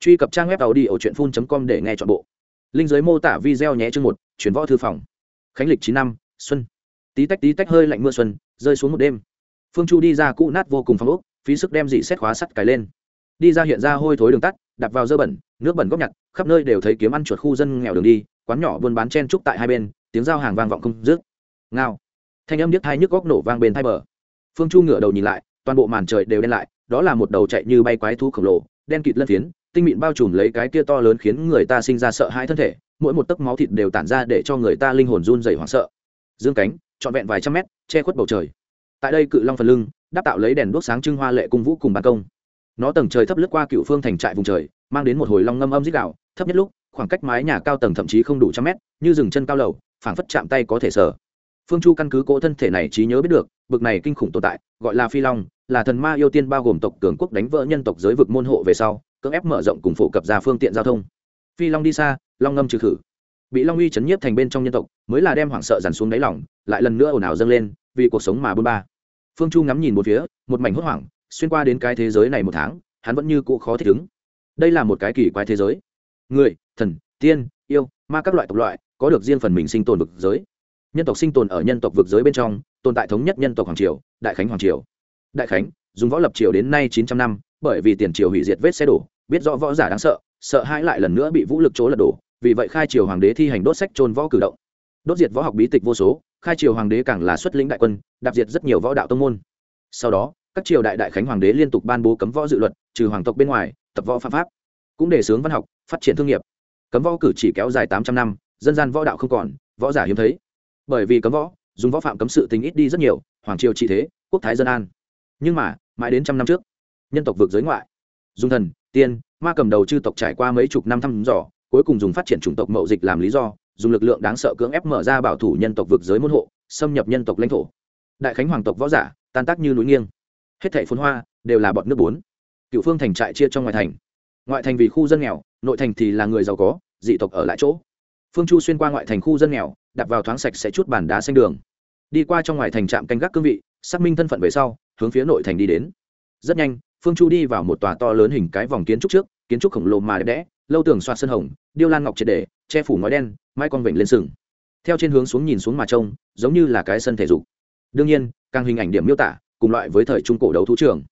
truy cập trang web tàu đi ở truyện phun com để nghe chọn bộ. Linh giới mô tả video nhé chương một, chuyển võ thư phòng. Khánh lịch chín năm, xuân. Tí tách tí tách, hơi lạnh mưa xuân, rơi xuống một đêm. Phương chu đi ra cũ nát vô cùng phong ốc, phí sức đem dị xét khóa sắt cài lên. Đi ra hiện ra hôi thối đường tắt đặt vào dơ bẩn, nước bẩn góc nhặt, khắp nơi đều thấy kiếm ăn chuột khu dân nghèo đường đi, quán nhỏ buôn bán chen trúc tại hai bên, tiếng giao hàng vang vọng không rước ngao. Thanh âm điếc thai nhức góc nổ vang bên thai bờ. Phương chu ngửa đầu nhìn lại, toàn bộ màn trời đều đen lại, đó là một đầu chạy như bay quái thú khổng lồ, đen kịt lân phiến tinh mịn bao trùm lấy cái kia to lớn khiến người ta sinh ra sợ hãi thân thể, mỗi một tấc máu thịt đều tản ra để cho người ta linh hồn run dày hoảng sợ. Dương cánh, trọn vẹn vài trăm mét, che khuất bầu trời. Tại đây cự long phần lưng, đáp tạo lấy đèn đuốc sáng trưng hoa lệ cung vũ cùng ban công. Nó tầng trời thấp lướt qua cựu phương thành trại vùng trời, mang đến một hồi long ngâm âm dích đạo thấp nhất lúc, khoảng cách mái nhà cao tầng thậm chí không đủ trăm mét, như rừng chân cao lầu, phảng phất chạm tay có thể sở phương chu căn cứ cỗ thân thể này trí nhớ biết được, bực này kinh khủng tồn tại, gọi là phi long, là thần ma yêu tiên bao gồm tộc cường quốc đánh vỡ nhân tộc giới vực môn hộ về sau cưỡng ép mở rộng cùng phổ cập ra phương tiện giao thông. Phi long đi xa, long ngâm trừ khử. Bị long uy chấn nhiếp thành bên trong nhân tộc, mới là đem hoảng sợ dằn xuống đáy lỏng lại lần nữa ồn ào dâng lên, vì cuộc sống mà bôn ba. Phương chu ngắm nhìn một phía, một mảnh hốt hoảng, xuyên qua đến cái thế giới này một tháng, hắn vẫn như cũ khó thích ứng. Đây là một cái kỳ quái thế giới. Người, thần, tiên, yêu, ma các loại tộc loại, có được riêng phần mình sinh tồn vực giới. Nhân tộc sinh tồn ở nhân tộc vực giới bên trong, tồn tại thống nhất nhân tộc hoàng triều, đại khánh hoàng triều. Đại khánh, dùng võ lập triều đến nay chín trăm năm bởi vì tiền triều hủy diệt vết xe đổ, biết rõ võ giả đáng sợ sợ hãi lại lần nữa bị vũ lực chỗ lật đổ, vì vậy khai triều hoàng đế thi hành đốt sách trôn võ cử động. Đốt diệt võ học bí tịch vô số, khai triều hoàng đế càng là xuất lĩnh đại quân, đạp diệt rất nhiều võ đạo tông môn. Sau đó, các triều đại đại khánh hoàng đế liên tục ban bố cấm võ dự luật, trừ hoàng tộc bên ngoài, tập võ phạm pháp, cũng đề xướng văn học, phát triển thương nghiệp. Cấm võ cử chỉ kéo dài tám trăm năm, dân gian võ đạo không còn, võ giả hiếm thấy. Bởi vì cấm võ, dùng võ phạm cấm sự tình ít đi rất nhiều, hoàng triều trị thế, quốc thái dân an. Nhưng mà, mãi đến trăm năm trước nhân tộc vượt giới ngoại. Dùng thần, tiên, ma cầm đầu chư tộc trải qua mấy chục năm thăm dò, cuối cùng dùng phát triển chủng tộc mậu dịch làm lý do, dùng lực lượng đáng sợ cưỡng ép mở ra bảo thủ nhân tộc vượt giới môn hộ, xâm nhập nhân tộc lãnh thổ. Đại khánh hoàng tộc võ giả, tan tác như núi nghiêng. Hết thảy phun hoa đều là bọn nước bốn. Cựu phương thành trại chia trong ngoại thành. Ngoại thành vì khu dân nghèo, nội thành thì là người giàu có, dị tộc ở lại chỗ. Phương chu xuyên qua ngoại thành khu dân nghèo đặt vào thoáng sạch sẽ chút bàn đá xanh đường. Đi qua trong ngoài thành trạm canh gác cương vị, xác minh thân phận về sau, hướng phía nội thành đi đến. Rất nhanh phương chu đi vào một tòa to lớn hình cái vòng kiến trúc trước, kiến trúc khổng lồ mà đẹp đẽ, lâu tường xoa sân hồng, điêu lan ngọc triệt đề che phủ ngói đen, mai con vịnh lên sừng. Theo trên hướng xuống nhìn xuống mà trông, giống như là cái sân thể dục. Đương nhiên, càng hình ảnh điểm miêu tả, cùng loại với thời trung cổ đấu thú trường.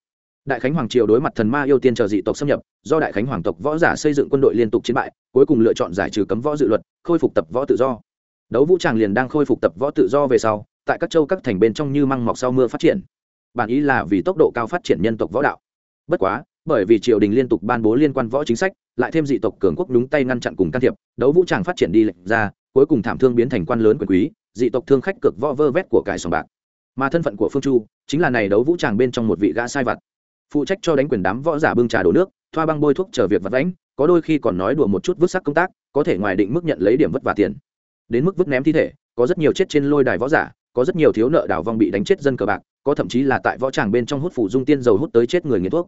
Đại khánh hoàng triều đối mặt thần ma yêu tiên chờ dị tộc xâm nhập, do đại khánh hoàng tộc võ giả xây dựng quân đội liên tục chiến bại, cuối cùng lựa chọn giải trừ cấm võ dự luật, khôi phục tập võ tự do. Đấu vũ tràng liền đang khôi phục tập võ tự do về sau, tại các châu các thành bên trong như măng mọc sau mưa phát triển. Bản ý là vì tốc độ cao phát triển nhân tộc võ đạo bất quá, bởi vì triều đình liên tục ban bố liên quan võ chính sách, lại thêm dị tộc cường quốc đúng tay ngăn chặn cùng can thiệp, đấu vũ tràng phát triển đi lệnh ra, cuối cùng thảm thương biến thành quan lớn quyền quý, dị tộc thương khách cực võ vơ vét của cải sòng bạc. Mà thân phận của phương chu, chính là này đấu vũ tràng bên trong một vị gã sai vặt. Phụ trách cho đánh quyền đám võ giả bưng trà đổ nước, thoa băng bôi thuốc chờ việc vặt đánh có đôi khi còn nói đùa một chút vứt sắc công tác, có thể ngoài định mức nhận lấy điểm vất vả tiền. Đến mức vứt ném thi thể, có rất nhiều chết trên lôi đài võ giả, có rất nhiều thiếu nợ đảo vong bị đánh chết dân cờ bạc, có thậm chí là tại võ tràng bên trong hút phủ dung tiên dầu hút tới chết người nghiện thuốc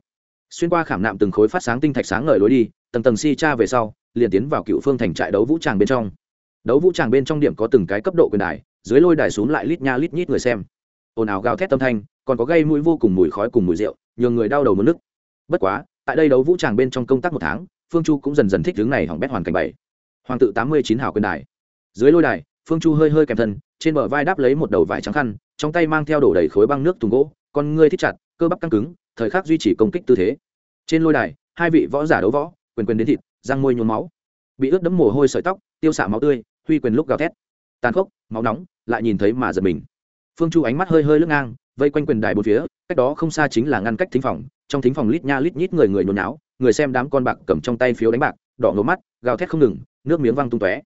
xuyên qua khảm nạm từng khối phát sáng tinh thạch sáng ngời lối đi, tầng tầng si cha về sau, liền tiến vào cựu phương thành trại đấu vũ tràng bên trong. Đấu vũ tràng bên trong điểm có từng cái cấp độ quyền đài, dưới lôi đài xuống lại lít nha lít nhít người xem. Ồn ào gào thét tâm thanh, còn có gây mũi vô cùng mùi khói cùng mùi rượu, nhường người đau đầu mất nước bất quá, tại đây đấu vũ tràng bên trong công tác một tháng, phương chu cũng dần dần thích hướng này hỏng bét hoàn cảnh bảy. Hoàng tự tám mươi chín hào quyền đài. Dưới lôi đài, phương chu hơi hơi kèm thân, trên bờ vai đáp lấy một đầu vải trắng khăn, trong tay mang theo đổ đầy khối băng nước thùng gỗ, con ngươi thích chặt, cơ bắp căng cứng thời khắc duy trì công kích tư thế. Trên lôi đài, hai vị võ giả đấu võ, quyền quyền đến thịt, răng môi nhuốm máu. Bị ướt đẫm mồ hôi sợi tóc, tiêu xả máu tươi, huy quyền lúc gào thét. Tàn khốc, máu nóng, lại nhìn thấy mà giật mình. Phương chu ánh mắt hơi hơi lưng ngang, vây quanh quyền đài bốn phía, cách đó không xa chính là ngăn cách thính phòng. Trong thính phòng lít nha lít nhít người người nhốn náo người xem đám con bạc cầm trong tay phiếu đánh bạc, đỏ ngấu mắt, gào thét không ngừng, nước miếng văng tung tóe.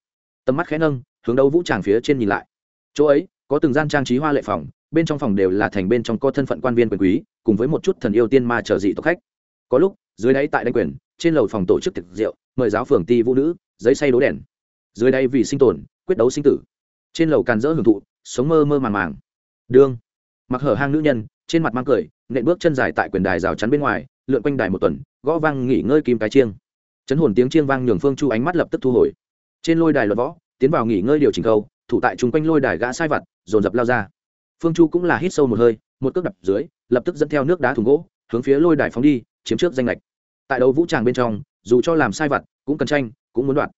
Tầm mắt khẽ nâng, hướng đấu vũ tràng phía trên nhìn lại. Chỗ ấy, có từng gian trang trí hoa lệ phòng bên trong phòng đều là thành bên trong có thân phận quan viên quyền quý, cùng với một chút thần yêu tiên ma trở dị tộc khách. Có lúc, dưới đáy tại đánh quyền, trên lầu phòng tổ chức tiệc rượu, mời giáo phường ti vũ nữ, giấy say đố đèn. Dưới đây vì sinh tồn, quyết đấu sinh tử. Trên lầu càn dỡ hưởng thụ, sống mơ mơ màng màng. Đương, mặc hở hang nữ nhân, trên mặt mang cười, nện bước chân dài tại quyền đài rào chắn bên ngoài, lượn quanh đài một tuần, gõ vang nghỉ ngơi kim cái chiêng. Chấn hồn tiếng chiêng vang nhường phương chu ánh mắt lập tức thu hồi. Trên lôi đài luật võ, tiến vào nghỉ ngơi điều chỉnh câu thủ tại chung quanh lôi đài gã sai vặt, dồn dập lao ra phương chu cũng là hít sâu một hơi, một cước đập dưới, lập tức dẫn theo nước đá thùng gỗ, hướng phía lôi đài phóng đi, chiếm trước danh lệch. Tại đấu vũ tràng bên trong, dù cho làm sai vặt, cũng cần tranh, cũng muốn đoạt.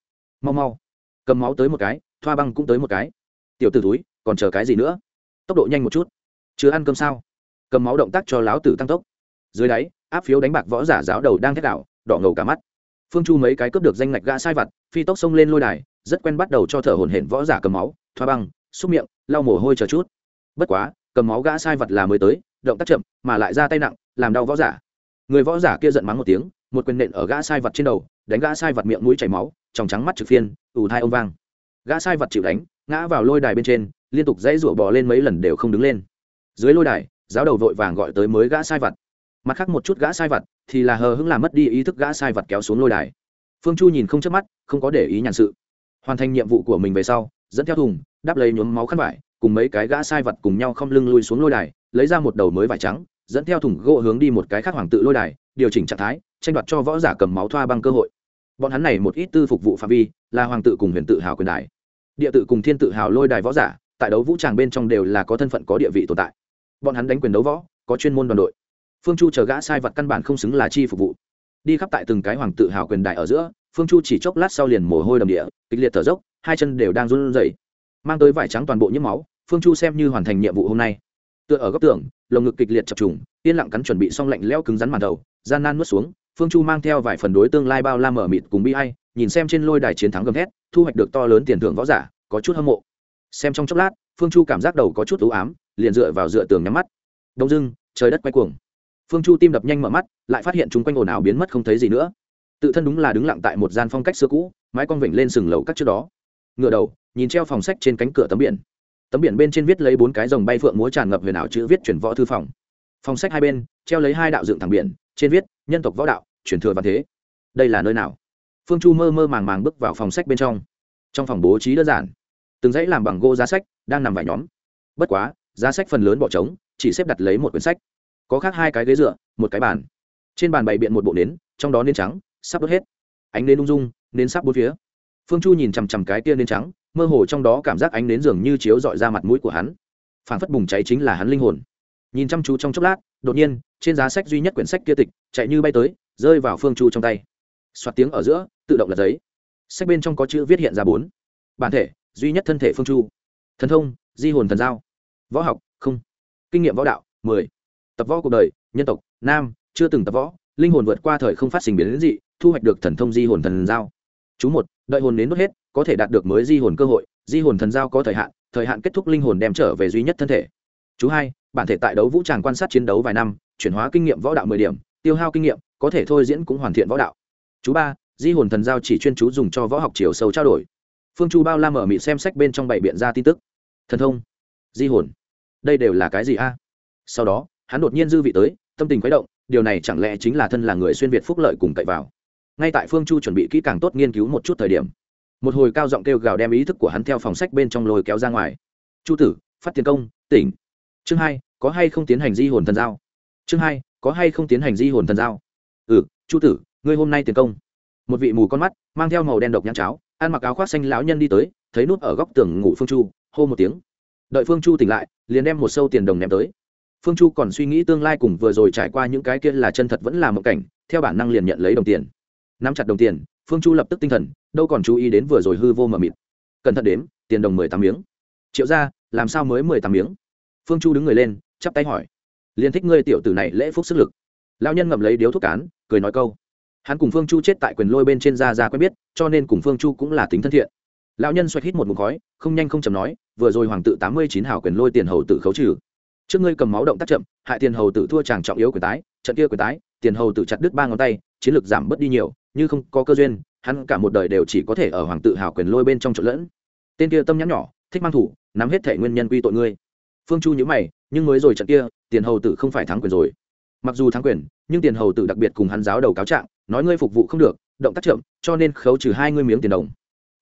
Mau mau. Cầm máu tới một cái, thoa băng cũng tới một cái. Tiểu t ử túi còn chờ cái gì nữa? Tốc độ nhanh một chút. Chưa ăn cơm sao? Cầm máu động tác cho láo tử tăng tốc. Dưới đáy, áp phiếu đánh bạc võ giả giáo đầu đang thét đảo, đỏ ngầu cả mắt. Phương chu mấy cái cướp được danh ngạch gã sai vặt, phi tốc xông lên lôi đài, rất quen bắt đầu cho thở hổn hển võ giả cầm máu, thoa băng, xúc miệng, lau mồ hôi chờ chút bất quá, cầm máu gã sai vật là mới tới, động tác chậm, mà lại ra tay nặng, làm đau võ giả. Người võ giả kia giận mắng một tiếng, một quyền nện ở gã sai vật trên đầu, đánh gã sai vật miệng mũi chảy máu, tròng trắng mắt trực phiên, ù thai ông vang. Gã sai vật chịu đánh, ngã vào lôi đài bên trên, liên tục dãy rủa bò lên mấy lần đều không đứng lên. Dưới lôi đài, giáo đầu vội vàng gọi tới mới gã sai vật. Mặt khác một chút gã sai vật, thì là hờ hững làm mất đi ý thức gã sai vật kéo xuống lôi đài. Phương chu nhìn không chớp mắt, không có để ý nhàn sự. Hoàn thành nhiệm vụ của mình về sau, dẫn theo thùng đáp lấy nhuốm máu khăn vải cùng mấy cái gã sai vật cùng nhau không lưng lui xuống lôi đài, lấy ra một đầu mới vải trắng, dẫn theo thùng gỗ hướng đi một cái khác hoàng tự lôi đài, điều chỉnh trạng thái, tranh đoạt cho võ giả cầm máu thoa băng cơ hội. Bọn hắn này một ít tư phục vụ phạm vi, là hoàng tự cùng huyền tự hào quyền đài. Địa tự cùng thiên tự hào lôi đài võ giả, tại đấu vũ tràng bên trong đều là có thân phận có địa vị tồn tại. Bọn hắn đánh quyền đấu võ, có chuyên môn đoàn đội. Phương chu chờ gã sai vật căn bản không xứng là chi phục vụ. Đi khắp tại từng cái hoàng tự hào quyền đài ở giữa, phương chu chỉ chốc lát sau liền mồ hôi đầm địa, kịch liệt thở dốc, hai chân đều đang run rẩy mang tới vải trắng toàn bộ nhiễm máu, phương chu xem như hoàn thành nhiệm vụ hôm nay. Tựa ở góc tường, lồng ngực kịch liệt chập trùng, yên lặng cắn chuẩn bị xong lạnh leo cứng rắn màn đầu, gian nan nuốt xuống, phương chu mang theo vài phần đối tương lai bao la mở mịt cùng bi hay nhìn xem trên lôi đài chiến thắng gầm thét, thu hoạch được to lớn tiền thưởng võ giả, có chút hâm mộ. Xem trong chốc lát, phương chu cảm giác đầu có chút ưu ám, liền dựa vào dựa tường nhắm mắt. Đông dưng trời đất quay cuồng. Phương chu tim đập nhanh mở mắt, lại phát hiện chúng quanh ồn ào biến mất không thấy gì nữa. Tự thân đúng là đứng lặng tại một gian phong cách xưa cũ, mái con vịnh lên sừng lầu các trước đó. Ngựa đầu nhìn treo phòng sách trên cánh cửa tấm biển. Tấm biển bên trên viết lấy bốn cái dòng bay phượng múa tràn ngập huyền ảo chữ viết chuyển võ thư phòng. Phòng sách hai bên, treo lấy hai đạo dựng thẳng biển, trên viết, nhân tộc võ đạo chuyển thừa văn thế. Đây là nơi nào? Phương chu mơ mơ màng màng bước vào phòng sách bên trong. Trong phòng bố trí đơn giản. Từng dãy làm bằng gỗ giá sách, đang nằm vài nhóm. Bất quá, giá sách phần lớn bỏ trống, chỉ xếp đặt lấy một quyển sách. Có khác hai cái ghế dựa, một cái bàn. Trên bàn bày biện một bộ nến, trong đó nến trắng, sắp đốt hết. Ánh nến ung dung, nến sắp bốn phía. Phương chu nhìn chằm chằm cái tia nến trắng mơ hồ trong đó cảm giác ánh đến dường như chiếu dọi ra mặt mũi của hắn. Phản phất bùng cháy chính là hắn linh hồn. Nhìn chăm chú trong chốc lát, đột nhiên, trên giá sách duy nhất quyển sách kia tịch, chạy như bay tới, rơi vào phương chu trong tay. Soạt tiếng ở giữa, tự động là giấy. Sách bên trong có chữ viết hiện ra bốn. Bản thể, duy nhất thân thể phương chu. Thần thông, di hồn thần giao. Võ học, không. Kinh nghiệm võ đạo, mười. Tập võ cuộc đời, nhân tộc, nam, chưa từng tập võ, linh hồn vượt qua thời không phát sinh biến đến dị, thu hoạch được thần thông di hồn thần giao. Chú một, đợi hồn đến đốt hết có thể đạt được mới di hồn cơ hội, di hồn thần giao có thời hạn thời hạn kết thúc linh hồn đem trở về duy nhất thân thể. Chú hai, bản thể tại đấu vũ tràng quan sát chiến đấu vài năm, chuyển hóa kinh nghiệm võ đạo mười điểm, tiêu hao kinh nghiệm, có thể thôi diễn cũng hoàn thiện võ đạo. Chú ba, di hồn thần giao chỉ chuyên chú dùng cho võ học chiều sâu trao đổi. Phương chu bao la mở mị xem sách bên trong bảy biện ra tin tức. Thần thông, di hồn, đây đều là cái gì a? Sau đó, hắn đột nhiên dư vị tới, tâm tình khuấy động, điều này chẳng lẽ chính là thân là người xuyên việt phúc lợi cùng cậy vào? Ngay tại phương chu chuẩn bị kỹ càng tốt nghiên cứu một chút thời điểm một hồi cao giọng kêu gào đem ý thức của hắn theo phòng sách bên trong lôi kéo ra ngoài. Chu tử, phát tiền công, tỉnh. Chương hai, có hay không tiến hành di hồn thần giao? Chương hai, có hay không tiến hành di hồn thần giao? Ừ chu tử, ngươi hôm nay tiền công. Một vị mù con mắt, mang theo màu đen độc nhãn cháo, ăn mặc áo khoác xanh lão nhân đi tới, thấy nút ở góc tường ngủ phương chu, hô một tiếng. Đợi phương chu tỉnh lại, liền đem một sâu tiền đồng ném tới. Phương chu còn suy nghĩ tương lai cùng vừa rồi trải qua những cái kia là chân thật vẫn là một cảnh, theo bản năng liền nhận lấy đồng tiền. Nắm chặt đồng tiền phương chu lập tức tinh thần, đâu còn chú ý đến vừa rồi hư vô mờ mịt. Cẩn thận đếm, tiền đồng mười tám miếng. Triệu ra làm sao mới mười tám miếng? Phương chu đứng người lên, chắp tay hỏi. Liền thích ngươi tiểu tử này lễ phúc sức lực. Lao nhân ngậm lấy điếu thuốc cán, cười nói câu. Hắn cùng phương chu chết tại quyền lôi bên trên da ra quen biết, cho nên cùng phương chu cũng là tính thân thiện. Lão nhân xoay hít một mục khói, không nhanh không chầm nói, vừa rồi hoàng tự tám mươi chín hảo quyền lôi tiền hầu tự khấu trừ. Trước ngươi cầm máu động tác chậm, hại tiền hầu tự thua chàng trọng yếu quyền tái trận kia quyền tái, tiền hầu tự chặt đứt ba ngón tay, chiến lược giảm bớt đi nhiều, như không có cơ duyên, hắn cả một đời đều chỉ có thể ở hoàng tự hào quyền lôi bên trong trộn lẫn. Tên kia tâm nhắn nhỏ, thích mang thủ, nắm hết thể nguyên nhân quy tội ngươi. Phương chu nhữ mày, nhưng mới rồi trận kia, tiền hầu tử không phải thắng quyền rồi. Mặc dù thắng quyền, nhưng tiền hầu tử đặc biệt cùng hắn giáo đầu cáo trạng, nói ngươi phục vụ không được, động tác chậm, cho nên khấu trừ hai ngươi miếng tiền đồng.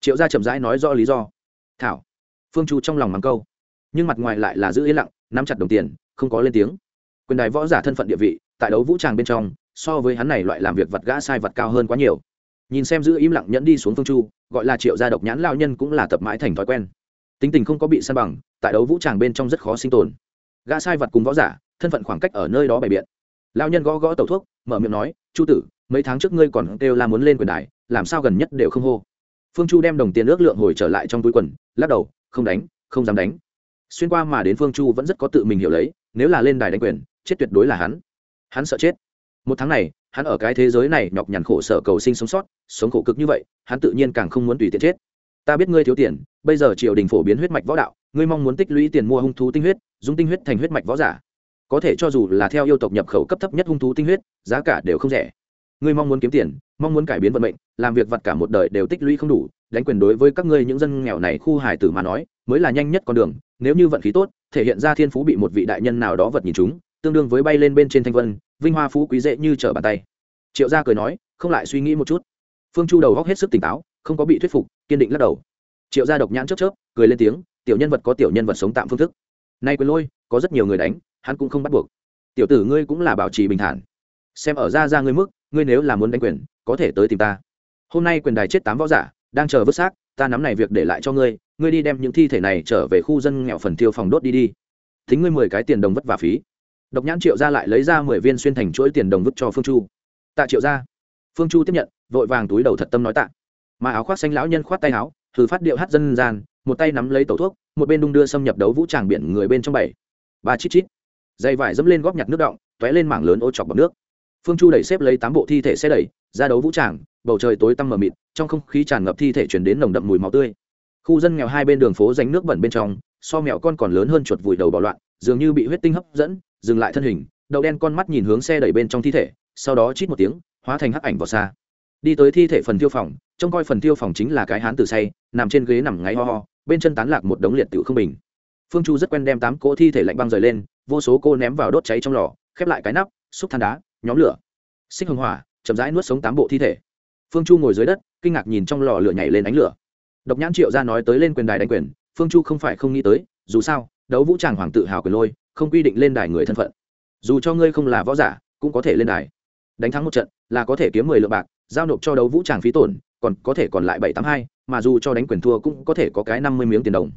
Triệu gia chậm rãi nói rõ lý do. Thảo. Phương chu trong lòng mắng câu. Nhưng mặt ngoài lại là giữ yên lặng, nắm chặt đồng tiền, không có lên tiếng. Quyền đài võ giả thân phận địa vị tại đấu vũ tràng bên trong, so với hắn này loại làm việc vật gã sai vật cao hơn quá nhiều. Nhìn xem giữ im lặng nhẫn đi xuống phương chu, gọi là triệu gia độc nhãn lao nhân cũng là tập mãi thành thói quen. Tính tình không có bị săn bằng, tại đấu vũ tràng bên trong rất khó sinh tồn. Gã sai vật cùng võ giả, thân phận khoảng cách ở nơi đó bày biện. Lao nhân gõ gõ tẩu thuốc, mở miệng nói, chu tử, mấy tháng trước ngươi còn kêu là muốn lên quyền đài, làm sao gần nhất đều không hô? Phương chu đem đồng tiền ước lượng hồi trở lại trong túi quần, lắc đầu, không đánh, không dám đánh. Xuyên qua mà đến phương chu vẫn rất có tự mình hiểu lấy, nếu là lên đài đánh quyền, chết tuyệt đối là hắn hắn sợ chết. Một tháng này, hắn ở cái thế giới này nhọc nhằn khổ sở cầu sinh sống sót, sống khổ cực như vậy, hắn tự nhiên càng không muốn tùy tiện chết. Ta biết ngươi thiếu tiền, bây giờ triều đình phổ biến huyết mạch võ đạo, ngươi mong muốn tích lũy tiền mua hung thú tinh huyết, dùng tinh huyết thành huyết mạch võ giả. Có thể cho dù là theo yêu tộc nhập khẩu cấp thấp nhất hung thú tinh huyết, giá cả đều không rẻ. Ngươi mong muốn kiếm tiền, mong muốn cải biến vận mệnh, làm việc vặt cả một đời đều tích lũy không đủ, đánh quyền đối với các ngươi những dân nghèo này khu hải tử mà nói, mới là nhanh nhất con đường, nếu như vận khí tốt, thể hiện ra thiên phú bị một vị đại nhân nào đó vật nhìn chúng, tương đương với bay lên bên trên thanh vân vinh hoa phú quý dễ như trở bàn tay. Triệu gia cười nói, không lại suy nghĩ một chút. Phương chu đầu góc hết sức tỉnh táo, không có bị thuyết phục, kiên định lắc đầu. Triệu gia độc nhãn chớp chớp, cười lên tiếng, tiểu nhân vật có tiểu nhân vật sống tạm phương thức. Nay quyền lôi, có rất nhiều người đánh, hắn cũng không bắt buộc. Tiểu tử ngươi cũng là bảo trì bình thản. Xem ở ra ra ngươi mức, ngươi nếu là muốn đánh quyền, có thể tới tìm ta. Hôm nay quyền đài chết tám võ giả, đang chờ vứt xác, ta nắm này việc để lại cho ngươi ngươi đi đem những thi thể này trở về khu dân nghèo phần tiêu phòng đốt đi đi. Thính ngươi mười cái tiền đồng vất vả phí độc nhãn triệu ra lại lấy ra mười viên xuyên thành chuỗi tiền đồng vứt cho phương chu. Tạ triệu ra phương chu tiếp nhận, vội vàng túi đầu thật tâm nói tạ. Mà áo khoác xanh lão nhân khoát tay áo, thử phát điệu hát dân gian, một tay nắm lấy tẩu thuốc, một bên đung đưa xâm nhập đấu vũ tràng biển người bên trong bảy. Ba chít chít. Dây vải dẫm lên góp nhặt nước động t ó é lên mảng lớn ô chọc bọc nước. Phương chu đẩy xếp lấy tám bộ thi thể xe đẩy, ra đấu vũ tràng, bầu trời tối tăm mờ mịt, trong không khí tràn ngập thi thể chuyển đến nồng đậm mùi máu tươi. Khu dân nghèo hai bên đường phố dành nước bẩn bên trong, so mẹo con còn lớn hơn chuột vùi đầu bỏ loạn, dường như bị huyết tinh hấp dẫn dừng lại thân hình, đậu đen con mắt nhìn hướng xe đẩy bên trong thi thể, sau đó chít một tiếng, hóa thành hắc ảnh vào xa. Đi tới thi thể phần tiêu phòng, trông coi phần tiêu phòng chính là cái hán tử say, nằm trên ghế nằm ngáy ho ho, bên chân tán lạc một đống liệt tự không bình. Phương chu rất quen đem tám cỗ thi thể lạnh băng rời lên, vô số cô ném vào đốt cháy trong lò, khép lại cái nắp, xúc than đá, nhóm lửa. Xích hồng hỏa, chậm rãi nuốt sống tám bộ thi thể. Phương chu ngồi dưới đất, kinh ngạc nhìn trong lò lửa nhảy lên ánh lửa. Độc nhãn triệu ra nói tới lên quyền đài đánh quyền, phương chu không phải không nghĩ tới, dù sao, đấu vũ tràng hoàng tự hào quyền lôi không quy định lên đài người thân phận. Dù cho ngươi không là võ giả, cũng có thể lên đài. Đánh thắng một trận là có thể kiếm mười lượng bạc, giao nộp cho đấu vũ tràng phí tổn, còn có thể còn lại bảy tám hai, mà dù cho đánh quyền thua cũng có thể có cái năm mươi miếng tiền đồng.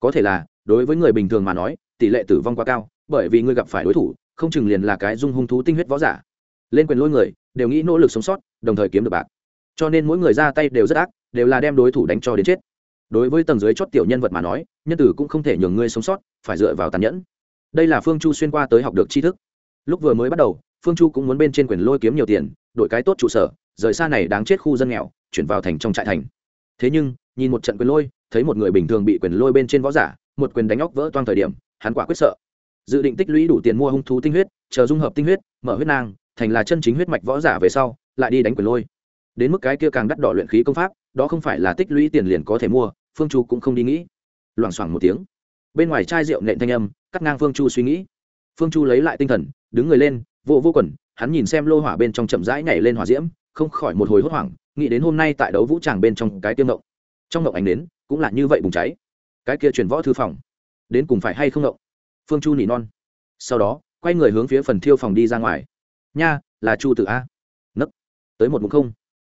Có thể là, đối với người bình thường mà nói, tỷ lệ tử vong quá cao, bởi vì ngươi gặp phải đối thủ, không chừng liền là cái dung hung thú tinh huyết võ giả. Lên quyền lôi người, đều nghĩ nỗ lực sống sót, đồng thời kiếm được bạc. Cho nên mỗi người ra tay đều rất ác, đều là đem đối thủ đánh cho đến chết. Đối với tầng dưới chót tiểu nhân vật mà nói, nhân tử cũng không thể nhường ngươi sống sót, phải dựa vào tàn nhẫn đây là phương chu xuyên qua tới học được tri thức. Lúc vừa mới bắt đầu, phương chu cũng muốn bên trên quyền lôi kiếm nhiều tiền, đổi cái tốt trụ sở, rời xa này đáng chết khu dân nghèo, chuyển vào thành trong trại thành. Thế nhưng, nhìn một trận quyền lôi, thấy một người bình thường bị quyền lôi bên trên võ giả, một quyền đánh óc vỡ toang thời điểm, hắn quả quyết sợ. Dự định tích lũy đủ tiền mua hung thú tinh huyết, chờ dung hợp tinh huyết, mở huyết nang, thành là chân chính huyết mạch võ giả về sau, lại đi đánh quyền lôi. Đến mức cái kia càng đắt đỏ luyện khí công pháp, đó không phải là tích lũy tiền liền có thể mua, phương chu cũng không đi nghĩ. Loảng xoảng một tiếng. Bên ngoài chai rượu nện thanh âm cắt ngang phương chu suy nghĩ. Phương chu lấy lại tinh thần, đứng người lên vô vô quần, hắn nhìn xem lô hỏa bên trong chậm rãi nhảy lên hỏa diễm, không khỏi một hồi hốt hoảng, nghĩ đến hôm nay tại đấu vũ tràng bên trong cái tiêm động. Trong động ảnh đến cũng là như vậy bùng cháy. Cái kia chuyển võ thư phòng, đến cùng phải hay không động? Phương chu nỉ non. Sau đó, quay người hướng phía phần thiêu phòng đi ra ngoài. Nha, là chu tự a. Nấc, tới một mục không.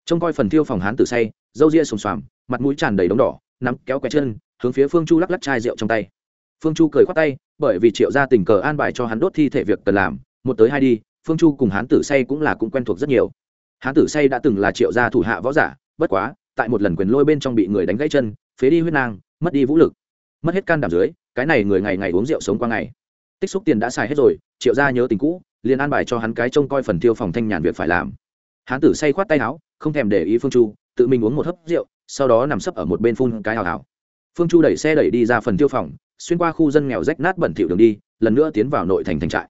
Trông coi phần thiêu phòng hán tử say, râu ria sồm xoàm, mặt mũi tràn đầy đống đỏ, nắm kéo quẹt chân, hướng phía phương chu lắc lắc chai rượu trong tay phương chu cười khoát tay, bởi vì triệu gia tình cờ an bài cho hắn đốt thi thể việc cần làm, một tới hai đi, phương chu cùng hán tử say cũng là cũng quen thuộc rất nhiều. Hán tử say đã từng là triệu gia thủ hạ võ giả, bất quá, tại một lần quyền lôi bên trong bị người đánh gãy chân, phế đi huyết nang, mất đi vũ lực, mất hết can đảm dưới, cái này người ngày ngày uống rượu sống qua ngày. Tích xúc tiền đã xài hết rồi, triệu gia nhớ tình cũ, liền an bài cho hắn cái trông coi phần tiêu phòng thanh nhàn việc phải làm. Hán tử say khoát tay áo, không thèm để ý phương chu, tự mình uống một hớp rượu, sau đó nằm sấp ở một bên phun cái hào hào. Phương chu đẩy xe đẩy đi ra phần tiêu phòng xuyên qua khu dân nghèo rách nát bẩn thỉu đường đi, lần nữa tiến vào nội thành thành trại.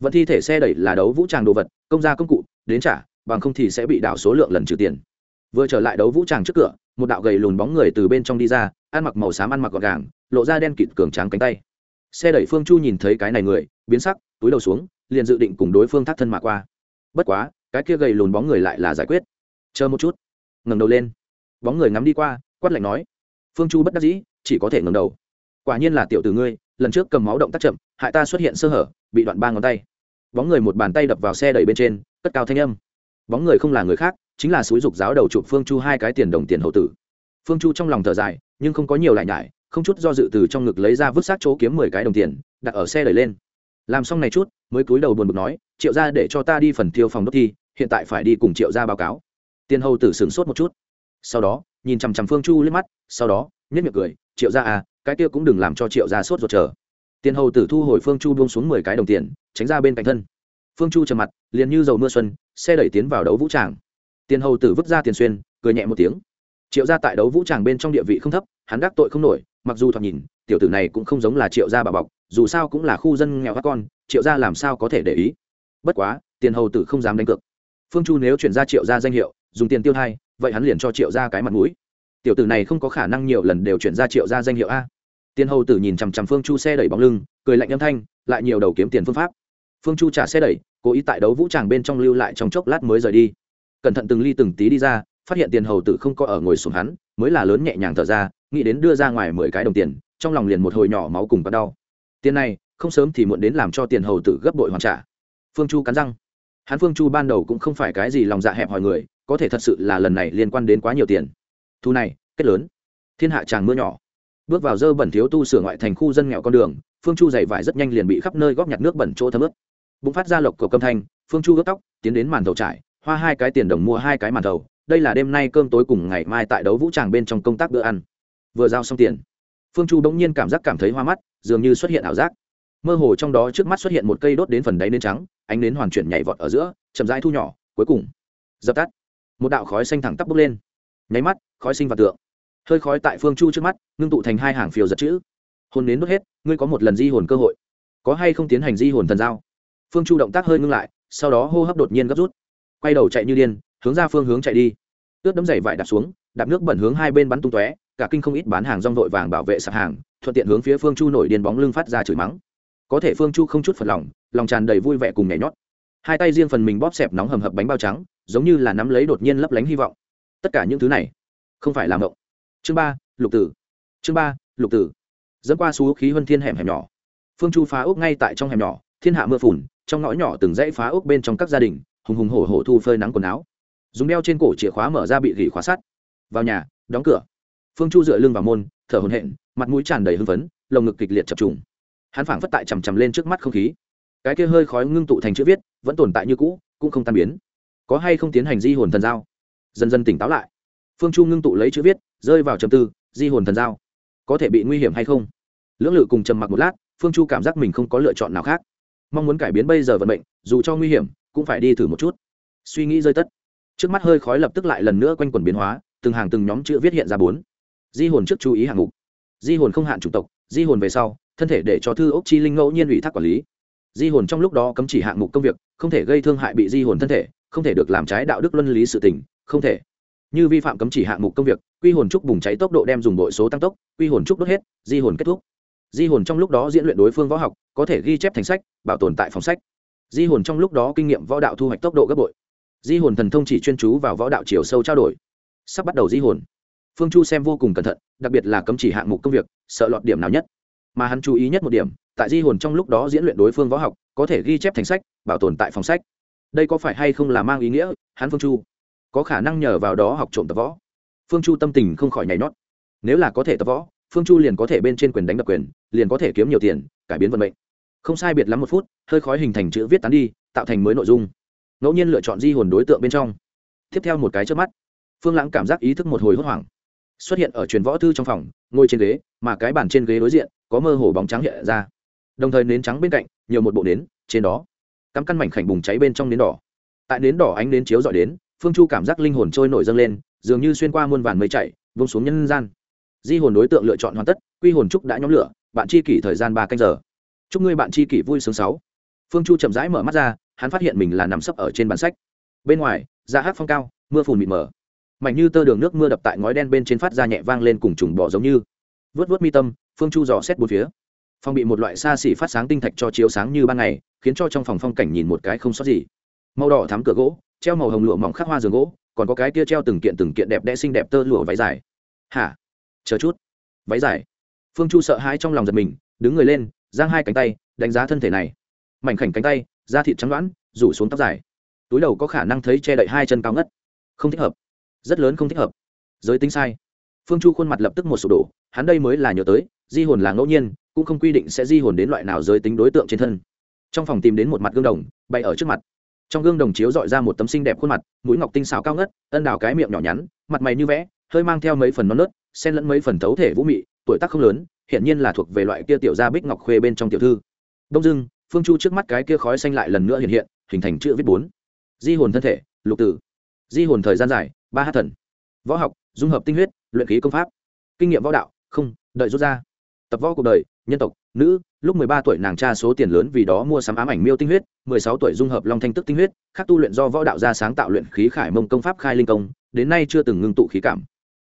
Vận thi thể xe đẩy là đấu vũ trang đồ vật, công gia công cụ, đến trả, bằng không thì sẽ bị đảo số lượng lần trừ tiền. Vừa trở lại đấu vũ trang trước cửa, một đạo gầy lùn bóng người từ bên trong đi ra, ăn mặc màu xám ăn mặc gọn gàng, lộ ra đen kịt cường tráng cánh tay. Xe đẩy phương chu nhìn thấy cái này người, biến sắc, túi đầu xuống, liền dự định cùng đối phương thắt thân mà qua. Bất quá, cái kia gầy lùn bóng người lại là giải quyết. Chờ một chút. Ngẩng đầu lên. Bóng người ngắm đi qua, quát lạnh nói. Phương chu bất đắc dĩ, chỉ có thể ngẩng đầu quả nhiên là tiểu tử ngươi, lần trước cầm máu động tác chậm, hại ta xuất hiện sơ hở, bị đoạn ba ngón tay. Bóng người một bàn tay đập vào xe đẩy bên trên, cất cao thanh âm. Bóng người không là người khác, chính là suối dục giáo đầu chụp phương chu hai cái tiền đồng tiền hậu tử. Phương chu trong lòng thở dài, nhưng không có nhiều lại nhải, không chút do dự từ trong ngực lấy ra vứt xác chỗ kiếm mười cái đồng tiền, đặt ở xe đẩy lên. Làm xong này chút, mới cúi đầu buồn bực nói, triệu ra để cho ta đi phần tiêu phòng đốt thi, hiện tại phải đi cùng triệu gia báo cáo. Tiền hầu tử sửng sốt một chút. Sau đó, nhìn chằm chằm phương chu lên mắt, sau đó nhất miệng cười, triệu gia à cái kia cũng đừng làm cho triệu gia sốt ruột chờ. Tiền hầu tử thu hồi phương chu buông xuống mười cái đồng tiền, tránh ra bên cạnh thân. Phương chu trầm mặt, liền như dầu mưa xuân, xe đẩy tiến vào đấu vũ tràng. Tiền hầu tử vứt ra tiền xuyên, cười nhẹ một tiếng. Triệu gia tại đấu vũ tràng bên trong địa vị không thấp, hắn đắc tội không nổi, mặc dù thoạt nhìn, tiểu tử này cũng không giống là triệu gia bà bọc, dù sao cũng là khu dân nghèo các con, triệu gia làm sao có thể để ý. Bất quá, tiền hầu tử không dám đánh cược. Phương chu nếu chuyển ra triệu gia danh hiệu, dùng tiền tiêu thai, vậy hắn liền cho triệu gia cái mặt mũi. Tiểu tử này không có khả năng nhiều lần đều chuyển ra triệu gia danh hiệu a tiền hầu tử nhìn chằm chằm phương chu xe đẩy bóng lưng, cười lạnh âm thanh, lại nhiều đầu kiếm tiền phương pháp. Phương chu trả xe đẩy, cố ý tại đấu vũ tràng bên trong lưu lại trong chốc lát mới rời đi. Cẩn thận từng ly từng tí đi ra, phát hiện tiền hầu tử không có ở ngồi xuống hắn, mới là lớn nhẹ nhàng thở ra, nghĩ đến đưa ra ngoài mười cái đồng tiền, trong lòng liền một hồi nhỏ máu cùng bắt đau. Tiền này, không sớm thì muộn đến làm cho tiền hầu tử gấp bội hoàn trả. Phương chu cắn răng. Hắn phương chu ban đầu cũng không phải cái gì lòng dạ hẹp hòi người, có thể thật sự là lần này liên quan đến quá nhiều tiền. Thu này, kết lớn. Thiên hạ tràng mưa nhỏ bước vào dơ bẩn thiếu tu sửa ngoại thành khu dân nghèo con đường, phương chu dày vải rất nhanh liền bị khắp nơi góp nhặt nước bẩn chỗ thấm ướt. Bụng phát ra lộc cầu câm thanh, phương chu ướp tóc, tiến đến màn thầu trải, hoa hai cái tiền đồng mua hai cái màn thầu. Đây là đêm nay cơm tối cùng ngày mai tại đấu vũ tràng bên trong công tác bữa ăn. Vừa giao xong tiền, phương chu bỗng nhiên cảm giác cảm thấy hoa mắt, dường như xuất hiện ảo giác. Mơ hồ trong đó trước mắt xuất hiện một cây đốt đến phần đáy nến trắng, ánh nến hoàn chuyển nhảy vọt ở giữa, chậm rãi thu nhỏ, cuối cùng, dập tắt. Một đạo khói xanh thẳng tắp bốc lên. Nháy mắt, khói sinh và tượng hơi khói tại phương chu trước mắt, ngưng tụ thành hai hàng phiều giật chữ. Hồn nến đốt hết, ngươi có một lần di hồn cơ hội. Có hay không tiến hành di hồn thần giao? Phương chu động tác hơi ngưng lại, sau đó hô hấp đột nhiên gấp rút. Quay đầu chạy như điên, hướng ra phương hướng chạy đi. Ướt đấm dày vải đạp xuống, đạp nước bẩn hướng hai bên bắn tung tóe, cả kinh không ít bán hàng rong vội vàng bảo vệ sạp hàng, thuận tiện hướng phía phương chu nổi điên bóng lưng phát ra chửi mắng. Có thể phương chu không chút phật lòng lòng tràn đầy vui vẻ cùng nhảy nhót. Hai tay riêng phần mình bóp xẹp nóng hầm hập bánh bao trắng, giống như là nắm lấy đột nhiên lấp lánh hy vọng. Tất cả những thứ này, không phải làm động chương ba, lục tử. Chương ba, lục tử. Dẫn qua xú khí huân thiên hẻm hẻm nhỏ. Phương chu phá ốc ngay tại trong hẻm nhỏ, thiên hạ mưa phùn, trong ngõ nhỏ từng dãy phá ốc bên trong các gia đình, hùng hùng hổ hổ thu phơi nắng quần áo. Dùng đeo trên cổ chìa khóa mở ra bị gỉ khóa sắt. Vào nhà, đóng cửa. Phương chu dựa lưng vào môn, thở hồn hện mặt mũi tràn đầy hưng phấn, lồng ngực kịch liệt chập trùng. Hắn phảng phất tại chằm chằm lên trước mắt không khí. Cái kia hơi khói ngưng tụ thành chữ viết, vẫn tồn tại như cũ, cũng không tan biến. Có hay không tiến hành di hồn thần giao? Dần dần tỉnh táo lại. Phương chu ngưng tụ lấy chữ viết rơi vào trầm tư, di hồn thần giao. Có thể bị nguy hiểm hay không? Lưỡng lự cùng trầm mặc một lát, phương chu cảm giác mình không có lựa chọn nào khác. Mong muốn cải biến bây giờ vận mệnh, dù cho nguy hiểm, cũng phải đi thử một chút. Suy nghĩ rơi tất. Trước mắt hơi khói lập tức lại lần nữa quanh quẩn biến hóa, từng hàng từng nhóm chữ viết hiện ra bốn. Di hồn trước chú ý hạng mục. Di hồn không hạn chủng tộc, di hồn về sau, thân thể để cho thư ốc chi linh ngẫu nhiên ủy thác quản lý. Di hồn trong lúc đó cấm chỉ hạng mục công việc, không thể gây thương hại bị di hồn thân thể, không thể được làm trái đạo đức luân lý sự tình, không thể như vi phạm cấm chỉ hạng mục công việc, quy hồn trúc bùng cháy tốc độ đem dùng đội số tăng tốc, quy hồn trúc đốt hết, di hồn kết thúc. Di hồn trong lúc đó diễn luyện đối phương võ học, có thể ghi chép thành sách, bảo tồn tại phòng sách. Di hồn trong lúc đó kinh nghiệm võ đạo thu hoạch tốc độ gấp bội. Di hồn thần thông chỉ chuyên chú vào võ đạo chiều sâu trao đổi. Sắp bắt đầu di hồn. Phương chu xem vô cùng cẩn thận, đặc biệt là cấm chỉ hạng mục công việc, sợ lọt điểm nào nhất. Mà hắn chú ý nhất một điểm, tại di hồn trong lúc đó diễn luyện đối phương võ học, có thể ghi chép thành sách, bảo tồn tại phòng sách. Đây có phải hay không là mang ý nghĩa, hắn phương chu? Có khả năng nhờ vào đó học trộm tập võ. Phương chu tâm tình không khỏi nhảy nhót. Nếu là có thể tập võ, phương chu liền có thể bên trên quyền đánh đập quyền, liền có thể kiếm nhiều tiền, cải biến vận mệnh. Không sai biệt lắm một phút, hơi khói hình thành chữ viết tán đi, tạo thành mới nội dung. Ngẫu nhiên lựa chọn di hồn đối tượng bên trong. Tiếp theo một cái trước mắt, phương lãng cảm giác ý thức một hồi hốt hoảng. Xuất hiện ở truyền võ thư trong phòng, ngồi trên ghế, mà cái bàn trên ghế đối diện, có mơ hồ bóng trắng hiện ra. Đồng thời nến trắng bên cạnh, nhiều một bộ nến, trên đó. Cắm căn mảnh khảnh bùng cháy bên trong nến đỏ. Tại nến đỏ ánh nến chiếu dọi đến phương chu cảm giác linh hồn trôi nổi dâng lên, dường như xuyên qua muôn vàn mây chạy vông xuống nhân gian. Di hồn đối tượng lựa chọn hoàn tất, quy hồn trúc đã nhóm lửa, bạn chi kỷ thời gian ba canh giờ. Chúc ngươi bạn chi kỷ vui sướng sáu. Phương chu chậm rãi mở mắt ra, hắn phát hiện mình là nằm sấp ở trên bàn sách. Bên ngoài dạ da hát phong cao, mưa phùn mịt mờ. Mảnh như tơ đường nước mưa đập tại ngói đen bên trên phát ra nhẹ vang lên cùng trùng bỏ giống như. Vớt vớt mi tâm, phương chu dò xét bốn phía. Phong bị một loại xa xỉ phát sáng tinh thạch cho chiếu sáng như ban ngày, khiến cho trong phòng phong cảnh nhìn một cái không sót gì. Màu đỏ thắm cửa gỗ treo màu hồng lụa mỏng khắc hoa giường gỗ, còn có cái kia treo từng kiện từng kiện đẹp đẽ xinh đẹp tơ lụa váy dài. Hả? Chờ chút. Váy dài. Phương chu sợ hãi trong lòng giật mình, đứng người lên, giang hai cánh tay, đánh giá thân thể này. Mảnh khảnh cánh tay, da thịt trắng đoãn rủ xuống tóc dài. Túi đầu có khả năng thấy che đậy hai chân cao ngất. Không thích hợp. Rất lớn không thích hợp. Giới tính sai. Phương chu khuôn mặt lập tức một sụp đổ, hắn đây mới là nhớ tới, di hồn là ngẫu nhiên, cũng không quy định sẽ di hồn đến loại nào giới tính đối tượng trên thân. Trong phòng tìm đến một mặt gương đồng bay ở trước mặt trong gương đồng chiếu dọi ra một tấm xinh đẹp khuôn mặt, mũi ngọc tinh xào cao ngất, ân đào cái miệng nhỏ nhắn, mặt mày như vẽ, hơi mang theo mấy phần non nớt, xen lẫn mấy phần thấu thể vũ mị, tuổi tác không lớn hiện nhiên là thuộc về loại kia tiểu gia bích ngọc khuê bên trong tiểu thư. Đông dưng phương chu trước mắt cái kia khói xanh lại lần nữa hiện hiện, hình thành chữ viết bốn. Di hồn thân thể, lục tử. Di hồn thời gian dài, ba hát thần. Võ học, dung hợp tinh huyết, luyện khí công pháp. Kinh nghiệm võ đạo, không, đợi rút ra tập võ cuộc đời nhân tộc nữ lúc mười ba tuổi nàng tra số tiền lớn vì đó mua sắm ám ảnh miêu tinh huyết mười sáu tuổi dung hợp long thanh tức tinh huyết khác tu luyện do võ đạo gia sáng tạo luyện khí khải mông công pháp khai linh công đến nay chưa từng ngưng tụ khí cảm.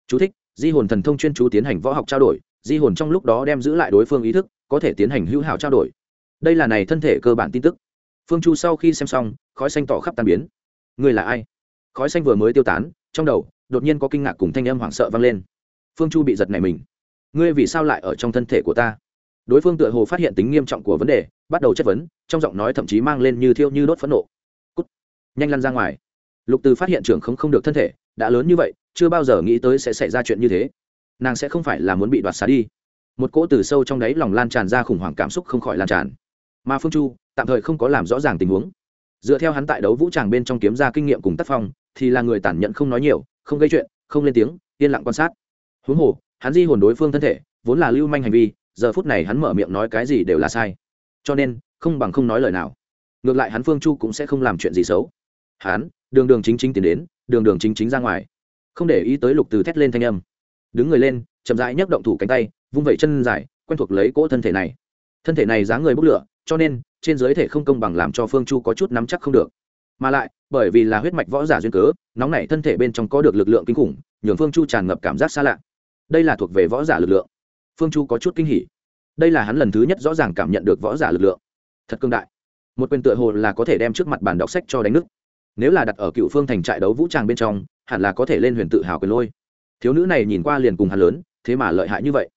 Chú thích, di hồn thần thông chuyên chú tiến hành võ học trao đổi di hồn trong lúc đó đem giữ lại đối phương ý thức có thể tiến hành hữu hảo trao đổi. Đây là này thân thể cơ bản tin tức. Phương chu sau khi xem xong khói xanh tỏ khắp tan biến. Người là ai? Khói xanh vừa mới tiêu tán trong đầu đột nhiên có kinh ngạc cùng thanh âm hoảng sợ vang lên. Phương chu bị giật này mình ngươi vì sao lại ở trong thân thể của ta? Đối phương tựa hồ phát hiện tính nghiêm trọng của vấn đề, bắt đầu chất vấn, trong giọng nói thậm chí mang lên như thiêu như đốt phẫn nộ. Cút. Nhanh lăn ra ngoài. Lục từ phát hiện trưởng không không được thân thể, đã lớn như vậy, chưa bao giờ nghĩ tới sẽ xảy ra chuyện như thế. Nàng sẽ không phải là muốn bị đoạt xá đi. Một cỗ từ sâu trong đáy lòng lan tràn ra khủng hoảng cảm xúc không khỏi lan tràn. Mà phương chu, tạm thời không có làm rõ ràng tình huống. Dựa theo hắn tại đấu vũ tràng bên trong kiếm ra kinh nghiệm cùng tác phong, thì là người tản nhận không nói nhiều, không gây chuyện, không lên tiếng, yên lặng quan sát. Huống hồ hắn di hồn đối phương thân thể, vốn là lưu manh hành vi, giờ phút này hắn mở miệng nói cái gì đều là sai. Cho nên, không bằng không nói lời nào. Ngược lại hắn phương chu cũng sẽ không làm chuyện gì xấu. Hắn, đường đường chính chính tiến đến, đường đường chính chính ra ngoài. Không để ý tới lục từ thét lên thanh âm. Đứng người lên, chậm rãi nhấc động thủ cánh tay, vung vẩy chân dài, quen thuộc lấy cỗ thân thể này. Thân thể này dáng người bốc lửa, cho nên, trên giới thể không công bằng làm cho phương chu có chút nắm chắc không được. Mà lại, bởi vì là huyết mạch võ giả duyên cớ, nóng nảy thân thể bên trong có được lực lượng kinh khủng, nhường phương chu tràn ngập cảm giác xa lạ đây là thuộc về võ giả lực lượng. Phương chu có chút kinh hỉ. Đây là hắn lần thứ nhất rõ ràng cảm nhận được võ giả lực lượng. Thật cương đại. Một quyền tựa hồ là có thể đem trước mặt bàn đọc sách cho đánh nước nếu là đặt ở cựu phương thành trại đấu vũ trang bên trong, hẳn là có thể lên huyền tự hào quyền lôi. Thiếu nữ này nhìn qua liền cùng hắn lớn, thế mà lợi hại như vậy.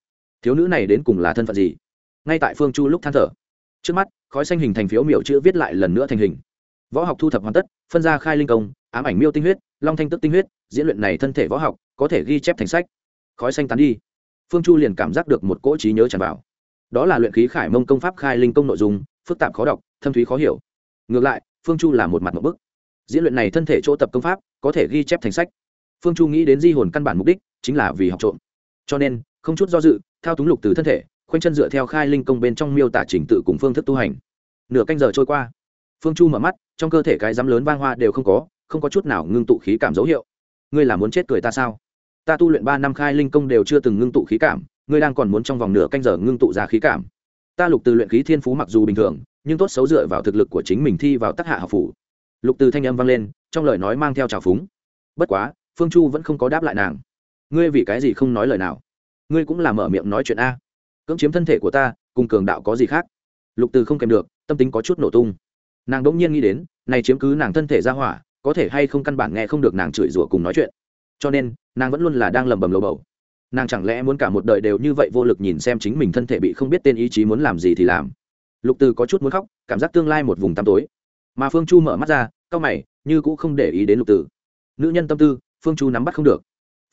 Thiếu nữ này đến cùng là thân phận gì? Ngay tại phương chu lúc than thở. Trước mắt, khói xanh hình thành phiếu miểu chữ viết lại lần nữa thành hình. Võ học thu thập hoàn tất, phân ra khai linh công, ám ảnh miêu tinh huyết, long thanh tức tinh huyết, diễn luyện này thân thể võ học, có thể ghi chép thành sách khói xanh tán đi. Phương chu liền cảm giác được một cỗ trí nhớ tràn vào. Đó là luyện khí khải mông công pháp khai linh công nội dung, phức tạp khó đọc, thâm thúy khó hiểu. Ngược lại, phương chu là một mặt một bức. Diễn luyện này thân thể chỗ tập công pháp, có thể ghi chép thành sách. Phương chu nghĩ đến di hồn căn bản mục đích, chính là vì học trộm. Cho nên, không chút do dự, thao túng lục từ thân thể, khoanh chân dựa theo khai linh công bên trong miêu tả trình tự cùng phương thức tu hành. Nửa canh giờ trôi qua. Phương chu mở mắt, trong cơ thể cái dám lớn vang hoa đều không có không có chút nào ngưng tụ khí cảm dấu hiệu. Ngươi là muốn chết cười ta sao? Ta tu luyện ba năm khai linh công đều chưa từng ngưng tụ khí cảm, ngươi đang còn muốn trong vòng nửa canh giờ ngưng tụ ra khí cảm. Ta lục từ luyện khí thiên phú mặc dù bình thường, nhưng tốt xấu dựa vào thực lực của chính mình thi vào tác hạ học phủ. Lục từ thanh âm vang lên, trong lời nói mang theo trào phúng. Bất quá, phương chu vẫn không có đáp lại nàng. Ngươi vì cái gì không nói lời nào? Ngươi cũng là mở miệng nói chuyện a. Cưỡng chiếm thân thể của ta, cùng cường đạo có gì khác? Lục từ không kèm được, tâm tính có chút nổ tung. Nàng đ ỗ n g nhiên nghĩ đến, này chiếm cứ nàng thân thể ra hỏa, có thể hay không căn bản nghe không được nàng chửi rủa cùng nói chuyện cho nên nàng vẫn luôn là đang lầm bầm lầu bầu. Nàng chẳng lẽ muốn cả một đời đều như vậy vô lực nhìn xem chính mình thân thể bị không biết tên ý chí muốn làm gì thì làm. Lục từ có chút muốn khóc, cảm giác tương lai một vùng tăm tối. Mà phương chu mở mắt ra, cau mày, như cũng không để ý đến lục từ. Nữ nhân tâm tư, phương chu nắm bắt không được.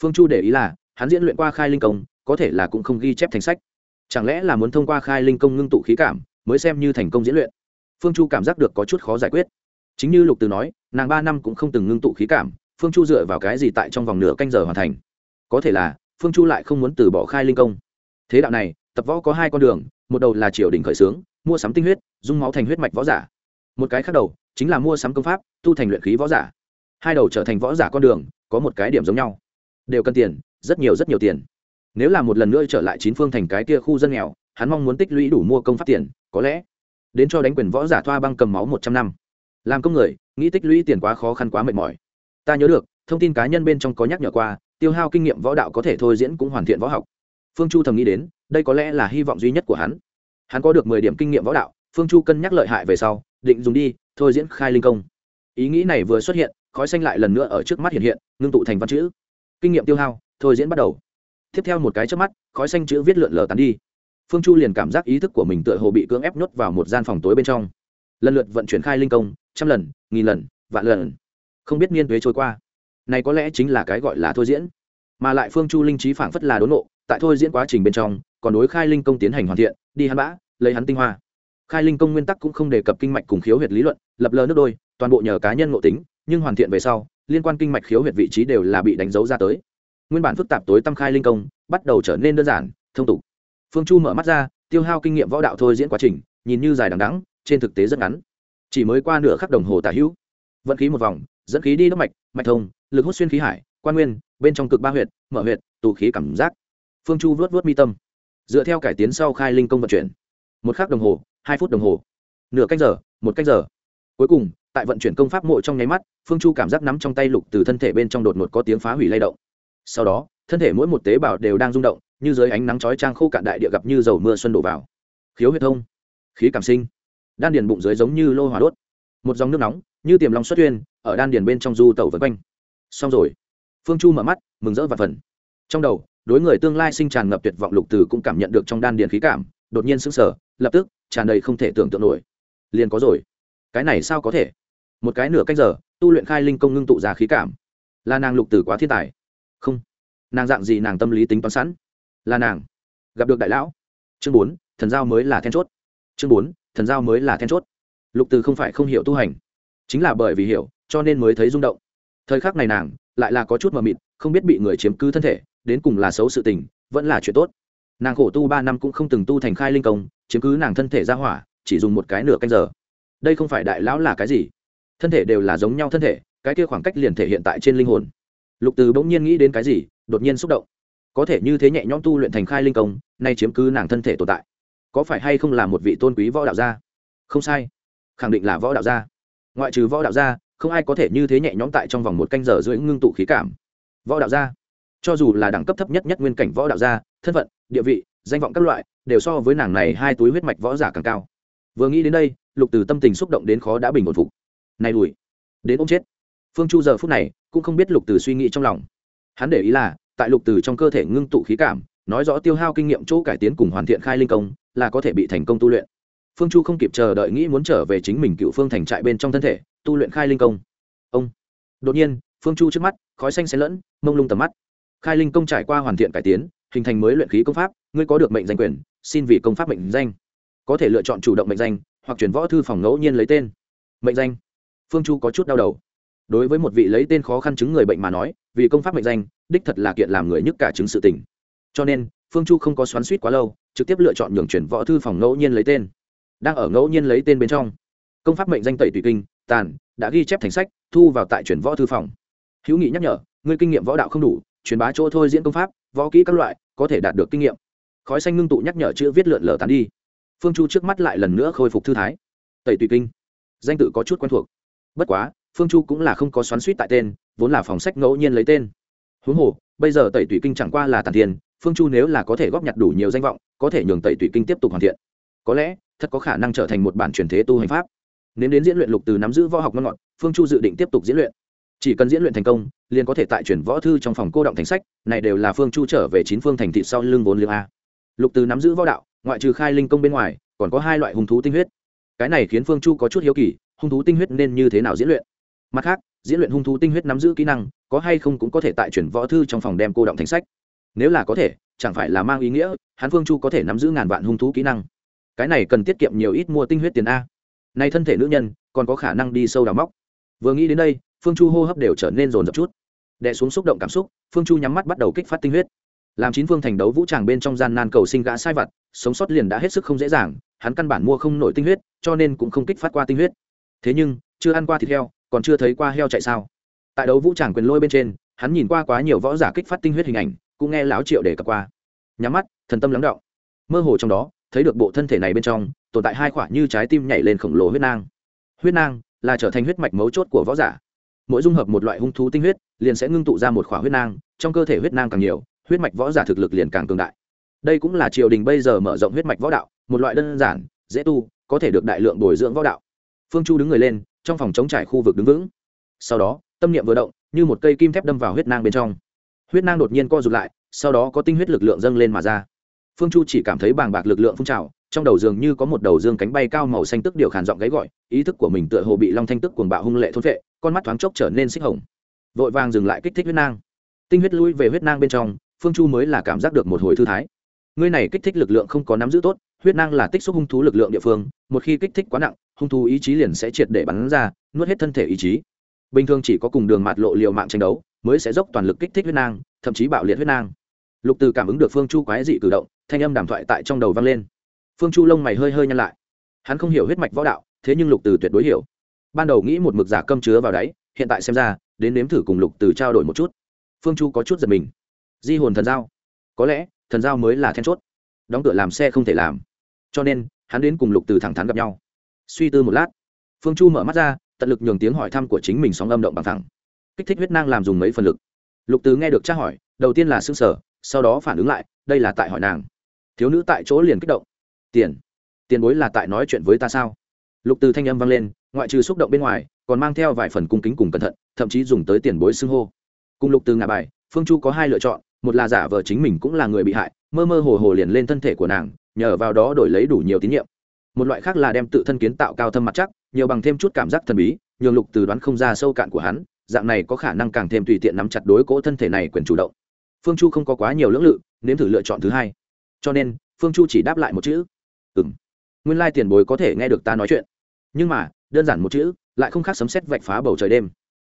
Phương chu để ý là, hắn diễn luyện qua khai linh công, có thể là cũng không ghi chép thành sách. Chẳng lẽ là muốn thông qua khai linh công ngưng tụ khí cảm, mới xem như thành công diễn luyện? Phương chu cảm giác được có chút khó giải quyết. Chính như lục từ nói, nàng ba năm cũng không từng ngưng tụ khí cảm phương chu dựa vào cái gì tại trong vòng nửa canh giờ hoàn thành? Có thể là, phương chu lại không muốn từ bỏ khai linh công. Thế đạo này, tập võ có hai con đường, một đầu là triều đình khởi xướng, mua sắm tinh huyết, dung máu thành huyết mạch võ giả. Một cái khác đầu, chính là mua sắm công pháp, tu thành luyện khí võ giả. Hai đầu trở thành võ giả con đường, có một cái điểm giống nhau. Đều cần tiền, rất nhiều rất nhiều tiền. Nếu là một lần nữa trở lại chín phương thành cái kia khu dân nghèo, hắn mong muốn tích lũy đủ mua công phát tiền, có lẽ đến cho đánh quyền võ giả thoa băng cầm máu một trăm năm. Làm công người, nghĩ tích lũy tiền quá khó khăn quá mệt mỏi ta nhớ được, thông tin cá nhân bên trong có nhắc nhở qua, tiêu hao kinh nghiệm võ đạo có thể thôi diễn cũng hoàn thiện võ học. Phương chu thầm nghĩ đến, đây có lẽ là hy vọng duy nhất của hắn. Hắn có được mười điểm kinh nghiệm võ đạo, phương chu cân nhắc lợi hại về sau, định dùng đi, thôi diễn khai linh công. Ý nghĩ này vừa xuất hiện, khói xanh lại lần nữa ở trước mắt hiện hiện, ngưng tụ thành văn chữ. Kinh nghiệm tiêu hao, thôi diễn bắt đầu. Tiếp theo một cái trước mắt, khói xanh chữ viết lượn lờ tán đi. Phương chu liền cảm giác ý thức của mình tựa hồ bị cưỡng ép nhốt vào một gian phòng tối bên trong. Lần lượt vận chuyển khai linh công, trăm lần, nghìn lần, vạn lần không biết niên tuế trôi qua. Này có lẽ chính là cái gọi là thôi diễn. Mà lại phương chu linh trí phảng phất là đốn nộ, tại thôi diễn quá trình bên trong, còn đối khai linh công tiến hành hoàn thiện, đi hắn bã, lấy hắn tinh hoa. Khai linh công nguyên tắc cũng không đề cập kinh mạch cùng khiếu huyệt lý luận, lập lờ nước đôi, toàn bộ nhờ cá nhân ngộ tính, nhưng hoàn thiện về sau, liên quan kinh mạch khiếu huyệt vị trí đều là bị đánh dấu ra tới. Nguyên bản phức tạp tối tâm khai linh công, bắt đầu trở nên đơn giản, thông tục. Phương chu mở mắt ra, tiêu hao kinh nghiệm võ đạo thôi diễn quá trình, nhìn như dài đằng đắng trên thực tế rất ngắn. Chỉ mới qua nửa khắc đồng hồ tả hữu. Vận khí một vòng dẫn khí đi đốc mạch mạch thông, lực hút xuyên khí hải, quan nguyên, bên trong cực ba huyệt, mở huyệt, tụ khí cảm giác. Phương chu vớt vớt mi tâm. Dựa theo cải tiến sau khai linh công vận chuyển. Một khắc đồng hồ, hai phút đồng hồ. Nửa canh giờ, một canh giờ. Cuối cùng, tại vận chuyển công pháp mộ trong nháy mắt, phương chu cảm giác nắm trong tay lục từ thân thể bên trong đột ngột có tiếng phá hủy lay động. Sau đó, thân thể mỗi một tế bào đều đang rung động, như dưới ánh nắng chói trang khô cạn đại địa gặp như dầu mưa xuân đổ vào. Khiếu huyết thông. Khí cảm sinh. Đan điền bụng dưới giống như lô hỏa đốt. Một dòng nước nóng, như tiềm long xuất tuyên ở đan điền bên trong du tẩu vân quanh. Xong rồi. Phương chu mở mắt, mừng rỡ và phần trong đầu, đối người tương lai sinh tràn ngập tuyệt vọng lục từ cũng cảm nhận được trong đan điền khí cảm, đột nhiên sững sờ, lập tức, tràn đầy không thể tưởng tượng nổi. Liền có rồi. Cái này sao có thể? Một cái nửa cách giờ, tu luyện khai linh công ngưng tụ ra khí cảm. Là nàng lục từ quá thiên tài. Không. Nàng dạng gì nàng tâm lý tính toán sẵn? Là nàng. Gặp được đại lão. Chương bốn, thần giao mới là then chốt. Chương bốn, thần giao mới là then chốt. Lục từ không phải không hiểu tu hành. Chính là bởi vì hiểu cho nên mới thấy rung động. Thời khắc này nàng lại là có chút mờ mịt, không biết bị người chiếm cứ thân thể, đến cùng là xấu sự tình, vẫn là chuyện tốt. Nàng khổ tu ba năm cũng không từng tu thành khai linh công, chiếm cứ nàng thân thể ra hỏa, chỉ dùng một cái nửa canh giờ. Đây không phải đại lão là cái gì? Thân thể đều là giống nhau thân thể, cái kia khoảng cách liền thể hiện tại trên linh hồn. Lục từ bỗng nhiên nghĩ đến cái gì, đột nhiên xúc động. Có thể như thế nhẹ nhõm tu luyện thành khai linh công, nay chiếm cứ nàng thân thể tồn tại. Có phải hay không là một vị tôn quý võ đạo gia? Không sai. Khẳng định là võ đạo gia. Ngoại trừ võ đạo gia không ai có thể như thế nhẹ nhõm tại trong vòng một canh giờ rưỡi ngưng tụ khí cảm. Võ đạo gia. Cho dù là đẳng cấp thấp nhất nhất nguyên cảnh võ đạo gia, thân phận, địa vị, danh vọng các loại, đều so với nàng này hai túi huyết mạch võ giả càng cao. Vừa nghĩ đến đây, lục từ tâm tình xúc động đến khó đã bình ổn phục. Này đùi, đến ông chết. Phương chu giờ phút này cũng không biết lục từ suy nghĩ trong lòng. Hắn để ý là, tại lục từ trong cơ thể ngưng tụ khí cảm, nói rõ tiêu hao kinh nghiệm chỗ cải tiến cùng hoàn thiện khai linh công, là có thể bị thành công tu luyện. Phương chu không kịp chờ đợi nghĩ muốn trở về chính mình cựu phương thành trại bên trong thân thể tu luyện khai linh công. Ông. Đột nhiên, phương chu trước mắt, khói xanh xen lẫn, mông lung tầm mắt. Khai linh công trải qua hoàn thiện cải tiến, hình thành mới luyện khí công pháp, ngươi có được mệnh danh quyền, xin vì công pháp mệnh danh. Có thể lựa chọn chủ động mệnh danh, hoặc chuyển võ thư phòng ngẫu nhiên lấy tên. Mệnh danh. Phương chu có chút đau đầu. Đối với một vị lấy tên khó khăn chứng người bệnh mà nói, vì công pháp mệnh danh, đích thật là kiện làm người nhức cả chứng sự tình. Cho nên, phương chu không có xoắn suýt quá lâu, trực tiếp lựa chọn nhường chuyển võ thư phòng ngẫu nhiên lấy tên. Đang ở ngẫu nhiên lấy tên bên trong. Công pháp mệnh danh tẩy tùy kinh tàn, đã ghi chép thành sách, thu vào tại chuyển võ thư phòng. Hữu nghị nhắc nhở, ngươi kinh nghiệm võ đạo không đủ, truyền bá chỗ thôi diễn công pháp, võ kỹ các loại, có thể đạt được kinh nghiệm. Khói xanh ngưng tụ nhắc nhở chữ viết lượn lờ tán đi. Phương chu trước mắt lại lần nữa khôi phục thư thái. Tẩy tùy kinh. Danh tự có chút quen thuộc. Bất quá, phương chu cũng là không có xoắn suýt tại tên, vốn là phòng sách ngẫu nhiên lấy tên. Huống hồ, bây giờ tẩy tùy kinh chẳng qua là tàn tiền, phương chu nếu là có thể góp nhặt đủ nhiều danh vọng, có thể nhường tẩy tùy kinh tiếp tục hoàn thiện. Có lẽ, thật có khả năng trở thành một bản truyền thế tu hành pháp nếu đến diễn luyện lục từ nắm giữ võ học ngon ngọt, phương chu dự định tiếp tục diễn luyện. Chỉ cần diễn luyện thành công, liền có thể tại chuyển võ thư trong phòng cô động thành sách, này đều là phương chu trở về chín phương thành thị sau lưng vốn liêu a. Lục từ nắm giữ võ đạo, ngoại trừ khai linh công bên ngoài, còn có hai loại hung thú tinh huyết. Cái này khiến phương chu có chút hiếu kỳ, hung thú tinh huyết nên như thế nào diễn luyện? Mặt khác, diễn luyện hung thú tinh huyết nắm giữ kỹ năng, có hay không cũng có thể tại chuyển võ thư trong phòng đem cô động thành sách. Nếu là có thể, chẳng phải là mang ý nghĩa, hắn phương chu có thể nắm giữ ngàn vạn hung thú kỹ năng. Cái này cần tiết kiệm nhiều ít mua tinh huyết tiền a nay thân thể nữ nhân, còn có khả năng đi sâu đào móc. Vừa nghĩ đến đây, phương chu hô hấp đều trở nên rồn rập chút. Đè xuống xúc động cảm xúc, phương chu nhắm mắt bắt đầu kích phát tinh huyết. Làm chín phương thành đấu vũ tràng bên trong gian nan cầu sinh gã sai vặt sống sót liền đã hết sức không dễ dàng, hắn căn bản mua không nổi tinh huyết, cho nên cũng không kích phát qua tinh huyết. Thế nhưng, chưa ăn qua thịt heo, còn chưa thấy qua heo chạy sao? Tại đấu vũ tràng quyền lôi bên trên, hắn nhìn qua quá nhiều võ giả kích phát tinh huyết hình ảnh, cũng nghe lão triệu để cập qua. Nhắm mắt, thần tâm lắng động. Mơ hồ trong đó thấy được bộ thân thể này bên trong, tồn tại hai khoả như trái tim nhảy lên khổng lồ huyết nang. Huyết nang là trở thành huyết mạch mấu chốt của võ giả. Mỗi dung hợp một loại hung thú tinh huyết, liền sẽ ngưng tụ ra một khoả huyết nang, trong cơ thể huyết nang càng nhiều, huyết mạch võ giả thực lực liền càng cường đại. Đây cũng là triều đình bây giờ mở rộng huyết mạch võ đạo, một loại đơn giản, dễ tu, có thể được đại lượng bồi dưỡng võ đạo. Phương chu đứng người lên, trong phòng chống trải khu vực đứng vững. Sau đó, tâm niệm vừa động, như một cây kim thép đâm vào huyết nang bên trong. Huyết nang đột nhiên co rụt lại, sau đó có tinh huyết lực lượng dâng lên mà ra phương chu chỉ cảm thấy bàng bạc lực lượng phun trào, trong đầu dường như có một đầu dương cánh bay cao màu xanh tức điều khàn giọng gáy gọi, ý thức của mình tựa hồ bị long thanh tức cuồng bạo hung lệ thôn vệ con mắt thoáng chốc trở nên xích hồng. Vội vàng dừng lại kích thích huyết nang. Tinh huyết lui về huyết nang bên trong, phương chu mới là cảm giác được một hồi thư thái. Ngươi này kích thích lực lượng không có nắm giữ tốt, huyết nang là tích xúc hung thú lực lượng địa phương, một khi kích thích quá nặng, hung thú ý chí liền sẽ triệt để bắn ra, nuốt hết thân thể ý chí. Bình thường chỉ có cùng đường mạt lộ liều mạng tranh đấu, mới sẽ dốc toàn lực kích thích huyết nang, thậm chí bạo liệt huyết nang lục từ cảm ứng được phương chu quái dị cử động, thanh âm đàm thoại tại trong đầu vang lên. Phương chu lông mày hơi hơi nhăn lại. Hắn không hiểu huyết mạch võ đạo, thế nhưng lục từ tuyệt đối hiểu. Ban đầu nghĩ một mực giả câm chứa vào đáy, hiện tại xem ra, đến nếm thử cùng lục từ trao đổi một chút. Phương chu có chút giật mình. Di hồn thần giao. Có lẽ, thần giao mới là then chốt. Đóng cửa làm xe không thể làm. Cho nên, hắn đến cùng lục từ thẳng thắn gặp nhau. Suy tư một lát, phương chu mở mắt ra, tận lực nhường tiếng hỏi thăm của chính mình sóng âm động bằng thẳng. Kích thích huyết năng làm dùng mấy phần lực. Lục từ nghe được tra hỏi, đầu tiên là s ư n g sở sau đó phản ứng lại, đây là tại hỏi nàng. Thiếu nữ tại chỗ liền kích động. Tiền tiền bối là tại nói chuyện với ta sao? Lục từ thanh âm vang lên, ngoại trừ xúc động bên ngoài, còn mang theo vài phần cung kính cùng cẩn thận, thậm chí dùng tới tiền bối xưng hô. Cùng lục từ ngà bài, phương chu có hai lựa chọn, một là giả vờ chính mình cũng là người bị hại, mơ mơ hồ hồ liền lên thân thể của nàng, nhờ vào đó đổi lấy đủ nhiều tín nhiệm. Một loại khác là đem tự thân kiến tạo cao thâm mặt chắc, nhiều bằng thêm chút cảm giác thần bí, nhường lục từ đoán không ra sâu cạn của hắn, dạng này có khả năng càng thêm tùy tiện nắm chặt đối cỗ thân thể này quyền chủ động phương chu không có quá nhiều lưỡng lự, nếm thử lựa chọn thứ hai. Cho nên, phương chu chỉ đáp lại một chữ ừ m nguyên lai tiền bối có thể nghe được ta nói chuyện. Nhưng mà, đơn giản một chữ, lại không khác sấm xét vạch phá bầu trời đêm.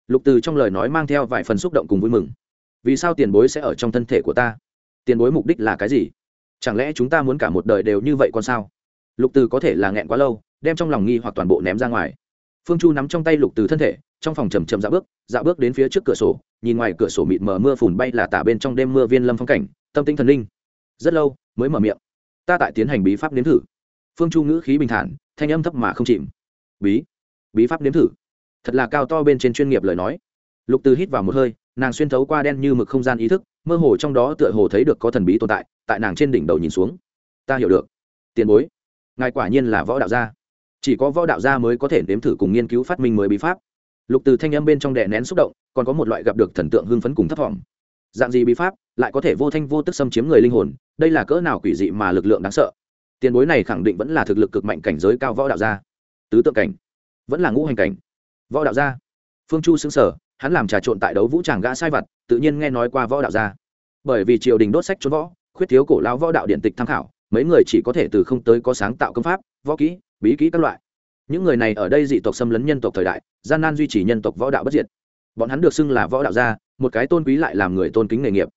Lục từ trong lời nói mang theo vài phần xúc động cùng vui mừng. Vì sao tiền bối sẽ ở trong thân thể của ta? Tiền bối mục đích là cái gì? Chẳng lẽ chúng ta muốn cả một đời đều như vậy con sao? Lục từ có thể là nghẹn quá lâu, đem trong lòng nghi hoặc toàn bộ ném ra ngoài phương chu nắm trong tay lục từ thân thể, trong phòng chầm chậm dạ bước dạ bước đến phía trước cửa sổ, nhìn ngoài cửa sổ mịt mờ mưa phùn bay là tả bên trong đêm mưa viên lâm phong cảnh, tâm tinh thần linh. Rất lâu, mới mở miệng. Ta tại tiến hành bí pháp nếm thử. Phương chu ngữ khí bình thản, thanh âm thấp mà không chìm bí? Bí pháp nếm thử? Thật là cao to bên trên chuyên nghiệp lời nói. Lục từ hít vào một hơi, nàng xuyên thấu qua đen như mực không gian ý thức, mơ hồ trong đó tựa hồ thấy được có thần bí tồn tại tại nàng trên đỉnh đầu nhìn xuống. Ta hiểu được. Tiền bối. Ngài quả nhiên là võ đạo gia chỉ có võ đạo gia mới có thể nếm thử cùng nghiên cứu phát minh mới bí pháp. Lục từ thanh âm bên trong đè nén xúc động, còn có một loại gặp được thần tượng hưng phấn cùng thất vọng dạng gì bí pháp lại có thể vô thanh vô tức xâm chiếm người linh hồn, đây là cỡ nào quỷ dị mà lực lượng đáng sợ. Tiền bối này khẳng định vẫn là thực lực cực mạnh cảnh giới cao võ đạo gia. Tứ tượng cảnh, vẫn là ngũ hành cảnh. Võ đạo gia. Phương chu xứng sở hắn làm trà trộn tại đấu vũ tràng gã sai vặt tự nhiên nghe nói qua võ đạo gia. Bởi vì triều đình đốt sách trốn võ, khuyết thiếu cổ lao võ đạo điện tịch tham khảo, mấy người chỉ có thể từ không tới có sáng tạo công pháp, võ kỹ bí kỹ các loại. Những người này ở đây dị tộc xâm lấn nhân tộc thời đại, gian nan duy trì nhân tộc võ đạo bất diệt. Bọn hắn được xưng là võ đạo gia, một cái tôn quý lại làm người tôn kính nghề nghiệp.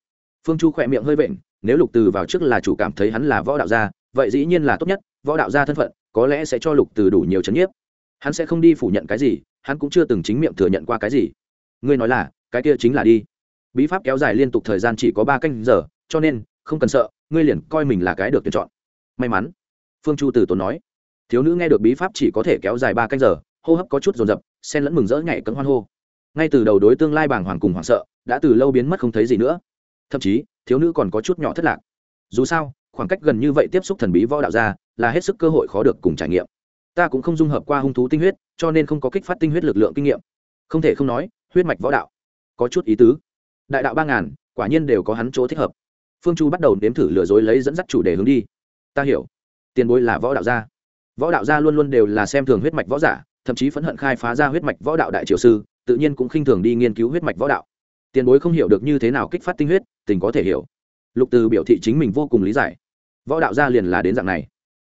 Phương chu khỏe miệng hơi vện, nếu lục từ vào trước là chủ cảm thấy hắn là võ đạo gia, vậy dĩ nhiên là tốt nhất, võ đạo gia thân phận, có lẽ sẽ cho lục từ đủ nhiều c h ấ n nhiếp. Hắn sẽ không đi phủ nhận cái gì, hắn cũng chưa từng chính miệng thừa nhận qua cái gì. Ngươi nói là, cái kia chính là đi. Bí pháp kéo dài liên tục thời gian chỉ có ba canh giờ, cho nên, không cần sợ, ngươi liền coi mình là cái được tuyển chọn. May mắn. Phương chu từ tốn nói thiếu nữ nghe được bí pháp chỉ có thể kéo dài ba canh giờ, hô hấp có chút dồn dập sen lẫn mừng rỡ nhảy cấm hoan hô. Ngay từ đầu đối tương lai bàng hoàng cùng hoảng sợ, đã từ lâu biến mất không thấy gì nữa. Thậm chí, thiếu nữ còn có chút nhỏ thất lạc. Dù sao, khoảng cách gần như vậy tiếp xúc thần bí võ đạo ra, là hết sức cơ hội khó được cùng trải nghiệm. Ta cũng không dung hợp qua hung thú tinh huyết, cho nên không có kích phát tinh huyết lực lượng kinh nghiệm. Không thể không nói, huyết mạch võ đạo có chút ý tứ. Đại đạo ba ngàn, quả nhiên đều có hắn chỗ thích hợp. Phương chu bắt đầu nếm thử lừa dối lấy dẫn dắt chủ đề hướng đi. Ta hiểu. Tiền bối là võ đạo gia võ đạo gia luôn luôn đều là xem thường huyết mạch võ giả, thậm chí phẫn hận khai phá ra huyết mạch võ đạo đại triều sư, tự nhiên cũng khinh thường đi nghiên cứu huyết mạch võ đạo. Tiền bối không hiểu được như thế nào kích phát tinh huyết, tình có thể hiểu. Lục từ biểu thị chính mình vô cùng lý giải. Võ đạo gia liền là đến dạng này.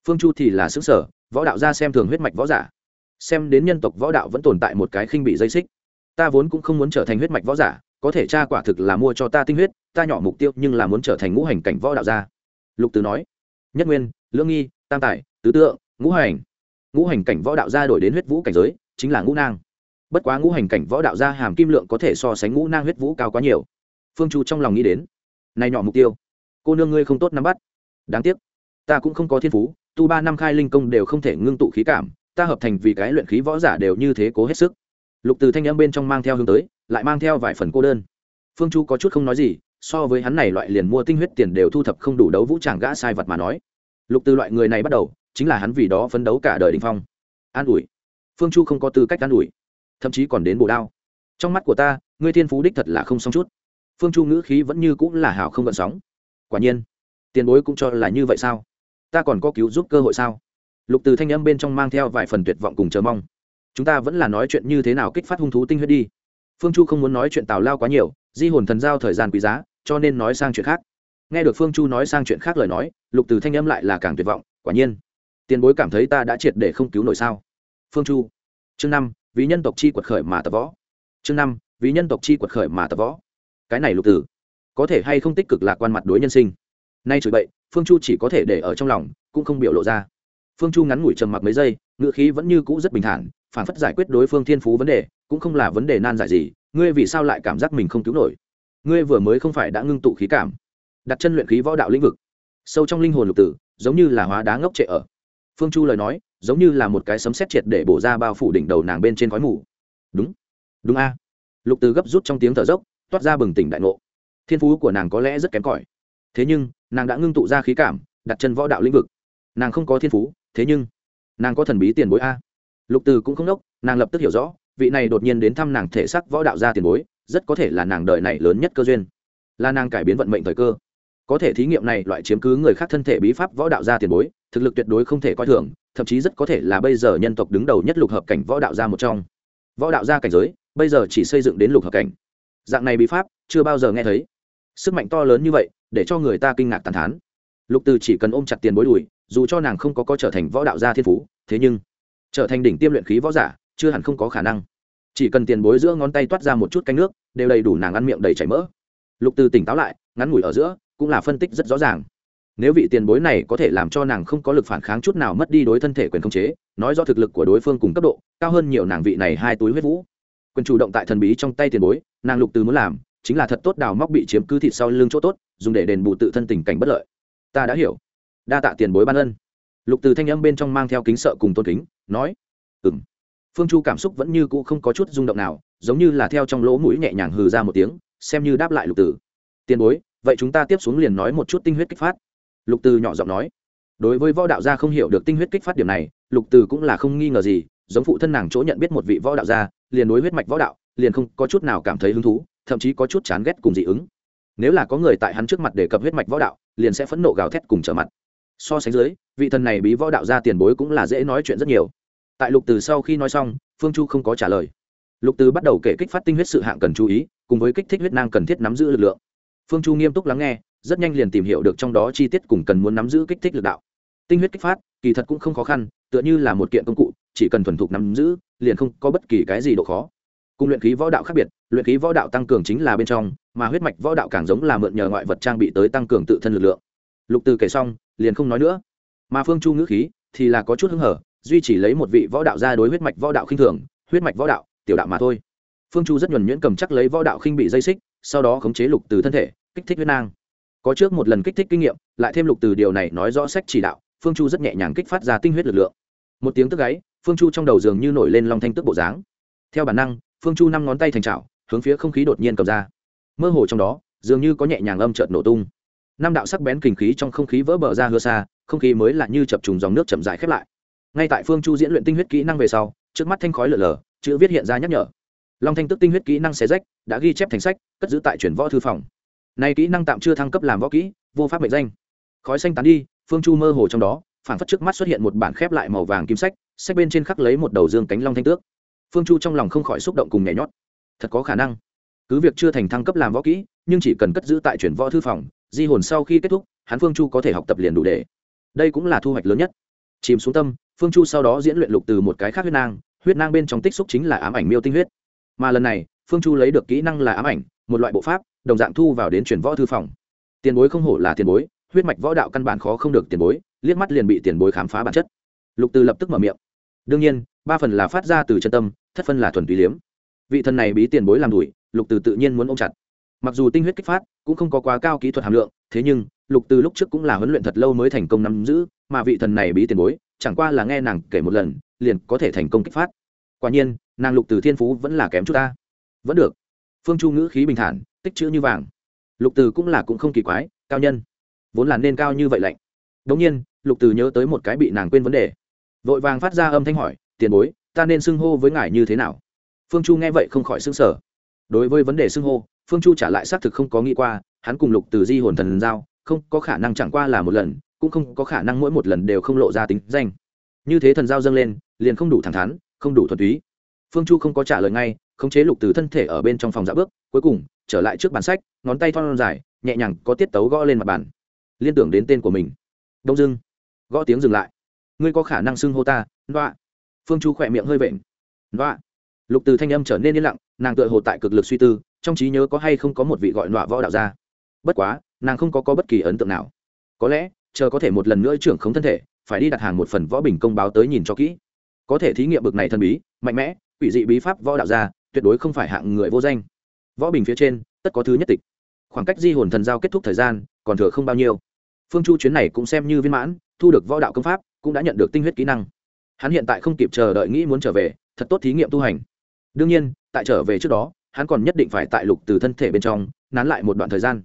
Phương chu thì là xứng sở, võ đạo gia xem thường huyết mạch võ giả. Xem đến nhân tộc võ đạo vẫn tồn tại một cái khinh bị dây xích. Ta vốn cũng không muốn trở thành huyết mạch võ giả, có thể cha quả thực là mua cho ta tinh huyết, ta nhỏ mục tiêu nhưng là muốn trở thành ngũ hành cảnh võ đạo gia. Lục từ nói, nhất nguyên, lương nghi, tam tài, tứ tượng ngũ hành. Ngũ hành cảnh võ đạo gia đổi đến huyết vũ cảnh giới, chính là ngũ nang. Bất quá ngũ hành cảnh võ đạo gia hàm kim lượng có thể so sánh ngũ nang huyết vũ cao quá nhiều. Phương chu trong lòng nghĩ đến, này nhỏ mục tiêu, cô nương ngươi không tốt nắm bắt. Đáng tiếc, ta cũng không có thiên phú, tu ba năm khai linh công đều không thể ngưng tụ khí cảm, ta hợp thành vì cái luyện khí võ giả đều như thế cố hết sức. Lục từ thanh âm bên trong mang theo hướng tới, lại mang theo vài phần cô đơn. Phương chu có chút không nói gì, so với hắn này loại liền mua tinh huyết tiền đều thu thập không đủ đấu vũ tràng gã sai vật mà nói. Lục từ loại người này bắt đầu chính là hắn vì đó phấn đấu cả đời đình phong. An ủi. Phương chu không có tư cách an ủi, thậm chí còn đến bồ đao. Trong mắt của ta, ngươi thiên phú đích thật là không xong chút. Phương chu ngữ khí vẫn như cũng là hào không gợn sóng. Quả nhiên, tiền bối cũng cho là như vậy sao? Ta còn có cứu giúp cơ hội sao? Lục từ thanh âm bên trong mang theo vài phần tuyệt vọng cùng chờ mong. Chúng ta vẫn là nói chuyện như thế nào kích phát hung thú tinh huyết đi. Phương chu không muốn nói chuyện tào lao quá nhiều, di hồn thần giao thời gian quý giá, cho nên nói sang chuyện khác. Nghe được phương chu nói sang chuyện khác lời nói, lục từ thanh âm lại là càng tuyệt vọng, quả nhiên tiền bối cảm thấy ta đã triệt để không cứu nổi sao? Phương chu. Chương năm vì nhân tộc chi quật khởi mà tập võ. Chương năm vì nhân tộc chi quật khởi mà tập võ. Cái này lục tử, có thể hay không tích cực lạc quan mặt đối nhân sinh? Nay chửi bậy, phương chu chỉ có thể để ở trong lòng, cũng không biểu lộ ra. Phương chu ngắn ngủi trầm mặc mấy giây ngựa khí vẫn như cũ rất bình thản, phản phất giải quyết đối phương thiên phú vấn đề, cũng không là vấn đề nan giải gì, ngươi vì sao lại cảm giác mình không cứu nổi? Ngươi vừa mới không phải đã ngưng tụ khí cảm, đặt chân luyện khí võ đạo lĩnh vực. Sâu trong linh hồn lục tử, giống như là hóa đá ngốc trệ ở phương chu lời nói, giống như là một cái sấm xét triệt để bổ ra bao phủ đỉnh đầu nàng bên trên khói mù. Đúng đúng a. Lục từ gấp rút trong tiếng thở dốc, toát ra bừng tỉnh đại ngộ. Thiên phú của nàng có lẽ rất kém cỏi. Thế nhưng, nàng đã ngưng tụ ra khí cảm, đặt chân võ đạo lĩnh vực. Nàng không có thiên phú, thế nhưng, nàng có thần bí tiền bối a. Lục từ cũng không đốc, nàng lập tức hiểu rõ, vị này đột nhiên đến thăm nàng thể xác võ đạo gia tiền bối, rất có thể là nàng đời này lớn nhất cơ duyên. Là nàng cải biến vận mệnh thời cơ có thể thí nghiệm này loại chiếm cứ người khác thân thể bí pháp võ đạo gia tiền bối, thực lực tuyệt đối không thể coi thường, thậm chí rất có thể là bây giờ nhân tộc đứng đầu nhất lục hợp cảnh võ đạo gia một trong. Võ đạo gia cảnh giới, bây giờ chỉ xây dựng đến lục hợp cảnh. Dạng này bí pháp, chưa bao giờ nghe thấy. Sức mạnh to lớn như vậy, để cho người ta kinh ngạc tàn thán. Lục từ chỉ cần ôm chặt tiền bối đùi, dù cho nàng không có có trở thành võ đạo gia thiên phú, thế nhưng, trở thành đỉnh tiêm luyện khí võ giả, chưa hẳn không có khả năng. Chỉ cần tiền bối giữa ngón tay toát ra một chút canh nước, đều đầy đủ nàng ăn miệng đầy chảy mỡ. Lục từ tỉnh táo lại, ngắn ngủi ở giữa cũng là phân tích rất rõ ràng. Nếu vị tiền bối này có thể làm cho nàng không có lực phản kháng chút nào mất đi đối thân thể quyền khống chế, nói do thực lực của đối phương cùng cấp độ, cao hơn nhiều nàng vị này hai túi huyết vũ. Quyền chủ động tại thần bí trong tay tiền bối, nàng lục từ muốn làm, chính là thật tốt đào móc bị chiếm cứ thịt sau lưng chỗ tốt, dùng để đền bù tự thân tình cảnh bất lợi. Ta đã hiểu. Đa tạ tiền bối ban ân. Lục từ thanh âm bên trong mang theo kính sợ cùng tôn kính, nói ừng phương chu cảm xúc vẫn như cũ không có chút rung động nào, giống như là theo trong lỗ mũi nhẹ nhàng hừ ra một tiếng, xem như đáp lại lục từ. tiền bối vậy chúng ta tiếp xuống liền nói một chút tinh huyết kích phát. Lục từ nhỏ giọng nói. Đối với võ đạo gia không hiểu được tinh huyết kích phát điểm này, lục từ cũng là không nghi ngờ gì, giống phụ thân nàng chỗ nhận biết một vị võ đạo gia, liền đối huyết mạch võ đạo, liền không có chút nào cảm thấy hứng thú, thậm chí có chút chán ghét cùng dị ứng. Nếu là có người tại hắn trước mặt đề cập huyết mạch võ đạo, liền sẽ phẫn nộ gào thét cùng trở mặt. So sánh dưới, vị thần này bí võ đạo gia tiền bối cũng là dễ nói chuyện rất nhiều. Tại lục từ sau khi nói xong, phương chu không có trả lời. Lục từ bắt đầu kể kích phát tinh huyết sự hạng cần chú ý, cùng với kích thích huyết năng cần thiết nắm giữ lực lượng phương chu nghiêm túc lắng nghe, rất nhanh liền tìm hiểu được trong đó chi tiết cùng cần muốn nắm giữ kích thích lực đạo. Tinh huyết kích phát, kỳ thật cũng không khó khăn, tựa như là một kiện công cụ, chỉ cần thuần thục nắm giữ, liền không có bất kỳ cái gì độ khó. Cùng luyện khí võ đạo khác biệt, luyện khí võ đạo tăng cường chính là bên trong, mà huyết mạch võ đạo càng giống là mượn nhờ ngoại vật trang bị tới tăng cường tự thân lực lượng. Lục từ kể xong, liền không nói nữa. Mà phương chu ngữ khí thì là có chút hứng hở, duy chỉ lấy một vị võ đạo ra đối huyết mạch võ đạo khinh thường, huyết mạch võ đạo, tiểu đạo mà thôi. Phương chu rất nhuần nhuyễn cầm chắc lấy võ đạo khinh bị dây xích sau đó khống chế lục từ thân thể, kích thích huyết nang. Có trước một lần kích thích kinh nghiệm, lại thêm lục từ điều này nói rõ sách chỉ đạo, phương chu rất nhẹ nhàng kích phát ra tinh huyết lực lượng. Một tiếng tức gáy, phương chu trong đầu giường như nổi lên long thanh tức bộ dáng. Theo bản năng, phương chu năm ngón tay thành trào hướng phía không khí đột nhiên cầm ra. Mơ hồ trong đó, dường như có nhẹ nhàng âm trợt nổ tung. Năm đạo sắc bén kình khí trong không khí vỡ bờ ra hưa xa, không khí mới là như chập trùng dòng nước chậm dài khép lại. Ngay tại phương chu diễn luyện tinh huyết kỹ năng về sau, trước mắt thanh khói lở lở, chữ viết hiện ra nhắc nhở long thanh tức tinh huyết kỹ năng xé rách, đã ghi chép thành sách, cất giữ tại chuyển võ thư phòng. Này kỹ năng tạm chưa thăng cấp làm võ kỹ, vô pháp mệnh danh. Khói xanh tán đi, phương chu mơ hồ trong đó phản phất trước mắt xuất hiện một bản khép lại màu vàng kim sách sách bên trên khắc lấy một đầu dương cánh long thanh tước. Phương chu trong lòng không khỏi xúc động cùng nhảy nhót. Thật có khả năng. Cứ việc chưa thành thăng cấp làm võ kỹ, nhưng chỉ cần cất giữ tại chuyển võ thư phòng, di hồn sau khi kết thúc, hắn phương chu có thể học tập liền đủ để. Đây cũng là thu hoạch lớn nhất. Chìm xuống tâm, phương chu sau đó diễn luyện lục từ một cái khác huyết nang huyết nang bên trong tích xúc chính là ám ảnh miêu tinh huyết mà lần này, phương chu lấy được kỹ năng là ám ảnh, một loại bộ pháp, đồng dạng thu vào đến chuyển võ thư phòng. Tiền bối không hổ là tiền bối, huyết mạch võ đạo căn bản khó không được tiền bối, liếc mắt liền bị tiền bối khám phá bản chất. Lục từ lập tức mở miệng. Đương nhiên, ba phần là phát ra từ chân tâm, thất phân là thuần túy liếm. Vị thần này bí tiền bối làm đùi lục từ tự nhiên muốn ôm chặt. Mặc dù tinh huyết kích phát, cũng không có quá cao kỹ thuật hàm lượng, thế nhưng, lục từ lúc trước cũng là huấn luyện thật lâu mới thành công nắm giữ, mà vị thần này bí tiền bối, chẳng qua là nghe nàng kể một lần, liền có thể thành công kích phát. Quả nhiên nàng lục từ thiên phú vẫn là kém chút ta. Vẫn được. Phương chu ngữ khí bình thản, tích chữ như vàng. Lục từ cũng là cũng không kỳ quái, cao nhân. Vốn là nên cao như vậy lạnh. Đống nhiên, lục từ nhớ tới một cái bị nàng quên vấn đề. Vội vàng phát ra âm thanh hỏi, tiền bối, ta nên xưng hô với ngài như thế nào? Phương chu nghe vậy không khỏi xưng sở đối với vấn đề xưng hô, phương chu trả lại xác thực không có nghĩ qua, hắn cùng lục từ di hồn thần giao, không có khả năng chẳng qua là một lần, cũng không có khả năng mỗi một lần đều không lộ ra tính danh. Như thế thần giao dâng lên, liền không đủ thẳng thắn, không đủ thuần túy phương chu không có trả lời ngay khống chế lục từ thân thể ở bên trong phòng dạ bước cuối cùng trở lại trước bản sách ngón tay thon dài nhẹ nhàng có tiết tấu gõ lên mặt bàn. Liên tưởng đến tên của mình. Đông dưng gõ tiếng dừng lại. Ngươi có khả năng xưng hô ta loa phương chu khỏe miệng hơi vện. Loa lục từ thanh âm trở nên yên lặng nàng tựa hồ tại cực lực suy tư trong trí nhớ có hay không có một vị gọi nọa võ đạo gia. Bất quá nàng không có, có bất kỳ ấn tượng nào. Có lẽ chờ có thể một lần nữa trưởng không thân thể phải đi đặt hàng một phần võ bình công báo tới nhìn cho kỹ. Có thể thí nghiệm bực này thần bí mạnh mẽ quỷ dị bí pháp võ đạo gia tuyệt đối không phải hạng người vô danh. Võ bình phía trên, tất có thứ nhất tịch. Khoảng cách di hồn thần giao kết thúc thời gian, còn thừa không bao nhiêu. Phương chu chuyến này cũng xem như viên mãn, thu được võ đạo công pháp, cũng đã nhận được tinh huyết kỹ năng. Hắn hiện tại không kịp chờ đợi nghĩ muốn trở về, thật tốt thí nghiệm tu hành. Đương nhiên, tại trở về trước đó, hắn còn nhất định phải tại lục từ thân thể bên trong, nán lại một đoạn thời gian.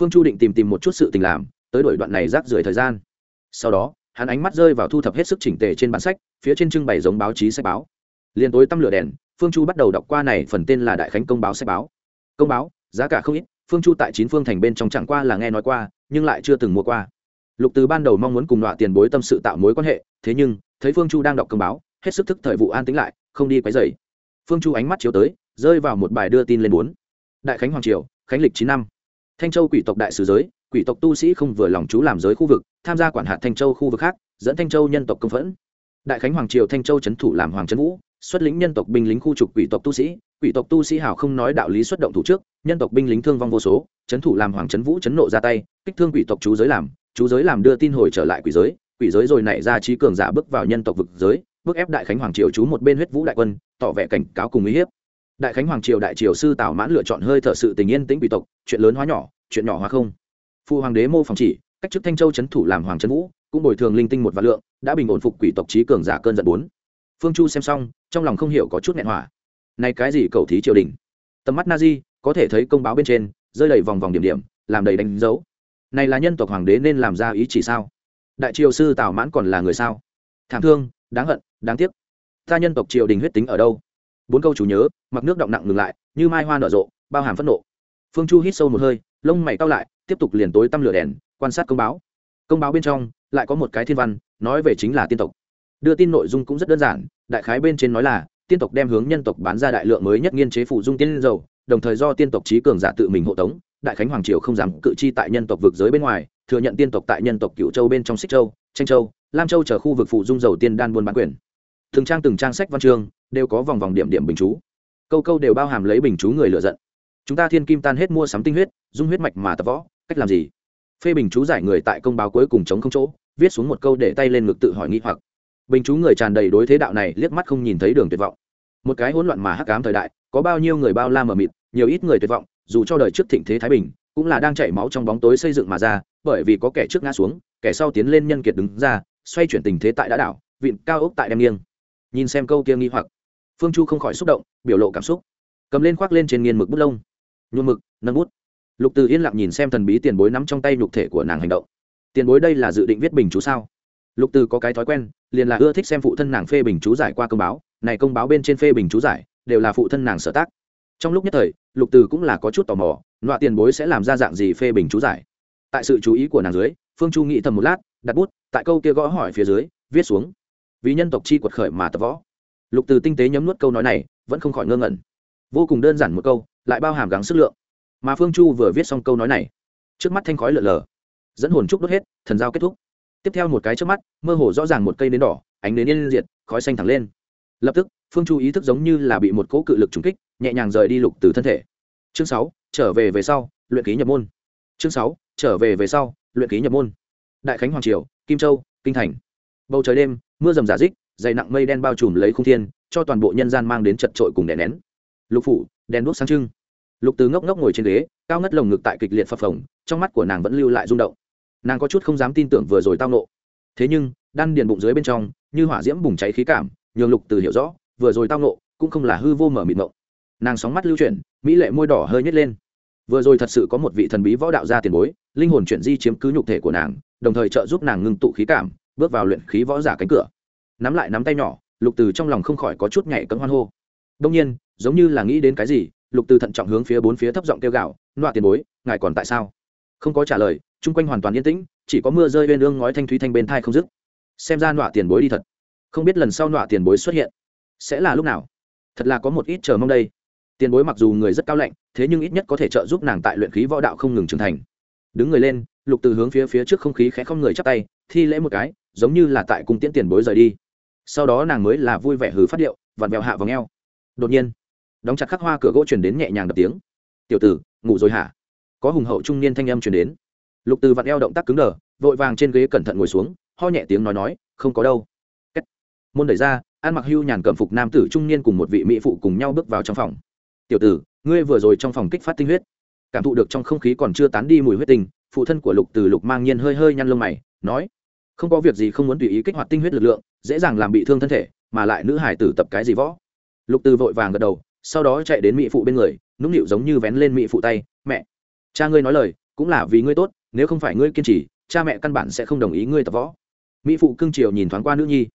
Phương chu định tìm tìm một chút sự tình làm, tới đổi đoạn này rác rưởi thời gian. Sau đó, hắn ánh mắt rơi vào thu thập hết sức chỉnh tề trên bản sách, phía trên trưng bày giống báo chí sách báo liền tối tăm lửa đèn, phương chu bắt đầu đọc qua này phần tên là đại khánh công báo sách báo. Công báo, giá cả không ít, phương chu tại chín phương thành bên trong chẳng qua là nghe nói qua, nhưng lại chưa từng mua qua. Lục từ ban đầu mong muốn cùng đọa tiền bối tâm sự tạo mối quan hệ, thế nhưng, thấy phương chu đang đọc công báo, hết sức thức thời vụ an tính lại, không đi quấy dày phương chu ánh mắt chiếu tới, rơi vào một bài đưa tin lên bốn. Đại khánh hoàng triều, khánh lịch chín năm. Thanh châu quỷ tộc đại sứ giới, quỷ tộc tu sĩ không vừa lòng chú làm giới khu vực, tham gia quản hạt thanh châu khu vực khác, dẫn thanh châu nhân tộc công phẫn đại khánh hoàng triều thanh châu c thủ làm hoàng trấn vũ, xuất lĩnh nhân tộc binh lính khu trục quỷ tộc tu sĩ. Quỷ tộc tu sĩ hảo không nói đạo lý xuất động thủ trước, nhân tộc binh lính thương vong vô số c thủ làm hoàng trấn vũ chấn nộ ra tay, kích thương quỷ tộc chú giới làm, chú giới làm đưa tin hồi trở lại quỷ giới. Quỷ giới rồi nảy ra trí cường giả bước vào nhân tộc vực giới bức ép đại khánh hoàng triều chú một bên huyết vũ đại quân, tỏ vẻ cảnh cáo cùng uy hiếp. Đại khánh hoàng triều đại triều sư tào mãn lựa chọn hơi thở sự tình yên tĩnh quỷ tộc, chuyện lớn hóa nhỏ, chuyện nhỏ hóa không. Phu hoàng đế mô phòng chỉ, cách chức thanh châu c thủ làm hoàng trấn vũ cũng bồi thường linh tinh một vạn lượng, đã bình ổn phục quỷ tộc trí cường giả cơn giận bốn. Phương chu xem xong, trong lòng không hiểu có chút nghẹn hỏa. Này cái gì cầu thí triều đình? Tầm mắt na di có thể thấy công báo bên trên, rơi đầy vòng vòng điểm điểm, làm đầy đánh dấu. Này là nhân tộc hoàng đế nên làm ra ý chỉ sao? Đại triều sư tào mãn còn là người sao? Thảm thương, đáng hận, đáng tiếc. Ta nhân tộc triều đình huyết tính ở đâu? Bốn câu chủ nhớ, mặc nước động nặng ngừng lại, như mai hoa nở rộ, bao hàm phẫn nộ. Phương chu hít sâu một hơi, lông mày cao lại, tiếp tục liền tối tăm lửa đèn, quan sát công báo công báo bên trong lại có một cái thiên văn, nói về chính là tiên tộc. Đưa tin nội dung cũng rất đơn giản, đại khái bên trên nói là, tiên tộc đem hướng nhân tộc bán ra đại lượng mới nhất nghiên chế phụ dung tiên dầu, đồng thời do tiên tộc trí cường giả tự mình hộ tống, đại khánh hoàng triều không dám cự chi tại nhân tộc vực giới bên ngoài, thừa nhận tiên tộc tại nhân tộc cựu châu bên trong xích châu, tranh châu, lam châu chở khu vực phụ dung dầu tiên đan buôn bán quyền. Từng trang từng trang sách văn chương đều có vòng vòng điểm điểm bình chú. Câu câu đều bao hàm lấy bình chú người lựa giận. Chúng ta thiên kim tan hết mua sắm tinh huyết, dung huyết mạch mà tập võ, cách làm gì? Phê bình chú giải người tại công báo cuối cùng chống không chỗ, viết xuống một câu để tay lên ngực tự hỏi nghi hoặc. Bình chú người tràn đầy đối thế đạo này liếc mắt không nhìn thấy đường tuyệt vọng. Một cái hỗn loạn mà hắc cám thời đại, có bao nhiêu người bao la mờ mịt, nhiều ít người tuyệt vọng, dù cho đời trước thịnh thế thái bình, cũng là đang chảy máu trong bóng tối xây dựng mà ra, bởi vì có kẻ trước ngã xuống, kẻ sau tiến lên nhân kiệt đứng ra, xoay chuyển tình thế tại đã đảo, vịn cao ốc tại đem nghiêng. Nhìn xem câu kia nghi hoặc, phương chu không khỏi xúc động, biểu lộ cảm xúc. Cầm lên khoác lên trên nghiên mực bút lông. Nhuộm mực, nâng bút lục từ yên lặng nhìn xem thần bí tiền bối nắm trong tay nhục thể của nàng hành động. Tiền bối đây là dự định viết bình chú sao? Lục từ có cái thói quen, liền là ưa thích xem phụ thân nàng phê bình chú giải qua công báo, này công báo bên trên phê bình chú giải, đều là phụ thân nàng sở tác. Trong lúc nhất thời, lục từ cũng là có chút tò mò loại tiền bối sẽ làm ra dạng gì phê bình chú giải? Tại sự chú ý của nàng dưới, phương chu nghĩ thầm một lát, đặt bút, tại câu kia gõ hỏi phía dưới, viết xuống. Vì nhân tộc chi quật khởi mà tập võ. Lục từ tinh tế nhấm nuốt câu nói này, vẫn không khỏi ngơ ngẩn. Vô cùng đơn giản một câu, lại bao hàm gắng sức lượng mà phương chu vừa viết xong câu nói này trước mắt thanh khói lở lờ dẫn hồn trúc đốt hết, thần giao kết thúc. tiếp theo một cái trước mắt, mơ hồ rõ ràng một cây nến đỏ, ánh nến yên diệt, khói xanh thẳng lên. lập tức, phương chu ý thức giống như là bị một cỗ cự lực trúng kích, nhẹ nhàng rời đi lục từ thân thể. chương sáu, trở về về sau, luyện ký nhập môn. chương sáu, trở về về sau, luyện ký nhập môn. đại khánh hoàng triều, kim châu, kinh thành. bầu trời đêm, mưa rầm giả dích dày nặng mây đen bao trùm lấy không thiên, cho toàn bộ nhân gian mang đến chật trội cùng đèn nén. lục phủ, đèn đuốc sáng trưng lục từ ngốc ngốc ngồi trên ghế, cao ngất lồng ngực tại kịch liệt phập phồng, trong mắt của nàng vẫn lưu lại rung động. Nàng có chút không dám tin tưởng vừa rồi tao nộ. Thế nhưng, đan điền bụng dưới bên trong, như hỏa diễm bùng cháy khí cảm, nhường lục từ hiểu rõ, vừa rồi tao nộ cũng không là hư vô mở mịt mộng. Nàng sóng mắt lưu chuyển, mỹ lệ môi đỏ hơi nhét lên. Vừa rồi thật sự có một vị thần bí võ đạo gia tiền bối, linh hồn chuyển di chiếm cứ nhục thể của nàng, đồng thời trợ giúp nàng ngưng tụ khí cảm, bước vào luyện khí võ giả cánh cửa. Nắm lại nắm tay nhỏ, lục từ trong lòng không khỏi có chút nhảy cấm hoan hô. Đông nhiên, giống như là nghĩ đến cái gì lục từ thận trọng hướng phía bốn phía thấp giọng kêu gạo nọa tiền bối, ngài còn tại sao? Không có trả lời, chung quanh hoàn toàn yên tĩnh, chỉ có mưa rơi bên ương ngói thanh thúy thanh bên thai không dứt. Xem ra nọa tiền bối đi thật. Không biết lần sau nọa tiền bối xuất hiện, sẽ là lúc nào? Thật là có một ít chờ mong đây. Tiền bối mặc dù người rất cao lạnh, thế nhưng ít nhất có thể trợ giúp nàng tại luyện khí võ đạo không ngừng trưởng thành. Đứng người lên, lục từ hướng phía phía trước không khí khẽ không người chắp tay, thi lễ một cái, giống như là tại cung tiễn tiền bối rời đi. Sau đó nàng mới là vui vẻ hừ phát điệu, vặn vẹo hạ vào ngheo. Đột nhiên đóng chặt khắc hoa cửa gỗ chuyển đến nhẹ nhàng đập tiếng. Tiểu tử, ngủ rồi hả? Có hùng hậu trung niên thanh âm chuyển đến. Lục từ vặn eo động tác cứng đờ, vội vàng trên ghế cẩn thận ngồi xuống, ho nhẹ tiếng nói nói, không có đâu. Kết. môn đẩy ra ăn mặc hưu nhàn cẩm phục nam tử trung niên cùng một vị mỹ phụ cùng nhau bước vào trong phòng. Tiểu tử, ngươi vừa rồi trong phòng kích phát tinh huyết. Cảm thụ được trong không khí còn chưa tán đi mùi huyết tình phụ thân của lục từ lục mang nhiên hơi hơi nhăn lông mày, nói, không có việc gì không muốn tùy ý kích hoạt tinh huyết lực lượng, dễ dàng làm bị thương thân thể, mà lại nữ hải tử tập cái gì võ? Lục từ vội vàng gật đầu sau đó chạy đến mỹ phụ bên người, nũng nịu giống như vén lên mỹ phụ tay, mẹ, cha ngươi nói lời, cũng là vì ngươi tốt, nếu không phải ngươi kiên trì, cha mẹ căn bản sẽ không đồng ý ngươi tập võ. Mỹ phụ cưng chiều nhìn thoáng qua nữ nhi.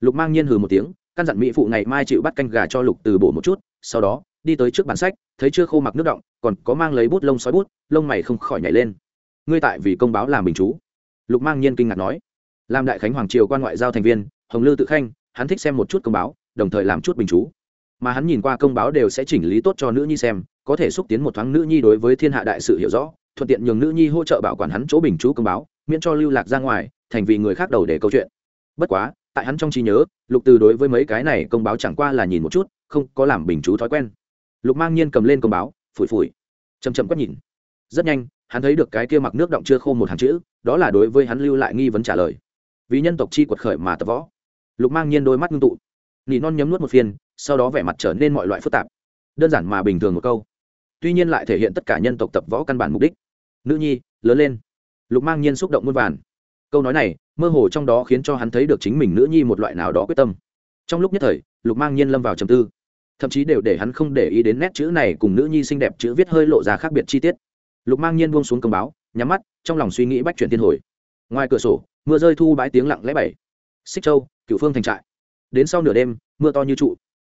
Lục mang nhiên hừ một tiếng, căn dặn mỹ phụ ngày mai chịu bắt canh gà cho lục từ bổ một chút, sau đó, đi tới trước bàn sách, thấy chưa khô mặc nước động còn có mang lấy bút lông sói bút, lông mày không khỏi nhảy lên. Ngươi tại vì công báo làm bình chú? Lục mang nhiên kinh ngạc nói. Làm đại khánh hoàng triều quan ngoại giao thành viên, hồng lư tự khanh, hắn thích xem một chút công báo, đồng thời làm chút bình chú mà hắn nhìn qua công báo đều sẽ chỉnh lý tốt cho nữ nhi xem, có thể xúc tiến một thoáng nữ nhi đối với thiên hạ đại sự hiểu rõ, thuận tiện nhường nữ nhi hỗ trợ bảo quản hắn chỗ bình chú công báo, miễn cho lưu lạc ra ngoài, thành vì người khác đầu để câu chuyện. Bất quá, tại hắn trong trí nhớ, lục từ đối với mấy cái này công báo chẳng qua là nhìn một chút, không có làm bình chú thói quen. Lục mang nhiên cầm lên công báo, phủi phủi chầm chậm quét nhìn. Rất nhanh, hắn thấy được cái kia mặc nước động chưa khô một hàng chữ, đó là đối với hắn lưu lại nghi vấn trả lời. Vì nhân tộc chi quật khởi mà tập võ. Lục mang nhiên đôi mắt ngưng tụ nỉ non nhấm nuốt một phiên, sau đó vẻ mặt trở nên mọi loại phức tạp. Đơn giản mà bình thường một câu. Tuy nhiên lại thể hiện tất cả nhân tộc tập võ căn bản mục đích. Nữ nhi, lớn lên. Lục mang nhiên xúc động muôn vàn. Câu nói này, mơ hồ trong đó khiến cho hắn thấy được chính mình nữ nhi một loại nào đó quyết tâm. Trong lúc nhất thời, lục mang nhiên lâm vào trầm tư. Thậm chí đều để hắn không để ý đến nét chữ này cùng nữ nhi xinh đẹp chữ viết hơi lộ ra khác biệt chi tiết. Lục mang nhiên buông xuống công báo, nhắm mắt, trong lòng suy nghĩ bách chuyển thiên hồi. Ngoài cửa sổ, mưa rơi thu bãi tiếng lặng lẽ bảy. Xích châu cựu phương thành trại đến sau nửa đêm, mưa to như trụ.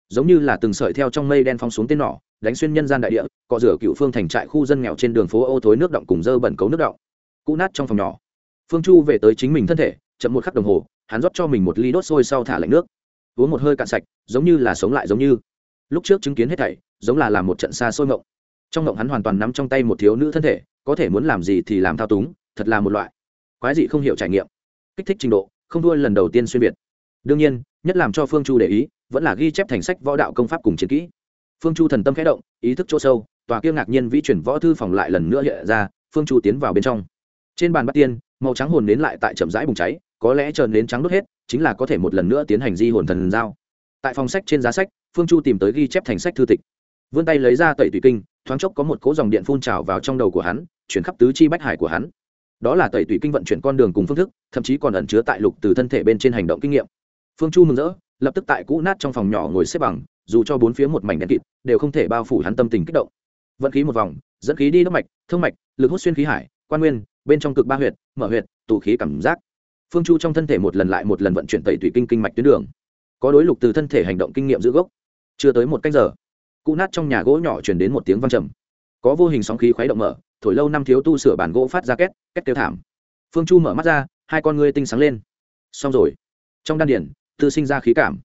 Giống như là từng sợi theo trong mây đen phóng xuống tên nỏ, đánh xuyên nhân gian đại địa, cọ rửa cựu phương thành trại khu dân nghèo trên đường phố ô thối nước động cùng dơ bẩn cấu nước động. Cũ nát trong phòng nhỏ. Phương chu về tới chính mình thân thể, chậm một khắc đồng hồ, hắn rót cho mình một ly đốt sôi sau thả lạnh nước. Uống một hơi cạn sạch, giống như là sống lại giống như. Lúc trước chứng kiến hết thảy, giống là làm một trận xa xôi ngộng trong ngộng hắn hoàn toàn nắm trong tay một thiếu nữ thân thể, có thể muốn làm gì thì làm thao túng, thật là một loại quái dị không hiểu trải nghiệm. Kích thích trình độ, không thua lần đầu tiên xuyên biệt đương nhiên nhất làm cho phương chu để ý, vẫn là ghi chép thành sách võ đạo công pháp cùng chiến kỹ. Phương chu thần tâm khẽ động, ý thức chỗ sâu, tòa kia ngạc nhiên vĩ chuyển võ thư phòng lại lần nữa hiện ra, phương chu tiến vào bên trong. Trên bàn bắt tiên, màu trắng hồn nến lại tại chậm rãi bùng cháy, có lẽ chờ nến trắng đốt hết, chính là có thể một lần nữa tiến hành di hồn thần giao. Tại phòng sách trên giá sách, phương chu tìm tới ghi chép thành sách thư tịch. Vươn tay lấy ra tẩy tùy kinh, thoáng chốc có một cỗ dòng điện phun trào vào trong đầu của hắn, chuyển khắp tứ chi bách hải của hắn. Đó là tẩy tùy kinh vận chuyển con đường cùng phương thức, thậm chí còn ẩn chứa tại lục từ thân thể bên trên hành động kinh nghiệm phương chu mừng rỡ, lập tức tại cũ nát trong phòng nhỏ ngồi xếp bằng, dù cho bốn phía một mảnh đen kịt, đều không thể bao phủ hắn tâm tình kích động. Vận khí một vòng, dẫn khí đi đốc mạch, thương mạch, lực hút xuyên khí hải, quan nguyên, bên trong cực ba huyệt, mở huyệt, tụ khí cảm giác. Phương chu trong thân thể một lần lại một lần vận chuyển tẩy thủy kinh kinh mạch tuyến đường. Có đối lục từ thân thể hành động kinh nghiệm giữ gốc. Chưa tới một cách giờ cụ nát trong nhà gỗ nhỏ chuyển đến một tiếng văng trầm. Có vô hình sóng khí khuấy động mở, thổi lâu năm thiếu tu sửa bản gỗ phát ra két két kêu thảm. Phương chu mở mắt ra, hai con ngươi tinh sáng lên. Xong rồi. Trong đan điển tự sinh ra khí cảm.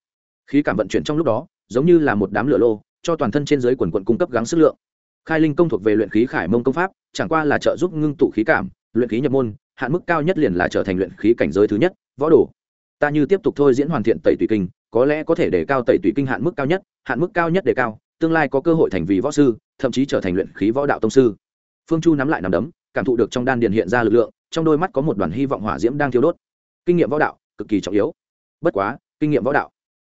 Khí cảm vận chuyển trong lúc đó, giống như là một đám lửa lô, cho toàn thân trên dưới quần quận cung cấp gắng sức lượng. Khai linh công thuộc về luyện khí khải mông công pháp, chẳng qua là trợ giúp ngưng tụ khí cảm, luyện khí nhập môn, hạn mức cao nhất liền là trở thành luyện khí cảnh giới thứ nhất, võ đồ. Ta như tiếp tục thôi diễn hoàn thiện tẩy tùy kinh, có lẽ có thể để cao tẩy tùy kinh hạn mức cao nhất, hạn mức cao nhất để cao, tương lai có cơ hội thành vì võ sư, thậm chí trở thành luyện khí võ đạo tông sư. Phương chu nắm lại nằm đấm, cảm thụ được trong đan điền hiện ra lực lượng, trong đôi mắt có một đoàn hy vọng hỏa diễm đang thiêu đốt. Kinh nghiệm võ đạo, cực kỳ trọng yếu. Bất quá kinh nghiệm võ đạo.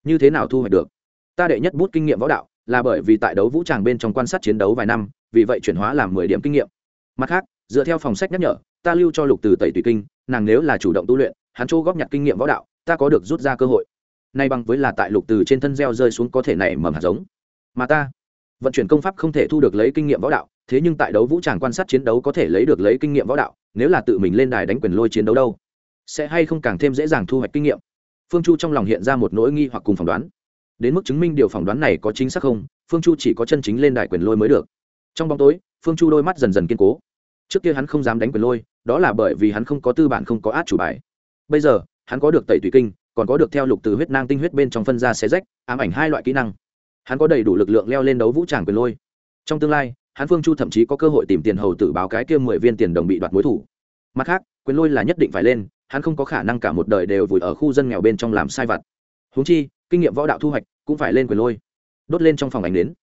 Như thế nào thu hoạch được? Ta đệ nhất bút kinh nghiệm võ đạo là bởi vì tại đấu vũ tràng bên trong quan sát chiến đấu vài năm, vì vậy chuyển hóa làm mười điểm kinh nghiệm. Mặt khác, dựa theo phòng sách nhắc nhở, ta lưu cho lục từ tẩy tùy kinh, nàng nếu là chủ động tu luyện, hắn chỗ góp nhặt kinh nghiệm võ đạo, ta có được rút ra cơ hội. Nay bằng với là tại lục từ trên thân gieo rơi xuống có thể nảy mầm hạt giống. Mà ta vận chuyển công pháp không thể thu được lấy kinh nghiệm võ đạo, thế nhưng tại đấu vũ tràng quan sát chiến đấu có thể lấy được lấy kinh nghiệm võ đạo, nếu là tự mình lên đài đánh quyền lôi chiến đấu đâu, sẽ hay không càng thêm dễ dàng thu hoạch kinh nghiệm phương chu trong lòng hiện ra một nỗi nghi hoặc cùng phỏng đoán. Đến mức chứng minh điều phỏng đoán này có chính xác không, phương chu chỉ có chân chính lên đài quyền lôi mới được. Trong bóng tối, phương chu đôi mắt dần dần kiên cố. Trước kia hắn không dám đánh quyền lôi, đó là bởi vì hắn không có tư bản, không có át chủ bài. Bây giờ, hắn có được tẩy tùy kinh, còn có được theo lục từ huyết nang tinh huyết bên trong phân ra xé rách, ám ảnh hai loại kỹ năng. Hắn có đầy đủ lực lượng leo lên đấu vũ tràng quyền lôi. Trong tương lai, hắn phương chu thậm chí có cơ hội tìm tiền hầu tử báo cái kia mười viên tiền đồng bị đoạt mối thủ. Mặt khác, quyền lôi là nhất định phải lên hắn không có khả năng cả một đời đều vùi ở khu dân nghèo bên trong làm sai vặt. Húng chi, kinh nghiệm võ đạo thu hoạch cũng phải lên quyền lôi. Đốt lên trong phòng ảnh đến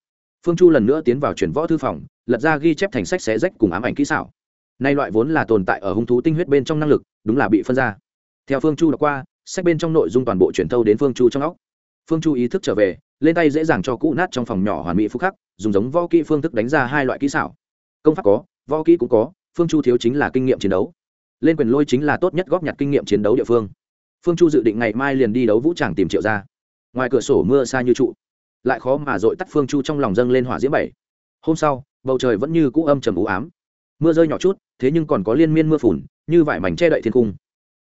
phương chu lần nữa tiến vào chuyển võ thư phòng, lật ra ghi chép thành sách xé rách cùng ám ảnh kỹ xảo. Nay loại vốn là tồn tại ở hung thú tinh huyết bên trong năng lực, đúng là bị phân ra. Theo phương chu đọc qua, sách bên trong nội dung toàn bộ chuyển thâu đến phương chu trong óc. Phương chu ý thức trở về, lên tay dễ dàng cho cũ nát trong phòng nhỏ hoàn mỹ phúc khắc, dùng giống võ kỹ phương thức đánh ra hai loại kỹ xảo. Công pháp có, võ kỹ cũng có, phương chu thiếu chính là kinh nghiệm chiến đấu lên quyền lôi chính là tốt nhất góp nhặt kinh nghiệm chiến đấu địa phương. Phương chu dự định ngày mai liền đi đấu vũ tràng tìm triệu ra ngoài cửa sổ mưa xa như trụ, lại khó mà dội tắt phương chu trong lòng dâng lên hỏa diễm bảy. Hôm sau, bầu trời vẫn như cũ âm trầm u ám. Mưa rơi nhỏ chút, thế nhưng còn có liên miên mưa phùn, như vải mảnh che đậy thiên cung.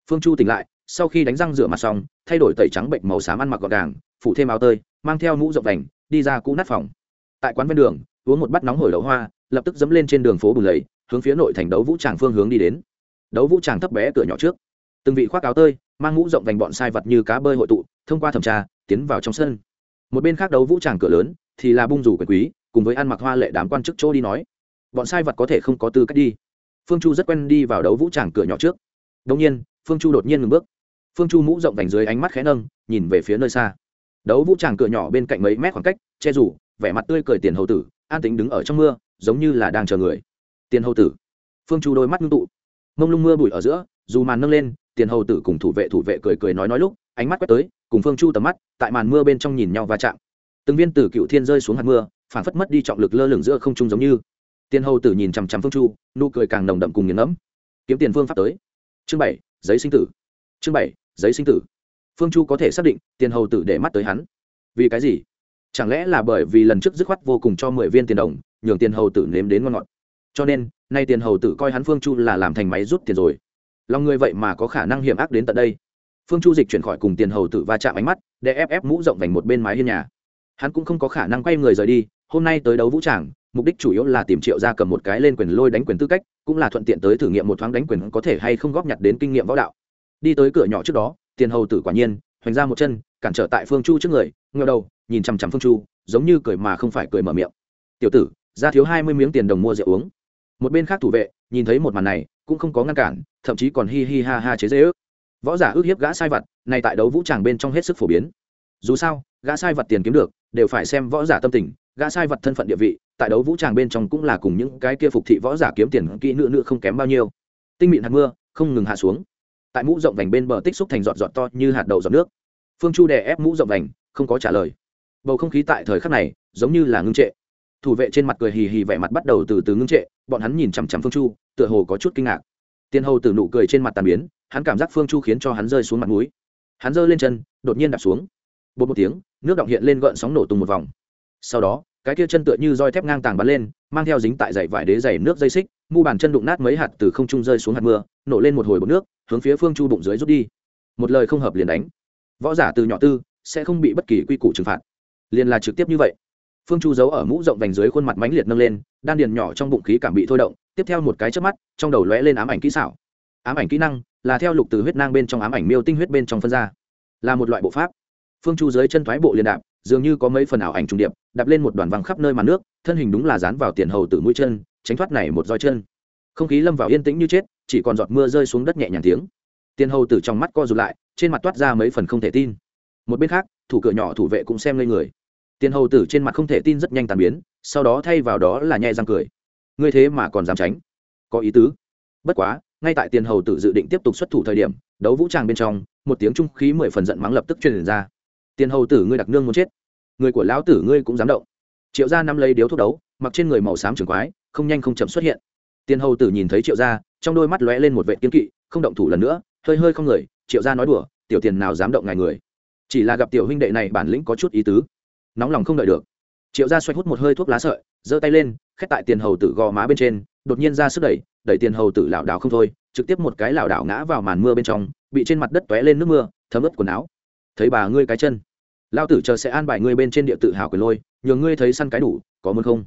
Phương chu tỉnh lại, sau khi đánh răng rửa mặt xong, thay đổi tẩy trắng bệnh màu xám ăn mặc gọn gàng, phủ thêm áo tơi, mang theo mũ rộng đành đi ra cũ nát phòng. Tại quán ven đường, uống một bát nóng hổi đậu hoa, lập tức dẫm lên trên đường phố bùn lầy, hướng phía nội thành đấu vũ tràng phương hướng đi đến đấu vũ tràng thấp bé cửa nhỏ trước. Từng vị khoác áo tơi, mang mũ rộng vành bọn sai vật như cá bơi hội tụ, thông qua thẩm tra, tiến vào trong sân. Một bên khác đấu vũ tràng cửa lớn, thì là bung rủ quyền quý, cùng với ăn mặc hoa lệ đám quan chức chỗ đi nói. Bọn sai vật có thể không có tư cách đi. Phương chu rất quen đi vào đấu vũ tràng cửa nhỏ trước. Đông nhiên, phương chu đột nhiên ngừng bước. Phương chu mũ rộng vành dưới ánh mắt khẽ nâng, nhìn về phía nơi xa. Đấu vũ tràng cửa nhỏ bên cạnh mấy mét khoảng cách, che rủ, vẻ mặt tươi cười tiền hầu tử, an tính đứng ở trong mưa, giống như là đang chờ người. Tiền hầu tử. Phương chu đôi mắt ngưng tụ mông lung mưa bụi ở giữa, dù màn nâng lên, tiền hầu tử cùng thủ vệ thủ vệ cười cười nói nói lúc, ánh mắt quét tới, cùng phương chu tầm mắt, tại màn mưa bên trong nhìn nhau va chạm. Từng viên tử cựu thiên rơi xuống hạt mưa, phản phất mất đi trọng lực lơ lửng giữa không trung giống như. Tiền hầu tử nhìn chằm chằm phương chu, nụ cười càng nồng đậm cùng nghiền ngẫm. Kiếm tiền phương pháp tới. Chương bảy, giấy sinh tử. Chương bảy, giấy sinh tử. Phương chu có thể xác định, tiền hầu tử để mắt tới hắn. Vì cái gì? Chẳng lẽ là bởi vì lần trước dứt khoát vô cùng cho mười viên tiền đồng, nhường tiền hầu tử nếm đến ngon ngọt. Cho nên nay tiền hầu tử coi hắn phương chu là làm thành máy rút tiền rồi. Lòng người vậy mà có khả năng hiểm ác đến tận đây. Phương chu dịch chuyển khỏi cùng tiền hầu tử va chạm ánh mắt, để ép ép mũ rộng vành một bên mái hiên nhà. Hắn cũng không có khả năng quay người rời đi, hôm nay tới đấu vũ tràng, mục đích chủ yếu là tìm triệu ra cầm một cái lên quyền lôi đánh quyền tư cách, cũng là thuận tiện tới thử nghiệm một thoáng đánh quyền có thể hay không góp nhặt đến kinh nghiệm võ đạo. Đi tới cửa nhỏ trước đó, tiền hầu tử quả nhiên, hoành ra một chân, cản trở tại phương chu trước người ngờ đầu, nhìn chằm chằm phương chu, giống như cười mà không phải cười mở miệng. Tiểu tử, ra thiếu hai mươi miếng tiền đồng mua rượu uống một bên khác thủ vệ, nhìn thấy một màn này, cũng không có ngăn cản, thậm chí còn hi hi ha ha chế dễ ước. Võ giả ước hiếp gã sai vật, này tại đấu vũ tràng bên trong hết sức phổ biến. Dù sao, gã sai vật tiền kiếm được, đều phải xem võ giả tâm tình, gã sai vật thân phận địa vị, tại đấu vũ tràng bên trong cũng là cùng những cái kia phục thị võ giả kiếm tiền kỹ nữ nữ không kém bao nhiêu. Tinh mịn hạt mưa, không ngừng hạ xuống. Tại mũ rộng vành bên bờ tích xúc thành giọt giọt to như hạt đậu giọt nước. Phương chu đè ép mũ rộng vành, không có trả lời. Bầu không khí tại thời khắc này, giống như là ngưng trệ thủ vệ trên mặt cười hì hì vẻ mặt bắt đầu từ từ ngưng trệ, bọn hắn nhìn chằm chằm phương chu, tựa hồ có chút kinh ngạc. Tiên hầu từ nụ cười trên mặt tàn biến, hắn cảm giác phương chu khiến cho hắn rơi xuống mặt núi hắn giơ lên chân, đột nhiên đạp xuống. Bột một tiếng, nước động hiện lên gợn sóng nổ tung một vòng. Sau đó, cái kia chân tựa như roi thép ngang tàng bắn lên, mang theo dính tại dãy vải đế dày nước dây xích, mu bàn chân đụng nát mấy hạt từ không trung rơi xuống hạt mưa, nổ lên một hồi bột nước, hướng phía phương chu bụng dưới rút đi. Một lời không hợp liền đánh. Võ giả từ nhỏ tư, sẽ không bị bất kỳ quy củ trừng phạt. Liền là trực tiếp như vậy phương chu giấu ở mũ rộng vành dưới khuôn mặt mánh liệt nâng lên, đan điền nhỏ trong bụng khí cảm bị thôi động, tiếp theo một cái chớp mắt, trong đầu lóe lên ám ảnh kỹ xảo. Ám ảnh kỹ năng là theo lục từ huyết nang bên trong ám ảnh miêu tinh huyết bên trong phân ra. Là một loại bộ pháp. Phương chu dưới chân thoái bộ liên đạp, dường như có mấy phần ảo ảnh trùng điệp, đạp lên một đoàn văng khắp nơi màn nước, thân hình đúng là dán vào tiền hầu từ mũi chân, tránh thoát này một roi chân. Không khí lâm vào yên tĩnh như chết, chỉ còn giọt mưa rơi xuống đất nhẹ nhàng tiếng. Tiền hầu từ trong mắt co rụt lại, trên mặt toát ra mấy phần không thể tin. Một bên khác, thủ cửa nhỏ thủ vệ cũng xem lên người tiền hầu tử trên mặt không thể tin rất nhanh tàn biến, sau đó thay vào đó là nhẹ răng cười. Ngươi thế mà còn dám tránh? Có ý tứ. Bất quá, ngay tại tiền hầu tử dự định tiếp tục xuất thủ thời điểm, đấu vũ tràng bên trong, một tiếng trung khí mười phần giận mắng lập tức truyền ra. Tiền hầu tử ngươi đặc nương muốn chết. Người của lão tử ngươi cũng dám động. Triệu gia năm lấy điếu thuốc đấu, mặc trên người màu xám trường quái, không nhanh không chậm xuất hiện. Tiền hầu tử nhìn thấy triệu gia, trong đôi mắt lóe lên một vệ kiên kỵ, không động thủ lần nữa, hơi hơi không người, triệu gia nói đùa, tiểu tiền nào dám động ngài người. Chỉ là gặp tiểu huynh đệ này bản lĩnh có chút ý tứ nóng lòng không đợi được. Triệu gia xoay hút một hơi thuốc lá sợi, giơ tay lên khét tại tiền hầu tử gò má bên trên, đột nhiên ra sức đẩy đẩy tiền hầu tử lảo đảo không thôi, trực tiếp một cái lảo đảo ngã vào màn mưa bên trong, bị trên mặt đất tóe lên nước mưa, thấm ướt quần áo. Thấy bà ngươi cái chân. Lao tử chờ sẽ an bài ngươi bên trên địa tự hào quyền lôi, nhường ngươi thấy săn cái đủ, có muốn không?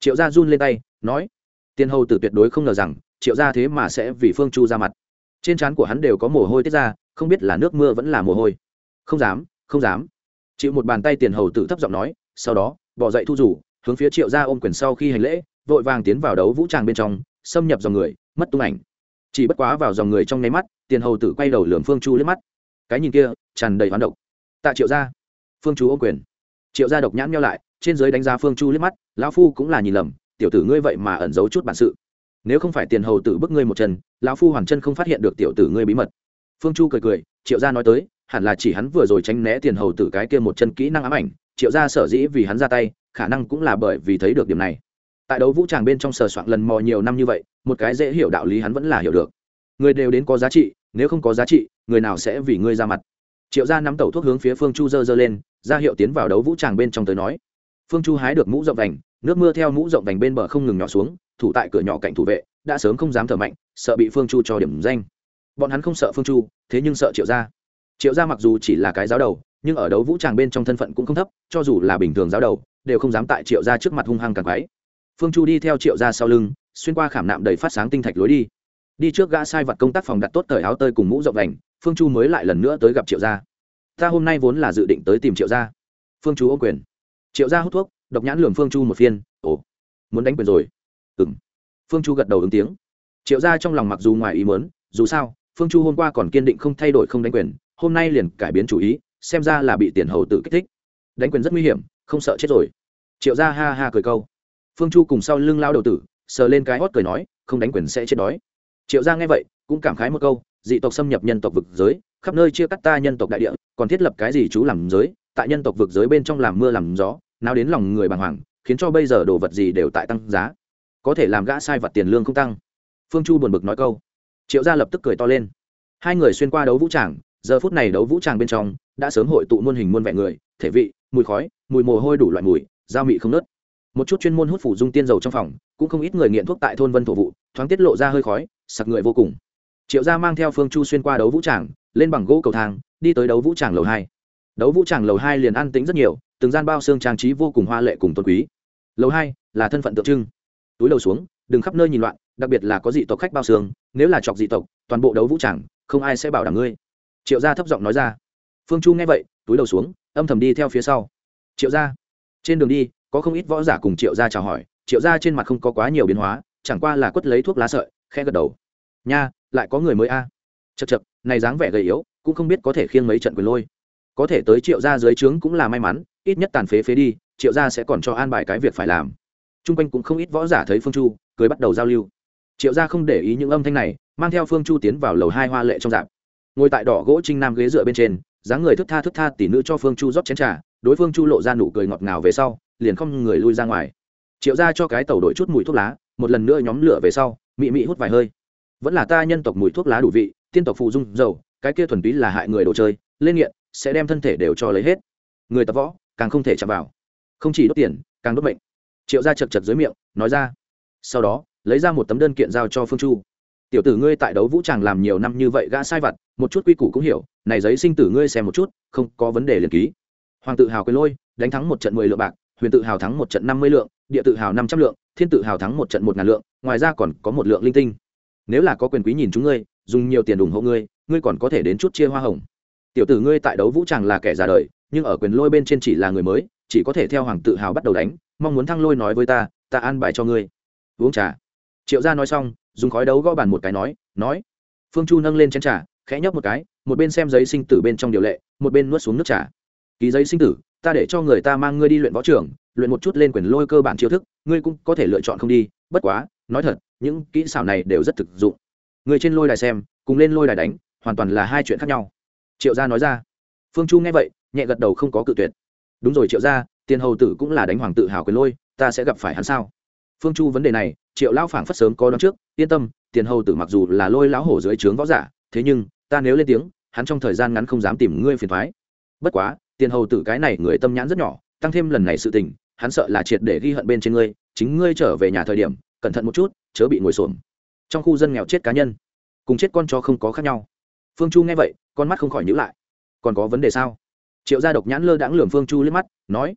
Triệu gia run lên tay, nói. Tiền hầu tử tuyệt đối không ngờ rằng, triệu gia thế mà sẽ vì phương chu ra mặt. Trên trán của hắn đều có mồ hôi tiết ra, không biết là nước mưa vẫn là mồ hôi. Không dám không dám chịu một bàn tay tiền hầu tử thấp giọng nói, sau đó, bỏ dậy thu rủ, hướng phía triệu gia ôm quyền sau khi hành lễ, vội vàng tiến vào đấu vũ tràng bên trong, xâm nhập dòng người, mất tung ảnh. Chỉ bất quá vào dòng người trong nháy mắt, tiền hầu tử quay đầu lường phương chu liếc mắt. Cái nhìn kia, tràn đầy hoán độc. Tạ triệu gia. Phương chu ôm quyền. Triệu gia độc nhãn nhau lại, trên giới đánh giá phương chu liếc mắt, lão phu cũng là nhìn lầm, tiểu tử ngươi vậy mà ẩn giấu chút bản sự. Nếu không phải tiền hầu tử bức ngươi một chân, lão phu hoàn chân không phát hiện được tiểu tử ngươi bí mật. Phương chu cười cười, triệu gia nói tới hẳn là chỉ hắn vừa rồi tránh né tiền hầu tử cái kia một chân kỹ năng ám ảnh, triệu gia sở dĩ vì hắn ra tay, khả năng cũng là bởi vì thấy được điểm này. Tại đấu vũ tràng bên trong sờ soạn lần mò nhiều năm như vậy, một cái dễ hiểu đạo lý hắn vẫn là hiểu được. Người đều đến có giá trị, nếu không có giá trị, người nào sẽ vì ngươi ra mặt? Triệu gia nắm tẩu thuốc hướng phía phương chu dơ dơ lên, ra hiệu tiến vào đấu vũ tràng bên trong tới nói. Phương chu hái được mũ rộng vành, nước mưa theo mũ rộng vành bên bờ không ngừng nhỏ xuống, thủ tại cửa nhỏ cạnh thủ vệ, đã sớm không dám thở mạnh, sợ bị phương chu cho điểm danh. Bọn hắn không sợ phương chu, thế nhưng sợ triệu gia triệu gia mặc dù chỉ là cái giáo đầu, nhưng ở đấu vũ tràng bên trong thân phận cũng không thấp, cho dù là bình thường giáo đầu, đều không dám tại triệu gia trước mặt hung hăng càng quái phương chu đi theo triệu gia sau lưng, xuyên qua khảm nạm đầy phát sáng tinh thạch lối đi. Đi trước gã sai vật công tác phòng đặt tốt thời áo tơi cùng mũ rộng đành phương chu mới lại lần nữa tới gặp triệu gia. Ta hôm nay vốn là dự định tới tìm triệu gia. Phương chu ô quyền. Triệu gia hút thuốc, độc nhãn lường phương chu một phiên. Ồ, muốn đánh quyền rồi. Ừng phương chu gật đầu ứng tiếng. Triệu gia trong lòng mặc dù ngoài ý mớn dù sao, phương chu hôm qua còn kiên định không thay đổi không đánh quyền hôm nay liền cải biến chủ ý, xem ra là bị tiền hầu tử kích thích. Đánh quyền rất nguy hiểm, không sợ chết rồi. Triệu gia ha ha cười câu. Phương chu cùng sau lưng lao đầu tử, sờ lên cái hót cười nói, không đánh quyền sẽ chết đói. Triệu gia nghe vậy, cũng cảm khái một câu, dị tộc xâm nhập nhân tộc vực giới, khắp nơi chia cắt ta nhân tộc đại địa, còn thiết lập cái gì chú làm giới, tại nhân tộc vực giới bên trong làm mưa làm gió, nào đến lòng người bàng hoàng, khiến cho bây giờ đồ vật gì đều tại tăng giá. Có thể làm gã sai vật tiền lương không tăng. Phương chu buồn bực nói câu. Triệu gia lập tức cười to lên. Hai người xuyên qua đấu vũ tràng giờ phút này đấu vũ tràng bên trong, đã sớm hội tụ muôn hình muôn vẻ người, thể vị, mùi khói, mùi mồ hôi đủ loại mùi da mị không nớt. Một chút chuyên môn hút phủ dung tiên dầu trong phòng, cũng không ít người nghiện thuốc tại thôn vân thổ vụ, thoáng tiết lộ ra hơi khói, sặc người vô cùng. Triệu gia mang theo phương chu xuyên qua đấu vũ tràng lên bằng gỗ cầu thang, đi tới đấu vũ tràng lầu hai. Đấu vũ tràng lầu hai liền an tính rất nhiều, từng gian bao xương trang trí vô cùng hoa lệ cùng tôn quý. Lầu hai là thân phận tượng trưng. Túi lầu xuống, đừng khắp nơi nhìn loạn, đặc biệt là có dị tộc khách bao xương, nếu là chọc dị tộc, toàn bộ đấu vũ tràng không ai sẽ bảo đảm ngươi triệu gia thấp giọng nói ra. Phương chu nghe vậy, túi đầu xuống, âm thầm đi theo phía sau. Triệu gia, trên đường đi, có không ít võ giả cùng triệu gia chào hỏi, triệu gia trên mặt không có quá nhiều biến hóa, chẳng qua là quất lấy thuốc lá sợi khe gật đầu. Nha, lại có người mới a. À. chật chật này dáng vẻ gầy yếu, cũng không biết có thể khiêng mấy trận quyền lôi. Có thể tới triệu gia dưới trướng cũng là may mắn, ít nhất tàn phế phế đi, triệu gia sẽ còn cho an bài cái việc phải làm. T r u n g quanh cũng không ít võ giả thấy phương chu, cười bắt đầu giao lưu. Triệu gia không để ý những âm thanh này, mang theo phương chu tiến vào lầu hai hoa lệ trong dạp ngồi tại đỏ gỗ trinh nam ghế dựa bên trên, dáng người thức tha thức tha tỉ nữ cho phương chu rót chén t r à đối phương chu lộ ra nụ cười ngọt ngào về sau, liền không người lui ra ngoài. Triệu gia cho cái tàu đổi chút mùi thuốc lá, một lần nữa nhóm lửa về sau, mị mị hút vài hơi. Vẫn là ta nhân tộc mùi thuốc lá đủ vị, tiên tộc phù dung dầu, cái kia thuần túy là hại người đồ chơi, lên nghiện, sẽ đem thân thể đều cho lấy hết. Người tập võ, càng không thể chạm vào. Không chỉ đốt tiền, càng đốt bệnh triệu gia chật chật dưới miệng, nói ra. Sau đó, lấy ra một tấm đơn kiện giao cho phương chu tiểu tử ngươi tại đấu vũ tràng làm nhiều năm như vậy gã sai vặt, một chút quy củ cũng hiểu, này giấy sinh tử ngươi xem một chút, không có vấn đề liền ký. Hoàng tự hào quyền lôi, đánh thắng một trận mười lượng bạc, huyền tự hào thắng một trận năm mươi lượng, địa tự hào năm trăm lượng, thiên tự hào thắng một trận một ngàn lượng, ngoài ra còn có một lượng linh tinh. Nếu là có quyền quý nhìn chúng ngươi, dùng nhiều tiền ủng hộ ngươi ngươi còn có thể đến chút chia hoa hồng. Tiểu tử ngươi tại đấu vũ tràng là kẻ già đời, nhưng ở quyền lôi bên trên chỉ là người mới, chỉ có thể theo hoàng tự hào bắt đầu đánh, mong muốn thăng lôi nói với ta ta an bài cho ngươi. Uống trà. Triệu gia nói xong dùng khói đấu gõ bàn một cái nói nói. Phương chu nâng lên chén trà, khẽ nhấp một cái, một bên xem giấy sinh tử bên trong điều lệ, một bên nuốt xuống nước trà. Ký giấy sinh tử, ta để cho người ta mang ngươi đi luyện võ trưởng luyện một chút lên quyền lôi cơ bản chiêu thức, ngươi cũng có thể lựa chọn không đi. Bất quá, nói thật, những kỹ xảo này đều rất thực dụng. Người trên lôi đài xem, cùng lên lôi đài đánh, hoàn toàn là hai chuyện khác nhau. Triệu gia nói ra. Phương chu nghe vậy, nhẹ gật đầu không có cự tuyệt. Đúng rồi triệu gia, tiền hầu tử cũng là đánh hoàng tự hào quyền lôi, ta sẽ gặp phải hắn sao? Phương chu vấn đề này, triệu lão phảng phất sớm có đón trước, yên tâm, tiền hầu tử mặc dù là lôi lão hổ dưới trướng võ giả, thế nhưng, ta nếu lên tiếng, hắn trong thời gian ngắn không dám tìm ngươi phiền thoái bất quá, tiền hầu tử cái này người tâm nhãn rất nhỏ, tăng thêm lần này sự tình, hắn sợ là triệt để ghi hận bên trên ngươi, chính ngươi trở về nhà thời điểm, cẩn thận một chút, chớ bị ngồi xổm. Trong khu dân nghèo chết cá nhân, cùng chết con chó không có khác nhau. Phương chu nghe vậy, con mắt không khỏi nhữ lại. Còn có vấn đề sao? Triệu gia độc nhãn lơ đãng lường phương chu liếc mắt, nói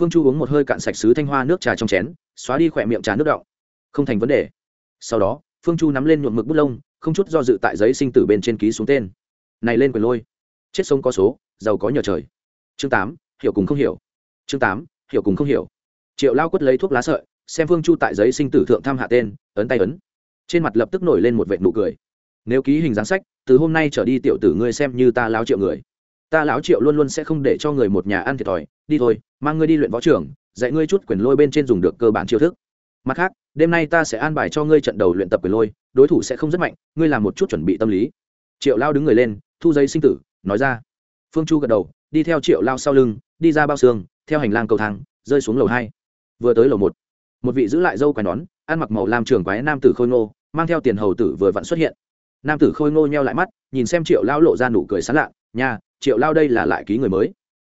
phương chu uống một hơi cạn sạch sứ thanh hoa nước trà trong chén, xóa đi khỏe miệng trà nước đọng. Không thành vấn đề. Sau đó, phương chu nắm lên nhuộm mực bút lông, không chút do dự tại giấy sinh tử bên trên ký xuống tên. Này lên quyền lôi. Chết sống có số, giàu có nhờ trời. Chương tám, hiểu cùng không hiểu. Chương tám, hiểu cùng không hiểu. Triệu lao quất lấy thuốc lá sợi, xem phương chu tại giấy sinh tử thượng thăm hạ tên, ấn tay ấn. Trên mặt lập tức nổi lên một vệt nụ cười. Nếu ký hình dáng sách, từ hôm nay trở đi tiểu tử ngươi xem như ta lao triệu người ta lão triệu luôn luôn sẽ không để cho người một nhà ăn thiệt thòi, đi thôi, mang ngươi đi luyện võ trưởng dạy ngươi chút quyền lôi bên trên dùng được cơ bản chiêu thức. Mặt khác, đêm nay ta sẽ an bài cho ngươi trận đầu luyện tập quyền lôi, đối thủ sẽ không rất mạnh, ngươi làm một chút chuẩn bị tâm lý. Triệu lao đứng người lên, thu giấy sinh tử, nói ra. Phương chu gật đầu, đi theo triệu lao sau lưng, đi ra bao xương, theo hành lang cầu thang, rơi xuống lầu hai. Vừa tới lầu một một vị giữ lại dâu quái nón, ăn mặc màu làm trường quái nam tử khôi ngô, mang theo tiền hầu tử vừa vặn xuất hiện. Nam tử khôi ngô nheo lại mắt, nhìn xem triệu lao lộ ra nụ cười sán lạ, nha triệu lao đây là lại ký người mới.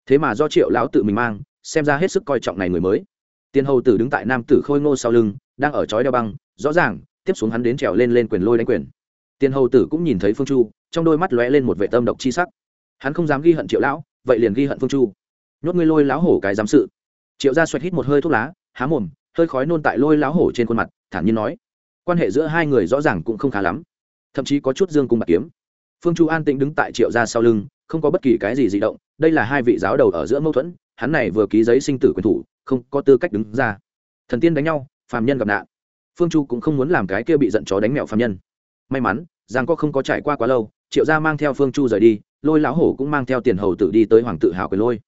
Thế mà do triệu lão tự mình mang, xem ra hết sức coi trọng này người mới. Tiên hầu tử đứng tại nam tử khôi ngô sau lưng, đang ở chói đeo băng, rõ ràng, tiếp xuống hắn đến trèo lên lên quyền lôi đánh quyền. Tiên hầu tử cũng nhìn thấy phương chu, trong đôi mắt lóe lên một vệ tâm độc chi sắc. Hắn không dám ghi hận triệu lão, vậy liền ghi hận phương chu. Nhốt ngươi lôi lão hổ cái dám sự. Triệu gia xoẹt hít một hơi thuốc lá, há mồm, hơi khói nôn tại lôi lão hổ trên khuôn mặt, thản nhiên nói. Quan hệ giữa hai người rõ ràng cũng không khá lắm. Thậm chí có chút dương cung bạc kiếm. Phương chu an tĩnh đứng tại triệu gia sau lưng không có bất kỳ cái gì dị động, đây là hai vị giáo đầu ở giữa mâu thuẫn, hắn này vừa ký giấy sinh tử quyền thủ, không có tư cách đứng ra. Thần tiên đánh nhau, phàm nhân gặp nạn. Phương chu cũng không muốn làm cái kia bị giận chó đánh mẹo phàm nhân. May mắn, giang có không có trải qua quá lâu, triệu gia mang theo phương chu rời đi, lôi lão hổ cũng mang theo tiền hầu tử đi tới hoàng tự hào quyền lôi.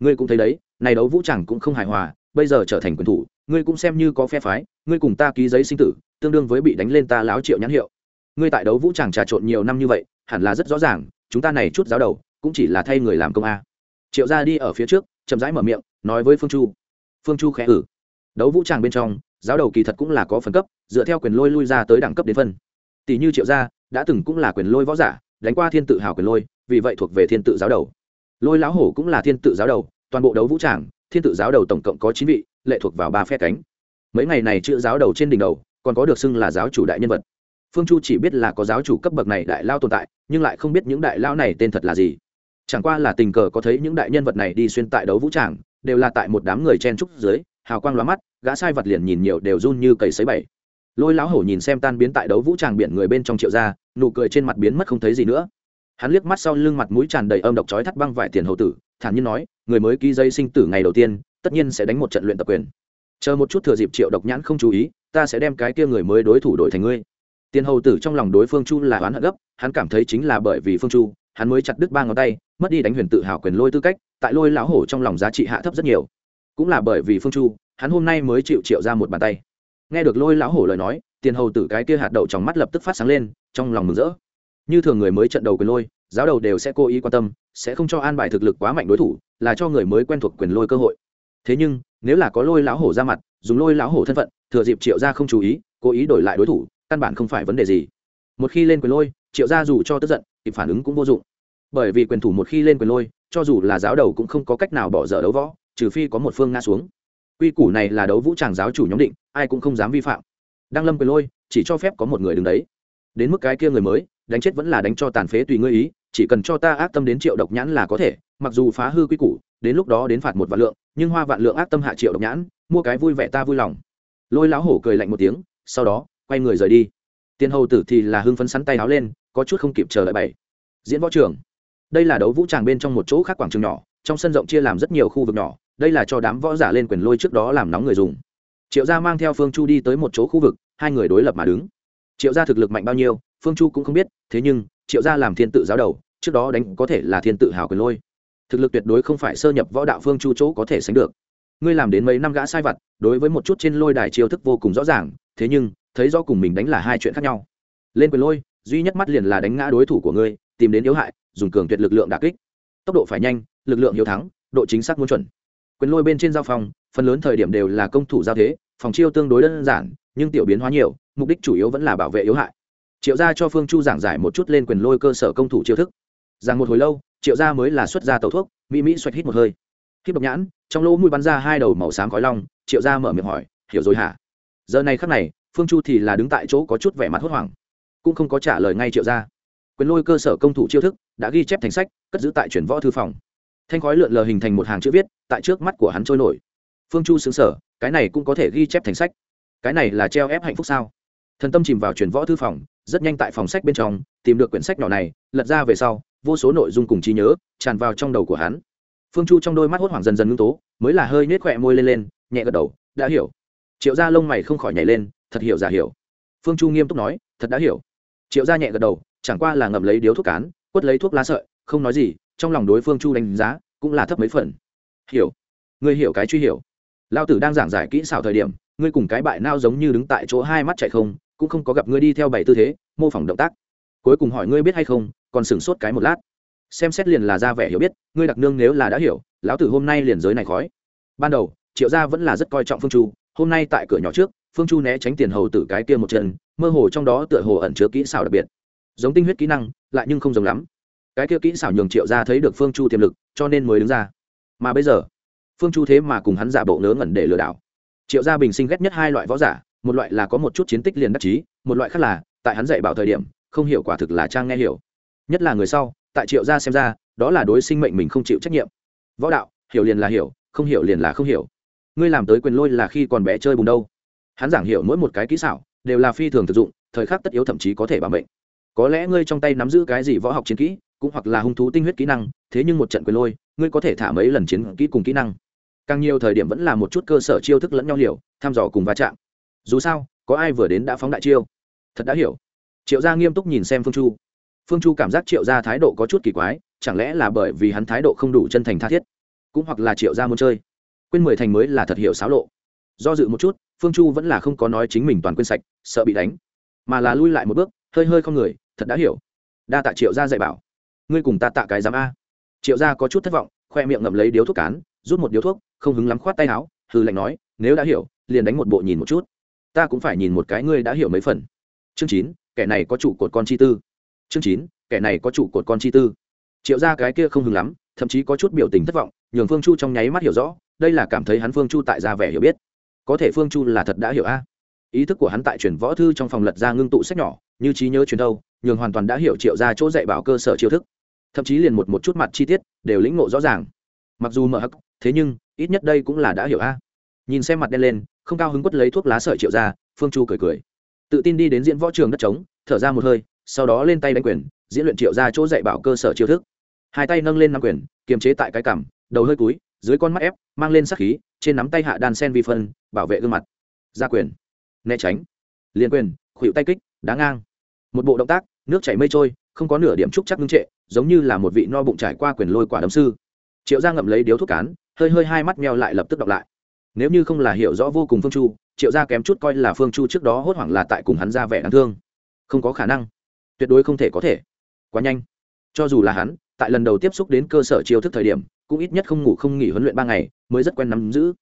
Ngươi cũng thấy đấy, này đấu vũ chẳng cũng không hài hòa, bây giờ trở thành quyền thủ, ngươi cũng xem như có phe phái, ngươi cùng ta ký giấy sinh tử, tương đương với bị đánh lên ta láo triệu nhãn hiệu. Ngươi tại đấu vũ chẳng trà trộn nhiều năm như vậy, hẳn là rất rõ ràng, chúng ta này chút giáo đầu cũng chỉ là thay người làm công a. Triệu gia đi ở phía trước, chậm rãi mở miệng, nói với phương chu. Phương chu khẽ ử đấu vũ tràng bên trong, giáo đầu kỳ thật cũng là có phần cấp, dựa theo quyền lôi lui ra tới đẳng cấp đến phân. Tỷ như triệu gia, đã từng cũng là quyền lôi võ giả, đánh qua thiên tự hào quyền lôi, vì vậy thuộc về thiên tự giáo đầu. Lôi lão hổ cũng là thiên tự giáo đầu, toàn bộ đấu vũ tràng, thiên tự giáo đầu tổng cộng có chín vị, lệ thuộc vào ba phe cánh. Mấy ngày này chữ giáo đầu trên đỉnh đầu, còn có được xưng là giáo chủ đại nhân vật. Phương chu chỉ biết là có giáo chủ cấp bậc này đại lao tồn tại, nhưng lại không biết những đại lao này tên thật là gì chẳng qua là tình cờ có thấy những đại nhân vật này đi xuyên tại đấu vũ tràng, đều là tại một đám người chen trúc dưới, hào quang lóa mắt, gã sai vật liền nhìn nhiều đều run như cầy sấy bảy lôi lão hổ nhìn xem tan biến tại đấu vũ tràng biển người bên trong triệu ra nụ cười trên mặt biến mất không thấy gì nữa. Hắn liếc mắt sau lưng mặt mũi tràn đầy âm độc chói thắt băng vải tiền hầu tử, thản nhiên nói, người mới ký dây sinh tử ngày đầu tiên, tất nhiên sẽ đánh một trận luyện tập quyền. Chờ một chút thừa dịp triệu độc nhãn không chú ý, ta sẽ đem cái kia người mới đối thủ đổi thành ngươi. Tiền hầu tử trong lòng đối phương chu là oán hận gấp, hắn cảm thấy chính là bởi vì phương chu, hắn mới chặt đứt ba ngón tay mất đi đánh huyền tự hào quyền lôi tư cách, tại lôi lão hổ trong lòng giá trị hạ thấp rất nhiều. Cũng là bởi vì phương chu, hắn hôm nay mới chịu triệu ra một bàn tay. Nghe được lôi lão hổ lời nói, tiền hầu tử cái kia hạt đậu trong mắt lập tức phát sáng lên, trong lòng mừng rỡ. Như thường người mới trận đầu quyền lôi, giáo đầu đều sẽ cố ý quan tâm, sẽ không cho an bài thực lực quá mạnh đối thủ, là cho người mới quen thuộc quyền lôi cơ hội. Thế nhưng, nếu là có lôi lão hổ ra mặt, dùng lôi lão hổ thân phận, thừa dịp triệu ra không chú ý, cố ý đổi lại đối thủ, căn bản không phải vấn đề gì. Một khi lên quyền lôi, triệu gia dù cho tức giận thì phản ứng cũng vô dụng bởi vì quyền thủ một khi lên quyền lôi, cho dù là giáo đầu cũng không có cách nào bỏ dở đấu võ, trừ phi có một phương ngã xuống. Quy củ này là đấu vũ tràng giáo chủ nhóm định, ai cũng không dám vi phạm. Đang lâm quyền lôi, chỉ cho phép có một người đứng đấy. Đến mức cái kia người mới, đánh chết vẫn là đánh cho tàn phế tùy ngươi ý, chỉ cần cho ta ác tâm đến triệu độc nhãn là có thể, mặc dù phá hư quy củ, đến lúc đó đến phạt một vạn lượng, nhưng hoa vạn lượng ác tâm hạ triệu độc nhãn, mua cái vui vẻ ta vui lòng. Lôi lão hổ cười lạnh một tiếng, sau đó, quay người rời đi. Tiền hầu tử thì là hưng phấn sắn tay áo lên, có chút không kịp chờ đợi bảy diễn võ trưởng đây là đấu vũ tràng bên trong một chỗ khác quảng trường nhỏ, trong sân rộng chia làm rất nhiều khu vực nhỏ, đây là cho đám võ giả lên quyền lôi trước đó làm nóng người dùng. Triệu gia mang theo phương chu đi tới một chỗ khu vực, hai người đối lập mà đứng. Triệu gia thực lực mạnh bao nhiêu, phương chu cũng không biết, thế nhưng, triệu gia làm thiên tự giáo đầu, trước đó đánh có thể là thiên tự hào quyền lôi. Thực lực tuyệt đối không phải sơ nhập võ đạo phương chu chỗ có thể sánh được. Ngươi làm đến mấy năm gã sai vặt, đối với một chút trên lôi đài chiêu thức vô cùng rõ ràng, thế nhưng, thấy do cùng mình đánh là hai chuyện khác nhau. Lên quyền lôi, duy nhất mắt liền là đánh ngã đối thủ của ngươi, tìm đến yếu hại dùng cường tuyệt lực lượng đả kích. Tốc độ phải nhanh, lực lượng hiếu thắng, độ chính xác muốn chuẩn. Quyền lôi bên trên giao phòng phần lớn thời điểm đều là công thủ giao thế, phòng chiêu tương đối đơn giản, nhưng tiểu biến hóa nhiều, mục đích chủ yếu vẫn là bảo vệ yếu hại. Triệu gia cho phương chu giảng giải một chút lên quyền lôi cơ sở công thủ chiêu thức. Rằng một hồi lâu, triệu gia mới là xuất ra tàu thuốc, mỹ mỹ xoạch hít một hơi. Khi độc nhãn, trong lỗ mũi bắn ra hai đầu màu xám khói long, triệu gia mở miệng hỏi, hiểu rồi hả? Giờ này khắc này, phương chu thì là đứng tại chỗ có chút vẻ mặt hốt hoảng, cũng không có trả lời ngay triệu gia quyền lôi cơ sở công thủ chiêu thức, đã ghi chép thành sách, cất giữ tại chuyển võ thư phòng. Thanh khói lượn lờ hình thành một hàng chữ viết, tại trước mắt của hắn trôi nổi. Phương chu xứng sở, cái này cũng có thể ghi chép thành sách. Cái này là treo ép hạnh phúc sao? Thần tâm chìm vào chuyển võ thư phòng, rất nhanh tại phòng sách bên trong, tìm được quyển sách nhỏ này, lật ra về sau, vô số nội dung cùng trí nhớ, tràn vào trong đầu của hắn. Phương chu trong đôi mắt hốt hoảng dần dần ngưng tố, mới là hơi nết khỏe môi lên lên, nhẹ gật đầu, đã hiểu. Triệu gia lông mày không khỏi nhảy lên, thật hiểu, giả hiểu. Phương chu nghiêm túc nói, thật đã hiểu. Triệu gia nhẹ gật đầu chẳng qua là ngậm lấy điếu thuốc cán, quất lấy thuốc lá sợi, không nói gì, trong lòng đối phương chu đánh giá cũng là thấp mấy phần. Hiểu. Ngươi hiểu cái truy hiểu. Lao tử đang giảng giải kỹ xảo thời điểm, ngươi cùng cái bại nao giống như đứng tại chỗ hai mắt chạy không, cũng không có gặp ngươi đi theo bảy tư thế, mô phỏng động tác. Cuối cùng hỏi ngươi biết hay không, còn sửng sốt cái một lát. Xem xét liền là ra vẻ hiểu biết, ngươi đặc nương nếu là đã hiểu, lão tử hôm nay liền giới này khói. Ban đầu, triệu gia vẫn là rất coi trọng phương chu, hôm nay tại cửa nhỏ trước, phương chu né tránh tiền hầu tử cái kia một chân mơ hồ trong đó tựa hồ ẩn chứa kỹ xảo đặc biệt giống tinh huyết kỹ năng, lại nhưng không giống lắm. Cái kia kỹ xảo nhường triệu gia thấy được phương chu tiềm lực, cho nên mới đứng ra. Mà bây giờ, phương chu thế mà cùng hắn giả bộ ngớ ngẩn để lừa đảo. Triệu gia bình sinh ghét nhất hai loại võ giả, một loại là có một chút chiến tích liền đắc chí, một loại khác là, tại hắn dạy bảo thời điểm, không hiểu quả thực là trang nghe hiểu. Nhất là người sau, tại triệu gia xem ra, đó là đối sinh mệnh mình không chịu trách nhiệm. Võ đạo, hiểu liền là hiểu, không hiểu liền là không hiểu. Ngươi làm tới quyền lôi là khi còn bé chơi bùn đâu. Hắn giảng hiểu mỗi một cái kỹ xảo, đều là phi thường thực dụng, thời khắc tất yếu thậm chí có thể bảo mệnh có lẽ ngươi trong tay nắm giữ cái gì võ học chiến kỹ, cũng hoặc là hung thú tinh huyết kỹ năng, thế nhưng một trận quyền lôi, ngươi có thể thả mấy lần chiến kỹ cùng kỹ năng. Càng nhiều thời điểm vẫn là một chút cơ sở chiêu thức lẫn nhau liều thăm dò cùng va chạm. Dù sao, có ai vừa đến đã phóng đại chiêu? Thật đã hiểu. Triệu gia nghiêm túc nhìn xem phương chu. Phương chu cảm giác triệu gia thái độ có chút kỳ quái, chẳng lẽ là bởi vì hắn thái độ không đủ chân thành tha thiết? Cũng hoặc là triệu gia muốn chơi. Quên mười thành mới là thật hiểu xáo lộ. Do dự một chút, phương chu vẫn là không có nói chính mình toàn quên sạch, sợ bị đánh. Mà là lui lại một bước hơi hơi không người, thật đã hiểu. Đa tạ triệu gia dạy bảo. Ngươi cùng ta tạ cái giám a. Triệu gia có chút thất vọng, khoe miệng ngậm lấy điếu thuốc cán, rút một điếu thuốc, không hứng lắm khoát tay áo hư lệnh nói, nếu đã hiểu, liền đánh một bộ nhìn một chút. Ta cũng phải nhìn một cái ngươi đã hiểu mấy phần. Chương chín, kẻ này có trụ cột con chi tư. Chương chín, kẻ này có trụ cột con chi tư. Triệu gia cái kia không hứng lắm, thậm chí có chút biểu tình thất vọng, nhường phương chu trong nháy mắt hiểu rõ, đây là cảm thấy hắn phương chu tại ra vẻ hiểu biết. Có thể phương chu là thật đã hiểu a ý thức của hắn tại truyền võ thư trong phòng lật ra ngưng tụ sách nhỏ, như trí nhớ truyền đâu, nhường hoàn toàn đã hiểu triệu ra chỗ dạy bảo cơ sở chiêu thức. Thậm chí liền một một chút mặt chi tiết, đều lĩnh ngộ rõ ràng. Mặc dù mở hắc, thế nhưng, ít nhất đây cũng là đã hiểu a. Nhìn xem mặt đen lên, không cao hứng quất lấy thuốc lá sợi triệu ra phương chu cười cười. Tự tin đi đến diễn võ trường đất trống, thở ra một hơi, sau đó lên tay đánh quyền, diễn luyện triệu ra chỗ dạy bảo cơ sở chiêu thức. Hai tay nâng lên năm quyền, kiềm chế tại cái cằm, đầu hơi cúi, dưới con mắt ép, mang lên sắc khí, trên nắm tay hạ đan sen vi phân, bảo vệ gương mặt. Ra quyền né tránh. Liên quyền, khuỵu tay kích, đá ngang. Một bộ động tác, nước chảy mây trôi, không có nửa điểm trúc chắc ngưng trệ, giống như là một vị no bụng trải qua quyền lôi quả đấm sư. Triệu gia ngậm lấy điếu thuốc cán, hơi hơi hai mắt meo lại lập tức đọc lại. Nếu như không là hiểu rõ vô cùng phương chu, triệu gia kém chút coi là phương chu trước đó hốt hoảng là tại cùng hắn ra vẻ đáng thương. Không có khả năng. Tuyệt đối không thể có thể. Quá nhanh. Cho dù là hắn, tại lần đầu tiếp xúc đến cơ sở chiêu thức thời điểm, cũng ít nhất không ngủ không nghỉ huấn luyện ba ngày, mới rất quen nắm giữ.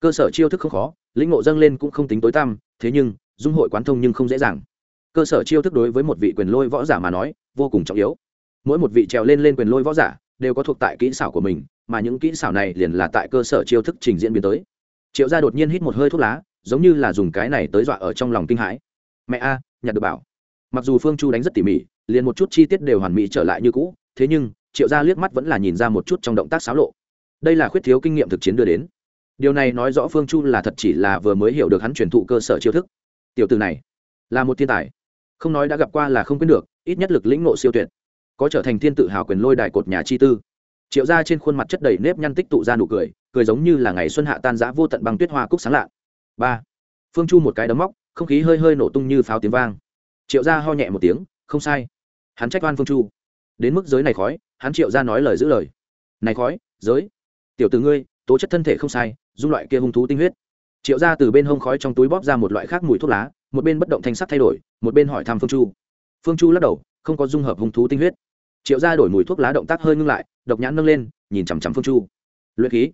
Cơ sở chiêu thức không khó, lĩnh ngộ dâng lên cũng không tính tối tăm thế nhưng, dung hội quán thông nhưng không dễ dàng. Cơ sở chiêu thức đối với một vị quyền lôi võ giả mà nói, vô cùng trọng yếu. Mỗi một vị trèo lên lên quyền lôi võ giả, đều có thuộc tại kỹ xảo của mình, mà những kỹ xảo này liền là tại cơ sở chiêu thức trình diễn biến tới. Triệu gia đột nhiên hít một hơi thuốc lá, giống như là dùng cái này tới dọa ở trong lòng kinh hãi. Mẹ a, nhặt được bảo. Mặc dù phương chu đánh rất tỉ mỉ, liền một chút chi tiết đều hoàn mỹ trở lại như cũ, thế nhưng, triệu gia liếc mắt vẫn là nhìn ra một chút trong động tác xáo lộ. Đây là khuyết thiếu kinh nghiệm thực chiến đưa đến điều này nói rõ phương chu là thật chỉ là vừa mới hiểu được hắn truyền thụ cơ sở chiêu thức. Tiểu từ này, là một thiên tài. Không nói đã gặp qua là không quyết được, ít nhất lực lĩnh nộ siêu tuyệt. Có trở thành thiên tự hào quyền lôi đài cột nhà chi tư. Triệu ra trên khuôn mặt chất đầy nếp nhăn tích tụ ra nụ cười cười giống như là ngày xuân hạ tan giã vô tận băng tuyết hoa cúc sáng lạ. Ba. Phương chu một cái đấm móc, không khí hơi hơi nổ tung như pháo tiếng vang. Triệu ra ho nhẹ một tiếng, không sai. Hắn trách oan phương chu. Đến mức giới này khói, hắn triệu ra nói lời giữ lời. Này khói, giới. Tiểu từ ngươi tố chất thân thể không sai, dung loại kia hung thú tinh huyết. Triệu ra từ bên hông khói trong túi bóp ra một loại khác mùi thuốc lá, một bên bất động thanh sắc thay đổi, một bên hỏi thăm phương chu. Phương chu lắc đầu, không có dung hợp hung thú tinh huyết. Triệu ra đổi mùi thuốc lá động tác hơi ngưng lại, độc nhãn nâng lên, nhìn chằm chằm phương chu. Luyện khí.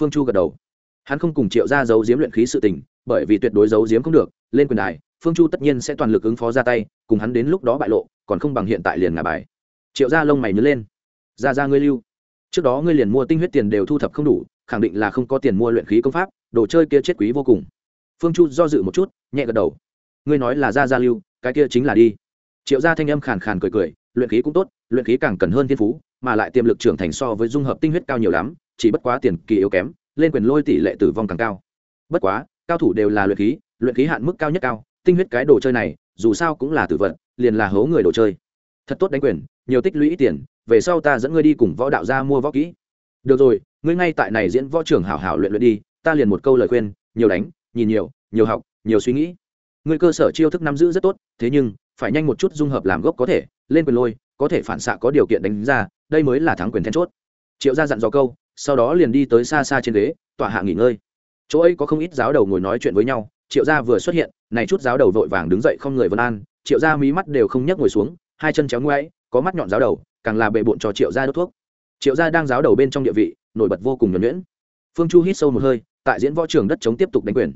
Phương chu gật đầu. Hắn không cùng triệu ra giấu giếm luyện khí sự tình, bởi vì tuyệt đối giấu giếm không được, lên quyền đài, phương chu tất nhiên sẽ toàn lực ứng phó ra tay, cùng hắn đến lúc đó bại lộ, còn không bằng hiện tại liền ngả bài. Triệu ra lông mày nhớ lên. Ra ra ngươi lưu. Trước đó ngươi liền mua tinh huyết tiền đều thu thập không đủ khẳng định là không có tiền mua luyện khí công pháp, đồ chơi kia chết quý vô cùng. Phương chu do dự một chút, nhẹ gật đầu. Ngươi nói là ra gia lưu, cái kia chính là đi. Triệu gia thanh âm khàn khàn cười cười, luyện khí cũng tốt, luyện khí càng cần hơn thiên phú, mà lại tiềm lực trưởng thành so với dung hợp tinh huyết cao nhiều lắm, chỉ bất quá tiền kỳ yếu kém, lên quyền lôi tỷ lệ tử vong càng cao. Bất quá, cao thủ đều là luyện khí luyện khí hạn mức cao nhất cao, tinh huyết cái đồ chơi này, dù sao cũng là tử vận liền là hố người đồ chơi. Thật tốt đánh quyền, nhiều tích lũy tiền, về sau ta dẫn ngươi đi cùng võ đạo gia mua võ kỹ. Được rồi ngươi ngay tại này diễn võ trưởng hảo hảo luyện luyện đi, ta liền một câu lời khuyên, nhiều đánh, nhìn nhiều nhiều học, nhiều suy nghĩ. Ngươi cơ sở chiêu thức nắm giữ rất tốt, thế nhưng, phải nhanh một chút dung hợp làm gốc có thể, lên quyền lôi, có thể phản xạ có điều kiện đánh ra, đây mới là thắng quyền then chốt. Triệu gia dặn dò câu, sau đó liền đi tới xa xa trên ghế, tọa hạ nghỉ ngơi. Chỗ ấy có không ít giáo đầu ngồi nói chuyện với nhau, triệu gia vừa xuất hiện, này chút giáo đầu vội vàng đứng dậy không người vân an, triệu gia mí mắt đều không nhấc ngồi xuống, hai chân chéo ngoáy, có mắt nhọn giáo đầu, càng là bệ bộn cho triệu gia đốt thuốc. Triệu gia đang giáo đầu bên trong địa vị nổi bật vô cùng nhuẩn nhuyễn. Phương chu hít sâu một hơi, tại diễn võ trường đất chống tiếp tục đánh quyền.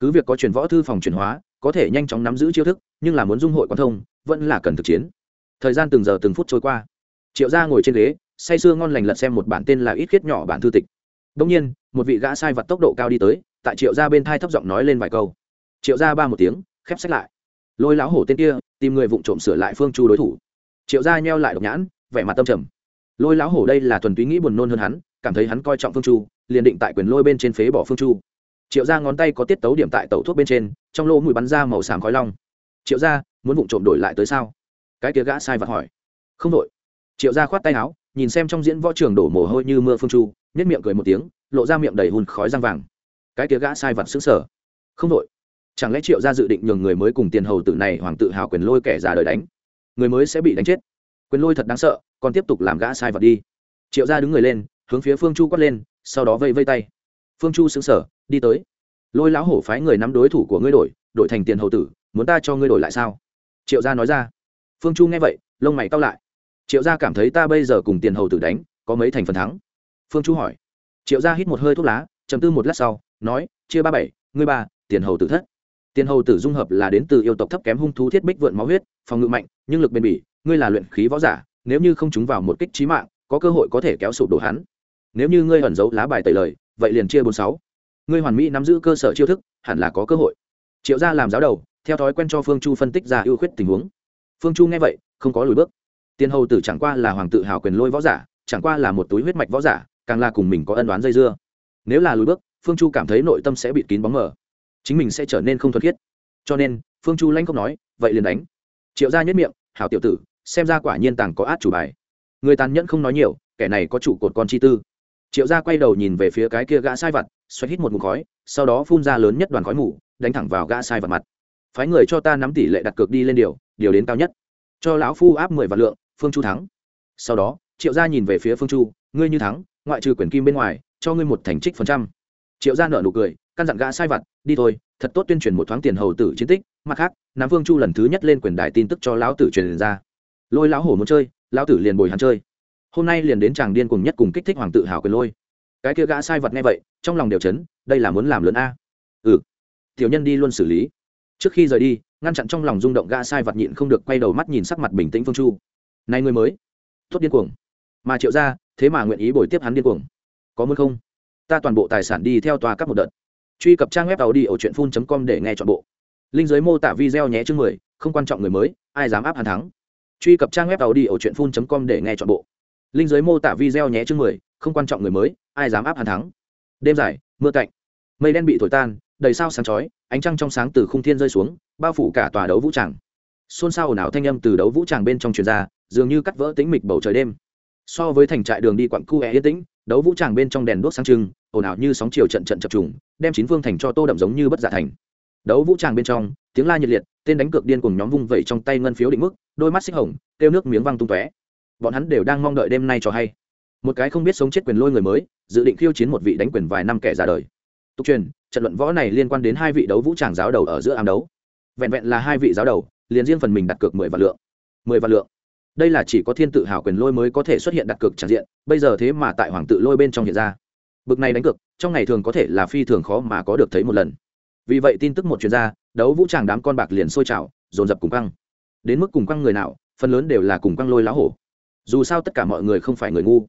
Cứ việc có truyền võ thư phòng chuyển hóa, có thể nhanh chóng nắm giữ chiêu thức, nhưng là muốn dung hội quan thông, vẫn là cần thực chiến. Thời gian từng giờ từng phút trôi qua. Triệu gia ngồi trên ghế, say sưa ngon lành lật xem một bản tên là ít khiết nhỏ bản thư tịch. Đông nhiên, một vị gã sai vật tốc độ cao đi tới, tại triệu gia bên thai thấp giọng nói lên vài câu. Triệu gia ba một tiếng, khép sách lại. Lôi lão hổ tên kia, tìm người vụng trộm sửa lại phương chu đối thủ. Triệu gia nheo lại độc nhãn, vẻ mặt tâm trầm. Lôi lão hổ đây là thuần túy nghĩ buồn nôn hơn hắn cảm thấy hắn coi trọng phương chu, liền định tại quyền lôi bên trên phế bỏ phương chu. Triệu gia ngón tay có tiết tấu điểm tại tẩu thuốc bên trên, trong lỗ mùi bắn ra màu xám khói long. Triệu gia, muốn vụ trộm đổi lại tới sao? Cái kia gã sai vật hỏi. Không đổi. Triệu gia khoát tay áo, nhìn xem trong diễn võ trường đổ mồ hôi như mưa phương chu nhất miệng cười một tiếng, lộ ra miệng đầy hùn khói răng vàng. Cái kia gã sai vật xứng sở không đổi. Chẳng lẽ triệu gia dự định nhường người mới cùng tiền hầu tử này hoàng tự hào quyền lôi kẻ già đời đánh? Người mới sẽ bị đánh chết. Quyền lôi thật đáng sợ, còn tiếp tục làm gã sai vật đi. Triệu gia đứng người lên hướng phía phương chu quát lên, sau đó vây vây tay. Phương chu xứng sở đi tới. Lôi lão hổ phái người nắm đối thủ của ngươi đổi đổi thành tiền hầu tử, muốn ta cho ngươi đổi lại sao? Triệu gia nói ra. Phương chu nghe vậy, lông mày cao lại. Triệu gia cảm thấy ta bây giờ cùng tiền hầu tử đánh, có mấy thành phần thắng. Phương chu hỏi. Triệu gia hít một hơi thuốc lá chầm tư một lát sau, nói, chia ba bảy, ngươi ba, tiền hầu tử thất. Tiền hầu tử dung hợp là đến từ yêu tộc thấp kém hung thú thiết bích vượn máu huyết, phòng ngự mạnh, nhưng lực bền bỉ, ngươi là luyện khí võ giả, nếu như không trúng vào một kích trí mạng, có cơ hội có thể kéo sụp đổ hắn nếu như ngươi ẩn giấu lá bài tẩy lời, vậy liền chia bốn sáu. Ngươi hoàn mỹ nắm giữ cơ sở chiêu thức, hẳn là có cơ hội. Triệu gia làm giáo đầu, theo thói quen cho phương chu phân tích ra ưu khuyết tình huống. Phương chu nghe vậy, không có lùi bước. Tiên hầu tử chẳng qua là hoàng tự hào quyền lôi võ giả, chẳng qua là một túi huyết mạch võ giả, càng là cùng mình có ân đoán dây dưa. Nếu là lùi bước, phương chu cảm thấy nội tâm sẽ bị kín bóng mờ. Chính mình sẽ trở nên không thuật khiết. Cho nên, phương chu lanh không nói, vậy liền đánh. Triệu gia nhất miệng, hảo tiểu tử, xem ra quả nhiên tàng có át chủ bài. Người tàn nhẫn không nói nhiều, kẻ này có trụ cột con chi tư triệu gia quay đầu nhìn về phía cái kia gã sai vặt xoay hít một mục khói, sau đó phun ra lớn nhất đoàn khói mù, đánh thẳng vào gã sai vặt mặt. Phái người cho ta nắm tỷ lệ đặt cược đi lên điều điều đến cao nhất. Cho lão phu áp mười vạn lượng, phương chu thắng. Sau đó, triệu gia nhìn về phía phương chu, ngươi như thắng, ngoại trừ quyền kim bên ngoài, cho ngươi một thành trích phần trăm. Triệu gia nợ nụ cười, căn dặn gã sai vặt, đi thôi, thật tốt tuyên truyền một thoáng tiền hầu tử chiến tích, mặt khác nam phương chu lần thứ nhất lên quyền đài tin tức cho lão tử truyền ra. Lôi lão hổ muốn chơi, lão tử liền bồi hắn chơi hôm nay liền đến chàng điên cùng nhất cùng kích thích hoàng tự hào quyền lôi. Cái kia gã sai vật nghe vậy, trong lòng đều chấn, đây là muốn làm lớn a. Ừ. Tiểu nhân đi luôn xử lý. Trước khi rời đi, ngăn chặn trong lòng rung động gã sai vật nhịn không được quay đầu mắt nhìn sắc mặt bình tĩnh phương chu. Này người mới, tốt điên cuồng. Mà triệu ra thế mà nguyện ý bồi tiếp hắn điên cuồng. Có muốn không? Ta toàn bộ tài sản đi theo tòa các một đợt. Truy cập trang web tàu đi ở truyện phun com để nghe chọn bộ. Linh giới mô tả video nhé chương mười, không quan trọng người mới, ai dám áp hắn thắng. Truy cập trang web tàu đi ở truyện phun com để nghe chọn bộ linh giới mô tả video nhé chương mười, không quan trọng người mới, ai dám áp hàn thắng. Đêm dài, mưa cạnh, mây đen bị thổi tan, đầy sao sáng chói, ánh trăng trong sáng từ khung thiên rơi xuống, bao phủ cả tòa đấu vũ tràng. Xôn xao ồn ào thanh âm từ đấu vũ tràng bên trong truyền ra, dường như cắt vỡ tính mịch bầu trời đêm. So với thành trại đường đi quặng cu é yên tĩnh, đấu vũ tràng bên trong đèn đuốc sáng trưng, ồn ào như sóng chiều trận trận chập trùng, đem chín phương thành cho tô đậm giống như bất giả thành. Đấu vũ tràng bên trong, tiếng la nhiệt liệt, tên đánh cược điên cùng nhóm vung vẩy trong tay ngân phiếu định mức, đôi mắt xích hồng tiêu nước miếng văng tung tóe bọn hắn đều đang mong đợi đêm nay cho hay. Một cái không biết sống chết quyền lôi người mới, dự định khiêu chiến một vị đánh quyền vài năm kẻ ra đời. Tục truyền, trận luận võ này liên quan đến hai vị đấu vũ tràng giáo đầu ở giữa ám đấu. Vẹn vẹn là hai vị giáo đầu, liền riêng phần mình đặt cược mười vạn lượng. Mười vạn lượng. Đây là chỉ có thiên tự hào quyền lôi mới có thể xuất hiện đặt cược tràn diện, bây giờ thế mà tại hoàng tự lôi bên trong hiện ra. Bực này đánh cược, trong ngày thường có thể là phi thường khó mà có được thấy một lần. Vì vậy tin tức một chuyên gia, đấu vũ tràng đám con bạc liền sôi trào, dồn dập cùng căng. Đến mức cùng căng người nào, phần lớn đều là cùng căng lôi lá hổ dù sao tất cả mọi người không phải người ngu.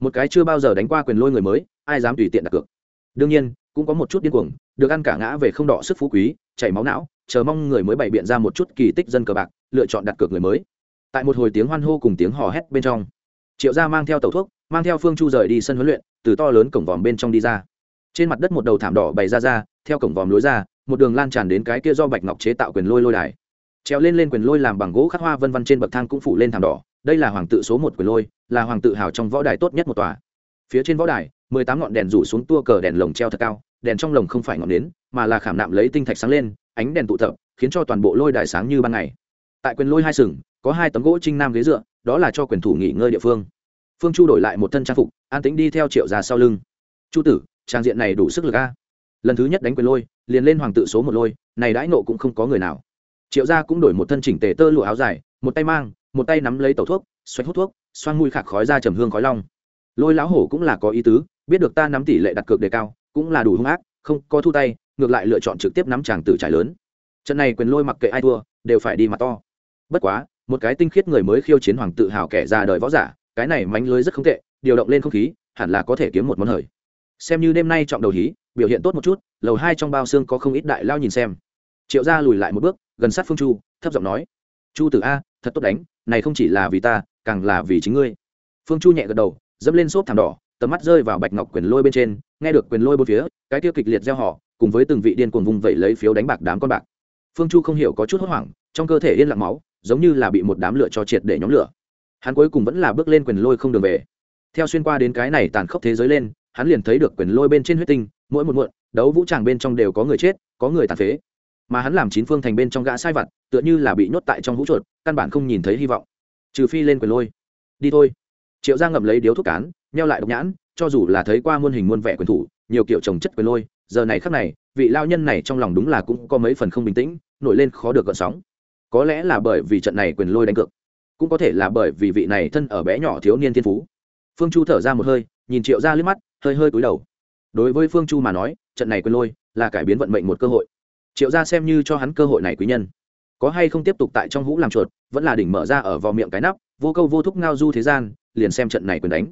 Một cái chưa bao giờ đánh qua quyền lôi người mới, ai dám tùy tiện đặt cược? Đương nhiên, cũng có một chút điên cuồng, được ăn cả ngã về không đỏ sức phú quý, chảy máu não, chờ mong người mới bày biện ra một chút kỳ tích dân cờ bạc, lựa chọn đặt cược người mới. Tại một hồi tiếng hoan hô cùng tiếng hò hét bên trong, triệu gia mang theo tàu thuốc, mang theo phương chu rời đi sân huấn luyện, từ to lớn cổng vòm bên trong đi ra. Trên mặt đất một đầu thảm đỏ bày ra ra, theo cổng vòm lối ra, một đường lan tràn đến cái kia do bạch ngọc chế tạo quyền lôi lôi đài. Treo lên lên quyền lôi làm bằng gỗ khắc hoa vân vân trên bậc thang cũng phủ lên thảm đỏ đây là hoàng tự số một quyền lôi, là hoàng tự hào trong võ đài tốt nhất một tòa. Phía trên võ đài, mười tám ngọn đèn rủ xuống tua cờ đèn lồng treo thật cao, đèn trong lồng không phải ngọn nến, mà là khảm nạm lấy tinh thạch sáng lên, ánh đèn tụ tập, khiến cho toàn bộ lôi đài sáng như ban ngày. Tại quyền lôi hai sừng, có hai tấm gỗ trinh nam ghế dựa, đó là cho quyền thủ nghỉ ngơi địa phương. Phương chu đổi lại một thân trang phục, an tính đi theo triệu già sau lưng. Chu tử, trang diện này đủ sức lực a. Lần thứ nhất đánh quyền lôi, liền lên hoàng tự số một lôi, này đãi nộ cũng không có người nào. Triệu gia cũng đổi một thân chỉnh tề tơ lụa áo dài, một tay mang một tay nắm lấy tẩu thuốc xoay hút thuốc, xoang mùi khạc khói ra trầm hương khói long. Lôi lão hổ cũng là có ý tứ, biết được ta nắm tỷ lệ đặt cược đề cao, cũng là đủ hung ác, không có thu tay, ngược lại lựa chọn trực tiếp nắm chàng tử trải lớn. Trận này quyền lôi mặc kệ ai thua, đều phải đi mặt to. Bất quá, một cái tinh khiết người mới khiêu chiến hoàng tự hào kẻ ra đời võ giả, cái này mánh lưới rất không tệ, điều động lên không khí, hẳn là có thể kiếm một món hời. Xem như đêm nay trọng đầu hí, biểu hiện tốt một chút, lầu hai trong bao xương có không ít đại lao nhìn xem. Triệu gia lùi lại một bước, gần sát phương chu, thấp giọng nói, chu tử a, thật tốt đánh này không chỉ là vì ta, càng là vì chính ngươi. Phương chu nhẹ gật đầu, dẫm lên xốp thảm đỏ, tầm mắt rơi vào bạch ngọc quyền lôi bên trên, nghe được quyền lôi bên phía, cái tiêu kịch liệt gieo họ, cùng với từng vị điên cuồng vùng vẫy lấy phiếu đánh bạc đám con bạc. Phương chu không hiểu có chút hốt hoảng, trong cơ thể yên lặng máu, giống như là bị một đám lửa cho triệt để nhóm lửa. Hắn cuối cùng vẫn là bước lên quyền lôi không đường về. Theo xuyên qua đến cái này tàn khốc thế giới lên, hắn liền thấy được quyền lôi bên trên huyết tinh, mỗi một muộn, đấu vũ tràng bên trong đều có người chết, có người tàn phế mà hắn làm chín phương thành bên trong gã sai vặt, tựa như là bị nhốt tại trong hũ chuột, căn bản không nhìn thấy hy vọng. Trừ phi lên quyền lôi. Đi thôi. Triệu gia ngậm lấy điếu thuốc cán neo lại độc nhãn, cho dù là thấy qua muôn hình muôn vẻ quyền thủ, nhiều kiểu trồng chất quyền lôi, giờ này khắc này, vị lao nhân này trong lòng đúng là cũng có mấy phần không bình tĩnh, nổi lên khó được gợn sóng. Có lẽ là bởi vì trận này quyền lôi đánh cược, cũng có thể là bởi vì vị này thân ở bé nhỏ thiếu niên thiên phú. Phương chu thở ra một hơi, nhìn triệu ra liếc mắt, hơi hơi cúi đầu. Đối với phương chu mà nói, trận này quyền lôi là cải biến vận mệnh một cơ hội triệu ra xem như cho hắn cơ hội này quý nhân. Có hay không tiếp tục tại trong hũ làm chuột, vẫn là đỉnh mở ra ở vào miệng cái nắp, vô câu vô thúc ngao du thế gian, liền xem trận này quyền đánh.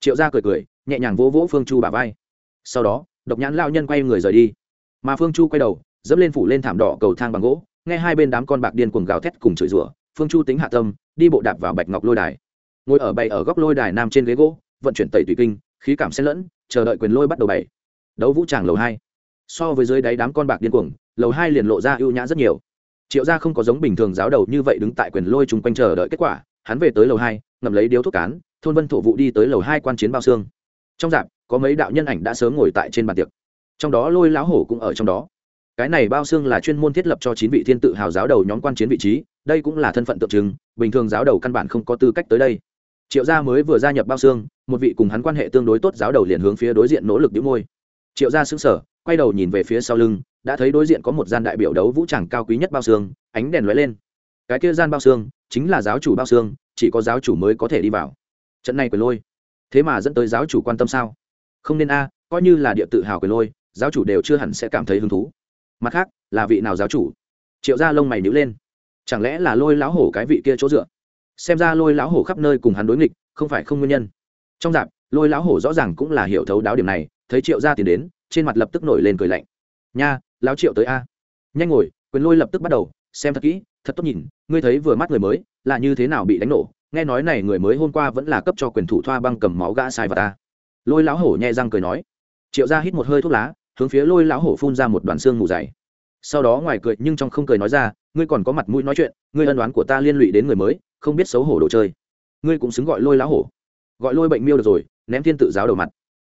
Triệu ra cười cười, nhẹ nhàng vỗ vỗ phương chu bà vai. Sau đó, độc nhãn lao nhân quay người rời đi. Mà phương chu quay đầu, dẫm lên phủ lên thảm đỏ cầu thang bằng gỗ, nghe hai bên đám con bạc điên cuồng gào thét cùng chửi rủa, phương chu tính hạ tâm, đi bộ đạp vào bạch ngọc lôi đài. Ngồi ở bày ở góc lôi đài nam trên ghế gỗ, vận chuyển tẩy tùy kinh, khí cảm xen lẫn, chờ đợi quyền lôi bắt đầu bảy đấu vũ tràng lầu hai. So với dưới đáy đám con bạc điên cuồng lầu hai liền lộ ra ưu nhã rất nhiều. Triệu gia không có giống bình thường giáo đầu như vậy đứng tại quyền lôi chung quanh chờ đợi kết quả, hắn về tới lầu hai, ngậm lấy điếu thuốc cán, thôn vân thổ vụ đi tới lầu hai quan chiến bao xương. Trong dạp, có mấy đạo nhân ảnh đã sớm ngồi tại trên bàn tiệc. Trong đó lôi lão hổ cũng ở trong đó. Cái này bao xương là chuyên môn thiết lập cho chín vị thiên tự hào giáo đầu nhóm quan chiến vị trí, đây cũng là thân phận tượng trưng, bình thường giáo đầu căn bản không có tư cách tới đây. Triệu gia mới vừa gia nhập bao xương, một vị cùng hắn quan hệ tương đối tốt giáo đầu liền hướng phía đối diện nỗ lực đĩu môi. Triệu gia xứng sở quay đầu nhìn về phía sau lưng, đã thấy đối diện có một gian đại biểu đấu vũ tràng cao quý nhất bao xương, ánh đèn lóe lên. Cái kia gian bao xương chính là giáo chủ bao xương, chỉ có giáo chủ mới có thể đi vào. Trận này quyền lôi. Thế mà dẫn tới giáo chủ quan tâm sao? Không nên a à, coi như là địa tự hào quyền lôi, giáo chủ đều chưa hẳn sẽ cảm thấy hứng thú. Mặt khác, là vị nào giáo chủ? Triệu gia lông mày nhữ lên. Chẳng lẽ là lôi lão hổ cái vị kia chỗ dựa? Xem ra lôi lão hổ khắp nơi cùng hắn đối nghịch, không phải không nguyên nhân. Trong dạp, lôi lão hổ rõ ràng cũng là hiểu thấu đáo điểm này, thấy triệu gia tiền đến trên mặt lập tức nổi lên cười lạnh. Nha, lão triệu tới a. Nhanh ngồi, quyền lôi lập tức bắt đầu, xem thật kỹ, thật tốt nhìn, ngươi thấy vừa mắt người mới, là như thế nào bị đánh nổ? Nghe nói này người mới hôm qua vẫn là cấp cho quyền thủ thoa băng cầm máu gã sai vào ta lôi lão hổ nhẹ răng cười nói. Triệu gia hít một hơi thuốc lá, hướng phía lôi lão hổ phun ra một đoàn xương mù dày. Sau đó ngoài cười nhưng trong không cười nói ra, ngươi còn có mặt mũi nói chuyện, ngươi ân đoán của ta liên lụy đến người mới, không biết xấu hổ đồ chơi. Ngươi cũng xứng gọi lôi lão hổ. Gọi lôi bệnh miêu được rồi, ném thiên tự giáo đầu mặt.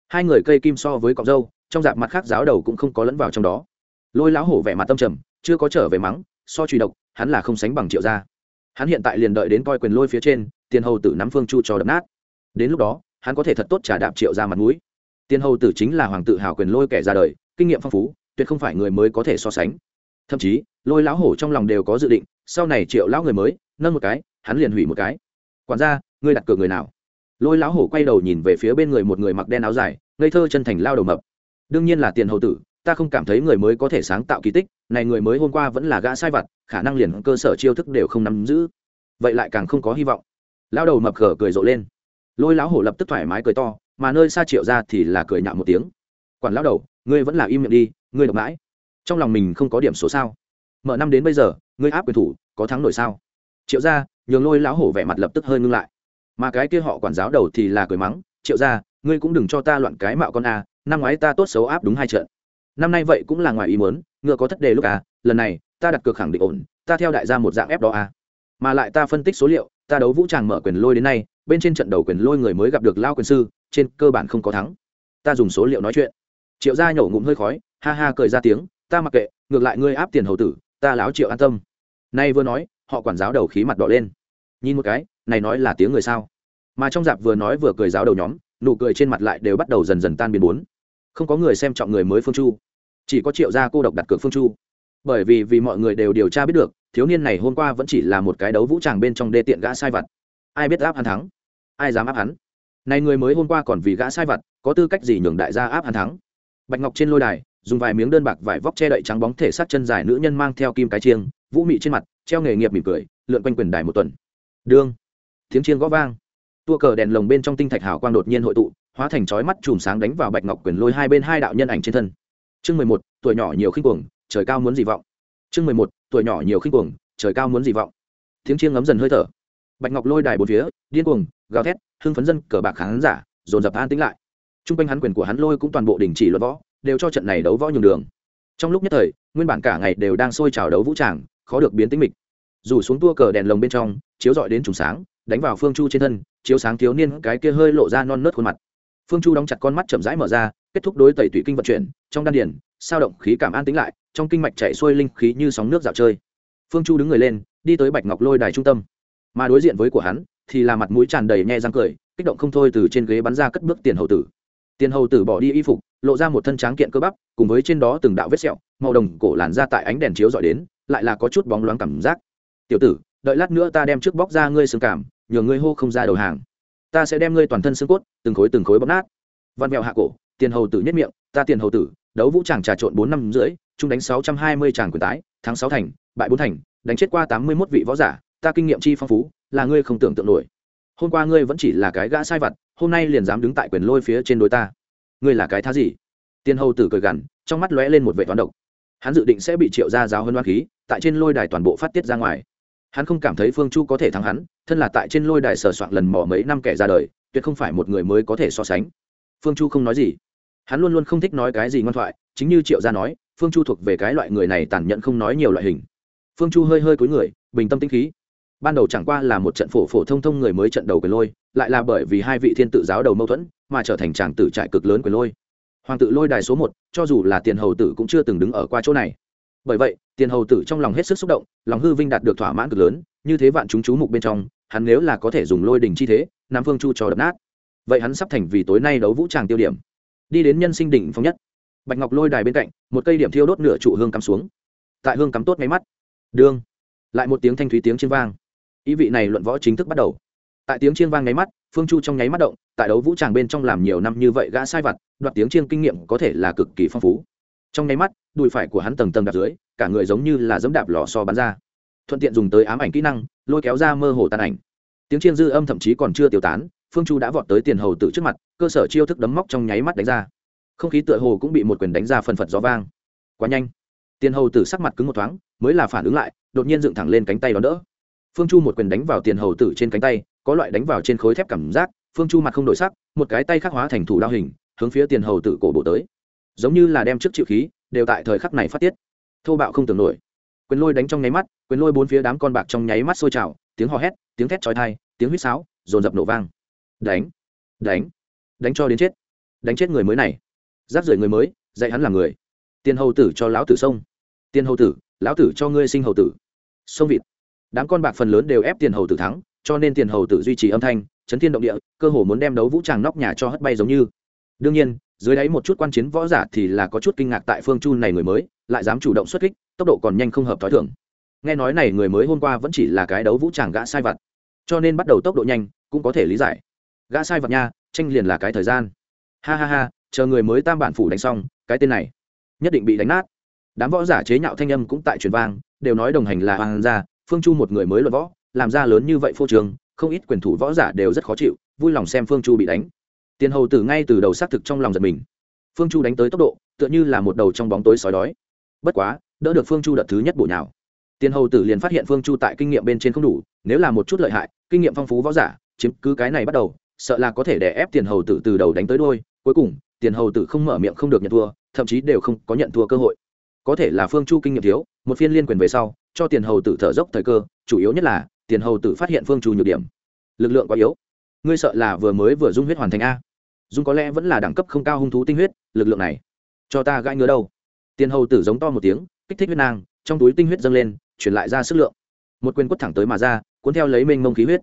Hai người cây kim so với cọc dâu trong dạp mặt khác giáo đầu cũng không có lẫn vào trong đó. Lôi lão hổ vẻ mặt tâm trầm, chưa có trở về mắng, so truy độc, hắn là không sánh bằng triệu gia. Hắn hiện tại liền đợi đến coi quyền lôi phía trên, tiền hầu tử nắm phương chu cho đập nát. Đến lúc đó, hắn có thể thật tốt trả đạp triệu ra mặt mũi. Tiền hầu tử chính là hoàng tự hào quyền lôi kẻ ra đời, kinh nghiệm phong phú, tuyệt không phải người mới có thể so sánh. Thậm chí, lôi lão hổ trong lòng đều có dự định, sau này triệu lão người mới, nâng một cái, hắn liền hủy một cái. Quản ra ngươi đặt cược người nào? Lôi lão hổ quay đầu nhìn về phía bên người một người mặc đen áo dài, ngây thơ chân thành lao đầu mập đương nhiên là tiền hầu tử, ta không cảm thấy người mới có thể sáng tạo kỳ tích, này người mới hôm qua vẫn là gã sai vặt, khả năng liền cơ sở chiêu thức đều không nắm giữ. Vậy lại càng không có hy vọng. Lao đầu mập gở cười rộ lên. Lôi lão hổ lập tức thoải mái cười to, mà nơi xa triệu ra thì là cười nhạo một tiếng. Quản lão đầu, ngươi vẫn là im miệng đi, ngươi độc mãi. Trong lòng mình không có điểm số sao. Mở năm đến bây giờ, ngươi áp quyền thủ, có thắng nổi sao? Triệu ra, nhường lôi lão hổ vẻ mặt lập tức hơi ngưng lại. Mà cái kia họ quản giáo đầu thì là cười mắng, triệu ra, ngươi cũng đừng cho ta loạn cái mạo con a năm ngoái ta tốt xấu áp đúng hai trận. Năm nay vậy cũng là ngoài ý muốn, ngựa có thất đề lúc à lần này, ta đặt cược khẳng định ổn, ta theo đại gia một dạng ép đó à. Mà lại ta phân tích số liệu, ta đấu vũ tràng mở quyền lôi đến nay, bên trên trận đầu quyền lôi người mới gặp được lao quyền sư, trên cơ bản không có thắng. Ta dùng số liệu nói chuyện. Triệu gia nhổ ngụm hơi khói, ha ha cười ra tiếng, ta mặc kệ, ngược lại ngươi áp tiền hầu tử, ta láo triệu an tâm. Nay vừa nói, họ quản giáo đầu khí mặt đỏ lên. Nhìn một cái, này nói là tiếng người sao? Mà trong dạp vừa nói vừa cười giáo đầu nhóm, nụ cười trên mặt lại đều bắt đầu dần dần tan biến bốn không có người xem trọng người mới phương chu chỉ có triệu gia cô độc đặt cược phương chu bởi vì vì mọi người đều điều tra biết được thiếu niên này hôm qua vẫn chỉ là một cái đấu vũ tràng bên trong đê tiện gã sai vặt ai biết áp hắn thắng ai dám áp hắn này người mới hôm qua còn vì gã sai vặt có tư cách gì nhường đại gia áp hắn thắng bạch ngọc trên lôi đài dùng vài miếng đơn bạc vải vóc che đậy trắng bóng thể xác chân dài nữ nhân mang theo kim cái chiêng vũ mị trên mặt treo nghề nghiệp mỉm cười lượn quanh quyền đài một tuần đương tiếng chiêng gõ vang tua cờ đèn lồng bên trong tinh thạch hào quang đột nhiên hội tụ hóa thành chói mắt chùm sáng đánh vào bạch ngọc quyền lôi hai bên hai đạo nhân ảnh trên thân. Chương mười một, tuổi nhỏ nhiều khinh cuồng, trời cao muốn gì vọng. Chương mười một, tuổi nhỏ nhiều khinh cuồng, trời cao muốn gì vọng. Tiếng chiêng ngấm dần hơi thở. Bạch ngọc lôi đài bốn phía, điên cuồng, gào thét, hưng phấn dân, cờ bạc khán giả, dồn dập an tính lại. T r u n g quanh hắn quyền của hắn lôi cũng toàn bộ đình chỉ luận võ, đều cho trận này đấu võ nhường đường. Trong lúc nhất thời, nguyên bản cả ngày đều đang sôi trào đấu vũ tràng, khó được biến tính mịch. Dù xuống tua cờ đèn lồng bên trong, chiếu dọi đến trùng sáng, đánh vào phương chu trên thân, chiếu sáng thiếu niên cái kia hơi lộ ra non nớt khuôn mặt phương chu đóng chặt con mắt chậm rãi mở ra, kết thúc đối tẩy tủy kinh vận chuyển, trong đan điển sao động khí cảm an tính lại, trong kinh mạch chạy xuôi linh khí như sóng nước dạo chơi. Phương chu đứng người lên, đi tới bạch ngọc lôi đài trung tâm. Mà đối diện với của hắn, thì là mặt mũi tràn đầy nhe răng cười, kích động không thôi từ trên ghế bắn ra cất bước tiền hầu tử. Tiền hầu tử bỏ đi y phục, lộ ra một thân tráng kiện cơ bắp, cùng với trên đó từng đạo vết sẹo, màu đồng cổ làn ra tại ánh đèn chiếu dọi đến, lại là có chút bóng loáng cảm giác. Tiểu tử, đợi lát nữa ta đem trước bóc ra ngươi xương cảm, nhờ ngươi hô không ra đầu hàng ta sẽ đem ngươi toàn thân xương cốt, từng khối từng khối bóp nát. Văn mèo hạ cổ, tiền hầu tử nhất miệng, ta tiền hầu tử, đấu vũ tràng trà trộn bốn năm rưỡi trung đánh sáu trăm hai mươi tràng quyền tái, thắng sáu thành, bại bốn thành, đánh chết qua tám mươi mốt vị võ giả, ta kinh nghiệm chi phong phú, là ngươi không tưởng tượng nổi. Hôm qua ngươi vẫn chỉ là cái gã sai vặt, hôm nay liền dám đứng tại quyền lôi phía trên đối ta. Ngươi là cái thá gì? Tiền hầu tử cười gằn, trong mắt lóe lên một vệ toán độc. Hắn dự định sẽ bị triệu ra giáo hơn hoa khí, tại trên lôi đài toàn bộ phát tiết ra ngoài hắn không cảm thấy phương chu có thể thắng hắn, thân là tại trên lôi đài sờ soạn lần mò mấy năm kẻ ra đời, tuyệt không phải một người mới có thể so sánh. Phương chu không nói gì. Hắn luôn luôn không thích nói cái gì ngoan thoại, chính như triệu gia nói, phương chu thuộc về cái loại người này tàn nhẫn không nói nhiều loại hình. Phương chu hơi hơi cúi người, bình tâm tĩnh khí. Ban đầu chẳng qua là một trận phổ phổ thông thông người mới trận đầu quyền lôi, lại là bởi vì hai vị thiên tự giáo đầu mâu thuẫn, mà trở thành tràng tử trại cực lớn quyền lôi. Hoàng tự lôi đài số một, cho dù là tiền hầu tử cũng chưa từng đứng ở qua chỗ này bởi vậy, tiền hầu tử trong lòng hết sức xúc động, lòng hư vinh đạt được thỏa mãn cực lớn, như thế vạn chúng chú mục bên trong, hắn nếu là có thể dùng lôi đình chi thế, nam phương chu cho đập nát. Vậy hắn sắp thành vì tối nay đấu vũ tràng tiêu điểm. Đi đến nhân sinh đỉnh phong nhất. Bạch ngọc lôi đài bên cạnh, một cây điểm thiêu đốt nửa trụ hương cắm xuống. Tại hương cắm tốt máy mắt. Đương lại một tiếng thanh thúy tiếng chiên vang. Ý vị này luận võ chính thức bắt đầu. Tại tiếng chiên vang nháy mắt, phương chu trong nháy mắt động, tại đấu vũ tràng bên trong làm nhiều năm như vậy gã sai vặt, đoạt tiếng chiên kinh nghiệm có thể là cực kỳ phong phú. Trong nháy mắt đùi phải của hắn tầng tầng đạp dưới, cả người giống như là dẫm đạp lò so bắn ra. Thuận tiện dùng tới ám ảnh kỹ năng, lôi kéo ra mơ hồ tàn ảnh. Tiếng chiên dư âm thậm chí còn chưa tiêu tán, phương chu đã vọt tới tiền hầu tử trước mặt, cơ sở chiêu thức đấm móc trong nháy mắt đánh ra. Không khí tựa hồ cũng bị một quyền đánh ra phần phật gió vang. Quá nhanh. Tiền hầu tử sắc mặt cứng một thoáng, mới là phản ứng lại, đột nhiên dựng thẳng lên cánh tay đón đỡ. Phương chu một quyền đánh vào tiền hầu tử trên cánh tay, có loại đánh vào trên khối thép cảm giác, phương chu mặt không đổi sắc, một cái tay khắc hóa thành thủ đao hình, hướng phía tiền hầu tử cổ bộ tới giống như là đem trước chịu khí, đều tại thời khắc này phát tiết. Thô bạo không tưởng nổi. Quyền lôi đánh trong nháy mắt, quyền lôi bốn phía đám con bạc trong nháy mắt sôi trào, tiếng hò hét, tiếng thét trói thai tiếng huýt sáo, dồn dập nổ vang. Đánh đánh đánh cho đến chết. Đánh chết người mới này. Giáp rời người mới, dạy hắn làm người. Tiền hầu tử cho lão tử sông. Tiền hầu tử, lão tử cho ngươi sinh hầu tử. Sông vịt. Đám con bạc phần lớn đều ép tiền hầu tử thắng, cho nên tiền hầu tử duy trì âm thanh, chấn thiên động địa, cơ hồ muốn đem đấu vũ tràng nóc nhà cho hất bay giống như. Đương nhiên dưới đáy một chút quan chiến võ giả thì là có chút kinh ngạc tại phương chu này người mới, lại dám chủ động xuất kích, tốc độ còn nhanh không hợp t h ó i thưởng nghe nói này người mới hôm qua vẫn chỉ là cái đấu vũ tràng gã sai vặt, cho nên bắt đầu tốc độ nhanh cũng có thể lý giải. Gã sai vặt nha, tranh liền là cái thời gian. Ha ha ha, chờ người mới tam bản phủ đánh xong, cái tên này nhất định bị đánh nát. Đám võ giả chế nhạo thanh âm cũng tại truyền vang, đều nói đồng hành là hoàng gia, phương chu một người mới luận võ, làm ra lớn như vậy phô trường không ít quyền thủ võ giả đều rất khó chịu, vui lòng xem phương chu bị đánh tiền hầu tử ngay từ đầu xác thực trong lòng giật mình. Phương chu đánh tới tốc độ, tựa như là một đầu trong bóng tối sói đói. Bất quá, đỡ được phương chu đợt thứ nhất bổ nhào. Tiền hầu tử liền phát hiện phương chu tại kinh nghiệm bên trên không đủ, nếu là một chút lợi hại, kinh nghiệm phong phú võ giả, chiếm cứ cái này bắt đầu, sợ là có thể đè ép tiền hầu tử từ đầu đánh tới đôi. Cuối cùng, tiền hầu tử không mở miệng không được nhận thua, thậm chí đều không có nhận thua cơ hội. Có thể là phương chu kinh nghiệm thiếu, một phiên liên quyền về sau, cho tiền hầu tử thở dốc thời cơ, chủ yếu nhất là, tiền hầu tử phát hiện phương chu nhược điểm. Lực lượng quá yếu. Ngươi sợ là vừa mới vừa dung huyết hoàn thành a dung có lẽ vẫn là đẳng cấp không cao hung thú tinh huyết, lực lượng này, cho ta gãi ngứa đâu. Tiền hầu tử giống to một tiếng, kích thích huyết nang, trong túi tinh huyết dâng lên chuyển lại ra sức lượng. Một quyền quất thẳng tới mà ra, cuốn theo lấy mênh mông khí huyết.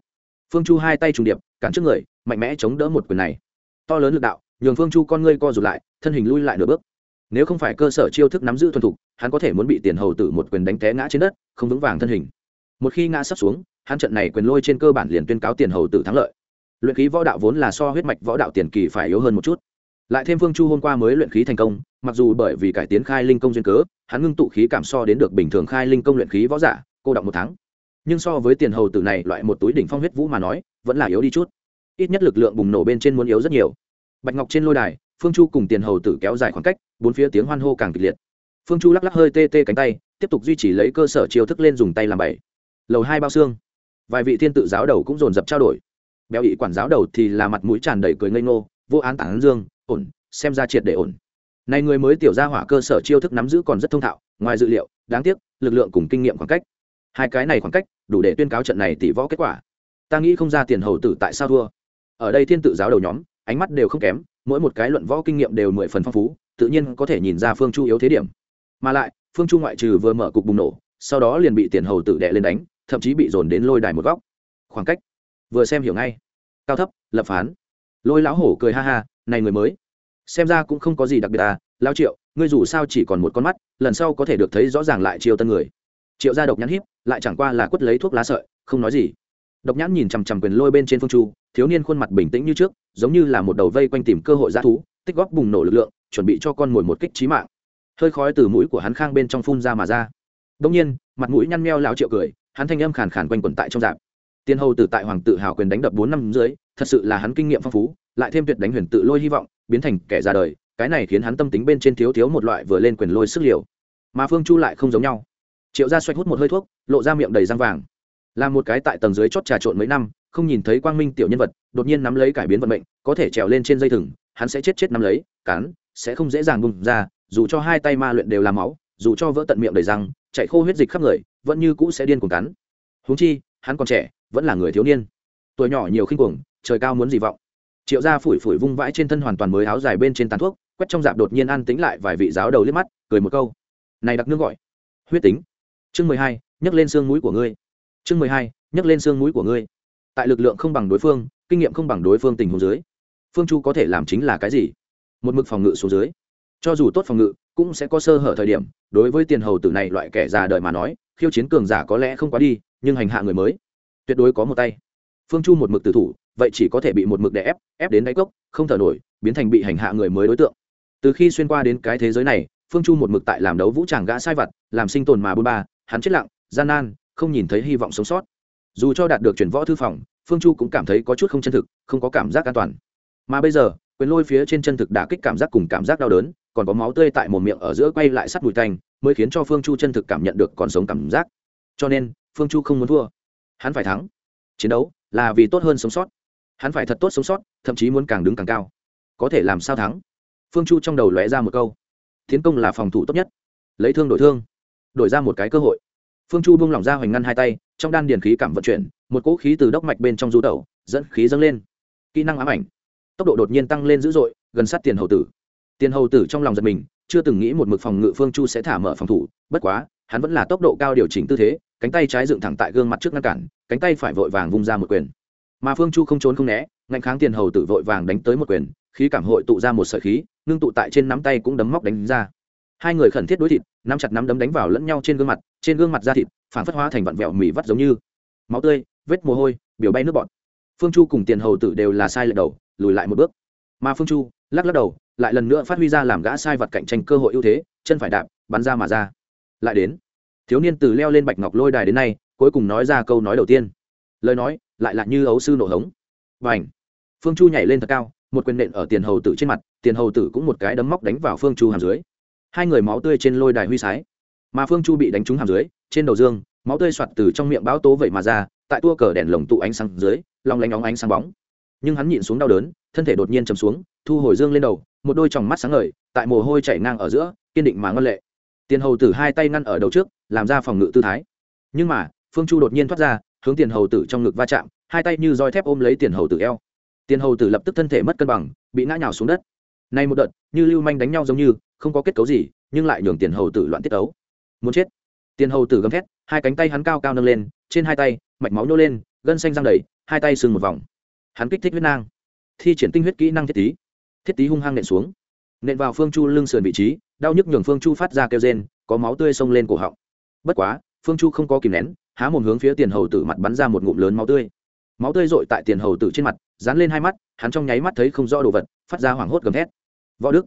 Phương chu hai tay trùng điệp, cản trước người, mạnh mẽ chống đỡ một quyền này. To lớn lực đạo, nhường phương chu con ngươi co rụt lại, thân hình lui lại nửa bước. Nếu không phải cơ sở chiêu thức nắm giữ thuần thục, hắn có thể muốn bị tiền hầu tử một quyền đánh té ngã trên đất, không vững vàng thân hình. Một khi ngã sắp xuống, hắn trận này quyền lôi trên cơ bản liền tuyên cáo tiền hầu tử thắng lợi luyện khí võ đạo vốn là so huyết mạch võ đạo tiền kỳ phải yếu hơn một chút. Lại thêm phương chu hôm qua mới luyện khí thành công, mặc dù bởi vì cải tiến khai linh công duyên cớ, hắn ngưng tụ khí cảm so đến được bình thường khai linh công luyện khí võ giả, cô động một tháng. Nhưng so với tiền hầu tử này loại một túi đỉnh phong huyết vũ mà nói, vẫn là yếu đi chút. Ít nhất lực lượng bùng nổ bên trên muốn yếu rất nhiều. Bạch ngọc trên lôi đài, phương chu cùng tiền hầu tử kéo dài khoảng cách, bốn phía tiếng hoan hô càng kịch liệt. Phương chu lắc lắc hơi tê tê cánh tay, tiếp tục duy trì lấy cơ sở chiêu thức lên dùng tay làm bảy lầu hai bao xương. Vài vị thiên tự giáo đầu cũng dồn dập trao đổi béo ị quản giáo đầu thì là mặt mũi tràn đầy cười ngây ngô, vô án tản dương, ổn, xem ra triệt để ổn. Này người mới tiểu ra hỏa cơ sở chiêu thức nắm giữ còn rất thông thạo, ngoài dự liệu, đáng tiếc, lực lượng cùng kinh nghiệm khoảng cách. Hai cái này khoảng cách, đủ để tuyên cáo trận này tỷ võ kết quả. Ta nghĩ không ra tiền hầu tử tại sao thua. Ở đây thiên tự giáo đầu nhóm, ánh mắt đều không kém, mỗi một cái luận võ kinh nghiệm đều mười phần phong phú, tự nhiên có thể nhìn ra phương chu yếu thế điểm. Mà lại, phương chu ngoại trừ vừa mở cục bùng nổ, sau đó liền bị tiền hầu tử đệ lên đánh, thậm chí bị dồn đến lôi đài một góc. Khoảng cách. Vừa xem hiểu ngay cao thấp, lập phán. Lôi lão hổ cười ha ha, này người mới. Xem ra cũng không có gì đặc biệt à lao triệu, ngươi dù sao chỉ còn một con mắt, lần sau có thể được thấy rõ ràng lại chiêu tân người. Triệu gia độc nhãn hiếp, lại chẳng qua là quất lấy thuốc lá sợi, không nói gì. Độc nhãn nhìn chằm chằm quyền lôi bên trên phương chu, thiếu niên khuôn mặt bình tĩnh như trước, giống như là một đầu vây quanh tìm cơ hội g thú, tích góp bùng nổ lực lượng, chuẩn bị cho con mồi một kích trí mạng. Hơi khói từ mũi của hắn khang bên trong phun ra mà ra. Đông nhiên, mặt mũi nhăn meo lão triệu cười, hắn thanh âm khàn khàn quanh quẩn tại trong dạp tiên hầu tử tại hoàng tự hào quyền đánh đập bốn năm dưới, thật sự là hắn kinh nghiệm phong phú, lại thêm tuyệt đánh huyền tự lôi hy vọng, biến thành kẻ ra đời, cái này khiến hắn tâm tính bên trên thiếu thiếu một loại vừa lên quyền lôi sức liều. Mà phương chu lại không giống nhau. Triệu gia xoạch hút một hơi thuốc, lộ ra miệng đầy răng vàng. Là một cái tại tầng dưới chót trà trộn mấy năm, không nhìn thấy quang minh tiểu nhân vật, đột nhiên nắm lấy cải biến vận mệnh, có thể trèo lên trên dây thừng, hắn sẽ chết chết nắm lấy, cắn, sẽ không dễ dàng buông ra, dù cho hai tay ma luyện đều là máu, dù cho vỡ tận miệng đầy răng, chạy khô huyết dịch khắp người, vẫn như cũ sẽ điên cuồng cắn. Huống chi, hắn còn trẻ vẫn là người thiếu niên. Tuổi nhỏ nhiều khinh cuồng, trời cao muốn gì vọng. Triệu gia phủi phủi vung vãi trên thân hoàn toàn mới áo dài bên trên tàn thuốc, quét trong dạp đột nhiên ăn tính lại vài vị giáo đầu liếc mắt, cười một câu. Này đặc nương gọi. Huyết tính. Chương mười hai, nhấc lên xương mũi của ngươi. Chương mười hai, nhấc lên xương mũi của ngươi. Tại lực lượng không bằng đối phương, kinh nghiệm không bằng đối phương tình huống dưới, phương chu có thể làm chính là cái gì? Một mực phòng ngự số dưới. Cho dù tốt phòng ngự, cũng sẽ có sơ hở thời điểm, đối với tiền hầu tử này loại kẻ già đời mà nói, khiêu chiến cường giả có lẽ không quá đi, nhưng hành hạ người mới tuyệt đối có một tay. Phương chu một mực tử thủ, vậy chỉ có thể bị một mực đè ép ép đến đáy cốc, không thở nổi, biến thành bị hành hạ người mới đối tượng. Từ khi xuyên qua đến cái thế giới này, phương chu một mực tại làm đấu vũ tràng gã sai vặt, làm sinh tồn mà bôn ba, hắn chết lặng, gian nan, không nhìn thấy hy vọng sống sót. Dù cho đạt được chuyển võ thư phòng, phương chu cũng cảm thấy có chút không chân thực, không có cảm giác an toàn. Mà bây giờ, quyền lôi phía trên chân thực đã kích cảm giác cùng cảm giác đau đớn, còn có máu tươi tại một miệng ở giữa quay lại sắt mùi tanh, mới khiến cho phương chu chân thực cảm nhận được còn sống cảm giác. Cho nên, phương chu không muốn thua hắn phải thắng. Chiến đấu là vì tốt hơn sống sót. Hắn phải thật tốt sống sót, thậm chí muốn càng đứng càng cao. Có thể làm sao thắng? Phương chu trong đầu lóe ra một câu. Tiến công là phòng thủ tốt nhất. Lấy thương đổi thương. Đổi ra một cái cơ hội. Phương chu buông lỏng ra hoành ngăn hai tay, trong đan điền khí cảm vận chuyển, một cỗ khí từ đốc mạch bên trong du tẩu, dẫn khí dâng lên. Kỹ năng ám ảnh. Tốc độ đột nhiên tăng lên dữ dội, gần sát tiền hầu tử. Tiền hầu tử trong lòng giật mình, chưa từng nghĩ một mực phòng ngự phương chu sẽ thả mở phòng thủ, bất quá, hắn vẫn là tốc độ cao điều chỉnh tư thế cánh tay trái dựng thẳng tại gương mặt trước ngăn cản, cánh tay phải vội vàng vung ra một quyền. Mà phương chu không trốn không né, ngạnh kháng tiền hầu tử vội vàng đánh tới một quyền, khí cảm hội tụ ra một sợi khí, ngưng tụ tại trên nắm tay cũng đấm móc đánh ra. Hai người khẩn thiết đối thịt, nắm chặt nắm đấm đánh vào lẫn nhau trên gương mặt, trên gương mặt da thịt, phản phất hóa thành vặn vẹo mì vắt giống như. Máu tươi, vết mồ hôi, biểu bay nước bọt. Phương chu cùng tiền hầu tử đều là sai lệch đầu, lùi lại một bước. Mà phương chu, lắc lắc đầu, lại lần nữa phát huy ra làm gã sai vật cạnh tranh cơ hội ưu thế, chân phải đạp, bắn ra mà ra. Lại đến thiếu niên từ leo lên bạch ngọc lôi đài đến nay, cuối cùng nói ra câu nói đầu tiên. Lời nói, lại là như ấu sư nổ hống. Và ảnh phương chu nhảy lên thật cao, một quyền nện ở tiền hầu tử trên mặt, tiền hầu tử cũng một cái đấm móc đánh vào phương chu hàm dưới. Hai người máu tươi trên lôi đài huy sái. Mà phương chu bị đánh trúng hàm dưới, trên đầu dương, máu tươi soạt từ trong miệng bão tố vậy mà ra, tại tua cờ đèn lồng tụ ánh sáng dưới, long lanh óng ánh sáng bóng. Nhưng hắn nhịn xuống đau đớn, thân thể đột nhiên chầm xuống, thu hồi dương lên đầu, một đôi tròng mắt sáng ngời, tại mồ hôi chảy ngang ở giữa, kiên định mà ngân lệ tiền hầu tử hai tay ngăn ở đầu trước, làm ra phòng ngự tư thái. Nhưng mà, phương chu đột nhiên thoát ra, hướng tiền hầu tử trong ngực va chạm, hai tay như roi thép ôm lấy tiền hầu tử eo. Tiền hầu tử lập tức thân thể mất cân bằng, bị ngã nhào xuống đất. Nay một đợt, như lưu manh đánh nhau giống như, không có kết cấu gì, nhưng lại nhường tiền hầu tử loạn tiết ấu muốn chết. Tiền hầu tử gầm thét, hai cánh tay hắn cao cao nâng lên, trên hai tay, mạch máu nhô lên, gân xanh răng đầy, hai tay sưng một vòng. Hắn kích thích huyết nang. Thi triển tinh huyết kỹ năng thiết tý thiết tý hung hăng nện xuống. Nện vào phương chu lưng sườn vị trí đau nhức nhường phương chu phát ra kêu rên, có máu tươi xông lên cổ họng. Bất quá, phương chu không có kìm nén, há mồm hướng phía tiền hầu tử mặt bắn ra một ngụm lớn máu tươi. Máu tươi rội tại tiền hầu tử trên mặt, dán lên hai mắt, hắn trong nháy mắt thấy không rõ đồ vật, phát ra hoảng hốt gầm thét. Võ đức,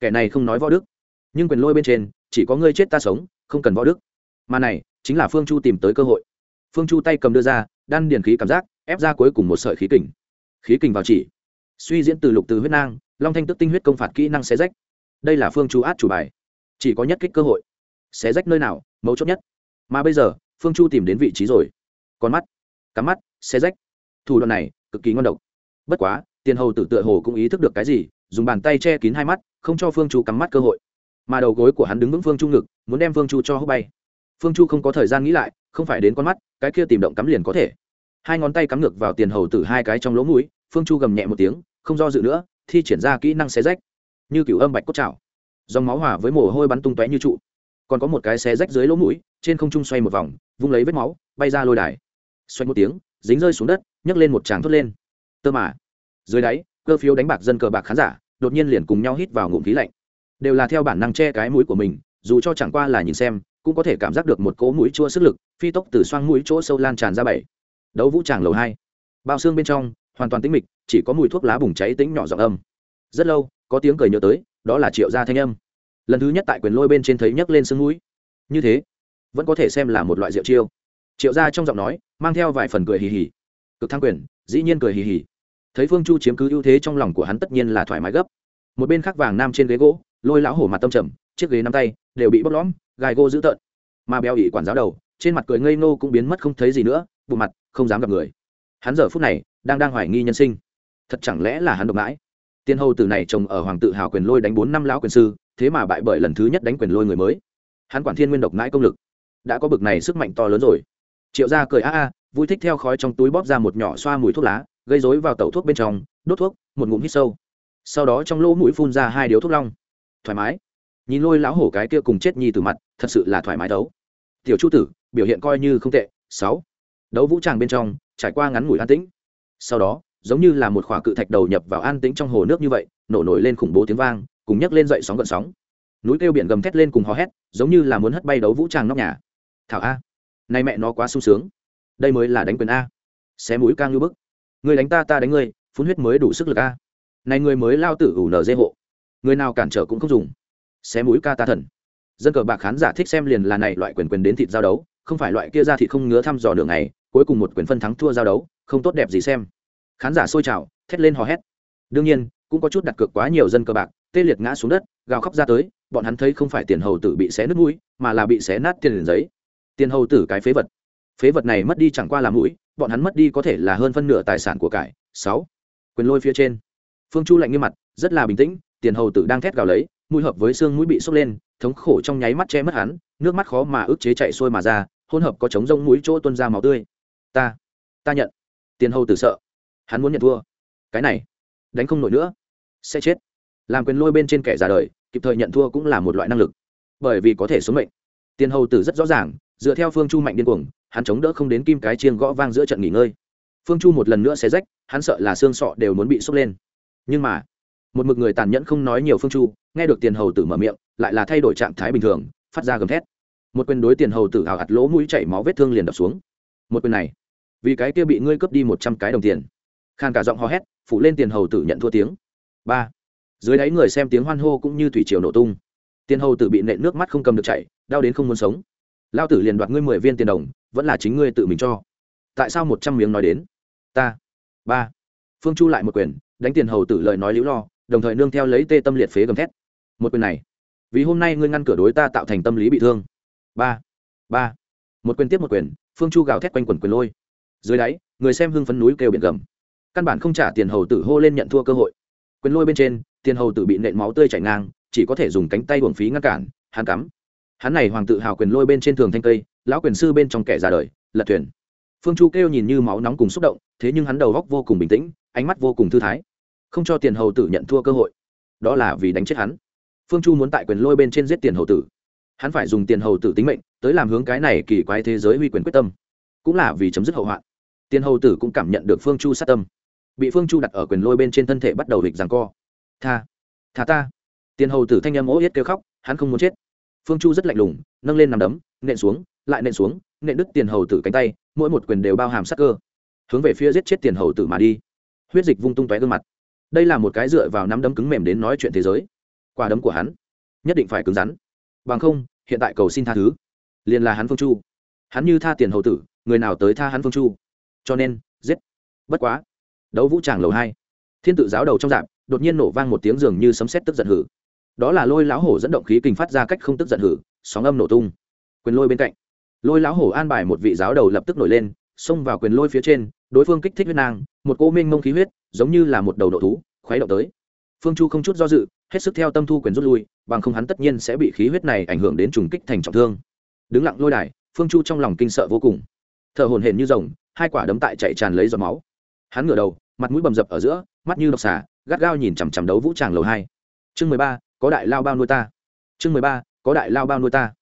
kẻ này không nói võ đức. Nhưng quyền lôi bên trên, chỉ có ngươi chết ta sống, không cần võ đức. Mà này, chính là phương chu tìm tới cơ hội. Phương chu tay cầm đưa ra, đan điền khí cảm giác, ép ra cuối cùng một sợi khí kình. Khí kình vào chỉ. Suy diễn từ lục từ huyết nang, long thanh tức tinh huyết công phạt kỹ năng xé rách đây là phương chu át chủ bài. Chỉ có nhất kích cơ hội. Xé rách nơi nào, mấu chốt nhất. Mà bây giờ, phương chu tìm đến vị trí rồi. Con mắt, cắm mắt xé rách. Thủ đoạn này, cực kỳ ngon độc. Bất quá, tiền hầu tử tựa hồ cũng ý thức được cái gì, dùng bàn tay che kín hai mắt, không cho phương chu cắm mắt cơ hội. Mà đầu gối của hắn đứng vững phương chu ngực, muốn đem phương chu cho hốc bay. Phương chu không có thời gian nghĩ lại, không phải đến con mắt, cái kia tìm động cắm liền có thể. Hai ngón tay cắm ngược vào tiền hầu tử hai cái trong lỗ mũi, phương chu gầm nhẹ một tiếng, không do dự nữa, thi triển ra kỹ năng xé rách như cựu âm bạch cốt chảo dòng máu hỏa với mồ hôi bắn tung tóe như trụ. Còn có một cái xé rách dưới lỗ mũi, trên không trung xoay một vòng, vung lấy vết máu, bay ra lôi đài. Xoay một tiếng, dính rơi xuống đất, nhấc lên một tràng thốt lên. Tơ mà. Dưới đáy, cơ phiếu đánh bạc dân cờ bạc khán giả, đột nhiên liền cùng nhau hít vào ngụm khí lạnh. Đều là theo bản năng che cái mũi của mình, dù cho chẳng qua là nhìn xem, cũng có thể cảm giác được một cỗ mũi chua sức lực, phi tốc từ xoang mũi chỗ sâu lan tràn ra bảy. Đấu vũ tràng lầu hai. Bao xương bên trong, hoàn toàn tĩnh mịch, chỉ có mùi thuốc lá bùng cháy tính nhỏ giọng âm. Rất lâu có tiếng cười nhớ tới, đó là triệu gia thanh âm. Lần thứ nhất tại quyền lôi bên trên thấy nhấc lên sương mũi. Như thế, vẫn có thể xem là một loại rượu chiêu. Triệu gia trong giọng nói, mang theo vài phần cười hì hì. Cực thăng quyền, dĩ nhiên cười hì hì. Thấy phương chu chiếm cứ ưu thế trong lòng của hắn tất nhiên là thoải mái gấp. Một bên khác vàng nam trên ghế gỗ, lôi lão hổ mặt tâm trầm, chiếc ghế nắm tay, đều bị bóc lõm gài gỗ dữ tợn. Mà béo ỉ quản giáo đầu, trên mặt cười ngây nô cũng biến mất không thấy gì nữa bộ mặt, không dám gặp người. Hắn giờ phút này, đang đang hoài nghi nhân sinh. Thật chẳng lẽ là hắn độc mãi? Tiên hầu từ này chồng ở hoàng tự hào quyền lôi đánh bốn năm lão quyền sư, thế mà bại bởi lần thứ nhất đánh quyền lôi người mới. Hắn quản thiên nguyên độc mãi công lực. Đã có bực này sức mạnh to lớn rồi. Triệu gia cười a a, vui thích theo khói trong túi bóp ra một nhỏ xoa mùi thuốc lá, gây dối vào tẩu thuốc bên trong, đốt thuốc, một ngụm hít sâu. Sau đó trong lỗ mũi phun ra hai điếu thuốc long. Thoải mái. Nhìn lôi lão hổ cái kia cùng chết nhi từ mặt, thật sự là thoải mái đấu. Tiểu chu tử, biểu hiện coi như không tệ. Sáu. Đấu vũ tràng bên trong, trải qua ngắn ngủi an tĩnh. Sau đó giống như là một khỏa cự thạch đầu nhập vào an tĩnh trong hồ nước như vậy, nổ nổi lên khủng bố tiếng vang, cùng nhấc lên dậy sóng gợn sóng. Núi kêu biển gầm thét lên cùng hò hét, giống như là muốn hất bay đấu vũ trang nóc nhà. Thảo a nay mẹ nó quá sung sướng. Đây mới là đánh quyền a. Xé mũi ca như bức. Người đánh ta ta đánh người phun huyết mới đủ sức lực a. Này người mới lao tử ủ nở dê hộ. Người nào cản trở cũng không dùng. Xé mũi ca ta thần. Dân cờ bạc khán giả thích xem liền là này loại quyền quyền đến thịt giao đấu, không phải loại kia ra thịt không ngứa thăm dò đường này cuối cùng một quyền phân thắng thua giao đấu, không tốt đẹp gì xem khán giả sôi trào, thét lên hò hét. Đương nhiên, cũng có chút đặt cược quá nhiều dân cờ bạc, tê liệt ngã xuống đất, gào khóc ra tới, bọn hắn thấy không phải tiền hầu tử bị xé nứt mũi, mà là bị xé nát tiền liền giấy. Tiền hầu tử cái phế vật. Phế vật này mất đi chẳng qua là mũi, bọn hắn mất đi có thể là hơn phân nửa tài sản của cải. Sáu. Quyền lôi phía trên. Phương chu lạnh như mặt, rất là bình tĩnh, tiền hầu tử đang thét gào lấy, mũi hợp với xương mũi bị sốc lên, thống khổ trong nháy mắt che mất hắn, nước mắt khó mà ức chế chạy xuôi mà ra hôn hợp có chống rông mũi chỗ tuôn ra máu tươi. Ta ta nhận. Tiền hầu tử sợ hắn muốn nhận thua. Cái này, đánh không nổi nữa. Sẽ chết. Làm quyền lôi bên trên kẻ già đời, kịp thời nhận thua cũng là một loại năng lực. Bởi vì có thể sống mệnh. Tiền hầu tử rất rõ ràng, dựa theo phương chu mạnh điên cuồng, hắn chống đỡ không đến kim cái chiêng gõ vang giữa trận nghỉ ngơi. Phương chu một lần nữa sẽ rách, hắn sợ là xương sọ đều muốn bị sốc lên. Nhưng mà, một mực người tàn nhẫn không nói nhiều phương chu, nghe được tiền hầu tử mở miệng, lại là thay đổi trạng thái bình thường, phát ra gầm thét. Một quyền đối tiền hầu tử hào hạt lỗ mũi chảy máu vết thương liền đập xuống. Một quyền này, vì cái kia bị ngươi cướp đi một trăm cái đồng tiền khàn cả giọng hò hét, phủ lên tiền hầu tử nhận thua tiếng. Ba. Dưới đáy người xem tiếng hoan hô cũng như thủy triều nổ tung. Tiền hầu tử bị nện nước mắt không cầm được chảy, đau đến không muốn sống. Lao tử liền đoạt ngươi mười viên tiền đồng, vẫn là chính ngươi tự mình cho. Tại sao một trăm miếng nói đến? Ta. Ba. Phương chu lại một quyền, đánh tiền hầu tử lời nói liễu lo, đồng thời nương theo lấy tê tâm liệt phế gầm thét. Một quyền này, vì hôm nay ngươi ngăn cửa đối ta tạo thành tâm lý bị thương. Ba. Ba. Một quyền tiếp một quyền, phương chu gào thét quanh quần quyền lôi. Dưới đáy, người xem hưng phấn núi kêu biển gầm căn bản không trả tiền hầu tử hô lên nhận thua cơ hội. Quyền lôi bên trên, tiền hầu tử bị nện máu tươi chảy ngang, chỉ có thể dùng cánh tay buồng phí ngăn cản, hắn cắm. Hắn này hoàng tự hào quyền lôi bên trên thường thanh cây, lão quyền sư bên trong kẻ ra đời, lật thuyền. Phương chu kêu nhìn như máu nóng cùng xúc động, thế nhưng hắn đầu góc vô cùng bình tĩnh, ánh mắt vô cùng thư thái. Không cho tiền hầu tử nhận thua cơ hội. Đó là vì đánh chết hắn. Phương chu muốn tại quyền lôi bên trên giết tiền hầu tử. Hắn phải dùng tiền hầu tử tính mệnh, tới làm hướng cái này kỳ quái thế giới huy quyền quyết tâm. Cũng là vì chấm dứt hậu hoạn. Tiền hầu tử cũng cảm nhận được phương chu sát tâm bị phương chu đặt ở quyền lôi bên trên thân thể bắt đầu địch rằng co. Tha tha ta. Tiền hầu tử thanh âm ố yết kêu khóc, hắn không muốn chết. Phương chu rất lạnh lùng, nâng lên nằm đấm, nện xuống, lại nện xuống, nện đứt tiền hầu tử cánh tay, mỗi một quyền đều bao hàm sắc cơ. Hướng về phía giết chết tiền hầu tử mà đi. Huyết dịch vung tung tóe gương mặt. Đây là một cái dựa vào nắm đấm cứng mềm đến nói chuyện thế giới. Quả đấm của hắn nhất định phải cứng rắn. Bằng không, hiện tại cầu xin tha thứ. Liền là hắn phương chu. Hắn như tha tiền hầu tử, người nào tới tha hắn phương chu? Cho nên, giết. Bất quá đấu vũ tràng lầu hai. Thiên tự giáo đầu trong dạp, đột nhiên nổ vang một tiếng dường như sấm sét tức giận hử. Đó là lôi lão hổ dẫn động khí kinh phát ra cách không tức giận hử, sóng âm nổ tung. Quyền lôi bên cạnh, lôi lão hổ an bài một vị giáo đầu lập tức nổi lên, xông vào quyền lôi phía trên, đối phương kích thích huyết nang, một cô minh mông khí huyết, giống như là một đầu nổ thú, khuấy động tới. Phương chu không chút do dự, hết sức theo tâm thu quyền rút lui, bằng không hắn tất nhiên sẽ bị khí huyết này ảnh hưởng đến trùng kích thành trọng thương. Đứng lặng lôi đài, phương chu trong lòng kinh sợ vô cùng. Thở hồn hển như rồng, hai quả đấm tại chạy tràn lấy giọt máu hắn ngửa đầu, mặt mũi bầm dập ở giữa, mắt như độc xà, gắt gao nhìn chằm chằm đấu vũ tràng lầu hai. Chương mười ba, có đại lao bao nuôi ta. Chương mười ba, có đại lao bao nuôi ta.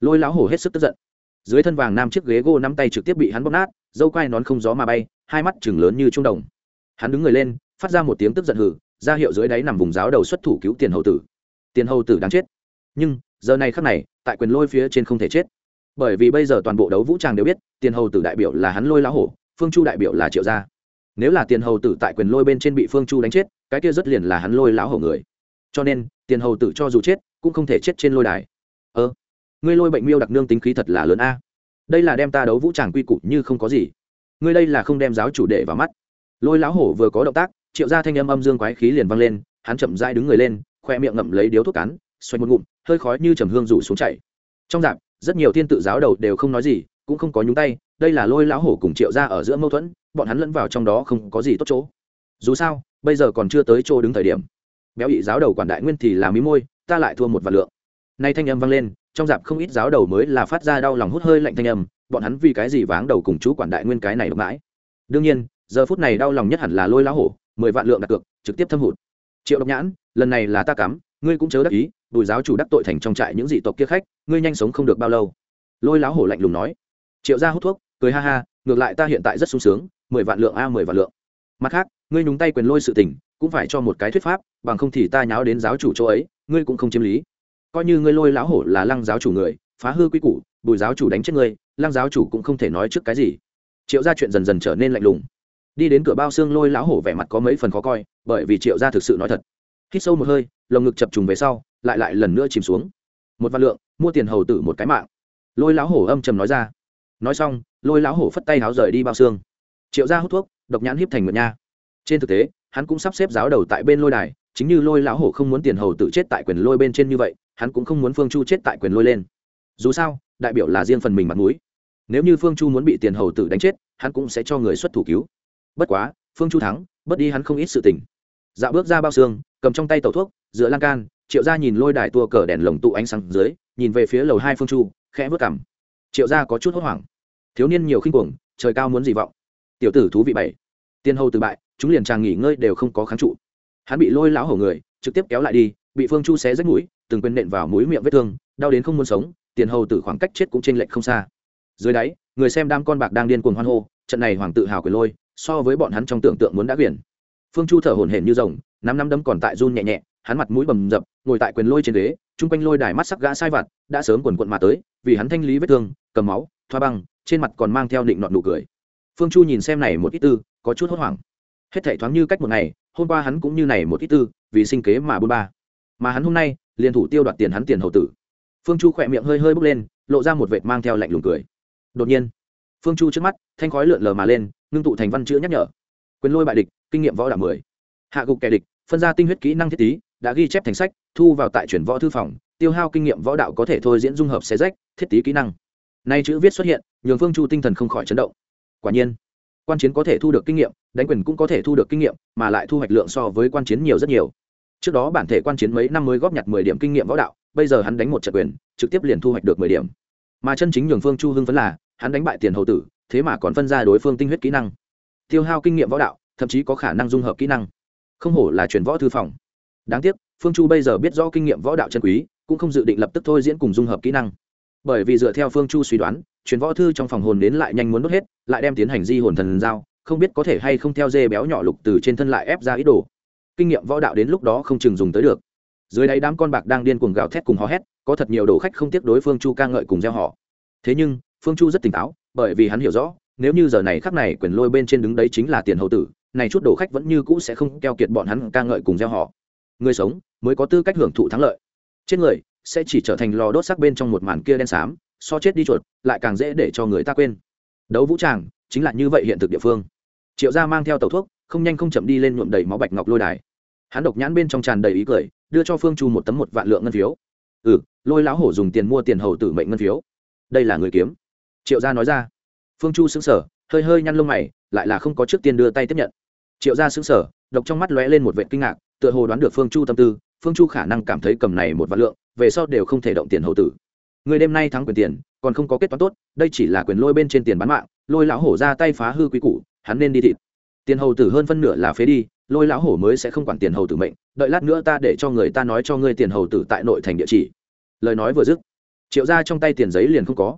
Lôi lão hổ hết sức tức giận. Dưới thân vàng nam chiếc ghế gỗ nắm tay trực tiếp bị hắn bóp nát, dâu quai nón không gió mà bay, hai mắt chừng lớn như trung đồng. Hắn đứng người lên, phát ra một tiếng tức giận hử, ra hiệu dưới đáy nằm vùng giáo đầu xuất thủ cứu tiền hầu tử. Tiền hầu tử đáng chết. Nhưng, giờ này khắc này, tại quyền lôi phía trên không thể chết. Bởi vì bây giờ toàn bộ đấu vũ tràng đều biết, tiền hầu tử đại biểu là hắn lôi lão hổ, phương chu đại biểu là triệu gia nếu là tiền hầu tử tại quyền lôi bên trên bị phương chu đánh chết, cái kia rất liền là hắn lôi lão hổ người. Cho nên, tiền hầu tử cho dù chết, cũng không thể chết trên lôi đài. Ơ, ngươi lôi bệnh miêu đặc nương tính khí thật là lớn a. Đây là đem ta đấu vũ tràng quy củ như không có gì. Ngươi đây là không đem giáo chủ đệ vào mắt. Lôi lão hổ vừa có động tác, triệu ra thanh âm âm dương quái khí liền văng lên, hắn chậm dai đứng người lên, khoe miệng ngậm lấy điếu thuốc cắn xoay một ngụm, hơi khói như trầm hương rủ xuống chảy. Trong dạp, rất nhiều thiên tự giáo đầu đều không nói gì cũng không có nhúng tay, đây là lôi lão hổ cùng triệu ra ở giữa mâu thuẫn, bọn hắn lẫn vào trong đó không có gì tốt chỗ. Dù sao, bây giờ còn chưa tới chỗ đứng thời điểm. Béo ị giáo đầu quản đại nguyên thì làm mí môi, ta lại thua một vạn lượng. Nay thanh âm vang lên, trong dạp không ít giáo đầu mới là phát ra đau lòng hút hơi lạnh thanh âm, bọn hắn vì cái gì váng đầu cùng chú quản đại nguyên cái này độc mãi? Đương nhiên, giờ phút này đau lòng nhất hẳn là lôi lão hổ, mười vạn lượng đặt cược, trực tiếp thâm hụt. Triệu độc nhãn, lần này là ta cắm, ngươi cũng chớ đắc ý bùi giáo chủ đắc tội thành trong trại những dị tộc kia khách, ngươi nhanh sống không được bao lâu. Lôi lão hổ lạnh lùng nói triệu ra hút thuốc, cười ha ha, ngược lại ta hiện tại rất sung sướng, mười vạn lượng a, mười vạn lượng. Mặt khác, ngươi nhúng tay quyền lôi sự tình, cũng phải cho một cái thuyết pháp, bằng không thì ta nháo đến giáo chủ chỗ ấy, ngươi cũng không chiếm lý. Coi như ngươi lôi lão hổ là lăng giáo chủ người, phá hư quy củ, bùi giáo chủ đánh chết ngươi, lăng giáo chủ cũng không thể nói trước cái gì. Triệu gia chuyện dần dần trở nên lạnh lùng. Đi đến cửa bao xương lôi lão hổ vẻ mặt có mấy phần khó coi, bởi vì triệu gia thực sự nói thật. Hít sâu một hơi, lồng ngực chập trùng về sau, lại lại lần nữa chìm xuống. Một vạn lượng, mua tiền hầu tử một cái mạng. Lôi lão hổ âm trầm nói ra nói xong, lôi lão hổ phất tay háo rời đi bao xương. Triệu gia hút thuốc, độc nhãn hiếp thành nguyện nha. Trên thực tế, hắn cũng sắp xếp giáo đầu tại bên lôi đài, chính như lôi lão hổ không muốn tiền hầu tự chết tại quyền lôi bên trên như vậy, hắn cũng không muốn phương chu chết tại quyền lôi lên. Dù sao, đại biểu là riêng phần mình mặt mũi. Nếu như phương chu muốn bị tiền hầu tử đánh chết, hắn cũng sẽ cho người xuất thủ cứu. Bất quá, phương chu thắng bất đi hắn không ít sự tình. Dạo bước ra bao xương, cầm trong tay tàu thuốc giữa lan can, triệu gia nhìn lôi đài tua cờ đèn lồng tụ ánh sáng dưới, nhìn về phía lầu hai phương chu, khẽ vớt cảm triệu gia có chút hốt hoảng. Thiếu niên nhiều khinh cuồng, trời cao muốn gì vọng. Tiểu tử thú vị bảy. Tiên hầu từ bại, chúng liền tràng nghỉ ngơi đều không có kháng trụ. Hắn bị lôi lão hổ người, trực tiếp kéo lại đi, bị phương chu xé rách mũi, từng quên nện vào mũi miệng vết thương, đau đến không muốn sống, tiền hầu tử khoảng cách chết cũng trên lệch không xa. Dưới đáy, người xem đám con bạc đang điên cuồng hoan hô, trận này hoàng tự hào quyền lôi, so với bọn hắn trong tưởng tượng muốn đã quyền. Phương chu thở hổn hển như rồng, năm năm đấm còn tại run nhẹ nhẹ, hắn mặt mũi bầm dập, ngồi tại quyền lôi trên ghế, chung quanh lôi đài mắt sắc gã sai vặt, đã sớm quần quận mà tới, vì hắn thanh lý vết thương cầm máu, thoa băng, trên mặt còn mang theo định nọn nụ cười. Phương chu nhìn xem này một ít tư, có chút hốt hoảng. Hết thảy thoáng như cách một ngày, hôm qua hắn cũng như này một ít tư, vì sinh kế mà bôn ba. Mà hắn hôm nay, liền thủ tiêu đoạt tiền hắn tiền hậu tử. Phương chu khỏe miệng hơi hơi bốc lên, lộ ra một vệt mang theo lạnh lùng cười. Đột nhiên, phương chu trước mắt, thanh khói lượn lờ mà lên, ngưng tụ thành văn chữ nhắc nhở. Quyền lôi bại địch, kinh nghiệm võ đạo mười. Hạ gục kẻ địch, phân ra tinh huyết kỹ năng thiết tý đã ghi chép thành sách, thu vào tại chuyển võ thư phòng, tiêu hao kinh nghiệm võ đạo có thể thôi diễn dung hợp xé rách, thiết tý kỹ năng nay chữ viết xuất hiện, nhường phương chu tinh thần không khỏi chấn động. Quả nhiên, quan chiến có thể thu được kinh nghiệm, đánh quyền cũng có thể thu được kinh nghiệm, mà lại thu hoạch lượng so với quan chiến nhiều rất nhiều. Trước đó bản thể quan chiến mấy năm mới góp nhặt mười điểm kinh nghiệm võ đạo, bây giờ hắn đánh một trận quyền, trực tiếp liền thu hoạch được mười điểm. Mà chân chính nhường phương chu hưng phấn là, hắn đánh bại tiền hầu tử, thế mà còn phân ra đối phương tinh huyết kỹ năng. Tiêu hao kinh nghiệm võ đạo, thậm chí có khả năng dung hợp kỹ năng. Không hổ là chuyển võ thư phòng. Đáng tiếc, phương chu bây giờ biết rõ kinh nghiệm võ đạo chân quý, cũng không dự định lập tức thôi diễn cùng dung hợp kỹ năng bởi vì dựa theo phương chu suy đoán, truyền võ thư trong phòng hồn đến lại nhanh muốn đốt hết, lại đem tiến hành di hồn thần giao, không biết có thể hay không theo dê béo nhỏ lục từ trên thân lại ép ra ý đồ. Kinh nghiệm võ đạo đến lúc đó không chừng dùng tới được. Dưới đáy đám con bạc đang điên cuồng gào thét cùng hò hét, có thật nhiều đồ khách không tiếc đối phương chu ca ngợi cùng gieo họ. Thế nhưng, phương chu rất tỉnh táo, bởi vì hắn hiểu rõ, nếu như giờ này khắc này quyền lôi bên trên đứng đấy chính là tiền hậu tử, này chút đồ khách vẫn như cũ sẽ không keo kiệt bọn hắn ca ngợi cùng gieo họ. Người sống mới có tư cách hưởng thụ thắng lợi. Chết người sẽ chỉ trở thành lò đốt sắc bên trong một màn kia đen xám, so chết đi chuột, lại càng dễ để cho người ta quên. Đấu vũ tràng, chính là như vậy hiện thực địa phương. Triệu gia mang theo tàu thuốc, không nhanh không chậm đi lên nhuộm đầy máu bạch ngọc lôi đài. Hắn độc nhãn bên trong tràn đầy ý cười, đưa cho phương chu một tấm một vạn lượng ngân phiếu. Ừ lôi lão hổ dùng tiền mua tiền hầu tử mệnh ngân phiếu. Đây là người kiếm. Triệu gia nói ra. Phương chu xứng sở hơi hơi nhăn lông mày, lại là không có trước tiên đưa tay tiếp nhận. Triệu gia xứng sở độc trong mắt lóe lên một vệ kinh ngạc, tựa hồ đoán được phương chu tâm tư phương chu khả năng cảm thấy cầm này một vạn lượng, về sau đều không thể động tiền hầu tử. Người đêm nay thắng quyền tiền, còn không có kết toán tốt, đây chỉ là quyền lôi bên trên tiền bán mạng, lôi lão hổ ra tay phá hư quý củ, hắn nên đi thịt. Tiền hầu tử hơn phân nửa là phế đi, lôi lão hổ mới sẽ không quản tiền hầu tử mệnh, đợi lát nữa ta để cho người ta nói cho ngươi tiền hầu tử tại nội thành địa chỉ. Lời nói vừa dứt, triệu ra trong tay tiền giấy liền không có.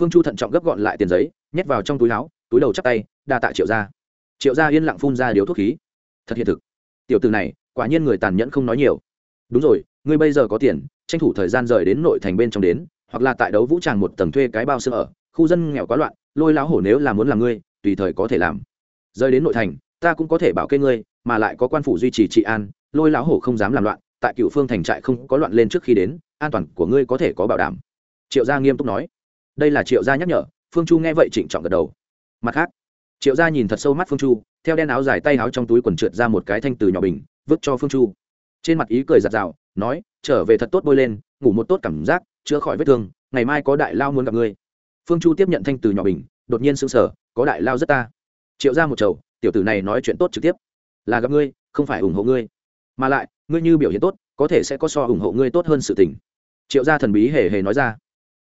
Phương chu thận trọng gấp gọn lại tiền giấy, nhét vào trong túi áo, túi đầu chắc tay, đa tạ triệu ra triệu ra yên lặng phun ra điếu thuốc khí. Thật hiện thực. Tiểu từ này, quả nhiên người tàn nhẫn không nói nhiều đúng rồi, ngươi bây giờ có tiền, tranh thủ thời gian rời đến nội thành bên trong đến, hoặc là tại đấu vũ tràng một tầng thuê cái bao xương ở, khu dân nghèo quá loạn, lôi lão hổ nếu là muốn làm ngươi, tùy thời có thể làm. Rời đến nội thành, ta cũng có thể bảo kê ngươi, mà lại có quan phủ duy trì trị an, lôi lão hổ không dám làm loạn, tại cựu phương thành trại không có loạn lên trước khi đến, an toàn của ngươi có thể có bảo đảm. Triệu gia nghiêm túc nói. Đây là triệu gia nhắc nhở, phương chu nghe vậy trịnh trọng gật đầu. Mặt khác, triệu gia nhìn thật sâu mắt phương chu, theo đen áo dài tay áo trong túi quần trượt ra một cái thanh từ nhỏ bình, vứt cho phương chu trên mặt ý cười giặt rào nói, trở về thật tốt bôi lên, ngủ một tốt cảm giác, chữa khỏi vết thương, ngày mai có đại lao muốn gặp ngươi. Phương chu tiếp nhận thanh từ nhỏ bình đột nhiên sững sờ, có đại lao rất ta. Triệu ra một chầu, tiểu tử này nói chuyện tốt trực tiếp. Là gặp ngươi, không phải ủng hộ ngươi. Mà lại, ngươi như biểu hiện tốt, có thể sẽ có so ủng hộ ngươi tốt hơn sự tình. Triệu gia thần bí hề hề nói ra.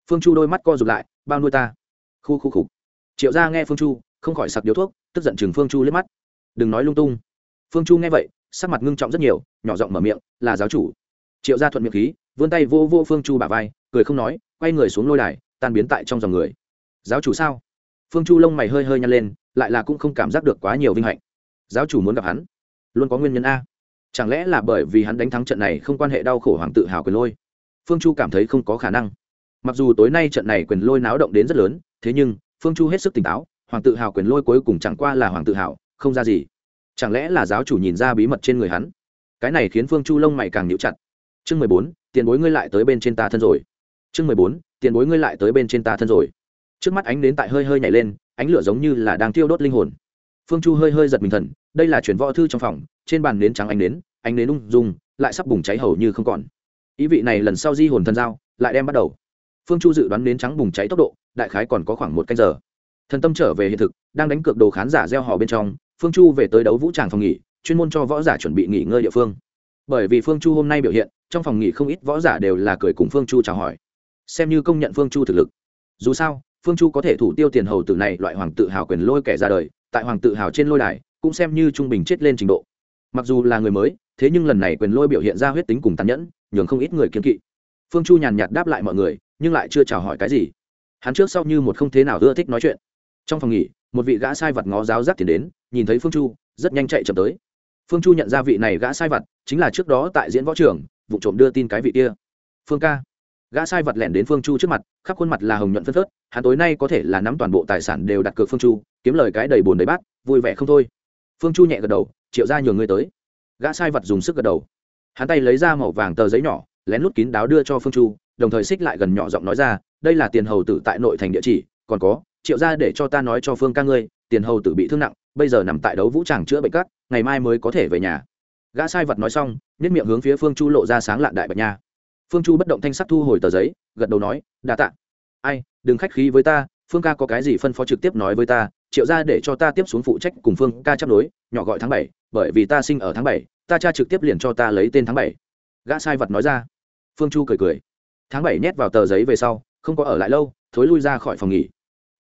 Phương chu đôi mắt co rụt lại, bao nuôi ta? Khu khu khục. Triệu gia nghe phương chu, không khỏi sặc điếu thuốc, tức giận chừng phương chu liếc mắt. Đừng nói lung tung. Phương chu nghe vậy sắc mặt ngưng trọng rất nhiều, nhỏ giọng mở miệng, là giáo chủ. Triệu gia thuận miệng khí, vươn tay vô vô phương chu bả vai, cười không nói, quay người xuống lôi đài, tan biến tại trong dòng người. Giáo chủ sao? Phương chu lông mày hơi hơi nhăn lên, lại là cũng không cảm giác được quá nhiều vinh hạnh. Giáo chủ muốn gặp hắn? Luôn có nguyên nhân a? Chẳng lẽ là bởi vì hắn đánh thắng trận này không quan hệ đau khổ hoàng tự hào quyền lôi? Phương chu cảm thấy không có khả năng. Mặc dù tối nay trận này quyền lôi náo động đến rất lớn, thế nhưng phương chu hết sức tỉnh táo, hoàng tự hào quyền lôi cuối cùng chẳng qua là hoàng tự hào, không ra gì chẳng lẽ là giáo chủ nhìn ra bí mật trên người hắn? Cái này khiến phương chu lông mày càng nhíu chặt. Chương mười bốn, tiền bối ngươi lại tới bên trên ta thân rồi. Chương mười bốn, tiền bối ngươi lại tới bên trên ta thân rồi. Trước mắt ánh đến tại hơi hơi nhảy lên, ánh lửa giống như là đang thiêu đốt linh hồn. Phương chu hơi hơi giật mình thần, đây là chuyển võ thư trong phòng, trên bàn nến trắng ánh nến ánh nến ung dung, lại sắp bùng cháy hầu như không còn. Ý vị này lần sau di hồn thần giao, lại đem bắt đầu. Phương chu dự đoán nến trắng bùng cháy tốc độ, đại khái còn có khoảng một canh giờ. Thần tâm trở về hiện thực, đang đánh cược đồ khán giả gieo hò bên trong phương chu về tới đấu vũ tràng phòng nghỉ, chuyên môn cho võ giả chuẩn bị nghỉ ngơi địa phương. Bởi vì phương chu hôm nay biểu hiện, trong phòng nghỉ không ít võ giả đều là cười cùng phương chu chào hỏi. Xem như công nhận phương chu thực lực. Dù sao, phương chu có thể thủ tiêu tiền hầu tử này loại hoàng tự hào quyền lôi kẻ ra đời, tại hoàng tự hào trên lôi đài, cũng xem như trung bình chết lên trình độ. Mặc dù là người mới, thế nhưng lần này quyền lôi biểu hiện ra huyết tính cùng tàn nhẫn, nhường không ít người kiên kỵ. Phương chu nhàn nhạt đáp lại mọi người, nhưng lại chưa chào hỏi cái gì. Hắn trước sau như một không thế nào ưa thích nói chuyện. Trong phòng nghỉ, một vị gã sai vật ngó giáo giác tiền đến nhìn thấy phương chu, rất nhanh chạy chậm tới. Phương chu nhận ra vị này gã sai vật, chính là trước đó tại diễn võ trường, vụ trộm đưa tin cái vị kia. Phương ca. Gã sai vật lẻn đến phương chu trước mặt, khắp khuôn mặt là hồng nhuận phân phớt, hắn tối nay có thể là nắm toàn bộ tài sản đều đặt cược phương chu, kiếm lời cái đầy bồn đầy bát, vui vẻ không thôi. Phương chu nhẹ gật đầu, triệu ra nhường người tới. Gã sai vật dùng sức gật đầu. Hắn tay lấy ra màu vàng tờ giấy nhỏ, lén lút kín đáo đưa cho phương chu, đồng thời xích lại gần nhỏ giọng nói ra, đây là tiền hầu tử tại nội thành địa chỉ, còn có, triệu ra để cho ta nói cho phương ca ngươi, tiền hầu tử bị thương nặng bây giờ nằm tại đấu vũ tràng chữa bệnh cắt ngày mai mới có thể về nhà. Gã sai vật nói xong nhất miệng hướng phía phương chu lộ ra sáng lạn đại bạch nha. Phương chu bất động thanh sắc thu hồi tờ giấy, gật đầu nói, đa tạ. Ai, đừng khách khí với ta, phương ca có cái gì phân phó trực tiếp nói với ta, triệu ra để cho ta tiếp xuống phụ trách cùng phương ca chấp đối, nhỏ gọi tháng bảy, bởi vì ta sinh ở tháng bảy, ta cha trực tiếp liền cho ta lấy tên tháng bảy. Gã sai vật nói ra. Phương chu cười cười. Tháng bảy nhét vào tờ giấy về sau, không có ở lại lâu, thối lui ra khỏi phòng nghỉ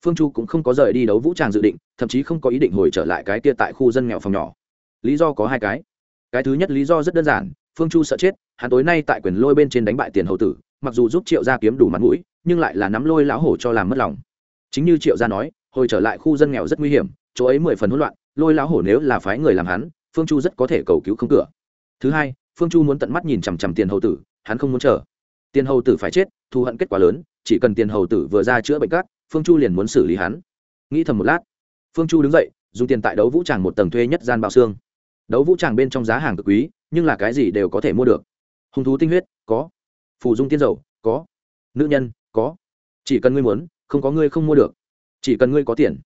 phương chu cũng không có rời đi đấu vũ tràng dự định, thậm chí không có ý định hồi trở lại cái kia tại khu dân nghèo phòng nhỏ. Lý do có hai cái. Cái thứ nhất lý do rất đơn giản, phương chu sợ chết, hắn tối nay tại quyền lôi bên trên đánh bại tiền hậu tử, mặc dù giúp triệu gia kiếm đủ mặt mũi, nhưng lại là nắm lôi lão hổ cho làm mất lòng. Chính như triệu gia nói, hồi trở lại khu dân nghèo rất nguy hiểm, chỗ ấy mười phần hỗn loạn, lôi lão hổ nếu là phái người làm hắn, phương chu rất có thể cầu cứu không cửa. Thứ hai, phương chu muốn tận mắt nhìn chằm chằm tiền hầu tử, hắn không muốn chờ. Tiền hầu tử phải chết, thù hận kết quả lớn, chỉ cần tiền hầu tử vừa ra chữa bệnh cát phương chu liền muốn xử lý hắn. Nghĩ thầm một lát, phương chu đứng dậy, dùng tiền tại đấu vũ tràng một tầng thuê nhất gian bao xương. Đấu vũ tràng bên trong giá hàng cực quý, nhưng là cái gì đều có thể mua được. Hung thú tinh huyết, có. Phù dung tiên dầu, có. Nữ nhân, có. Chỉ cần ngươi muốn, không có ngươi không mua được. Chỉ cần ngươi có tiền.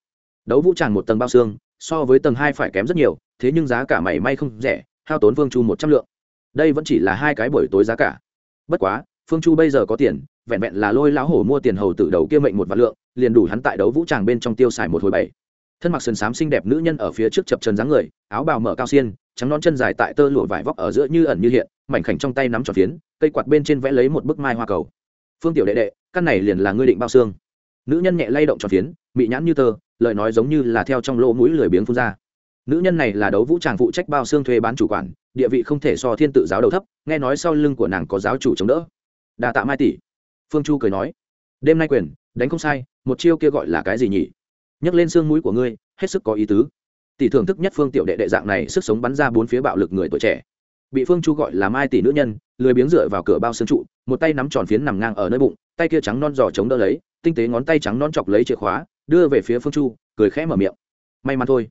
Đấu vũ tràng một tầng bao xương, so với tầng hai phải kém rất nhiều, thế nhưng giá cả mảy may không rẻ, hao tốn phương chu một trăm lượng. Đây vẫn chỉ là hai cái buổi tối giá cả. Bất quá phương chu bây giờ có tiền, vẹn vẹn là lôi lão hổ mua tiền hầu tử đầu kia mệnh một vạn lượng, liền đủ hắn tại đấu vũ tràng bên trong tiêu xài một hồi bảy. Thân mặc sườn xám xinh đẹp nữ nhân ở phía trước chập trần dáng người, áo bào mở cao xiên, trắng non chân dài tại tơ lụa vải vóc ở giữa như ẩn như hiện, mảnh khảnh trong tay nắm tròn phiến, cây quạt bên trên vẽ lấy một bức mai hoa cầu. Phương tiểu đệ đệ, căn này liền là ngươi định bao xương. Nữ nhân nhẹ lay động tròn phiến bị nhãn như tơ, lời nói giống như là theo trong lỗ mũi lười biếng phun ra. Nữ nhân này là đấu vũ tràng phụ trách bao xương thuê bán chủ quản, địa vị không thể so thiên tự giáo đầu thấp, nghe nói sau lưng của nàng có giáo chủ chống đỡ đà tạ mai tỷ phương chu cười nói đêm nay quyền đánh không sai một chiêu kia gọi là cái gì nhỉ nhấc lên xương mũi của ngươi hết sức có ý tứ tỷ thưởng thức nhất phương tiểu đệ đệ dạng này sức sống bắn ra bốn phía bạo lực người tuổi trẻ bị phương chu gọi là mai tỷ nữ nhân lười biếng dựa vào cửa bao xương trụ một tay nắm tròn phiến nằm ngang ở nơi bụng tay kia trắng non giò chống đỡ lấy tinh tế ngón tay trắng non chọc lấy chìa khóa đưa về phía phương chu cười khẽ mở miệng may mắn thôi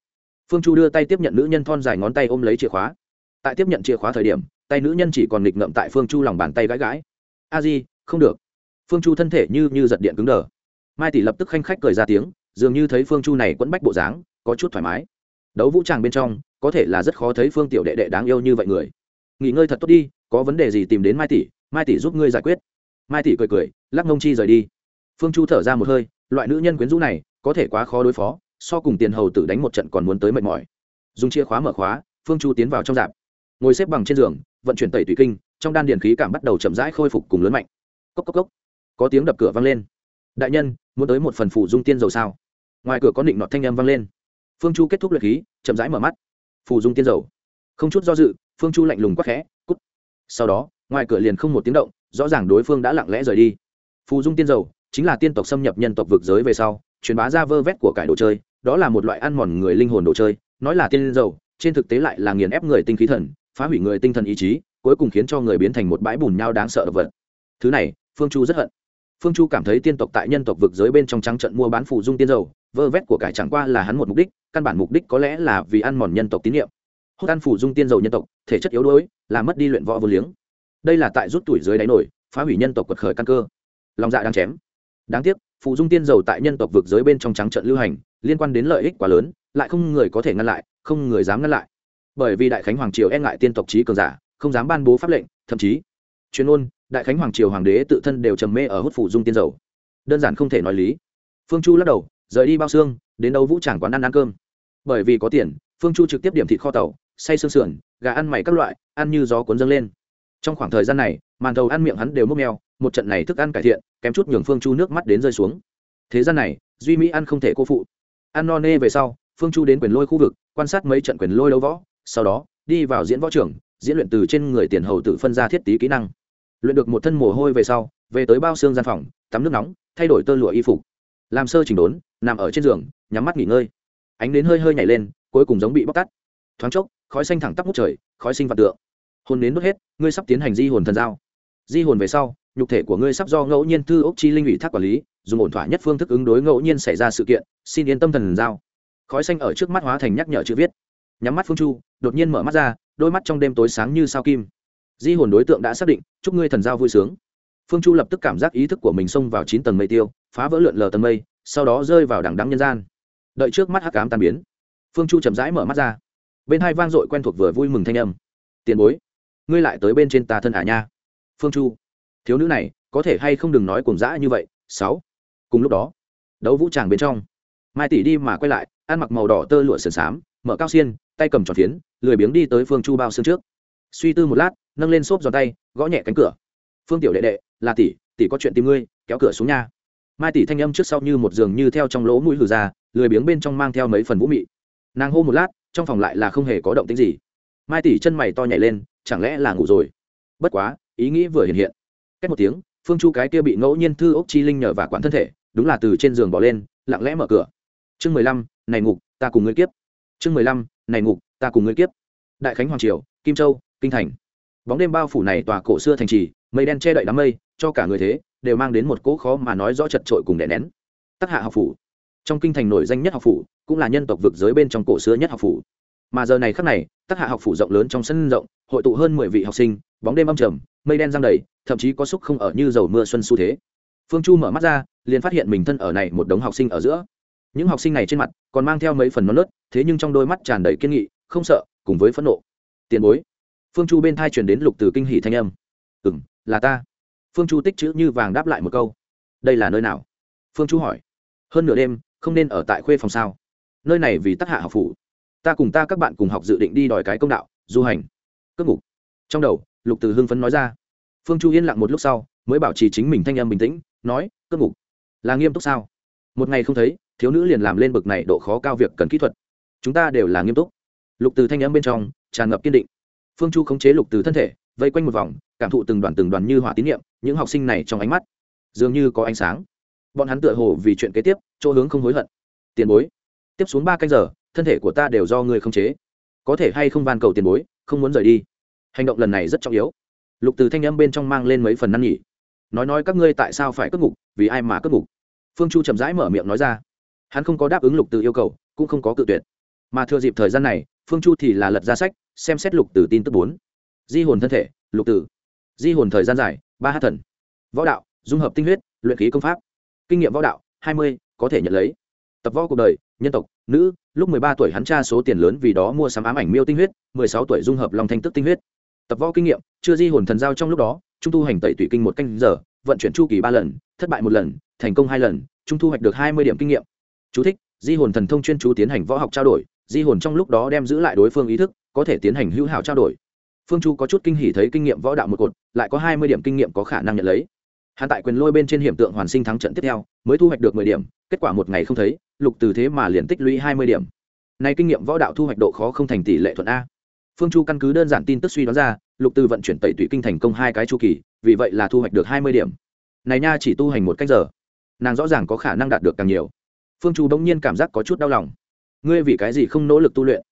phương chu đưa tay tiếp nhận nữ nhân thon dài ngón tay ôm lấy chìa khóa tại tiếp nhận chìa khóa thời điểm tay nữ nhân chỉ còn nghịch ngậm tại phương chu lòng bàn tay gãi gãi a di, không được. Phương chu thân thể như như giật điện cứng đờ. Mai tỷ lập tức khanh khách cười ra tiếng, dường như thấy phương chu này quẫn bách bộ dáng, có chút thoải mái. Đấu vũ tràng bên trong, có thể là rất khó thấy phương tiểu đệ đệ đáng yêu như vậy người. Nghỉ ngơi thật tốt đi, có vấn đề gì tìm đến mai tỷ mai tỷ giúp ngươi giải quyết. Mai tỷ cười cười, lắc mông chi rời đi. Phương chu thở ra một hơi, loại nữ nhân quyến rũ này, có thể quá khó đối phó, so cùng tiền hầu tử đánh một trận còn muốn tới mệt mỏi. Dùng chìa khóa mở khóa, phương chu tiến vào trong dạp. Ngồi xếp bằng trên giường, vận chuyển tẩy tùy kinh trong đan điền khí cảm bắt đầu chậm rãi khôi phục cùng lớn mạnh. Cốc cốc cốc. Có tiếng đập cửa vang lên. Đại nhân, muốn tới một phần phủ dung tiên dầu sao? Ngoài cửa có định nọt thanh âm vang lên. Phương chu kết thúc luyện khí, chậm rãi mở mắt. Phù dung tiên dầu. Không chút do dự, phương chu lạnh lùng quắc khẽ, cút. Sau đó, ngoài cửa liền không một tiếng động, rõ ràng đối phương đã lặng lẽ rời đi. Phù dung tiên dầu chính là tiên tộc xâm nhập nhân tộc vực giới về sau, truyền bá ra vơ vét của cải đồ chơi, đó là một loại ăn mòn người linh hồn đồ chơi, nói là tiên dầu, trên thực tế lại là nghiền ép người tinh khí thần, phá hủy người tinh thần ý chí cuối cùng khiến cho người biến thành một bãi bùn nhau đáng sợ độc vật. Thứ này, phương chu rất hận. Phương chu cảm thấy tiên tộc tại nhân tộc vực giới bên trong trắng trận mua bán phụ dung tiên dầu, vơ vét của cải chẳng qua là hắn một mục đích, căn bản mục đích có lẽ là vì ăn mòn nhân tộc tín nhiệm. Hốt ăn phụ dung tiên dầu nhân tộc, thể chất yếu đuối làm mất đi luyện võ vô liếng. Đây là tại rút tuổi dưới đáy nổi, phá hủy nhân tộc quật khởi căn cơ. Lòng dạ đang chém. Đáng tiếc phụ dung tiên dầu tại nhân tộc vực giới bên trong trắng trận lưu hành, liên quan đến lợi ích quá lớn, lại không người có thể ngăn lại, không người dám ngăn lại. Bởi vì đại khánh hoàng triều e ngại tiên tộc trí cường giả không dám ban bố pháp lệnh, thậm chí, chuyên ôn đại khánh hoàng triều hoàng đế tự thân đều trầm mê ở hút phụ dung tiên dầu. Đơn giản không thể nói lý. Phương chu lắc đầu, rời đi bao xương, đến đâu vũ tràng quán ăn ăn cơm. Bởi vì có tiền, phương chu trực tiếp điểm thịt kho tàu say xương sườn, gà ăn mày các loại, ăn như gió cuốn dâng lên. Trong khoảng thời gian này, màn thầu ăn miệng hắn đều mốc meo một trận này thức ăn cải thiện, kém chút nhường phương chu nước mắt đến rơi xuống. Thế gian này, duy mỹ ăn không thể cô phụ. Ăn no nê về sau, phương chu đến quyền lôi khu vực, quan sát mấy trận quyền lôi đấu võ, sau đó, đi vào diễn võ trưởng diễn luyện từ trên người tiền hầu tự phân ra thiết tí kỹ năng. Luyện được một thân mồ hôi về sau, về tới bao xương gian phòng, tắm nước nóng, thay đổi tơ lụa y phục. Làm sơ chỉnh đốn, nằm ở trên giường, nhắm mắt nghỉ ngơi. Ánh đến hơi hơi nhảy lên, cuối cùng giống bị bóc tắt thoáng chốc, khói xanh thẳng tắp ngút trời, khói sinh vạn tượng. Hồn đến đốt hết, ngươi sắp tiến hành di hồn thần giao. Di hồn về sau, nhục thể của ngươi sắp do ngẫu nhiên thư ốc chi linh ủy thác quản lý, dùng ổn thỏa nhất phương thức ứng đối ngẫu nhiên xảy ra sự kiện, xin yên tâm thần giao. Khói xanh ở trước mắt hóa thành nhắc nhở chữ viết nhắm mắt phương chu, đột nhiên mở mắt ra, đôi mắt trong đêm tối sáng như sao kim. Di hồn đối tượng đã xác định, chúc ngươi thần giao vui sướng. Phương chu lập tức cảm giác ý thức của mình xông vào chín tầng mây tiêu, phá vỡ lượn lờ tầng mây, sau đó rơi vào đằng đắng nhân gian. Đợi trước mắt hắc cám tan biến, phương chu chậm rãi mở mắt ra. Bên hai vang dội quen thuộc vừa vui mừng thanh âm. Tiền bối, ngươi lại tới bên trên ta thân ả nha? Phương chu. Thiếu nữ này, có thể hay không đừng nói cùng dã như vậy, sáu. Cùng lúc đó, đấu vũ tràng bên trong, mai tỷ đi mà quay lại, ăn mặc màu đỏ tơ lụa sườn xám, mở cao xiên tay cầm tròn phiến, lười biếng đi tới phương chu bao xương trước. Suy tư một lát, nâng lên xốp giòn tay, gõ nhẹ cánh cửa. Phương tiểu đệ đệ, là tỷ tỷ có chuyện tìm ngươi, kéo cửa xuống nha. Mai tỷ thanh âm trước sau như một giường như theo trong lỗ mũi lừ ra, lười biếng bên trong mang theo mấy phần vũ mị. Nàng hô một lát, trong phòng lại là không hề có động tính gì. Mai tỷ chân mày to nhảy lên, chẳng lẽ là ngủ rồi? Bất quá, ý nghĩ vừa hiện hiện. Cách một tiếng, phương chu cái kia bị ngẫu nhiên thư ốc chi linh nhờ và quản thân thể, đúng là từ trên giường bỏ lên, lặng lẽ mở cửa. Chương mười lăm, này ngục, ta cùng ngươi kiếp. Chương mười lăm này ngục, ta cùng ngươi kiếp. Đại khánh hoàng triều, kim châu, kinh thành. Bóng đêm bao phủ này tòa cổ xưa thành trì, mây đen che đậy đám mây, cho cả người thế, đều mang đến một cỗ khó mà nói rõ chật trội cùng đè nén. Tác hạ học phủ. Trong kinh thành nổi danh nhất học phủ, cũng là nhân tộc vực giới bên trong cổ xưa nhất học phủ. Mà giờ này khắc này tác hạ học phủ rộng lớn trong sân rộng, hội tụ hơn mười vị học sinh, bóng đêm âm trầm, mây đen giang đầy, thậm chí có xúc không ở như dầu mưa xuân xu thế. Phương chu mở mắt ra, liền phát hiện mình thân ở này một đống học sinh ở giữa những học sinh này trên mặt còn mang theo mấy phần non nớt, thế nhưng trong đôi mắt tràn đầy kiên nghị, không sợ, cùng với phẫn nộ. Tiền bối. Phương chu bên thai truyền đến lục từ kinh hỷ thanh âm. Ừ m là ta. Phương chu tích chữ như vàng đáp lại một câu. Đây là nơi nào? Phương chu hỏi. Hơn nửa đêm, không nên ở tại khuê phòng sao? Nơi này vì tác hạ học phủ. Ta cùng ta các bạn cùng học dự định đi đòi cái công đạo, du hành. Cướp ngục. Trong đầu, lục từ hưng phấn nói ra. Phương chu yên lặng một lúc sau, mới bảo trì chính mình thanh âm bình tĩnh, nói cướp ngục. Là nghiêm túc sao? Một ngày không thấy thiếu nữ liền làm lên bực này độ khó cao việc cần kỹ thuật. Chúng ta đều là nghiêm túc. Lục từ thanh âm bên trong tràn ngập kiên định. Phương chu khống chế lục từ thân thể, vây quanh một vòng, cảm thụ từng đoàn từng đoàn như hỏa tín nhiệm những học sinh này trong ánh mắt dường như có ánh sáng. Bọn hắn tựa hồ vì chuyện kế tiếp, chỗ hướng không hối hận. Tiền bối, tiếp xuống ba canh giờ, thân thể của ta đều do người khống chế. Có thể hay không van cầu tiền bối, không muốn rời đi. Hành động lần này rất trọng yếu. Lục từ thanh âm bên trong mang lên mấy phần năn nhỉ nói nói các ngươi tại sao phải cất ngục, vì ai mà cất ngục? Phương chu chậm rãi mở miệng nói ra hắn không có đáp ứng lục từ yêu cầu, cũng không có cự tuyệt. Mà thừa dịp thời gian này, phương chu thì là lật ra sách, xem xét lục từ tin tức bốn. Di hồn thân thể, lục tử di hồn thời gian dài, ba hát thần. Võ đạo, dung hợp tinh huyết, luyện khí công pháp. Kinh nghiệm võ đạo, hai mươi, có thể nhận lấy. Tập võ cuộc đời, nhân tộc, nữ, lúc mười ba tuổi hắn tra số tiền lớn vì đó mua sắm ám ảnh miêu tinh huyết, mười sáu tuổi dung hợp long thanh tức tinh huyết. Tập võ kinh nghiệm, chưa di hồn thần giao trong lúc đó, trung tu hành tẩy tủy kinh một canh giờ, vận chuyển chu kỳ ba lần, thất bại một lần, thành công hai lần, trung thu hoạch được hai mươi điểm kinh nghiệm. Chú thích, di hồn thần thông chuyên chú tiến hành võ học trao đổi di hồn trong lúc đó đem giữ lại đối phương ý thức có thể tiến hành hữu hảo trao đổi. Phương chu có chút kinh hỉ thấy kinh nghiệm võ đạo một cột lại có hai mươi điểm kinh nghiệm có khả năng nhận lấy. Hắn tại quyền lôi bên trên hiểm tượng hoàn sinh thắng trận tiếp theo mới thu hoạch được mười điểm kết quả một ngày không thấy lục từ thế mà liền tích lũy hai mươi điểm. Nay kinh nghiệm võ đạo thu hoạch độ khó không thành tỷ lệ thuận a. Phương chu căn cứ đơn giản tin tức suy đoán ra lục từ vận chuyển tẩy tủy kinh thành công hai cái chu kỳ vì vậy là thu hoạch được hai mươi điểm. Này nha chỉ tu hành một cách giờ nàng rõ ràng có khả năng đạt được càng nhiều phương chu bỗng nhiên cảm giác có chút đau lòng. Ngươi vì cái gì không nỗ lực tu luyện?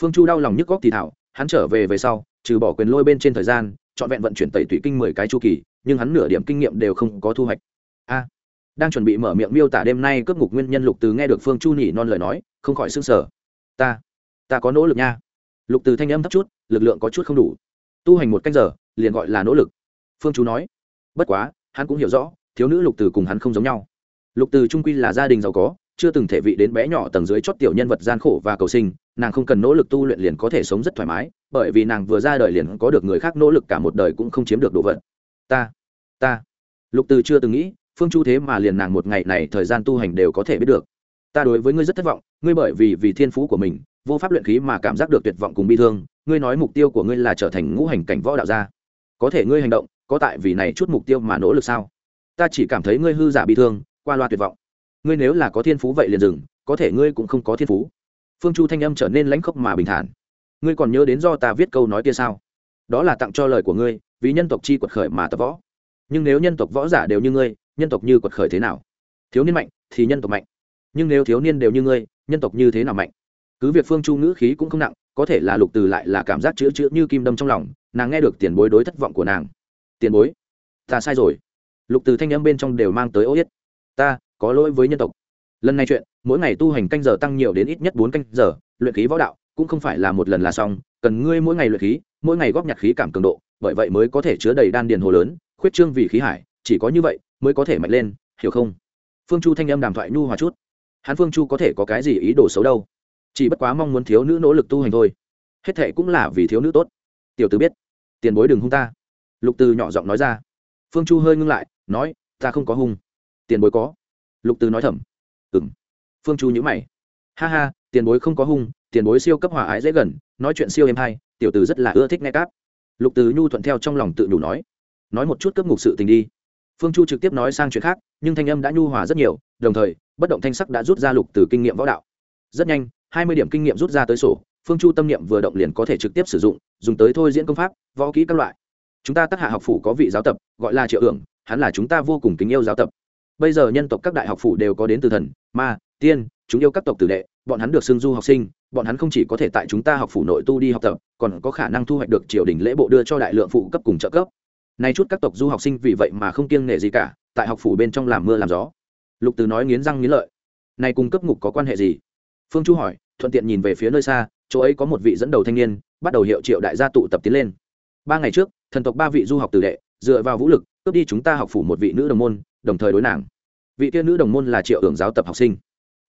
Phương chu đau lòng nhức góc thì thảo, hắn trở về về sau, trừ bỏ quyền lôi bên trên thời gian, trọn vẹn vận chuyển tẩy tủy kinh mười cái chu kỳ, nhưng hắn nửa điểm kinh nghiệm đều không có thu hoạch. A, đang chuẩn bị mở miệng miêu tả đêm nay cướp ngục nguyên nhân lục từ nghe được phương chu nhỉ non lời nói, không khỏi s ư n g sở ta ta có nỗ lực nha. Lục từ thanh âm thấp chút, lực lượng có chút không đủ. Tu hành một canh giờ, liền gọi là nỗ lực. Phương chú nói, bất quá, hắn cũng hiểu rõ, thiếu nữ lục từ cùng hắn không giống nhau. Lục từ trung quy là gia đình giàu có chưa từng thể vị đến bé nhỏ tầng dưới chót tiểu nhân vật gian khổ và cầu sinh, nàng không cần nỗ lực tu luyện liền có thể sống rất thoải mái, bởi vì nàng vừa ra đời liền có được người khác nỗ lực cả một đời cũng không chiếm được đồ vật. Ta ta. Lục từ chưa từng nghĩ, phương chu thế mà liền nàng một ngày này thời gian tu hành đều có thể biết được. Ta đối với ngươi rất thất vọng, ngươi bởi vì vì thiên phú của mình, vô pháp luyện khí mà cảm giác được tuyệt vọng cùng bi thương, ngươi nói mục tiêu của ngươi là trở thành ngũ hành cảnh võ đạo gia. Có thể ngươi hành động, có tại vì này chút mục tiêu mà nỗ lực sao? Ta chỉ cảm thấy ngươi hư giả bi thương, qua loa tuyệt vọng ngươi nếu là có thiên phú vậy liền dừng, có thể ngươi cũng không có thiên phú. Phương chu thanh âm trở nên lãnh khốc mà bình thản. Ngươi còn nhớ đến do ta viết câu nói kia sao? Đó là tặng cho lời của ngươi, vì nhân tộc chi quật khởi mà tập võ. Nhưng nếu nhân tộc võ giả đều như ngươi, nhân tộc như quật khởi thế nào? Thiếu niên mạnh thì nhân tộc mạnh. Nhưng nếu thiếu niên đều như ngươi, nhân tộc như thế nào mạnh? Cứ việc phương chu ngữ khí cũng không nặng, có thể là lục từ lại là cảm giác chữa chữa như kim đâm trong lòng, nàng nghe được tiền bối đối thất vọng của nàng. Tiền bối, ta sai rồi. Lục từ thanh âm bên trong đều mang tới ô yết. Ta có lỗi với nhân tộc. Lần này chuyện, mỗi ngày tu hành canh giờ tăng nhiều đến ít nhất bốn canh giờ, luyện khí võ đạo cũng không phải là một lần là xong, cần ngươi mỗi ngày luyện khí, mỗi ngày góp nhặt khí cảm cường độ, bởi vậy mới có thể chứa đầy đan điền hồ lớn, khuyết trương vì khí hải, chỉ có như vậy mới có thể mạnh lên, hiểu không? Phương chu thanh âm đàm thoại nhu hòa chút. Hắn phương chu có thể có cái gì ý đồ xấu đâu? Chỉ bất quá mong muốn thiếu nữ nỗ lực tu hành thôi. Hết thệ cũng là vì thiếu nữ tốt. Tiểu tử biết, tiền bối đừng hung ta. Lục từ nhỏ giọng nói ra. Phương chu hơi ngưng lại, nói, ta không có hung. Tiền bối có lục từ nói thầm. Ừng phương chu nhữ mày. Ha ha, tiền bối không có hung, tiền bối siêu cấp hòa ái dễ gần, nói chuyện siêu êm hay, tiểu từ rất là ưa thích nghe cáp. Lục từ nhu thuận theo trong lòng tự đủ nói. Nói một chút cấp ngục sự tình đi. Phương chu trực tiếp nói sang chuyện khác, nhưng thanh âm đã nhu hòa rất nhiều, đồng thời, bất động thanh sắc đã rút ra lục từ kinh nghiệm võ đạo. Rất nhanh, hai mươi điểm kinh nghiệm rút ra tới sổ, phương chu tâm niệm vừa động liền có thể trực tiếp sử dụng, dùng tới thôi diễn công pháp, võ kỹ các loại. Chúng ta tác hạ học phủ có vị giáo tập, gọi là triệu hưởng hắn là chúng ta vô cùng kính yêu giáo tập bây giờ nhân tộc các đại học phủ đều có đến từ thần, ma, tiên, chúng yêu các tộc tử đệ, bọn hắn được xưng du học sinh, bọn hắn không chỉ có thể tại chúng ta học phủ nội tu đi học tập, còn có khả năng thu hoạch được triều đình lễ bộ đưa cho đại lượng phụ cấp cùng trợ cấp. Nay chút các tộc du học sinh vì vậy mà không kiêng nể gì cả, tại học phủ bên trong làm mưa làm gió. Lục từ nói nghiến răng nghiến lợi. Này cùng cấp ngục có quan hệ gì? Phương chu hỏi, thuận tiện nhìn về phía nơi xa, chỗ ấy có một vị dẫn đầu thanh niên, bắt đầu hiệu triệu đại gia tụ tập tiến lên. Ba ngày trước, thần tộc ba vị du học tử đệ, dựa vào vũ lực, cướp đi chúng ta học phủ một vị nữ đồng môn đồng thời đối nàng. Vị kia nữ đồng môn là triệu hưởng giáo tập học sinh.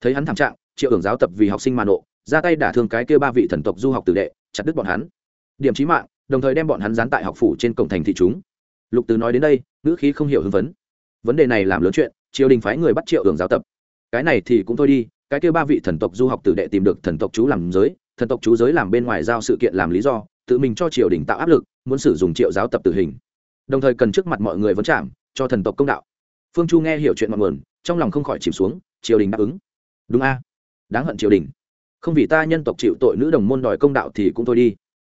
Thấy hắn thảm trạng, triệu hưởng giáo tập vì học sinh mà nộ, ra tay đả thương cái kia ba vị thần tộc du học tử đệ, chặt đứt bọn hắn. Điểm trí mạng, đồng thời đem bọn hắn dán tại học phủ trên cổng thành thị chúng. Lục từ nói đến đây, ngữ khí không hiểu hưng vấn vấn đề này làm lớn chuyện, triều đình phái người bắt triệu hưởng giáo tập. Cái này thì cũng thôi đi, cái kia ba vị thần tộc du học tử đệ tìm được thần tộc chú làm giới, thần tộc chú giới làm bên ngoài giao sự kiện làm lý do, tự mình cho triều đình tạo áp lực, muốn sử dụng triệu giáo tập tử hình. Đồng thời cần trước mặt mọi người vấn chạm cho thần tộc công đạo phương chu nghe hiểu chuyện mọi nguồn, trong lòng không khỏi chìm xuống, triều đình đáp ứng. Đúng a. Đáng hận triều đình. Không vì ta nhân tộc chịu tội nữ đồng môn đòi công đạo thì cũng thôi đi.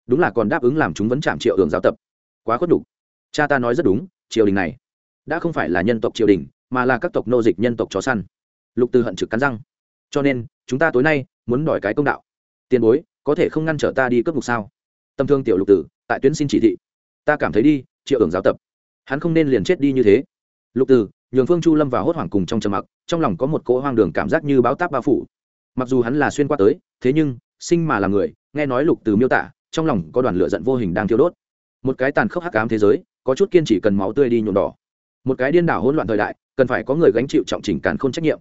Đúng là còn đáp ứng làm chúng vấn chạm triệu đường giáo tập. Quá khuất đủ cha ta nói rất đúng, triều đình này đã không phải là nhân tộc triều đình, mà là các tộc nô dịch nhân tộc chó săn. Lục từ hận trực cắn răng. Cho nên, chúng ta tối nay muốn đòi cái công đạo. Tiền bối, có thể không ngăn trở ta đi cướp mục sao? Tâm thương tiểu lục tử, tại tuyến xin chỉ thị. Ta cảm thấy đi, triệu ưởng giáo tập. Hắn không nên liền chết đi như thế. Lục tử nhường phương chu lâm vào hốt hoảng cùng trong trầm mặc, trong lòng có một cỗ hoang đường cảm giác như báo táp bao phủ. Mặc dù hắn là xuyên qua tới, thế nhưng, sinh mà là người, nghe nói lục từ miêu tả, trong lòng có đoàn lửa giận vô hình đang thiêu đốt. Một cái tàn khốc hắc ám thế giới, có chút kiên chỉ cần máu tươi đi nhuộm đỏ. Một cái điên đảo hỗn loạn thời đại, cần phải có người gánh chịu trọng trình càn khôn trách nhiệm.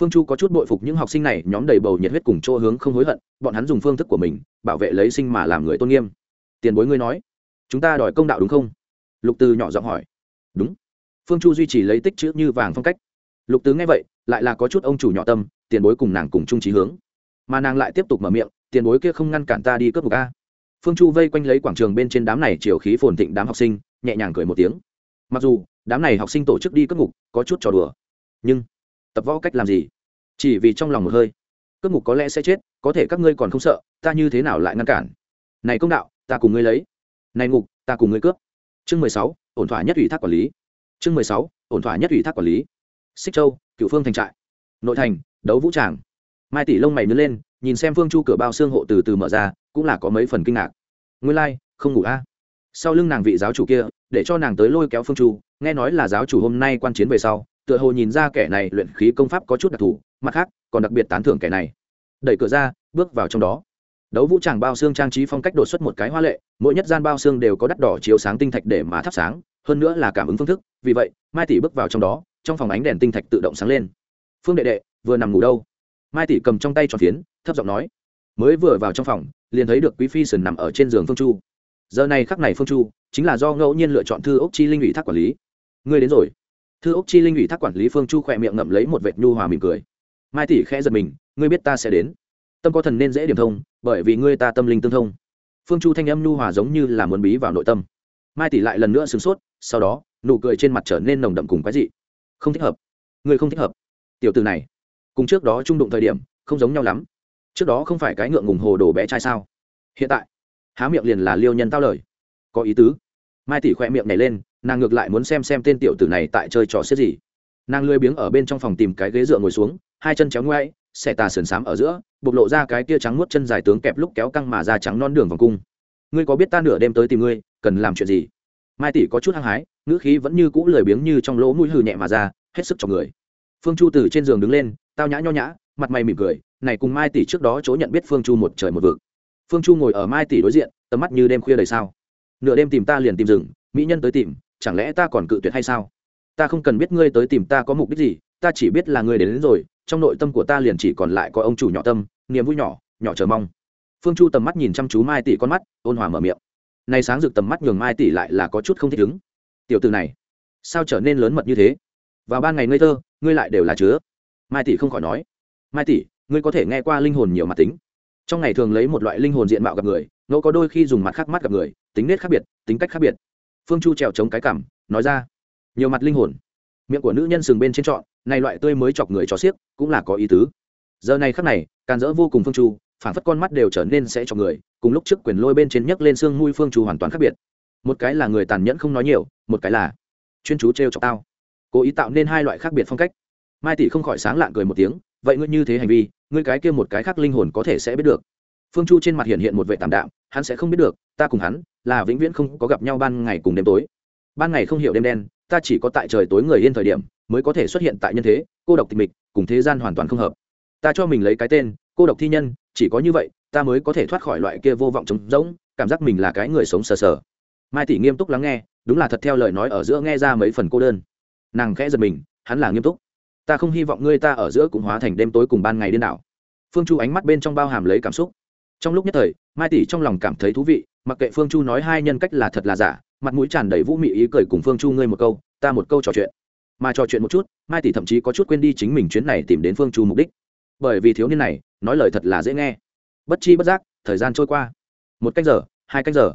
Phương chu có chút bội phục những học sinh này, nhóm đầy bầu nhiệt huyết cùng chỗ hướng không hối hận, bọn hắn dùng phương thức của mình, bảo vệ lấy sinh mà làm người tôn nghiêm. Tiền bối ngươi nói, chúng ta đòi công đạo đúng không? Lục từ nhỏ giọng hỏi. Đúng phương chu duy trì lấy tích chữ như vàng phong cách. Lục tứ nghe vậy, lại là có chút ông chủ nhỏ tâm, tiền bối cùng nàng cùng chung trí hướng. Mà nàng lại tiếp tục mở miệng, tiền bối kia không ngăn cản ta đi cướp bục a. Phương chu vây quanh lấy quảng trường bên trên đám này chiều khí phồn thịnh đám học sinh, nhẹ nhàng cười một tiếng. Mặc dù, đám này học sinh tổ chức đi cướp ngục, có chút trò đùa. Nhưng, tập võ cách làm gì? Chỉ vì trong lòng một hơi. Cướp ngục có lẽ sẽ chết, có thể các ngươi còn không sợ, ta như thế nào lại ngăn cản? Này công đạo, ta cùng ngươi lấy. Này ngục, ta cùng ngươi cướp. Chương mười sáu, ổn thỏa nhất ủy thác quản lý chương mười sáu ổn thỏa nhất ủy thác quản lý. Xích châu cựu phương thành trại. Nội thành đấu vũ tràng. Mai tỷ lông mày nứt lên nhìn xem phương chu cửa bao xương hộ từ từ mở ra cũng là có mấy phần kinh ngạc. Nguyên lai、like, không ngủ a. À. sau lưng nàng vị giáo chủ kia để cho nàng tới lôi kéo phương chu nghe nói là giáo chủ hôm nay quan chiến về sau tựa hồ nhìn ra kẻ này luyện khí công pháp có chút đặc thù mặt khác còn đặc biệt tán thưởng kẻ này. Đẩy cửa ra bước vào trong đó. Đấu vũ tràng bao xương trang trí phong cách đột xuất một cái hoa lệ mỗi nhất gian bao xương đều có đắt đỏ chiếu sáng tinh thạch để mà thắp sáng hơn nữa là cảm ứng phương thức, vì vậy, mai tỷ bước vào trong đó, trong phòng ánh đèn tinh thạch tự động sáng lên. Phương đệ đệ, vừa nằm ngủ đâu? Mai tỷ cầm trong tay tròn phiến, thấp giọng nói. Mới vừa vào trong phòng, liền thấy được quý phi sần nằm ở trên giường phương chu. Giờ này khắc này phương chu chính là do ngẫu nhiên lựa chọn thư ốc chi linh ủy thác quản lý. Ngươi đến rồi. Thư ốc chi linh ủy thác quản lý phương chu khỏe miệng ngậm lấy một vệt nhu hòa mỉm cười. Mai tỷ khẽ giật mình, ngươi biết ta sẽ đến. Tâm có thần nên dễ điểm thông, bởi vì ngươi ta tâm linh tương thông. Phương chu thanh âm nhu hòa giống như là muốn bí vào nội tâm mai tỷ lại lần nữa sửng sốt, sau đó, nụ cười trên mặt trở nên nồng đậm cùng quái dị. Không thích hợp. Người không thích hợp. Tiểu từ này, cùng trước đó trung đụng thời điểm, không giống nhau lắm. Trước đó không phải cái ngượng ngùng hồ đồ bé trai sao? Hiện tại, há miệng liền là liêu nhân tao lời. Có ý tứ. Mai tỷ khoe miệng này lên, nàng ngược lại muốn xem xem tên tiểu tử này tại chơi trò xếp gì. Nàng lười biếng ở bên trong phòng tìm cái ghế dựa ngồi xuống, hai chân chéo ngoáy, xẻ tà sườn xám ở giữa, bộc lộ ra cái tia trắng nuốt chân dài tướng kẹp lúc kéo căng mà da trắng non đường vòng cung ngươi có biết ta nửa đêm tới tìm ngươi cần làm chuyện gì? Mai tỷ có chút hăng hái ngữ khí vẫn như cũ lười biếng như trong lỗ mũi hừ nhẹ mà ra hết sức cho người. Phương chu từ trên giường đứng lên tao nhã nho nhã mặt mày mỉm cười này cùng mai tỷ trước đó chỗ nhận biết phương chu một trời một vực. Phương chu ngồi ở mai tỷ đối diện tầm mắt như đêm khuya đầy sao. Nửa đêm tìm ta liền tìm rừng mỹ nhân tới tìm chẳng lẽ ta còn cự tuyệt hay sao? Ta không cần biết ngươi tới tìm ta có mục đích gì ta chỉ biết là ngươi đến, đến rồi trong nội tâm của ta liền chỉ còn lại có ông chủ nhỏ tâm niềm vui nhỏ nhỏ chờ mong phương chu tầm mắt nhìn chăm chú mai tỷ con mắt, ôn hòa mở miệng. Nay sáng rực tầm mắt nhường mai tỷ lại là có chút không thích ứng tiểu từ này, sao trở nên lớn mật như thế? Vào ban ngày ngây thơ, ngươi lại đều là chứa. Mai tỷ không khỏi nói. Mai tỷ, ngươi có thể nghe qua linh hồn nhiều mặt tính. Trong ngày thường lấy một loại linh hồn diện mạo gặp người, ngẫu có đôi khi dùng mặt khác mắt gặp người, tính nết khác biệt, tính cách khác biệt. Phương chu trèo chống cái cảm nói ra. Nhiều mặt linh hồn. Miệng của nữ nhân sừng bên trên trọn, này loại tươi mới chọc người cho xiếc, cũng là có ý tứ. Giờ này khắc này, càn dỡ vô cùng phương chu phản phất con mắt đều trở nên sẽ cho người, cùng lúc trước quyền lôi bên trên nhấc lên xương mùi phương chu hoàn toàn khác biệt. Một cái là người tàn nhẫn không nói nhiều, một cái là chuyên chú t r e o chọc tao. Cố ý tạo nên hai loại khác biệt phong cách. Mai tỷ không khỏi sáng lạng cười một tiếng, vậy ngươi như thế hành vi, ngươi cái kia một cái khác linh hồn có thể sẽ biết được. Phương chu trên mặt hiện hiện một vệ tạm đạm, hắn sẽ không biết được, ta cùng hắn là vĩnh viễn không có gặp nhau ban ngày cùng đêm tối. Ban ngày không hiểu đêm đen, ta chỉ có tại trời tối người yên thời điểm mới có thể xuất hiện tại nhân thế, cô độc tịch mịch, cùng thế gian hoàn toàn không hợp. Ta cho mình lấy cái tên, cô độc thi nhân chỉ có như vậy, ta mới có thể thoát khỏi loại kia vô vọng trống rỗng, cảm giác mình là cái người sống sờ sờ. Mai tỷ nghiêm túc lắng nghe, đúng là thật theo lời nói ở giữa nghe ra mấy phần cô đơn. Nàng khẽ giật mình, hắn là nghiêm túc. Ta không hy vọng ngươi ta ở giữa cũng hóa thành đêm tối cùng ban ngày điên đảo. Phương chu ánh mắt bên trong bao hàm lấy cảm xúc. Trong lúc nhất thời, mai tỷ trong lòng cảm thấy thú vị, mặc kệ phương chu nói hai nhân cách là thật là giả, mặt mũi tràn đầy vũ mị ý cười cùng phương chu ngươi một câu, ta một câu trò chuyện. Mà trò chuyện một chút, mai tỷ thậm chí có chút quên đi chính mình chuyến này tìm đến phương chu mục đích. Bởi vì thiếu niên này nói lời thật là dễ nghe. Bất chi bất giác, thời gian trôi qua. Một cách giờ, hai cách giờ.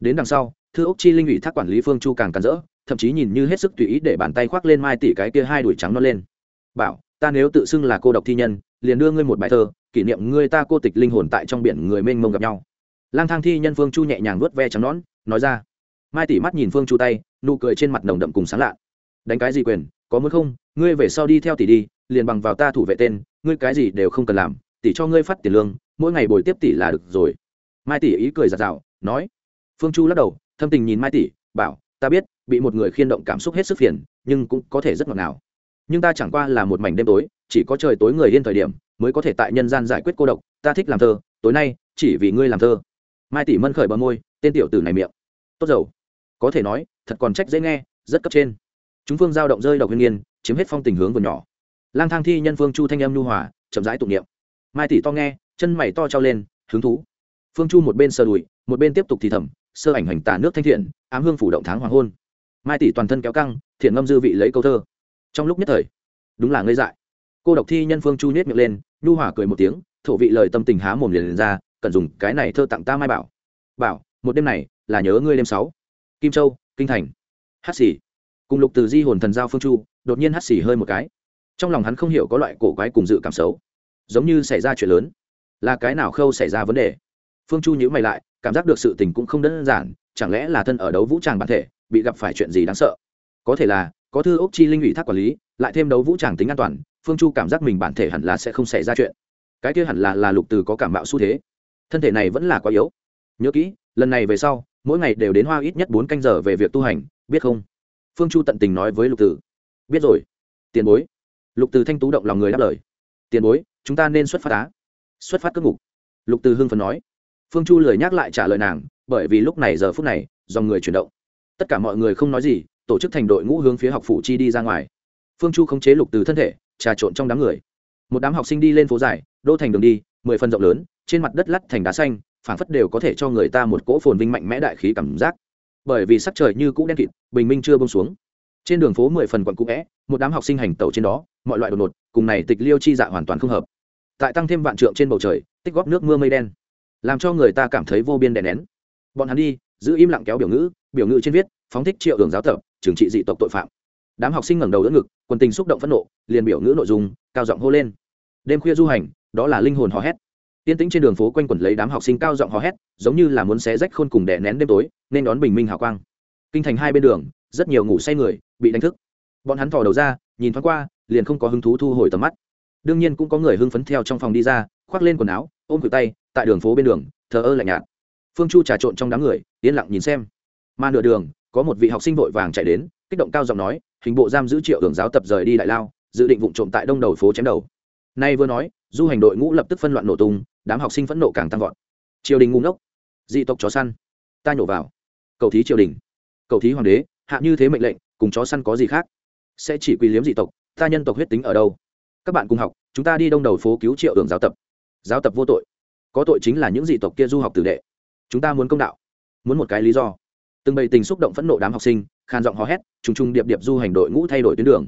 Đến đằng sau, thư úc chi linh ủy thác quản lý phương chu càng càn rỡ, thậm chí nhìn như hết sức tùy ý để bàn tay khoác lên mai tỷ cái kia hai đuổi trắng nó lên. Bảo, ta nếu tự xưng là cô độc thi nhân, liền đưa ngươi một bài thơ, kỷ niệm ngươi ta cô tịch linh hồn tại trong biển người mênh mông gặp nhau. Lang thang thi nhân phương chu nhẹ nhàng vuốt ve trắng nón, nói ra. Mai tỷ mắt nhìn phương chu tay, nụ cười trên mặt nồng đậm cùng sáng lạ. Đánh cái gì quyền, có muốn không? Ngươi về sau đi theo tỷ đi, liền bằng vào ta thủ vệ tên, ngươi cái gì đều không cần làm tỷ cho ngươi phát tiền lương mỗi ngày bồi tiếp tỷ là được rồi. Mai tỷ ý cười giạt rào nói. Phương chu lắc đầu thâm tình nhìn mai tỷ bảo ta biết bị một người khiên động cảm xúc hết sức phiền nhưng cũng có thể rất ngọt ngào. Nhưng ta chẳng qua là một mảnh đêm tối chỉ có trời tối người yên thời điểm mới có thể tại nhân gian giải quyết cô độc. Ta thích làm thơ tối nay chỉ vì ngươi làm thơ. Mai tỷ mân khởi bờ môi tên tiểu tử này miệng. Tốt dầu. Có thể nói thật còn trách dễ nghe rất cấp trên. Chúng phương giao động rơi độc hương nhiên, chiếm hết phong tình hướng vừa nhỏ. Lang thang thi nhân phương chu thanh âm nhu hòa chậm rãi tụng niệm mai tỷ to nghe chân mày to trao lên hứng thú. Phương chu một bên sơ đùi một bên tiếp tục thì thầm sơ ảnh hành tà nước thanh thiện ám hương phủ động tháng hoàng hôn. Mai tỷ toàn thân kéo căng thiện ngâm dư vị lấy câu thơ. Trong lúc nhất thời đúng là ngây dại. Cô độc thi nhân phương chu nhét miệng lên nhu hỏa cười một tiếng thổ vị lời tâm tình há mồm liền, lên ra cần dùng cái này thơ tặng ta mai bảo. Bảo một đêm này là nhớ ngươi đêm sáu. Kim châu kinh thành. Hát xỉ cùng lục từ di hồn thần giao phương chu đột nhiên hát xỉ hơi một cái. Trong lòng hắn không hiểu có loại cổ quái cùng dự cảm xấu giống như xảy ra chuyện lớn. Là cái nào khâu xảy ra vấn đề? Phương chu nhíu mày lại, cảm giác được sự tình cũng không đơn giản, chẳng lẽ là thân ở đấu vũ tràng bản thể, bị gặp phải chuyện gì đáng sợ? Có thể là, có thư ốc chi linh ủy thác quản lý, lại thêm đấu vũ tràng tính an toàn, phương chu cảm giác mình bản thể hẳn là sẽ không xảy ra chuyện. Cái kia hẳn là là lục từ có cảm bạo xu thế. Thân thể này vẫn là quá yếu. Nhớ kỹ, lần này về sau, mỗi ngày đều đến hoa ít nhất bốn canh giờ về việc tu hành, biết không? Phương chu tận tình nói với lục tử biết rồi. Tiền bối. Lục từ thanh tú động lòng người đáp lời. Tiền bối chúng ta nên xuất phát á. Xuất phát cất ngục. Lục từ hưng phần nói. Phương chu lười nhắc lại trả lời nàng, bởi vì lúc này giờ phút này, dòng người chuyển động. Tất cả mọi người không nói gì, tổ chức thành đội ngũ hướng phía học phủ chi đi ra ngoài. Phương chu khống chế lục từ thân thể, trà trộn trong đám người. Một đám học sinh đi lên phố dài, đô thành đường đi, mười phần rộng lớn, trên mặt đất lắt thành đá xanh, phảng phất đều có thể cho người ta một cỗ phồn vinh mạnh mẽ đại khí cảm giác. Bởi vì sắc trời như cũ đen kịt, bình minh chưa bông xuống. Trên đường phố mười phần quận cũ vẽ, một đám học sinh hành tẩu trên đó, mọi loại đột ngột, cùng này tịch liêu chi dạ hoàn toàn không hợp tại tăng thêm vạn trượng trên bầu trời, tích góp nước mưa mây đen, làm cho người ta cảm thấy vô biên đè nén. Bọn hắn đi, giữ im lặng kéo biểu ngữ biểu ngữ trên viết, phóng thích triệu đường giáo tập, trừng trị dị tộc tội phạm. Đám học sinh ngẩng đầu đỡ ngực, quần tình xúc động phẫn nộ, liền biểu ngữ nội dung, cao giọng hô lên. Đêm khuya du hành, đó là linh hồn hò hét. Tiên tĩnh trên đường phố quanh quẩn lấy đám học sinh cao giọng hò hét, giống như là muốn xé rách khôn cùng đè nén đêm tối, nên đón bình minh hào quang. Kinh thành hai bên đường, rất nhiều ngủ say người, bị đánh thức. Bọn hắn thò đầu ra, nhìn thoáng qua, liền không có hứng thú thu hồi tầm mắt đương nhiên cũng có người hưng phấn theo trong phòng đi ra, khoác lên quần áo, ôm cự tay, tại đường phố bên đường, thờ ơ lạnh nhạt. Phương chu trà trộn trong đám người, yên lặng nhìn xem. Mà nửa đường, có một vị học sinh vội vàng chạy đến, kích động cao giọng nói, hình bộ giam giữ triệu hưởng giáo tập rời đi đại lao, dự định vụ trộm tại đông đầu phố chém đầu. Nay vừa nói, du hành đội ngũ lập tức phân loạn nổ tung, đám học sinh phẫn nộ càng tăng vọt. Triều đình ngu ngốc. Dị tộc chó săn. Ta nhổ vào. Cầu thí triều đình. Cầu thí hoàng đế, hạ như thế mệnh lệnh, cùng chó săn có gì khác? Sẽ chỉ quy liếm dị tộc, ta nhân tộc huyết tính ở đâu? Các bạn cùng học, chúng ta đi đông đầu phố cứu triệu hưởng giáo tập. Giáo tập vô tội. Có tội chính là những dị tộc kia du học tử đệ. Chúng ta muốn công đạo. Muốn một cái lý do. Từng bầy tình xúc động phẫn nộ đám học sinh khan giọng hò hét, trùng trùng điệp điệp du hành đội ngũ thay đổi tuyến đường.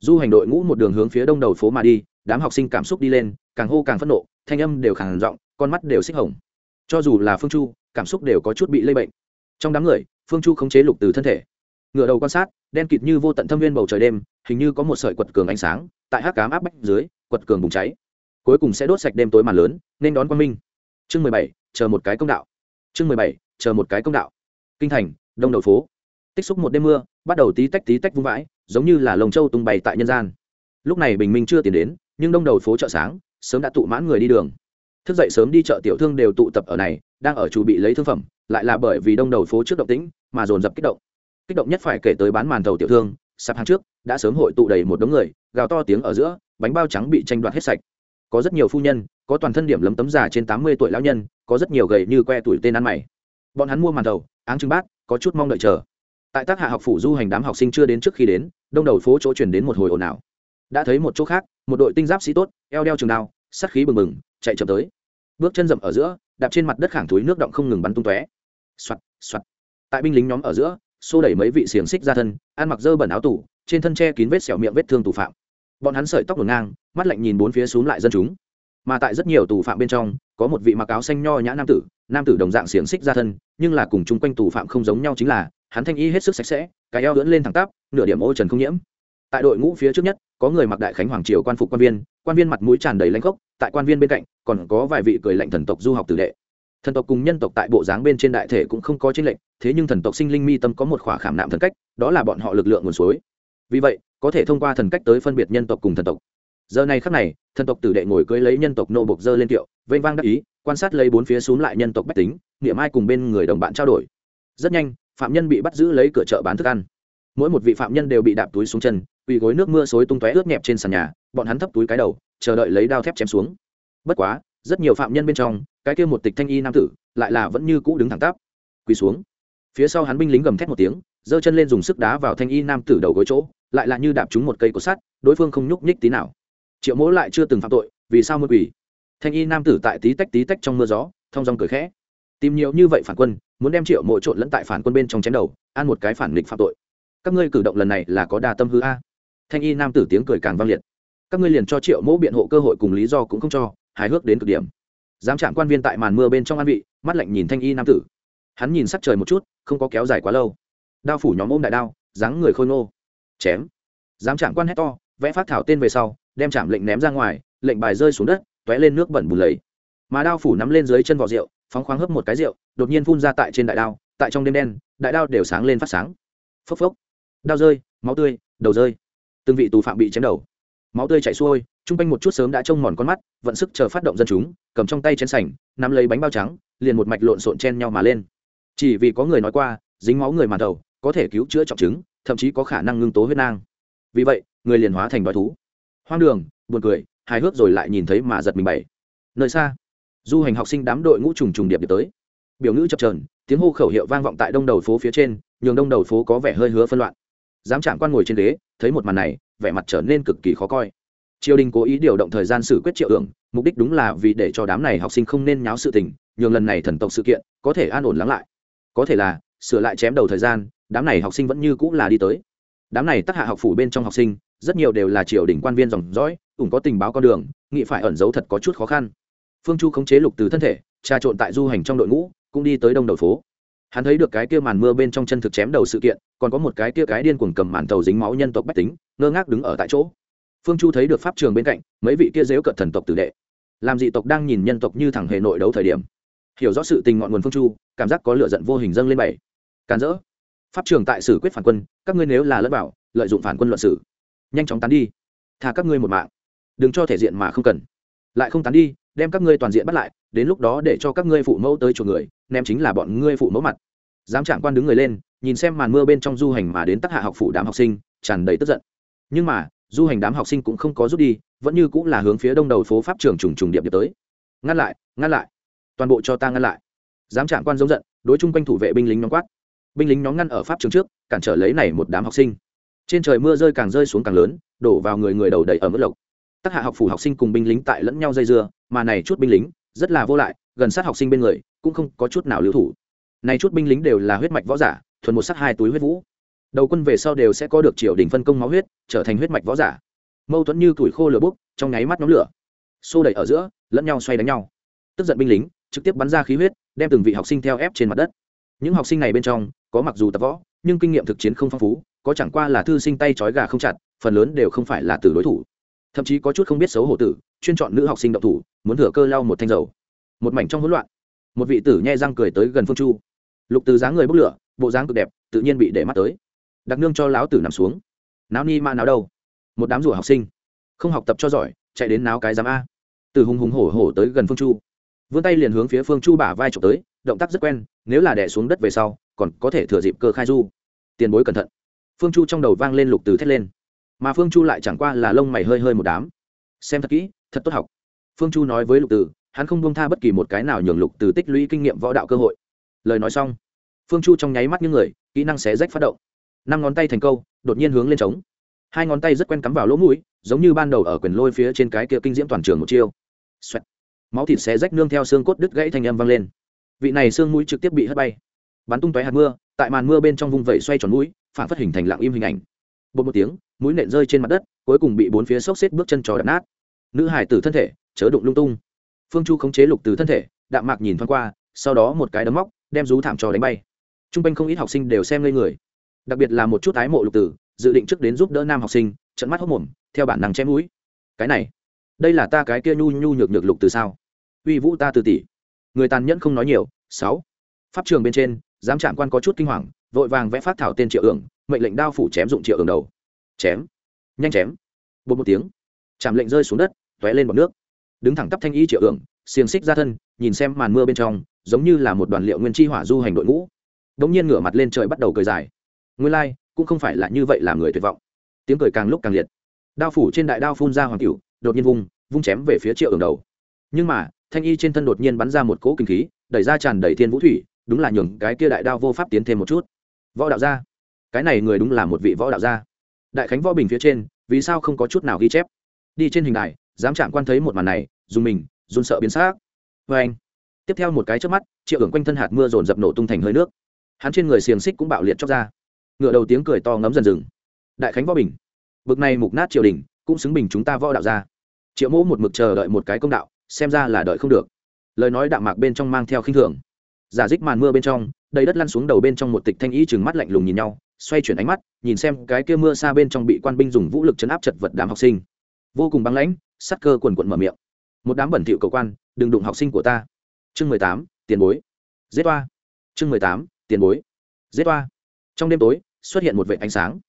Du hành đội ngũ một đường hướng phía đông đầu phố mà đi, đám học sinh cảm xúc đi lên, càng hô càng phẫn nộ, thanh âm đều khàn giọng, con mắt đều xích hồng. Cho dù là phương chu, cảm xúc đều có chút bị lây bệnh. Trong đám người, phương chu khống chế lục từ thân thể ngựa đầu quan sát, đen kịt như vô tận thâm viên bầu trời đêm, hình như có một sợi quật cường ánh sáng, tại hát cám áp bách dưới, quật cường bùng cháy. Cuối cùng sẽ đốt sạch đêm tối màn lớn, nên đón quang minh. Chương mười bảy, chờ một cái công đạo. Chương mười bảy, chờ một cái công đạo. Kinh thành, đông đầu phố. Tích xúc một đêm mưa, bắt đầu tí tách tí tách vung vãi, giống như là lồng châu tung bày tại nhân gian. Lúc này bình minh chưa tiến đến, nhưng đông đầu phố chợ sáng, sớm đã tụ mãn người đi đường. Thức dậy sớm đi chợ tiểu thương đều tụ tập ở này, đang ở chủ bị lấy thương phẩm, lại là bởi vì đông đầu phố trước động tĩnh, mà dồn dập kích động kích động nhất phải kể tới bán màn thầu tiểu thương, sạp hàng trước, đã sớm hội tụ đầy một đống người, gào to tiếng ở giữa, bánh bao trắng bị tranh đoạt hết sạch. Có rất nhiều phu nhân, có toàn thân điểm lấm tấm già trên tám mươi tuổi lão nhân, có rất nhiều gầy như que tuổi tên ăn mày. Bọn hắn mua màn thầu, áng trưng bát, có chút mong đợi chờ. Tại tác hạ học phủ du hành đám học sinh chưa đến trước khi đến, đông đầu phố chỗ chuyển đến một hồi ồn ào. Đã thấy một chỗ khác, một đội tinh giáp sĩ tốt, eo đeo trường đao sắt khí bừng bừng, chạy chậm tới. Bước chân rậm ở giữa, đạp trên mặt đất khảng túi nước động không ngừng bắn tung tóe. Soạt soạt. Tại binh lính nhóm ở giữa xô đẩy mấy vị xiềng xích ra thân, ăn mặc dơ bẩn áo tủ trên thân che kín vết sẹo miệng vết thương tù phạm. Bọn hắn sợi tóc ngổn ngang, mắt lạnh nhìn bốn phía xuống lại dân chúng. Mà tại rất nhiều tù phạm bên trong, có một vị mặc áo xanh nho nhã nam tử nam tử đồng dạng xiềng xích ra thân, nhưng là cùng chung quanh tù phạm không giống nhau chính là, hắn thanh y hết sức sạch sẽ, cái eo lưỡn lên thẳng tắp, nửa điểm ô trần không nhiễm. Tại đội ngũ phía trước nhất, có người mặc đại khánh hoàng triều quan phục quan viên quan viên mặt mũi tràn đầy lãnh gốc, tại quan viên bên cạnh, còn có vài vị cười lạnh thần tộc du học tử đệ thần tộc cùng nhân tộc tại bộ dáng bên trên đại thể cũng không có chênh lệnh thế nhưng thần tộc sinh linh mi tâm có một khỏa khảm nạm thần cách, đó là bọn họ lực lượng nguồn suối. Vì vậy, có thể thông qua thần cách tới phân biệt nhân tộc cùng thần tộc. Giờ này khắc này, thần tộc tử đệ ngồi cưới lấy nhân tộc nô bộc dơ lên tiệu vênh vang đắc ý, quan sát lấy bốn phía xuống lại nhân tộc bách tính, niệm ai cùng bên người đồng bạn trao đổi. Rất nhanh, phạm nhân bị bắt giữ lấy cửa chợ bán thức ăn. Mỗi một vị phạm nhân đều bị đạp túi xuống chân, quỳ gối nước mưa xối tung tóe ướt nhẹp trên sàn nhà, bọn hắn thấp túi cái đầu, chờ đợi lấy đao thép chém xuống. Bất quá rất nhiều phạm nhân bên trong, cái kia một tịch thanh y nam tử lại là vẫn như cũ đứng thẳng tắp, quỳ xuống. Phía sau hắn binh lính gầm thét một tiếng, giơ chân lên dùng sức đá vào thanh y nam tử đầu gối chỗ, lại là như đạp trúng một cây cột sắt, đối phương không nhúc nhích tí nào. Triệu mỗ lại chưa từng phạm tội, vì sao mưa quỳ? Thanh y nam tử tại tí tách tí tách trong mưa gió, thong dong cười khẽ. Tìm nhiều như vậy phản quân, muốn đem triệu mộ trộn lẫn tại phản quân bên trong chém đầu, ăn một cái phản nghịch phạm tội. Các ngươi cử động lần này là có đa tâm hư a. Thanh y nam tử tiếng cười càng vang liệt. Các ngươi liền cho triệu mỗ biện hộ cơ hội cùng lý do cũng không cho hài hước đến cực điểm. Giám trạng quan viên tại màn mưa bên trong an vị, mắt lạnh nhìn thanh y nam tử. Hắn nhìn sắc trời một chút, không có kéo dài quá lâu. Đao phủ nhóm ôm đại đao, dáng người khôi ngô. Chém. Giám trạng quan hét to, vẽ phát thảo tên về sau, đem trạm lệnh ném ra ngoài, lệnh bài rơi xuống đất t ó é lên nước bẩn bùn lầy. Mà đao phủ nắm lên dưới chân vỏ rượu, phóng khoáng hấp một cái rượu, đột nhiên phun ra tại trên đại đao, tại trong đêm đen, đại đao đều sáng lên phát sáng. Phốc phốc. Đao rơi, máu tươi, đầu rơi. Từng vị tù phạm bị chém đầu máu tươi chảy xuôi, chung quanh một chút sớm đã trông mòn con mắt, vận sức chờ phát động dân chúng, cầm trong tay chén sành, nắm lấy bánh bao trắng, liền một mạch lộn xộn chen nhau mà lên. Chỉ vì có người nói qua, dính máu người màn đầu, có thể cứu chữa trọng chứng, thậm chí có khả năng ngưng tố huyết nang. Vì vậy, người liền hóa thành đói thú. Hoang đường, buồn cười, hài hước rồi lại nhìn thấy mà giật mình bảy nơi xa, du hành học sinh đám đội ngũ trùng trùng điệp điệp tới. Biểu ngữ chập trờn tiếng hô khẩu hiệu vang vọng tại đông đầu phố phía trên, nhường đông đầu phố có vẻ hơi hứa phân loạn. Giám trạng quan ngồi trên ghế, thấy một màn này vẻ mặt trở nên cực kỳ khó coi. Triều đình cố ý điều động thời gian xử quyết triệu ưởng mục đích đúng là vì để cho đám này học sinh không nên nháo sự tình, nhường lần này thần tộc sự kiện có thể an ổn lắng lại. Có thể là, sửa lại chém đầu thời gian, đám này học sinh vẫn như cũ là đi tới. Đám này tác hạ học phủ bên trong học sinh, rất nhiều đều là triều đình quan viên dòng dõi, ủng có tình báo con đường nghị phải ẩn giấu thật có chút khó khăn. Phương chu khống chế lục từ thân thể, trà trộn tại du hành trong đội ngũ, cũng đi tới đông đầu phố. Hắn thấy được cái kia màn mưa bên trong chân thực chém đầu sự kiện, còn có một cái kia cái điên cuồng cầm màn tàu dính máu nhân tộc bách tính ngơ ngác đứng ở tại chỗ. Phương chu thấy được pháp trường bên cạnh, mấy vị kia dếu cận thần tộc tử đệ. Làm dị tộc đang nhìn nhân tộc như thẳng hề nội đấu thời điểm. Hiểu rõ sự tình ngọn nguồn phương chu, cảm giác có lựa giận vô hình dâng lên bảy. Càn rỡ. Pháp trường tại xử quyết phản quân, các ngươi nếu là lẫn bảo lợi dụng phản quân luận sử nhanh chóng tán đi. Tha các ngươi một mạng. Đừng cho thể diện mà không cần. Lại không tán đi, đem các ngươi toàn diện bắt lại, đến lúc đó để cho các ngươi phụ mẫu tới chuộc người, ném chính là bọn ngươi phụ mẫu mặt. Dám trạng quan đứng người lên, nhìn xem màn mưa bên trong du hành mà đến tác hạ học phủ đám học sinh, tràn đầy tức giận nhưng mà, du hành đám học sinh cũng không có rút đi, vẫn như cũng là hướng phía đông đầu phố pháp trường trùng trùng điệp điệp tới. Ngăn lại ngăn lại. Toàn bộ cho ta ngăn lại. Giám trạng quan giống giận, đối chung quanh thủ vệ binh lính nhóm quát. Binh lính nhóm ngăn ở pháp trường trước, cản trở lấy này một đám học sinh. Trên trời mưa rơi càng rơi xuống càng lớn, đổ vào người người đầu đầy ở mức lộc. Tác hạ học phủ học sinh cùng binh lính tại lẫn nhau dây dưa, mà này chút binh lính, rất là vô lại, gần sát học sinh bên người, cũng không có chút nào lưu thủ. Này chút binh lính đều là huyết mạch võ giả, thuần một sắc hai túi huyết vũ đầu quân về sau đều sẽ có được triều đình phân công máu huyết, trở thành huyết mạch võ giả. Mâu thuẫn như tuổi khô lửa bốc, trong nháy mắt nhóm lửa. Xô đẩy ở giữa, lẫn nhau xoay đánh nhau. Tức giận binh lính, trực tiếp bắn ra khí huyết, đem từng vị học sinh theo ép trên mặt đất. Những học sinh này bên trong, có mặc dù tập võ, nhưng kinh nghiệm thực chiến không phong phú, có chẳng qua là thư sinh tay trói gà không chặt, phần lớn đều không phải là từ đối thủ. Thậm chí có chút không biết xấu hổ tử, chuyên chọn nữ học sinh động thủ, muốn thừa cơ lau một thanh dầu. Một mảnh trong hỗn loạn, một vị tử nhai răng cười tới gần phương chu. Lục từ dáng người bốc lửa, bộ dáng cực đẹp, tự nhiên bị để mắt tới đặc nương cho lão tử nằm xuống. Náo ni ma náo đâu? Một đám rủa học sinh. Không học tập cho giỏi, chạy đến náo cái giám a. Từ hùng hùng hổ hổ tới gần phương chu. Vươn tay liền hướng phía phương chu bả vai trộm tới, động tác rất quen, nếu là đẻ xuống đất về sau, còn có thể thừa dịp cơ khai du. Tiền bối cẩn thận. Phương chu trong đầu vang lên lục từ thét lên. Mà phương chu lại chẳng qua là lông mày hơi hơi một đám. Xem thật kỹ, thật tốt học. Phương chu nói với lục từ, hắn không buông tha bất kỳ một cái nào nhường lục từ tích lũy kinh nghiệm võ đạo cơ hội. Lời nói xong, phương chu trong nháy mắt những người, kỹ năng xé rách phát động năm ngón tay thành câu, đột nhiên hướng lên trống. Hai ngón tay rất quen cắm vào lỗ mũi, giống như ban đầu ở quyền lôi phía trên cái kia kinh diễm toàn trường một chiêu. Xoẹt. máu thịt xé rách nương theo xương cốt đứt gãy thành âm vang lên. Vị này xương mũi trực tiếp bị hất bay. Bắn tung tóe hạt mưa, tại màn mưa bên trong vùng vẩy xoay tròn mũi, phản phát hình thành lặng im hình ảnh. Bột một tiếng, mũi nện rơi trên mặt đất, cuối cùng bị bốn phía xốc xếp bước chân trò đập nát. Nữ hải tử thân thể, chớ đụng lung tung. Phương chu khống chế lục từ thân thể, đạm mạc nhìn thoáng qua, sau đó một cái đấm móc, đem rú thảm trò đánh bay. T r u n g quanh không ít học sinh đều xem lên người đặc biệt là một chút ái mộ lục tử, dự định trước đến giúp đỡ nam học sinh, trận mắt hốc mồm, theo bản năng chém mũi. Cái này, đây là ta cái kia nhu nhu nhược nhược lục từ sao? Uy vũ ta từ tỷ. Người tàn nhẫn không nói nhiều. Sáu. Pháp trường bên trên, giám trạng quan có chút kinh hoàng, vội vàng vẽ phát thảo tên triệu ưởng, mệnh lệnh đao phủ chém dụng triệu ưởng đầu. Chém. Nhanh chém. Bột một tiếng. Chạm lệnh rơi xuống đất, tóe lên bọc nước. Đứng thẳng tắp thanh y triệu ưởng, xiềng xích ra thân, nhìn xem màn mưa bên trong, giống như là một đoàn liệu nguyên chi hỏa du hành đội ngũ. Đ ỗ n g nhiên ngửa mặt lên trời bắt đầu cười dài nguyên lai、like, cũng không phải là như vậy làm người tuyệt vọng. Tiếng cười càng lúc càng liệt. Đao phủ trên đại đao phun ra hoàng cửu đột nhiên vung vung chém về phía triệu ưởng đầu. Nhưng mà thanh y trên thân đột nhiên bắn ra một cỗ kinh khí đẩy ra tràn đầy thiên vũ thủy đúng là nhường cái kia đại đao vô pháp tiến thêm một chút. Võ đạo gia. Cái này người đúng là một vị võ đạo gia. Đại khánh võ bình phía trên vì sao không có chút nào ghi chép? Đi trên hình đài dám chạm quan thấy một màn này dùng mình run sợ biến xác vê anh tiếp theo một cái trước mắt triệu hưởng quanh thân hạt mưa dồn dập nổ tung thành hơi nước. Hắn trên người xiềng xích cũng bạo liệt chóc ra ngựa đầu tiếng cười to ngấm dần rừng đại khánh võ bình. Bực này mục nát triều đình, cũng xứng bình chúng ta võ đạo ra. Triệu mẫu một mực chờ đợi một cái công đạo, xem ra là đợi không được. Lời nói đạm mạc bên trong mang theo khinh thường. Giả dích màn mưa bên trong, đầy đất lăn xuống đầu bên trong một tịch thanh ý chừng mắt lạnh lùng nhìn nhau, xoay chuyển ánh mắt, nhìn xem cái kia mưa xa bên trong bị quan binh dùng vũ lực chấn áp chật vật đám học sinh. Vô cùng băng lãnh, sắc cơ quần quận mở miệng. Một đám bẩn thỉu cầu quan, đừng đụng học sinh của ta. Chương mười tám, tiền bối. Giết toa chương mười tám, tiền bối. Giết toa trong đêm tối, xuất hiện một vệ ánh sáng.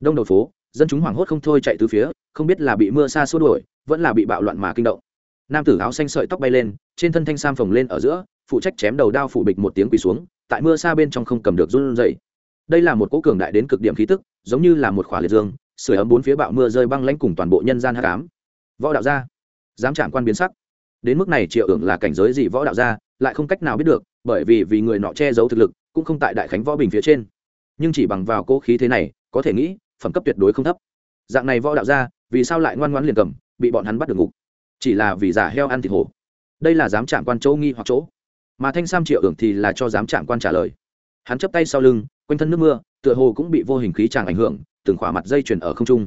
Đông đầu phố, dân chúng hoảng hốt không thôi chạy từ phía, không biết là bị mưa xa xua đuổi, vẫn là bị bạo loạn mà kinh động. Nam tử áo xanh sợi tóc bay lên, trên thân thanh sam phồng lên ở giữa, phụ trách chém đầu đao phủ bịch một tiếng quỳ xuống, tại mưa xa bên trong không cầm được run dậy đây là một cỗ cường đại đến cực điểm khí tức, giống như là một khỏa liệt dương sửa ấm bốn phía bạo mưa rơi băng lãnh cùng toàn bộ nhân gian hạ cám võ đạo gia, dám chạm quan biến sắc. Đến mức này triệu ưởng là cảnh giới gì võ đạo gia, lại không cách nào biết được, bởi vì vì người nọ che giấu thực lực, cũng không tại đại khánh võ bình phía trên nhưng chỉ bằng vào cỗ khí thế này có thể nghĩ phẩm cấp tuyệt đối không thấp. Dạng này võ đạo ra, vì sao lại ngoan ngoãn liền cầm bị bọn hắn bắt được ngục? Chỉ là vì giả heo ăn thịt hổ. Đây là dám chạm quan chỗ nghi hoặc chỗ. Mà thanh sam triệu hưởng thì là cho dám chạm quan trả lời. Hắn chấp tay sau lưng quanh thân nước mưa tựa hồ cũng bị vô hình khí tràng ảnh hưởng từng khỏa mặt dây chuyền ở không trung.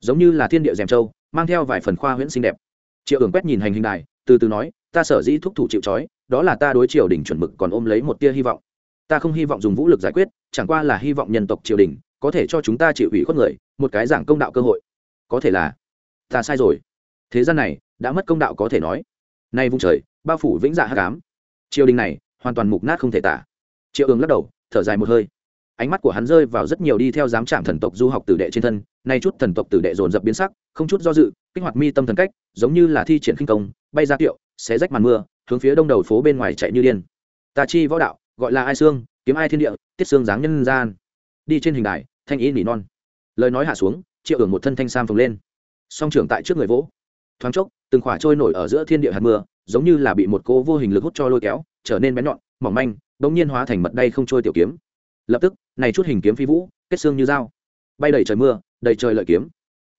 Giống như là thiên địa dèm châu mang theo vài phần khoa huyễn xinh đẹp. Triệu hưởng quét nhìn hành hình đài từ từ nói ta sở dĩ thúc thủ chịu trói đó là ta đối triều đình chuẩn mực còn ôm lấy một tia hy vọng ta không hy vọng dùng vũ lực giải quyết, chẳng qua là hy vọng nhân tộc triều đình có thể cho chúng ta chịu ủy khuất người, một cái giảng công đạo cơ hội. Có thể là, ta sai rồi. Thế gian này, đã mất công đạo có thể nói. Nay vung trời, bao phủ vĩnh dạ hát cám triều đình này, hoàn toàn mục nát không thể tả. Triệu ương lắc đầu, thở dài một hơi. Ánh mắt của hắn rơi vào rất nhiều đi theo giám trạm thần tộc du học tử đệ trên thân, nay chút thần tộc tử đệ dồn dập biến sắc, không chút do dự, kích hoạt mi tâm thần cách, giống như là thi triển khinh công, bay ra tiệu xé rách màn mưa, hướng phía đông đầu phố bên ngoài chạy như điên. Ta chi võ đạo gọi là ai xương, kiếm ai thiên địa, tiết xương dáng nhân gian. Đi trên hình đài, thanh ý nỉ non. Lời nói hạ xuống, triệu ưởng một thân thanh sam phồng lên. Song trưởng tại trước người vỗ. Thoáng chốc, từng khỏa trôi nổi ở giữa thiên địa hạt mưa, giống như là bị một cô vô hình lực hút cho lôi kéo, trở nên bén nhọn, mỏng manh, bỗng nhiên hóa thành mật đay không trôi tiểu kiếm. Lập tức, này chút hình kiếm phi vũ, kết xương như dao. Bay đầy trời mưa, đầy trời lợi kiếm.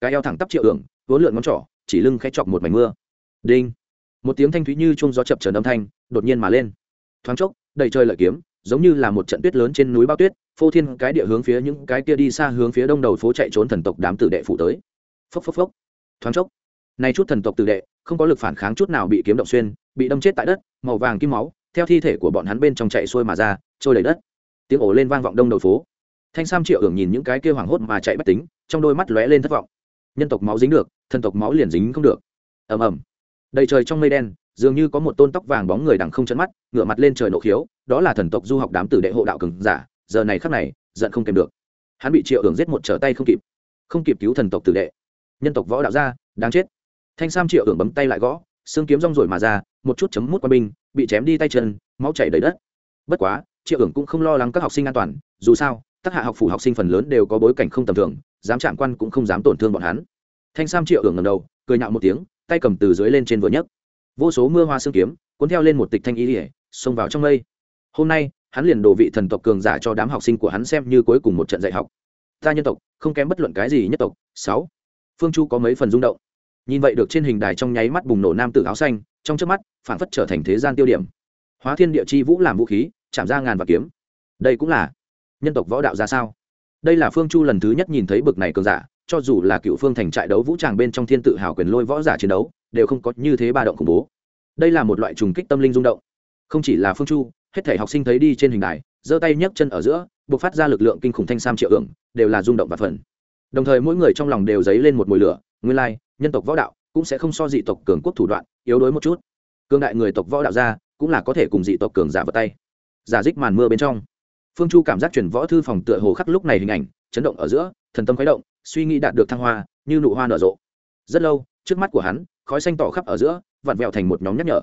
Cái eo thẳng tắp triệu ưởng vốn lượn ngón trỏ, chỉ lưng khẽ chọc một mảnh mưa. Đinh! Một tiếng thanh thúy như chung gió chập trần âm thanh, đột nhiên mà lên. Thoáng chốc đầy trời lợi kiếm, giống như là một trận tuyết lớn trên núi bao tuyết, phô thiên cái địa hướng phía những cái kia đi xa hướng phía đông đầu phố chạy trốn thần tộc đám tử đệ phủ tới. Phốc phốc phốc. Thoáng chốc nay chút thần tộc tử đệ, không có lực phản kháng chút nào bị kiếm động xuyên, bị đâm chết tại đất, màu vàng kim máu, theo thi thể của bọn hắn bên trong chạy xuôi mà ra, trôi đầy đất. Tiếng ổ lên vang vọng đông đầu phố. Thanh sam triệu hưởng nhìn những cái kia hoảng hốt mà chạy bất tính trong đôi mắt lóe lên thất vọng. Nhân tộc máu dính được, thần tộc máu liền dính không được. Ầm ầm đầy trời trong mây đen, dường như có một tôn tóc vàng bóng người đằng không chấn mắt, ngửa mặt lên trời nộ khiếu, đó là thần tộc du học đám tử đệ hộ đạo cường giả, giờ này khắc này, giận không kèm được. Hắn bị triệu hưởng giết một trở tay không kịp. Không kịp cứu thần tộc tử đệ. Nhân tộc võ đạo gia, đáng chết. Thanh sam triệu hưởng bấm tay lại gõ, xương kiếm rong rồi mà ra, một chút chấm mút qua binh, bị chém đi tay chân, máu chảy đầy đất. Bất quá, triệu hưởng cũng không lo lắng các học sinh an toàn, dù sao tất hạ học phủ học sinh phần lớn đều có bối cảnh không tầm thường, dám chạm quan cũng không dám tổn thương bọn hắn. Thanh sam triệu hưởng ngầm đầu, cười nhạo một tiếng tay cầm từ dưới lên trên vừa nhấc. Vô số mưa hoa xương kiếm, cuốn theo lên một tịch thanh ý ỉa, xông vào trong mây. Hôm nay, hắn liền đồ vị thần tộc cường giả cho đám học sinh của hắn xem như cuối cùng một trận dạy học. Ta nhân tộc, không kém bất luận cái gì nhất tộc. Sáu. Phương chu có mấy phần rung động. Nhìn vậy được trên hình đài trong nháy mắt bùng nổ nam tử áo xanh, trong trước mắt, phản phất trở thành thế gian tiêu điểm. Hóa thiên địa chi vũ làm vũ khí, chạm ra ngàn và kiếm. Đây cũng là nhân tộc võ đạo ra sao? Đây là phương chu lần thứ nhất nhìn thấy bực này cường giả cho dù là cựu phương thành trại đấu vũ tràng bên trong thiên tự hào quyền lôi võ giả chiến đấu, đều không có như thế ba động khủng bố. Đây là một loại trùng kích tâm linh rung động. Không chỉ là phương chu, hết thể học sinh thấy đi trên hình đài, giơ tay nhấc chân ở giữa, buộc phát ra lực lượng kinh khủng thanh sam triệu ưởng đều là rung động và phần. Đồng thời mỗi người trong lòng đều dấy lên một mùi lửa, nguyên lai, nhân tộc võ đạo cũng sẽ không so dị tộc cường quốc thủ đoạn, yếu đuối một chút. Cương đại người tộc võ đạo ra, cũng là có thể cùng dị tộc cường giả vào tay. Giả dích màn mưa bên trong, phương chu cảm giác chuyển võ thư phòng tựa hồ khắc lúc này hình ảnh, chấn động ở giữa, thần tâm khuấy động suy nghĩ đạt được thăng hoa, như nụ hoa nở rộ. Rất lâu, trước mắt của hắn, khói xanh tỏ khắp ở giữa, vặn vẹo thành một nhóm nhắc nhở.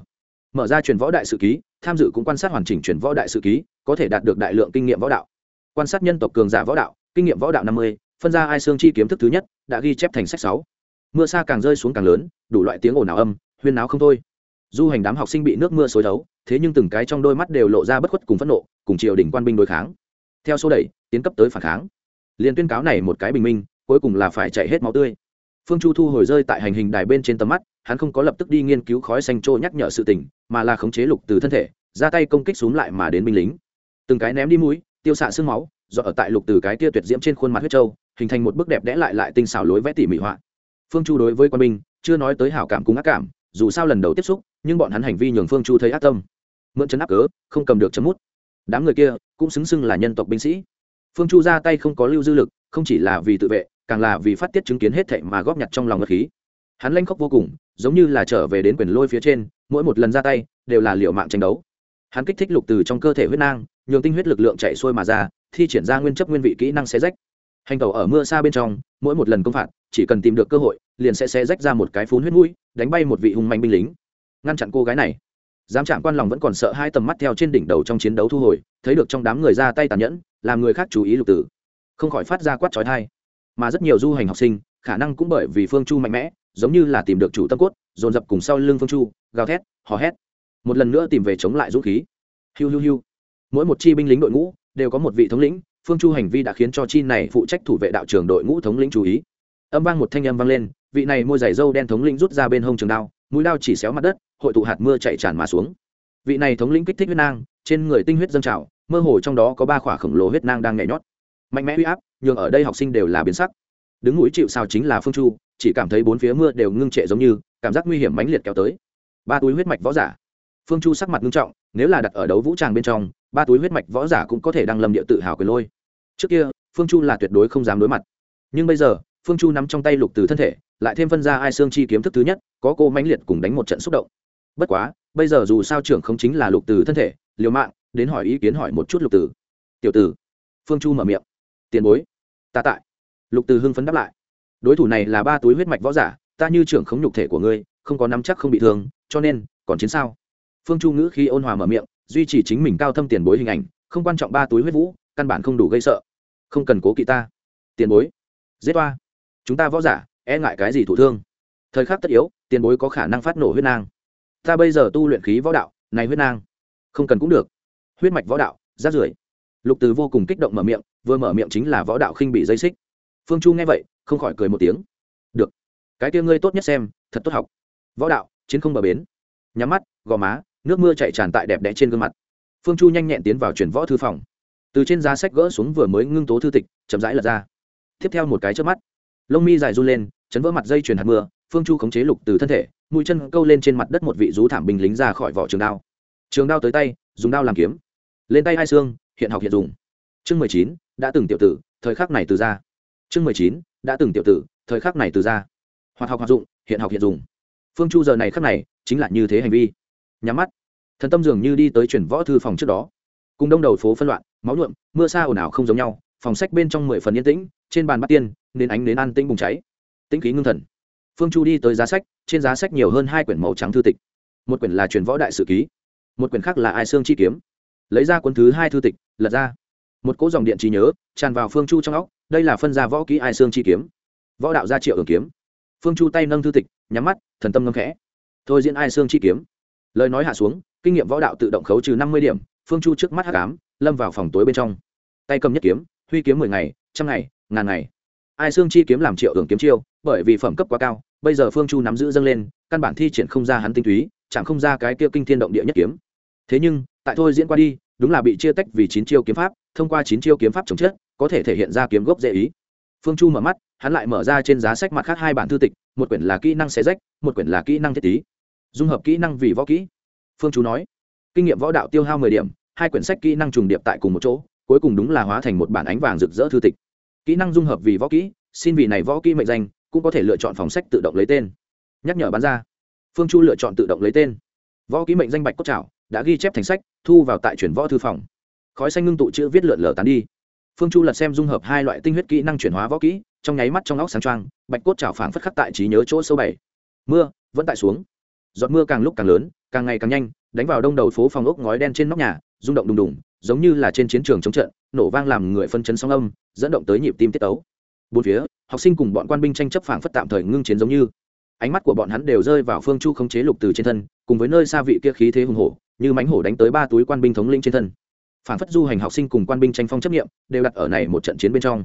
Mở ra truyền võ đại sự ký, tham dự cũng quan sát hoàn chỉnh truyền võ đại sự ký, có thể đạt được đại lượng kinh nghiệm võ đạo. Quan sát nhân tộc cường giả võ đạo, kinh nghiệm võ đạo năm mươi, phân ra ai xương chi kiếm thức thứ nhất, đã ghi chép thành sách sáu. Mưa xa càng rơi xuống càng lớn, đủ loại tiếng ồn ào âm, huyên náo không thôi. Du hành đám học sinh bị nước mưa xối đấu, thế nhưng từng cái trong đôi mắt đều lộ ra bất khuất cùng phẫn nộ, cùng triều đình quan binh đối kháng. Theo số đẩy, tiến cấp tới phản kháng. Liền tuyên cáo này một cái bình minh cuối cùng là phải chạy hết máu tươi. Phương chu thu hồi rơi tại hành hình đài bên trên tầm mắt, hắn không có lập tức đi nghiên cứu khói xanh trô nhắc nhở sự tình, mà là khống chế lục từ thân thể, ra tay công kích xuống lại mà đến binh lính. Từng cái ném đi mũi, tiêu xạ sương máu, do ở tại lục từ cái tia tuyệt diễm trên khuôn mặt huyết trâu hình thành một bức đẹp đẽ lại lại tinh xảo lối vẽ tỉ mỉ họa. Phương chu đối với quân binh, chưa nói tới hảo cảm cùng ác cảm, dù sao lần đầu tiếp xúc, nhưng bọn hắn hành vi nhường phương chu thấy ác tâm. Mượn chân áp cớ, không cầm được chấm mút. Đám người kia cũng xứng xưng là nhân tộc binh sĩ. Phương chu ra tay không có lưu dư lực, không chỉ là vì tự vệ càng là vì phát tiết chứng kiến hết thệ mà góp nhặt trong lòng ngất khí. Hắn lanh khóc vô cùng, giống như là trở về đến quyền lôi phía trên, mỗi một lần ra tay, đều là liệu mạng tranh đấu. Hắn kích thích lục từ trong cơ thể huyết nang, nhường tinh huyết lực lượng chạy xuôi mà ra, thi triển ra nguyên chấp nguyên vị kỹ năng xé rách. Hành tàu ở mưa xa bên trong, mỗi một lần công phạt, chỉ cần tìm được cơ hội, liền sẽ xé rách ra một cái phun huyết mũi, đánh bay một vị hùng mạnh binh lính. Ngăn chặn cô gái này. Giám trạng quan lòng vẫn còn sợ hai tầm mắt theo trên đỉnh đầu trong chiến đấu thu hồi, thấy được trong đám người ra tay tàn nhẫn, làm người khác chú ý lục tử. Không khỏi phát ra quát trói thai mà rất nhiều du hành học sinh, khả năng cũng bởi vì phương chu mạnh mẽ, giống như là tìm được chủ tâm cốt, dồn dập cùng sau lưng phương chu, gào thét, hò hét. Một lần nữa tìm về chống lại dũng khí. Hiu hiu hiu. Mỗi một chi binh lính đội ngũ đều có một vị thống lĩnh, phương chu hành vi đã khiến cho chi này phụ trách thủ vệ đạo trường đội ngũ thống lĩnh chú ý. Âm vang một thanh âm vang lên, vị này môi giày dâu đen thống lĩnh rút ra bên hông trường đao, mũi đao chỉ xéo mặt đất, hội tụ hạt mưa chạy tràn mà xuống. Vị này thống lĩnh kích thích huyết nang, trên người tinh huyết dâng trào, mơ hồ trong đó có ba khỏa khổng lồ huyết nang đang nhảy nhót mạnh mẽ huy áp, nhường ở đây học sinh đều là biến sắc. Đứng mũi chịu sao chính là phương chu, chỉ cảm thấy bốn phía mưa đều ngưng trệ giống như, cảm giác nguy hiểm mãnh liệt kéo tới. Ba túi huyết mạch võ giả. Phương chu sắc mặt ngưng trọng, nếu là đặt ở đấu vũ tràng bên trong, ba túi huyết mạch võ giả cũng có thể đăng lâm địa tự hào quyền lôi. Trước kia, phương chu là tuyệt đối không dám đối mặt. Nhưng bây giờ, phương chu nắm trong tay lục từ thân thể, lại thêm phân ra ai xương chi kiếm thức thứ nhất, có cô mãnh liệt cùng đánh một trận xúc động. Bất quá, bây giờ dù sao trưởng không chính là lục từ thân thể, liều mạng, đến hỏi ý kiến hỏi một chút lục từ. Tiểu tử. Phương chu mở miệng tiền bối. Ta tại. Lục từ hưng phấn đáp lại. Đối thủ này là ba túi huyết mạch võ giả, ta như trưởng khống nhục thể của ngươi, không có nắm chắc không bị thương, cho nên, còn chiến sao? Phương chu ngữ khi ôn hòa mở miệng, duy trì chính mình cao thâm tiền bối hình ảnh, không quan trọng ba túi huyết vũ, căn bản không đủ gây sợ. Không cần cố kỵ ta. Tiền bối. Giết toa chúng ta võ giả e ngại cái gì thủ thương? Thời khắc tất yếu, tiền bối có khả năng phát nổ huyết nang. Ta bây giờ tu luyện khí võ đạo, này huyết nang, không cần cũng được. Huyết mạch võ đạo rát rưởi lục từ vô cùng kích động mở miệng, vừa mở miệng chính là võ đạo khinh bị dây xích. Phương chu nghe vậy, không khỏi cười một tiếng. Được, cái kia ngươi tốt nhất xem, thật tốt học. Võ đạo, chiến không bờ bến. Nhắm mắt, gò má, nước mưa chạy tràn tại đẹp đẽ trên gương mặt. Phương chu nhanh nhẹn tiến vào chuyển võ thư phòng. Từ trên giá sách gỡ xuống vừa mới ngưng tố thư tịch, chậm rãi lật ra. Tiếp theo một cái trước mắt, lông mi dài run lên, chấn vỡ mặt dây chuyền hạt mưa, phương chu khống chế lục từ thân thể, mũi chân câu lên trên mặt đất một vị rú thảm binh lính ra khỏi vỏ trường đao. Trường đao tới tay, dùng đao làm kiếm. Lên tay hai xương hiện học hiện dùng. Chương mười chín, đã từng tiểu tử, thời khắc này từ ra. Chương mười chín, đã từng tiểu tử, thời khắc này từ ra. Hoạt học hoạt dụng, hiện học hiện dùng. Phương chu giờ này khắc này, chính là như thế hành vi. Nhắm mắt. Thần tâm dường như đi tới chuyển võ thư phòng trước đó. Cùng đông đầu phố phân loạn, máu nhuộm, mưa xa ồn ào không giống nhau, phòng sách bên trong mười phần yên tĩnh, trên bàn bát tiên, nên ánh đến an tĩnh bùng cháy. Tĩnh khí ngưng thần. Phương chu đi tới giá sách, trên giá sách nhiều hơn hai quyển màu trắng thư tịch. Một quyển là truyền võ đại sử ký, một quyển khác là ai xương chi kiếm lấy ra cuốn thứ hai thư tịch, lật ra. Một cỗ dòng điện trí nhớ, tràn vào phương chu trong óc, đây là phân gia võ kỹ ai xương chi kiếm. Võ đạo gia triệu ứng kiếm. Phương chu tay nâng thư tịch, nhắm mắt, thần tâm ngâm khẽ. Thôi diễn ai xương chi kiếm. Lời nói hạ xuống, kinh nghiệm võ đạo tự động khấu trừ năm mươi điểm, phương chu trước mắt hắc ám, lâm vào phòng tối bên trong. Tay cầm nhất kiếm, huy kiếm mười ngày, trăm ngày, ngàn ngày. Ai xương chi kiếm làm triệu ứng kiếm chiêu, bởi vì phẩm cấp quá cao, bây giờ phương chu nắm giữ dâng lên, căn bản thi triển không ra hắn tinh túy chẳng không ra cái kia kinh thiên động địa nhất kiếm. Thế nhưng, tại thôi diễn qua đi đúng là bị chia tách vì chín chiêu kiếm pháp, thông qua chín chiêu kiếm pháp chống chất, có thể thể hiện ra kiếm gốc dễ ý. Phương chu mở mắt, hắn lại mở ra trên giá sách mặt khác hai bản thư tịch, một quyển là kỹ năng xé rách, một quyển là kỹ năng thiết tý dung hợp kỹ năng vì võ kỹ. Phương chu nói, kinh nghiệm võ đạo tiêu hao mười điểm, hai quyển sách kỹ năng trùng điệp tại cùng một chỗ, cuối cùng đúng là hóa thành một bản ánh vàng rực rỡ thư tịch. Kỹ năng dung hợp vì võ kỹ, xin vì này võ kỹ mệnh danh, cũng có thể lựa chọn phòng sách tự động lấy tên. Nhắc nhở bán ra. Phương chu lựa chọn tự động lấy tên. Võ kỹ mệnh danh bạch cốt trào đã ghi chép thành sách, thu vào tại chuyển võ thư phòng. Khói xanh ngưng tụ chữ viết lượn lờ tán đi. Phương chu lật xem dung hợp hai loại tinh huyết kỹ năng chuyển hóa võ kỹ, trong nháy mắt trong óc sáng trăng bạch cốt trào phảng phất khắc tại trí nhớ chỗ sâu bảy. Mưa vẫn tại xuống. Giọt mưa càng lúc càng lớn, càng ngày càng nhanh, đánh vào đông đầu phố phòng ốc ngói đen trên nóc nhà, rung động đùng đùng, giống như là trên chiến trường chống trận, nổ vang làm người phân chấn sóng âm, dẫn động tới nhịp tim tiết tấu. Bốn phía, học sinh cùng bọn quan binh tranh chấp phảng phất tạm thời ngưng chiến giống như. Ánh mắt của bọn hắn đều rơi vào phương chu khống chế lục từ trên thân, cùng với nơi xa vị kia khí thế hùng hổ như mánh hổ đánh tới ba túi quan binh thống lĩnh trên thân. Phản phất du hành học sinh cùng quan binh tranh phong chấp nghiệm đều đặt ở này một trận chiến bên trong.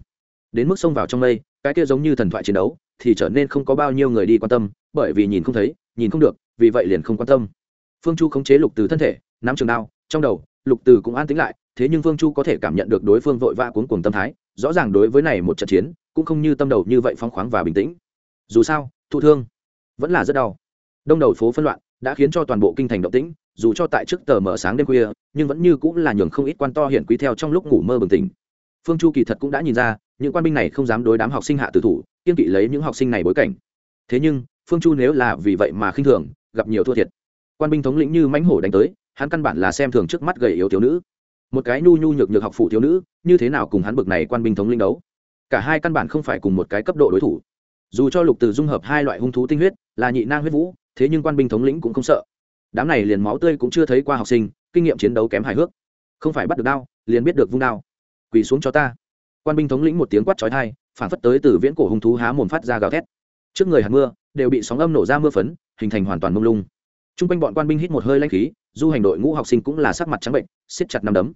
Đến mức xông vào trong đây cái kia giống như thần thoại chiến đấu, thì trở nên không có bao nhiêu người đi quan tâm, bởi vì nhìn không thấy, nhìn không được, vì vậy liền không quan tâm. Phương chu khống chế lục từ thân thể, nắm trường đao, trong đầu, lục từ cũng an tính lại, thế nhưng phương chu có thể cảm nhận được đối phương vội vã cuốn cuồng tâm thái, rõ ràng đối với này một trận chiến, cũng không như tâm đầu như vậy phóng khoáng và bình tĩnh. Dù sao, thụ thương vẫn là rất đau. Đông đầu phố phân loạn, đã khiến cho toàn bộ kinh thành động tĩnh dù cho tại trước tờ mở sáng đêm khuya, nhưng vẫn như cũng là nhường không ít quan to hiển quý theo trong lúc ngủ mơ bừng tỉnh. Phương chu kỳ thật cũng đã nhìn ra, những quan binh này không dám đối đám học sinh hạ tử thủ, kiên kỵ lấy những học sinh này bối cảnh. Thế nhưng, phương chu nếu là vì vậy mà khinh thường, gặp nhiều thua thiệt. Quan binh thống lĩnh như mãnh hổ đánh tới, hắn căn bản là xem thường trước mắt gầy yếu thiếu nữ. Một cái nhu nhu nhược nhược học phụ thiếu nữ, như thế nào cùng hắn bực này quan binh thống lĩnh đấu? Cả hai căn bản không phải cùng một cái cấp độ đối thủ. Dù cho lục từ dung hợp hai loại hung thú tinh huyết, là nhị nang huyết vũ, thế nhưng quan binh thống lĩnh cũng không sợ đám này liền máu tươi cũng chưa thấy qua học sinh, kinh nghiệm chiến đấu kém hài hước. Không phải bắt được đao, liền biết được vung đao. Quỳ xuống cho ta. Quan binh thống lĩnh một tiếng quát trói thai phản phất tới từ viễn cổ hung thú há mồm phát ra gào thét. Trước người hạt mưa, đều bị sóng âm nổ ra mưa phấn, hình thành hoàn toàn mông lung. T r u n g quanh bọn quan binh hít một hơi lanh khí, du hành đội ngũ học sinh cũng là sắc mặt trắng bệnh, siết chặt nằm đấm.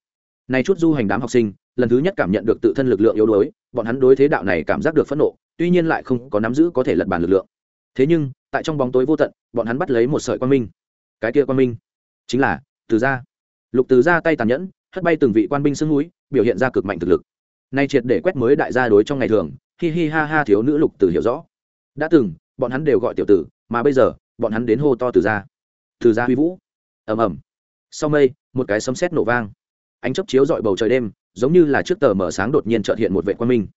Nay chút du hành đám học sinh, lần thứ nhất cảm nhận được tự thân lực lượng yếu đuối, bọn hắn đối thế đạo này cảm giác được phẫn nộ, tuy nhiên lại không có nắm giữ có thể lật bàn lực lượng. Thế nhưng, tại trong bóng tối vô tận, bọn hắn bắt lấy một sợi quan minh cái kia quan minh. Chính là, từ gia. Lục từ gia tay tàn nhẫn, hất bay từng vị quan binh sưng núi, biểu hiện ra cực mạnh thực lực. Nay triệt để quét mới đại gia đối trong ngày thường, hi hi ha ha thiếu nữ lục từ hiểu rõ. Đã từng, bọn hắn đều gọi tiểu tử, mà bây giờ, bọn hắn đến hô to từ gia. Từ gia huy vũ. Ầm ầm. Sau mây, một cái sấm sét nổ vang. Ánh chớp chiếu dọi bầu trời đêm, giống như là trước tờ mở sáng đột nhiên trợt hiện một vệ quan minh.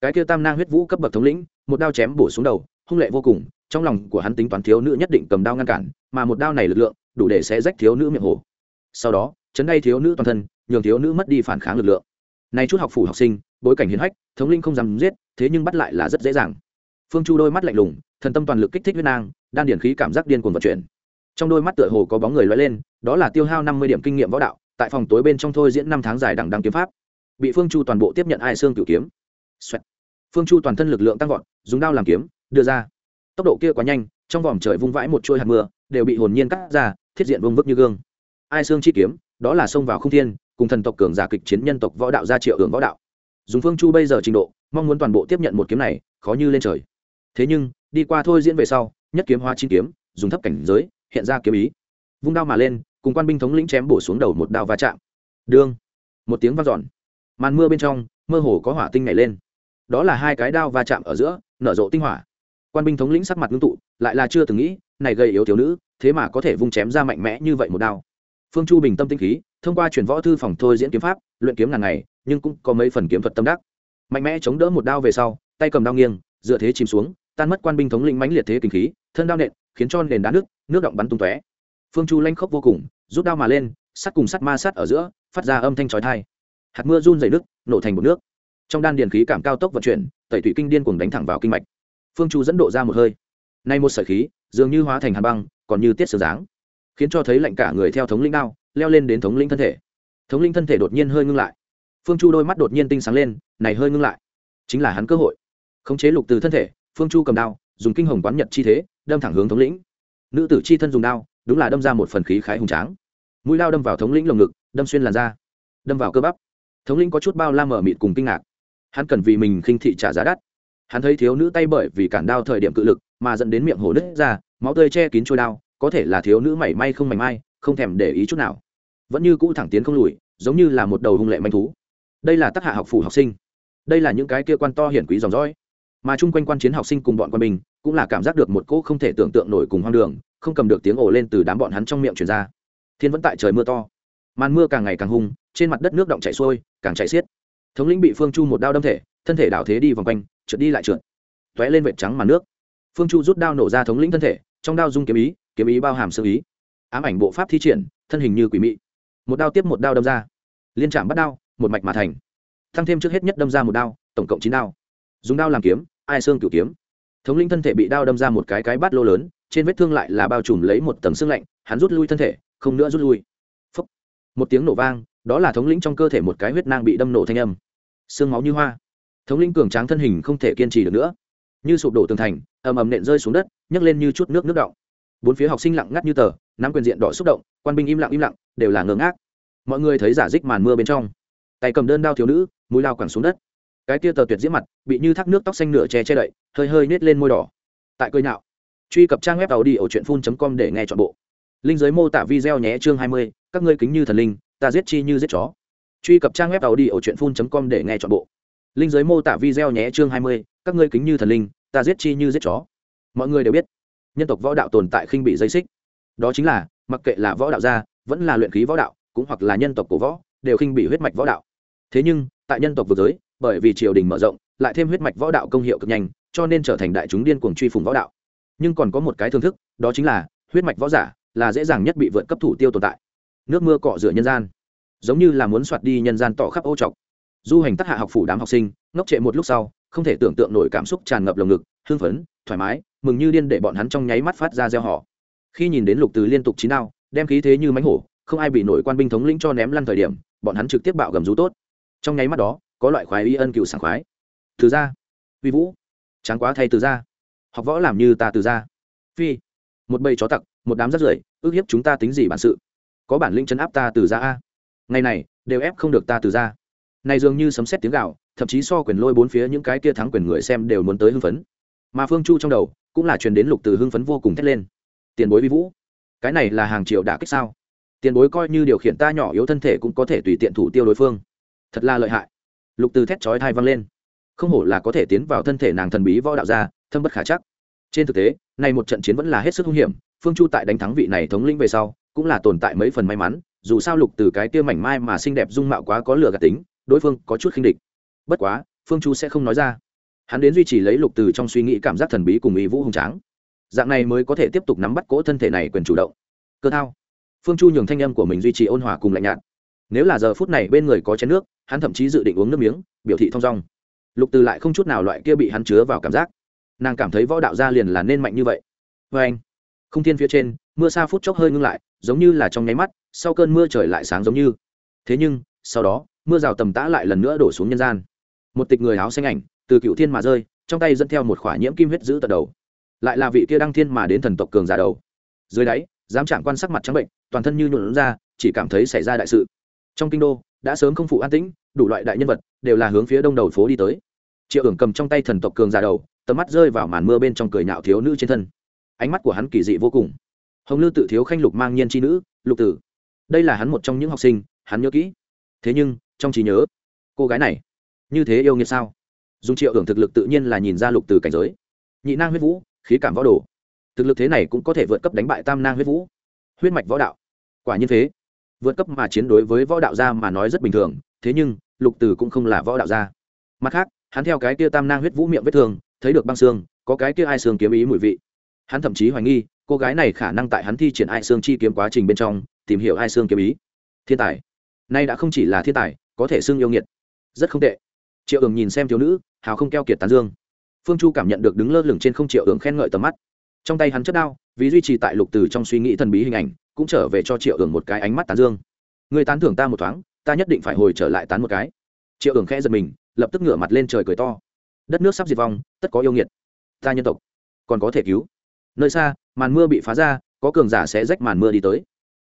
Cái kia tam nang huyết vũ cấp bậc thống lĩnh, một đao chém bổ xuống đầu, hung lệ vô cùng, trong lòng của hắn tính toán thiếu nữ nhất định cầm đao ngăn cản mà một đao này lực lượng đủ để sẽ rách thiếu nữ miệng hồ. Sau đó, chấn đay thiếu nữ toàn thân, nhường thiếu nữ mất đi phản kháng lực lượng. Nay chút học phủ học sinh, bối cảnh hiến hách, thống linh không dám giết, thế nhưng bắt lại là rất dễ dàng. Phương chu đôi mắt lạnh lùng, thần tâm toàn lực kích thích huyết nang, đan điển khí cảm giác điên cuồng vận chuyển. Trong đôi mắt tựa hồ có bóng người loay lên, đó là tiêu hao năm mươi điểm kinh nghiệm võ đạo, tại phòng tối bên trong thôi diễn năm tháng dài đằng đăng kiếm pháp. Bị phương chu toàn bộ tiếp nhận ai xương cửu kiếm. Xoẹt. phương chu toàn thân lực lượng tăng vọt, dùng đao làm kiếm, đưa ra. Tốc độ kia quá nhanh trong vòng trời vung vãi một chuôi hạt mưa, đều bị hồn nhiên cắt ra, thiết diện vương vức như gương. Ai xương chi kiếm, đó là xông vào không thiên, cùng thần tộc cường giả kịch chiến nhân tộc võ đạo ra triệu hưởng võ đạo. Dùng phương chu bây giờ trình độ, mong muốn toàn bộ tiếp nhận một kiếm này, khó như lên trời. Thế nhưng, đi qua thôi diễn về sau, nhất kiếm hóa chín kiếm, dùng thấp cảnh giới, hiện ra kiếm ý. Vung đao mà lên, cùng quan binh thống lĩnh chém bổ xuống đầu một đao va chạm. Đương, một tiếng vang dọn. Màn mưa bên trong, mơ hồ có hỏa tinh nhảy lên. Đó là hai cái đao va chạm ở giữa, nở rộ tinh hỏa quan binh thống lĩnh sắc mặt ngưng tụ, lại là chưa từng nghĩ, này gây yếu thiếu nữ, thế mà có thể vung chém ra mạnh mẽ như vậy một đao. Phương chu bình tâm tinh khí, thông qua truyền võ thư phòng thôi diễn kiếm pháp, luyện kiếm ngàn ngày, nhưng cũng có mấy phần kiếm thuật tâm đắc. Mạnh mẽ chống đỡ một đao về sau, tay cầm đao nghiêng, dựa thế chìm xuống, tan mất quan binh thống lĩnh mãnh liệt thế kinh khí, thân đao nện, khiến cho nền đá nước nước động bắn tung tóe. Phương chu lanh khốc vô cùng, rút đao mà lên, sắt cùng sắt ma sắt ở giữa, phát ra âm thanh chói tai. Hạt mưa run dày nước nổ thành một nước. Trong đan điền khí cảm cao tốc vận chuyển, tẩy thủy kinh điên cuồng đánh thẳng vào kinh mạch phương chu dẫn độ ra một hơi. Nay một sợi khí, dường như hóa thành hàn băng, còn như tiết sờ dáng, khiến cho thấy lạnh cả người theo thống lĩnh đao, leo lên đến thống lĩnh thân thể. Thống lĩnh thân thể đột nhiên hơi ngưng lại. Phương chu đôi mắt đột nhiên tinh sáng lên, này hơi ngưng lại, chính là hắn cơ hội. Khống chế lục từ thân thể, phương chu cầm đao, dùng kinh hồng quán nhật chi thế, đâm thẳng hướng thống lĩnh. Nữ tử chi thân dùng đao, đúng là đâm ra một phần khí khái hùng tráng. Mũi lao đâm vào thống lĩnh lồng ngực, đâm xuyên làn da, đâm vào cơ bắp. Thống lĩnh có chút bao la mở mịt cùng kinh ngạc. Hắn cần vì mình khinh thị trả giá đắt hắn thấy thiếu nữ tay bởi vì cản đao thời điểm cự lực mà dẫn đến miệng hổ nứt ra, máu tươi che kín trôi đao, có thể là thiếu nữ mảy may không mảy may, không thèm để ý chút nào. Vẫn như cũ thẳng tiến không lùi, giống như là một đầu hung lệ manh thú. Đây là tác hạ học phủ học sinh. Đây là những cái kia quan to hiển quý dòng dõi. Mà chung quanh quan chiến học sinh cùng bọn quân bình cũng là cảm giác được một cỗ không thể tưởng tượng nổi cùng hoang đường, không cầm được tiếng ồ lên từ đám bọn hắn trong miệng truyền ra. Thiên vẫn tại trời mưa to. Màn mưa càng ngày càng hung, trên mặt đất nước động chảy xuôi, càng chảy xiết. Thống lĩnh bị phương chu một đao đâm thể thân thể đảo thế đi vòng quanh, trượt đi lại trượt. T ó é lên vệt trắng màn nước. Phương chu rút đao nổ ra thống lĩnh thân thể, trong đao dung kiếm ý kiếm ý bao hàm sơ ý. Ám ảnh bộ pháp thi triển, thân hình như quỷ mị. Một đao tiếp một đao đâm ra. Liên trạm bắt đao, một mạch mà thành. Thăng thêm trước hết nhất đâm ra một đao, tổng cộng chín đao. Dùng đao làm kiếm, ai xương cửu kiếm. Thống lĩnh thân thể bị đao đâm ra một cái cái bát lô lớn, trên vết thương lại là bao trùm lấy một tầng xương lạnh, hắn rút lui thân thể, không nữa rút lui. Phúc. một tiếng nổ vang, đó là thống lĩnh trong cơ thể một cái huyết nang bị đâm nổ thanh âm. Xương máu như hoa thống lĩnh cường tráng thân hình không thể kiên trì được nữa. Như sụp đổ tường thành, ầm ầm nện rơi xuống đất, nhấc lên như chút nước nước động. Bốn phía học sinh lặng ngắt như tờ, nắm quyền diện đỏ xúc động, quan binh im lặng im lặng, đều là ngơ ngác. Mọi người thấy giả dích màn mưa bên trong. Tay cầm đơn đao thiếu nữ, mũi lao quẳng xuống đất. Cái tia tờ tuyệt diễm mặt, bị như thác nước tóc xanh nửa che che đậy, hơi hơi nết lên môi đỏ. Tại cười nhạo, truy cập trang web tàu đi ở truyện phun com để nghe chọn bộ. Linh giới mô tả video nhé chương hai mươi, các ngươi kính như thần linh, ta giết chi như giết chó. Truy cập trang web tàu đi ở truyện phun com để nghe chọn bộ linh giới mô tả video nhé, chương hai mươi, các ngươi kính như thần linh, ta giết chi như giết chó. Mọi người đều biết, nhân tộc võ đạo tồn tại khinh bị dây xích. Đó chính là, mặc kệ là võ đạo gia, vẫn là luyện khí võ đạo, cũng hoặc là nhân tộc cổ võ, đều khinh bị huyết mạch võ đạo. Thế nhưng, tại nhân tộc vực giới, bởi vì triều đình mở rộng, lại thêm huyết mạch võ đạo công hiệu cực nhanh, cho nên trở thành đại chúng điên cuồng truy phùng võ đạo. Nhưng còn có một cái thương thức, đó chính là, huyết mạch võ giả là dễ dàng nhất bị vượt cấp thủ tiêu tồn tại. Nước mưa cọ rửa nhân gian. Giống như là muốn soạt đi nhân gian tỏ khắp ô trọc du hành tác hạ học phủ đám học sinh, ngốc trệ một lúc sau, không thể tưởng tượng nổi cảm xúc tràn ngập lồng ngực, hưng phấn, thoải mái, mừng như điên để bọn hắn trong nháy mắt phát ra gieo họ khi nhìn đến lục từ liên tục chín đao, đem khí thế như mánh hổ, không ai bị nổi quan binh thống lĩnh cho ném lăn thời điểm, bọn hắn trực tiếp bạo gầm rú tốt. Trong nháy mắt đó, có loại khoái y ân cựu sảng khoái. Từ ra uy vũ. Tráng quá thay từ ra học võ làm như ta từ ra phi. Một bầy chó tặc, một đám rắt rưởi, ước hiếp chúng ta tính gì bản sự? Có bản lĩnh chấn áp ta từ ra a? Ngày này, đều ép không được ta từ ra này dường như sấm xét tiếng gạo thậm chí so quyền lôi bốn phía những cái kia thắng quyền người xem đều muốn tới hưng phấn. Mà phương chu trong đầu, cũng là truyền đến lục từ hưng phấn vô cùng thét lên. Tiền bối vi vũ, cái này là hàng triệu đả kích sao? Tiền bối coi như điều khiển ta nhỏ yếu thân thể cũng có thể tùy tiện thủ tiêu đối phương. Thật là lợi hại. Lục từ thét chói thai văng lên. Không hổ là có thể tiến vào thân thể nàng thần bí võ đạo gia, thâm bất khả chắc. Trên thực tế, này một trận chiến vẫn là hết sức hung hiểm, phương chu tại đánh thắng vị này thống lĩnh về sau, cũng là tồn tại mấy phần may mắn, dù sao lục từ cái kia mảnh mai mà xinh đẹp dung mạo quá có lửa gạt tính đối phương có chút khinh địch. Bất quá, phương chu sẽ không nói ra. Hắn đến duy trì lấy lục từ trong suy nghĩ cảm giác thần bí cùng ý vũ hùng tráng. Dạng này mới có thể tiếp tục nắm bắt cỗ thân thể này quyền chủ động. Cơ thao. Phương chu nhường thanh âm của mình duy trì ôn hòa cùng lạnh nhạt. Nếu là giờ phút này bên người có chén nước, hắn thậm chí dự định uống nước miếng, biểu thị thong dong. Lục từ lại không chút nào loại kia bị hắn chứa vào cảm giác. Nàng cảm thấy võ đạo gia liền là nên mạnh như vậy. Vê anh, không thiên phía trên, mưa xa phút chốc hơi ngưng lại, giống như là trong nháy mắt, sau cơn mưa trời lại sáng giống như. Thế nhưng, sau đó mưa rào tầm tã lại lần nữa đổ xuống nhân gian. Một tịch người áo xanh ảnh, từ cựu thiên mà rơi, trong tay dẫn theo một khỏa nhiễm kim huyết giữ tận đầu. Lại là vị kia đăng thiên mà đến thần tộc cường giả đầu. Dưới đáy dám chạm quan sắc mặt trắng bệnh, toàn thân như nhuộn ra, chỉ cảm thấy xảy ra đại sự. Trong kinh đô, đã sớm không phụ an tĩnh, đủ loại đại nhân vật, đều là hướng phía đông đầu phố đi tới. Triệu ưởng cầm trong tay thần tộc cường giả đầu, tầm mắt rơi vào màn mưa bên trong cười nhạo thiếu nữ trên thân. Ánh mắt của hắn kỳ dị vô cùng. Hồng lư tự thiếu khanh lục mang nhiên tri nữ, lục tử. Đây là hắn một trong những học sinh, hắn nhớ kỹ. Thế nhưng trong trí nhớ. Cô gái này, như thế yêu nghiệt sao? Dùng triệu hưởng thực lực tự nhiên là nhìn ra lục từ cảnh giới. Nhị nang huyết vũ, khí cảm võ đồ. Thực lực thế này cũng có thể vượt cấp đánh bại tam nang huyết vũ. Huyết mạch võ đạo. Quả nhiên thế. Vượt cấp mà chiến đối với võ đạo gia mà nói rất bình thường, thế nhưng, lục từ cũng không là võ đạo gia. Mặt khác, hắn theo cái kia tam nang huyết vũ miệng vết thương, thấy được băng xương, có cái kia ai xương kiếm ý mùi vị. Hắn thậm chí hoài nghi, cô gái này khả năng tại hắn thi triển ai xương chi kiếm quá trình bên trong, tìm hiểu ai xương kiếm ý. Thiên tài. Nay đã không chỉ là thiên tài có thể xưng yêu nghiệt. Rất không tệ. Triệu ường nhìn xem thiếu nữ, hào không keo kiệt tán dương. Phương chu cảm nhận được đứng lơ lửng trên không triệu ường khen ngợi tầm mắt. Trong tay hắn chất đao, vì duy trì tại lục từ trong suy nghĩ thần bí hình ảnh, cũng trở về cho triệu ường một cái ánh mắt tán dương. Người tán thưởng ta một thoáng, ta nhất định phải hồi trở lại tán một cái. Triệu ường khẽ giật mình, lập tức ngửa mặt lên trời cười to. Đất nước sắp diệt vong, tất có yêu nghiệt. Ta nhân tộc, còn có thể cứu. Nơi xa, màn mưa bị phá ra, có cường giả sẽ rách màn mưa đi tới.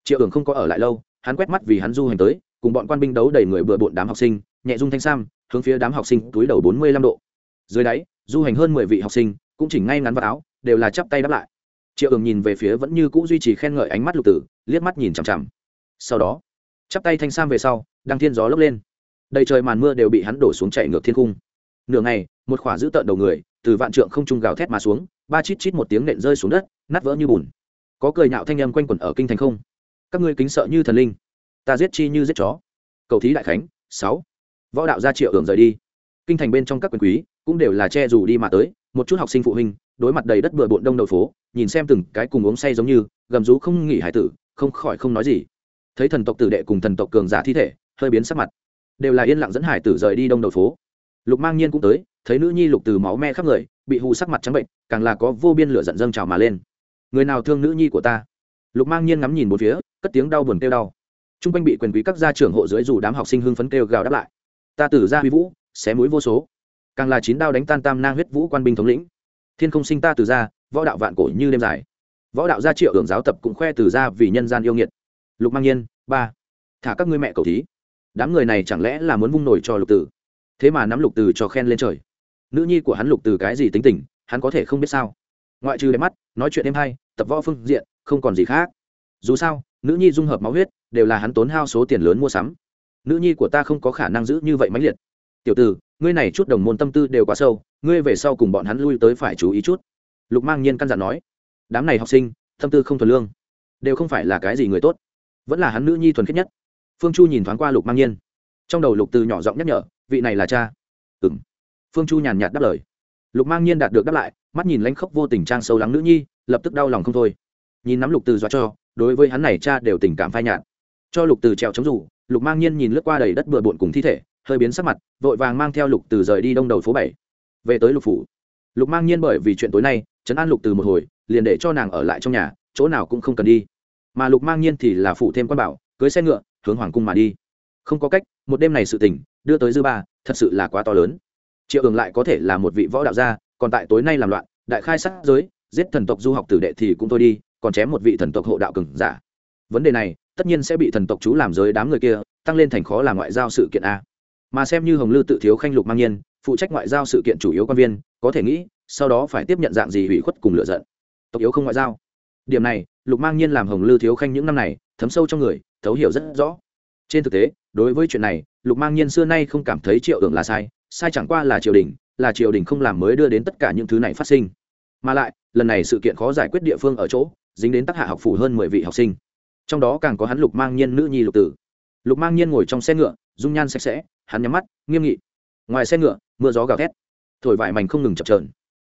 Triệu ường không có ở lại lâu, hắn quét mắt vì hắn du hành tới cùng bọn quan binh đấu đầy người bừa bộn đám học sinh, nhẹ dung thanh sam, hướng phía đám học sinh túi đầu bốn mươi lăm độ. Dưới đáy, du hành hơn mười vị học sinh, cũng chỉnh ngay ngắn vào áo, đều là chắp tay đáp lại. Triệu ường nhìn về phía vẫn như c ũ duy trì khen ngợi ánh mắt lục tử, liếc mắt nhìn chằm chằm. Sau đó, chắp tay thanh sam về sau, đăng thiên gió lốc lên. Đầy trời màn mưa đều bị hắn đổ xuống chạy ngược thiên cung. Nửa ngày, một khỏa dữ tợn đầu người, từ vạn trượng không trung gào thét mà xuống, ba chít chít một tiếng nện rơi xuống đất, nát vỡ như bùn. Có cười nhạo thanh âm quanh quẩn ở kinh thành không? Các ngươi kính sợ như thần linh ta giết chi như giết chó. Cầu thí đại khánh, sáu. Võ đạo gia triệu hưởng rời đi. Kinh thành bên trong các quyền quý cũng đều là che dù đi mà tới, một chút học sinh phụ huynh, đối mặt đầy đất bừa bộn đông đầu phố, nhìn xem từng cái cùng uống say giống như, gầm rú không nghỉ hải tử, không khỏi không nói gì. Thấy thần tộc tử đệ cùng thần tộc cường giả thi thể, hơi biến sắc mặt. Đều là yên lặng dẫn hải tử rời đi đông đầu phố. Lục mang nhiên cũng tới, thấy nữ nhi lục từ máu me khắp người, bị hù sắc mặt trắng bệnh, càng là có vô biên lửa giận dâng trào mà lên. Người nào thương nữ nhi của ta? Lục mang nhiên ngắm nhìn một phía, cất tiếng đau buồn kêu đau t r u n g quanh bị quyền quý các gia trưởng hộ dưới dù đám học sinh hưng phấn kêu gào đáp lại. Ta tử ra huy vũ, xé mũi vô số. Càng là chín đao đánh tan tam nang huyết vũ quan binh thống lĩnh. Thiên không sinh ta từ ra võ đạo vạn cổ như đêm dài. Võ đạo gia triệu hưởng giáo tập cũng khoe từ ra vì nhân gian yêu nghiệt. Lục mang nhiên, ba. Thả các ngươi mẹ cầu thí. Đám người này chẳng lẽ là muốn vung nổi cho lục tử? Thế mà nắm lục tử cho khen lên trời. Nữ nhi của hắn lục tử cái gì tính tình, hắn có thể không biết sao? Ngoại trừ đẹp mắt, nói chuyện êm hay, tập võ phương diện, không còn gì khác. Dù sao, nữ nhi dung hợp máu huyết đều là hắn tốn hao số tiền lớn mua sắm. Nữ nhi của ta không có khả năng giữ như vậy mãnh liệt. Tiểu tử, ngươi này chút đồng môn tâm tư đều quá sâu, ngươi về sau cùng bọn hắn lui tới phải chú ý chút. Lục mang nhiên căn dặn nói. Đám này học sinh, tâm tư không thuần lương, đều không phải là cái gì người tốt, vẫn là hắn nữ nhi thuần khiết nhất. Phương chu nhìn thoáng qua lục mang nhiên. Trong đầu lục từ nhỏ giọng nhắc nhở, vị này là cha. Ừ m phương chu nhàn nhạt đáp lời. Lục mang nhiên đạt được đáp lại, mắt nhìn lãnh khốc vô tình trang sâu lắng nữ nhi, lập tức đau lòng không thôi. Nhìn nắm lục từ dọa cho, đối với hắn này cha đều tình cảm phai nhạt cho lục từ trèo chống rủ, lục mang nhiên nhìn lướt qua đầy đất bừa bộn cùng thi thể, hơi biến sắc mặt, vội vàng mang theo lục từ rời đi đông đầu phố bảy. Về tới lục phủ. Lục mang nhiên bởi vì chuyện tối nay trấn an lục từ một hồi, liền để cho nàng ở lại trong nhà, chỗ nào cũng không cần đi. Mà lục mang nhiên thì là phụ thêm quan bảo, cưới xe ngựa, hướng hoàng cung mà đi. Không có cách, một đêm này sự tình, đưa tới dư ba, thật sự là quá to lớn. Triệu ường lại có thể là một vị võ đạo gia, còn tại tối nay làm loạn, đại khai sát giới, giết thần tộc du học tử đệ thì cũng thôi đi, còn chém một vị thần tộc hộ đạo cừng giả vấn đề này, tất nhiên sẽ bị thần tộc chú làm giới đám người kia, tăng lên thành khó làm ngoại giao sự kiện a. Mà xem như hồng lư tự thiếu khanh lục mang nhiên, phụ trách ngoại giao sự kiện chủ yếu quan viên, có thể nghĩ, sau đó phải tiếp nhận dạng gì hủy khuất cùng lựa giận. Tộc yếu không ngoại giao. Điểm này, lục mang nhiên làm hồng lư thiếu khanh những năm này, thấm sâu trong người, thấu hiểu rất rõ. Trên thực tế, đối với chuyện này, lục mang nhiên xưa nay không cảm thấy triệu tưởng là sai sai chẳng qua là triều đình, là triều đình không làm mới đưa đến tất cả những thứ này phát sinh. Mà lại, lần này sự kiện khó giải quyết địa phương ở chỗ, dính đến tác hạ học phủ hơn mười vị học sinh trong đó càng có hắn lục mang nhiên nữ nhi lục tử. Lục mang nhiên ngồi trong xe ngựa, dung nhan sạch sẽ, hắn nhắm mắt, nghiêm nghị. Ngoài xe ngựa, mưa gió gào thét. Thổi vải mảnh không ngừng chập trờn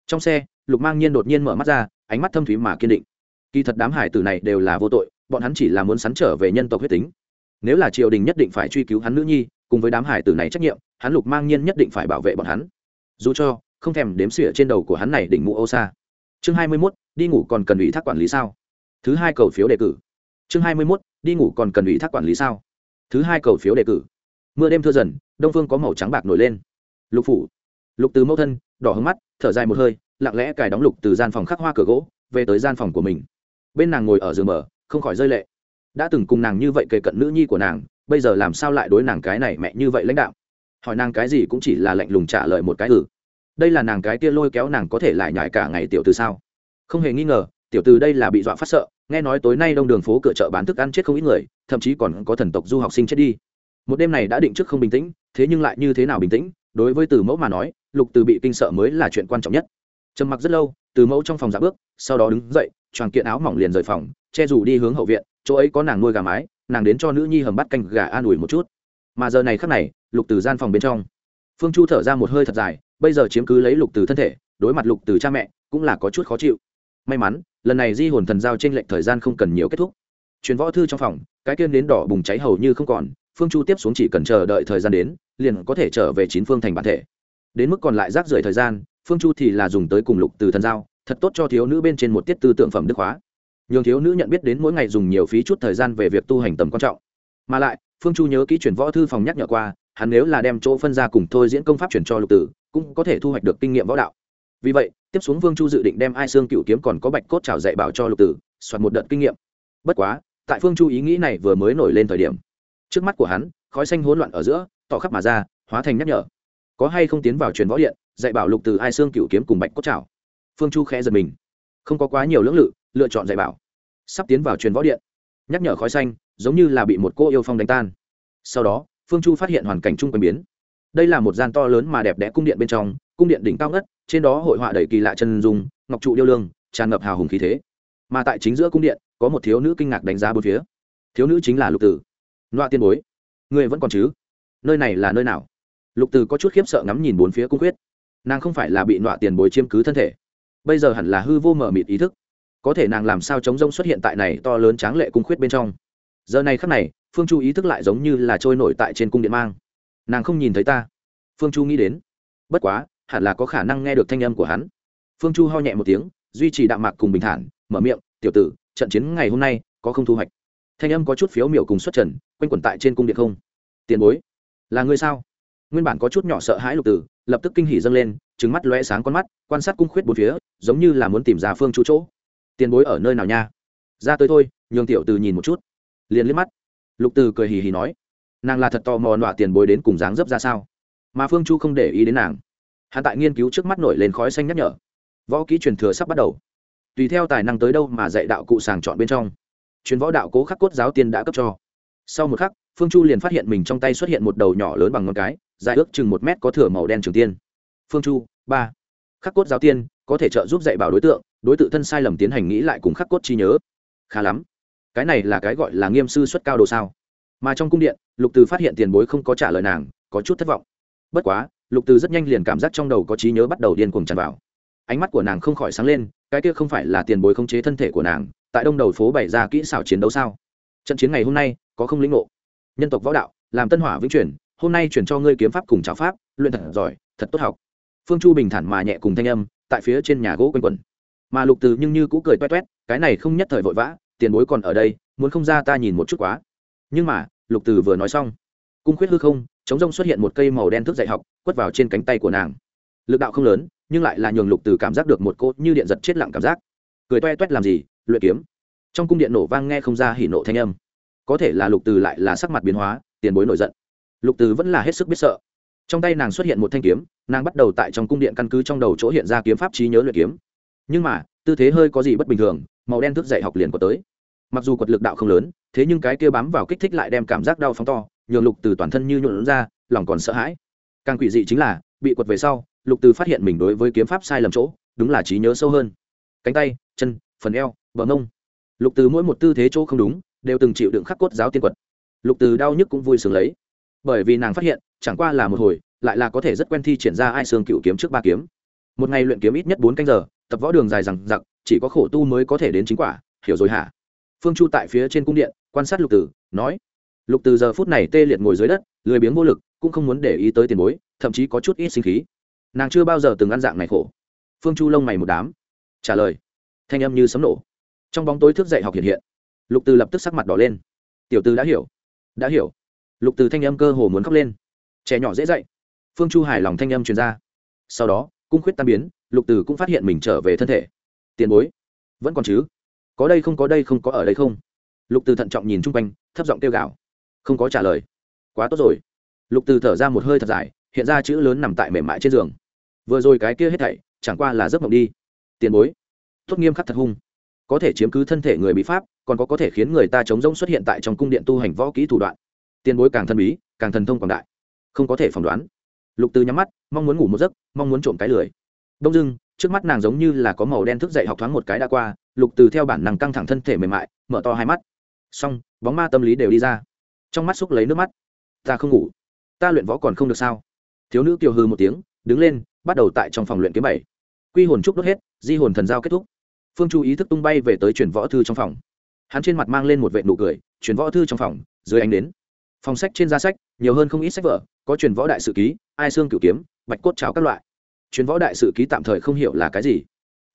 trong xe, lục mang nhiên đột nhiên mở mắt ra, ánh mắt thâm thúy mà kiên định. Kỳ thật đám hải tử này đều là vô tội, bọn hắn chỉ là muốn sắn trở về nhân tộc huyết tính. Nếu là triều đình nhất định phải truy cứu hắn nữ nhi, cùng với đám hải tử này trách nhiệm, hắn lục mang nhiên nhất định phải bảo vệ bọn hắn. Dù cho, không thèm đếm xỉa trên đầu của hắn này đỉnh mũ ô xa chương hai mươi mốt, đi ngủ còn cần ủy thác quản lý sao? Thứ hai cầu phiếu đề cử chương hai mươi mốt, đi ngủ còn cần ủy thác quản lý sao? Thứ hai cầu phiếu đề cử. Mưa đêm thưa dần, đông phương có màu trắng bạc nổi lên. Lục phủ. Lục từ mẫu thân, đỏ hứng mắt, thở dài một hơi, lặng lẽ cài đóng lục từ gian phòng khắc hoa cửa gỗ, về tới gian phòng của mình. Bên nàng ngồi ở giường mở, không khỏi rơi lệ. Đã từng cùng nàng như vậy kề cận nữ nhi của nàng, bây giờ làm sao lại đối nàng cái này mẹ như vậy lãnh đạo hỏi nàng cái gì cũng chỉ là lạnh lùng trả lời một cái ừ. Đây là nàng cái kia lôi kéo nàng có thể lại nhải cả ngày tiểu từ sao? Không hề nghi ngờ, tiểu từ đây là bị dọa phát sợ nghe nói tối nay đông đường phố cửa chợ bán thức ăn chết không ít người, thậm chí còn có thần tộc du học sinh chết đi. Một đêm này đã định trước không bình tĩnh, thế nhưng lại như thế nào bình tĩnh, đối với từ mẫu mà nói, lục từ bị kinh sợ mới là chuyện quan trọng nhất. Trầm mặc rất lâu, từ mẫu trong phòng giả bước, sau đó đứng dậy, choàng kiện áo mỏng liền rời phòng, che dù đi hướng hậu viện, chỗ ấy có nàng nuôi gà mái, nàng đến cho nữ nhi hầm bắt canh gà an ủi một chút. Mà giờ này khắc này, lục từ gian phòng bên trong. Phương chu thở ra một hơi thật dài, bây giờ chiếm cứ lấy lục từ thân thể, đối mặt lục từ cha mẹ, cũng là có chút khó chịu. May mắn lần này di hồn thần giao trên lệnh thời gian không cần nhiều kết thúc. Chuyến võ thư trong phòng, cái kiên đến đỏ bùng cháy hầu như không còn, phương chu tiếp xuống chỉ cần chờ đợi thời gian đến, liền có thể trở về chín phương thành bản thể. Đến mức còn lại rác rưởi thời gian, phương chu thì là dùng tới cùng lục từ thần giao, thật tốt cho thiếu nữ bên trên một tiết tư tượng phẩm đức hóa. Nhường thiếu nữ nhận biết đến mỗi ngày dùng nhiều phí chút thời gian về việc tu hành tầm quan trọng. Mà lại, phương chu nhớ kỹ chuyển võ thư phòng nhắc nhở qua, hắn nếu là đem chỗ phân ra cùng thôi diễn công pháp chuyển cho lục tử, cũng có thể thu hoạch được kinh nghiệm võ đạo. Vì vậy tiếp xuống vương chu dự định đem ai xương cựu kiếm còn có bạch cốt trào dạy bảo cho lục tử, soạt một đợt kinh nghiệm. Bất quá, tại phương chu ý nghĩ này vừa mới nổi lên thời điểm, trước mắt của hắn, khói xanh hỗn loạn ở giữa, tỏ khắp mà ra, hóa thành nhắc nhở. Có hay không tiến vào truyền võ điện, dạy bảo lục từ ai xương cựu kiếm cùng bạch cốt trào phương chu khẽ giật mình. Không có quá nhiều lưỡng lự, lựa chọn dạy bảo. Sắp tiến vào truyền võ điện, nhắc nhở khói xanh, giống như là bị một cô yêu phong đánh tan. Sau đó, phương chu phát hiện hoàn cảnh chung quanh biến. Đây là một gian to lớn mà đẹp đẽ cung điện bên trong cung điện đỉnh cao ngất, trên đó hội họa đầy kỳ lạ chân dung, ngọc trụ điêu lương, tràn ngập hào hùng khí thế. Mà tại chính giữa cung điện, có một thiếu nữ kinh ngạc đánh giá bốn phía. Thiếu nữ chính là lục tử. Loa tiên bối, người vẫn còn chứ? Nơi này là nơi nào? Lục tử có chút khiếp sợ ngắm nhìn bốn phía cung quyết. Nàng không phải là bị loa tiền bối chiếm cứ thân thể. Bây giờ hẳn là hư vô mở mịt ý thức. Có thể nàng làm sao chống rông xuất hiện tại này to lớn tráng lệ cung khuyết bên trong. Giờ này khắc này, phương chu ý thức lại giống như là trôi nổi tại trên cung điện mang. Nàng không nhìn thấy ta. Phương chu nghĩ đến. Bất quá hẳn là có khả năng nghe được thanh âm của hắn. Phương chu ho nhẹ một tiếng, duy trì đạm mạc cùng bình thản, mở miệng, tiểu tử, trận chiến ngày hôm nay có không thu hoạch. Thanh âm có chút phiếu miểu cùng xuất trần, quanh quẩn tại trên cung điện không. Tiền bối, là ngươi sao? Nguyên bản có chút nhỏ sợ hãi lục tử, lập tức kinh hỉ dâng lên trứng mắt lóe sáng con mắt, quan sát cung khuyết bốn phía, giống như là muốn tìm ra phương chu chỗ. Tiền bối ở nơi nào nha? Ra tới thôi, nhường tiểu từ nhìn một chút. Liền liếc mắt. Lục từ cười hì hì nói, nàng là thật tò mò nọa tiền bối đến cùng dáng dấp ra sao? Mà phương chu không để ý đến nàng hạ tại nghiên cứu trước mắt nổi lên khói xanh nhắc nhở. Võ kỹ truyền thừa sắp bắt đầu. Tùy theo tài năng tới đâu mà dạy đạo cụ sàng chọn bên trong. Truyền võ đạo cố khắc cốt giáo tiên đã cấp cho. Sau một khắc, phương chu liền phát hiện mình trong tay xuất hiện một đầu nhỏ lớn bằng ngón cái, dài ước chừng một mét có thửa màu đen trường tiên. Phương chu, ba. Khắc cốt giáo tiên có thể trợ giúp dạy bảo đối tượng đối tượng thân sai lầm tiến hành nghĩ lại cùng khắc cốt chi nhớ. Khá lắm. Cái này là cái gọi là nghiêm sư xuất cao đồ sao. Mà trong cung điện, lục từ phát hiện tiền bối không có trả lời nàng, có chút thất vọng. Bất quá lục từ rất nhanh liền cảm giác trong đầu có trí nhớ bắt đầu điên cuồng tràn vào. Ánh mắt của nàng không khỏi sáng lên, cái kia không phải là tiền bối khống chế thân thể của nàng, tại đông đầu phố bày ra kỹ xảo chiến đấu sao? Trận chiến ngày hôm nay, có không lĩnh ngộ? Nhân tộc võ đạo, làm tân hỏa vĩnh chuyển hôm nay chuyển cho ngươi kiếm pháp cùng trào pháp, luyện thật giỏi, thật tốt học. Phương chu bình thản mà nhẹ cùng thanh âm, tại phía trên nhà gỗ quanh quẩn. Mà lục từ nhưng như cũ cười toét toét, cái này không nhất thời vội vã, tiền bối còn ở đây, muốn không ra ta nhìn một chút quá. Nhưng mà, lục từ vừa nói xong, cung khuyết hư không chống rông xuất hiện một cây màu đen thức dạy học, quất vào trên cánh tay của nàng. Lực đạo không lớn, nhưng lại là nhường lục từ cảm giác được một cốt như điện giật chết lặng cảm giác. Cười toe toét làm gì, luyện kiếm. Trong cung điện nổ vang nghe không ra hỉ nộ thanh âm. Có thể là lục từ lại là sắc mặt biến hóa, tiền bối nổi giận. Lục từ vẫn là hết sức biết sợ. Trong tay nàng xuất hiện một thanh kiếm, nàng bắt đầu tại trong cung điện căn cứ trong đầu chỗ hiện ra kiếm pháp trí nhớ luyện kiếm. Nhưng mà, tư thế hơi có gì bất bình thường, màu đen thức dạy học liền có tới. Mặc dù quật lực đạo không lớn, thế nhưng cái kia bám vào kích thích lại đem cảm giác đau phóng to nhường lục từ toàn thân như nhuộn ra, lòng còn sợ hãi. Càng quỷ dị chính là, bị quật về sau, lục từ phát hiện mình đối với kiếm pháp sai lầm chỗ, đúng là trí nhớ sâu hơn. Cánh tay, chân, phần eo, bờ mông. Lục từ mỗi một tư thế chỗ không đúng, đều từng chịu đựng khắc cốt giáo tiên quật. Lục từ đau nhức cũng vui sướng lấy. Bởi vì nàng phát hiện, chẳng qua là một hồi, lại là có thể rất quen thi triển ra ai xương cựu kiếm trước ba kiếm. Một ngày luyện kiếm ít nhất bốn canh giờ, tập võ đường dài rằng giặc chỉ có khổ tu mới có thể đến chính quả, hiểu rồi hả? Phương chu tại phía trên cung điện, quan sát lục tử nói lục từ giờ phút này tê liệt ngồi dưới đất, lười biếng vô lực, cũng không muốn để ý tới tiền bối, thậm chí có chút ít sinh khí. Nàng chưa bao giờ từng ăn dạng này khổ. Phương chu lông mày một đám. Trả lời. Thanh âm như sấm nổ. Trong bóng tối thức dậy học hiện hiện. Lục từ lập tức sắc mặt đỏ lên. Tiểu từ đã hiểu. Đã hiểu. Lục từ thanh âm cơ hồ muốn khóc lên. Trẻ nhỏ dễ dậy. phương chu hài lòng thanh âm truyền ra. Sau đó, cung khuyết tan biến, lục từ cũng phát hiện mình trở về thân thể. Tiền bối, vẫn còn chứ? Có đây không có đây không có ở đây không? Lục từ thận trọng nhìn chung quanh, thấp giọng kêu gào không có trả lời. Quá tốt rồi. Lục từ thở ra một hơi thật dài, hiện ra chữ lớn nằm tại mềm mại trên giường. Vừa rồi cái kia hết thảy, chẳng qua là giấc mộng đi. Tiền bối. Tốt nghiêm khắc thật hung. Có thể chiếm cứ thân thể người bị pháp, còn có có thể khiến người ta chống rỗng xuất hiện tại trong cung điện tu hành võ kỹ thủ đoạn. Tiền bối càng thân bí, càng thần thông quảng đại. Không có thể phỏng đoán. Lục từ nhắm mắt, mong muốn ngủ một giấc, mong muốn trộm cái lười. Đông dưng trước mắt nàng giống như là có màu đen thức dậy học thoáng một cái đã qua, lục từ theo bản năng căng thẳng thân thể mềm mại, mở to hai mắt. Xong, bóng ma tâm lý đều đi ra trong mắt xúc lấy nước mắt. Ta không ngủ. Ta luyện võ còn không được sao? Thiếu nữ kiều hư một tiếng, đứng lên, bắt đầu tại trong phòng luyện kiếm bảy. Quy hồn trúc đốt hết, di hồn thần giao kết thúc. Phương chu ý thức tung bay về tới truyền võ thư trong phòng. Hắn trên mặt mang lên một vệ nụ cười, truyền võ thư trong phòng, dưới ánh đến. Phòng sách trên giá sách, nhiều hơn không ít sách vở, có truyền võ đại sự ký, ai xương cửu kiếm, bạch cốt cháo các loại. Truyền võ đại sự ký tạm thời không hiểu là cái gì.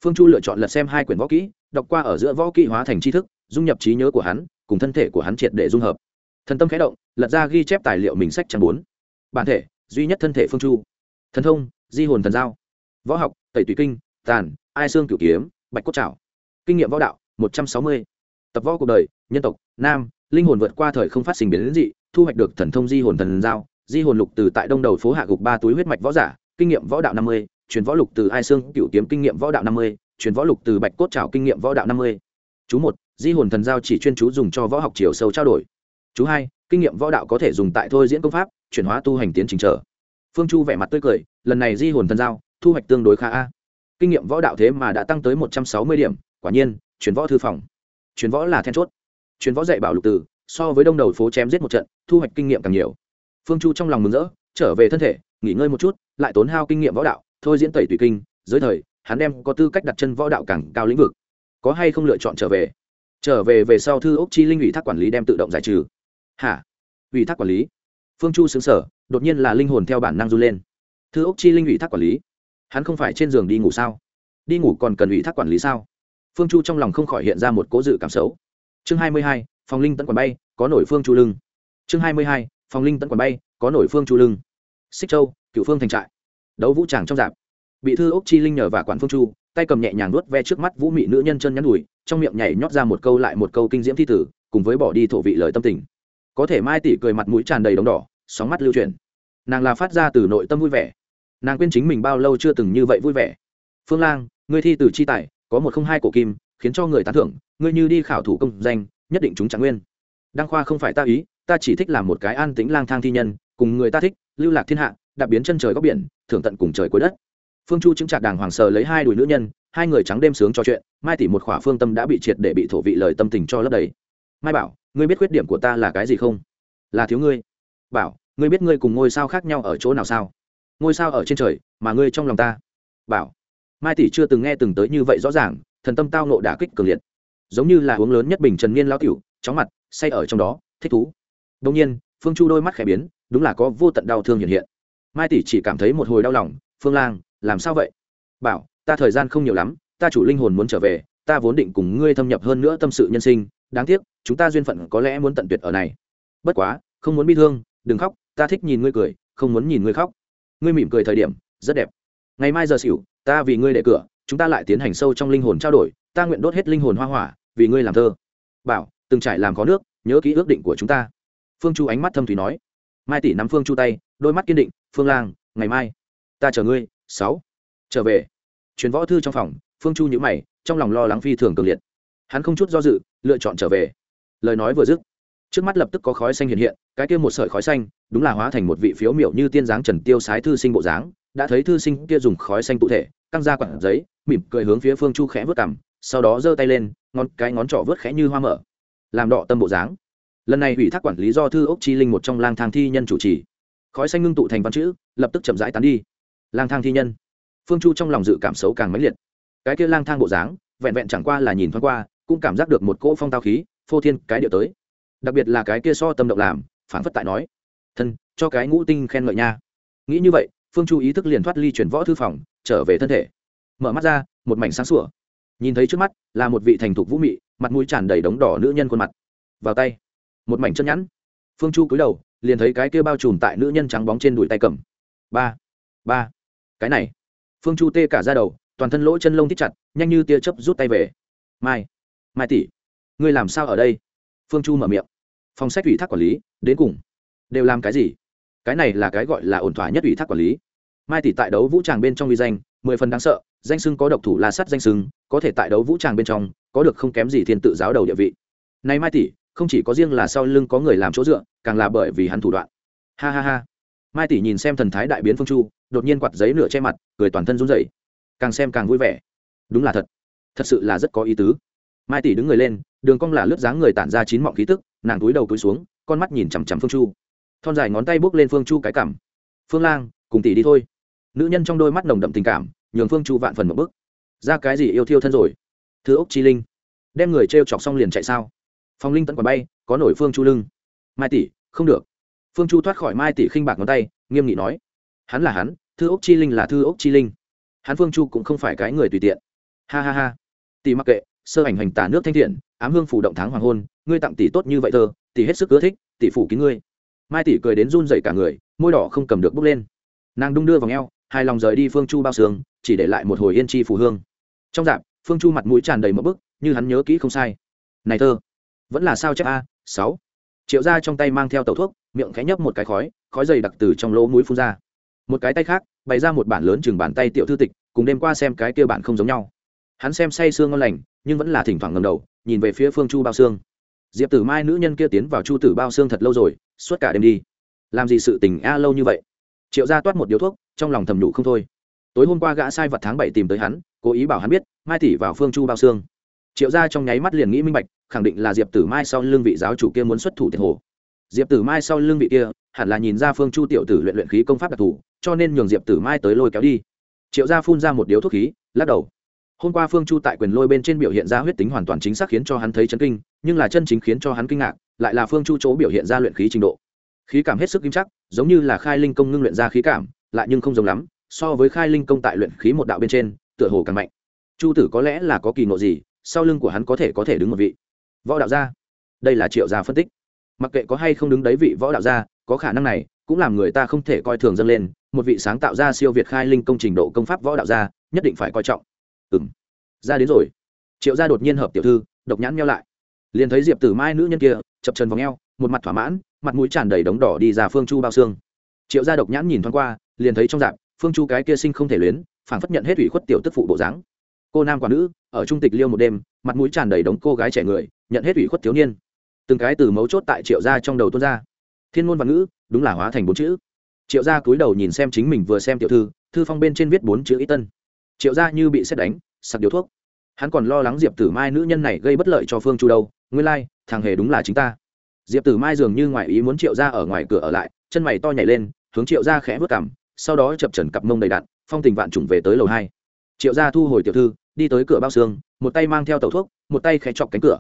Phương chu lựa chọn lật xem hai quyển võ kỹ, đọc qua ở giữa võ kỹ hóa thành tri thức, dung nhập trí nhớ của hắn, cùng thân thể của hắn triệt để dung hợp thần tâm khẽ động, lật ra ghi chép tài liệu mình sách trang bốn. Bản thể, duy nhất thân thể phương chu. Thần thông, di hồn thần giao. Võ học, tẩy tùy kinh, tàn, ai xương cửu kiếm, bạch cốt trảo. Kinh nghiệm võ đạo, một trăm sáu mươi. Tập võ cuộc đời, nhân tộc, nam, linh hồn vượt qua thời không phát sinh biến đến dị, thu hoạch được thần thông di hồn thần giao. Di hồn lục từ tại đông đầu phố hạ gục ba túi huyết mạch võ giả, kinh nghiệm võ đạo năm mươi, truyền võ lục từ ai xương cựu kiếm kinh nghiệm võ đạo năm mươi, truyền võ lục từ bạch cốt trào kinh nghiệm võ đạo năm mươi. Chú một, di hồn thần giao chỉ chuyên chú dùng cho võ học chiều sâu trao đổi chú hai, kinh nghiệm võ đạo có thể dùng tại thôi diễn công pháp, chuyển hóa tu hành tiến trình trở. Phương chu vẻ mặt tươi cười, lần này di hồn thần giao, thu hoạch tương đối khá a. Kinh nghiệm võ đạo thế mà đã tăng tới một trăm sáu mươi điểm, quả nhiên, chuyển võ thư phòng. Chuyển võ là then chốt. Chuyển võ dạy bảo lục từ so với đông đầu phố chém giết một trận, thu hoạch kinh nghiệm càng nhiều. Phương chu trong lòng mừng rỡ, trở về thân thể, nghỉ ngơi một chút, lại tốn hao kinh nghiệm võ đạo, thôi diễn tẩy tùy kinh, dưới thời, hắn đem có tư cách đặt chân võ đạo càng cao lĩnh vực. Có hay không lựa chọn trở về? Trở về về sau thư ốc chi linh ủy thác quản lý đem tự động giải trừ hả? Ủy thác quản lý. Phương chu xứng sở đột nhiên là linh hồn theo bản năng run lên. Thư ốc chi linh ủy thác quản lý. Hắn không phải trên giường đi ngủ sao? Đi ngủ còn cần ủy thác quản lý sao? Phương chu trong lòng không khỏi hiện ra một cố dự cảm xấu. Chương hai mươi hai, phòng linh tận quản bay, có nổi phương chu lưng. Chương hai mươi hai, phòng linh tận quản bay, có nổi phương chu lưng. Xích châu, cựu phương thành trại. Đấu vũ tràng trong dạp. Bị thư ốc chi linh nhờ và quản phương chu, tay cầm nhẹ nhàng nuốt ve trước mắt vũ mị nữ nhân chân nhắn đùi, trong miệng nhảy nhót ra một câu lại một câu kinh diễm thi tử, cùng với bỏ đi thổ vị lời tâm tình có thể mai tỷ cười mặt mũi tràn đầy đống đỏ, sóng mắt lưu truyền nàng là phát ra từ nội tâm vui vẻ. Nàng quên chính mình bao lâu chưa từng như vậy vui vẻ. Phương lang, ngươi thi từ chi tài, có một không hai cổ kim, khiến cho người tán thưởng, ngươi như đi khảo thủ công danh, nhất định chúng trạng nguyên. Đăng khoa không phải ta ý, ta chỉ thích làm một cái an tĩnh lang thang thi nhân, cùng người ta thích, lưu lạc thiên hạ, đạp biến chân trời góc biển, thưởng tận cùng trời cuối đất. Phương chu chứng trạc đàng hoàng sờ lấy hai đùi nữ nhân, hai người trắng đêm sướng trò chuyện, mai tỷ một khỏa phương tâm đã bị triệt để bị thổ vị lời tâm tình cho lấp đầy. Mai bảo ngươi biết khuyết điểm của ta là cái gì không? Là thiếu ngươi. Bảo, ngươi biết ngươi cùng ngôi sao khác nhau ở chỗ nào sao? Ngôi sao ở trên trời, mà ngươi trong lòng ta. Bảo, mai tỷ chưa từng nghe từng tới như vậy rõ ràng, thần tâm tao nộ đả kích cường liệt. Giống như là uống lớn nhất bình trần niên lao tiểu, chóng mặt, say ở trong đó, thích thú. Đông nhiên, phương chu đôi mắt khẽ biến, đúng là có vô tận đau thương hiện hiện. Mai tỷ chỉ cảm thấy một hồi đau lòng, phương lang, làm sao vậy? Bảo, ta thời gian không nhiều lắm, ta chủ linh hồn muốn trở về, ta vốn định cùng ngươi thâm nhập hơn nữa tâm sự nhân sinh, đáng tiếc chúng ta duyên phận có lẽ muốn tận tuyệt ở này. Bất quá, không muốn bi thương, đừng khóc, ta thích nhìn ngươi cười, không muốn nhìn ngươi khóc. Ngươi mỉm cười thời điểm, rất đẹp. Ngày mai giờ xỉu, ta vì ngươi để cửa, chúng ta lại tiến hành sâu trong linh hồn trao đổi, ta nguyện đốt hết linh hồn hoa hỏa, vì ngươi làm thơ. Bảo, từng trải làm có nước, nhớ kỹ ước định của chúng ta. Phương chu ánh mắt thâm thủy nói. Mai tỷ nắm phương chu tay, đôi mắt kiên định, phương lang, ngày mai, ta chờ ngươi, sáu. Trở về. Chuyến võ thư trong phòng, phương chu nhữ mày, trong lòng lo lắng phi thường cường liệt. Hắn không chút do dự, lựa chọn trở về lời nói vừa dứt, trước mắt lập tức có khói xanh hiện hiện, cái kia một sợi khói xanh, đúng là hóa thành một vị phiếu miểu như tiên dáng trần tiêu sái thư sinh bộ dáng, đã thấy thư sinh kia dùng khói xanh cụ thể, căng ra quặng giấy, mỉm cười hướng phía phương chu khẽ vớt cằm, sau đó giơ tay lên, ngón cái ngón trỏ vớt khẽ như hoa mở. Làm đọ tâm bộ dáng. Lần này ủy thác quản lý do thư ốc chi linh một trong lang thang thi nhân chủ trì. Khói xanh ngưng tụ thành văn chữ, lập tức chậm rãi tán đi. Lang thang thi nhân. Phương chu trong lòng dự cảm xấu càng mãnh liệt. Cái kia lang thang bộ dáng, vẹn vẹn chẳng qua là nhìn thoáng qua, cũng cảm giác được một cỗ phong tao khí phô thiên cái điệu tới. Đặc biệt là cái kia so tâm động làm phản phất tại nói, thân, cho cái ngũ tinh khen ngợi nha. Nghĩ như vậy, phương chu ý thức liền thoát ly chuyển võ thư phòng, trở về thân thể. Mở mắt ra, một mảnh sáng sủa. Nhìn thấy trước mắt là một vị thành thục vũ mị, mặt mũi tràn đầy đống đỏ nữ nhân khuôn mặt. Vào tay, một mảnh chân nhẵn. Phương chu cúi đầu, liền thấy cái kia bao trùm tại nữ nhân trắng bóng trên đùi tay cầm. Ba ba. Cái này. Phương chu tê cả ra đầu, toàn thân lỗ chân lông thích chặt, nhanh như tia chớp rút tay về. Mai mai tỷ ngươi làm sao ở đây? Phương chu mở miệng. Phòng sách ủy thác quản lý, đến cùng, đều làm cái gì? Cái này là cái gọi là ổn thỏa nhất ủy thác quản lý. Mai tỷ tại đấu vũ tràng bên trong uy danh, mười phần đáng sợ, danh sưng có độc thủ la sắt danh sưng có thể tại đấu vũ tràng bên trong, có được không kém gì thiên tự giáo đầu địa vị. Nay mai tỷ, không chỉ có riêng là sau lưng có người làm chỗ dựa, càng là bởi vì hắn thủ đoạn. Ha ha ha. Mai tỷ nhìn xem thần thái đại biến phương chu, đột nhiên quặt giấy nửa che mặt, cười toàn thân run rẩy. Càng xem càng vui vẻ. Đúng là thật. Thật sự là rất có ý tứ mai tỷ đứng người lên, đường cong là lướt dáng người tản ra chín mọng khí tức, nàng túi đầu túi xuống, con mắt nhìn chằm chằm phương chu. Thon dài ngón tay bước lên phương chu cái cảm phương lang, cùng tỷ đi thôi. Nữ nhân trong đôi mắt nồng đậm tình cảm, nhường phương chu vạn phần một bức ra cái gì yêu thiêu thân rồi? Thứ ốc chi linh, đem người t r e o chọc xong liền chạy sao? Phong linh tận quả bay, có nổi phương chu lưng. Mai tỷ, không được. Phương chu thoát khỏi mai tỷ khinh bạc ngón tay, nghiêm nghị nói. Hắn là hắn thư ốc chi linh là thư ốc chi linh. Hắn phương chu cũng không phải cái người tùy tiện. Ha ha ha. Tỷ mặc kệ sơ ảnh hành tả nước thanh thiện, ám hương phủ động tháng hoàng hôn, ngươi tặng tỷ tốt như vậy thơ, tỷ hết sức ưa thích, tỷ phủ kín ngươi. Mai tỷ cười đến run dậy cả người, môi đỏ không cầm được bốc lên. Nàng đung đưa vào ngheo hai lòng rời đi phương chu bao sương chỉ để lại một hồi yên chi phù hương. Trong dạp, phương chu mặt mũi tràn đầy một bức, như hắn nhớ kỹ không sai. Này thơ, vẫn là sao chép a, sáu. Triệu ra trong tay mang theo tàu thuốc, miệng khẽ nhấp một cái khói khói dày đặc từ trong lỗ mũi phun ra. Một cái tay khác, bày ra một bản lớn chừng bàn tay tiểu thư tịch, cùng đêm qua xem cái kia bản không giống nhau. Hắn xem say sương ngon lành nhưng vẫn là thỉnh thoảng ngầm đầu, nhìn về phía phương chu bao xương diệp tử mai nữ nhân kia tiến vào chu tử bao xương thật lâu rồi, suốt cả đêm đi. Làm gì sự tình a lâu như vậy? Triệu ra toát một điếu thuốc, trong lòng thầm nhủ không thôi. Tối hôm qua gã sai vật tháng bảy tìm tới hắn, cố ý bảo hắn biết, mai tỷ vào phương chu bao xương triệu ra trong nháy mắt liền nghĩ minh bạch, khẳng định là diệp tử mai sau lưng vị giáo chủ kia muốn xuất thủ tiệt hồ. Diệp tử mai sau lưng vị kia, hẳn là nhìn ra phương chu tiểu tử luyện luyện khí công pháp đặc thù, cho nên nhường diệp tử mai tới lôi kéo đi. Triệu gia phun ra một điếu thuốc khí, lắc đầu hôm qua phương chu tại quyền lôi bên trên biểu hiện ra huyết tính hoàn toàn chính xác khiến cho hắn thấy chấn kinh, nhưng là chân chính khiến cho hắn kinh ngạc, lại là phương chu chỗ biểu hiện ra luyện khí trình độ. Khí cảm hết sức kim chắc, giống như là khai linh công ngưng luyện ra khí cảm, lại nhưng không giống lắm, so với khai linh công tại luyện khí một đạo bên trên, tựa hồ càng mạnh. Chu tử có lẽ là có kỳ ngộ gì, sau lưng của hắn có thể có thể đứng một vị. Võ đạo gia. Đây là triệu gia phân tích. Mặc kệ có hay không đứng đấy vị võ đạo gia, có khả năng này cũng làm người ta không thể coi thường dâng lên, một vị sáng tạo ra siêu việt khai linh công trình độ công pháp võ đạo gia, nhất định phải coi trọng ừng ra đến rồi. Triệu gia đột nhiên hợp tiểu thư, độc nhãn meo lại. Liền thấy diệp tử mai nữ nhân kia, chập trần v ò một mặt thỏa mãn, mặt mũi tràn đầy đống đỏ đi ra phương chu bao xương. Triệu gia độc nhãn nhìn thoáng qua, liền thấy trong dạp, phương chu cái kia sinh không thể luyến, phảng phất nhận hết ủy khuất tiểu tức phụ bộ dáng. Cô nam quả nữ, ở trung tịch liêu một đêm, mặt mũi tràn đầy đống cô gái trẻ người, nhận hết ủy khuất thiếu niên. Từng cái từ mấu chốt tại triệu gia trong đầu tuôn ra. Thiên ngôn văn ngữ, đúng là hóa thành bốn chữ. Triệu gia cúi đầu nhìn xem chính mình vừa xem tiểu thư thư phong bên trên viết bốn chữ ý tân triệu gia như bị xét đánh sặc điếu thuốc. Hắn còn lo lắng diệp tử mai nữ nhân này gây bất lợi cho phương chu đâu nguyên lai、like, thằng hề đúng là chính ta. Diệp tử mai dường như ngoài ý muốn triệu gia ở ngoài cửa ở lại chân mày to nhảy lên hướng triệu gia khẽ vớt cảm sau đó chập trần cặp mông đầy đạn phong tình vạn trùng về tới lầu hai. Triệu gia thu hồi tiểu thư đi tới cửa bao xương một tay mang theo tàu thuốc một tay khẽ chọc cánh cửa.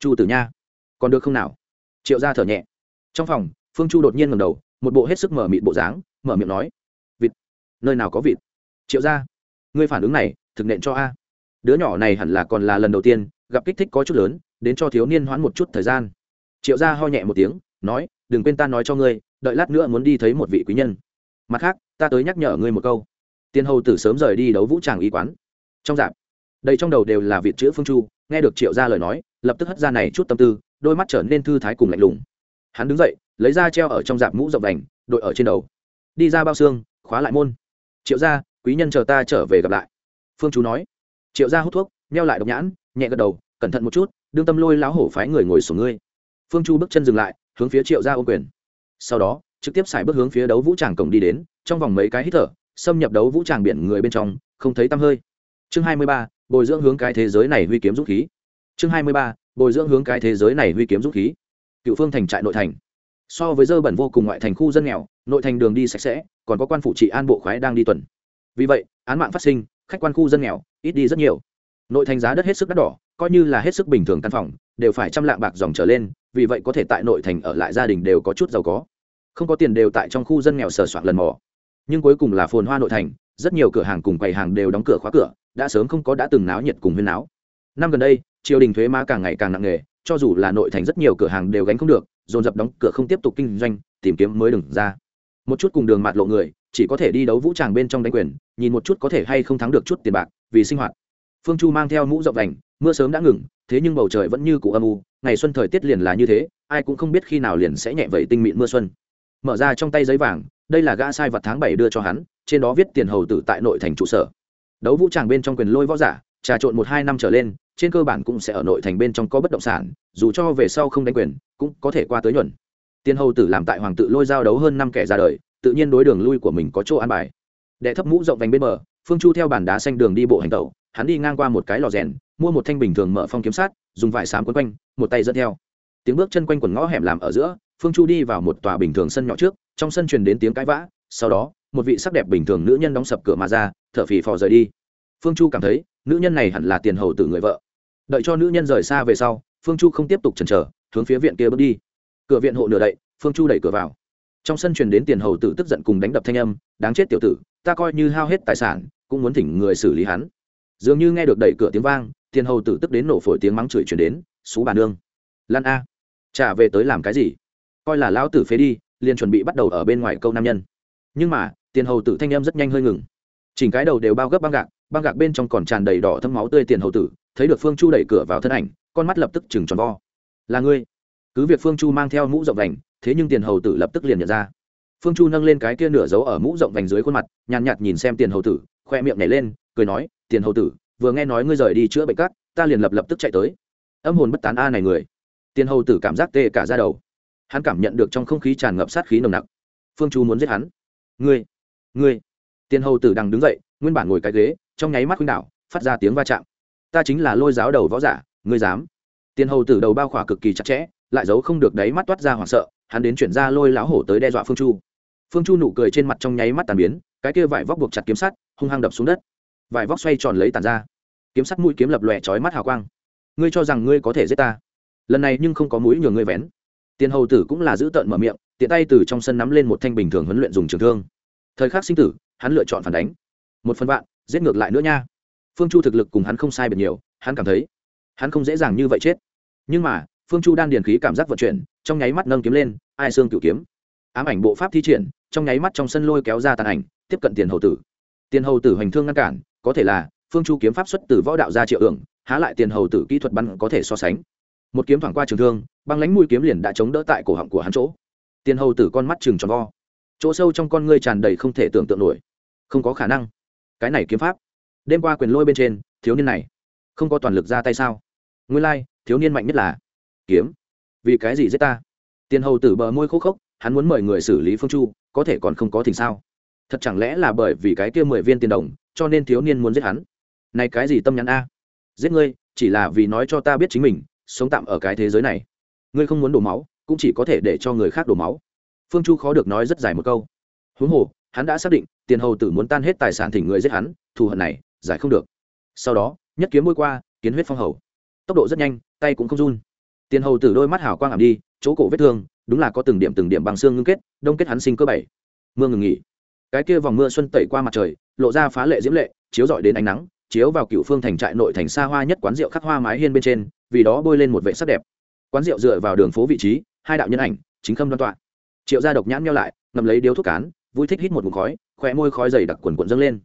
Chu tử nha còn được không nào? Triệu gia thở nhẹ. Trong phòng phương chu đột nhiên ngầm đầu một bộ hết sức mở mịt bộ dáng mở miệng nói vịt nơi nào có vịt? Triệu gia ngươi phản ứng này, thực nện cho a. Đứa nhỏ này hẳn là còn là lần đầu tiên, gặp kích thích có chút lớn, đến cho thiếu niên hoãn một chút thời gian. Triệu gia ho nhẹ một tiếng, nói, đừng quên ta nói cho ngươi, đợi lát nữa muốn đi thấy một vị quý nhân. Mặt khác, ta tới nhắc nhở ngươi một câu. Tiên hầu tử sớm rời đi đấu vũ tràng y quán. Trong dạp đây trong đầu đều là vị chữ phương chu, nghe được triệu gia lời nói, lập tức hất ra này chút tâm tư, đôi mắt trở nên thư thái cùng lạnh lùng. Hắn đứng dậy, lấy ra treo ở trong dạp mũ rộng đành, đội ở trên đầu. Đi ra bao xương, khóa lại môn. Triệu gia quý nhân chờ ta trở về gặp lại. Phương chú nói. Triệu gia hút thuốc neo lại độc nhãn, nhẹ gật đầu, cẩn thận một chút, đương tâm lôi láo hổ phái người ngồi sổ ngươi. Phương chu bước chân dừng lại, hướng phía triệu gia ô quyền. Sau đó, trực tiếp xài bước hướng phía đấu vũ tràng cổng đi đến, trong vòng mấy cái hít thở, xâm nhập đấu vũ tràng biển người bên trong, không thấy tăm hơi. Chương hai mươi ba, bồi dưỡng hướng cái thế giới này huy kiếm dũng khí. Chương hai mươi ba, bồi dưỡng hướng cái thế giới này huy kiếm dũng khí. Cựu phương thành trại nội thành. So với dơ bẩn vô cùng ngoại thành khu dân nghèo, nội thành đường đi sạch sẽ, còn có quan phụ trị an bộ khoái đang đi tuần vì vậy, án mạng phát sinh, khách quan khu dân nghèo, ít đi rất nhiều. Nội thành giá đất hết sức đắt đỏ, coi như là hết sức bình thường căn phòng, đều phải trăm lạng bạc dòng trở lên, vì vậy có thể tại nội thành ở lại gia đình đều có chút giàu có. Không có tiền đều tại trong khu dân nghèo sờ soạn lần mò. Nhưng cuối cùng là phồn hoa nội thành, rất nhiều cửa hàng cùng quầy hàng đều đóng cửa khóa cửa, đã sớm không có đã từng náo nhiệt cùng huyên náo. Năm gần đây, triều đình thuế má càng ngày càng nặng nề, cho dù là nội thành rất nhiều cửa hàng đều gánh không được, dồn dập đóng cửa không tiếp tục kinh doanh, tìm kiếm mới đừng ra. Một chút cùng đường mạt lộ người, chỉ có thể đi đấu vũ tràng bên trong đánh quyền nhìn một chút có thể hay không thắng được chút tiền bạc, vì sinh hoạt. Phương chu mang theo mũ rộng vành, mưa sớm đã ngừng, thế nhưng bầu trời vẫn như cụ âm u, ngày xuân thời tiết liền là như thế, ai cũng không biết khi nào liền sẽ nhẹ vẩy tinh mịn mưa xuân. Mở ra trong tay giấy vàng, đây là gã sai vật tháng bảy đưa cho hắn, trên đó viết tiền hầu tử tại nội thành trụ sở. Đấu vũ tràng bên trong quyền lôi võ giả, trà trộn một hai năm trở lên, trên cơ bản cũng sẽ ở nội thành bên trong có bất động sản, dù cho về sau không đánh quyền, cũng có thể qua tới nhuận. Tiên hầu tử làm tại hoàng tự lôi giao đấu hơn năm kẻ ra đời, tự nhiên đối đường lui của mình có chỗ an bài đệ thấp mũ rộng vành bên bờ, phương chu theo bàn đá xanh đường đi bộ hành tẩu, hắn đi ngang qua một cái lò rèn, mua một thanh bình thường mở phong kiếm sát, dùng vải xám quấn quanh, một tay dẫn theo. Tiếng bước chân quanh quần ngõ hẻm làm ở giữa, phương chu đi vào một tòa bình thường sân nhỏ trước, trong sân truyền đến tiếng cãi vã, sau đó, một vị sắc đẹp bình thường nữ nhân đóng sập cửa mà ra, thở phì phò rời đi. Phương chu cảm thấy, nữ nhân này hẳn là tiền hầu tử người vợ. Đợi cho nữ nhân rời xa về sau, phương chu không tiếp tục chần chờ, hướng phía viện kia bước đi. Cửa viện hộ nửa đậy, phương chu đẩy cửa vào. Trong sân truyền đến tiền hầu tử tức giận cùng đánh đập thanh âm, đáng chết tiểu tử ta coi như hao hết tài sản, cũng muốn thỉnh người xử lý hắn. Dường như nghe được đẩy cửa tiếng vang tiền hầu tử tức đến nổ phổi tiếng mắng chửi chuyển đến xú bà nương, lan a, trả về tới làm cái gì? Coi là lão tử phế đi, liền chuẩn bị bắt đầu ở bên ngoài câu nam nhân. Nhưng mà tiền hầu tử thanh em rất nhanh hơi ngừng. Chỉnh cái đầu đều bao gấp băng gạc băng gạc bên trong còn tràn đầy đỏ thâm máu tươi tiền hầu tử, thấy được phương chu đẩy cửa vào thân ảnh, con mắt lập tức chừng tròn vo. Là ngươi. Cứ việc phương chu mang theo mũ rộng vành thế nhưng tiền hầu tử lập tức liền nhận ra phương chu nâng lên cái kia nửa dấu ở mũ rộng vành dưới khuôn mặt, nhàn nhạt nhìn xem tiền hầu tử, khoe miệng nhảy lên, cười nói, tiền hầu tử, vừa nghe nói ngươi rời đi chữa bệnh cát ta liền lập lập tức chạy tới. Âm hồn bất tán a này người. Tiền hầu tử cảm giác tê cả ra đầu. Hắn cảm nhận được trong không khí tràn ngập sát khí nồng nặc. Phương chu muốn giết hắn. Ngươi ngươi. Tiền hầu tử đang đứng dậy, nguyên bản ngồi cái ghế, trong nháy mắt khuynh đảo, phát ra tiếng va chạm. Ta chính là lôi giáo đầu võ giả, ngươi dám? Tiền hầu tử đầu bao khỏa cực kỳ chặt chẽ, lại giấu không được đáy mắt toát ra hoảng sợ, hắn đến chuyển ra lôi lão hổ tới đe dọa phương chu phương chu nụ cười trên mặt trong nháy mắt tàn biến, cái kia vải vóc buộc chặt kiếm sắt, hung hăng đập xuống đất. Vải vóc xoay tròn lấy tàn ra. Kiếm sắt mũi kiếm lập lòe chói mắt hào quang. Ngươi cho rằng ngươi có thể giết ta? Lần này nhưng không có mũi nhường ngươi vén. Tiền hầu tử cũng là giữ tợn mở miệng, tiện tay từ trong sân nắm lên một thanh bình thường huấn luyện dùng trường thương. Thời khắc sinh tử, hắn lựa chọn phản đánh. Một phần bạn giết ngược lại nữa nha. Phương chu thực lực cùng hắn không sai biệt nhiều, hắn cảm thấy, hắn không dễ dàng như vậy chết. Nhưng mà, phương chu đan điền khí cảm giác vận chuyển, trong nháy mắt nâng kiếm lên, ai xương cửu kiếm. Ám ảnh bộ pháp thi triển trong nháy mắt trong sân lôi kéo ra tàn ảnh tiếp cận tiền hầu tử. Tiền hầu tử hành thương ngăn cản có thể là phương chu kiếm pháp xuất từ võ đạo gia triệu ưởng há lại tiền hầu tử kỹ thuật bắn có thể so sánh. Một kiếm thoảng qua trường thương băng lánh mũi kiếm liền đã chống đỡ tại cổ họng của hắn chỗ. Tiền hầu tử con mắt chừng tròn vo. Chỗ sâu trong con ngươi tràn đầy không thể tưởng tượng nổi. Không có khả năng. Cái này kiếm pháp. Đêm qua quyền lôi bên trên thiếu niên này không có toàn lực ra tay sao? Nguyên lai、like, thiếu niên mạnh nhất là kiếm. Vì cái gì giết ta? Tiền hầu tử bờ môi khô khốc hắn muốn mời người xử lý phương chu có thể còn không có thỉnh sao? Thật chẳng lẽ là bởi vì cái kia mười viên tiền đồng, cho nên thiếu niên muốn giết hắn? Này cái gì tâm nhắn a? Giết ngươi, chỉ là vì nói cho ta biết chính mình, sống tạm ở cái thế giới này. Ngươi không muốn đổ máu, cũng chỉ có thể để cho người khác đổ máu. Phương chu khó được nói rất dài một câu. Huống hồ, hắn đã xác định, tiền hầu tử muốn tan hết tài sản thỉnh người giết hắn, thù hận này, giải không được. Sau đó, nhất kiếm môi qua, kiến huyết phong hầu. Tốc độ rất nhanh, tay cũng không run. Tiền hầu tử đôi mắt hào quang ảm đi, chỗ cổ vết thương đúng là có từng điểm từng điểm bằng xương ngưng kết, đông kết hắn sinh cơ bảy. Mưa ngừng nghỉ. Cái kia vòng mưa xuân tẩy qua mặt trời, lộ ra phá lệ diễm lệ, chiếu rọi đến ánh nắng, chiếu vào cựu phương thành trại nội thành xa hoa nhất quán rượu khắc hoa mái hiên bên trên, vì đó bôi lên một vệ sắc đẹp. Quán rượu dựa vào đường phố vị trí, hai đạo nhân ảnh, chính khâm đoan tọa. Triệu gia độc nhãn nhau lại ngầm lấy điếu thuốc cán, vui thích hít một mục khói khỏe môi khói dày đặc quần quần dâng lên.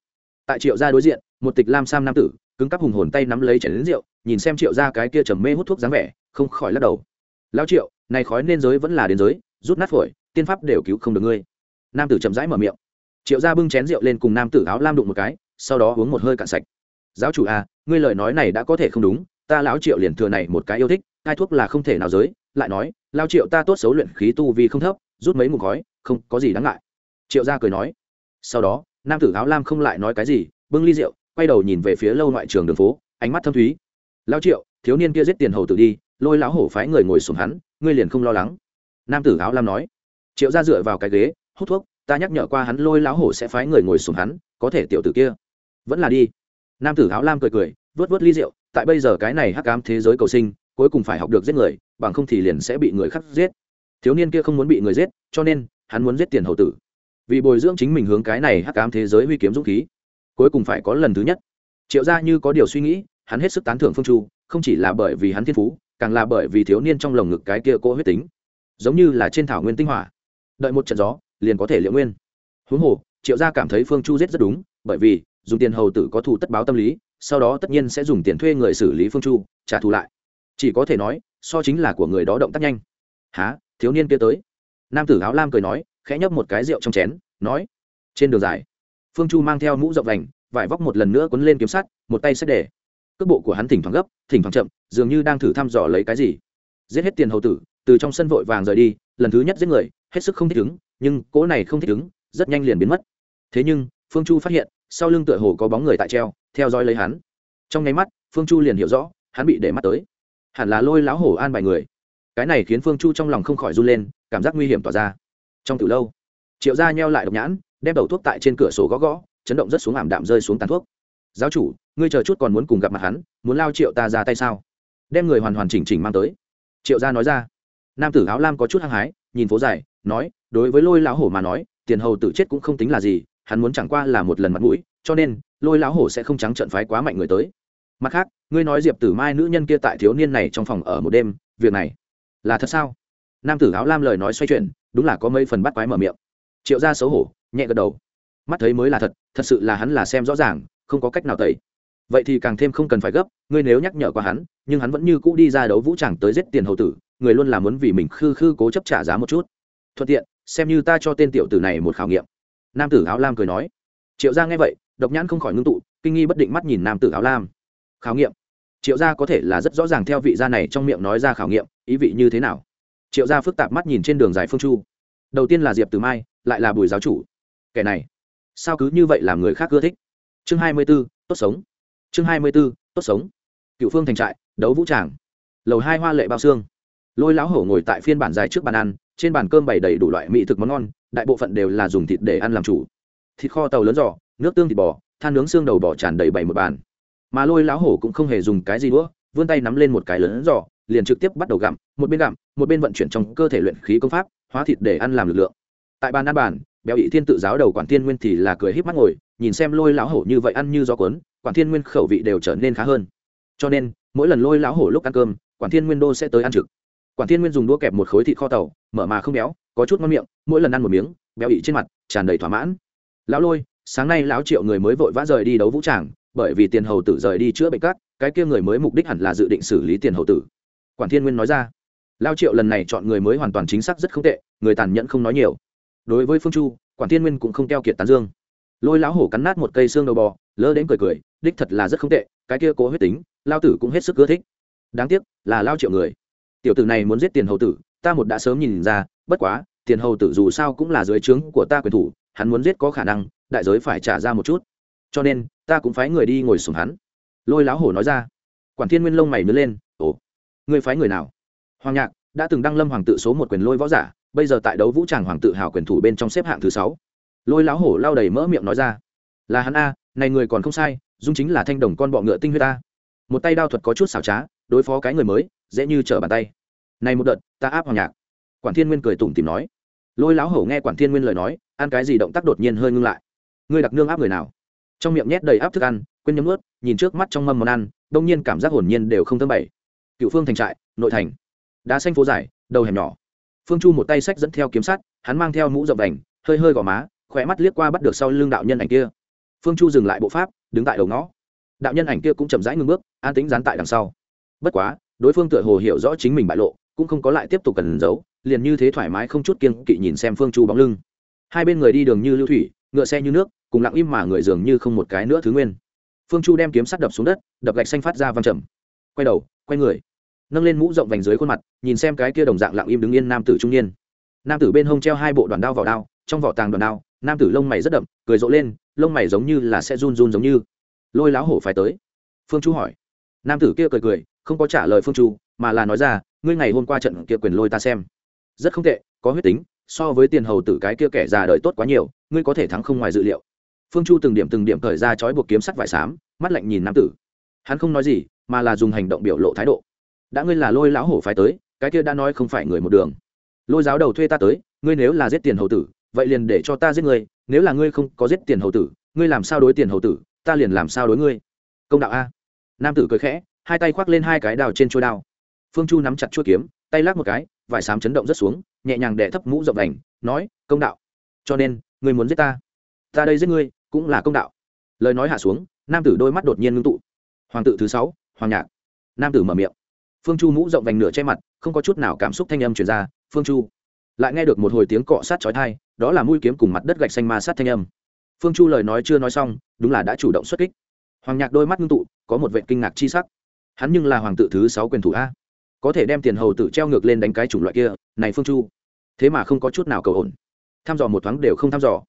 Tại triệu gia đối diện, một tịch lam sam nam tử, cứng cắp hùng hồn tay nắm lấy chảy đến rượu, nhìn xem triệu gia cái kia trầm mê hút thuốc dáng vẻ, không khỏi lắc đầu. Lão triệu này khói nên giới vẫn là đến giới, rút nát phổi, tiên pháp đều cứu không được ngươi. Nam tử chậm rãi mở miệng. Triệu gia bưng chén rượu lên cùng nam tử áo lam đụng một cái, sau đó uống một hơi cạn sạch. Giáo chủ à ngươi lời nói này đã có thể không đúng, ta lão triệu liền thừa này một cái yêu thích hai thuốc là không thể nào giới, lại nói lao triệu, ta tốt xấu luyện khí tu vì không thấp, rút mấy mục khói, không có gì đáng ngại. Triệu gia cười nói. Sau đó, nam tử áo lam không lại nói cái gì, bưng ly rượu, quay đầu nhìn về phía lâu ngoại trường đường phố, ánh mắt thâm thúy. Lao triệu, thiếu niên kia giết tiền hầu tử đi, lôi lão hổ phái người ngồi xuống hắn ngươi liền không lo lắng. Nam tử áo lam nói. Triệu ra dựa vào cái ghế, hút thuốc, ta nhắc nhở qua hắn lôi lão hổ sẽ phái người ngồi xuống hắn, có thể tiểu tử kia. Vẫn là đi. Nam tử áo lam cười cười vớt vớt ly rượu, tại bây giờ cái này hắc ám thế giới cầu sinh, cuối cùng phải học được giết người, bằng không thì liền sẽ bị người khác giết. Thiếu niên kia không muốn bị người giết, cho nên, hắn muốn giết tiền hậu tử. Vì bồi dưỡng chính mình hướng cái này hắc ám thế giới huy kiếm dũng khí, cuối cùng phải có lần thứ nhất. Triệu gia như có điều suy nghĩ, hắn hết sức tán thưởng phương chu, không chỉ là bởi vì hắn thiên phú càng là bởi vì thiếu niên trong lồng ngực cái kia cỗ huyết tính, giống như là trên thảo nguyên tinh hỏa. Đợi một trận gió, liền có thể liệu nguyên. Huống hồ, triệu gia cảm thấy phương chu giết rất đúng, bởi vì, dùng tiền hầu tử có thù tất báo tâm lý, sau đó tất nhiên sẽ dùng tiền thuê người xử lý phương chu, trả thù lại. Chỉ có thể nói, so chính là của người đó động tác nhanh. Há thiếu niên kia tới? Nam tử áo lam cười nói, khẽ nhấp một cái rượu trong chén, nói, trên đường dài. Phương chu mang theo mũ rộng vành, vải vóc một lần nữa quấn lên kiếm sắt, một tay xét để cước bộ của hắn thỉnh thoảng gấp, thỉnh thoảng chậm, dường như đang thử thăm dò lấy cái gì. Giết hết tiền hầu tử, từ trong sân vội vàng rời đi, lần thứ nhất giết người, hết sức không thích ứng, nhưng cỗ này không thích ứng, rất nhanh liền biến mất. Thế nhưng, phương chu phát hiện, sau lưng tựa hồ có bóng người tại treo, theo dõi lấy hắn. Trong nháy mắt, phương chu liền hiểu rõ, hắn bị để mắt tới. Hẳn là lôi lão hổ an bài người. Cái này khiến phương chu trong lòng không khỏi run lên, cảm giác nguy hiểm tỏa ra. Trong từ lâu, triệu gia nheo lại độc nhãn, đem đầu thuốc tại trên cửa sổ gõ gõ, chấn động rất xuống ảm đạm rơi xuống tàn thuốc giáo chủ, ngươi chờ chút còn muốn cùng gặp mặt hắn, muốn lao triệu ta ra tay sao? Đem người hoàn hoàn chỉnh chỉnh mang tới. Triệu gia nói ra. Nam tử áo lam có chút hăng hái, nhìn phố dài, nói, đối với lôi lão hổ mà nói, tiền hầu tử chết cũng không tính là gì, hắn muốn chẳng qua là một lần mặt mũi, cho nên, lôi lão hổ sẽ không trắng trận phái quá mạnh người tới. Mặt khác, ngươi nói diệp tử mai nữ nhân kia tại thiếu niên này trong phòng ở một đêm, việc này là thật sao? Nam tử áo lam lời nói xoay chuyển, đúng là có mấy phần bắt quái mở miệng. Triệu ra xấu hổ, nhẹ gật đầu. Mắt thấy mới là thật thật sự là hắn là xem rõ ràng không có cách nào tẩy. Vậy thì càng thêm không cần phải gấp, ngươi nếu nhắc nhở qua hắn, nhưng hắn vẫn như cũ đi ra đấu vũ chẳng tới giết tiền hầu tử, người luôn là muốn vì mình khư khư cố chấp trả giá một chút. Thuận tiện, xem như ta cho tên tiểu tử này một khảo nghiệm. Nam tử áo lam cười nói. Triệu gia nghe vậy, độc nhãn không khỏi ngưng tụ, kinh nghi bất định mắt nhìn nam tử áo lam. Khảo nghiệm? Triệu gia có thể là rất rõ ràng theo vị gia này trong miệng nói ra khảo nghiệm, ý vị như thế nào? Triệu gia phức tạp mắt nhìn trên đường dài phương chu. Đầu tiên là diệp từ mai, lại là bùi giáo chủ. Kẻ này, sao cứ như vậy làm người khác ưa thích? Chương hai mươi b ố tốt sống. Chương hai mươi b ố tốt sống. Cựu phương thành trại đấu vũ tràng. Lầu hai hoa lệ bao xương. Lôi lão hổ ngồi tại phiên bản dài trước bàn ăn trên bàn cơm bày đầy đủ loại mỹ thực món ngon đại bộ phận đều là dùng thịt để ăn làm chủ. Thịt kho tàu lớn giỏ nước tương thịt bò than nướng xương đầu bò tràn đầy bảy một bàn. Mà lôi lão hổ cũng không hề dùng cái gì nữa, vươn tay nắm lên một cái lớn giỏ liền trực tiếp bắt đầu gặm một bên gặm một bên vận chuyển trong cơ thể luyện khí công pháp hóa thịt để ăn làm lực lượng. Tại bàn ăn bàn béo ị thiên tự giáo đầu quản thiên nguyên thì là cười híp mắt ngồi nhìn xem lôi lão hổ như vậy ăn như gió cuốn quản thiên nguyên khẩu vị đều trở nên khá hơn. Cho nên, mỗi lần lôi lão hổ lúc ăn cơm quản thiên nguyên đô sẽ tới ăn trực. Quản thiên nguyên dùng đũa kẹp một khối thịt kho tàu, mở mà không béo, có chút ngon miệng, mỗi lần ăn một miếng, béo ị trên mặt, tràn đầy thỏa mãn. Lão lôi, sáng nay lão triệu người mới vội vã rời đi đấu vũ tràng, bởi vì tiền hầu tử rời đi chữa bệnh cát cái kia người mới mục đích hẳn là dự định xử lý tiền hầu tử. Quản thiên nguyên nói ra. Lao triệu lần này chọn người mới hoàn toàn chính xác rất không tệ, người tàn nhẫn không nói nhiều. Đối với phương chu quản thiên nguyên cũng không keo kiệt tán dương lôi lão hổ cắn nát một cây xương đầu bò, lơ đến cười cười, đích thật là rất không tệ, cái kia cố huyết tính, lao tử cũng hết sức ưa thích. Đáng tiếc, là lao triệu người. Tiểu tử này muốn giết tiền hầu tử, ta một đã sớm nhìn ra, bất quá, tiền hầu tử dù sao cũng là dưới trướng của ta quyền thủ, hắn muốn giết có khả năng, đại giới phải trả ra một chút. Cho nên, ta cũng phái người đi ngồi sùng hắn. Lôi lão hổ nói ra. Quản thiên nguyên lông mày nứa lên, ồ người phái người nào? Hoàng nhạc, đã từng đăng lâm hoàng tự số một quyền lôi võ giả, bây giờ tại đấu vũ tràng hoàng tự hào quyền thủ bên trong xếp hạng thứ sáu lôi lão hổ lao đầy mỡ miệng nói ra. Là hắn a, này người còn không sai, dung chính là thanh đồng con bọ ngựa tinh huyết ta. Một tay đao thuật có chút xảo trá, đối phó cái người mới, dễ như trở bàn tay. Này một đợt, ta áp hoàng nhạc. Quản thiên nguyên cười tủm tìm nói. Lôi lão hổ nghe quản thiên nguyên lời nói, ăn cái gì động tác đột nhiên hơi ngưng lại. Ngươi đặc nương áp người nào? Trong miệng nhét đầy áp thức ăn, quên nhấm ướt nhìn trước mắt trong mâm món ăn, đông nhiên cảm giác hồn nhiên đều không thơm bảy cựu phương thành trại, nội thành. Đá xanh phố dài, đầu hẻm nhỏ. Phương chu một tay sách dẫn theo kiếm sắt, hắn mang theo mũ rộng đành, hơi hơi gò má khỏe mắt liếc qua bắt được sau lưng đạo nhân ảnh kia. Phương chu dừng lại bộ pháp, đứng tại đầu ngõ. Đạo nhân ảnh kia cũng chậm rãi ngưng bước, an tính dán tại đằng sau. Bất quá, đối phương tựa hồ hiểu rõ chính mình bại lộ, cũng không có lại tiếp tục cần giấu, liền như thế thoải mái không chút kiên kỵ nhìn xem phương chu bóng lưng. Hai bên người đi đường như lưu thủy, ngựa xe như nước, cùng lặng im mà người dường như không một cái nữa thứ nguyên. Phương chu đem kiếm sắt đập xuống đất, đập gạch xanh phát ra văng trầm. Quay đầu, quay người. Nâng lên mũ rộng vành dưới khuôn mặt, nhìn xem cái kia đồng dạng lặng im đứng yên nam tử trung niên. Nam tử bên hông treo hai bộ đoàn đao vào đao, trong vỏ tàng đoàn đao nam tử lông mày rất đậm, cười rộ lên, lông mày giống như là sẽ run run giống như. Lôi lão hổ phải tới. Phương chu hỏi. Nam tử kia cười cười, không có trả lời phương chu, mà là nói ra, ngươi ngày hôm qua trận kia quyền lôi ta xem. Rất không tệ, có huyết tính, so với tiền hầu tử cái kia kẻ già đời tốt quá nhiều, ngươi có thể thắng không ngoài dự liệu. Phương chu từng điểm từng điểm thời ra chói buộc kiếm sắt vải xám, mắt lạnh nhìn nam tử. Hắn không nói gì, mà là dùng hành động biểu lộ thái độ. Đã ngươi là lôi lão hổ phải tới, cái kia đã nói không phải người một đường. Lôi giáo đầu thuê ta tới, ngươi nếu là giết tiền hầu tử vậy liền để cho ta giết ngươi, nếu là ngươi không có giết tiền hầu tử, ngươi làm sao đối tiền hầu tử, ta liền làm sao đối ngươi. Công đạo a. Nam tử cười khẽ, hai tay khoác lên hai cái đào trên chuôi đao. Phương chu nắm chặt chuôi kiếm, tay lắc một cái vải sám chấn động rất xuống, nhẹ nhàng đẻ thấp mũ rộng đành, nói, công đạo. Cho nên, ngươi muốn giết ta? Ta đây giết ngươi, cũng là công đạo. Lời nói hạ xuống, nam tử đôi mắt đột nhiên ngưng tụ. Hoàng tự thứ sáu, hoàng nhạc. Nam tử mở miệng. Phương chu mũ rộng vành nửa che mặt, không có chút nào cảm xúc thanh âm truyền ra. Phương chu lại nghe được một hồi tiếng cọ sát chói tai, đó là mũi kiếm cùng mặt đất gạch xanh ma sát thanh âm. Phương chu lời nói chưa nói xong đúng là đã chủ động xuất kích. Hoàng nhạc đôi mắt ngưng tụ có một vệ kinh ngạc chi sắc. Hắn nhưng là hoàng tự thứ sáu quyền thủ a. Có thể đem tiền hầu tự treo ngược lên đánh cái chủng loại kia này phương chu. Thế mà không có chút nào cầu ổn. Thăm dò một thoáng đều không thăm dò.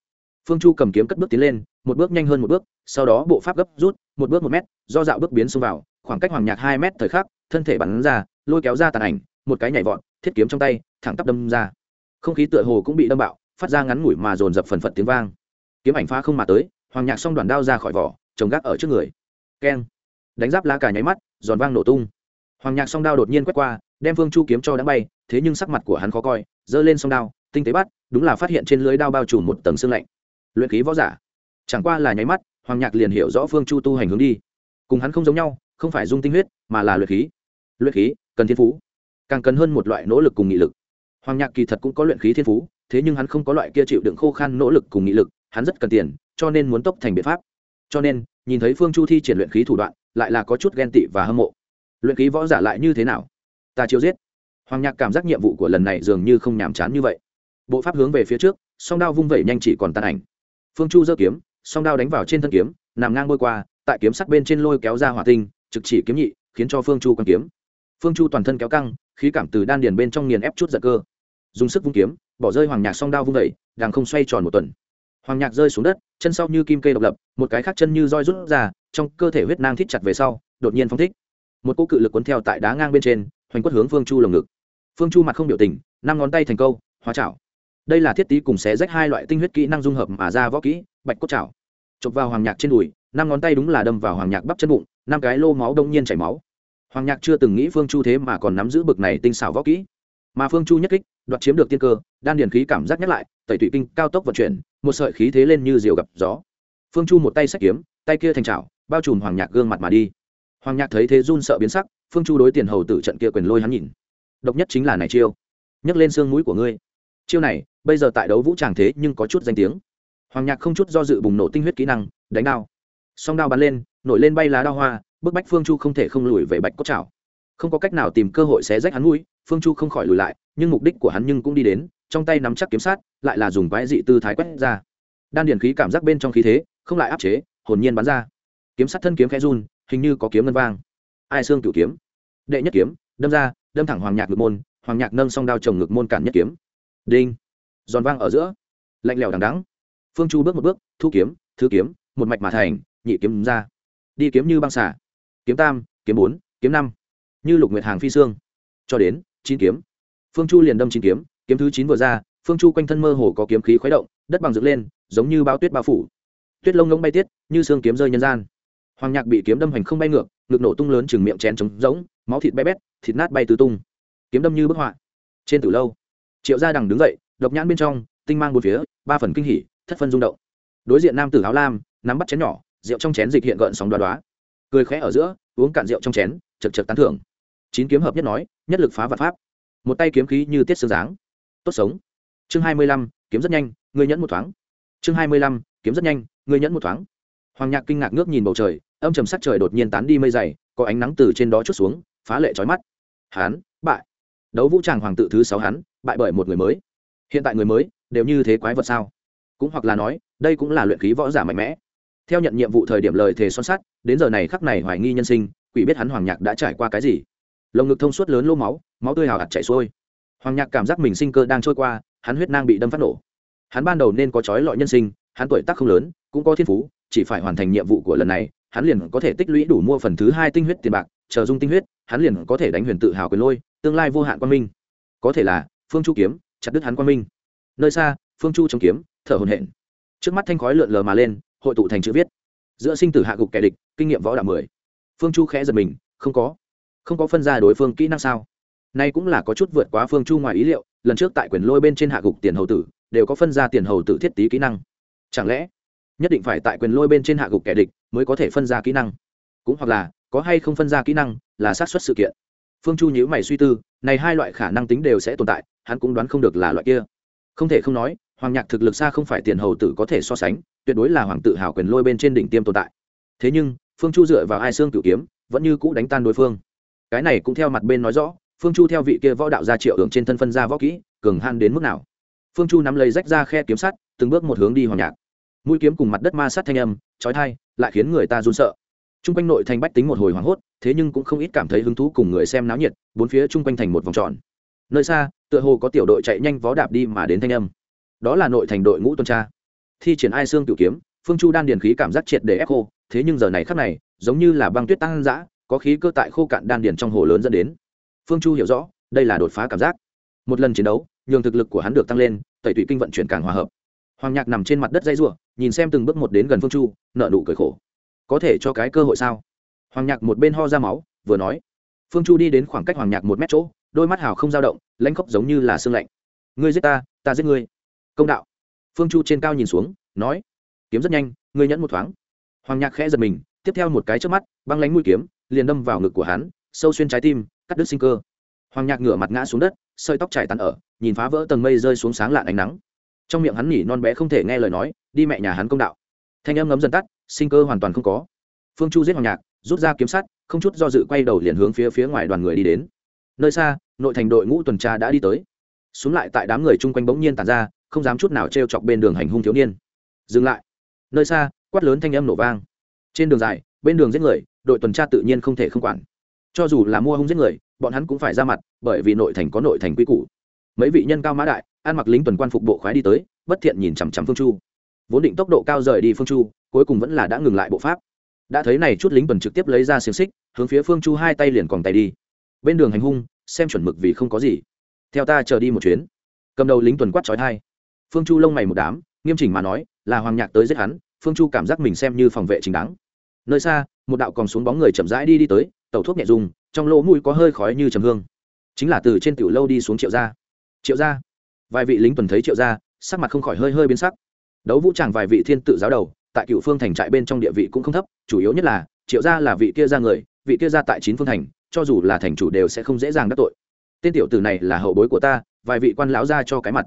Phương chu cầm kiếm cất bước tiến lên một bước nhanh hơn một bước sau đó bộ pháp gấp rút một bước một mét do dạo bước biến xông vào khoảng cách hoàng nhạc hai mét thời khắc thân thể bắn ra lôi kéo ra tàn ảnh một cái nhảy vọt thiết kiếm trong tay thẳng tắp đâm ra không khí tựa hồ cũng bị đâm bạo, phát ra ngắn ngủi mà dồn dập phần phật tiếng vang. Kiếm ảnh phá không mà tới, hoàng nhạc xong đoàn đao ra khỏi vỏ, trồng gác ở trước người. Keng. Đánh giáp lá cả nháy mắt, giòn vang nổ tung. Hoàng nhạc song đao đột nhiên quét qua, đem phương chu kiếm cho đã bay, thế nhưng sắc mặt của hắn khó coi, giơ lên song đao, tinh tế bắt, đúng là phát hiện trên lưới đao bao trùm một tầng xương lạnh. Luyện khí võ giả. Chẳng qua là nháy mắt, hoàng nhạc liền hiểu rõ phương chu tu hành hướng đi. Cùng hắn không giống nhau, không phải dung tinh huyết, mà là luyện khí. Luyện khí, cần thiên phú. Càng cần hơn một loại nỗ lực cùng nghị lực hoàng nhạc kỳ thật cũng có luyện khí thiên phú, thế nhưng hắn không có loại kia chịu đựng khô khan nỗ lực cùng nghị lực, hắn rất cần tiền, cho nên muốn tốc thành biện pháp. Cho nên, nhìn thấy phương chu thi triển luyện khí thủ đoạn, lại là có chút ghen tị và hâm mộ. Luyện khí võ giả lại như thế nào? Ta chiếu giết. Hoàng nhạc cảm giác nhiệm vụ của lần này dường như không nhàm chán như vậy. Bộ pháp hướng về phía trước, song đao vung vẩy nhanh chỉ còn tàn ảnh. Phương chu giơ kiếm, song đao đánh vào trên thân kiếm, nằm ngang bôi qua, tại kiếm sắc bên trên lôi kéo ra hỏa tinh, trực chỉ kiếm nhị, khiến cho phương chu quan kiếm. Phương chu toàn thân kéo căng, khí cảm từ đan điền bên trong nghiền ép chút giật cơ dùng sức vung kiếm, bỏ rơi hoàng nhạc song đao vung vẩy đàng không xoay tròn một tuần. Hoàng nhạc rơi xuống đất, chân sau như kim kê độc lập, một cái khác chân như roi rút ra, trong cơ thể huyết nang thít chặt về sau, đột nhiên phong thích. Một cỗ cự lực cuốn theo tại đá ngang bên trên, hoành quất hướng phương chu lồng ngực. Phương chu mặt không biểu tình, năm ngón tay thành câu, hóa chảo. Đây là thiết tý cùng xé rách hai loại tinh huyết kỹ năng dung hợp mà ra võ kỹ, bạch cốt chảo. Chụp vào hoàng nhạc trên đùi, năm ngón tay đúng là đâm vào hoàng nhạc bắp chân bụng, năm cái lô máu đông nhiên chảy máu. Hoàng nhạc chưa từng nghĩ phương chu thế mà còn nắm giữ bực này tinh xảo võ kỹ mà phương chu nhất kích, đoạt chiếm được tiên cơ, đan điền khí cảm giác nhắc lại, tẩy tụy kinh cao tốc vận chuyển, một sợi khí thế lên như diều gặp gió. Phương chu một tay sách kiếm, tay kia thành trào bao trùm hoàng nhạc gương mặt mà đi. Hoàng nhạc thấy thế run sợ biến sắc, phương chu đối tiền hầu tử trận kia quyền lôi hắn nhìn. Độc nhất chính là này chiêu. Nhấc lên xương mũi của ngươi. Chiêu này, bây giờ tại đấu vũ tràng thế nhưng có chút danh tiếng. Hoàng nhạc không chút do dự bùng nổ tinh huyết kỹ năng, đánh đao. Song đao bắn lên, nổi lên bay lá đao hoa, bức bách phương chu không thể không lùi về bạch cốt chảo không có cách nào tìm cơ hội xé rách hắn mũi phương chu không khỏi lùi lại, nhưng mục đích của hắn nhưng cũng đi đến, trong tay nắm chắc kiếm sát, lại là dùng quái dị tư thái quét ra. Đan điển khí cảm giác bên trong khí thế, không lại áp chế, hồn nhiên bắn ra. Kiếm sắt thân kiếm khẽ run, hình như có kiếm ngân vang. Ai xương cửu kiếm? Đệ nhất kiếm, đâm ra, đâm thẳng hoàng nhạc ngực môn, hoàng nhạc nâng song đao chồng ngực môn cản nhất kiếm. Đinh! Giòn vang ở giữa. Lạnh lẽo đằng đắng phương chu bước một bước, thu kiếm, thứ kiếm, một mạch mà thành, nhị kiếm ra. Đi kiếm như băng xả kiếm tam, kiếm bốn, kiếm năm. Như lục nguyệt hàng phi xương. Cho đến chín kiếm. Phương chu liền đâm chín kiếm kiếm thứ chín vừa ra, phương chu quanh thân mơ hồ có kiếm khí khuấy động, đất bằng dựng lên, giống như bao tuyết bao phủ. Tuyết lông ngỗng bay tiết, như xương kiếm rơi nhân gian. Hoàng nhạc bị kiếm đâm hành không bay ngược, ngực nổ tung lớn chừng miệng chén trống rỗng, máu thịt bé bét, thịt nát bay tứ tung. Kiếm đâm như bức họa. Trên từ lâu, triệu gia đằng đứng dậy, độc nhãn bên trong, tinh mang bốn phía, ba phần kinh hỉ, thất phân rung động. Đối diện nam tử áo lam, nắm bắt chén nhỏ, rượu trong chén dịch hiện gợn sóng đoá đoá. Cười khẽ ở giữa, uống cạn rượu trong chén, chật chật tán thưởng. Chín kiếm hợp nhất nói nhất lực phá vật pháp. Một tay kiếm khí như tiết xương dáng. Tốt sống. Chương hai mươi lăm, kiếm rất nhanh, ngươi nhẫn một thoáng. Chương hai mươi lăm, kiếm rất nhanh, ngươi nhẫn một thoáng. Hoàng nhạc kinh ngạc ngước nhìn bầu trời, âm trầm sắc trời đột nhiên tán đi mây dày, có ánh nắng từ trên đó chút xuống, phá lệ trói mắt. Hán, bại. Đấu vũ tràng hoàng tự thứ sáu hắn, bại bởi một người mới. Hiện tại người mới, đều như thế quái vật sao? Cũng hoặc là nói, đây cũng là luyện khí võ giả mạnh mẽ. Theo nhận nhiệm vụ thời điểm lời thề son sắt, đến giờ này khắc này hoài nghi nhân sinh, quỷ biết hắn hoàng nhạc đã trải qua cái gì lồng ngực thông suốt lớn lô máu máu tươi hào hạt chảy xuôi. Hoàng nhạc cảm giác mình sinh cơ đang trôi qua, hắn huyết nang bị đâm phát nổ. Hắn ban đầu nên có trói lọi nhân sinh, hắn tuổi tác không lớn, cũng có thiên phú, chỉ phải hoàn thành nhiệm vụ của lần này, hắn liền có thể tích lũy đủ mua phần thứ hai tinh huyết tiền bạc, chờ dung tinh huyết, hắn liền có thể đánh huyền tự hào quyền lôi, tương lai vô hạn quan minh. Có thể là, phương chu kiếm, chặt đứt hắn quan minh. Nơi xa, phương chu chống kiếm, thở hồn hển. Trước mắt thanh khói lượn lờ mà lên, hội tụ thành chữ viết. Giữa sinh tử hạ gục kẻ địch, kinh nghiệm võ đạo mười. Phương chu khẽ giật mình, không có không có phân ra đối phương kỹ năng sao? Nay cũng là có chút vượt quá phương chu ngoài ý liệu, lần trước tại quyền lôi bên trên hạ gục tiền hầu tử, đều có phân ra tiền hầu tử thiết tý kỹ năng. Chẳng lẽ, nhất định phải tại quyền lôi bên trên hạ gục kẻ địch mới có thể phân ra kỹ năng? Cũng hoặc là, có hay không phân ra kỹ năng là sát suất sự kiện. Phương chu nhíu mày suy tư, này hai loại khả năng tính đều sẽ tồn tại, hắn cũng đoán không được là loại kia. Không thể không nói, hoàng nhạc thực lực xa không phải tiền hầu tử có thể so sánh, tuyệt đối là hoàng tự hào quyền lôi bên trên đỉnh tiêm tồn tại. Thế nhưng, phương chu dựa vào hai xương cửu kiếm, vẫn như cũ đánh tan đối phương cái này cũng theo mặt bên nói rõ, phương chu theo vị kia võ đạo gia triệu hưởng trên thân phân ra võ kỹ, cường han đến mức nào. Phương chu nắm lấy rách ra khe kiếm sắt, từng bước một hướng đi hoàng nhạc. Mũi kiếm cùng mặt đất ma sát thanh âm trói thai lại khiến người ta run sợ. T r u n g quanh nội thành bách tính một hồi hoảng hốt, thế nhưng cũng không ít cảm thấy hứng thú cùng người xem náo nhiệt, bốn phía chung quanh thành một vòng tròn. Nơi xa, tựa hồ có tiểu đội chạy nhanh vó đạp đi mà đến thanh âm. Đó là nội thành đội ngũ tuần tra. Thi triển ai xương tiểu kiếm, phương chu đan điền khí cảm giác triệt để ép khô thế nhưng giờ này khắc này, giống như là băng tuyết tăng dã có khí cơ tại khô cạn đan điền trong hồ lớn dẫn đến. Phương chu hiểu rõ, đây là đột phá cảm giác. Một lần chiến đấu, nhường thực lực của hắn được tăng lên, tẩy tụy kinh vận chuyển càng hòa hợp. Hoàng nhạc nằm trên mặt đất dây r nhìn xem từng bước một đến gần phương chu nợ nụ cười khổ. Có thể cho cái cơ hội sao? Hoàng nhạc một bên ho ra máu, vừa nói. Phương chu đi đến khoảng cách hoàng nhạc một mét chỗ, đôi mắt hào không dao động, lãnh khóc giống như là sương lạnh. Ngươi giết ta ta giết ngươi. Công đạo. Phương chu trên cao nhìn xuống, nói. Kiếm rất nhanh, ngươi nhẫn một thoáng. Hoàng nhạc khẽ giật mình, tiếp theo một cái trước mắt, băng lánh mũi kiếm liền đâm vào ngực của hắn, sâu xuyên trái tim, cắt đứt sinh cơ. Hoàng nhạc ngửa mặt ngã xuống đất, sợi tóc chảy tàn ở, nhìn phá vỡ tầng mây rơi xuống sáng lạn ánh nắng. Trong miệng hắn nhỉ non bé không thể nghe lời nói, đi mẹ nhà hắn công đạo. Thanh âm ngấm dần tắt, sinh cơ hoàn toàn không có. Phương chu giết hoàng nhạc, rút ra kiếm sắt, không chút do dự quay đầu liền hướng phía phía ngoài đoàn người đi đến. Nơi xa, nội thành đội ngũ tuần tra đã đi tới. Xuống lại tại đám người chung quanh bỗng nhiên tàn ra, không dám chút nào t r e o chọc bên đường hành hung thiếu niên. Dừng lại. Nơi xa, quát lớn thanh âm nổ vang. Trên đường dài, bên đường giết người đội tuần tra tự nhiên không thể không quản. Cho dù là mua hung giết người, bọn hắn cũng phải ra mặt, bởi vì nội thành có nội thành quy củ. Mấy vị nhân cao mã đại, ăn mặc lính tuần quan phục bộ khoái đi tới, bất thiện nhìn chằm chằm phương chu. Vốn định tốc độ cao rời đi phương chu, cuối cùng vẫn là đã ngừng lại bộ pháp. Đã thấy này chút lính tuần trực tiếp lấy ra xiềng xích, hướng phía phương chu hai tay liền còn tay đi. Bên đường hành hung, xem chuẩn mực vì không có gì. Theo ta chờ đi một chuyến. Cầm đầu lính tuần quát trói thai phương chu lông mày một đám, nghiêm chỉnh mà nói, là hoàng nhạc tới giết hắn, phương chu cảm giác mình xem như phòng vệ chính đáng nơi xa, một đạo còn xuống bóng người chậm rãi đi đi tới, tẩu thuốc nhẹ dùng, trong lỗ mũi có hơi khói như trầm hương. Chính là từ trên tiểu lâu đi xuống triệu gia. Triệu gia? Vài vị lính tuần thấy triệu gia, sắc mặt không khỏi hơi hơi biến sắc. Đấu vũ tràng vài vị thiên tự giáo đầu, tại cựu phương thành trại bên trong địa vị cũng không thấp, chủ yếu nhất là, triệu gia là vị kia ra người, vị kia ra tại chín phương thành, cho dù là thành chủ đều sẽ không dễ dàng đắc tội. Tên tiểu tử này là hậu bối của ta, vài vị quan lão ra cho cái mặt.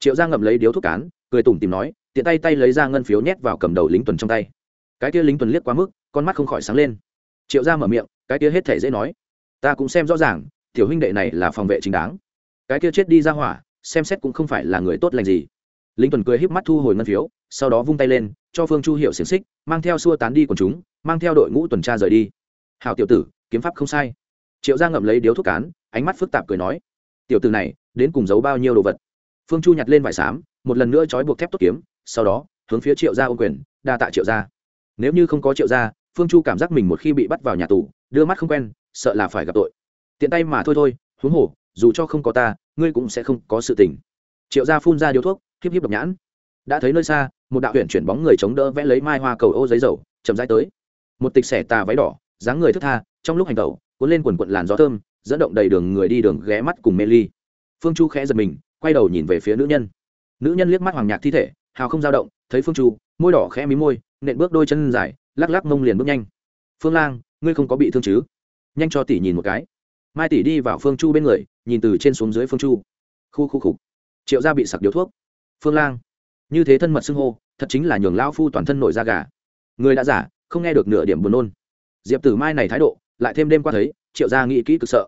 Triệu gia ngậm lấy điếu thuốc cán, cười tủm tìm nói, tiện tay tay lấy ra ngân phiếu nhét vào cầm đầu lính tuần trong tay. Cái kia lính tuần liếc quá mức con mắt không khỏi sáng lên. Triệu gia mở miệng, cái kia hết thể dễ nói. Ta cũng xem rõ ràng, tiểu huynh đệ này là phòng vệ chính đáng. Cái kia chết đi ra hỏa, xem xét cũng không phải là người tốt lành gì. Lính tuần cười híp mắt thu hồi ngân phiếu, sau đó vung tay lên, cho phương chu hiệu xiềng xích, mang theo xua tán đi quần chúng, mang theo đội ngũ tuần tra rời đi. Hào tiểu tử, kiếm pháp không sai. Triệu gia ngậm lấy điếu thuốc cán, ánh mắt phức tạp cười nói, tiểu tử này, đến cùng giấu bao nhiêu đồ vật? Phương chu nhặt lên vải xám, một lần nữa trói buộc thép tốt kiếm, sau đó, hướng phía triệu gia ô quyền, đa tạ triệu gia. Nếu như không có triệu gia phương chu cảm giác mình một khi bị bắt vào nhà tù, đưa mắt không quen, sợ là phải gặp tội. Tiện tay mà thôi thôi, huống hồ, dù cho không có ta, ngươi cũng sẽ không có sự tình. Triệu gia phun ra điếu thuốc híp híp độc nhãn. Đã thấy nơi xa, một đạo huyện chuyển bóng người chống đỡ vẽ lấy mai hoa cầu ô giấy dầu, chậm rãi tới. Một tịch xẻ tà váy đỏ, dáng người thức tha, trong lúc hành tẩu, cuốn lên quần quận làn gió thơm, dẫn động đầy đường người đi đường ghé mắt cùng mê ly. Phương chu khẽ giật mình, quay đầu nhìn về phía nữ nhân. Nữ nhân liếc mắt hoàng nhạc thi thể, hào không dao động, thấy phương chu, môi đỏ khẽ mí môi, nện bước đôi chân dài lắc lắc mông liền bước nhanh. Phương lang, ngươi không có bị thương chứ? Nhanh cho tỷ nhìn một cái. Mai tỷ đi vào phương chu bên người, nhìn từ trên xuống dưới phương chu. Khu khu khục. Triệu gia bị sặc điếu thuốc. Phương lang, như thế thân mật xưng hô, thật chính là nhường lao phu toàn thân nổi da gà. Người đã giả, không nghe được nửa điểm buồn nôn. Diệp tử mai này thái độ, lại thêm đêm qua thấy, triệu gia nghĩ kỹ cực sợ.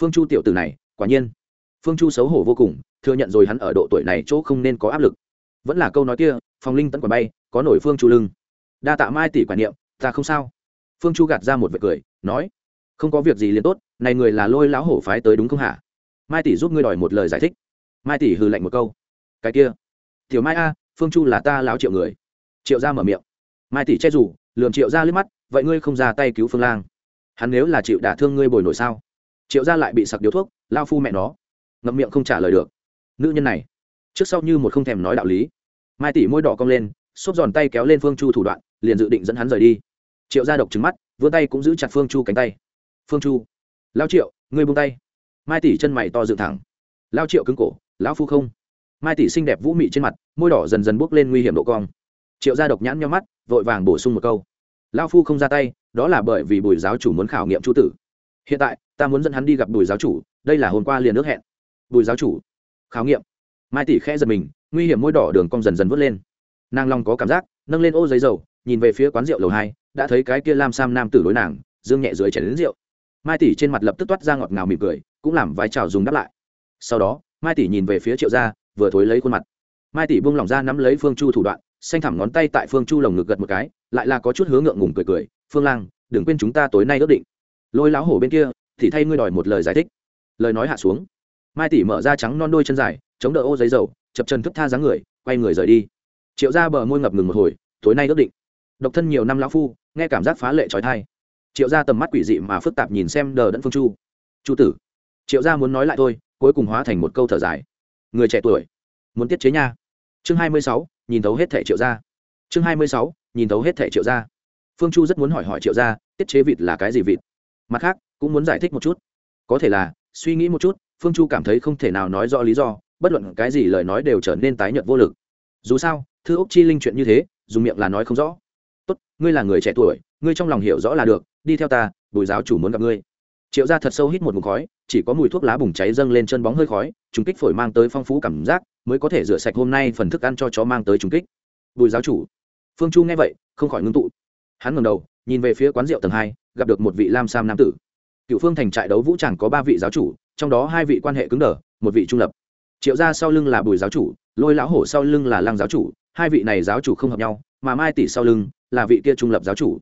Phương chu tiểu tử này, quả nhiên. Phương chu xấu hổ vô cùng, thừa nhận rồi hắn ở độ tuổi này chỗ không nên có áp lực. Vẫn là câu nói kia phong linh tấn quả bay, có nổi phương chu lưng đa tạ mai tỷ quả niệm, ta không sao. Phương chu gạt ra một vệt cười, nói, không có việc gì liền tốt, này người là lôi lão hổ phái tới đúng không hả? Mai tỷ giúp ngươi đòi một lời giải thích. Mai tỷ hừ lạnh một câu, cái kia, tiểu mai a, phương chu là ta lão triệu người. Triệu ra mở miệng. Mai tỷ che rủ lườm triệu ra liếc mắt, vậy ngươi không ra tay cứu phương lang. Hắn nếu là chịu đả thương ngươi bồi nổi sao? Triệu ra lại bị sặc điếu thuốc, lao phu mẹ nó. Ngậm miệng không trả lời được. Nữ nhân này, trước sau như một không thèm nói đạo lý. Mai tỷ môi đỏ cong lên, xốp giòn tay kéo lên phương chu thủ đoạn liền dự định dẫn hắn rời đi. Triệu ra độc trứng mắt, vươn tay cũng giữ chặt phương chu cánh tay. Phương chu, lao triệu, ngươi buông tay. Mai tỷ chân mày to dựng thẳng. Lao triệu cứng cổ, lão phu không. Mai tỷ xinh đẹp vũ mị trên mặt, môi đỏ dần dần bốc lên nguy hiểm độ cong. Triệu gia độc nhãn nhau mắt, vội vàng bổ sung một câu. Lao phu không ra tay, đó là bởi vì bùi giáo chủ muốn khảo nghiệm chu tử. Hiện tại, ta muốn dẫn hắn đi gặp bùi giáo chủ, đây là hôm qua liền ước hẹn. Bùi giáo chủ, khảo nghiệm. Mai tỷ khẽ giật mình, nguy hiểm môi đỏ đường cong dần dần vớt lên. Nàng long có cảm giác, nâng lên ô giấy dầu nhìn về phía quán rượu lầu hai, đã thấy cái kia lam sam nam tử đối nàng, dương nhẹ dưới chảy đến rượu. Mai tỷ trên mặt lập tức toát ra ngọt ngào mỉm cười, cũng làm vái chào dùng đáp lại. Sau đó, mai tỷ nhìn về phía triệu gia, vừa thối lấy khuôn mặt. Mai tỷ buông lỏng ra nắm lấy phương chu thủ đoạn, xanh thẳm ngón tay tại phương chu lồng ngực gật một cái, lại là có chút hướng ngượng ngùng cười cười, phương lang, đừng quên chúng ta tối nay ước định. Lôi láo hổ bên kia, thì thay ngươi đòi một lời giải thích. Lời nói hạ xuống. Mai tỷ mở ra trắng non đôi chân dài, chống đỡ ô giấy dầu, chập chân thức tha dáng người, quay người rời đi. Triệu ra bờ môi ngập ngừng một hồi, tối nay ước định độc thân nhiều năm lão phu, nghe cảm giác phá lệ trói thai. Triệu ra tầm mắt quỷ dị mà phức tạp nhìn xem đờ đẫn phương chu. Chu tử, triệu ra muốn nói lại thôi, cuối cùng hóa thành một câu thở dài. Người trẻ tuổi, muốn tiết chế nha. Chương hai mươi sáu, nhìn thấu hết thẻ triệu ra chương hai mươi sáu, nhìn thấu hết thẻ triệu ra phương chu rất muốn hỏi hỏi triệu ra tiết chế vịt là cái gì vịt? Mặt khác, cũng muốn giải thích một chút. Có thể là, suy nghĩ một chút, phương chu cảm thấy không thể nào nói rõ lý do, bất luận cái gì lời nói đều trở nên tái nhợt vô lực. Dù sao, thư úc chi linh chuyện như thế, dùng miệng là nói không rõ tốt, ngươi là người trẻ tuổi, ngươi trong lòng hiểu rõ là được, đi theo ta, bùi giáo chủ muốn gặp ngươi. Triệu ra thật sâu hít một mùi khói, chỉ có mùi thuốc lá bùng cháy dâng lên chân bóng hơi khói, trùng kích phổi mang tới phong phú cảm giác, mới có thể rửa sạch hôm nay phần thức ăn cho chó mang tới trùng kích. Bùi giáo chủ. Phương chu nghe vậy, không khỏi ngưng tụ. Hắn ngầm đầu, nhìn về phía quán rượu tầng hai, gặp được một vị lam sam nam tử. Cựu phương thành trại đấu vũ tràng có ba vị giáo chủ, trong đó hai vị quan hệ cứng đờ, một vị trung lập. Triệu ra sau lưng là bùi giáo chủ, lôi lão hổ sau lưng là lăng giáo chủ, hai vị này giáo chủ không hợp nhau, mà mai tỷ sau lưng là vị kia trung lập giáo chủ.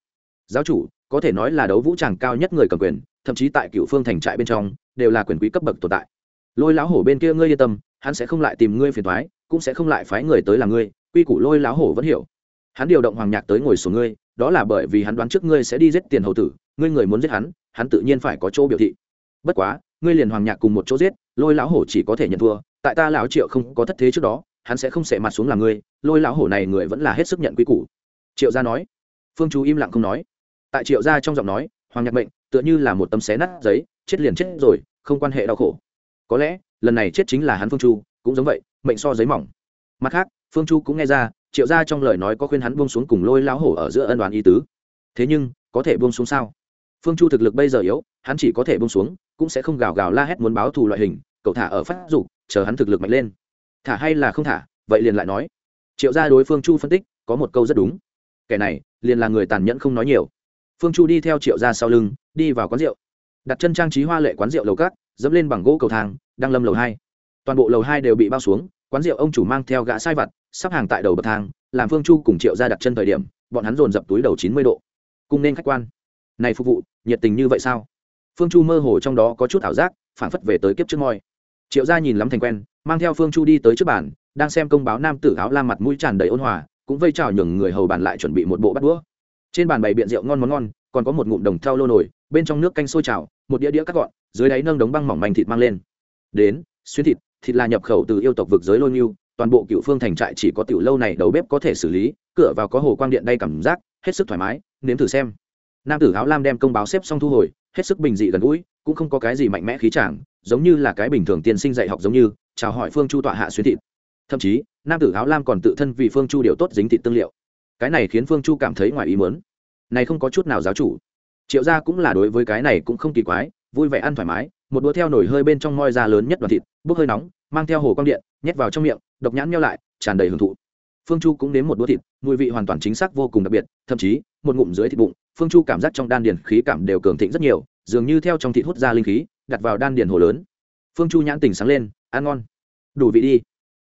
Giáo chủ, có thể nói là đấu vũ tràng cao nhất người cầm quyền, thậm chí tại cựu phương thành trại bên trong, đều là quyền quý cấp bậc tồn tại. Lôi lão hổ bên kia ngươi yên tâm, hắn sẽ không lại tìm ngươi phiền thoái cũng sẽ không lại phái người tới là ngươi, quy củ lôi lão hổ vẫn hiểu. Hắn điều động hoàng nhạc tới ngồi xuống ngươi, đó là bởi vì hắn đoán trước ngươi sẽ đi giết tiền hầu tử, ngươi người muốn giết hắn hắn tự nhiên phải có chỗ biểu thị. Bất quá, ngươi liền hoàng nhạc cùng một chỗ giết, lôi lão hổ chỉ có thể nhận thua, tại ta lão triệu không có thất thế trước đó, hắn sẽ không sẽ mặt xuống làm ngươi, lôi lão hổ này người vẫn là hết sức nhận quy củ triệu gia nói. Phương chú im lặng không nói. Tại triệu gia trong giọng nói, hoàng nhạc mệnh tựa như là một tấm xé nát giấy, chết liền chết rồi, không quan hệ đau khổ. Có lẽ, lần này chết chính là hắn phương chu cũng giống vậy, mệnh so giấy mỏng. Mặt khác, phương chu cũng nghe ra, triệu gia trong lời nói có khuyên hắn buông xuống cùng lôi lão hổ ở giữa ân đoàn y tứ. Thế nhưng, có thể buông xuống sao? Phương chu thực lực bây giờ yếu, hắn chỉ có thể buông xuống, cũng sẽ không gào gào la hét muốn báo thù loại hình, cậu thả ở phát dục, chờ hắn thực lực mạnh lên. Thả hay là không thả, vậy liền lại nói. Triệu gia đối phương chu phân tích, có một câu rất đúng kẻ này liền là người tàn nhẫn không nói nhiều. Phương chu đi theo triệu gia sau lưng, đi vào quán rượu. Đặt chân trang trí hoa lệ quán rượu lầu cát, dẫm lên bằng gỗ cầu thang, đang lâm lầu hai. Toàn bộ lầu hai đều bị bao xuống, quán rượu ông chủ mang theo gã sai vặt, sắp hàng tại đầu bậc thang, làm phương chu cùng triệu ra đặt chân thời điểm, bọn hắn dồn dập túi đầu chín mươi độ. Cung nên khách quan. Này phục vụ, nhiệt tình như vậy sao? Phương chu mơ hồ trong đó có chút ảo giác phản phất về tới kiếp trước ngôi. Triệu gia nhìn lắm thành quen, mang theo phương chu đi tới trước bàn, đang xem công báo nam tử áo la mặt mũi tràn đầy ôn hòa cũng vây chào nhường người hầu bàn lại chuẩn bị một bộ bát đũa. Trên bàn bày biện rượu ngon món ngon, còn có một ngụm đồng theo lô nổi bên trong nước canh sôi trào, một đĩa đĩa cắt gọn, dưới đáy nâng đống băng mỏng manh thịt mang lên. Đến, xuyên thịt thịt là nhập khẩu từ yêu tộc vực giới lôi nhiêu toàn bộ cựu phương thành trại chỉ có tiểu lâu này đầu bếp có thể xử lý, cửa vào có hồ quang điện đây cảm giác, hết sức thoải mái, nếm thử xem. Nam tử áo lam đem công báo xếp xong thu hồi, hết sức bình dị gần gũi, cũng không có cái gì mạnh mẽ khí chàng, giống như là cái bình thường tiên sinh dạy học giống như, chào hỏi phương chu tọa hạ xuyên thịt thậm chí, nam tử áo lam còn tự thân vì phương chu điều tốt dính thịt tương liệu. Cái này khiến phương chu cảm thấy ngoài ý mớn này không có chút nào giáo chủ. Triệu gia cũng là đối với cái này cũng không kỳ quái, vui vẻ ăn thoải mái, một đũa theo nổi hơi bên trong moi ra lớn nhất đoàn thịt, bốc hơi nóng, mang theo hồ quang điện, nhét vào trong miệng, độc nhãn nhau lại, tràn đầy hưởng thụ. Phương chu cũng nếm một đũa thịt, mùi vị hoàn toàn chính xác vô cùng đặc biệt, thậm chí, một ngụm dưới thịt bụng, phương chu cảm giác trong đan điền khí cảm đều cường thịnh rất nhiều, dường như theo trong thịt hút ra linh khí, đặt vào đan điền hồ lớn. Phương chu nhãn tình sáng lên, ăn ngon. Đủ vị đi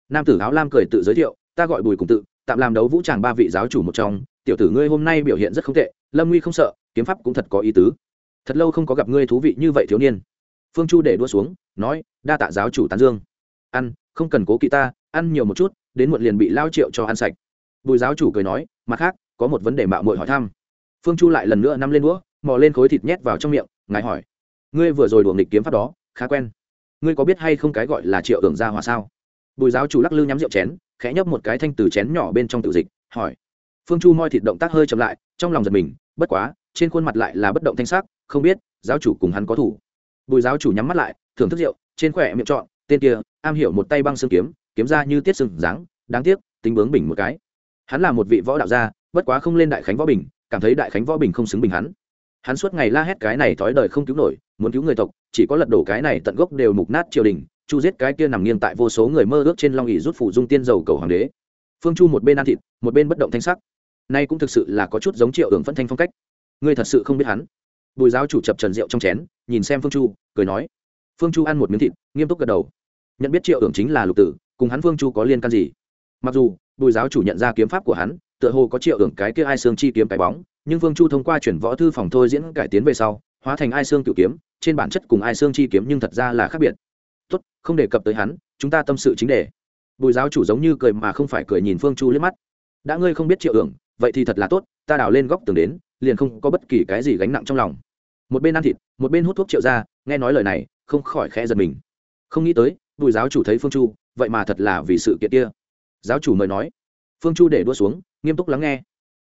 nam tử áo lam cười tự giới thiệu, ta gọi bùi cùng tự, tạm làm đấu vũ tràng ba vị giáo chủ một trong. Tiểu tử ngươi hôm nay biểu hiện rất không tệ, lâm nguy không sợ, kiếm pháp cũng thật có ý tứ. Thật lâu không có gặp ngươi thú vị như vậy thiếu niên. Phương chu để đua xuống, nói, đa tạ giáo chủ tán dương. Ăn, không cần cố kỵ ta, ăn nhiều một chút, đến muộn liền bị lao triệu cho ăn sạch. Bùi giáo chủ cười nói, mặt khác, có một vấn đề mạo muội hỏi thăm. Phương chu lại lần nữa nắm lên đũa, mò lên khối thịt nhét vào trong miệng, ngài hỏi, ngươi vừa rồi đuổi nghịch kiếm pháp đó, khá quen. Ngươi có biết hay không cái gọi là triệu tưởng ra hòa sao? Bùi giáo chủ lắc lư nhắm rượu chén, khẽ nhấp một cái thanh từ chén nhỏ bên trong tự dịch, hỏi. Phương chu moi thịt động tác hơi chậm lại, trong lòng giật mình, bất quá, trên khuôn mặt lại là bất động thanh sắc, không biết, giáo chủ cùng hắn có thủ. Bùi giáo chủ nhắm mắt lại, thưởng thức rượu, trên khỏe miệng trọn tên kia, am hiểu một tay băng xương kiếm kiếm ra như tiết sừng dáng, đáng tiếc, tính bướng bình một cái. Hắn là một vị võ đạo gia, bất quá không lên đại khánh võ bình, cảm thấy đại khánh võ bình không xứng bình hắn. Hắn suốt ngày la hét cái này thói đời không cứu nổi, muốn cứu người tộc, chỉ có lật đổ cái này tận gốc đều mục nát triều đình chu giết cái kia nằm nghiêng tại vô số người mơ ước trên long ỉ rút phủ dung tiên dầu cầu hoàng đế. Phương chu một bên ăn thịt, một bên bất động thanh sắc. Nay cũng thực sự là có chút giống triệu ưởng phân thanh phong cách. Ngươi thật sự không biết hắn. Bùi giáo chủ chập trần rượu trong chén, nhìn xem phương chu, cười nói. Phương chu ăn một miếng thịt, nghiêm túc gật đầu. Nhận biết triệu ưởng chính là lục tử, cùng hắn phương chu có liên can gì? Mặc dù, bùi giáo chủ nhận ra kiếm pháp của hắn, tựa hồ có triệu ưởng cái kia ai xương chi kiếm cái bóng, nhưng phương chu thông qua chuyển võ thư phòng thôi diễn cải tiến về sau, hóa thành ai xương cựu kiếm, trên bản chất cùng ai xương chi kiếm nhưng thật ra là khác biệt tốt, không đề cập tới hắn, chúng ta tâm sự chính đề. Bùi giáo chủ giống như cười mà không phải cười nhìn phương chu liếc mắt. Đã ngươi không biết triệu hưởng vậy thì thật là tốt, ta đào lên góc tường đến, liền không có bất kỳ cái gì gánh nặng trong lòng. Một bên ăn thịt, một bên hút thuốc triệu ra, nghe nói lời này, không khỏi khẽ giật mình. Không nghĩ tới, bùi giáo chủ thấy phương chu, vậy mà thật là vì sự kiện kia. Giáo chủ mời nói. Phương chu để đua xuống, nghiêm túc lắng nghe.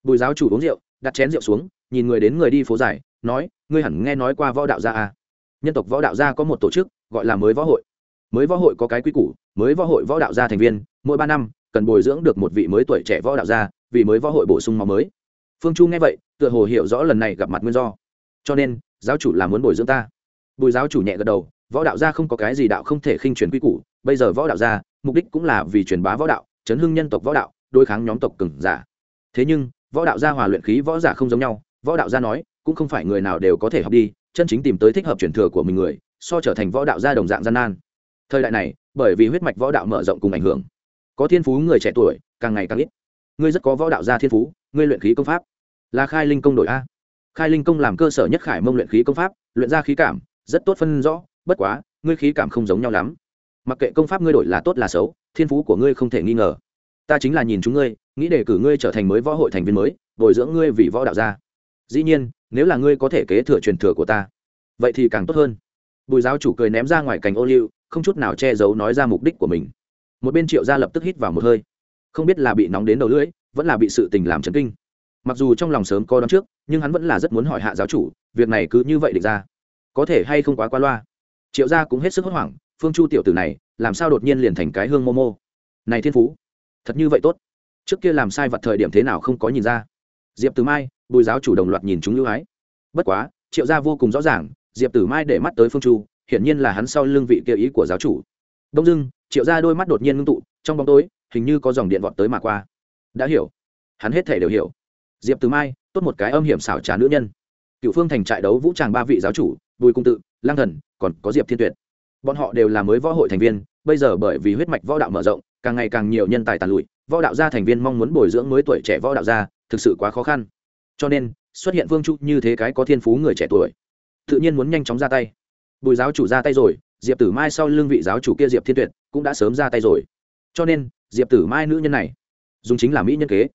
Bùi giáo chủ uống rượu, đặt chén rượu xuống, nhìn người đến người đi phố dài nói, ngươi hẳn nghe nói qua võ đạo gia à. nhân tộc võ đạo gia có một tổ chức, gọi là mới võ hội mới võ hội có cái quy củ, mới võ hội võ đạo gia thành viên, mỗi ba năm, cần bồi dưỡng được một vị mới tuổi trẻ võ đạo gia, vì mới võ hội bổ sung máu mới. Phương chu nghe vậy, tựa hồ hiểu rõ lần này gặp mặt nguyên do. Cho nên, giáo chủ là muốn bồi dưỡng ta. Bùi giáo chủ nhẹ gật đầu, võ đạo gia không có cái gì đạo không thể khinh truyền quy củ, bây giờ võ đạo gia, mục đích cũng là vì truyền bá võ đạo, chấn hưng nhân tộc võ đạo, đối kháng nhóm tộc cừng giả. Thế nhưng, võ đạo gia hòa luyện khí võ giả không giống nhau, võ đạo gia nói, cũng không phải người nào đều có thể học đi, chân chính tìm tới thích hợp truyền thừa của mình người, so trở thành võ đạo gia đồng dạng gian nan thời đại này, bởi vì huyết mạch võ đạo mở rộng cùng ảnh hưởng. Có thiên phú người trẻ tuổi, càng ngày càng ít. Ngươi rất có võ đạo gia thiên phú, ngươi luyện khí công pháp là khai linh công đổi a. Khai linh công làm cơ sở nhất khải mông luyện khí công pháp, luyện ra khí cảm, rất tốt phân rõ, bất quá, ngươi khí cảm không giống nhau lắm. Mặc kệ công pháp ngươi đổi là tốt là xấu, thiên phú của ngươi không thể nghi ngờ. Ta chính là nhìn chúng ngươi, nghĩ để cử ngươi trở thành mới võ hội thành viên mới, bồi dưỡng ngươi vì võ đạo gia. Dĩ nhiên, nếu là ngươi có thể kế thừa truyền thừa của ta, vậy thì càng tốt hơn. Bùi giáo chủ cười ném ra ngoài cành ô liu không chút nào che giấu nói ra mục đích của mình. Một bên triệu gia lập tức hít vào một hơi. Không biết là bị nóng đến đầu lưỡi, vẫn là bị sự tình làm chấn kinh. Mặc dù trong lòng sớm có đón trước, nhưng hắn vẫn là rất muốn hỏi hạ giáo chủ, việc này cứ như vậy định ra. Có thể hay không quá qua loa? Triệu gia cũng hết sức hốt hoảng, phương chu tiểu tử này, làm sao đột nhiên liền thành cái hương momo? Này thiên phú, thật như vậy tốt. Trước kia làm sai vật thời điểm thế nào không có nhìn ra. Diệp từ mai, bùi giáo chủ đồng loạt nhìn chúng lưu ái. Bất quá, triệu gia vô cùng rõ ràng, diệp tử mai để mắt tới phương chu hiển nhiên là hắn sau lưng vị kia ý của giáo chủ. Đông dưng triệu gia đôi mắt đột nhiên ngưng tụ, trong bóng tối, hình như có dòng điện vọt tới mà qua. Đã hiểu. Hắn hết thể đều hiểu. Diệp Từ mai, tốt một cái âm hiểm xảo trá nữ nhân. Cựu phương thành trại đấu vũ tràng ba vị giáo chủ, bùi cung tự lang thần, còn có diệp thiên tuyệt. Bọn họ đều là mới võ hội thành viên, bây giờ bởi vì huyết mạch võ đạo mở rộng, càng ngày càng nhiều nhân tài tàn lụi, võ đạo gia thành viên mong muốn bồi dưỡng mới tuổi trẻ võ đạo gia, thực sự quá khó khăn. Cho nên, xuất hiện vương trụ như thế cái có thiên phú người trẻ tuổi, tự nhiên muốn nhanh chóng ra tay bùi giáo chủ ra tay rồi, diệp tử mai sau lưng vị giáo chủ kia diệp thiên tuyệt cũng đã sớm ra tay rồi. Cho nên, diệp tử mai nữ nhân này, dùng chính là mỹ nhân kế.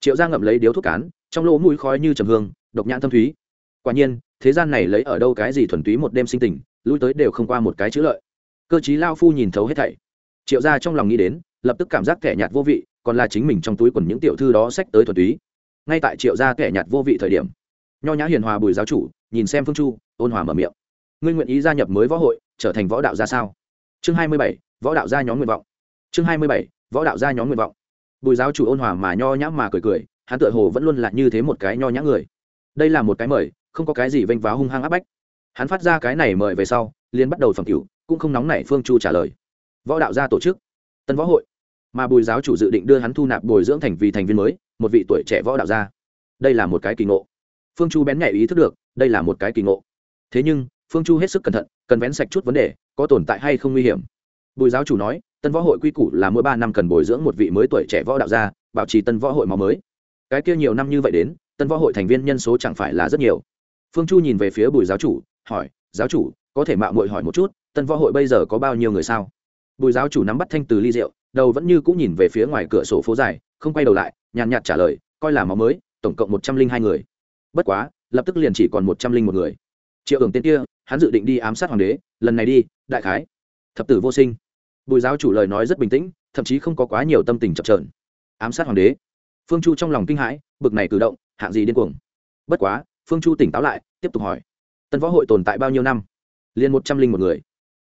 Triệu gia ngậm lấy điếu thuốc cán, trong lỗ mũi khói như trầm hương, độc nhãn thâm thúy. Quả nhiên, thế gian này lấy ở đâu cái gì thuần túy một đêm sinh tình, lui tới đều không qua một cái chữ lợi. Cơ chí lao phu nhìn thấu hết thảy. Triệu gia trong lòng nghĩ đến, lập tức cảm giác kẻ nhạt vô vị, còn là chính mình trong túi quần những tiểu thư đó sách tới thuần túy. Ngay tại triệu gia kẻ nhạt vô vị thời điểm, nho nhã hiền hòa bùi giáo chủ, nhìn xem phương chu, ôn hòa mở miệng ngươi nguyện ý gia nhập mới võ hội, trở thành võ đạo gia sao? Chương hai mươi bảy, võ đạo gia nhóm nguyện vọng. Chương hai mươi bảy, võ đạo gia nhóm nguyện vọng. Bùi giáo chủ ôn hòa mà nho nhã mà cười cười, hắn tựa hồ vẫn luôn là như thế một cái nho nhã người. Đây là một cái mời, không có cái gì vênh váo hung hăng áp bách. Hắn phát ra cái này mời về sau, liền bắt đầu phẩm cửu, cũng không nóng nảy phương chu trả lời. Võ đạo gia tổ chức, tân võ hội. Mà bùi giáo chủ dự định đưa hắn thu nạp bồi dưỡng thành vì thành viên mới, một vị tuổi trẻ võ đạo gia. Đây là một cái kỳ ngộ. Phương chu bén nhạy ý thức được, đây là một cái kỳ ngộ. Thế nhưng phương chu hết sức cẩn thận, cần vén sạch chút vấn đề, có tồn tại hay không nguy hiểm. Bùi giáo chủ nói, tân võ hội quy củ là mỗi ba năm cần bồi dưỡng một vị mới tuổi trẻ võ đạo gia, bảo trì tân võ hội máu mới. Cái kia nhiều năm như vậy đến, tân võ hội thành viên nhân số chẳng phải là rất nhiều. Phương chu nhìn về phía bùi giáo chủ, hỏi, giáo chủ, có thể mạo muội hỏi một chút, tân võ hội bây giờ có bao nhiêu người sao? Bùi giáo chủ nắm bắt thanh từ ly rượu, đầu vẫn như cũng nhìn về phía ngoài cửa sổ phố dài, không quay đầu lại, nhàn nhạt trả lời, coi là máu mới, tổng cộng một trăm linh hai người. Bất quá, lập tức liền chỉ còn một trăm linh một người triệu hưởng tên kia, hắn dự định đi ám sát hoàng đế, lần này đi, đại khái. Thập tử vô sinh. Bùi giáo chủ lời nói rất bình tĩnh, thậm chí không có quá nhiều tâm tình chập trờn ám sát hoàng đế. Phương chu trong lòng kinh hãi, bực này cử động, hạng gì điên cuồng. Bất quá, phương chu tỉnh táo lại, tiếp tục hỏi. Tân võ hội tồn tại bao nhiêu năm? Liền một trăm linh một người.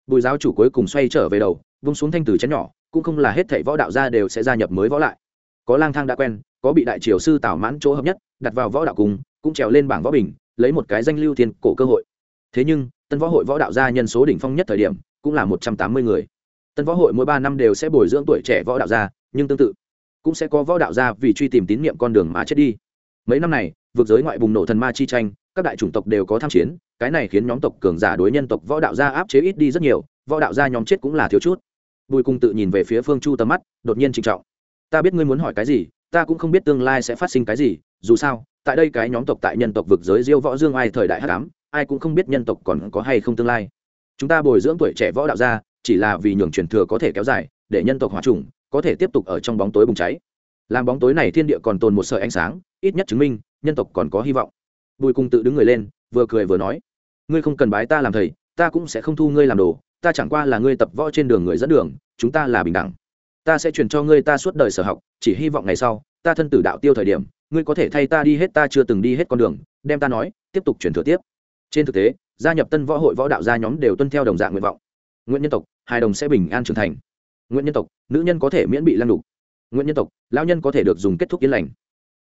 Bùi giáo chủ cuối cùng xoay trở về đầu, vung xuống thanh từ chén nhỏ, cũng không là hết thảy võ đạo gia đều sẽ gia nhập mới võ lại. Có lang thang đã quen, có bị đại triều sư tảo mãn chỗ hợp nhất, đặt vào võ đạo cùng, cũng trèo lên bảng võ bình lấy một cái danh lưu thiên cổ cơ hội. Thế nhưng, tân võ hội võ đạo gia nhân số đỉnh phong nhất thời điểm cũng là một trăm tám mươi người. Tân võ hội mỗi ba năm đều sẽ bồi dưỡng tuổi trẻ võ đạo gia, nhưng tương tự cũng sẽ có võ đạo gia vì truy tìm tín nhiệm con đường mà chết đi. Mấy năm này, vượt giới ngoại bùng nổ thần ma chi tranh, các đại chủng tộc đều có tham chiến, cái này khiến nhóm tộc cường giả đối nhân tộc võ đạo gia áp chế ít đi rất nhiều, võ đạo gia nhóm chết cũng là thiếu chút. Bùi cung tự nhìn về phía phương chu tầm mắt, đột nhiên trịnh trọng. Ta biết ngươi muốn hỏi cái gì, ta cũng không biết tương lai sẽ phát sinh cái gì dù sao, tại đây cái nhóm tộc tại nhân tộc vực giới diêu võ dương ai thời đại hát ám, ai cũng không biết nhân tộc còn có hay không tương lai. Chúng ta bồi dưỡng tuổi trẻ võ đạo gia chỉ là vì nhường truyền thừa có thể kéo dài, để nhân tộc hòa trùng, có thể tiếp tục ở trong bóng tối bùng cháy. Làm bóng tối này thiên địa còn tồn một sợi ánh sáng, ít nhất chứng minh, nhân tộc còn có hy vọng. Bùi cung tự đứng người lên, vừa cười vừa nói, ngươi không cần bái ta làm thầy, ta cũng sẽ không thu ngươi làm đồ, ta chẳng qua là ngươi tập võ trên đường người dẫn đường, chúng ta là bình đẳng. Ta sẽ truyền cho ngươi ta suốt đời sở học, chỉ hy vọng ngày sau, ta thân tử đạo tiêu thời điểm ngươi có thể thay ta đi hết ta chưa từng đi hết con đường, đem ta nói, tiếp tục truyền thừa tiếp. Trên thực tế, gia nhập tân võ hội võ đạo gia nhóm đều tuân theo đồng dạng nguyện vọng. Nguyễn nhân tộc hai đồng sẽ bình an trưởng thành. Nguyễn nhân tộc, nữ nhân có thể miễn bị lăng đục nguyễn nhân tộc lao nhân có thể được dùng kết thúc yên lành.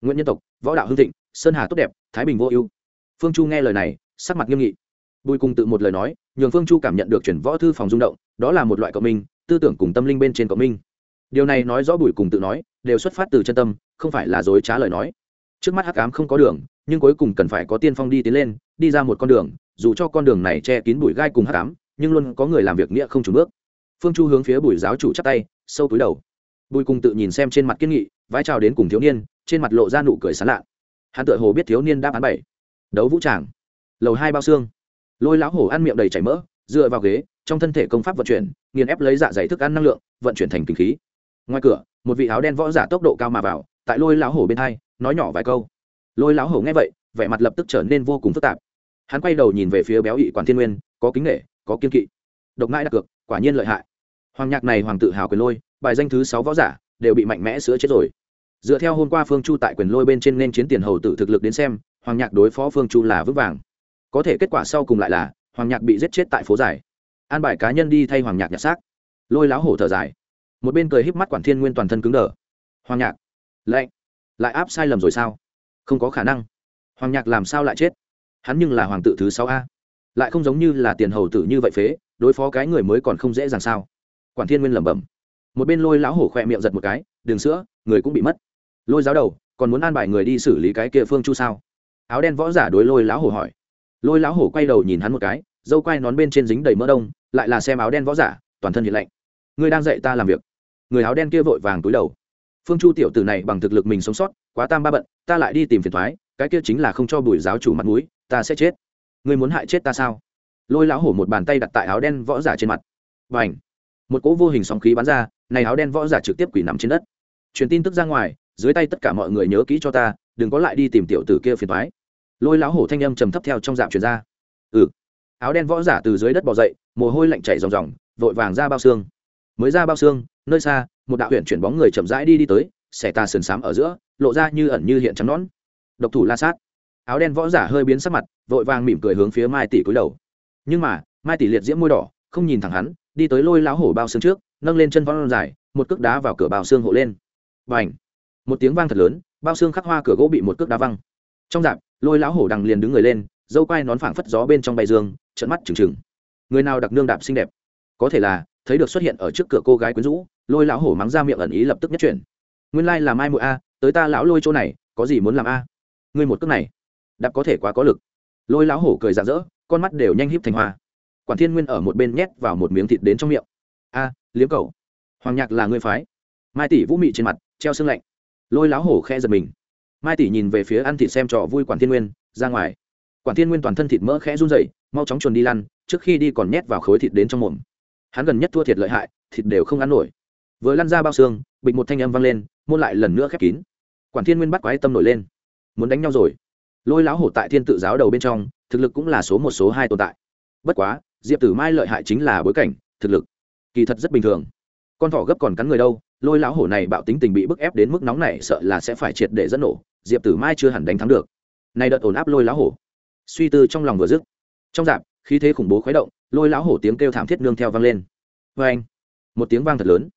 Nguyễn nhân tộc, võ đạo hưng thịnh, sơn hà tốt đẹp, thái bình vô ưu. Phương chu nghe lời này, sắc mặt nghiêm nghị. Bùi cùng tự một lời nói, nhường phương chu cảm nhận được chuyển võ thư phòng rung động, đó là một loại cộng minh, tư tưởng cùng tâm linh bên trên cộng minh. Điều này nói rõ bùi cùng tự nói đều xuất phát từ chân tâm, không phải là dối trá lời nói. Trước mắt hắc ám không có đường, nhưng cuối cùng cần phải có tiên phong đi tiến lên, đi ra một con đường, dù cho con đường này che kín bụi gai cùng hắc ám, nhưng luôn có người làm việc nghĩa không trùng bước. Phương chu hướng phía bùi giáo chủ chắp tay, sâu túi đầu. Bùi cùng tự nhìn xem trên mặt kiên nghị, vái chào đến cùng thiếu niên, trên mặt lộ ra nụ cười sán lạ. Hắn tự hồ biết thiếu niên đáp án bảy. Đấu vũ tràng. Lầu hai bao xương. Lôi lão hổ ăn miệng đầy chảy mỡ, dựa vào ghế, trong thân thể công pháp vận chuyển, nghiền ép lấy dạ dày thức ăn năng lượng, vận chuyển thành kinh khí. Ngoài cửa một vị áo đen võ giả tốc độ cao mà vào, tại lôi lão hổ bên hai, nói nhỏ vài câu. Lôi lão hổ nghe vậy, vẻ mặt lập tức trở nên vô cùng phức tạp. Hắn quay đầu nhìn về phía béo ị quản thiên nguyên, có kính nghệ có kiên kỵ. Độc ngãi đặc cược, quả nhiên lợi hại. Hoàng nhạc này hoàng tự hào quyền lôi, bài danh thứ sáu võ giả, đều bị mạnh mẽ sữa chết rồi. Dựa theo hôm qua phương chu tại quyền lôi bên trên nên chiến tiền hầu tử thực lực đến xem, hoàng nhạc đối phó phương chu là vững vàng. Có thể kết quả sau cùng lại là, hoàng nhạc bị giết chết tại phố giải. An bài cá nhân đi thay hoàng nhạc nhặt xác. Lôi láo hổ thở dài một bên cười híp mắt quản thiên nguyên toàn thân cứng đờ. Hoàng nhạc, lạnh, lại áp sai lầm rồi sao? Không có khả năng. Hoàng nhạc làm sao lại chết? Hắn nhưng là hoàng tự thứ sáu a. Lại không giống như là tiền hầu tử như vậy phế, đối phó cái người mới còn không dễ dàng sao? Quản thiên nguyên lẩm bẩm. Một bên lôi lão hổ khỏe miệng giật một cái đường sữa, người cũng bị mất. Lôi giáo đầu, còn muốn an bài người đi xử lý cái kia phương chu sao? Áo đen võ giả đối lôi lão hổ hỏi. Lôi lão hổ quay đầu nhìn hắn một cái, dâu quai nón bên trên dính đầy mỡ đông, lại là xem áo đen võ giả, toàn thân hiện lạnh. Người đang dạy ta làm việc người áo đen kia vội vàng túi đầu. Phương chu tiểu tử này bằng thực lực mình sống sót, quá tam ba bận, ta lại đi tìm phiền thoái, cái kia chính là không cho bùi giáo chủ mặt mũi, ta sẽ chết. Người muốn hại chết ta sao? Lôi lão hổ một bàn tay đặt tại áo đen võ giả trên mặt. Và ảnh một cỗ vô hình sóng khí bắn ra, này áo đen võ giả trực tiếp quỷ nằm trên đất. Truyền tin tức ra ngoài, dưới tay tất cả mọi người nhớ kỹ cho ta, đừng có lại đi tìm tiểu tử kia phiền thoái. Lôi lão hổ thanh âm trầm thấp theo trong dạng truyền ra. Ừ. Áo đen võ giả từ dưới đất bò dậy, mồ hôi lạnh chảy ròng ròng, vội vàng ra bao xương. Mới ra bao xương nơi xa một đạo huyện chuyển bóng người chậm rãi đi đi tới xẻ ta sườn xám ở giữa lộ ra như ẩn như hiện trắng nón độc thủ la sát. Áo đen võ giả hơi biến sắc mặt vội vàng mỉm cười hướng phía mai tỷ cúi đầu. Nhưng mà mai tỷ liệt diễm môi đỏ không nhìn thẳng hắn đi tới lôi lão hổ bao xương trước nâng lên chân võ dài một cước đá vào cửa bao xương hộ lên. Bành, một tiếng vang thật lớn bao xương khắc hoa cửa gỗ bị một cước đá văng. Trong dạp lôi lão hổ đằng liền đứng người lên dâu quai nón phảng phất gió bên trong bay dương trận mắt trừng trừng. Người nào đặc nương đạp xinh đẹp? Có thể là thấy được xuất hiện ở trước cửa cô gái quyến rũ lôi lão hổ mắng ra miệng ẩn ý lập tức nhất chuyển. Nguyên lai là mai mụi a, tới ta lão lôi chỗ này, có gì muốn làm a? Ngươi một cước này, đạp có thể quá có lực. Lôi lão hổ cười rạng rỡ, con mắt đều nhanh híp thành hoa. Quản thiên nguyên ở một bên nhét vào một miếng thịt đến trong miệng. A liếm cầu hoàng nhạc là ngươi phái. Mai tỷ vũ mị trên mặt, treo sưng lạnh. Lôi lão hổ khe giật mình. Mai tỷ nhìn về phía ăn thịt xem trò vui quản thiên nguyên, ra ngoài. Quản thiên nguyên toàn thân thịt mỡ khẽ run dậy mau chóng chuồn đi lăn, trước khi đi còn nhét vào khối thịt đến trong mồm. Hắn gần nhất thua thiệt lợi hại, thịt đều không ăn nổi vừa lăn ra bao xương, bịch một thanh âm vang lên, môn lại lần nữa khép kín. Quản thiên nguyên bắt quái tâm nổi lên. Muốn đánh nhau rồi. Lôi lão hổ tại thiên tự giáo đầu bên trong, thực lực cũng là số một, số hai tồn tại. Bất quá, diệp tử mai lợi hại chính là bối cảnh, thực lực. Kỳ thật rất bình thường. Con thỏ gấp còn cắn người đâu, lôi lão hổ này bạo tính tình bị bức ép đến mức nóng này sợ là sẽ phải triệt để dẫn nổ, diệp tử mai chưa hẳn đánh thắng được. Nay đợt ổn áp lôi lão hổ. Suy tư trong lòng vừa dứt. Trong dạp, khí thế khủng bố khuấy động, lôi lão hổ tiếng kêu thảm thiết nương theo vang lên. Vê anh một tiếng vang thật lớn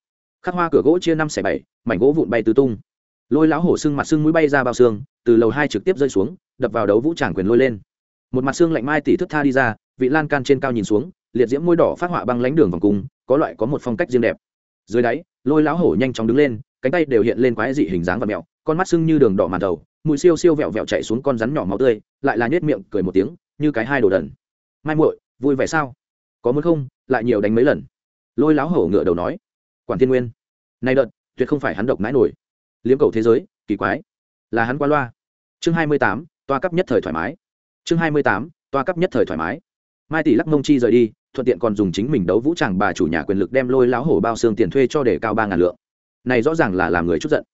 khắc hoa cửa gỗ chia năm xẻ bảy, mảnh gỗ vụn bay tứ tung. Lôi lão hổ sưng mặt sưng mũi bay ra bao xương, từ lầu hai trực tiếp rơi xuống, đập vào đấu vũ tràng quyền lôi lên. Một mặt xương lạnh mai tỉ thức tha đi ra, vị lan can trên cao nhìn xuống, liệt diễm môi đỏ phát họa băng lánh đường vòng cung, có loại có một phong cách riêng đẹp. Dưới đáy, lôi lão hổ nhanh chóng đứng lên, cánh tay đều hiện lên quái dị hình dáng và mẹo, con mắt sưng như đường đỏ màn đầu, mũi siêu siêu vẹo vẹo chạy xuống con rắn nhỏ máu tươi, lại là nhếch miệng cười một tiếng, như cái hai đồ đần. Mai muội, vui vẻ sao? Có muốn không? Lại nhiều đánh mấy lần. Lôi lão hổ ngựa đầu nói quản thiên nguyên. Nay đợt, tuyệt không phải hắn độc nãi nổi. Liếm cầu thế giới, kỳ quái. Là hắn qua loa. Chương hai mươi tám, toa cấp nhất thời thoải mái. Chương hai mươi tám, toa cấp nhất thời thoải mái. Mai tỷ lắc mông chi rời đi, thuận tiện còn dùng chính mình đấu vũ tràng bà chủ nhà quyền lực đem lôi lão hổ bao xương tiền thuê cho để cao ba ngàn lượng. Này rõ ràng là làm người chút giận.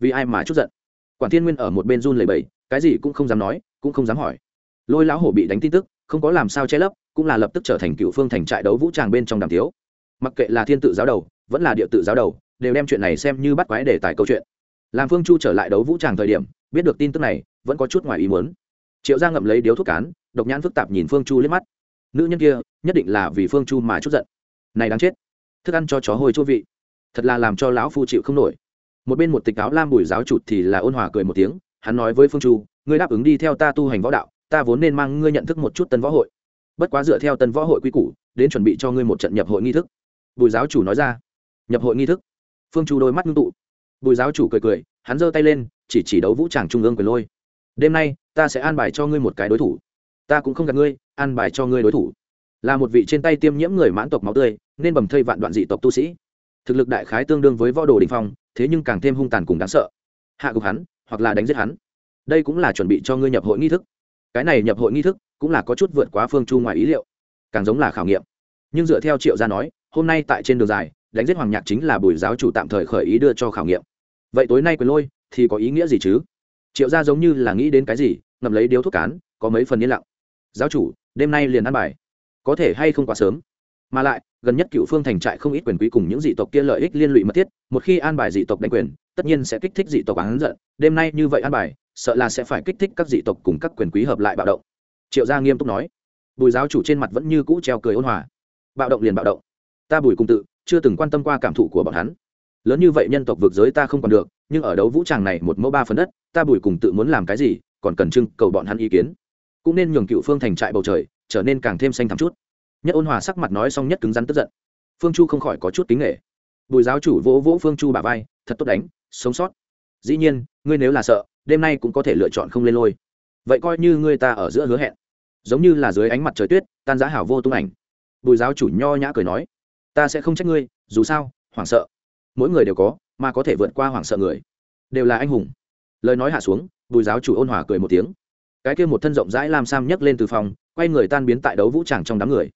Vì ai mà chút giận? Quản thiên nguyên ở một bên run lầy bầy cái gì cũng không dám nói, cũng không dám hỏi. Lôi lão hổ bị đánh tin tức, không có làm sao che lấp, cũng là lập tức trở thành cựu phương thành trại đấu vũ tràng bên trong đàm thiếu mặc kệ là thiên tự giáo đầu vẫn là địa tự giáo đầu, đều đem chuyện này xem như bắt quái để tài câu chuyện. Làm phương chu trở lại đấu vũ tràng thời điểm, biết được tin tức này, vẫn có chút ngoài ý muốn. Triệu gia ngậm lấy điếu thuốc cán, độc nhãn phức tạp nhìn phương chu liếc mắt. Nữ nhân kia, nhất định là vì phương chu mà chút giận. Này đáng chết. Thức ăn cho chó hôi chua vị. Thật là làm cho lão phu chịu không nổi. Một bên một tịch áo lam bùi giáo chủ thì là ôn hòa cười một tiếng, hắn nói với phương chu, ngươi đáp ứng đi theo ta tu hành võ đạo, ta vốn nên mang ngươi nhận thức một chút tân võ hội. Bất quá dựa theo tân võ hội quy củ, đến chuẩn bị cho ngươi một trận nhập hội nghi thức. Bùi giáo chủ nói ra nhập hội nghi thức. Phương chu đôi mắt ngưng tụ. Bùi giáo chủ cười cười, hắn giơ tay lên, chỉ chỉ đấu vũ tràng trung ương quyền lôi. Đêm nay, ta sẽ an bài cho ngươi một cái đối thủ. Ta cũng không gặp ngươi, an bài cho ngươi đối thủ. Là một vị trên tay tiêm nhiễm người mãn tộc máu tươi, nên bầm thây vạn đoạn dị tộc tu sĩ. Thực lực đại khái tương đương với võ đồ đình phong, thế nhưng càng thêm hung tàn cùng đáng sợ. Hạ gục hắn, hoặc là đánh giết hắn. Đây cũng là chuẩn bị cho ngươi nhập hội nghi thức. Cái này nhập hội nghi thức cũng là có chút vượt quá phương chu ngoài ý liệu, càng giống là khảo nghiệm. Nhưng dựa theo triệu gia nói, hôm nay tại trên đường dài đánh giết hoàng nhạc chính là bùi giáo chủ tạm thời khởi ý đưa cho khảo nghiệm. Vậy tối nay quyền lôi thì có ý nghĩa gì chứ? Triệu gia giống như là nghĩ đến cái gì, ngậm lấy điếu thuốc cán, có mấy phần yên lặng. Giáo chủ, đêm nay liền ăn bài. Có thể hay không quá sớm? Mà lại, gần nhất cựu phương thành trại không ít quyền quý cùng những dị tộc kia lợi ích liên lụy mật thiết, một khi an bài dị tộc đánh quyền, tất nhiên sẽ kích thích dị tộc án giận. Đêm nay như vậy an bài, sợ là sẽ phải kích thích các dị tộc cùng các quyền quý hợp lại bạo động. Triệu gia nghiêm túc nói. Bùi giáo chủ trên mặt vẫn như cũ treo cười ôn hòa. Bạo động liền bạo động. Ta bùi cùng tự chưa từng quan tâm qua cảm thụ của bọn hắn. Lớn như vậy nhân tộc vượt giới ta không còn được, nhưng ở đấu vũ tràng này một mẫu ba phần đất, ta bùi cùng tự muốn làm cái gì, còn cần trưng cầu bọn hắn ý kiến. Cũng nên nhường cựu phương thành trại bầu trời, trở nên càng thêm xanh thẳm chút. Nhất ôn hòa sắc mặt nói xong nhất cứng rắn tức giận. Phương chu không khỏi có chút kính nghệ bùi giáo chủ vỗ vỗ phương chu bà vai, thật tốt đánh, sống sót. Dĩ nhiên, ngươi nếu là sợ, đêm nay cũng có thể lựa chọn không lên lôi. Vậy coi như ngươi ta ở giữa hứa hẹn. Giống như là dưới ánh mặt trời tuyết, tan giá hảo vô tung ảnh. Bùi giáo chủ nho nhã cười nói ta sẽ không trách ngươi, dù sao, hoảng sợ. Mỗi người đều có, mà có thể vượt qua hoảng sợ người, đều là anh hùng. Lời nói hạ xuống, bùi giáo chủ ôn hòa cười một tiếng. Cái kia một thân rộng rãi lam sam nhấc lên từ phòng, quay người tan biến tại đấu vũ tràng trong đám người.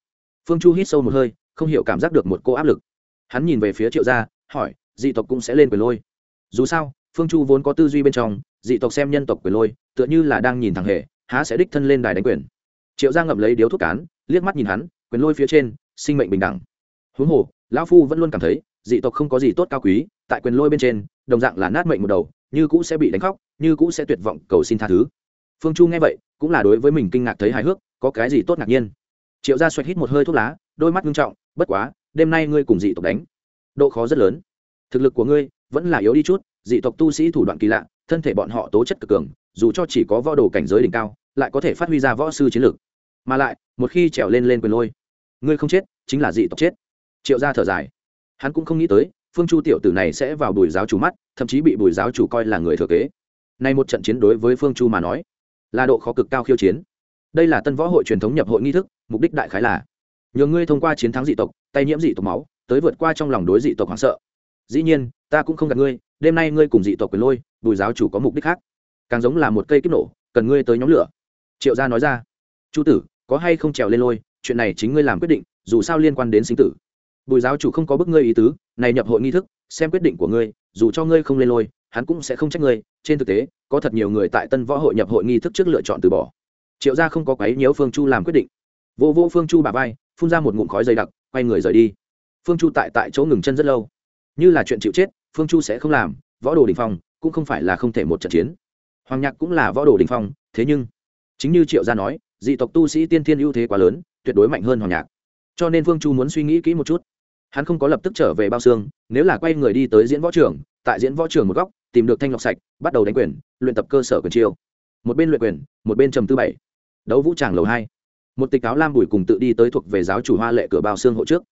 Phương chu hít sâu một hơi, không hiểu cảm giác được một cô áp lực. Hắn nhìn về phía triệu gia, hỏi, dị tộc cũng sẽ lên quyền lôi. Dù sao, phương chu vốn có tư duy bên trong, dị tộc xem nhân tộc quyền lôi, tựa như là đang nhìn thằng hề, há sẽ đích thân lên đài đánh quyền. Triệu gia ngậm lấy điếu thuốc cán, liếc mắt nhìn hắn, quyền lôi phía trên, sinh mệnh bình đẳng huống hồ, lão phu vẫn luôn cảm thấy, dị tộc không có gì tốt cao quý, tại quyền lôi bên trên, đồng dạng là nát mệnh một đầu, như cũ sẽ bị đánh khóc, như cũ sẽ tuyệt vọng cầu xin tha thứ. Phương chu nghe vậy, cũng là đối với mình kinh ngạc thấy hài hước, có cái gì tốt ngạc nhiên. Triệu gia xoẹt hít một hơi thuốc lá, đôi mắt nghiêm trọng, bất quá, đêm nay ngươi cùng dị tộc đánh. Độ khó rất lớn. Thực lực của ngươi vẫn là yếu đi chút, dị tộc tu sĩ thủ đoạn kỳ lạ, thân thể bọn họ tố chất cực cường, dù cho chỉ có võ đồ cảnh giới đỉnh cao, lại có thể phát huy ra võ sư chiến lược. Mà lại, một khi trèo lên lên quyền lôi, ngươi không chết, chính là dị tộc chết triệu gia thở dài. Hắn cũng không nghĩ tới, phương chu tiểu tử này sẽ vào bùi giáo chủ mắt, thậm chí bị bùi giáo chủ coi là người thừa kế. Nay một trận chiến đối với phương chu mà nói, là độ khó cực cao khiêu chiến. Đây là tân võ hội truyền thống nhập hội nghi thức, mục đích đại khái là nhờ ngươi thông qua chiến thắng dị tộc, tay nhiễm dị tộc máu, tới vượt qua trong lòng đối dị tộc hoảng sợ. Dĩ nhiên, ta cũng không gặp ngươi, đêm nay ngươi cùng dị tộc quyền lôi, bùi giáo chủ có mục đích khác. Càng giống là một cây kích nổ, cần ngươi tới nhóm lửa. Triệu gia nói ra, chu tử, có hay không trèo lên lôi, chuyện này chính ngươi làm quyết định, dù sao liên quan đến sinh tử bùi giáo chủ không có bức ngươi ý tứ, này nhập hội nghi thức, xem quyết định của ngươi, dù cho ngươi không lên lôi, hắn cũng sẽ không trách ngươi. Trên thực tế, có thật nhiều người tại tân võ hội nhập hội nghi thức trước lựa chọn từ bỏ. Triệu gia không có quấy nhiễu phương chu làm quyết định. Vô vô phương chu bà vai, phun ra một ngụm khói dày đặc, quay người rời đi. Phương chu tại tại chỗ ngừng chân rất lâu. Như là chuyện chịu chết, phương chu sẽ không làm, võ đồ đình phong, cũng không phải là không thể một trận chiến. Hoàng nhạc cũng là võ đồ đình phong, thế nhưng, chính như triệu gia nói, dị tộc tu sĩ tiên thiên ưu thế quá lớn, tuyệt đối mạnh hơn hoàng nhạc. Cho nên phương chu muốn suy nghĩ kỹ một chút hắn không có lập tức trở về bao xương, nếu là quay người đi tới diễn võ trường, tại diễn võ trường một góc, tìm được thanh lọc sạch, bắt đầu đánh quyền, luyện tập cơ sở quyền chiêu. Một bên luyện quyền, một bên trầm tư bảy. Đấu vũ tràng lầu hai. Một tịch áo lam bùi cùng tự đi tới thuộc về giáo chủ hoa lệ cửa bao xương hộ trước.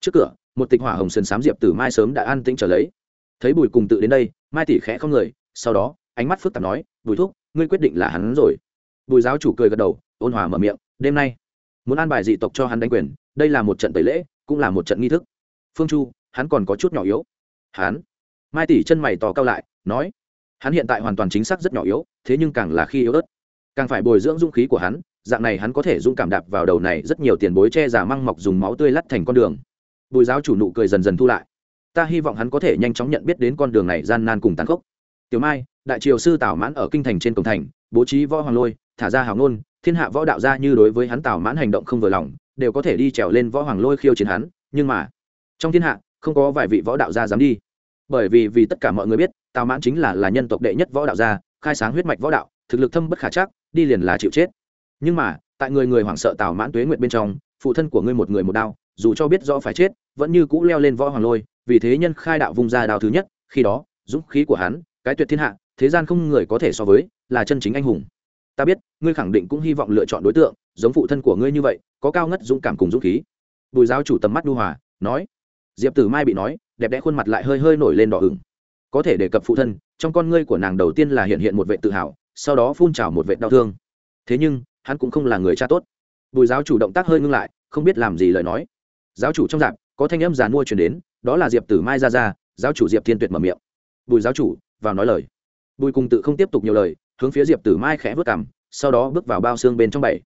Trước cửa, một tịch hỏa hồng sơn sám diệp từ mai sớm đã an tĩnh trở lấy. Thấy bùi cùng tự đến đây, mai tỷ khẽ không người, sau đó, ánh mắt phức tạp nói, bùi thúc, ngươi quyết định là hắn rồi. Bùi giáo chủ cười gật đầu, ôn hòa mở miệng, đêm nay, muốn an bài dị tộc cho hắn đánh quyền, đây là một trận tẩy lễ, cũng là một trận nghi thức phương chu, hắn còn có chút nhỏ yếu. Hắn? Mai tỷ chân mày tò cao lại, nói, hắn hiện tại hoàn toàn chính xác rất nhỏ yếu, thế nhưng càng là khi yếu ớt. Càng phải bồi dưỡng dũng khí của hắn, dạng này hắn có thể dũng cảm đạp vào đầu này rất nhiều tiền bối che giả măng mọc dùng máu tươi lắt thành con đường. Bùi giáo chủ nụ cười dần dần thu lại. Ta hy vọng hắn có thể nhanh chóng nhận biết đến con đường này gian nan cùng tàn khốc. Tiểu mai, đại triều sư tảo mãn ở kinh thành trên cổng thành, bố trí võ hoàng lôi, thả ra hào ngôn, thiên hạ võ đạo ra như đối với hắn tảo mãn hành động không vừa lòng, đều có thể đi trèo lên võ hoàng lôi khiêu chiến hắn, nhưng mà trong thiên hạ, không có vài vị võ đạo gia dám đi. Bởi vì vì tất cả mọi người biết, tào mãn chính là là nhân tộc đệ nhất võ đạo gia, khai sáng huyết mạch võ đạo, thực lực thâm bất khả chắc, đi liền là chịu chết. Nhưng mà, tại người người hoảng sợ tào mãn tuế nguyện bên trong, phụ thân của ngươi một người một đao, dù cho biết rõ phải chết, vẫn như cũ leo lên võ hoàng lôi, vì thế nhân khai đạo vung ra đao thứ nhất, khi đó, dũng khí của hắn, cái tuyệt thiên hạ, thế gian không người có thể so với, là chân chính anh hùng. Ta biết, ngươi khẳng định cũng hy vọng lựa chọn đối tượng, giống phụ thân của ngươi như vậy, có cao ngất dũng cảm cùng dũng khí. Bùi giáo chủ tầm mắt đu hòa, nói diệp tử mai bị nói, đẹp đẽ khuôn mặt lại hơi hơi nổi lên đỏ ửng. Có thể đề cập phụ thân, trong con ngươi của nàng đầu tiên là hiện hiện một vệ tự hào, sau đó phun trào một vệ đau thương. Thế nhưng, hắn cũng không là người cha tốt. Bùi giáo chủ động tác hơi ngưng lại, không biết làm gì lời nói. Giáo chủ trong dạp, có thanh âm giàn mua chuyển đến, đó là diệp tử mai ra ra, giáo chủ diệp thiên tuyệt mở miệng. Bùi giáo chủ, vào nói lời. Bùi cùng tự không tiếp tục nhiều lời, hướng phía diệp tử mai khẽ vớt cảm sau đó bước vào bao xương bên trong bảy.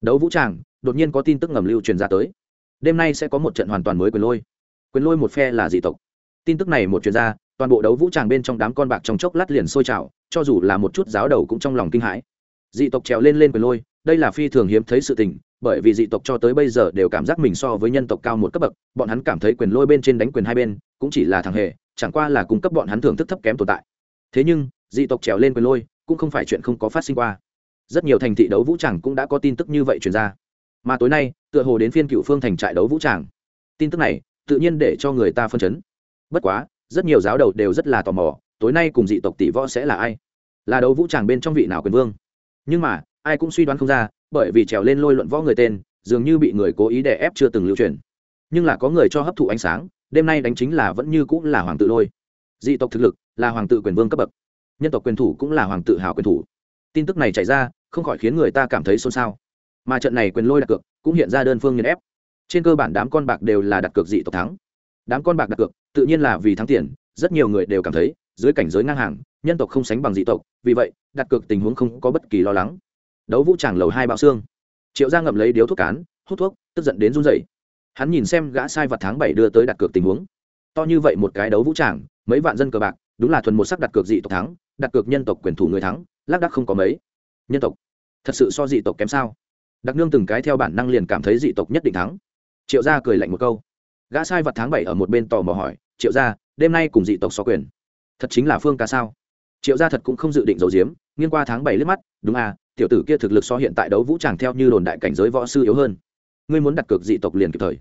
Đấu vũ tràng, đột nhiên có tin tức ngầm lưu truyền ra tới. Đêm nay sẽ có một trận hoàn toàn mới quyền lôi quyền lôi một phe là dị tộc. Tin tức này một chuyên gia toàn bộ đấu vũ tràng bên trong đám con bạc trong chốc lát liền sôi trào, cho dù là một chút giáo đầu cũng trong lòng kinh hãi. Dị tộc trèo lên lên quyền lôi, đây là phi thường hiếm thấy sự tình, bởi vì dị tộc cho tới bây giờ đều cảm giác mình so với nhân tộc cao một cấp bậc, bọn hắn cảm thấy quyền lôi bên trên đánh quyền hai bên, cũng chỉ là thằng hề, chẳng qua là cung cấp bọn hắn thưởng thức thấp kém tồn tại. Thế nhưng, dị tộc trèo lên quyền lôi, cũng không phải chuyện không có phát sinh qua. Rất nhiều thành thị đấu vũ tràng cũng đã có tin tức như vậy truyền ra. Mà tối nay, tựa hồ đến phiên cựu phương thành trại đấu vũ tràng. Tin tức này tự nhiên để cho người ta phân chấn. Bất quá, rất nhiều giáo đầu đều rất là tò mò, tối nay cùng dị tộc tỷ võ sẽ là ai? Là đấu vũ tràng bên trong vị nào quyền vương? Nhưng mà, ai cũng suy đoán không ra, bởi vì trèo lên lôi luận võ người tên, dường như bị người cố ý đè ép chưa từng lưu truyền. Nhưng là có người cho hấp thụ ánh sáng, đêm nay đánh chính là vẫn như cũng là hoàng tự lôi. Dị tộc thực lực là hoàng tự quyền vương cấp bậc, nhân tộc quyền thủ cũng là hoàng tự hào quyền thủ. Tin tức này chạy ra, không khỏi khiến người ta cảm thấy xôn xao. Mà trận này quyền lôi đặt cược cũng hiện ra đơn phương nghiền ép trên cơ bản đám con bạc đều là đặt cược dị tộc thắng. Đám con bạc đặt cược, tự nhiên là vì thắng tiền, rất nhiều người đều cảm thấy, dưới cảnh giới ngang hàng, nhân tộc không sánh bằng dị tộc, vì vậy, đặt cược tình huống không có bất kỳ lo lắng. Đấu vũ tràng lầu hai bạo xương. Triệu gia ngậm lấy điếu thuốc cán, hút thuốc, tức giận đến run rẩy. Hắn nhìn xem gã sai vật tháng bảy đưa tới đặt cược tình huống. To như vậy một cái đấu vũ tràng, mấy vạn dân cờ bạc, đúng là thuần một sắc đặt cược dị tộc thắng, đặt cược nhân tộc quyền thủ người thắng, lác đắc không có mấy. Nhân tộc, thật sự so dị tộc kém sao? Đặc nương từng cái theo bản năng liền cảm thấy dị tộc nhất định thắng triệu gia cười lạnh một câu. Gã sai vật tháng bảy ở một bên tò mò hỏi, triệu gia, đêm nay cùng dị tộc xó quyền, thật chính là phương ca sao? Triệu gia thật cũng không dự định giấu giếm, nghiêng qua tháng bảy liếc mắt, đúng à tiểu tử kia thực lực so hiện tại đấu vũ tràng theo như đồn đại cảnh giới võ sư yếu hơn. Ngươi muốn đặt cược dị tộc liền kịp thời.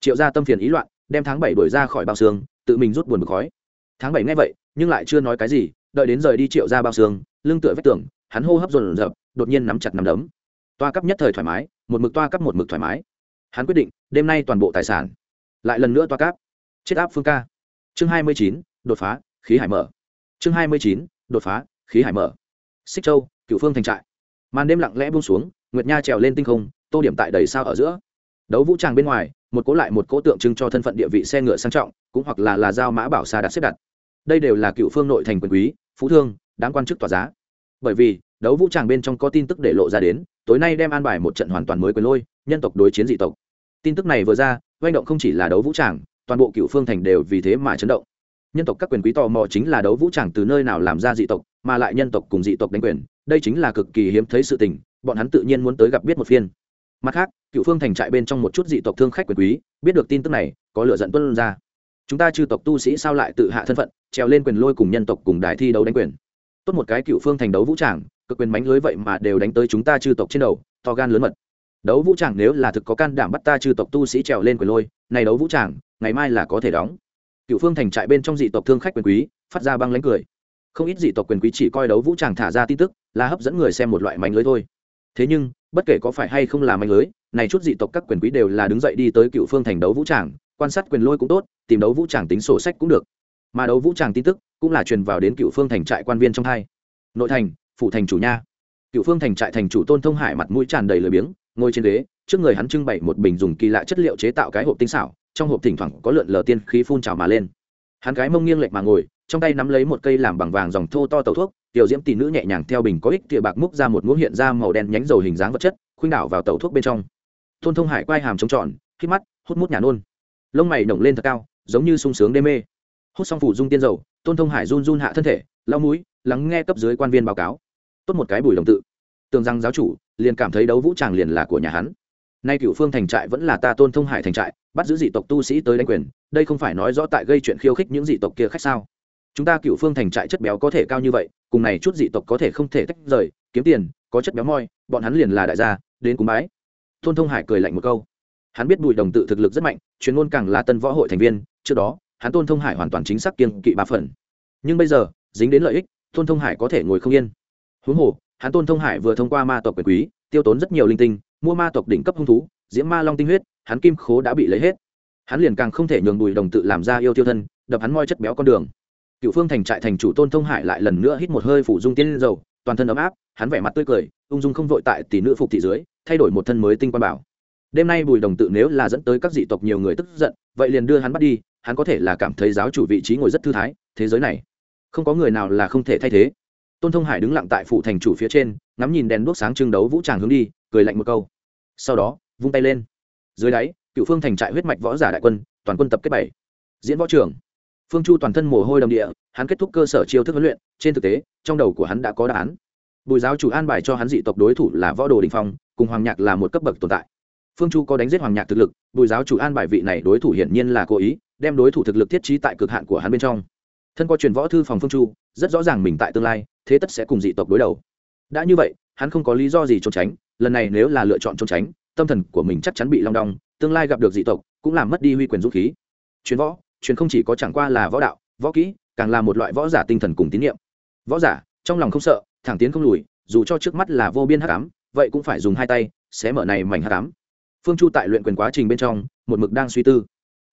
Triệu gia tâm phiền ý loạn, đem tháng bảy đuổi ra khỏi bao xương, tự mình rút buồn bực khói. Tháng bảy nghe vậy, nhưng lại chưa nói cái gì, đợi đến rời đi triệu ra bao xương, lưng tựa vách tường, hắn hô hấp dồn dập, đột nhiên nắm chặt nắm đấm. Toa cấp nhất thời thoải mái, một mực toa cấp một mực thoải mái hắn quyết định đêm nay toàn bộ tài sản lại lần nữa toa cáp, chết áp phương ca. Chương hai mươi chín đột phá khí hải mở. Chương hai mươi chín đột phá khí hải mở. Xích châu cựu phương thành trại. Màn đêm lặng lẽ buông xuống nguyệt nha trèo lên tinh không tô điểm tại đầy sao ở giữa. Đấu vũ tràng bên ngoài một cố lại một cố tượng trưng cho thân phận địa vị xe ngựa sang trọng cũng hoặc là là giao mã bảo xa đặt xếp đặt. Đây đều là cựu phương nội thành quyền quý phú thương đáng quan chức tòa giá. Bởi vì đấu vũ tràng bên trong có tin tức để lộ ra đến tối nay đem an bài một trận hoàn toàn mới quyền lôi, nhân tộc đối chiến dị tộc. Tin tức này vừa ra doanh động không chỉ là đấu vũ tràng, toàn bộ cựu phương thành đều vì thế mà chấn động. Nhân tộc các quyền quý tò mò chính là đấu vũ tràng từ nơi nào làm ra dị tộc, mà lại nhân tộc cùng dị tộc đánh quyền, đây chính là cực kỳ hiếm thấy sự tình, bọn hắn tự nhiên muốn tới gặp biết một phiên. Mặt khác, cựu phương thành trại bên trong một chút dị tộc thương khách quyền quý, biết được tin tức này, có lựa dẫn tuân ra. Chúng ta chư tộc tu sĩ sao lại tự hạ thân phận, trèo lên quyền lôi cùng nhân tộc cùng đài thi đấu đánh quyền. Tốt một cái cựu phương thành đấu vũ tràng cực quyền mánh lưới vậy mà đều đánh tới chúng ta chư tộc trên đầu, to gan lớn mật. Đấu vũ tràng nếu là thực có can đảm bắt ta chư tộc tu sĩ trèo lên quyền lôi, này đấu vũ tràng, ngày mai là có thể đóng. Cựu phương thành trại bên trong dị tộc thương khách quyền quý, phát ra băng lánh cười. Không ít dị tộc quyền quý chỉ coi đấu vũ tràng thả ra tin tức, là hấp dẫn người xem một loại mánh lưới thôi. Thế nhưng, bất kể có phải hay không là mánh lưới, này chút dị tộc các quyền quý đều là đứng dậy đi tới cựu phương thành đấu vũ tràng, quan sát quyền lôi cũng tốt, tìm đấu vũ tràng tính sổ sách cũng được. Mà đấu vũ tràng tin tức cũng là truyền vào đến cựu phương thành trại quan viên trong hai. Nội thành phủ thành chủ nha. Cựu phương thành trại thành chủ tôn thông hải mặt mũi tràn đầy lười biếng, ngồi trên ghế, trước người hắn trưng bày một bình dùng kỳ lạ chất liệu chế tạo cái hộp tinh xảo, trong hộp thỉnh thoảng có lượn lờ tiên khí phun trào mà lên. Hắn gái mông nghiêng lệch mà ngồi, trong tay nắm lấy một cây làm bằng vàng dòng thô to tàu thuốc, tiểu diễm tỷ nữ nhẹ nhàng theo bình có ích tịa bạc múc ra một muỗng hiện ra màu đen nhánh dầu hình dáng vật chất, khuynh đảo vào tàu thuốc bên trong. Tôn thông hải quay hàm trống tròn khi mắt, hút mút nhà nôn. Lông mày nổng lên thật cao, giống như sung sướng đê mê. Hút xong phủ dung tiên dầu, tôn thông hải run run hạ thân thể, lau mũi, lắng nghe cấp dưới quan viên báo cáo tốt một cái bùi đồng tự. Tưởng rằng giáo chủ liền cảm thấy đấu vũ tràng liền là của nhà hắn. Nay cựu phương thành trại vẫn là ta tôn thông hải thành trại, bắt giữ dị tộc tu sĩ tới đánh quyền, đây không phải nói rõ tại gây chuyện khiêu khích những dị tộc kia khách sao? Chúng ta cựu phương thành trại chất béo có thể cao như vậy, cùng này chút dị tộc có thể không thể tách rời, kiếm tiền, có chất béo moi, bọn hắn liền là đại gia, đến cúng bái. Tôn thông hải cười lạnh một câu. Hắn biết bùi đồng tự thực lực rất mạnh, chuyên môn càng là tân võ hội thành viên, trước đó, hắn tôn thông hải hoàn toàn chính xác kiên kỵ ba phần. Nhưng bây giờ, dính đến lợi ích, tôn thông hải có thể ngồi không yên huống hồ, hắn tôn thông hải vừa thông qua ma tộc quyền quý, tiêu tốn rất nhiều linh tinh, mua ma tộc đỉnh cấp hung thú, diễm ma long tinh huyết, hắn kim khố đã bị lấy hết. Hắn liền càng không thể nhường bùi đồng tự làm ra yêu tiêu thân, đập hắn moi chất béo con đường. Cựu phương thành trại thành chủ tôn thông hải lại lần nữa hít một hơi phủ dung tiên dầu, toàn thân ấm áp, hắn vẻ mặt tươi cười, ung dung không vội tại tỷ nữ phục thị dưới, thay đổi một thân mới tinh quan bảo. Đêm nay bùi đồng tự nếu là dẫn tới các dị tộc nhiều người tức giận, vậy liền đưa hắn bắt đi, hắn có thể là cảm thấy giáo chủ vị trí ngồi rất thư thái, thế giới này, không có người nào là không thể thay thế tôn thông hải đứng lặng tại phủ thành chủ phía trên ngắm nhìn đèn đuốc sáng trưng đấu vũ tràng hướng đi cười lạnh một câu. Sau đó vung tay lên. Dưới đáy cựu phương thành trại huyết mạch võ giả đại quân toàn quân tập kết bảy. Diễn võ trưởng, phương chu toàn thân mồ hôi đầm địa hắn kết thúc cơ sở chiêu thức huấn luyện trên thực tế trong đầu của hắn đã có đáp án. Bùi giáo chủ an bài cho hắn dị tộc đối thủ là võ đồ đình phong cùng hoàng nhạc là một cấp bậc tồn tại. Phương chu có đánh giết hoàng nhạc thực lực bùi giáo chủ an bài vị này đối thủ hiển nhiên là cố ý đem đối thủ thực lực thiết trí tại cực hạn của hắn bên trong. Thân có truyền võ thư phòng phương chu rất rõ ràng mình tại tương lai thế tất sẽ cùng dị tộc đối đầu. Đã như vậy, hắn không có lý do gì trốn tránh, lần này nếu là lựa chọn trốn tránh, tâm thần của mình chắc chắn bị long đong, tương lai gặp được dị tộc, cũng làm mất đi huy quyền dũng khí. Truyền võ, truyền không chỉ có chẳng qua là võ đạo, võ kỹ, càng là một loại võ giả tinh thần cùng tín nhiệm võ giả, trong lòng không sợ, thẳng tiến không lùi, dù cho trước mắt là vô biên hắc ám, vậy cũng phải dùng hai tay, xé mở này mảnh hắc ám. Phương chu tại luyện quyền quá trình bên trong, một mực đang suy tư.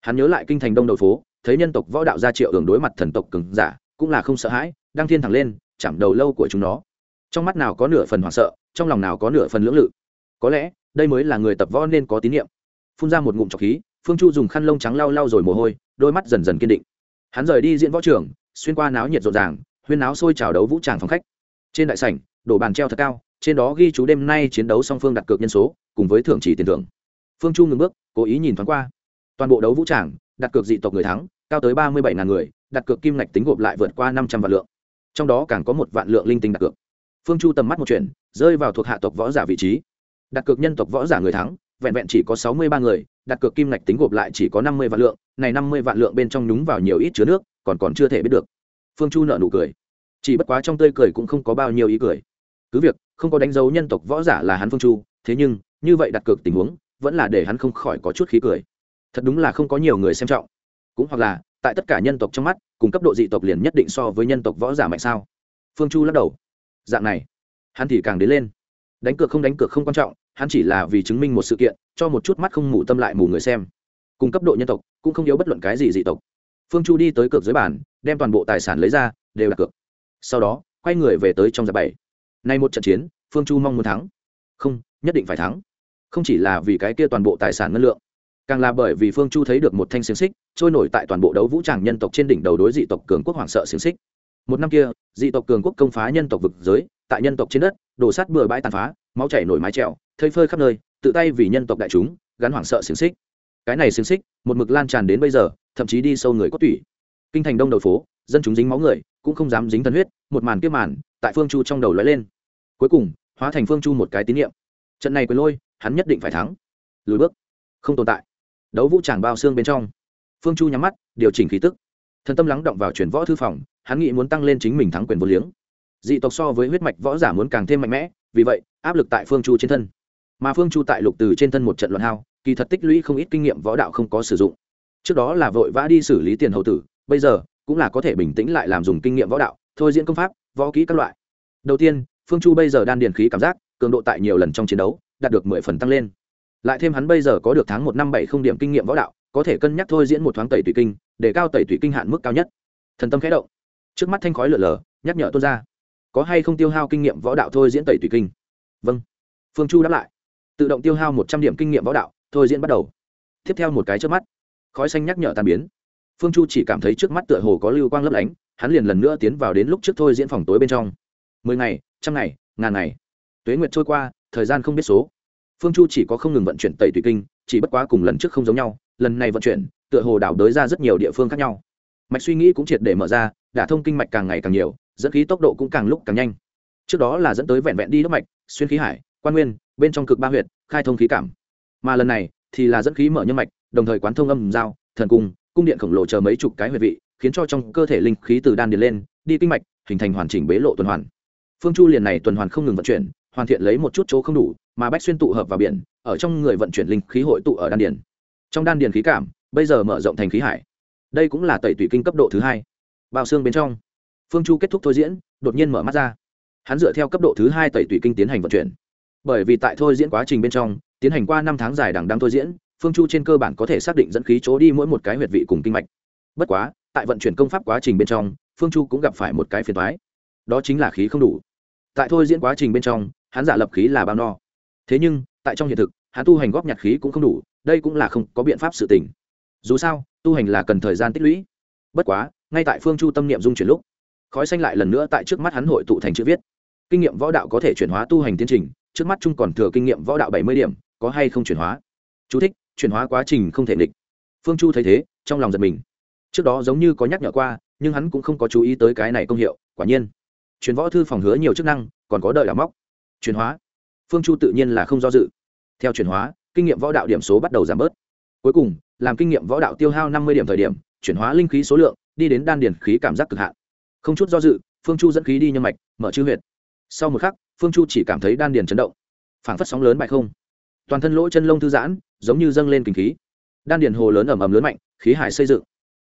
Hắn nhớ lại kinh thành đông đầu phố, thấy nhân tộc võ đạo gia triệu hưởng đối mặt thần tộc cường giả, cũng là không sợ hãi đang thiên thẳng lên chạm đầu lâu của chúng nó. Trong mắt nào có nửa phần hoảng sợ, trong lòng nào có nửa phần lưỡng lự. Có lẽ, đây mới là người tập võ nên có tín nhiệm. Phun ra một ngụm trọc khí, phương chu dùng khăn lông trắng lau lau rồi mồ hôi, đôi mắt dần dần kiên định. Hắn rời đi diễn võ trường, xuyên qua náo nhiệt rộn ràng, huyên náo sôi trào đấu vũ tràng phòng khách. Trên đại sảnh, đổ bàn treo thật cao, trên đó ghi chú đêm nay chiến đấu song phương đặt cược nhân số, cùng với thưởng chỉ tiền thưởng. Phương chu ngừng bước, cố ý nhìn thoáng qua. Toàn bộ đấu vũ tràng, đặt cược dị tộc người thắng, cao tới ba mươi bảy ngàn người, đặt cược kim ngạch tính gộp lại vượt qua năm trăm vạn lượng trong đó càng có một vạn lượng linh tinh đặt cược. Phương chu tầm mắt một chuyện, rơi vào thuộc hạ tộc võ giả vị trí. Đặt cược nhân tộc võ giả người thắng, vẹn vẹn chỉ có sáu mươi ba người, đặt cược kim ngạch tính gộp lại chỉ có năm mươi vạn lượng, này năm mươi vạn lượng bên trong nhúng vào nhiều ít chứa nước, còn còn chưa thể biết được. Phương chu nợ nụ cười. Chỉ bất quá trong tươi cười cũng không có bao nhiêu ý cười. Cứ việc, không có đánh dấu nhân tộc võ giả là hắn phương chu, thế nhưng, như vậy đặt cược tình huống, vẫn là để hắn không khỏi có chút khí cười. Thật đúng là không có nhiều người xem trọng. Cũng hoặc là tại tất cả nhân tộc trong mắt, cùng cấp độ dị tộc liền nhất định so với nhân tộc võ giả mạnh sao? Phương chu lắc đầu. Dạng này, hắn thì càng đến lên. Đánh cược không đánh cược không quan trọng, hắn chỉ là vì chứng minh một sự kiện, cho một chút mắt không mù tâm lại mù người xem. Cùng cấp độ nhân tộc, cũng không yếu bất luận cái gì dị tộc. Phương chu đi tới cược dưới bàn, đem toàn bộ tài sản lấy ra, đều đặt cược. Sau đó, quay người về tới trong giặc bảy. Nay một trận chiến, phương chu mong muốn thắng. Không, nhất định phải thắng. Không chỉ là vì cái kia toàn bộ tài sản ngân lượng càng là bởi vì phương chu thấy được một thanh xiềng xích, trôi nổi tại toàn bộ đấu vũ tràng nhân tộc trên đỉnh đầu đối dị tộc cường quốc hoảng sợ xiềng xích. Một năm kia, dị tộc cường quốc công phá nhân tộc vực giới, tại nhân tộc trên đất, đổ sát bừa bãi tàn phá, máu chảy nổi mái trèo thơi phơi khắp nơi, tự tay vì nhân tộc đại chúng, gắn hoảng sợ xiềng xích. Cái này xiềng xích, một mực lan tràn đến bây giờ, thậm chí đi sâu người có tủy. Kinh thành đông đầu phố, dân chúng dính máu người, cũng không dám dính thân huyết, một màn kiếp màn, tại phương chu trong đầu lóe lên. Cuối cùng, hóa thành phương chu một cái tín nhiệm. Trận này quyền lôi, hắn nhất định phải thắng. Lùi bước. Không tồn tại đấu vũ tràng bao xương bên trong. Phương chu nhắm mắt, điều chỉnh khí tức. Thần tâm lắng động vào chuyển võ thư phòng, hắn nghĩ muốn tăng lên chính mình thắng quyền vô liếng. Dị tộc so với huyết mạch võ giả muốn càng thêm mạnh mẽ, vì vậy, áp lực tại phương chu trên thân. Mà phương chu tại lục từ trên thân một trận luận hao, kỳ thật tích lũy không ít kinh nghiệm võ đạo không có sử dụng. Trước đó là vội vã đi xử lý tiền hậu tử, bây giờ, cũng là có thể bình tĩnh lại làm dùng kinh nghiệm võ đạo, thôi diễn công pháp, võ kỹ các loại. Đầu tiên, phương chu bây giờ đan điền khí cảm giác, cường độ tại nhiều lần trong chiến đấu, đạt được mười phần tăng lên lại thêm hắn bây giờ có được tháng một năm bảy không điểm kinh nghiệm võ đạo, có thể cân nhắc thôi diễn một thoáng tẩy tủy kinh, để cao tẩy tủy kinh hạn mức cao nhất. Thần tâm khẽ động. Trước mắt thanh khói lở lở, nhắc nhở tuôn ra. Có hay không tiêu hao kinh nghiệm võ đạo thôi diễn tẩy tủy kinh? Vâng. Phương chu đáp lại. Tự động tiêu hao một trăm điểm kinh nghiệm võ đạo, thôi diễn bắt đầu. Tiếp theo một cái trước mắt. Khói xanh nhắc nhở tàn biến. Phương chu chỉ cảm thấy trước mắt tựa hồ có lưu quang lấp lánh, hắn liền lần nữa tiến vào đến lúc trước thôi diễn phòng tối bên trong. Mười ngày, trăm ngày, ngàn ngày. Tuế nguyệt trôi qua, thời gian không biết số phương chu chỉ có không ngừng vận chuyển tẩy tùy kinh, chỉ bất quá cùng lần trước không giống nhau, lần này vận chuyển, tựa hồ đảo đới ra rất nhiều địa phương khác nhau. Mạch suy nghĩ cũng triệt để mở ra, đả thông kinh mạch càng ngày càng nhiều, dẫn khí tốc độ cũng càng lúc càng nhanh. Trước đó là dẫn tới vẹn vẹn đi đốc mạch, xuyên khí hải, quan nguyên, bên trong cực ba huyệt, khai thông khí cảm. Mà lần này thì là dẫn khí mở nhân mạch, đồng thời quán thông âm dao thần cung cung điện khổng lồ chờ mấy chục cái huyệt vị, khiến cho trong cơ thể linh khí từ đan điền lên, đi kinh mạch, hình thành hoàn chỉnh bế lộ tuần hoàn. Phương chu liền này tuần hoàn không ngừng vận chuyển, hoàn thiện lấy một chút chỗ không đủ mà bách xuyên tụ hợp vào biển, ở trong người vận chuyển linh khí hội tụ ở đan điền. Trong đan điền khí cảm, bây giờ mở rộng thành khí hải. Đây cũng là tẩy tủy kinh cấp độ thứ hai. Bao xương bên trong. Phương chu kết thúc thôi diễn, đột nhiên mở mắt ra. Hắn dựa theo cấp độ thứ hai tẩy tủy kinh tiến hành vận chuyển. Bởi vì tại thôi diễn quá trình bên trong, tiến hành qua năm tháng dài đằng đang thôi diễn, phương chu trên cơ bản có thể xác định dẫn khí chỗ đi mỗi một cái huyệt vị cùng kinh mạch. Bất quá, tại vận chuyển công pháp quá trình bên trong, phương chu cũng gặp phải một cái phiền thoái đó chính là khí không đủ. Tại thôi diễn quá trình bên trong, hắn giả lập khí là bao no thế nhưng tại trong hiện thực hắn tu hành góp nhặt khí cũng không đủ đây cũng là không có biện pháp sự tình. Dù sao tu hành là cần thời gian tích lũy. Bất quá ngay tại phương chu tâm niệm dung chuyển lúc khói xanh lại lần nữa tại trước mắt hắn hội tụ thành chữ viết. Kinh nghiệm võ đạo có thể chuyển hóa tu hành tiến trình trước mắt chung còn thừa kinh nghiệm võ đạo bảy mươi điểm có hay không chuyển hóa? Chú thích, chuyển hóa quá trình không thể nghịch. Phương chu thấy thế trong lòng giật mình. Trước đó giống như có nhắc nhở qua nhưng hắn cũng không có chú ý tới cái này công hiệu quả nhiên. Chuyển võ thư phòng hứa nhiều chức năng còn có đợi đào móc. Chuyển hóa phương chu tự nhiên là không do dự. Theo chuyển hóa, kinh nghiệm võ đạo điểm số bắt đầu giảm bớt. Cuối cùng, làm kinh nghiệm võ đạo tiêu hao năm mươi điểm thời điểm, chuyển hóa linh khí số lượng, đi đến đan điển khí cảm giác cực hạn. Không chút do dự, phương chu dẫn khí đi nhân mạch, mở chư huyệt. Sau một khắc, phương chu chỉ cảm thấy đan điền chấn động. Phảng phất sóng lớn bại không. Toàn thân lỗ chân lông thư giãn, giống như dâng lên kinh khí. Đan điền hồ lớn ẩm ẩm lớn mạnh, khí hải xây dựng.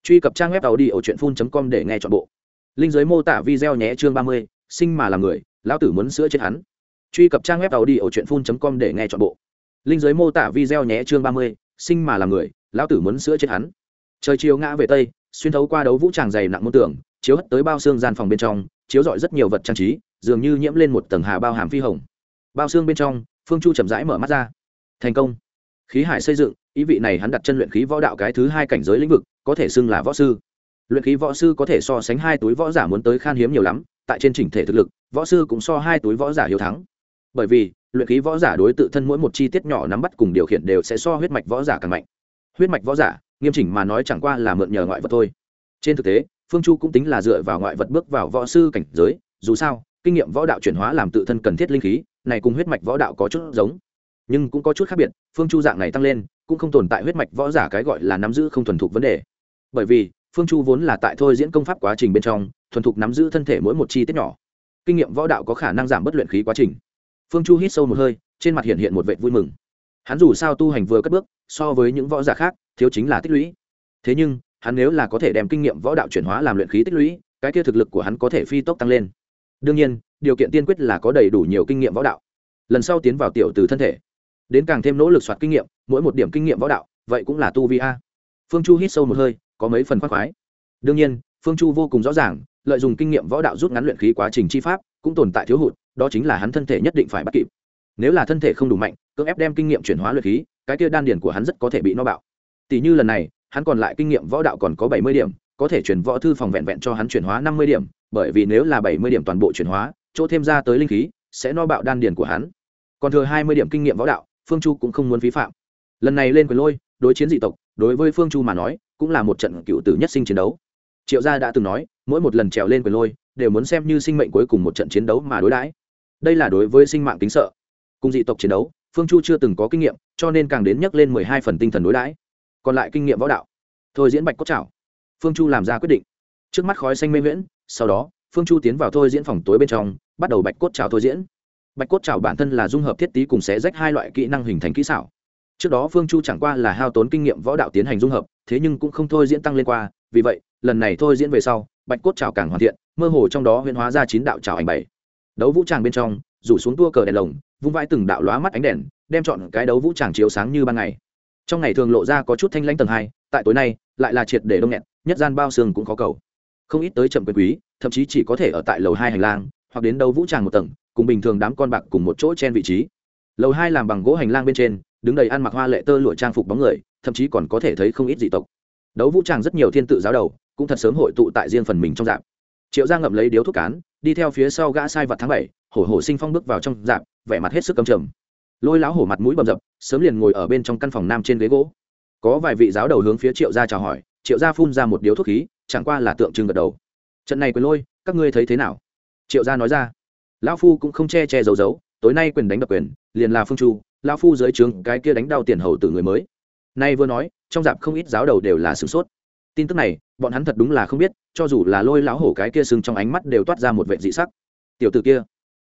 Truy cập trang web tàu đi ở truyện phun com để nghe chọn bộ. Linh giới mô tả video nhé chương ba mươi, sinh mà làm người, lão tử muốn sữa chết hắn truy cập trang web tàu đi ở truyện phun com để nghe chọn bộ. Linh giới mô tả video nhé, chương ba mươi, sinh mà làm người, lão tử muốn sữa chết hắn. Trời chiều ngã về tây, xuyên thấu qua đấu vũ tràng dày nặng môn tưởng chiếu hất tới bao xương gian phòng bên trong, chiếu rọi rất nhiều vật trang trí, dường như nhiễm lên một tầng hà bao hàm phi hồng. Bao xương bên trong, phương chu chậm rãi mở mắt ra. Thành công. Khí hải xây dựng, ý vị này hắn đặt chân luyện khí võ đạo cái thứ hai cảnh giới lĩnh vực, có thể xưng là võ sư. Luyện khí võ sư có thể so sánh hai túi võ giả muốn tới khan hiếm nhiều lắm, tại trên chỉnh thể thực lực, võ sư cũng so hai túi võ giả hiếu thắng bởi vì, luyện khí võ giả đối tự thân mỗi một chi tiết nhỏ nắm bắt cùng điều khiển đều sẽ so huyết mạch võ giả càng mạnh. Huyết mạch võ giả, nghiêm chỉnh mà nói chẳng qua là mượn nhờ ngoại vật thôi. Trên thực tế, phương chu cũng tính là dựa vào ngoại vật bước vào võ sư cảnh giới, dù sao, kinh nghiệm võ đạo chuyển hóa làm tự thân cần thiết linh khí, này cùng huyết mạch võ đạo có chút giống. Nhưng cũng có chút khác biệt, phương chu dạng này tăng lên, cũng không tồn tại huyết mạch võ giả cái gọi là nắm giữ không thuần thục vấn đề. Bởi vì, phương chu vốn là tại thôi diễn công pháp quá trình bên trong, thuần thục nắm giữ thân thể mỗi một chi tiết nhỏ. Kinh nghiệm võ đạo có khả năng giảm bất luyện khí quá trình phương chu hít sâu một hơi, trên mặt hiện hiện một vệ vui mừng. Hắn dù sao tu hành vừa cất bước, so với những võ giả khác, thiếu chính là tích lũy. Thế nhưng, hắn nếu là có thể đem kinh nghiệm võ đạo chuyển hóa làm luyện khí tích lũy, cái kia thực lực của hắn có thể phi tốc tăng lên. Đương nhiên, điều kiện tiên quyết là có đầy đủ nhiều kinh nghiệm võ đạo. Lần sau tiến vào tiểu từ thân thể, đến càng thêm nỗ lực soạt kinh nghiệm, mỗi một điểm kinh nghiệm võ đạo, vậy cũng là tu vi a. Phương chu hít sâu một hơi, có mấy phần khoác khoái. Đương nhiên, phương chu vô cùng rõ ràng lợi dụng kinh nghiệm võ đạo rút ngắn luyện khí quá trình chi pháp, cũng tồn tại thiếu hụt, đó chính là hắn thân thể nhất định phải bắt kịp. Nếu là thân thể không đủ mạnh, cưỡng ép đem kinh nghiệm chuyển hóa luyện khí, cái kia đan điển của hắn rất có thể bị no bạo. Tỷ như lần này, hắn còn lại kinh nghiệm võ đạo còn có bảy mươi điểm, có thể chuyển võ thư phòng vẹn vẹn cho hắn chuyển hóa năm mươi điểm, bởi vì nếu là bảy mươi điểm toàn bộ chuyển hóa, chỗ thêm ra tới linh khí, sẽ no bạo đan điển của hắn. Còn thừa hai mươi điểm kinh nghiệm võ đạo, phương chu cũng không muốn phí phạm. Lần này lên quyền lôi, đối chiến dị tộc, đối với phương chu mà nói, cũng là một trận cựu tử nhất sinh chiến đấu triệu gia đã từng nói, mỗi một lần trèo lên quyền lôi, đều muốn xem như sinh mệnh cuối cùng một trận chiến đấu mà đối đãi. Đây là đối với sinh mạng tính sợ. Cùng dị tộc chiến đấu, phương chu chưa từng có kinh nghiệm, cho nên càng đến nhắc lên mười hai phần tinh thần đối đãi. Còn lại kinh nghiệm võ đạo. Thôi diễn bạch cốt chảo phương chu làm ra quyết định. Trước mắt khói xanh mê nguyễn sau đó, phương chu tiến vào thôi diễn phòng tối bên trong, bắt đầu bạch cốt chảo thôi diễn. Bạch cốt chảo bản thân là dung hợp thiết tý cùng xé rách hai loại kỹ năng hình thành kỹ xảo. Trước đó phương chu chẳng qua là hao tốn kinh nghiệm võ đạo tiến hành dung hợp, thế nhưng cũng không thôi diễn tăng lên qua vì vậy, lần này thôi diễn về sau, bạch cốt trào càng hoàn thiện, mơ hồ trong đó huyễn hóa ra chín đạo trào ảnh bảy. Đấu vũ tràng bên trong, rủ xuống tua cờ đèn lồng, vung vãi từng đạo lóa mắt ánh đèn, đem chọn cái đấu vũ tràng chiếu sáng như ban ngày. Trong ngày thường lộ ra có chút thanh lãnh tầng hai, tại tối nay, lại là triệt để đông nghẹt, nhất gian bao xương cũng khó cầu. Không ít tới chậm quyền quý, thậm chí chỉ có thể ở tại lầu hai hành lang, hoặc đến đấu vũ tràng một tầng, cùng bình thường đám con bạc cùng một chỗ trên vị trí. Lầu hai làm bằng gỗ hành lang bên trên, đứng đầy ăn mặc hoa lệ tơ lụa trang phục bóng người, thậm chí còn có thể thấy không ít dị tộc đấu vũ tràng rất nhiều thiên tự giáo đầu, cũng thật sớm hội tụ tại riêng phần mình trong dạp. Triệu gia ngậm lấy điếu thuốc cán, đi theo phía sau gã sai vật tháng bảy, hổ hổ sinh phong bước vào trong dạp, vẻ mặt hết sức cầm trầm. Lôi lão hổ mặt mũi bầm dập, sớm liền ngồi ở bên trong căn phòng nam trên ghế gỗ. Có vài vị giáo đầu hướng phía triệu gia chào hỏi, triệu gia phun ra một điếu thuốc khí, chẳng qua là tượng trưng gật đầu. Trận này quyền lôi, các ngươi thấy thế nào? Triệu gia nói ra. Lão phu cũng không che che giấu giấu, tối nay quyền đánh đập quyền, liền là phương chu, lão phu dưới trướng cái kia đánh đau tiền hầu tử người mới nay vừa nói, trong dạp không ít giáo đầu đều là sửng sốt. Tin tức này, bọn hắn thật đúng là không biết, cho dù là lôi lão hổ cái kia sưng trong ánh mắt đều toát ra một vệ dị sắc. Tiểu t ử kia,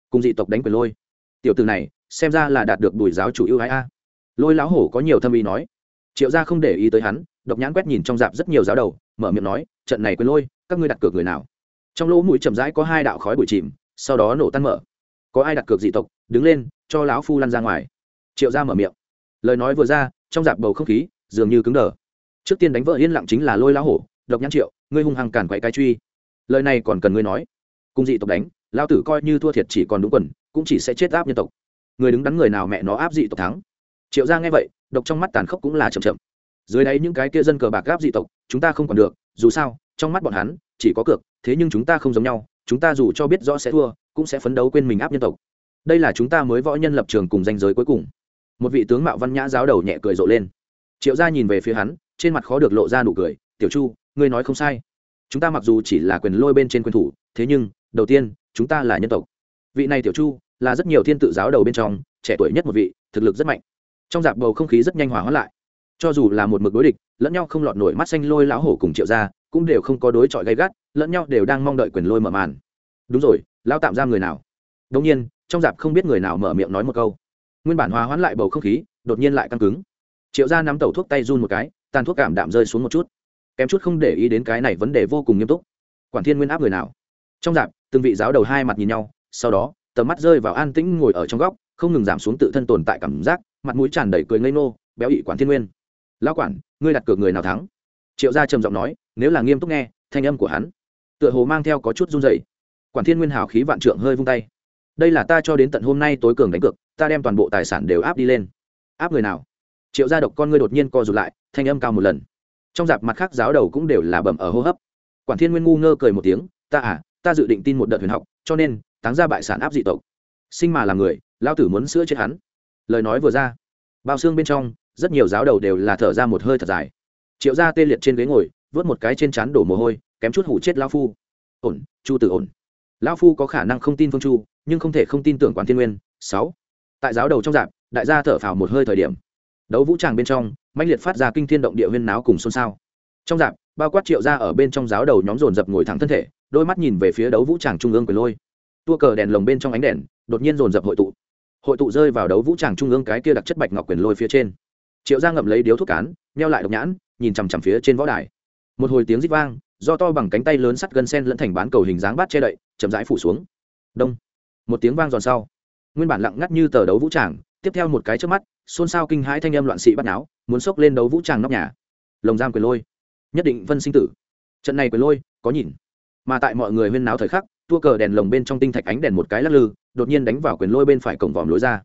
cùng dị tộc đánh quyền lôi. Tiểu t ử này, xem ra là đạt được bùi giáo chủ ưu ái a. Lôi lão hổ có nhiều thâm ý nói. Triệu gia không để ý tới hắn, độc nhãn quét nhìn trong dạp rất nhiều giáo đầu, mở miệng nói, trận này quyền lôi, các ngươi đặt cược người nào? Trong lỗ mũi chậm rãi có hai đạo khói bụi chìm, sau đó nổ tan mở. Có ai đặt cược dị tộc, đứng lên, cho lão phu lăn ra ngoài. Triệu gia mở miệng. Lời nói vừa ra trong dạp bầu không khí, dường như cứng đờ. Trước tiên đánh vợ yên lặng chính là lôi lão hổ, độc nhãn triệu, ngươi hung hăng cản quậy cái truy. Lời này còn cần ngươi nói. Cùng dị tộc đánh lao tử coi như thua thiệt chỉ còn đúng quần, cũng chỉ sẽ chết áp nhân tộc. Người đứng đắn người nào mẹ nó áp dị tộc thắng. Triệu ra nghe vậy, độc trong mắt tàn khốc cũng là chậm chậm. Dưới đấy những cái kia dân cờ bạc gáp dị tộc, chúng ta không còn được, dù sao, trong mắt bọn hắn, chỉ có cược, thế nhưng chúng ta không giống nhau, chúng ta dù cho biết rõ sẽ thua, cũng sẽ phấn đấu quên mình áp nhân tộc. Đây là chúng ta mới võ nhân lập trường cùng danh giới cuối cùng một vị tướng mạo văn nhã giáo đầu nhẹ cười rộ lên. Triệu gia nhìn về phía hắn, trên mặt khó được lộ ra nụ cười, tiểu chu, ngươi nói không sai. Chúng ta mặc dù chỉ là quyền lôi bên trên quyền thủ, thế nhưng, đầu tiên, chúng ta là nhân tộc. Vị này tiểu chu là rất nhiều thiên tự giáo đầu bên trong, trẻ tuổi nhất một vị, thực lực rất mạnh. Trong dạp bầu không khí rất nhanh hòa hóa lại. Cho dù là một mực đối địch, lẫn nhau không lọt nổi mắt xanh lôi lão hổ cùng triệu gia cũng đều không có đối chọi gay gắt, lẫn nhau đều đang mong đợi quyền lôi mở màn. Đúng rồi, lão tạm giam người nào? Đông nhiên, trong dạp không biết người nào mở miệng nói một câu nguyên bản hòa hoãn lại bầu không khí, đột nhiên lại căng cứng. Triệu gia nắm tẩu thuốc tay run một cái, tàn thuốc cảm đạm rơi xuống một chút. Kém chút không để ý đến cái này vấn đề vô cùng nghiêm túc. Quản thiên nguyên áp người nào? Trong dạp, từng vị giáo đầu hai mặt nhìn nhau, sau đó, tầm mắt rơi vào an tĩnh ngồi ở trong góc, không ngừng giảm xuống tự thân tồn tại cảm giác, mặt mũi tràn đầy cười ngây nô béo ị quản thiên nguyên. Lão quản, ngươi đặt cược người nào thắng? Triệu gia trầm giọng nói, nếu là nghiêm túc nghe, thanh âm của hắn tựa hồ mang theo có chút run dày quản thiên nguyên hào khí vạn trượng hơi vung tay đây là ta cho đến tận hôm nay tối cường đánh cược, ta đem toàn bộ tài sản đều áp đi lên. Áp người nào? Triệu gia độc con ngươi đột nhiên co rụt lại, thanh âm cao một lần. Trong dạp mặt khác giáo đầu cũng đều là bẩm ở hô hấp. Quản thiên nguyên ngu ngơ cười một tiếng, ta à ta dự định tin một đợt huyền học, cho nên, táng ra bại sản áp dị tộc. Sinh mà là người lao tử muốn sữa chết hắn. Lời nói vừa ra, bao xương bên trong, rất nhiều giáo đầu đều là thở ra một hơi thật dài. Triệu gia tê liệt trên ghế ngồi, vớt một cái trên chán đổ mồ hôi, kém chút hủ chết lao phu. Ổn, chu tử ổn lão phu có khả năng không tin phương chu, nhưng không thể không tin tưởng quản thiên nguyên. Sáu. Tại giáo đầu trong dạp, đại gia thở phào một hơi thời điểm. Đấu vũ tràng bên trong mạnh liệt phát ra kinh thiên động địa huyên náo cùng xôn xao. Trong dạp, bao quát triệu ra ở bên trong giáo đầu nhóm dồn dập ngồi thẳng thân thể, đôi mắt nhìn về phía đấu vũ tràng trung ương quyền lôi. Tua cờ đèn lồng bên trong ánh đèn, đột nhiên dồn dập hội tụ. Hội tụ rơi vào đấu vũ tràng trung ương cái kia đặc chất bạch ngọc quyền lôi phía trên. Triệu ra ngậm lấy điếu thuốc cán neo lại độc nhãn, nhìn chằm chằm phía trên võ đài. Một hồi tiếng rít vang do to bằng cánh tay lớn sắt gân sen lẫn thành bán cầu hình dáng bát che đậy, chậm rãi phủ xuống. Đông. Một tiếng vang giòn sau. Nguyên bản lặng ngắt như tờ đấu vũ tràng, tiếp theo một cái trước mắt, xôn xao kinh hãi thanh âm loạn sĩ bắt náo, muốn xốc lên đấu vũ tràng nóc nhà. Lồng giam quyền lôi. Nhất định vân sinh tử. Trận này quyền lôi, có nhìn. Mà tại mọi người huyên náo thời khắc, tua cờ đèn lồng bên trong tinh thạch ánh đèn một cái lắc lư, đột nhiên đánh vào quyền lôi bên phải cổng vòm lối ra.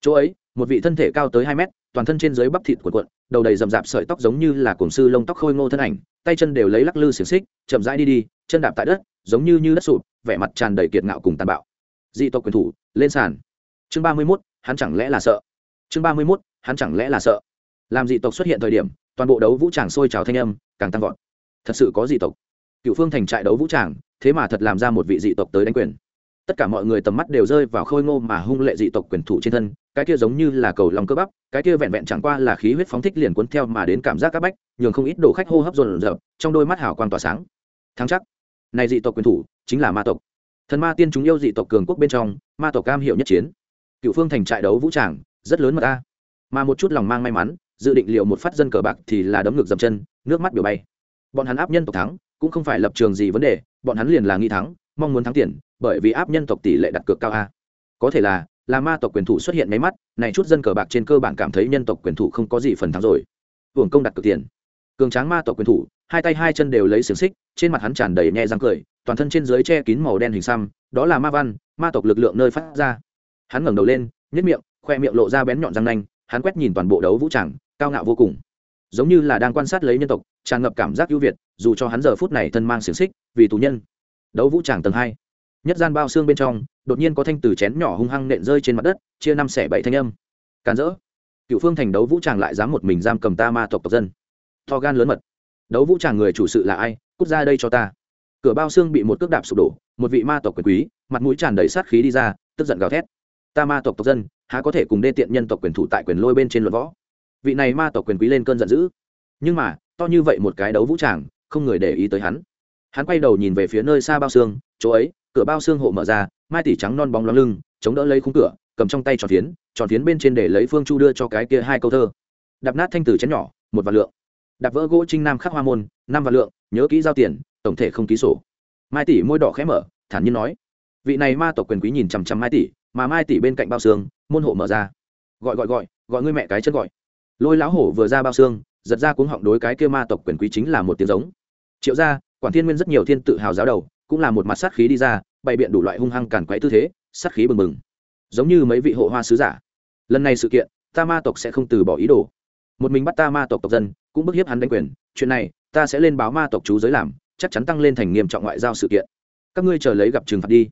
Chỗ ấy, một vị thân thể cao tới hai mét toàn thân trên dưới bắp thịt cuộn cuộn, đầu đầy rậm rạp sợi tóc giống như là cuồng sư lông tóc khôi ngô thân ảnh, tay chân đều lấy lắc lư xiềng xích, chậm rãi đi đi, chân đạp tại đất, giống như như đất sụp, vẻ mặt tràn đầy kiệt ngạo cùng tàn bạo. Dị tộc quyền thủ, lên sàn. Chương ba mươi mốt, hắn chẳng lẽ là sợ? Chương ba mươi mốt, hắn chẳng lẽ là sợ? Làm dị tộc xuất hiện thời điểm, toàn bộ đấu vũ tràng sôi trào thanh âm, càng tăng vọt. Thật sự có dị tộc. Cựu phương thành trại đấu vũ tràng, thế mà thật làm ra một vị dị tộc tới đánh quyền tất cả mọi người tầm mắt đều rơi vào khôi ngô mà hung lệ dị tộc quyền thủ trên thân, cái kia giống như là cầu lòng cơ bắp, cái kia vẹn vẹn chẳng qua là khí huyết phóng thích liền cuốn theo mà đến cảm giác các bách, nhường không ít đồ khách hô hấp dồn dập, trong đôi mắt hào quang tỏa sáng. Thắng chắc. Này dị tộc quyền thủ, chính là ma tộc. Thần ma tiên chúng yêu dị tộc cường quốc bên trong, ma tộc cam hiệu nhất chiến. Cựu phương thành trại đấu vũ tràng, rất lớn mật ta. Mà một chút lòng mang may mắn, dự định liệu một phát dân cờ bạc thì là đấm ngược dầm chân, nước mắt biểu bay. Bọn hắn áp nhân tộc thắng, cũng không phải lập trường gì vấn đề, bọn hắn liền là nghi thắng mong muốn thắng tiền, bởi vì áp nhân tộc tỷ lệ đặt cược cao a. Có thể là là ma tộc quyền thủ xuất hiện máy mắt, này chút dân cờ bạc trên cơ bản cảm thấy nhân tộc quyền thủ không có gì phần thắng rồi. Hưởng công đặt cược tiền. Cường tráng ma tộc quyền thủ, hai tay hai chân đều lấy xiềng xích, trên mặt hắn tràn đầy nhẹ răng cười, toàn thân trên dưới che kín màu đen hình xăm, đó là ma văn, ma tộc lực lượng nơi phát ra. Hắn ngẩng đầu lên nhất miệng, khoe miệng lộ ra bén nhọn răng nanh, hắn quét nhìn toàn bộ đấu vũ tràng, cao ngạo vô cùng. Giống như là đang quan sát lấy nhân tộc, tràn ngập cảm giác ưu việt, dù cho hắn giờ phút này thân mang xiềng xích, vì tù nhân đấu vũ tràng tầng hai. Nhất gian bao xương bên trong, đột nhiên có thanh từ chén nhỏ hung hăng nện rơi trên mặt đất, chia năm xẻ bảy thanh âm. Càn rỡ. Cựu phương thành đấu vũ tràng lại dám một mình giam cầm ta ma tộc tộc dân. To gan lớn mật. Đấu vũ tràng người chủ sự là ai? Cút ra đây cho ta. Cửa bao xương bị một cước đạp sụp đổ, một vị ma tộc quyền quý, mặt mũi tràn đầy sát khí đi ra, tức giận gào thét. Ta ma tộc tộc dân, há có thể cùng đê tiện nhân tộc quyền thủ tại quyền lôi bên trên luật võ? Vị này ma tộc quyền quý lên cơn giận dữ. Nhưng mà, to như vậy một cái đấu vũ tràng, không người để ý tới hắn hắn quay đầu nhìn về phía nơi xa bao xương, chỗ ấy, cửa bao xương hộ mở ra, mai tỷ trắng non bóng lóng lưng, chống đỡ lấy khung cửa, cầm trong tay tròn phiến tròn phiến bên trên để lấy phương chu đưa cho cái kia hai câu thơ. Đạp nát thanh tử chén nhỏ, một vạn lượng. Đạp vỡ gỗ trinh nam khắc hoa môn, năm vạn lượng, nhớ kỹ giao tiền, tổng thể không ký sổ. Mai tỷ môi đỏ khẽ mở, thản nhiên nói. Vị này ma tộc quyền quý nhìn chằm chằm mai tỷ mà mai tỷ bên cạnh bao xương, môn hộ mở ra. Gọi gọi gọi gọi ngươi mẹ cái chân gọi. Lôi lão hổ vừa ra bao xương, giật ra cuống họng đối cái kia ma tộc quyền quý chính là một tiếng giống. Triệu gia quản thiên nguyên rất nhiều thiên tự hào giáo đầu, cũng là một mặt sát khí đi ra, bày biện đủ loại hung hăng càn quấy tư thế, sát khí bừng bừng. Giống như mấy vị hộ hoa sứ giả. Lần này sự kiện, ta ma tộc sẽ không từ bỏ ý đồ. Một mình bắt ta ma tộc tộc dân, cũng bức hiếp hắn đánh quyền, chuyện này, ta sẽ lên báo ma tộc chú giới làm, chắc chắn tăng lên thành nghiêm trọng ngoại giao sự kiện. Các ngươi chờ lấy gặp trừng phạt đi.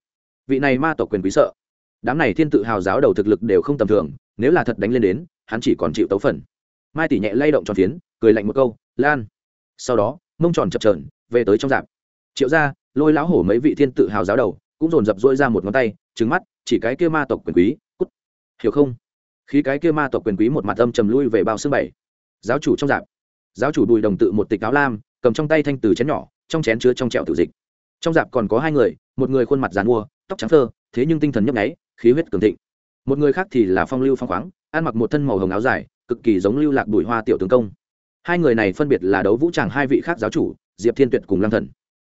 Vị này ma tộc quyền quý sợ. Đám này thiên tự hào giáo đầu thực lực đều không tầm thường, nếu là thật đánh lên đến, hắn chỉ còn chịu tấu phần. Mai tỷ nhẹ lay động tròn phiến, cười lạnh một câu, lan. Sau đó mông tròn chập trờn, về tới trong dạp. Triệu ra lôi lão hổ mấy vị thiên tự hào giáo đầu, cũng dồn dập dỗi ra một ngón tay trứng mắt, chỉ cái kia ma tộc quyền quý, cút. Hiểu không? Khi cái kia ma tộc quyền quý một mặt âm trầm lui về bao xương bảy. Giáo chủ trong dạp. Giáo chủ bùi đồng tự một tịch áo lam, cầm trong tay thanh từ chén nhỏ, trong chén chứa trong trẹo tự dịch. Trong dạp còn có hai người, một người khuôn mặt dàn mua tóc trắng thơ thế nhưng tinh thần nhấp nháy, khí huyết cường thịnh. Một người khác thì là phong lưu phong khoáng, ăn mặc một thân màu hồng áo dài, cực kỳ giống lưu lạc bùi hoa tiểu tướng công hai người này phân biệt là đấu vũ tràng hai vị khác giáo chủ, diệp thiên tuyệt cùng lăng thần.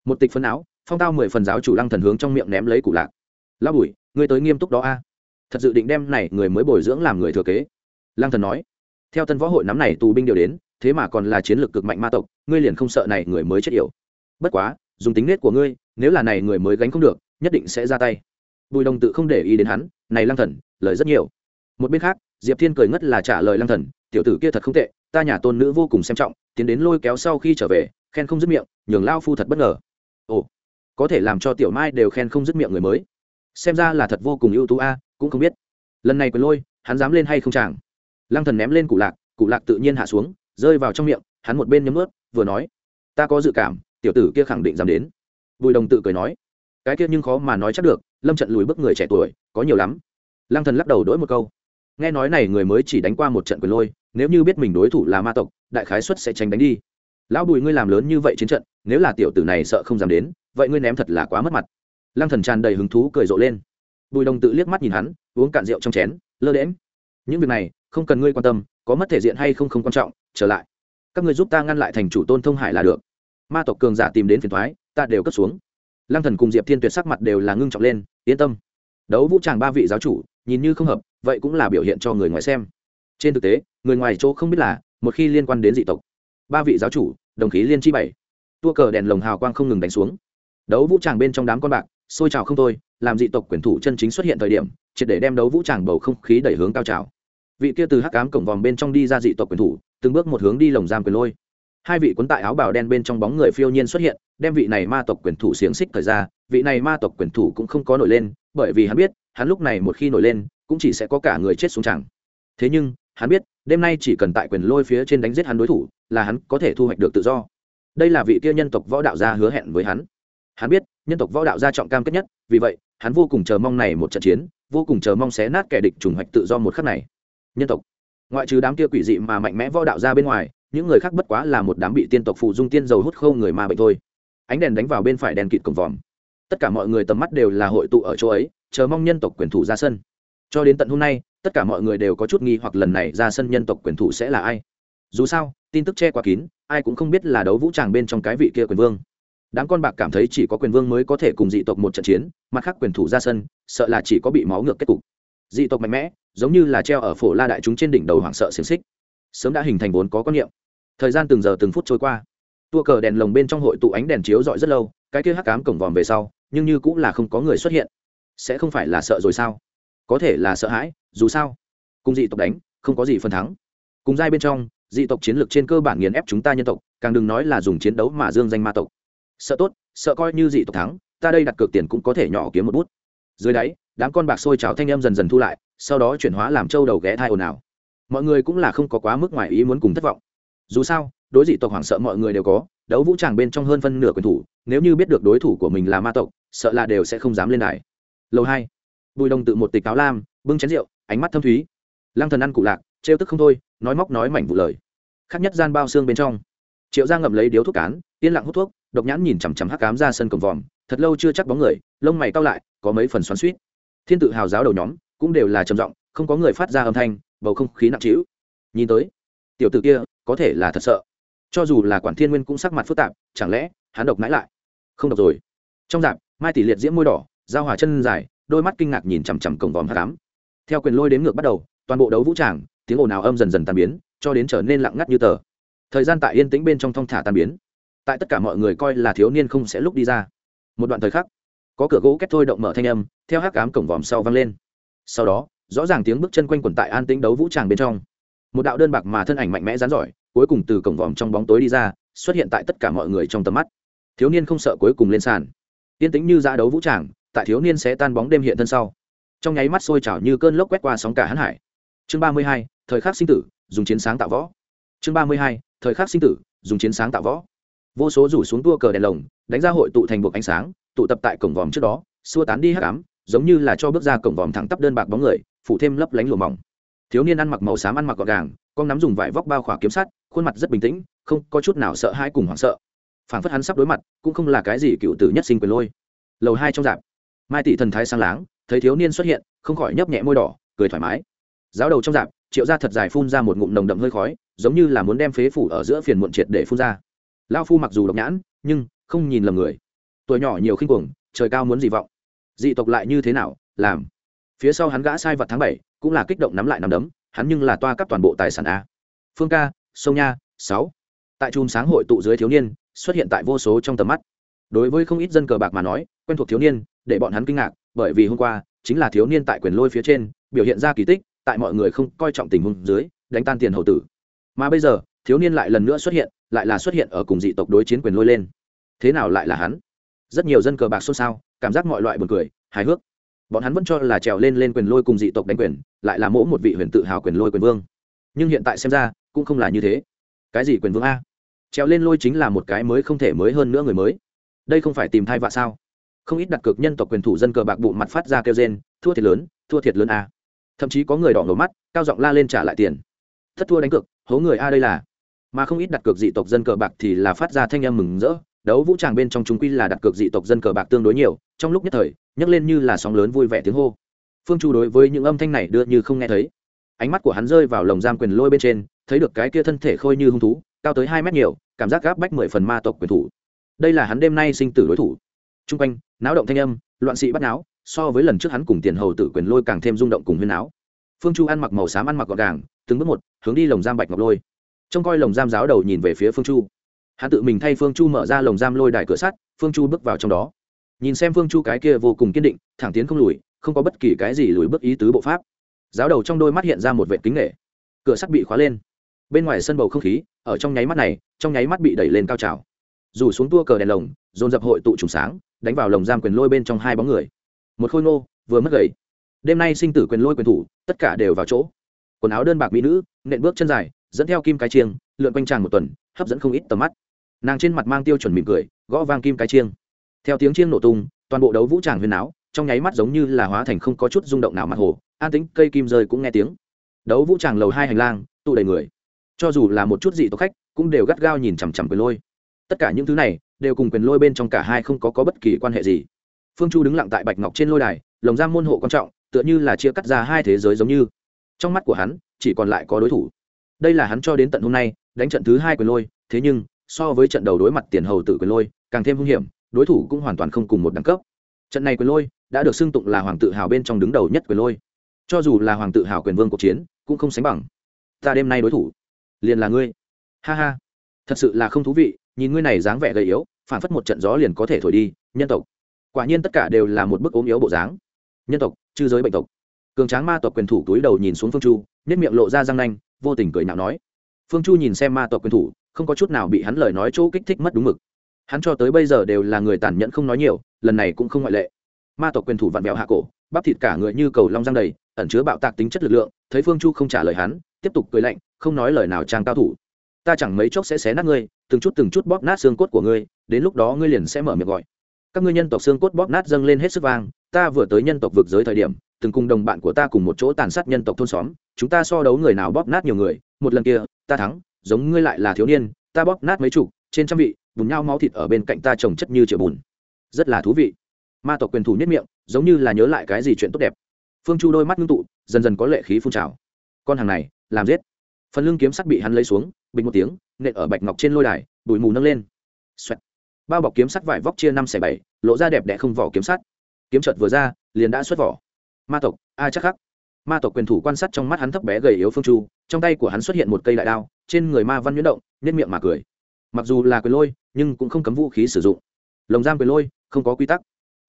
Một tịch phân áo, phong tao mười phần giáo chủ lăng thần hướng trong miệng ném lấy củ lạc. Lao bùi, ngươi tới nghiêm túc đó a. À. Thật dự định đem này người mới bồi dưỡng làm người thừa kế. Lăng thần nói. Theo tân võ hội nắm này tù binh đều đến, thế mà còn là chiến lược cực mạnh ma tộc, ngươi liền không sợ này người mới chết yểu. Bất quá, dùng tính nết của ngươi, nếu là này người mới gánh không được, nhất định sẽ ra tay. Bùi đồng tự không để ý đến hắn, này lăng thần, lời rất nhiều. Một bên khác, diệp thiên cười ngất là trả lời lăng thần, tiểu tử kia thật không tệ ta nhà tôn nữ vô cùng xem trọng, tiến đến lôi kéo sau khi trở về, khen không dứt miệng, nhường lao phu thật bất ngờ. Ồ, có thể làm cho tiểu mai đều khen không dứt miệng người mới. Xem ra là thật vô cùng ưu tú a, cũng không biết. Lần này quyền lôi, hắn dám lên hay không chàng? Lăng thần ném lên cụ lạc cụ lạc tự nhiên hạ xuống, rơi vào trong miệng, hắn một bên nhấm ướt, vừa nói, ta có dự cảm, tiểu tử kia khẳng định dám đến. Bùi đồng tự cười nói, cái kia nhưng khó mà nói chắc được, lâm trận lùi bước người trẻ tuổi, có nhiều lắm. Lăng thần lắc đầu đỗi một câu nghe nói này người mới chỉ đánh qua một trận quyền lôi, nếu như biết mình đối thủ là ma tộc, đại khái xuất sẽ tránh đánh đi. Lão bùi ngươi làm lớn như vậy chiến trận, nếu là tiểu tử này sợ không dám đến, vậy ngươi ném thật là quá mất mặt. Lăng thần tràn đầy hứng thú cười rộ lên. Bùi đồng tự liếc mắt nhìn hắn, uống cạn rượu trong chén, lơ đễm những việc này, không cần ngươi quan tâm, có mất thể diện hay không không quan trọng, trở lại. Các ngươi giúp ta ngăn lại thành chủ tôn thông hải là được. Ma tộc cường giả tìm đến phiền thoái, ta đều cất xuống. Lăng thần cùng diệp thiên tuyệt sắc mặt đều là ngưng trọng lên, yên tâm. Đấu vũ tràng ba vị giáo chủ, nhìn như không hợp vậy cũng là biểu hiện cho người ngoài xem. Trên thực tế, người ngoài chỗ không biết là một khi liên quan đến dị tộc, ba vị giáo chủ, đồng khí liên chi bảy, tua cờ đèn lồng hào quang không ngừng đánh xuống. Đấu vũ tràng bên trong đám con bạc, xôi trào không thôi, làm dị tộc quyền thủ chân chính xuất hiện thời điểm, triệt để đem đấu vũ tràng bầu không khí đẩy hướng cao trào. Vị kia từ hắc cám cổng vòm bên trong đi ra dị tộc quyền thủ, từng bước một hướng đi lồng giam quyền lôi. Hai vị quấn tại áo bào đen bên trong bóng người phiêu nhiên xuất hiện, đem vị này ma tộc quyền thủ xiềng xích thời ra, vị này ma tộc quyền thủ cũng không có nổi lên, bởi vì hắn biết, hắn lúc này một khi nổi lên cũng chỉ sẽ có cả người chết xuống chẳng. Thế nhưng, hắn biết, đêm nay chỉ cần tại quyền lôi phía trên đánh giết hắn đối thủ, là hắn có thể thu hoạch được tự do. Đây là vị kia nhân tộc võ đạo gia hứa hẹn với hắn. Hắn biết, nhân tộc võ đạo gia trọng cam kết nhất, vì vậy, hắn vô cùng chờ mong này một trận chiến, vô cùng chờ mong xé nát kẻ địch trùng hoạch tự do một khắc này. Nhân tộc. Ngoại trừ đám kia quỷ dị mà mạnh mẽ võ đạo gia bên ngoài, những người khác bất quá là một đám bị tiên tộc phụ dung tiên dầu hút khâu người mà bệnh thôi. Ánh đèn đánh vào bên phải đèn kịt cổng vòm. Tất cả mọi người tầm mắt đều là hội tụ ở chỗ ấy, chờ mong nhân tộc quyền thủ ra sân cho đến tận hôm nay, tất cả mọi người đều có chút nghi hoặc lần này ra sân nhân tộc quyền thủ sẽ là ai. Dù sao, tin tức che quá kín, ai cũng không biết là đấu vũ tràng bên trong cái vị kia quyền vương. Đám con bạc cảm thấy chỉ có quyền vương mới có thể cùng dị tộc một trận chiến, mặt khác quyền thủ ra sân, sợ là chỉ có bị máu ngược kết cục. Dị tộc mạnh mẽ, giống như là treo ở phổ la đại chúng trên đỉnh đầu hoảng sợ xiềng xích. Sớm đã hình thành vốn có quan niệm. Thời gian từng giờ từng phút trôi qua. Tua cờ đèn lồng bên trong hội tụ ánh đèn chiếu rọi rất lâu, cái kia hắc cám cổng vòm về sau, nhưng như cũng là không có người xuất hiện. Sẽ không phải là sợ rồi sao? Có thể là sợ hãi, dù sao, cùng dị tộc đánh, không có gì phần thắng. Cùng giai bên trong, dị tộc chiến lược trên cơ bản nghiền ép chúng ta nhân tộc, càng đừng nói là dùng chiến đấu mà dương danh ma tộc. Sợ tốt, sợ coi như dị tộc thắng, ta đây đặt cược tiền cũng có thể nhỏ kiếm một bút. Dưới đáy, đám con bạc sôi trào thanh em dần dần thu lại, sau đó chuyển hóa làm trâu đầu ghé thai ồn ào. Mọi người cũng là không có quá mức ngoài ý muốn cùng thất vọng. Dù sao, đối dị tộc hoảng sợ mọi người đều có, đấu vũ tràng bên trong hơn phân nửa quyền thủ, nếu như biết được đối thủ của mình là ma tộc, sợ là đều sẽ không dám lên đài. Lâu hai bùi đồng tự một tịch cáo lam, bưng chén rượu, ánh mắt thâm thúy. Lăng thần ăn cụ lạc, trêu tức không thôi, nói móc nói mảnh vụ lời. Khác nhất gian bao xương bên trong. Triệu giang ngậm lấy điếu thuốc cán, yên lặng hút thuốc, độc nhãn nhìn chằm chằm hắc cám ra sân cổng vòm, thật lâu chưa chắc bóng người, lông mày cau lại, có mấy phần xoắn suýt thiên tự hào giáo đầu nhóm, cũng đều là trầm giọng, không có người phát ra âm thanh, bầu không khí nặng trĩu. Nhìn tới, tiểu tử kia, có thể là thật sợ. Cho dù là quản thiên nguyên cũng sắc mặt phức tạp, chẳng lẽ hắn độc mãi lại? Không độc rồi. Trong dạp, mai tỷ liệt diễm môi đỏ, giao hòa chân dài đôi mắt kinh ngạc nhìn chằm chằm cổng vòm hát cám. Theo quyền lôi đến ngược bắt đầu, toàn bộ đấu vũ tràng, tiếng ồn ào âm dần dần tàn biến, cho đến trở nên lặng ngắt như tờ. Thời gian tại yên tĩnh bên trong thong thả tàn biến. Tại tất cả mọi người coi là thiếu niên không sẽ lúc đi ra. Một đoạn thời khắc, có cửa gỗ kết thôi động mở thanh âm, theo hắc cám cổng vòm sau vang lên. Sau đó, rõ ràng tiếng bước chân quanh quẩn tại an tĩnh đấu vũ tràng bên trong. Một đạo đơn bạc mà thân ảnh mạnh mẽ rán giỏi, cuối cùng từ cổng vòm trong bóng tối đi ra, xuất hiện tại tất cả mọi người trong tầm mắt. Thiếu niên không sợ cuối cùng lên sàn. Yên tĩnh như ra đấu vũ tràng tại thiếu niên sẽ tan bóng đêm hiện thân sau. Trong nháy mắt sôi trào như cơn lốc quét qua sóng cả hãn hải. Chương ba mươi hai, thời khắc sinh tử, dùng chiến sáng tạo võ. Chương ba mươi hai, thời khắc sinh tử, dùng chiến sáng tạo võ. Vô số rủ xuống tua cờ đèn lồng, đánh ra hội tụ thành buộc ánh sáng, tụ tập tại cổng vòm trước đó, xua tán đi hắc ám, giống như là cho bước ra cổng vòm thẳng tắp đơn bạc bóng người, phủ thêm lấp lánh lùa mỏng. Thiếu niên ăn mặc màu xám ăn mặc gọn gàng, con nắm dùng vải vóc bao khỏa kiếm sắt, khuôn mặt rất bình tĩnh, không có chút nào sợ hãi cùng hoảng sợ. Phảng phất hắn sắp đối mặt, cũng không là cái gì cựu tử nhất sinh quyền lôi. Lầu hai trong dạp mai tỷ thần thái sang láng, thấy thiếu niên xuất hiện, không khỏi nhấp nhẹ môi đỏ, cười thoải mái. Giáo đầu trong dạp, triệu ra thật dài phun ra một ngụm nồng đậm hơi khói, giống như là muốn đem phế phủ ở giữa phiền muộn triệt để phun ra. Lao phu mặc dù độc nhãn, nhưng không nhìn lầm người. Tuổi nhỏ nhiều khinh cuồng, trời cao muốn dị vọng. Dị tộc lại như thế nào, làm? Phía sau hắn gã sai vật tháng bảy, cũng là kích động nắm lại nắm đấm, hắn nhưng là toa cấp toàn bộ tài sản a. Phương ca, sông nha, sáu. Tại chùm sáng hội tụ dưới thiếu niên, xuất hiện tại vô số trong tầm mắt. Đối với không ít dân cờ bạc mà nói, quen thuộc thiếu niên để bọn hắn kinh ngạc, bởi vì hôm qua, chính là thiếu niên tại quyền lôi phía trên, biểu hiện ra kỳ tích, tại mọi người không coi trọng tình huống dưới, đánh tan tiền hậu tử. Mà bây giờ, thiếu niên lại lần nữa xuất hiện, lại là xuất hiện ở cùng dị tộc đối chiến quyền lôi lên. Thế nào lại là hắn? Rất nhiều dân cờ bạc xôn xao, cảm giác mọi loại buồn cười, hài hước. Bọn hắn vẫn cho là trèo lên lên quyền lôi cùng dị tộc đánh quyền, lại là mỗi một vị huyền tự hào quyền lôi quyền vương. Nhưng hiện tại xem ra, cũng không là như thế. Cái gì quyền vương a? Trèo lên lôi chính là một cái mới không thể mới hơn nữa người mới. Đây không phải tìm thai vạ sao? Không ít đặt cược nhân tộc quyền thủ dân cờ bạc bụng mặt phát ra kêu rên, thua thiệt lớn, thua thiệt lớn a thậm chí có người đỏ ngầu mắt, cao giọng la lên trả lại tiền. Thất thua đánh cược, hố người a đây là. Mà không ít đặt cược dị tộc dân cờ bạc thì là phát ra thanh âm mừng rỡ. Đấu vũ tràng bên trong chúng quy là đặt cược dị tộc dân cờ bạc tương đối nhiều, trong lúc nhất thời, nhấc lên như là sóng lớn vui vẻ tiếng hô. Phương chu đối với những âm thanh này đưa như không nghe thấy. Ánh mắt của hắn rơi vào lồng giam quyền lôi bên trên, thấy được cái kia thân thể khôi như hung thú, cao tới hai mét nhiều, cảm giác gáp bách mười phần ma tộc quyền thủ. Đây là hắn đêm nay sinh tử đối thủ t r u n g quanh, náo động thanh âm, loạn sĩ bắt náo, so với lần trước hắn cùng tiền hầu tử quyền lôi càng thêm rung động cùng huyên áo phương chu ăn mặc màu xám ăn mặc gọn gàng, từng bước một, hướng đi lồng giam bạch ngọc lôi. Trông coi lồng giam giáo đầu nhìn về phía phương chu. Hắn tự mình thay phương chu mở ra lồng giam lôi đài cửa sắt, phương chu bước vào trong đó. Nhìn xem phương chu cái kia vô cùng kiên định, thẳng tiến không lùi, không có bất kỳ cái gì lùi bước ý tứ bộ pháp. Giáo đầu trong đôi mắt hiện ra một vệ kính nghệ cửa sắt bị khóa lên. Bên ngoài sân bầu không khí, ở trong nháy mắt này, trong nháy mắt bị đẩy lên cao trào. Dù xuống tua cờ đèn lồng, dồn dập hội tụ trùng sáng đánh vào lồng giam quyền lôi bên trong hai bóng người. Một khôi ngô, vừa mất gầy. Đêm nay sinh tử quyền lôi quyền thủ, tất cả đều vào chỗ. Quần áo đơn bạc mỹ nữ, nện bước chân dài, dẫn theo kim cái chiêng, lượn quanh tràng một tuần, hấp dẫn không ít tầm mắt. Nàng trên mặt mang tiêu chuẩn mỉm cười, gõ vang kim cái chiêng. Theo tiếng chiêng nổ tung, toàn bộ đấu vũ tràng huyền áo, trong nháy mắt giống như là hóa thành không có chút rung động nào mặt hồ, an tính cây kim rơi cũng nghe tiếng. Đấu vũ tràng lầu hai hành lang, tụ đầy người. Cho dù là một chút dị tộc khách, cũng đều gắt gao nhìn chằm chằm quyền lôi. Tất cả những thứ này đều cùng quyền lôi bên trong cả hai không có, có bất kỳ quan hệ gì. Phương chu đứng lặng tại bạch ngọc trên lôi đài lồng giam môn hộ quan trọng tựa như là chia cắt ra hai thế giới giống như. Trong mắt của hắn chỉ còn lại có đối thủ. Đây là hắn cho đến tận hôm nay đánh trận thứ hai quyền lôi thế nhưng so với trận đầu đối mặt tiền hầu tử quyền lôi càng thêm hung hiểm đối thủ cũng hoàn toàn không cùng một đẳng cấp. Trận này quyền lôi đã được xưng tụng là hoàng tự hào bên trong đứng đầu nhất quyền lôi. Cho dù là hoàng tự hào quyền vương cuộc chiến cũng không sánh bằng. Ta đêm nay đối thủ liền là ngươi. Ha ha. Thật sự là không thú vị nhìn ngươi này dáng vẻ gầy yếu phản phất một trận gió liền có thể thổi đi, nhân tộc. Quả nhiên tất cả đều là một bức ốm yếu bộ dáng. Nhân tộc, chư giới bệnh tộc. Cường tráng ma tộc quyền thủ túi đầu nhìn xuống phương chu nếp miệng lộ ra răng nanh, vô tình cười nhạo nói. Phương chu nhìn xem ma tộc quyền thủ, không có chút nào bị hắn lời nói chỗ kích thích mất đúng mực. Hắn cho tới bây giờ đều là người tàn nhẫn không nói nhiều, lần này cũng không ngoại lệ. Ma tộc quyền thủ vặn vẹo hạ cổ, bắp thịt cả người như cầu long răng đầy, ẩn chứa bạo tạc tính chất lực lượng, thấy phương chu không trả lời hắn, tiếp tục cười lạnh, không nói lời nào trang cao thủ. Ta chẳng mấy chốc sẽ xé nát ngươi, từng chút từng chút bóp nát xương cốt của ngươi đến lúc đó ngươi liền sẽ mở miệng gọi. Các ngươi nhân tộc xương cốt bóp nát dâng lên hết sức vang, ta vừa tới nhân tộc vực giới thời điểm, từng cùng đồng bạn của ta cùng một chỗ tàn sát nhân tộc thôn xóm, chúng ta so đấu người nào bóp nát nhiều người, một lần kia, ta thắng, giống ngươi lại là thiếu niên, ta bóp nát mấy chục trên trăm vị, bùn nhau máu thịt ở bên cạnh ta trồng chất như triệu bùn. Rất là thú vị. Ma tộc quyền thủ nhất miệng, giống như là nhớ lại cái gì chuyện tốt đẹp. Phương chu đôi mắt ngưng tụ, dần dần có lệ khí phun trào. Con hàng này, làm giết. Phần lưng kiếm sắt bị hắn lấy xuống, bình một tiếng, nện ở bạch ngọc trên lôi đài, bụi mù nâng lên. Xoẹt bao bọc kiếm sắt vải vóc chia năm xẻ bảy, lộ ra đẹp đẽ không vỏ kiếm sắt. Kiếm trợt vừa ra, liền đã xuất vỏ. Ma tộc, a chắc khắc. Ma tộc quyền thủ quan sát trong mắt hắn thấp bé gầy yếu phương chu, trong tay của hắn xuất hiện một cây đại đao, trên người ma văn nhuyễn động nên miệng mà cười. Mặc dù là quyền lôi, nhưng cũng không cấm vũ khí sử dụng. Lồng giam quyền lôi, không có quy tắc.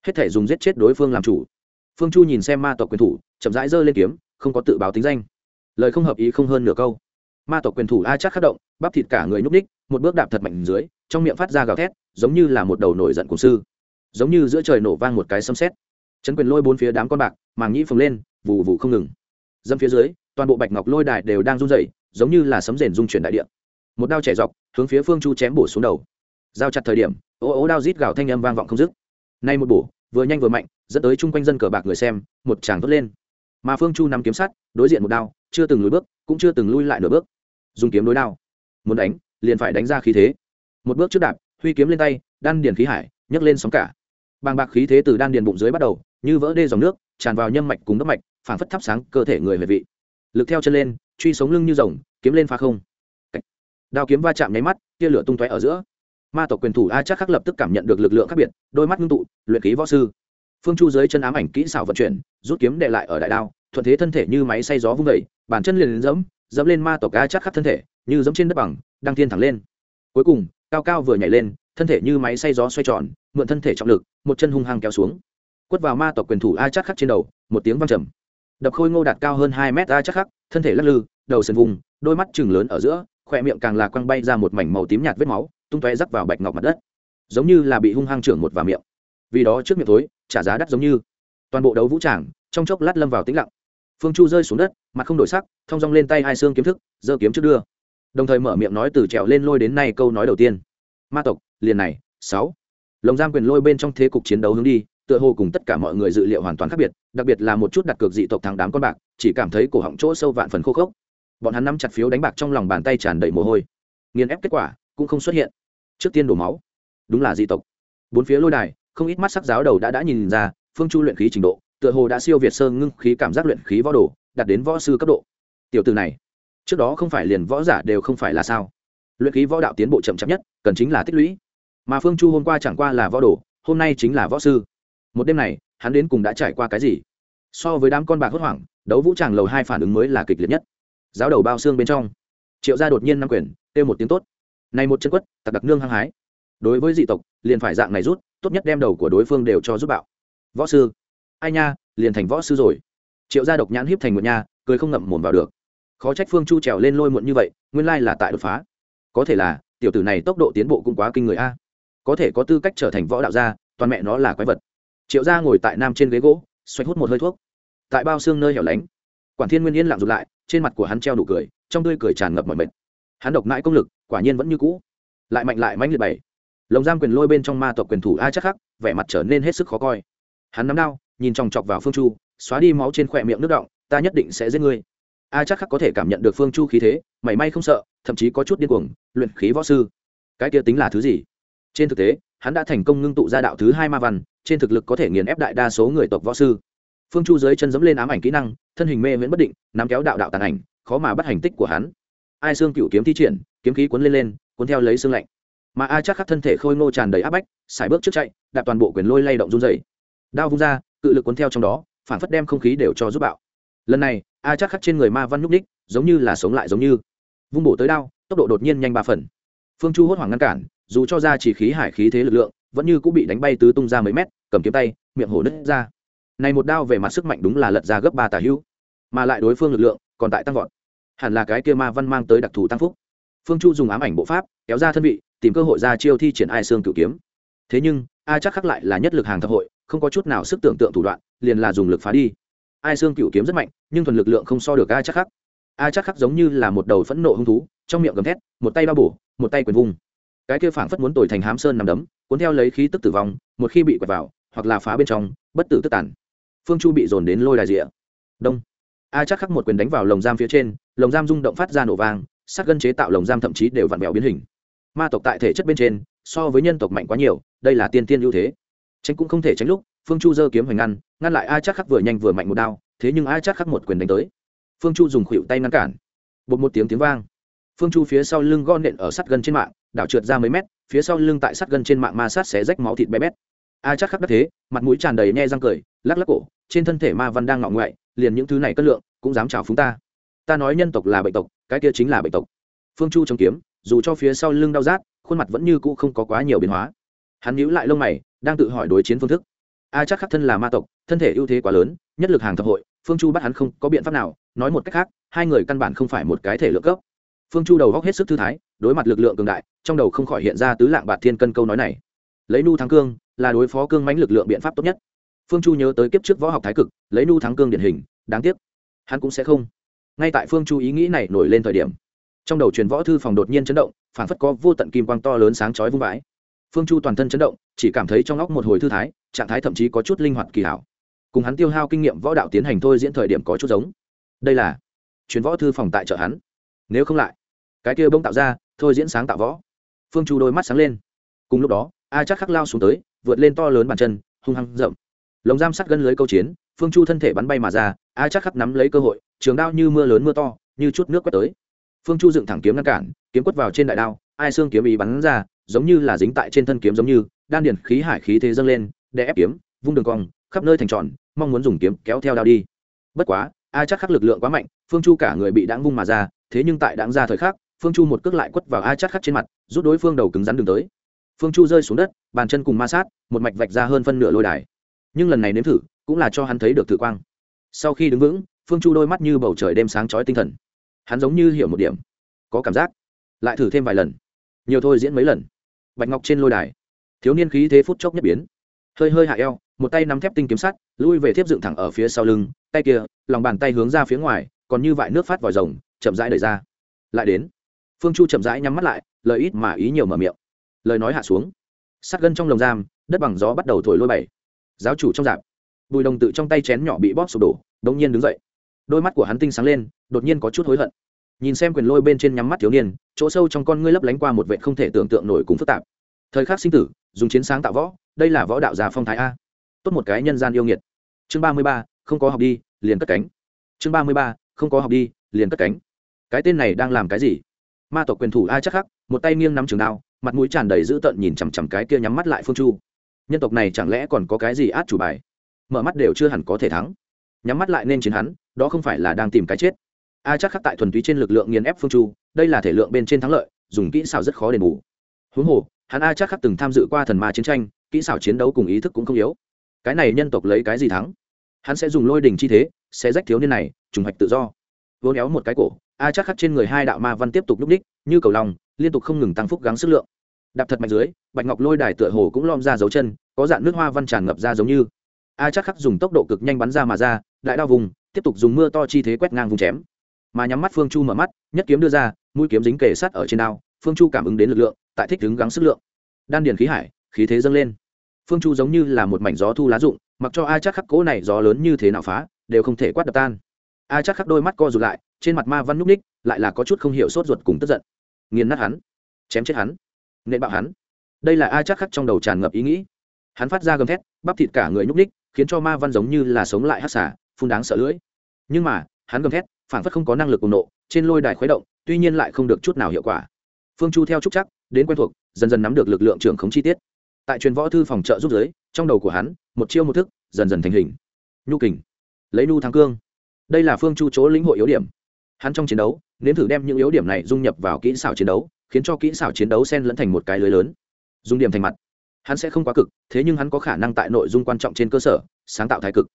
Hết thể dùng giết chết đối phương làm chủ. Phương chu nhìn xem ma tộc quyền thủ, chậm rãi giơ lên kiếm, không có tự báo tính danh. Lời không hợp ý không hơn nửa câu. Ma tộc quyền thủ a chắc khắc động, bắp thịt cả người nhúc ních một bước đạp thật mạnh dưới trong miệng phát ra gào thét, giống như là một đầu nổi giận cùng sư. Giống như giữa trời nổ vang một cái sấm xét chấn quyền lôi bốn phía đám con bạc, màng nhĩ phồng lên, vù vù không ngừng. Dâm phía dưới, toàn bộ bạch ngọc lôi đài đều đang run rẩy, giống như là sấm rền dung chuyển đại địa. Một đao trẻ dọc, hướng phía phương chu chém bổ xuống đầu. Giao chặt thời điểm ố ố đao rít gào thanh âm vang vọng không dứt. Nay một bổ, vừa nhanh vừa mạnh, dẫn tới chung quanh dân cờ bạc người xem, một tràng thốt lên. Mà phương chu nắm kiếm sắt, đối diện một đao, chưa từng lùi bước, cũng chưa từng lui lại nửa bước. Dùng kiếm đối đao. Muốn đánh, liền phải đánh ra khí thế một bước trước đạp, huy kiếm lên tay, đan điền khí hải, nhấc lên sóng cả. Bàng bạc khí thế từ đan điền bụng dưới bắt đầu, như vỡ đê dòng nước, tràn vào nhâm mạch cùng đất mạch, phảng phất thắp sáng cơ thể người về vị. Lực theo chân lên, truy sống lưng như rồng, kiếm lên pha không. Đao kiếm va chạm nháy mắt, tia lửa tung tóe ở giữa. Ma tộc quyền thủ a chắc khắc lập tức cảm nhận được lực lượng khác biệt, đôi mắt ngưng tụ, luyện khí võ sư. Phương chu dưới chân ám ảnh kỹ xảo vận chuyển, rút kiếm đệ lại ở đại đao, thuận thế thân thể như máy xay gió vung vẩy bàn chân liền dẫm dẫm lên ma tộc a chắc khắc thân thể, như dẫm trên đất bằng đang thiên thẳng lên. Cuối cùng cao cao vừa nhảy lên, thân thể như máy xay gió xoay tròn, mượn thân thể trọng lực, một chân hung hăng kéo xuống. Quất vào ma tộc quyền thủ a chắc khắc trên đầu, một tiếng văng trầm. Đập khôi ngô đạt cao hơn hai mét a chắc khắc, thân thể lắc lư, đầu sần vùng, đôi mắt chừng lớn ở giữa, khỏe miệng càng là quăng bay ra một mảnh màu tím nhạt vết máu, tung tóe rắc vào bạch ngọc mặt đất. Giống như là bị hung hăng trưởng một vào miệng. Vì đó trước miệng tối trả giá đắt giống như. Toàn bộ đấu vũ tràng, trong chốc lát lâm vào tĩnh lặng. Phương chu rơi xuống đất, mặt không đổi sắc, thong dong lên tay hai xương kiếm thức, giơ kiếm trước đưa đồng thời mở miệng nói từ trèo lên lôi đến nay câu nói đầu tiên. Ma tộc, liền này, sáu. Lồng giam quyền lôi bên trong thế cục chiến đấu hướng đi, tựa hồ cùng tất cả mọi người dự liệu hoàn toàn khác biệt, đặc biệt là một chút đặt cược dị tộc thắng đám con bạc, chỉ cảm thấy cổ họng chỗ sâu vạn phần khô khốc. Bọn hắn nắm chặt phiếu đánh bạc trong lòng bàn tay tràn đầy mồ hôi. Nghiền ép kết quả, cũng không xuất hiện. Trước tiên đổ máu. Đúng là dị tộc. Bốn phía lôi đài, không ít mắt sắc giáo đầu đã đã nhìn ra, phương chu luyện khí trình độ, tựa hồ đã siêu việt sơ ngưng khí cảm giác luyện khí võ đồ, đạt đến võ sư cấp độ. Tiểu từ này trước đó không phải liền võ giả đều không phải là sao? Luyện khí võ đạo tiến bộ chậm chậm nhất, cần chính là tích lũy. Mà phương chu hôm qua chẳng qua là võ đồ, hôm nay chính là võ sư. Một đêm này, hắn đến cùng đã trải qua cái gì? So với đám con bạc hốt hoảng, đấu vũ tràng lầu hai phản ứng mới là kịch liệt nhất. Giáo đầu bao xương bên trong, triệu gia đột nhiên năm quyền, kêu một tiếng tốt. Này một chân quất, tặc đặc nương hăng hái. Đối với dị tộc, liền phải dạng này rút, tốt nhất đem đầu của đối phương đều cho giúp bạo. Võ sư. Ai nha, liền thành võ sư rồi. Triệu gia độc nhãn hiếp thành một nha, cười không ngậm mồm vào được khó trách phương chu trèo lên lôi muộn như vậy nguyên lai là tại đột phá. Có thể là tiểu tử này tốc độ tiến bộ cũng quá kinh người a. Có thể có tư cách trở thành võ đạo gia toàn mẹ nó là quái vật. Triệu gia ngồi tại nam trên ghế gỗ xoay hút một hơi thuốc. Tại bao xương nơi hẻo lánh quản thiên nguyên yên lặng rụt lại trên mặt của hắn treo đủ cười trong tươi cười tràn ngập mọi mệt. Hắn độc mãi công lực quả nhiên vẫn như cũ. Lại mạnh lại mãnh liệt bảy. Lồng giam quyền lôi bên trong ma tộc quyền thủ a chắc khắc vẻ mặt trở nên hết sức khó coi. Hắn nắm đau, nhìn chòng chọc vào phương chu xóa đi máu trên khỏe miệng nước động ta nhất định sẽ giết ngươi a chắc khắc có thể cảm nhận được phương chu khí thế, mảy may không sợ, thậm chí có chút điên cuồng, luyện khí võ sư. Cái kia tính là thứ gì? Trên thực tế, hắn đã thành công ngưng tụ ra đạo thứ hai ma văn, trên thực lực có thể nghiền ép đại đa số người tộc võ sư. Phương chu dưới chân dẫm lên ám ảnh kỹ năng, thân hình mê miễn bất định, nắm kéo đạo đạo tàn ảnh, khó mà bắt hành tích của hắn. Ai xương cựu kiếm thi triển, kiếm khí cuốn lên lên, cuốn theo lấy xương lạnh. Mà a chắc khắc thân thể khôi ngô tràn đầy áp bách, xài bước trước chạy, đạp toàn bộ quyền lôi lay động run dày đao vung ra, cự lực cuốn theo trong đó, phản phất đem không khí đều cho giúp bạo. Lần này a chắc khắc trên người ma văn nhúc ních giống như là sống lại giống như. Vung bổ tới đao, tốc độ đột nhiên nhanh ba phần. Phương chu hốt hoảng ngăn cản, dù cho ra chỉ khí hải khí thế lực lượng, vẫn như cũng bị đánh bay tứ tung ra mấy mét, cầm kiếm tay, miệng hổ nứt ra. Này một đao về mặt sức mạnh đúng là lật ra gấp ba tà hữu, mà lại đối phương lực lượng còn tại tăng vọt. Hẳn là cái kia ma văn mang tới đặc thù tăng phúc. Phương chu dùng ám ảnh bộ pháp, kéo ra thân vị, tìm cơ hội ra chiêu thi triển ai xương cửu kiếm. Thế nhưng, a chắc khắc lại là nhất lực hàng thập hội, không có chút nào sức tưởng tượng thủ đoạn, liền là dùng lực phá đi ai xương cửu kiếm rất mạnh, nhưng thuần lực lượng không so được a chắc khắc. A chắc khắc giống như là một đầu phẫn nộ hung thú, trong miệng gầm thét, một tay bao bổ, một tay quyền vung. Cái kia phảng phất muốn tồi thành hám sơn nằm đấm, cuốn theo lấy khí tức tử vong, một khi bị quẹt vào, hoặc là phá bên trong, bất tử tức tàn. Phương chu bị dồn đến lôi đài rịa đông. A chắc khắc một quyền đánh vào lồng giam phía trên, lồng giam rung động phát ra nổ vang sắc gân chế tạo lồng giam thậm chí đều vặn vẹo biến hình. Ma tộc tại thể chất bên trên, so với nhân tộc mạnh quá nhiều, đây là tiên tiên ưu thế. Tránh cũng không thể tránh lúc phương chu giơ kiếm hoành ngăn ngăn lại a chắc khắc vừa nhanh vừa mạnh một đao, thế nhưng a chắc khắc một quyền đánh tới. Phương chu dùng khuỷu tay ngăn cản. Bột một tiếng tiếng vang. Phương chu phía sau lưng gon nện ở sắt gân trên mạng, đảo trượt ra mấy mét, phía sau lưng tại sắt gân trên mạng ma sát xé rách máu thịt bé bét. A chắc khắc đắc thế, mặt mũi tràn đầy nhe răng cười, lắc lắc cổ, trên thân thể ma văn đang ngọ ngoại, liền những thứ này cất lượng, cũng dám chào phúng ta. Ta nói nhân tộc là bệnh tộc, cái kia chính là bệnh tộc. Phương chu chống kiếm, dù cho phía sau lưng đau rát, khuôn mặt vẫn như cũ không có quá nhiều biến hóa. Hắn nhíu lại lông mày, đang tự hỏi đối chiến phương thức a chắc khắc thân là ma tộc, thân thể ưu thế quá lớn, nhất lực hàng thập hội, phương chu bắt hắn không có biện pháp nào, nói một cách khác, hai người căn bản không phải một cái thể lượng cấp. Phương chu đầu góc hết sức thư thái, đối mặt lực lượng cường đại, trong đầu không khỏi hiện ra tứ lạng bạt thiên cân câu nói này. Lấy nu thắng cương, là đối phó cương mãnh lực lượng biện pháp tốt nhất. Phương chu nhớ tới kiếp trước võ học thái cực, lấy nu thắng cương điển hình, đáng tiếc, hắn cũng sẽ không. Ngay tại phương chu ý nghĩ này nổi lên thời điểm, trong đầu truyền võ thư phòng đột nhiên chấn động phản phất có vô tận kim quang to lớn sáng chói vung vãi phương chu toàn thân chấn động, chỉ cảm thấy trong óc một hồi thư thái, trạng thái thậm chí có chút linh hoạt kỳ hảo. Cùng hắn tiêu hao kinh nghiệm võ đạo tiến hành thôi diễn thời điểm có chút giống. Đây là chuyến võ thư phòng tại chợ hắn. Nếu không lại, cái kia bông tạo ra, thôi diễn sáng tạo võ. Phương chu đôi mắt sáng lên. Cùng lúc đó, a chắc khắc lao xuống tới, vượt lên to lớn bàn chân, hung hăng rậm. Lồng giam sắt gân lưới câu chiến, phương chu thân thể bắn bay mà ra, a chắc khắc nắm lấy cơ hội, trường đao như mưa lớn mưa to, như chút nước quét tới. Phương chu dựng thẳng kiếm ngăn cản, kiếm quất vào trên đại đao, ai xương kiếm ý bắn ra giống như là dính tại trên thân kiếm giống như, đan điền khí hải khí thế dâng lên để ép kiếm, vung đường cong, khắp nơi thành tròn, mong muốn dùng kiếm kéo theo đao đi. Bất quá, a chắc khắc lực lượng quá mạnh, phương chu cả người bị đáng vung mà ra, thế nhưng tại đáng ra thời khắc, phương chu một cước lại quất vào a chắc khắc trên mặt, rút đối phương đầu cứng rắn đường tới. Phương chu rơi xuống đất, bàn chân cùng ma sát, một mạch vạch ra hơn phân nửa lôi đài. Nhưng lần này nếm thử, cũng là cho hắn thấy được thử quang. Sau khi đứng vững, phương chu đôi mắt như bầu trời đêm sáng chói tinh thần. Hắn giống như hiểu một điểm. Có cảm giác. Lại thử thêm vài lần. Nhiều thôi diễn mấy lần bạch ngọc trên lôi đài. Thiếu niên khí thế phút chốc nhất biến. Hơi hơi hạ eo, một tay nắm thép tinh kiếm sắt, lui về thiếp dựng thẳng ở phía sau lưng, tay kia, lòng bàn tay hướng ra phía ngoài, còn như vại nước phát vòi rồng, chậm rãi đẩy ra. Lại đến, phương chu chậm rãi nhắm mắt lại, lời ít mà ý nhiều mở miệng. Lời nói hạ xuống. Sắt gân trong lồng giam, đất bằng gió bắt đầu thổi lôi bảy. Giáo chủ trong dạp. Bùi đồng tự trong tay chén nhỏ bị bóp sụp đổ, đột nhiên đứng dậy. Đôi mắt của hắn tinh sáng lên, đột nhiên có chút hối hận nhìn xem quyền lôi bên trên nhắm mắt thiếu niên, chỗ sâu trong con ngươi lấp lánh qua một vệ không thể tưởng tượng nổi cùng phức tạp. Thời khắc sinh tử, dùng chiến sáng tạo võ, đây là võ đạo già phong thái a. Tốt một cái nhân gian yêu nghiệt. Chương ba mươi ba, không có học đi, liền cất cánh. Chương ba mươi ba, không có học đi, liền cất cánh. Cái tên này đang làm cái gì? Ma tộc quyền thủ a chắc khắc, một tay nghiêng nắm trường đao, mặt mũi tràn đầy dữ tợn nhìn chằm chằm cái kia nhắm mắt lại phương chu. Nhân tộc này chẳng lẽ còn có cái gì át chủ bài? Mở mắt đều chưa hẳn có thể thắng. Nhắm mắt lại nên chiến hắn, đó không phải là đang tìm cái chết a chắc khắc tại thuần túy trên lực lượng nghiền ép phương chu, đây là thể lượng bên trên thắng lợi, dùng kỹ xảo rất khó đền bù. Huống hồ, hắn a chắc khắc từng tham dự qua thần ma chiến tranh, kỹ xảo chiến đấu cùng ý thức cũng không yếu. Cái này nhân tộc lấy cái gì thắng? Hắn sẽ dùng lôi đình chi thế, sẽ rách thiếu niên này, trùng hoạch tự do. Vô néo một cái cổ, a chắc khắc trên người hai đạo ma văn tiếp tục lúc đích, như cầu lòng liên tục không ngừng tăng phúc gắng sức lượng. Đạp thật mạnh dưới, bạch ngọc lôi đài tựa hồ cũng lom ra dấu chân, có dạng nước hoa văn tràn ngập ra giống như. A chắc khắc dùng tốc độ cực nhanh bắn ra mà ra, đại đao vùng, tiếp tục dùng mưa to chi thế quét ngang vùng chém mà nhắm mắt phương chu mở mắt, nhất kiếm đưa ra, mũi kiếm dính kề sắt ở trên đao, phương chu cảm ứng đến lực lượng, tại thích đứng gắng sức lượng. Đan điền khí hải, khí thế dâng lên. Phương chu giống như là một mảnh gió thu lá rụng, mặc cho a chắc khắc cố này gió lớn như thế nào phá, đều không thể quát đập tan. A chắc khắc đôi mắt co rụt lại, trên mặt ma văn núp ních lại là có chút không hiểu sốt ruột cùng tức giận. Nghiền nát hắn, chém chết hắn, nện bạo hắn. Đây là a chắc khắc trong đầu tràn ngập ý nghĩ. Hắn phát ra gầm thét, bắp thịt cả người nhúc ních khiến cho ma văn giống như là sống lại hát xả phun đáng sợ lưỡi. Nhưng mà, hắn gầm thét phản phất không có năng lực cùng nộ trên lôi đài khuấy động, tuy nhiên lại không được chút nào hiệu quả. Phương chu theo trúc chắc, đến quen thuộc, dần dần nắm được lực lượng trưởng khống chi tiết. Tại truyền võ thư phòng trợ giúp giới, trong đầu của hắn, một chiêu một thức, dần dần thành hình. Nhu kình. Lấy nu thắng cương. Đây là phương chu chỗ lĩnh hội yếu điểm. Hắn trong chiến đấu, nếm thử đem những yếu điểm này dung nhập vào kỹ xảo chiến đấu, khiến cho kỹ xảo chiến đấu sen lẫn thành một cái lưới lớn. Dùng điểm thành mặt. Hắn sẽ không quá cực, thế nhưng hắn có khả năng tại nội dung quan trọng trên cơ sở, sáng tạo thái cực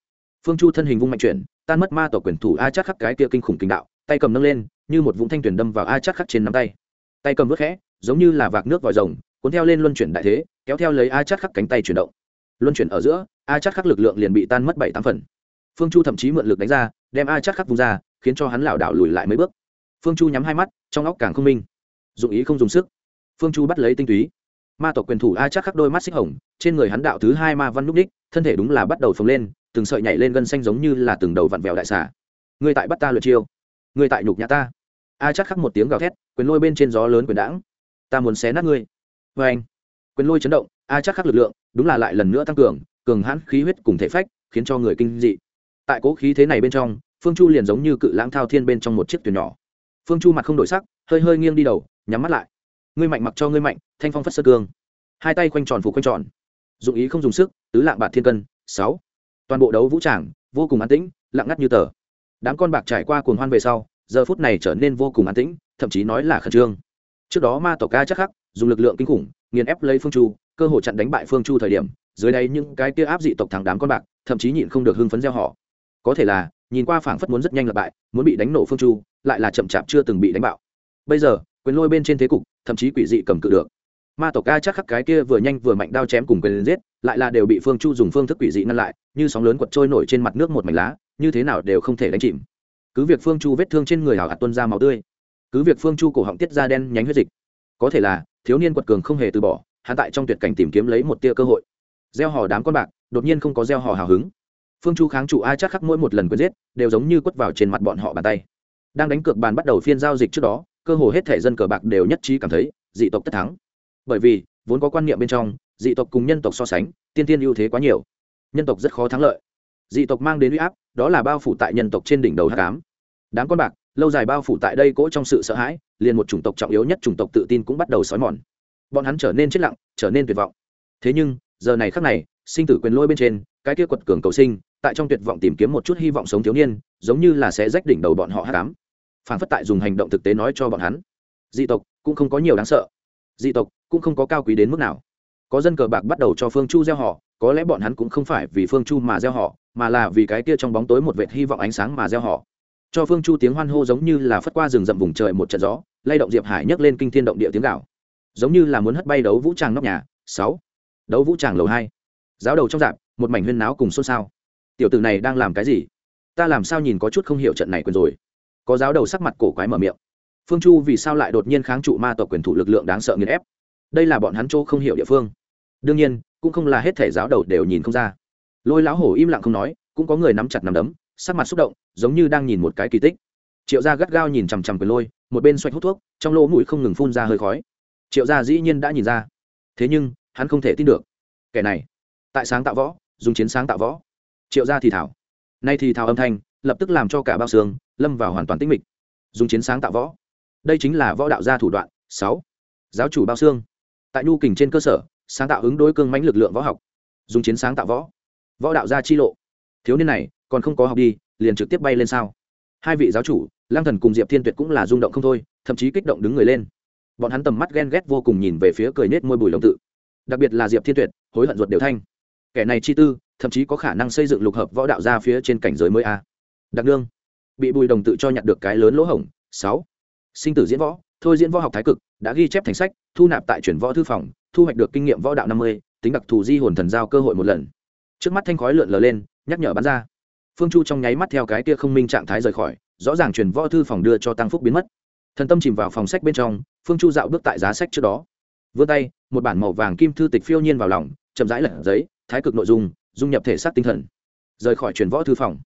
phương chu thân hình vung mạnh chuyển, tan mất ma tổ quyền thủ a chắc khắc cái kia kinh khủng kinh đạo, tay cầm nâng lên, như một vũng thanh tuyển đâm vào a chắc khắc trên nắm tay. Tay cầm vớt khẽ, giống như là vạc nước vòi rồng, cuốn theo lên luân chuyển đại thế, kéo theo lấy a chắc khắc cánh tay chuyển động. Luân chuyển ở giữa, a chắc khắc lực lượng liền bị tan mất bảy tám phần. Phương chu thậm chí mượn lực đánh ra, đem a chắc khắc vung ra, khiến cho hắn lảo đảo lùi lại mấy bước. Phương chu nhắm hai mắt, trong óc càng không minh. Dụng ý không dùng sức. Phương chu bắt lấy tinh túy ma tộc quyền thủ a chắc khắc đôi mắt xích hồng, trên người hắn đạo thứ hai ma văn núp đích, thân thể đúng là bắt đầu phồng lên, từng sợi nhảy lên gân xanh giống như là từng đầu vặn vẹo đại xả người tại bắt ta lượt chiêu. Người tại nhục nhã ta. A chắc khắc một tiếng gào thét, quyền lôi bên trên gió lớn quyền đãng. Ta muốn xé nát ngươi. Vê anh, quyền lôi chấn động, a chắc khắc lực lượng, đúng là lại lần nữa tăng cường cường hãn khí huyết cùng thể phách, khiến cho người kinh dị. Tại cố khí thế này bên trong, phương chu liền giống như cự lãng thao thiên bên trong một chiếc thuyền nhỏ. Phương chu mặt không đổi sắc, hơi hơi nghiêng đi đầu, nhắm mắt lại ngươi mạnh mặc cho ngươi mạnh, thanh phong phất sơ cương. Hai tay quanh tròn phủ quanh tròn. Dụng ý không dùng sức, tứ lạng bạc thiên cân, sáu. Toàn bộ đấu vũ tràng, vô cùng an tĩnh, lặng ngắt như tờ. Đám con bạc trải qua cuồng hoan về sau, giờ phút này trở nên vô cùng an tĩnh, thậm chí nói là khẩn trương. Trước đó ma tộc ca chắc khắc, dùng lực lượng kinh khủng, nghiền ép lấy phương chu, cơ hội chặn đánh bại phương chu thời điểm, dưới đây những cái kia áp dị tộc thẳng đám con bạc, thậm chí nhịn không được hưng phấn gieo họ có thể là, nhìn qua phảng phất muốn rất nhanh lặp bại, muốn bị đánh nổ phương chu, lại là chậm chạp chưa từng bị đánh bạo. Bây giờ quyền lôi bên trên thế cục, thậm chí quỷ dị cầm cự được. Ma tộc ca chắc khắc cái kia vừa nhanh vừa mạnh đao chém cùng quyền giết, lại là đều bị phương chu dùng phương thức quỷ dị ngăn lại, như sóng lớn quật trôi nổi trên mặt nước một mảnh lá, như thế nào đều không thể đánh chìm. Cứ việc phương chu vết thương trên người hào hạt tuân ra máu tươi, cứ việc phương chu cổ họng tiết ra đen nhánh huyết dịch, có thể là thiếu niên quật cường không hề từ bỏ, hắn tại trong tuyệt cảnh tìm kiếm lấy một tia cơ hội. Gieo hò đám con bạc, đột nhiên không có gieo hò hào hứng. Phương chu kháng trụ a chắc khắc mỗi một lần quyết giết, đều giống như quất vào trên mặt bọn họ bàn tay. Đang đánh cược bàn bắt đầu phiên giao dịch trước đó cơ hồ hết thể dân cờ bạc đều nhất trí cảm thấy, dị tộc tất thắng. Bởi vì, vốn có quan niệm bên trong, dị tộc cùng nhân tộc so sánh, tiên tiên ưu thế quá nhiều. Nhân tộc rất khó thắng lợi. Dị tộc mang đến uy áp, đó là bao phủ tại nhân tộc trên đỉnh đầu hát cám đám con bạc, lâu dài bao phủ tại đây cỗ trong sự sợ hãi, liền một chủng tộc trọng yếu nhất chủng tộc tự tin cũng bắt đầu xói mòn. Bọn hắn trở nên chết lặng, trở nên tuyệt vọng. Thế nhưng, giờ này khác này, sinh tử quyền lôi bên trên, cái kia quật cường cầu sinh, tại trong tuyệt vọng tìm kiếm một chút hy vọng sống thiếu niên, giống như là sẽ rách đỉnh đầu bọn họ hát cám phản phất tại dùng hành động thực tế nói cho bọn hắn. Dị tộc cũng không có nhiều đáng sợ. Dị tộc cũng không có cao quý đến mức nào. Có dân cờ bạc bắt đầu cho phương chu gieo họ, có lẽ bọn hắn cũng không phải vì phương chu mà gieo họ, mà là vì cái kia trong bóng tối một vệt hy vọng ánh sáng mà gieo họ. Cho phương chu tiếng hoan hô giống như là phất qua rừng rậm vùng trời một trận gió, lay động diệp hải nhấc lên kinh thiên động địa tiếng gạo giống như là muốn hất bay đấu vũ tràng nóc nhà. Sáu. Đấu vũ tràng lầu hai. Giáo đầu trong dạp, một mảnh huyên náo cùng xôn xao. Tiểu tử này đang làm cái gì? Ta làm sao nhìn có chút không hiểu trận này quyền rồi? Có giáo đầu sắc mặt cổ quái mở miệng. Phương chu vì sao lại đột nhiên kháng trụ ma tộc quyền thủ lực lượng đáng sợ nghiền ép? Đây là bọn hắn chỗ không hiểu địa phương. Đương nhiên, cũng không là hết thể giáo đầu đều nhìn không ra. Lôi lão hổ im lặng không nói, cũng có người nắm chặt nắm đấm, sắc mặt xúc động, giống như đang nhìn một cái kỳ tích. Triệu gia gắt gao nhìn chằm chằm quyền lôi, một bên xoạch hút thuốc, trong lỗ mũi không ngừng phun ra hơi khói. Triệu gia dĩ nhiên đã nhìn ra. Thế nhưng, hắn không thể tin được. Kẻ này, tại sáng tạo võ, dùng chiến sáng tạo võ. Triệu gia thì thảo. Nay thì thảo âm thanh lập tức làm cho cả bao xương, lâm vào hoàn toàn tĩnh mịch. Dùng chiến sáng tạo võ. Đây chính là võ đạo gia thủ đoạn sáu. Giáo chủ bao xương. Tại nhu kình trên cơ sở, sáng tạo ứng đối cương mãnh lực lượng võ học. Dùng chiến sáng tạo võ. Võ đạo gia chi lộ. Thiếu niên này, còn không có học đi, liền trực tiếp bay lên sao. Hai vị giáo chủ lang thần cùng diệp thiên tuyệt cũng là rung động không thôi, thậm chí kích động đứng người lên. Bọn hắn tầm mắt ghen ghét vô cùng nhìn về phía cười nết môi bùi đồng tự. Đặc biệt là diệp thiên tuyệt, hối hận ruột đều thanh. Kẻ này chi tư, thậm chí có khả năng xây dựng lục hợp võ đạo ra phía trên cảnh giới mới a đặc đương bị bùi đồng tự cho nhặt được cái lớn lỗ hổng, sáu. Sinh tử diễn võ, thôi diễn võ học thái cực, đã ghi chép thành sách, thu nạp tại chuyển võ thư phòng, thu hoạch được kinh nghiệm võ đạo năm mươi, tính đặc thù di hồn thần giao cơ hội một lần. Trước mắt thanh khói lượn lờ lên, nhắc nhở bắn ra. Phương chu trong nháy mắt theo cái kia không minh trạng thái rời khỏi, rõ ràng truyền võ thư phòng đưa cho tăng phúc biến mất. Thần tâm chìm vào phòng sách bên trong, phương chu dạo bước tại giá sách trước đó. Vươn tay, một bản màu vàng kim thư tịch phiêu nhiên vào lòng, chậm rãi lật giấy, thái cực nội dung dung nhập thể xác tinh thần. Rời khỏi truyền võ thư phòng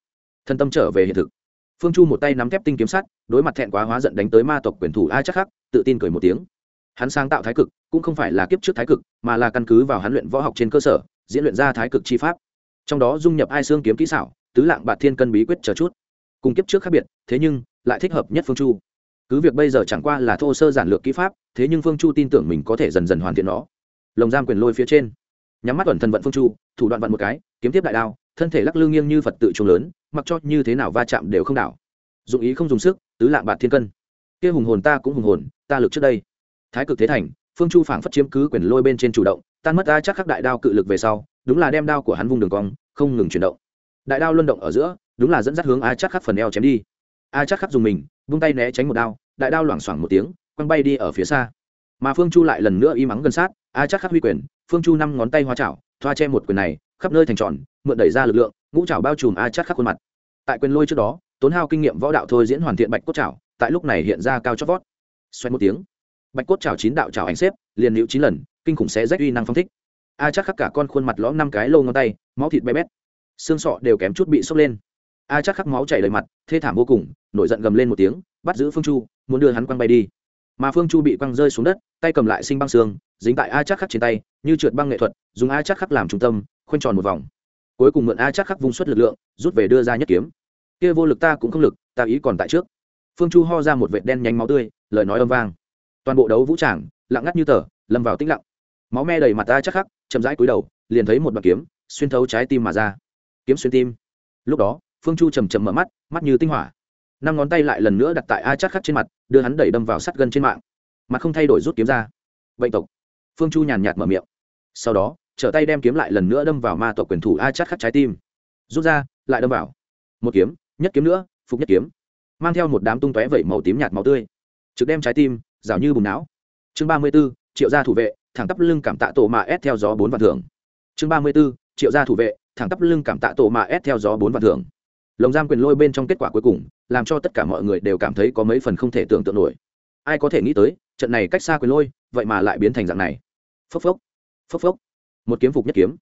thần tâm trở về hiện thực. Phương chu một tay nắm thép tinh kiếm sắt, đối mặt thẹn quá hóa giận đánh tới ma tộc quyền thủ ai chắc khắc, tự tin cười một tiếng. Hắn sáng tạo thái cực, cũng không phải là kiếp trước thái cực, mà là căn cứ vào hắn luyện võ học trên cơ sở, diễn luyện ra thái cực chi pháp. Trong đó dung nhập ai xương kiếm kỹ xảo, tứ lạng bạt thiên cân bí quyết chờ chút. Cùng kiếp trước khác biệt, thế nhưng, lại thích hợp nhất phương chu. Cứ việc bây giờ chẳng qua là thô sơ giản lược kỹ pháp, thế nhưng phương chu tin tưởng mình có thể dần dần hoàn thiện nó. Lồng giam quyền lôi phía trên. Nhắm mắt ẩn thân vận phương chu, thủ đoạn vận một cái, kiếm tiếp đại đao, thân thể lắc lư nghiêng như phật tự trung lớn mặc cho như thế nào va chạm đều không đảo. Dụng ý không dùng sức, tứ lạng bạt thiên cân. Kia hùng hồn ta cũng hùng hồn, ta lực trước đây. Thái cực thế thành, phương chu phảng phất chiếm cứ quyền lôi bên trên chủ động, tan mất ta chắc khắc đại đao cự lực về sau, đúng là đem đao của hắn vung đường cong, không ngừng chuyển động. Đại đao luân động ở giữa, đúng là dẫn dắt hướng a chắc khắc phần eo chém đi. A chắc khắc dùng mình, vung tay né tránh một đao, đại đao loảng xoảng một tiếng, quăng bay đi ở phía xa. Mà phương chu lại lần nữa y mắng gần sát a chắc khắc huy quyền, phương chu năm ngón tay hoa chảo, thoa che một quyền này, khắp nơi thành tròn, mượn đẩy ra lực lượng ngũ trảo bao trùm a chát khắc khuôn mặt. Tại quyền lôi trước đó, tốn hao kinh nghiệm võ đạo thôi diễn hoàn thiện bạch cốt trảo, tại lúc này hiện ra cao chót vót. Xoay một tiếng, bạch cốt trảo chín đạo trảo ảnh xếp, liền liễu chín lần, kinh khủng sẽ rách uy năng phong thích. A chắc khắc cả con khuôn mặt lõm năm cái lâu ngón tay, máu thịt bé bét. Xương sọ đều kém chút bị sốc lên. A chắc khắc máu chảy đầy mặt, thê thảm vô cùng, nổi giận gầm lên một tiếng, bắt giữ phương chu, muốn đưa hắn quăng bay đi. Mà phương chu bị quăng rơi xuống đất, tay cầm lại sinh băng xương, dính tại a chắc khắc trên tay, như trượt băng nghệ thuật, dùng a chắc khắc làm trung tâm, khoanh tròn một vòng cuối cùng mượn a chắc khắc vung suất lực lượng, rút về đưa ra nhất kiếm. Kia vô lực ta cũng không lực, ta ý còn tại trước. Phương chu ho ra một vệt đen nhánh máu tươi, lời nói âm vang. Toàn bộ đấu vũ tràng, lặng ngắt như tờ, lâm vào tĩnh lặng. Máu me đầy mặt ta chắc khắc, chậm rãi cúi đầu, liền thấy một đoạn kiếm, xuyên thấu trái tim mà ra. Kiếm xuyên tim. Lúc đó, phương chu chầm chầm mở mắt mắt như tinh hỏa. Năm ngón tay lại lần nữa đặt tại a chắc khắc trên mặt, đưa hắn đẩy đâm vào sắt gân trên mạng. Mặt không thay đổi rút kiếm ra. Bệnh tộc. Phương chu nhàn nhạt mở miệng. Sau đó trở tay đem kiếm lại lần nữa đâm vào ma tộc quyền thủ a chát khắc trái tim. Rút ra, lại đâm vào. Một kiếm, nhất kiếm nữa, phục nhất kiếm. Mang theo một đám tung tóe vẩy màu tím nhạt máu tươi. Trực đem trái tim, rào như bùn não. Chương ba mươi b ố triệu gia thủ vệ, thẳng tắp lưng cảm tạ tổ mà ép theo gió bốn vạn thưởng. Chương ba mươi b ố triệu gia thủ vệ, thẳng tắp lưng cảm tạ tổ mà ép theo gió bốn vạn thưởng. Lồng giam quyền lôi bên trong kết quả cuối cùng, làm cho tất cả mọi người đều cảm thấy có mấy phần không thể tưởng tượng nổi. Ai có thể nghĩ tới, trận này cách xa quyền lôi, vậy mà lại biến thành dạng này. Phốc phốc. Phốc phốc một kiếm phục nhất kiếm.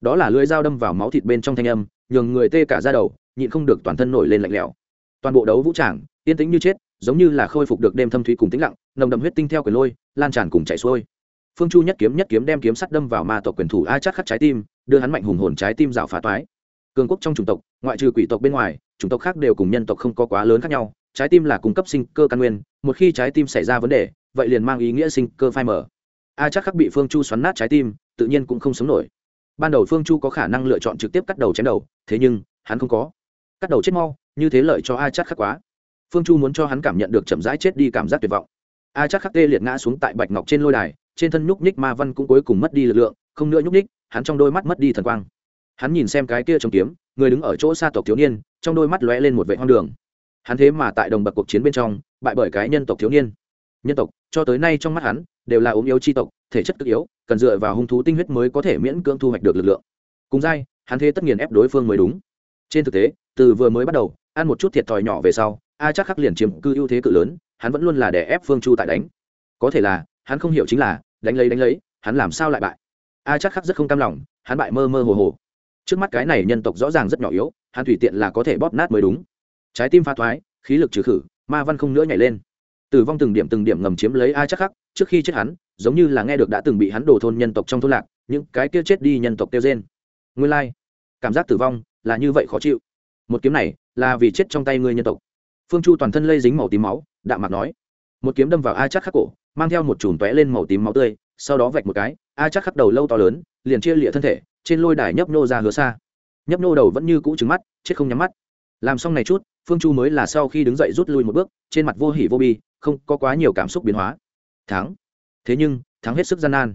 Đó là lưỡi dao đâm vào máu thịt bên trong thanh âm, nhường người tê cả ra đầu, nhịn không được toàn thân nổi lên lạnh lẽo. Toàn bộ đấu vũ tràng, yên tĩnh như chết, giống như là khôi phục được đêm thâm thúy cùng tĩnh lặng, nồng đậm huyết tinh theo quyền lôi, lan tràn cùng chạy xuôi. Phương chu nhất kiếm nhất kiếm đem kiếm sắt đâm vào ma tộc quyền thủ a chắc khắc trái tim, đưa hắn mạnh hùng hồn trái tim rào phá toái. Cường quốc trong chủng tộc, ngoại trừ quỷ tộc bên ngoài, chủng tộc khác đều cùng nhân tộc không có quá lớn khác nhau, trái tim là cung cấp sinh cơ căn nguyên, một khi trái tim xảy ra vấn đề, vậy liền mang ý nghĩa sinh cơ phai mở a chắc khắc bị phương chu xoắn nát trái tim tự nhiên cũng không sống nổi. Ban đầu phương chu có khả năng lựa chọn trực tiếp cắt đầu chém đầu, thế nhưng, hắn không có. Cắt đầu chết mau, như thế lợi cho a chắc khắc quá. Phương chu muốn cho hắn cảm nhận được chậm rãi chết đi cảm giác tuyệt vọng. A chắc khắc tê liệt ngã xuống tại bạch ngọc trên lôi đài, trên thân nhúc nhích ma văn cũng cuối cùng mất đi lực lượng, không nữa nhúc nhích, hắn trong đôi mắt mất đi thần quang. Hắn nhìn xem cái kia trong kiếm, người đứng ở chỗ xa tộc thiếu niên, trong đôi mắt lóe lên một vệ hoang đường. Hắn thế mà tại đồng bậc cuộc chiến bên trong, bại bởi cái nhân tộc thiếu niên. Nhân tộc, cho tới nay trong mắt hắn đều là ốm yếu chi tộc, thể chất cực yếu, cần dựa vào hung thú tinh huyết mới có thể miễn cưỡng thu hoạch được lực lượng. Cùng dai hắn thế tất nghiền ép đối phương mới đúng. Trên thực tế, từ vừa mới bắt đầu, ăn một chút thiệt thòi nhỏ về sau, a chắc khắc liền chiếm cư ưu thế cự lớn, hắn vẫn luôn là để ép phương chu tại đánh. Có thể là, hắn không hiểu chính là, đánh lấy đánh lấy, hắn làm sao lại bại? A chắc khắc rất không cam lòng, hắn bại mơ mơ hồ hồ. Trước mắt cái này nhân tộc rõ ràng rất nhỏ yếu, hắn tùy tiện là có thể bóp nát mới đúng. Trái tim pha thoái, khí lực trừ khử, ma văn không nữa nhảy lên tử vong từng điểm từng điểm ngầm chiếm lấy a chắc khắc, trước khi chết hắn, giống như là nghe được đã từng bị hắn đổ thôn nhân tộc trong thôn lạc, những cái kia chết đi nhân tộc tiêu trên nguyên lai、like. cảm giác tử vong là như vậy khó chịu. Một kiếm này là vì chết trong tay ngươi nhân tộc. Phương chu toàn thân lây dính màu tím máu, đạm mặt nói. Một kiếm đâm vào a chắc khắc cổ, mang theo một chùm tóe lên màu tím máu tươi, sau đó vạch một cái, a chắc khắc đầu lâu to lớn, liền chia lịa thân thể, trên lôi đài nhấp nô ra hứa xa. Nhấp nô đầu vẫn như cũ trứng mắt, chết không nhắm mắt. Làm xong này chút phương chu mới là sau khi đứng dậy rút lui một bước, trên mặt vô hỉ vô bi, không có quá nhiều cảm xúc biến hóa. Thắng. Thế nhưng, thắng hết sức gian nan.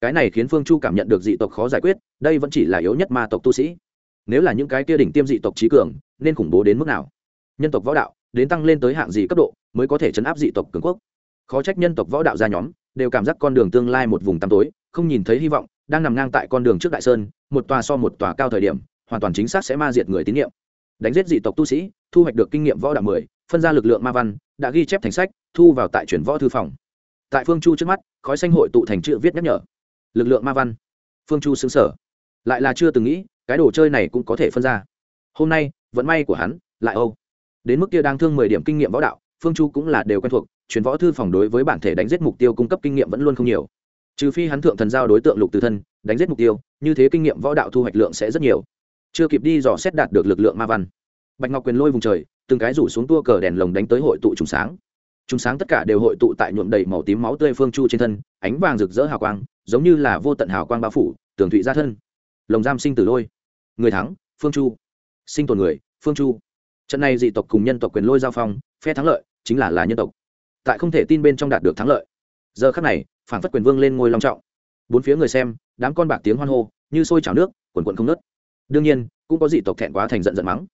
Cái này khiến phương chu cảm nhận được dị tộc khó giải quyết, đây vẫn chỉ là yếu nhất ma tộc tu sĩ. Nếu là những cái kia đỉnh tiêm dị tộc trí cường, nên khủng bố đến mức nào? Nhân tộc võ đạo, đến tăng lên tới hạng gì cấp độ, mới có thể chấn áp dị tộc cường quốc? Khó trách nhân tộc võ đạo ra nhóm, đều cảm giác con đường tương lai một vùng tăm tối, không nhìn thấy hy vọng, đang nằm ngang tại con đường trước đại sơn, một tòa so một tòa cao thời điểm, hoàn toàn chính xác sẽ ma diệt người tín nhiệm. Đánh giết dị tộc tu sĩ thu hoạch được kinh nghiệm võ đạo mười, phân ra lực lượng ma văn, đã ghi chép thành sách, thu vào tại chuyển võ thư phòng. Tại phương chu trước mắt, khói xanh hội tụ thành chữ viết nhắc nhở. Lực lượng ma văn. Phương chu xứng sở. Lại là chưa từng nghĩ, cái đồ chơi này cũng có thể phân ra. Hôm nay, vận may của hắn, lại âu. Đến mức kia đang thương mười điểm kinh nghiệm võ đạo, phương chu cũng là đều quen thuộc, chuyển võ thư phòng đối với bản thể đánh giết mục tiêu cung cấp kinh nghiệm vẫn luôn không nhiều. Trừ phi hắn thượng thần giao đối tượng lục từ thân, đánh giết mục tiêu, như thế kinh nghiệm võ đạo thu hoạch lượng sẽ rất nhiều. Chưa kịp đi dò xét đạt được lực lượng ma văn bạch ngọc quyền lôi vùng trời, từng cái rủ xuống tua cờ đèn lồng đánh tới hội tụ trùng sáng. Trùng sáng tất cả đều hội tụ tại nhuộm đầy màu tím máu tươi phương chu trên thân, ánh vàng rực rỡ hào quang, giống như là vô tận hào quang bao phủ, tường thụy ra thân. Lồng giam sinh tử lôi. Người thắng, phương chu. Sinh tồn người, phương chu. Trận này dị tộc cùng nhân tộc quyền lôi giao phong, phe thắng lợi, chính là là nhân tộc. Tại không thể tin bên trong đạt được thắng lợi. Giờ khắc này, phản phất quyền vương lên ngôi long trọng. Bốn phía người xem, đám con bạc tiếng hoan hô, như sôi chảo nước, quần quần không nớt đương nhiên, cũng có dị tộc thẹn quá thành giận giận mắng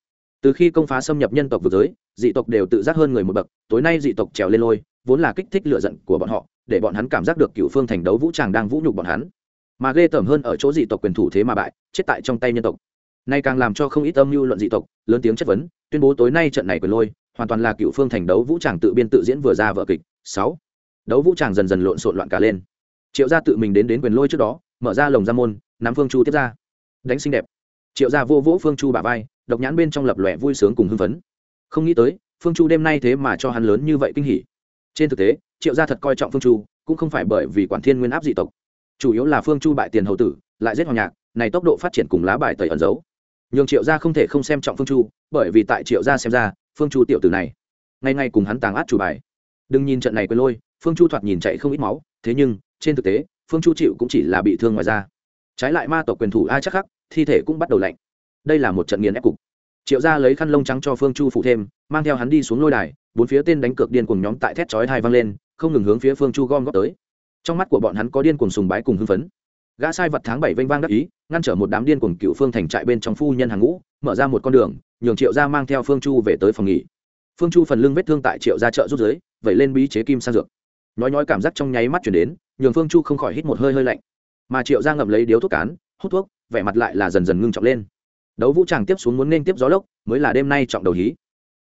từ khi công phá xâm nhập nhân tộc vực giới, dị tộc đều tự giác hơn người một bậc, tối nay dị tộc trèo lên lôi, vốn là kích thích lựa giận của bọn họ, để bọn hắn cảm giác được cựu phương thành đấu vũ tràng đang vũ nhục bọn hắn. Mà ghê tởm hơn ở chỗ dị tộc quyền thủ thế mà bại, chết tại trong tay nhân tộc. Nay càng làm cho không ít âm mưu luận dị tộc, lớn tiếng chất vấn, tuyên bố tối nay trận này quyền lôi, hoàn toàn là cựu phương thành đấu vũ tràng tự biên tự diễn vừa ra vở kịch. Sáu. Đấu vũ tràng dần dần lộn xộn loạn cả lên. Triệu gia tự mình đến đến quyền lôi trước đó, mở ra lồng ra môn, nắm phương chu tiếp ra. Đánh xinh đẹp. Triệu gia vô vỗ phương chu bả vai độc nhãn bên trong lập lòe vui sướng cùng hưng phấn. Không nghĩ tới, phương chu đêm nay thế mà cho hắn lớn như vậy kinh hỉ. Trên thực tế, triệu gia thật coi trọng phương chu, cũng không phải bởi vì quản thiên nguyên áp dị tộc. Chủ yếu là phương chu bại tiền hầu tử, lại giết hoàng nhạc, này tốc độ phát triển cùng lá bài tẩy ẩn giấu. Nhường triệu gia không thể không xem trọng phương chu, bởi vì tại triệu gia xem ra, phương chu tiểu tử này, ngày ngày cùng hắn tàng át chủ bài. Đừng nhìn trận này quên lôi, phương chu thoạt nhìn chạy không ít máu, thế nhưng, trên thực tế, phương chu chịu cũng chỉ là bị thương ngoài da. Trái lại ma tộc quyền thủ ai chắc khắc, thi thể cũng bắt đầu lạnh đây là một trận nghiền ép cục. Triệu gia lấy khăn lông trắng cho phương chu phụ thêm, mang theo hắn đi xuống lôi đài, bốn phía tên đánh cược điên cùng nhóm tại thét chói hai vang lên, không ngừng hướng phía phương chu gom góp tới. Trong mắt của bọn hắn có điên cuồng sùng bái cùng hưng phấn. Gã sai vật tháng bảy vênh vang đắc ý, ngăn trở một đám điên cuồng cựu phương thành trại bên trong phu nhân hàng ngũ, mở ra một con đường, nhường triệu gia mang theo phương chu về tới phòng nghỉ. Phương chu phần lưng vết thương tại triệu gia chợ rút dưới, vẩy lên bí chế kim sang dược. Nói nói cảm giác trong nháy mắt chuyển đến, nhường phương chu không khỏi hít một hơi hơi lạnh. Mà triệu gia ngậm lấy điếu thuốc cán, hút thuốc, vẻ mặt lại là dần dần ngưng trọng lên đấu vũ tràng tiếp xuống muốn nên tiếp gió lốc, mới là đêm nay trọng đầu hí.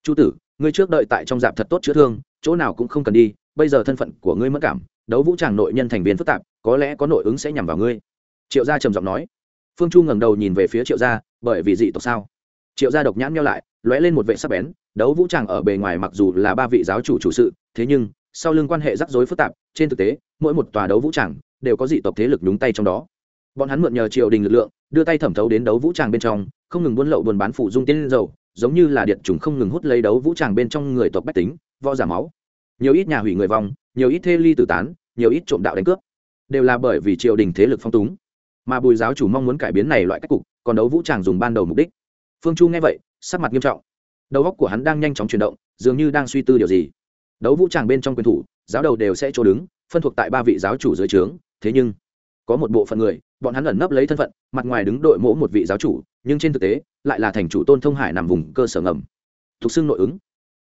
Chu tử, ngươi trước đợi tại trong dạp thật tốt chữa thương, chỗ nào cũng không cần đi, bây giờ thân phận của ngươi mất cảm, đấu vũ tràng nội nhân thành viên phức tạp, có lẽ có nội ứng sẽ nhằm vào ngươi. Triệu gia trầm giọng nói. Phương chu ngẩng đầu nhìn về phía triệu gia, bởi vì dị tộc sao? Triệu gia độc nhãn nhau lại, lóe lên một vệ sắc bén, đấu vũ tràng ở bề ngoài mặc dù là ba vị giáo chủ chủ sự, thế nhưng, sau lưng quan hệ rắc rối phức tạp, trên thực tế, mỗi một tòa đấu vũ tràng đều có dị tộc thế lực nhúng tay trong đó bọn hắn mượn nhờ triều đình lực lượng, đưa tay thẩm thấu đến đấu vũ tràng bên trong, không ngừng buôn lậu buôn bán phụ dung tiên dầu, giống như là điện trùng không ngừng hút lấy đấu vũ tràng bên trong người tộc bách tính vo giả máu. Nhiều ít nhà hủy người vong, nhiều ít thê ly tử tán, nhiều ít trộm đạo đánh cướp, đều là bởi vì triều đình thế lực phong túng. Mà bùi giáo chủ mong muốn cải biến này loại cách cục, còn đấu vũ tràng dùng ban đầu mục đích. Phương chu nghe vậy, sắc mặt nghiêm trọng. Đầu óc của hắn đang nhanh chóng chuyển động, dường như đang suy tư điều gì. Đấu vũ tràng bên trong quyền thủ, giáo đầu đều sẽ chỗ đứng, phân thuộc tại ba vị giáo chủ dưới trướng, thế nhưng, có một bộ phận người bọn hắn ẩn nấp lấy thân phận, mặt ngoài đứng đội mỗ một vị giáo chủ, nhưng trên thực tế, lại là thành chủ tôn thông hải nằm vùng cơ sở ngầm. Thuộc xưng nội ứng.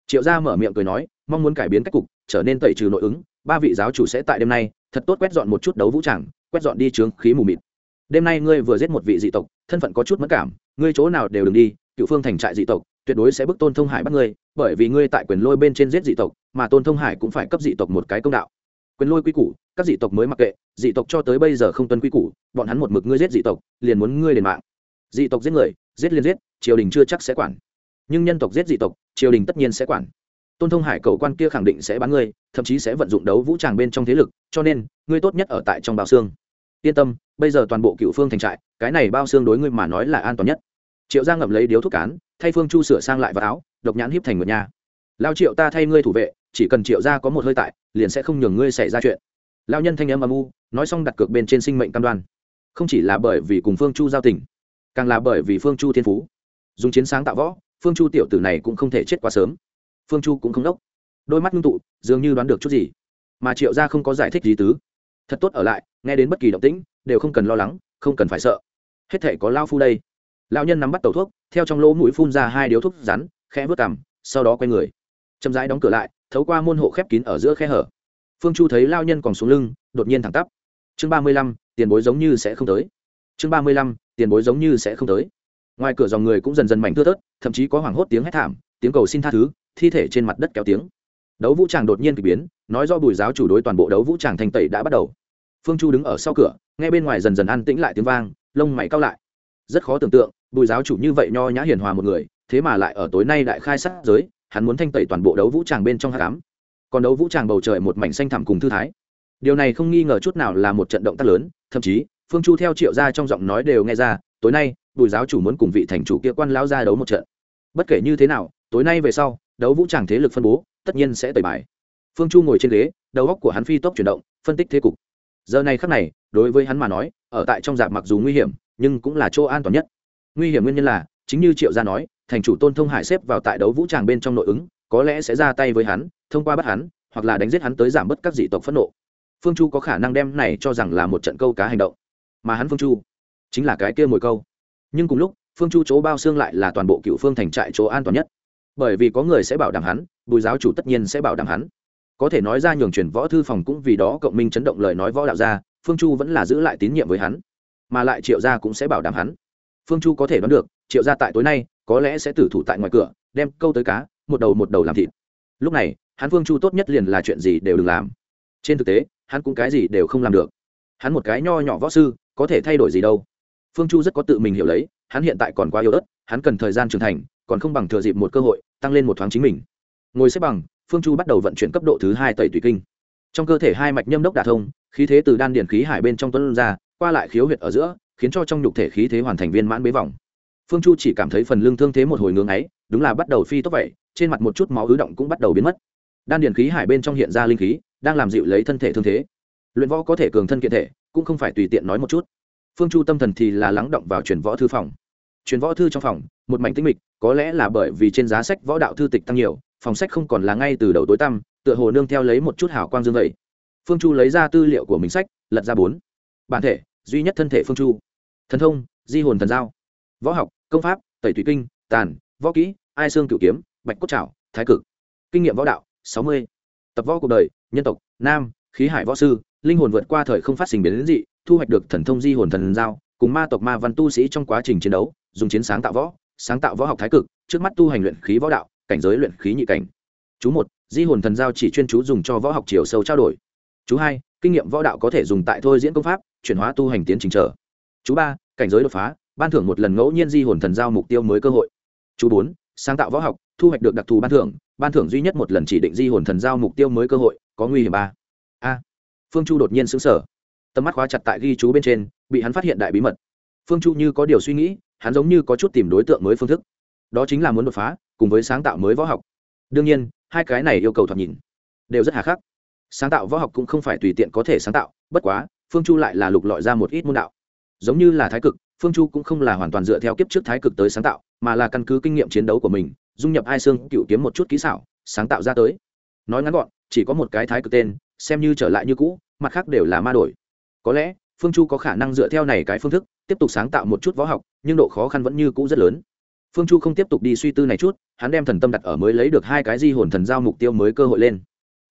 Triệu gia mở miệng cười nói, mong muốn cải biến cách cục, trở nên tẩy trừ nội ứng, ba vị giáo chủ sẽ tại đêm nay, thật tốt quét dọn một chút đấu vũ tràng, quét dọn đi trướng khí mù mịt. Đêm nay ngươi vừa giết một vị dị tộc, thân phận có chút mất cảm, ngươi chỗ nào đều đừng đi, cựu phương thành trại dị tộc, tuyệt đối sẽ bức tôn thông hải bắt ngươi, bởi vì ngươi tại quyền lôi bên trên giết dị tộc, mà tôn thông hải cũng phải cấp dị tộc một cái công đạo quyền lôi quy củ, các dị tộc mới mặc kệ, dị tộc cho tới bây giờ không tuân quy củ, bọn hắn một mực ngươi giết dị tộc, liền muốn ngươi đền mạng. Dị tộc giết người, giết liền giết, triều đình chưa chắc sẽ quản. Nhưng nhân tộc giết dị tộc, triều đình tất nhiên sẽ quản. Tôn thông hải cầu quan kia khẳng định sẽ bán ngươi, thậm chí sẽ vận dụng đấu vũ tràng bên trong thế lực, cho nên, ngươi tốt nhất ở tại trong bao xương. Yên tâm, bây giờ toàn bộ cựu phương thành trại, cái này bao xương đối ngươi mà nói là an toàn nhất. Triệu giang ngậm lấy điếu thuốc cán, thay phương chu sửa sang lại vào áo, độc nhãn hiếp thành một nhà. Lao triệu ta thay ngươi thủ vệ chỉ cần triệu gia có một hơi tại, liền sẽ không nhường ngươi xảy ra chuyện. Lao nhân thanh âm âm u, nói xong đặt cược bên trên sinh mệnh cam đoan. Không chỉ là bởi vì cùng phương chu giao tình, càng là bởi vì phương chu thiên phú. Dùng chiến sáng tạo võ, phương chu tiểu tử này cũng không thể chết quá sớm. Phương chu cũng không đốc. Đôi mắt ngưng tụ, dường như đoán được chút gì. Mà triệu gia không có giải thích gì tứ. Thật tốt ở lại, nghe đến bất kỳ động tĩnh, đều không cần lo lắng, không cần phải sợ. Hết thể có lao phu đây. Lao nhân nắm bắt tàu thuốc, theo trong lỗ mũi phun ra hai điếu thuốc rắn, khẽ vớt cằm, sau đó quay người chậm rãi đóng cửa lại, thấu qua môn hộ khép kín ở giữa khe hở. Phương chu thấy lao nhân còn xuống lưng, đột nhiên thẳng tắp. Chương ba mươi lăm, tiền bối giống như sẽ không tới. Chương ba mươi lăm, tiền bối giống như sẽ không tới. Ngoài cửa dòng người cũng dần dần mảnh thưa thớt, thậm chí có hoảng hốt tiếng hét thảm, tiếng cầu xin tha thứ, thi thể trên mặt đất kéo tiếng. Đấu vũ tràng đột nhiên k ỳ biến, nói do bùi giáo chủ đối toàn bộ đấu vũ tràng thành tẩy đã bắt đầu. Phương chu đứng ở sau cửa, nghe bên ngoài dần dần an tĩnh lại tiếng vang, lông mày cao lại. Rất khó tưởng tượng, bùi giáo chủ như vậy nho nhã hiền hòa một người, thế mà lại ở tối nay đại khai sát giới hắn muốn thanh tẩy toàn bộ đấu vũ tràng bên trong hát cám còn đấu vũ tràng bầu trời một mảnh xanh thẳm cùng thư thái. Điều này không nghi ngờ chút nào là một trận động tác lớn, thậm chí, phương chu theo triệu gia trong giọng nói đều nghe ra, tối nay, bùi giáo chủ muốn cùng vị thành chủ kia quan lao ra đấu một trận. Bất kể như thế nào, tối nay về sau, đấu vũ tràng thế lực phân bố, tất nhiên sẽ tẩy bài. Phương chu ngồi trên ghế, đầu góc của hắn phi tốc chuyển động, phân tích thế cục. Giờ này khắc này, đối với hắn mà nói, ở tại trong dạp mặc dù nguy hiểm, nhưng cũng là chỗ an toàn nhất. Nguy hiểm nguyên nhân là, chính như triệu gia nói thành chủ tôn thông hải xếp vào tại đấu vũ tràng bên trong nội ứng, có lẽ sẽ ra tay với hắn, thông qua bắt hắn, hoặc là đánh giết hắn tới giảm bớt các dị tộc phẫn nộ. Phương chu có khả năng đem này cho rằng là một trận câu cá hành động. Mà hắn phương chu chính là cái kia mồi câu. Nhưng cùng lúc, phương chu chỗ bao xương lại là toàn bộ cựu phương thành trại chỗ an toàn nhất. Bởi vì có người sẽ bảo đảm hắn, bùi giáo chủ tất nhiên sẽ bảo đảm hắn. Có thể nói ra nhường chuyển võ thư phòng cũng vì đó cộng minh chấn động lời nói võ đạo ra, phương chu vẫn là giữ lại tín nhiệm với hắn, mà lại triệu gia cũng sẽ bảo đảm hắn phương chu có thể đoán được, triệu gia tại tối nay, có lẽ sẽ tử thủ tại ngoài cửa, đem câu tới cá, một đầu một đầu làm thịt. Lúc này, hắn phương chu tốt nhất liền là chuyện gì đều đừng làm. Trên thực tế, hắn cũng cái gì đều không làm được. Hắn một cái nho nhỏ võ sư, có thể thay đổi gì đâu. Phương chu rất có tự mình hiểu lấy, hắn hiện tại còn quá yếu ớt, hắn cần thời gian trưởng thành, còn không bằng thừa dịp một cơ hội, tăng lên một thoáng chính mình. Ngồi xếp bằng, phương chu bắt đầu vận chuyển cấp độ thứ hai tẩy tùy kinh. Trong cơ thể hai mạch nhâm đốc đả thông, khí thế từ đan điển khí hải bên trong tuấn ra qua lại khiếu huyệt ở giữa, khiến cho trong nhục thể khí thế hoàn thành viên mãn bế vòng. Phương chu chỉ cảm thấy phần lưng thương thế một hồi ngưng ấy, đúng là bắt đầu phi tốc vậy, trên mặt một chút máu ứ động cũng bắt đầu biến mất. Đan điền khí hải bên trong hiện ra linh khí, đang làm dịu lấy thân thể thương thế. Luyện võ có thể cường thân kiện thể, cũng không phải tùy tiện nói một chút. Phương chu tâm thần thì là lắng động vào truyền võ thư phòng. Truyền võ thư trong phòng, một mảnh tinh mịch, có lẽ là bởi vì trên giá sách võ đạo thư tịch tăng nhiều, phòng sách không còn là ngay từ đầu tối tăm, tựa hồ nương theo lấy một chút hào quang dương vậy. Phương chu lấy ra tư liệu của mình sách, lật ra bốn. Bản thể duy nhất thân thể phương chu. Thần thông, di hồn thần giao. Võ học, công pháp, tẩy thủy kinh, tàn, võ kỹ, ai xương cựu kiếm, bạch cốt trảo, thái cực. Kinh nghiệm võ đạo, sáu mươi. Tập võ cuộc đời, nhân tộc, nam, khí hải võ sư, linh hồn vượt qua thời không phát sinh biến đến dị, thu hoạch được thần thông di hồn thần giao, cùng ma tộc ma văn tu sĩ trong quá trình chiến đấu, dùng chiến sáng tạo võ, sáng tạo võ học thái cực, trước mắt tu hành luyện khí võ đạo, cảnh giới luyện khí nhị cảnh. Chú một, di hồn thần giao chỉ chuyên chú dùng cho võ học chiều sâu trao đổi. Chú hai, kinh nghiệm võ đạo có thể dùng tại thôi diễn công pháp chuyển hóa tu hành tiến trình trở. Chú ba, cảnh giới đột phá, ban thưởng một lần ngẫu nhiên di hồn thần giao mục tiêu mới cơ hội. Chú bốn, sáng tạo võ học, thu hoạch được đặc thù ban thưởng ban thưởng duy nhất một lần chỉ định di hồn thần giao mục tiêu mới cơ hội, có nguy hiểm ba. A. Phương chu đột nhiên xứng sở tầm mắt khóa chặt tại ghi chú bên trên, bị hắn phát hiện đại bí mật. Phương chu như có điều suy nghĩ, hắn giống như có chút tìm đối tượng mới phương thức. Đó chính là muốn đột phá, cùng với sáng tạo mới võ học. Đương nhiên, hai cái này yêu cầu thoạt nhìn đều rất hà khắc. Sáng tạo võ học cũng không phải tùy tiện có thể sáng tạo, bất quá phương chu lại là lục lọi ra một ít môn đạo. Giống như là thái cực, phương chu cũng không là hoàn toàn dựa theo kiếp trước thái cực tới sáng tạo, mà là căn cứ kinh nghiệm chiến đấu của mình, dung nhập ai xương, cựu kiếm một chút kỹ xảo, sáng tạo ra tới. Nói ngắn gọn, chỉ có một cái thái cực tên, xem như trở lại như cũ, mặt khác đều là ma đổi. Có lẽ, phương chu có khả năng dựa theo này cái phương thức, tiếp tục sáng tạo một chút võ học, nhưng độ khó khăn vẫn như cũ rất lớn. Phương chu không tiếp tục đi suy tư này chút, hắn đem thần tâm đặt ở mới lấy được hai cái di hồn thần giao mục tiêu mới cơ hội lên.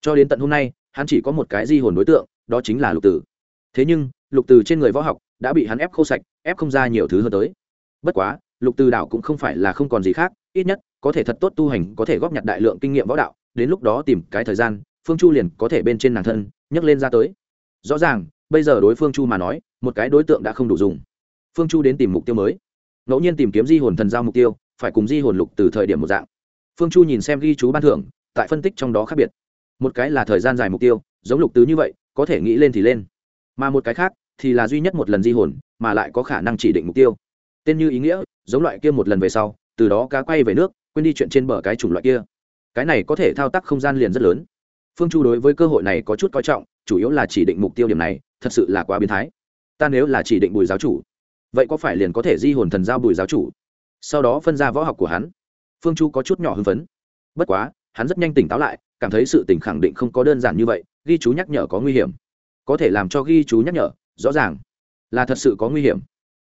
Cho đến tận hôm nay, hắn chỉ có một cái di hồn đối tượng, đó chính là lục tử thế nhưng, lục từ trên người võ học đã bị hắn ép khô sạch, ép không ra nhiều thứ hơn tới. Bất quá, lục từ đảo cũng không phải là không còn gì khác, ít nhất, có thể thật tốt tu hành, có thể góp nhặt đại lượng kinh nghiệm võ đạo, đến lúc đó tìm cái thời gian, phương chu liền có thể bên trên nàng thân, nhấc lên ra tới. Rõ ràng, bây giờ đối phương chu mà nói, một cái đối tượng đã không đủ dùng. Phương chu đến tìm mục tiêu mới. Ngẫu nhiên tìm kiếm di hồn thần giao mục tiêu, phải cùng di hồn lục từ thời điểm một dạng. Phương chu nhìn xem ghi chú ban thưởng, tại phân tích trong đó khác biệt. Một cái là thời gian dài mục tiêu, giống lục tứ như vậy, có thể nghĩ lên thì lên mà một cái khác thì là duy nhất một lần di hồn, mà lại có khả năng chỉ định mục tiêu. Tên như ý nghĩa, giống loại kia một lần về sau, từ đó cá quay về nước, quên đi chuyện trên bờ cái chủng loại kia. Cái này có thể thao tác không gian liền rất lớn. Phương chu đối với cơ hội này có chút coi trọng, chủ yếu là chỉ định mục tiêu điểm này, thật sự là quá biến thái. Ta nếu là chỉ định bùi giáo chủ, vậy có phải liền có thể di hồn thần giao bùi giáo chủ? Sau đó phân ra võ học của hắn. Phương chu có chút nhỏ hưng phấn. Bất quá, hắn rất nhanh tỉnh táo lại, cảm thấy sự tỉnh khẳng định không có đơn giản như vậy, ghi chú nhắc nhở có nguy hiểm có thể làm cho ghi chú nhắc nhở, rõ ràng là thật sự có nguy hiểm.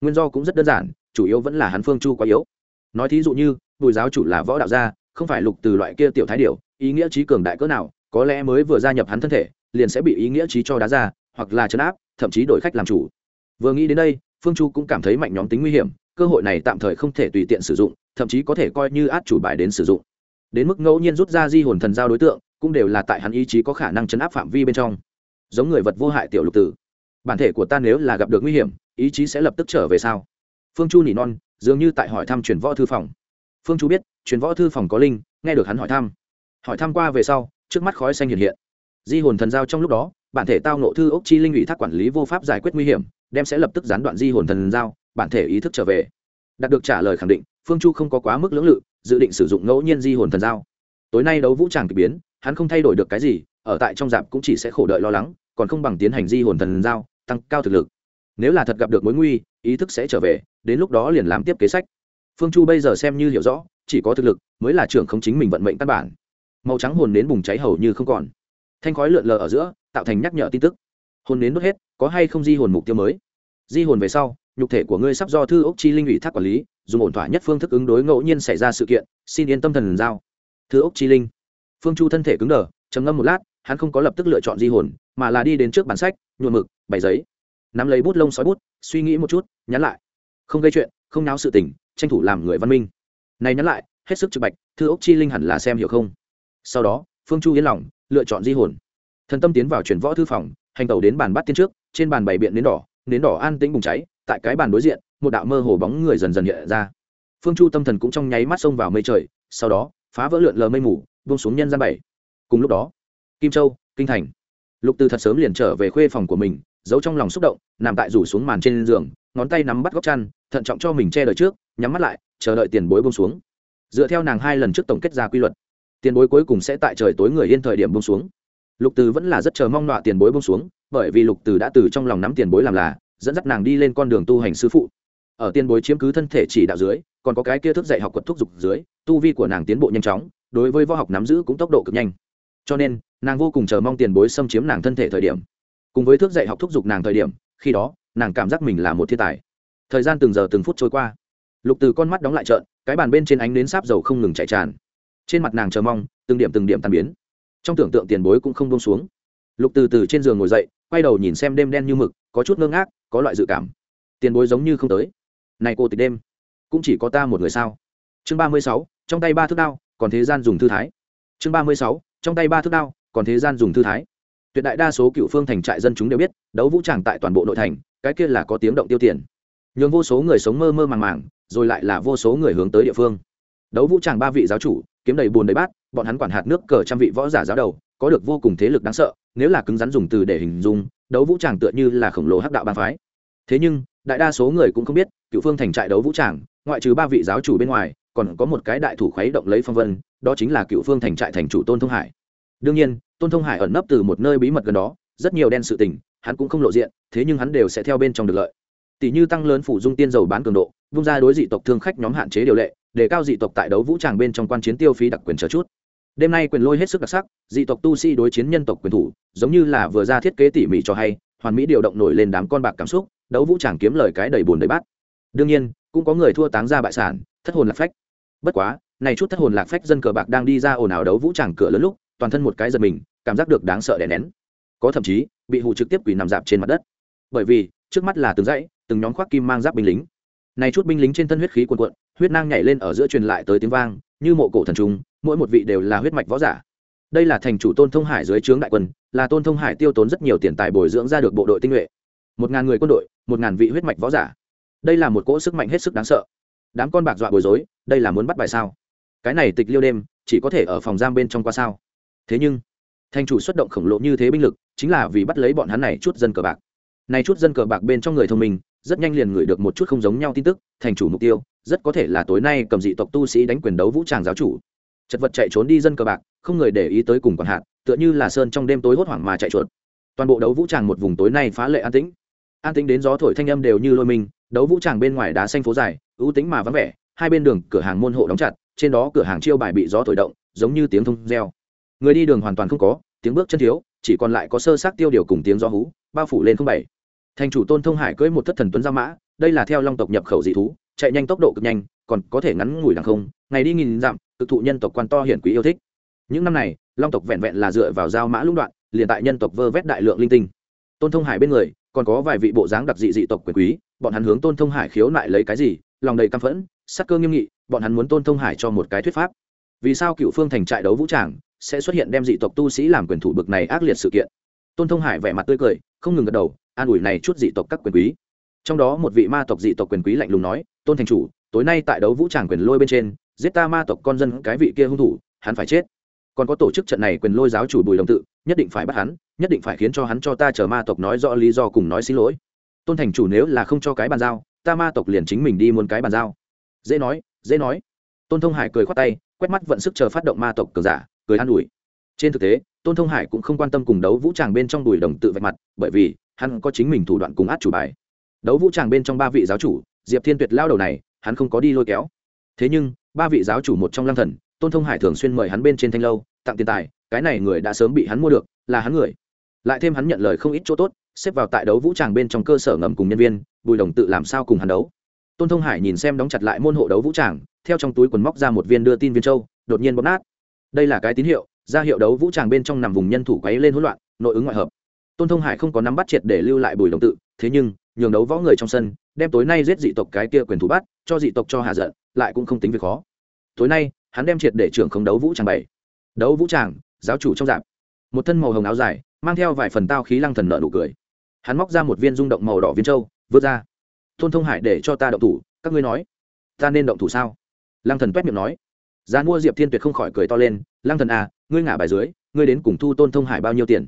Nguyên do cũng rất đơn giản, chủ yếu vẫn là hắn phương chu quá yếu. Nói thí dụ như, bùi giáo chủ là võ đạo gia, không phải lục từ loại kia tiểu thái điều ý nghĩa trí cường đại cỡ nào, có lẽ mới vừa gia nhập hắn thân thể, liền sẽ bị ý nghĩa trí cho đá ra, hoặc là chấn áp, thậm chí đổi khách làm chủ. Vừa nghĩ đến đây, phương chu cũng cảm thấy mạnh nhóm tính nguy hiểm, cơ hội này tạm thời không thể tùy tiện sử dụng, thậm chí có thể coi như át chủ bài đến sử dụng. Đến mức ngẫu nhiên rút ra di hồn thần giao đối tượng, cũng đều là tại hắn ý chí có khả năng chấn áp phạm vi bên trong giống người vật vô hại tiểu lục tử. Bản thể của ta nếu là gặp được nguy hiểm, ý chí sẽ lập tức trở về sao? Phương chu nỉ non, dường như tại hỏi thăm truyền võ thư phòng. Phương chu biết, truyền võ thư phòng có linh, nghe được hắn hỏi thăm. Hỏi thăm qua về sau, trước mắt khói xanh hiện hiện. Di hồn thần giao trong lúc đó, bản thể tao nộ thư ốc chi linh ủy thác quản lý vô pháp giải quyết nguy hiểm, đem sẽ lập tức gián đoạn di hồn thần giao, bản thể ý thức trở về. Đạt được trả lời khẳng định, phương chu không có quá mức lưỡng lự, dự định sử dụng ngẫu nhiên di hồn thần giao. Tối nay đấu vũ tràng k ỳ biến, hắn không thay đổi được cái gì ở tại trong dạp cũng chỉ sẽ khổ đợi lo lắng, còn không bằng tiến hành di hồn thần giao, tăng cao thực lực. Nếu là thật gặp được mối nguy, ý thức sẽ trở về, đến lúc đó liền làm tiếp kế sách. Phương chu bây giờ xem như hiểu rõ, chỉ có thực lực mới là trưởng không chính mình vận mệnh căn bản. Màu trắng hồn đến bùng cháy hầu như không còn. Thanh khói lượn lờ ở giữa, tạo thành nhắc nhở tin tức. Hồn đến đốt hết, có hay không di hồn mục tiêu mới? Di hồn về sau, nhục thể của ngươi sắp do thư ốc chi linh ủy thác quản lý, dùng ổn thỏa nhất phương thức ứng đối ngẫu nhiên xảy ra sự kiện, xin yên tâm thần giao. Thư ốc chi linh. Phương chu thân thể cứng đờ, trầm ngâm một lát hắn không có lập tức lựa chọn di hồn, mà là đi đến trước bản sách, nhuộm mực, bày giấy. Nắm lấy bút lông sói bút, suy nghĩ một chút, nhắn lại. Không gây chuyện, không náo sự tình, tranh thủ làm người văn minh. Này nhắn lại, hết sức trực bạch, thư ốc chi linh hẳn là xem hiểu không? Sau đó, phương chu yên lòng, lựa chọn di hồn. Thần tâm tiến vào chuyển võ thư phòng, hành tàu đến bàn bắt tiên trước, trên bàn bày biện nến đỏ nến đỏ an tĩnh bùng cháy, tại cái bàn đối diện, một đạo mơ hồ bóng người dần dần hiện ra. Phương chu tâm thần cũng trong nháy mắt xông vào mây trời, sau đó, phá vỡ lượn lờ mây mù, buông xuống nhân gian bảy. Cùng lúc đó kim châu, kinh thành. Lục từ thật sớm liền trở về khuê phòng của mình, giấu trong lòng xúc động, nằm tại rủ xuống màn trên giường, ngón tay nắm bắt góc chăn, thận trọng cho mình che đợi trước, nhắm mắt lại, chờ đợi tiền bối bông xuống. Dựa theo nàng hai lần trước tổng kết ra quy luật, tiền bối cuối cùng sẽ tại trời tối người yên thời điểm bông xuống. Lục từ vẫn là rất chờ mong nọa tiền bối bông xuống, bởi vì lục từ đã từ trong lòng nắm tiền bối làm là, dẫn dắt nàng đi lên con đường tu hành sư phụ. Ở tiền bối chiếm cứ thân thể chỉ đạo dưới, còn có cái kia thức dạy học quật thúc dục dưới, tu vi của nàng tiến bộ nhanh chóng, đối với võ học nắm giữ cũng tốc độ cực nhanh. Cho nên nàng vô cùng chờ mong tiền bối xâm chiếm nàng thân thể thời điểm. Cùng với thức dạy học thúc giục nàng thời điểm, khi đó, nàng cảm giác mình là một thiên tài. Thời gian từng giờ từng phút trôi qua. Lục từ con mắt đóng lại trợn, cái bàn bên trên ánh nến sáp dầu không ngừng chạy tràn. Trên mặt nàng chờ mong, từng điểm từng điểm tàn biến. Trong tưởng tượng tiền bối cũng không bông xuống. Lục từ từ trên giường ngồi dậy, quay đầu nhìn xem đêm đen như mực, có chút ngơ ngác, có loại dự cảm. Tiền bối giống như không tới. Này cô tịch đêm, cũng chỉ có ta một người sao? Chương ba mươi sáu, trong tay ba thước đao, còn thế gian dùng thư thái. Chương ba mươi sáu, trong tay ba thước đao còn thế gian dùng thư thái. Tuyệt đại đa số cựu phương thành trại dân chúng đều biết, đấu vũ tràng tại toàn bộ nội thành, cái kia là có tiếng động tiêu tiền. Nhường vô số người sống mơ mơ màng màng, rồi lại là vô số người hướng tới địa phương. Đấu vũ tràng ba vị giáo chủ, kiếm đầy bùn đầy bát, bọn hắn quản hạt nước cờ trăm vị võ giả giáo đầu, có được vô cùng thế lực đáng sợ, nếu là cứng rắn dùng từ để hình dung, đấu vũ tràng tựa như là khổng lồ hắc đạo ba phái. Thế nhưng, đại đa số người cũng không biết, cựu phương thành trại đấu vũ tràng, ngoại trừ ba vị giáo chủ bên ngoài, còn có một cái đại thủ khuấy động lấy phong vân, đó chính là cựu phương thành trại thành chủ tôn thông hải đương nhiên, tôn thông hải ẩn nấp từ một nơi bí mật gần đó, rất nhiều đen sự tình, hắn cũng không lộ diện, thế nhưng hắn đều sẽ theo bên trong được lợi. Tỷ như tăng lớn phủ dung tiên dầu bán cường độ, vung ra đối dị tộc thương khách nhóm hạn chế điều lệ, để cao dị tộc tại đấu vũ tràng bên trong quan chiến tiêu phí đặc quyền chờ chút. Đêm nay quyền lôi hết sức đặc sắc, dị tộc tu sĩ đối chiến nhân tộc quyền thủ, giống như là vừa ra thiết kế tỉ mỉ cho hay, hoàn mỹ điều động nổi lên đám con bạc cảm xúc, đấu vũ tràng kiếm lời cái đầy bùn đầy bát. Đương nhiên, cũng có người thua táng ra bại sản, thất hồn lạc phách. Bất quá, này chút thất hồn lạc phách dân cờ bạc đang đi ra ồn ào đấu vũ tràng cửa lớn lúc toàn thân một cái giật mình cảm giác được đáng sợ đè nén. Có thậm chí bị hụ trực tiếp quỳ nằm dạp trên mặt đất. Bởi vì trước mắt là từng dãy từng nhóm khoác kim mang giáp binh lính. Này chút binh lính trên thân huyết khí cuồn cuộn huyết nang nhảy lên ở giữa truyền lại tới tiếng vang như mộ cổ thần trung mỗi một vị đều là huyết mạch võ giả. Đây là thành chủ tôn thông hải dưới trướng đại quân là tôn thông hải tiêu tốn rất nhiều tiền tài bồi dưỡng ra được bộ đội tinh nhuệ. Một ngàn người quân đội một ngàn vị huyết mạch võ giả. Đây là một cỗ sức mạnh hết sức đáng sợ. Đám con bạc dọa bồi dối, đây là muốn bắt bài sao? Cái này tịch liêu đêm chỉ có thể ở phòng giam bên trong qua sao? Thế nhưng thành chủ xuất động khổng lồ như thế binh lực, chính là vì bắt lấy bọn hắn này chút dân cờ bạc. Này chút dân cờ bạc bên trong người thông minh, rất nhanh liền gửi được một chút không giống nhau tin tức, thành chủ mục tiêu, rất có thể là tối nay cầm dị tộc tu sĩ đánh quyền đấu vũ tràng giáo chủ. Chật vật chạy trốn đi dân cờ bạc, không người để ý tới cùng còn hạn tựa như là sơn trong đêm tối hốt hoảng mà chạy chuột. Toàn bộ đấu vũ tràng một vùng tối nay phá lệ an tĩnh. An tĩnh đến gió thổi thanh âm đều như lôi mình đấu vũ tràng bên ngoài đá xanh phố dài, ưu tĩnh mà vắng vẻ, hai bên đường cửa hàng môn hộ đóng chặt, trên đó cửa hàng chiêu bài bị gió thổi động, giống như tiếng thông reo người đi đường hoàn toàn không có, tiếng bước chân thiếu, chỉ còn lại có sơ sát tiêu điều cùng tiếng gió hú, bao phủ lên không bảy. Thành chủ tôn thông hải cưỡi một thất thần tuấn gia mã, đây là theo long tộc nhập khẩu dị thú, chạy nhanh tốc độ cực nhanh, còn có thể ngắn ngủi đằng không, ngày đi nghìn dặm, cực thụ nhân tộc quan to hiển quý yêu thích. Những năm này, long tộc vẹn vẹn là dựa vào giao mã lũng đoạn, liền tại nhân tộc vơ vét đại lượng linh tinh. Tôn thông hải bên người, còn có vài vị bộ dáng đặc dị dị tộc quyền quý, bọn hắn hướng tôn thông hải khiếu nại lấy cái gì, lòng đầy căm phẫn, sắc cơ nghiêm nghị, bọn hắn muốn tôn thông hải cho một cái thuyết pháp. Vì sao cựu phương thành trại đấu vũ tràng sẽ xuất hiện đem dị tộc tu sĩ làm quyền thủ bực này ác liệt sự kiện. Tôn thông hải vẻ mặt tươi cười, không ngừng gật đầu, an ủi này chút dị tộc các quyền quý. Trong đó một vị ma tộc dị tộc quyền quý lạnh lùng nói, tôn thành chủ, tối nay tại đấu vũ tràng quyền lôi bên trên, giết ta ma tộc con dân cái vị kia hung thủ, hắn phải chết. Còn có tổ chức trận này quyền lôi giáo chủ bùi đồng tự, nhất định phải bắt hắn, nhất định phải khiến cho hắn cho ta chờ ma tộc nói rõ lý do cùng nói xin lỗi. Tôn thành chủ nếu là không cho cái bàn giao, ta ma tộc liền chính mình đi muốn cái bàn giao. Dễ nói dễ nói. Tôn thông hải cười khoát tay, quét mắt vận sức chờ phát động ma tộc cờ giả cười an ủi. Trên thực tế, tôn thông hải cũng không quan tâm cùng đấu vũ tràng bên trong đùi đồng tự vạch mặt, bởi vì hắn có chính mình thủ đoạn cùng át chủ bài. Đấu vũ tràng bên trong ba vị giáo chủ, diệp thiên tuyệt lao đầu này, hắn không có đi lôi kéo. Thế nhưng, ba vị giáo chủ một trong lăng thần, tôn thông hải thường xuyên mời hắn bên trên thanh lâu, tặng tiền tài, cái này người đã sớm bị hắn mua được, là hắn người. Lại thêm hắn nhận lời không ít chỗ tốt, xếp vào tại đấu vũ tràng bên trong cơ sở ngầm cùng nhân viên, bùi đồng tự làm sao cùng hắn đấu. Tôn thông hải nhìn xem đóng chặt lại môn hộ đấu vũ tràng, theo trong túi quần móc ra một viên đưa tin viên châu, đột nhiên bóp nát đây là cái tín hiệu, ra hiệu đấu vũ tràng bên trong nằm vùng nhân thủ quấy lên hỗn loạn, nội ứng ngoại hợp. Tôn thông hải không có nắm bắt triệt để lưu lại bùi đồng tự, thế nhưng, nhường đấu võ người trong sân, đem tối nay giết dị tộc cái kia quyền thủ bắt, cho dị tộc cho hạ giận, lại cũng không tính việc khó. Tối nay, hắn đem triệt để trưởng không đấu vũ tràng bảy. Đấu vũ tràng, giáo chủ trong dạp. Một thân màu hồng áo dài, mang theo vài phần tao khí lăng thần nợ nụ cười. Hắn móc ra một viên rung động màu đỏ viên trâu vớt ra. Tôn thông hải để cho ta động thủ, các ngươi nói, ta nên động thủ sao? Lăng thần quét miệng nói giá mua diệp thiên tuyệt không khỏi cười to lên, lăng thần à ngươi ngả bài dưới, ngươi đến cùng thu tôn thông hải bao nhiêu tiền?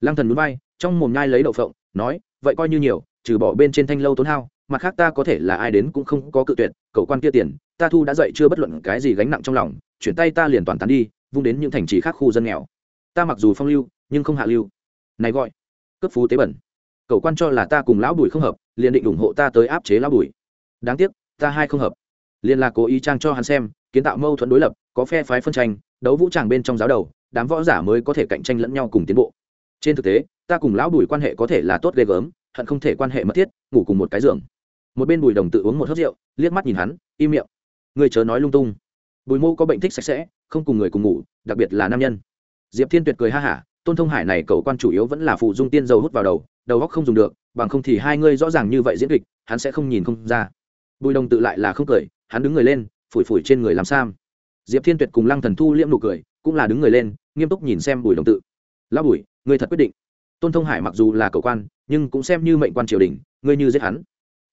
Lăng thần núi bay trong mồm nhai lấy đậu phộng, nói, vậy coi như nhiều, trừ bỏ bên trên thanh lâu tốn hao, mặt khác ta có thể là ai đến cũng không có cự tuyệt, cậu quan kia tiền, ta thu đã dậy chưa bất luận cái gì gánh nặng trong lòng, chuyển tay ta liền toàn tán đi, vung đến những thành trì khác khu dân nghèo. Ta mặc dù phong lưu, nhưng không hạ lưu. Này gọi, cấp phú tế bẩn. Cậu quan cho là ta cùng lão bùi không hợp, liền định ủng hộ ta tới áp chế lão bùi. Đáng tiếc, ta hai không hợp. Liền là cố ý trang cho hắn xem kiến tạo mâu thuẫn đối lập, có phe phái phân tranh, đấu vũ tràng bên trong giáo đầu, đám võ giả mới có thể cạnh tranh lẫn nhau cùng tiến bộ. Trên thực tế, ta cùng lão bùi quan hệ có thể là tốt ghê gớm, hận không thể quan hệ mất thiết, ngủ cùng một cái giường. Một bên bùi đồng tự uống một hớt rượu, liếc mắt nhìn hắn, im miệng. Người chớ nói lung tung. Bùi mô có bệnh thích sạch sẽ, không cùng người cùng ngủ, đặc biệt là nam nhân. Diệp thiên tuyệt cười ha hả, tôn thông hải này cậu quan chủ yếu vẫn là phụ dung tiên dầu hút vào đầu đầu góc không dùng được, bằng không thì hai ngươi rõ ràng như vậy diễn kịch, hắn sẽ không nhìn không ra. Bùi đồng tự lại là không cười, hắn đứng người lên phủi phủi trên người làm sam. Diệp thiên tuyệt cùng lăng thần thu liễm nụ cười, cũng là đứng người lên, nghiêm túc nhìn xem bùi đồng tự. Lão bùi, ngươi thật quyết định. Tôn thông hải mặc dù là cầu quan, nhưng cũng xem như mệnh quan triều đình, ngươi như giết hắn,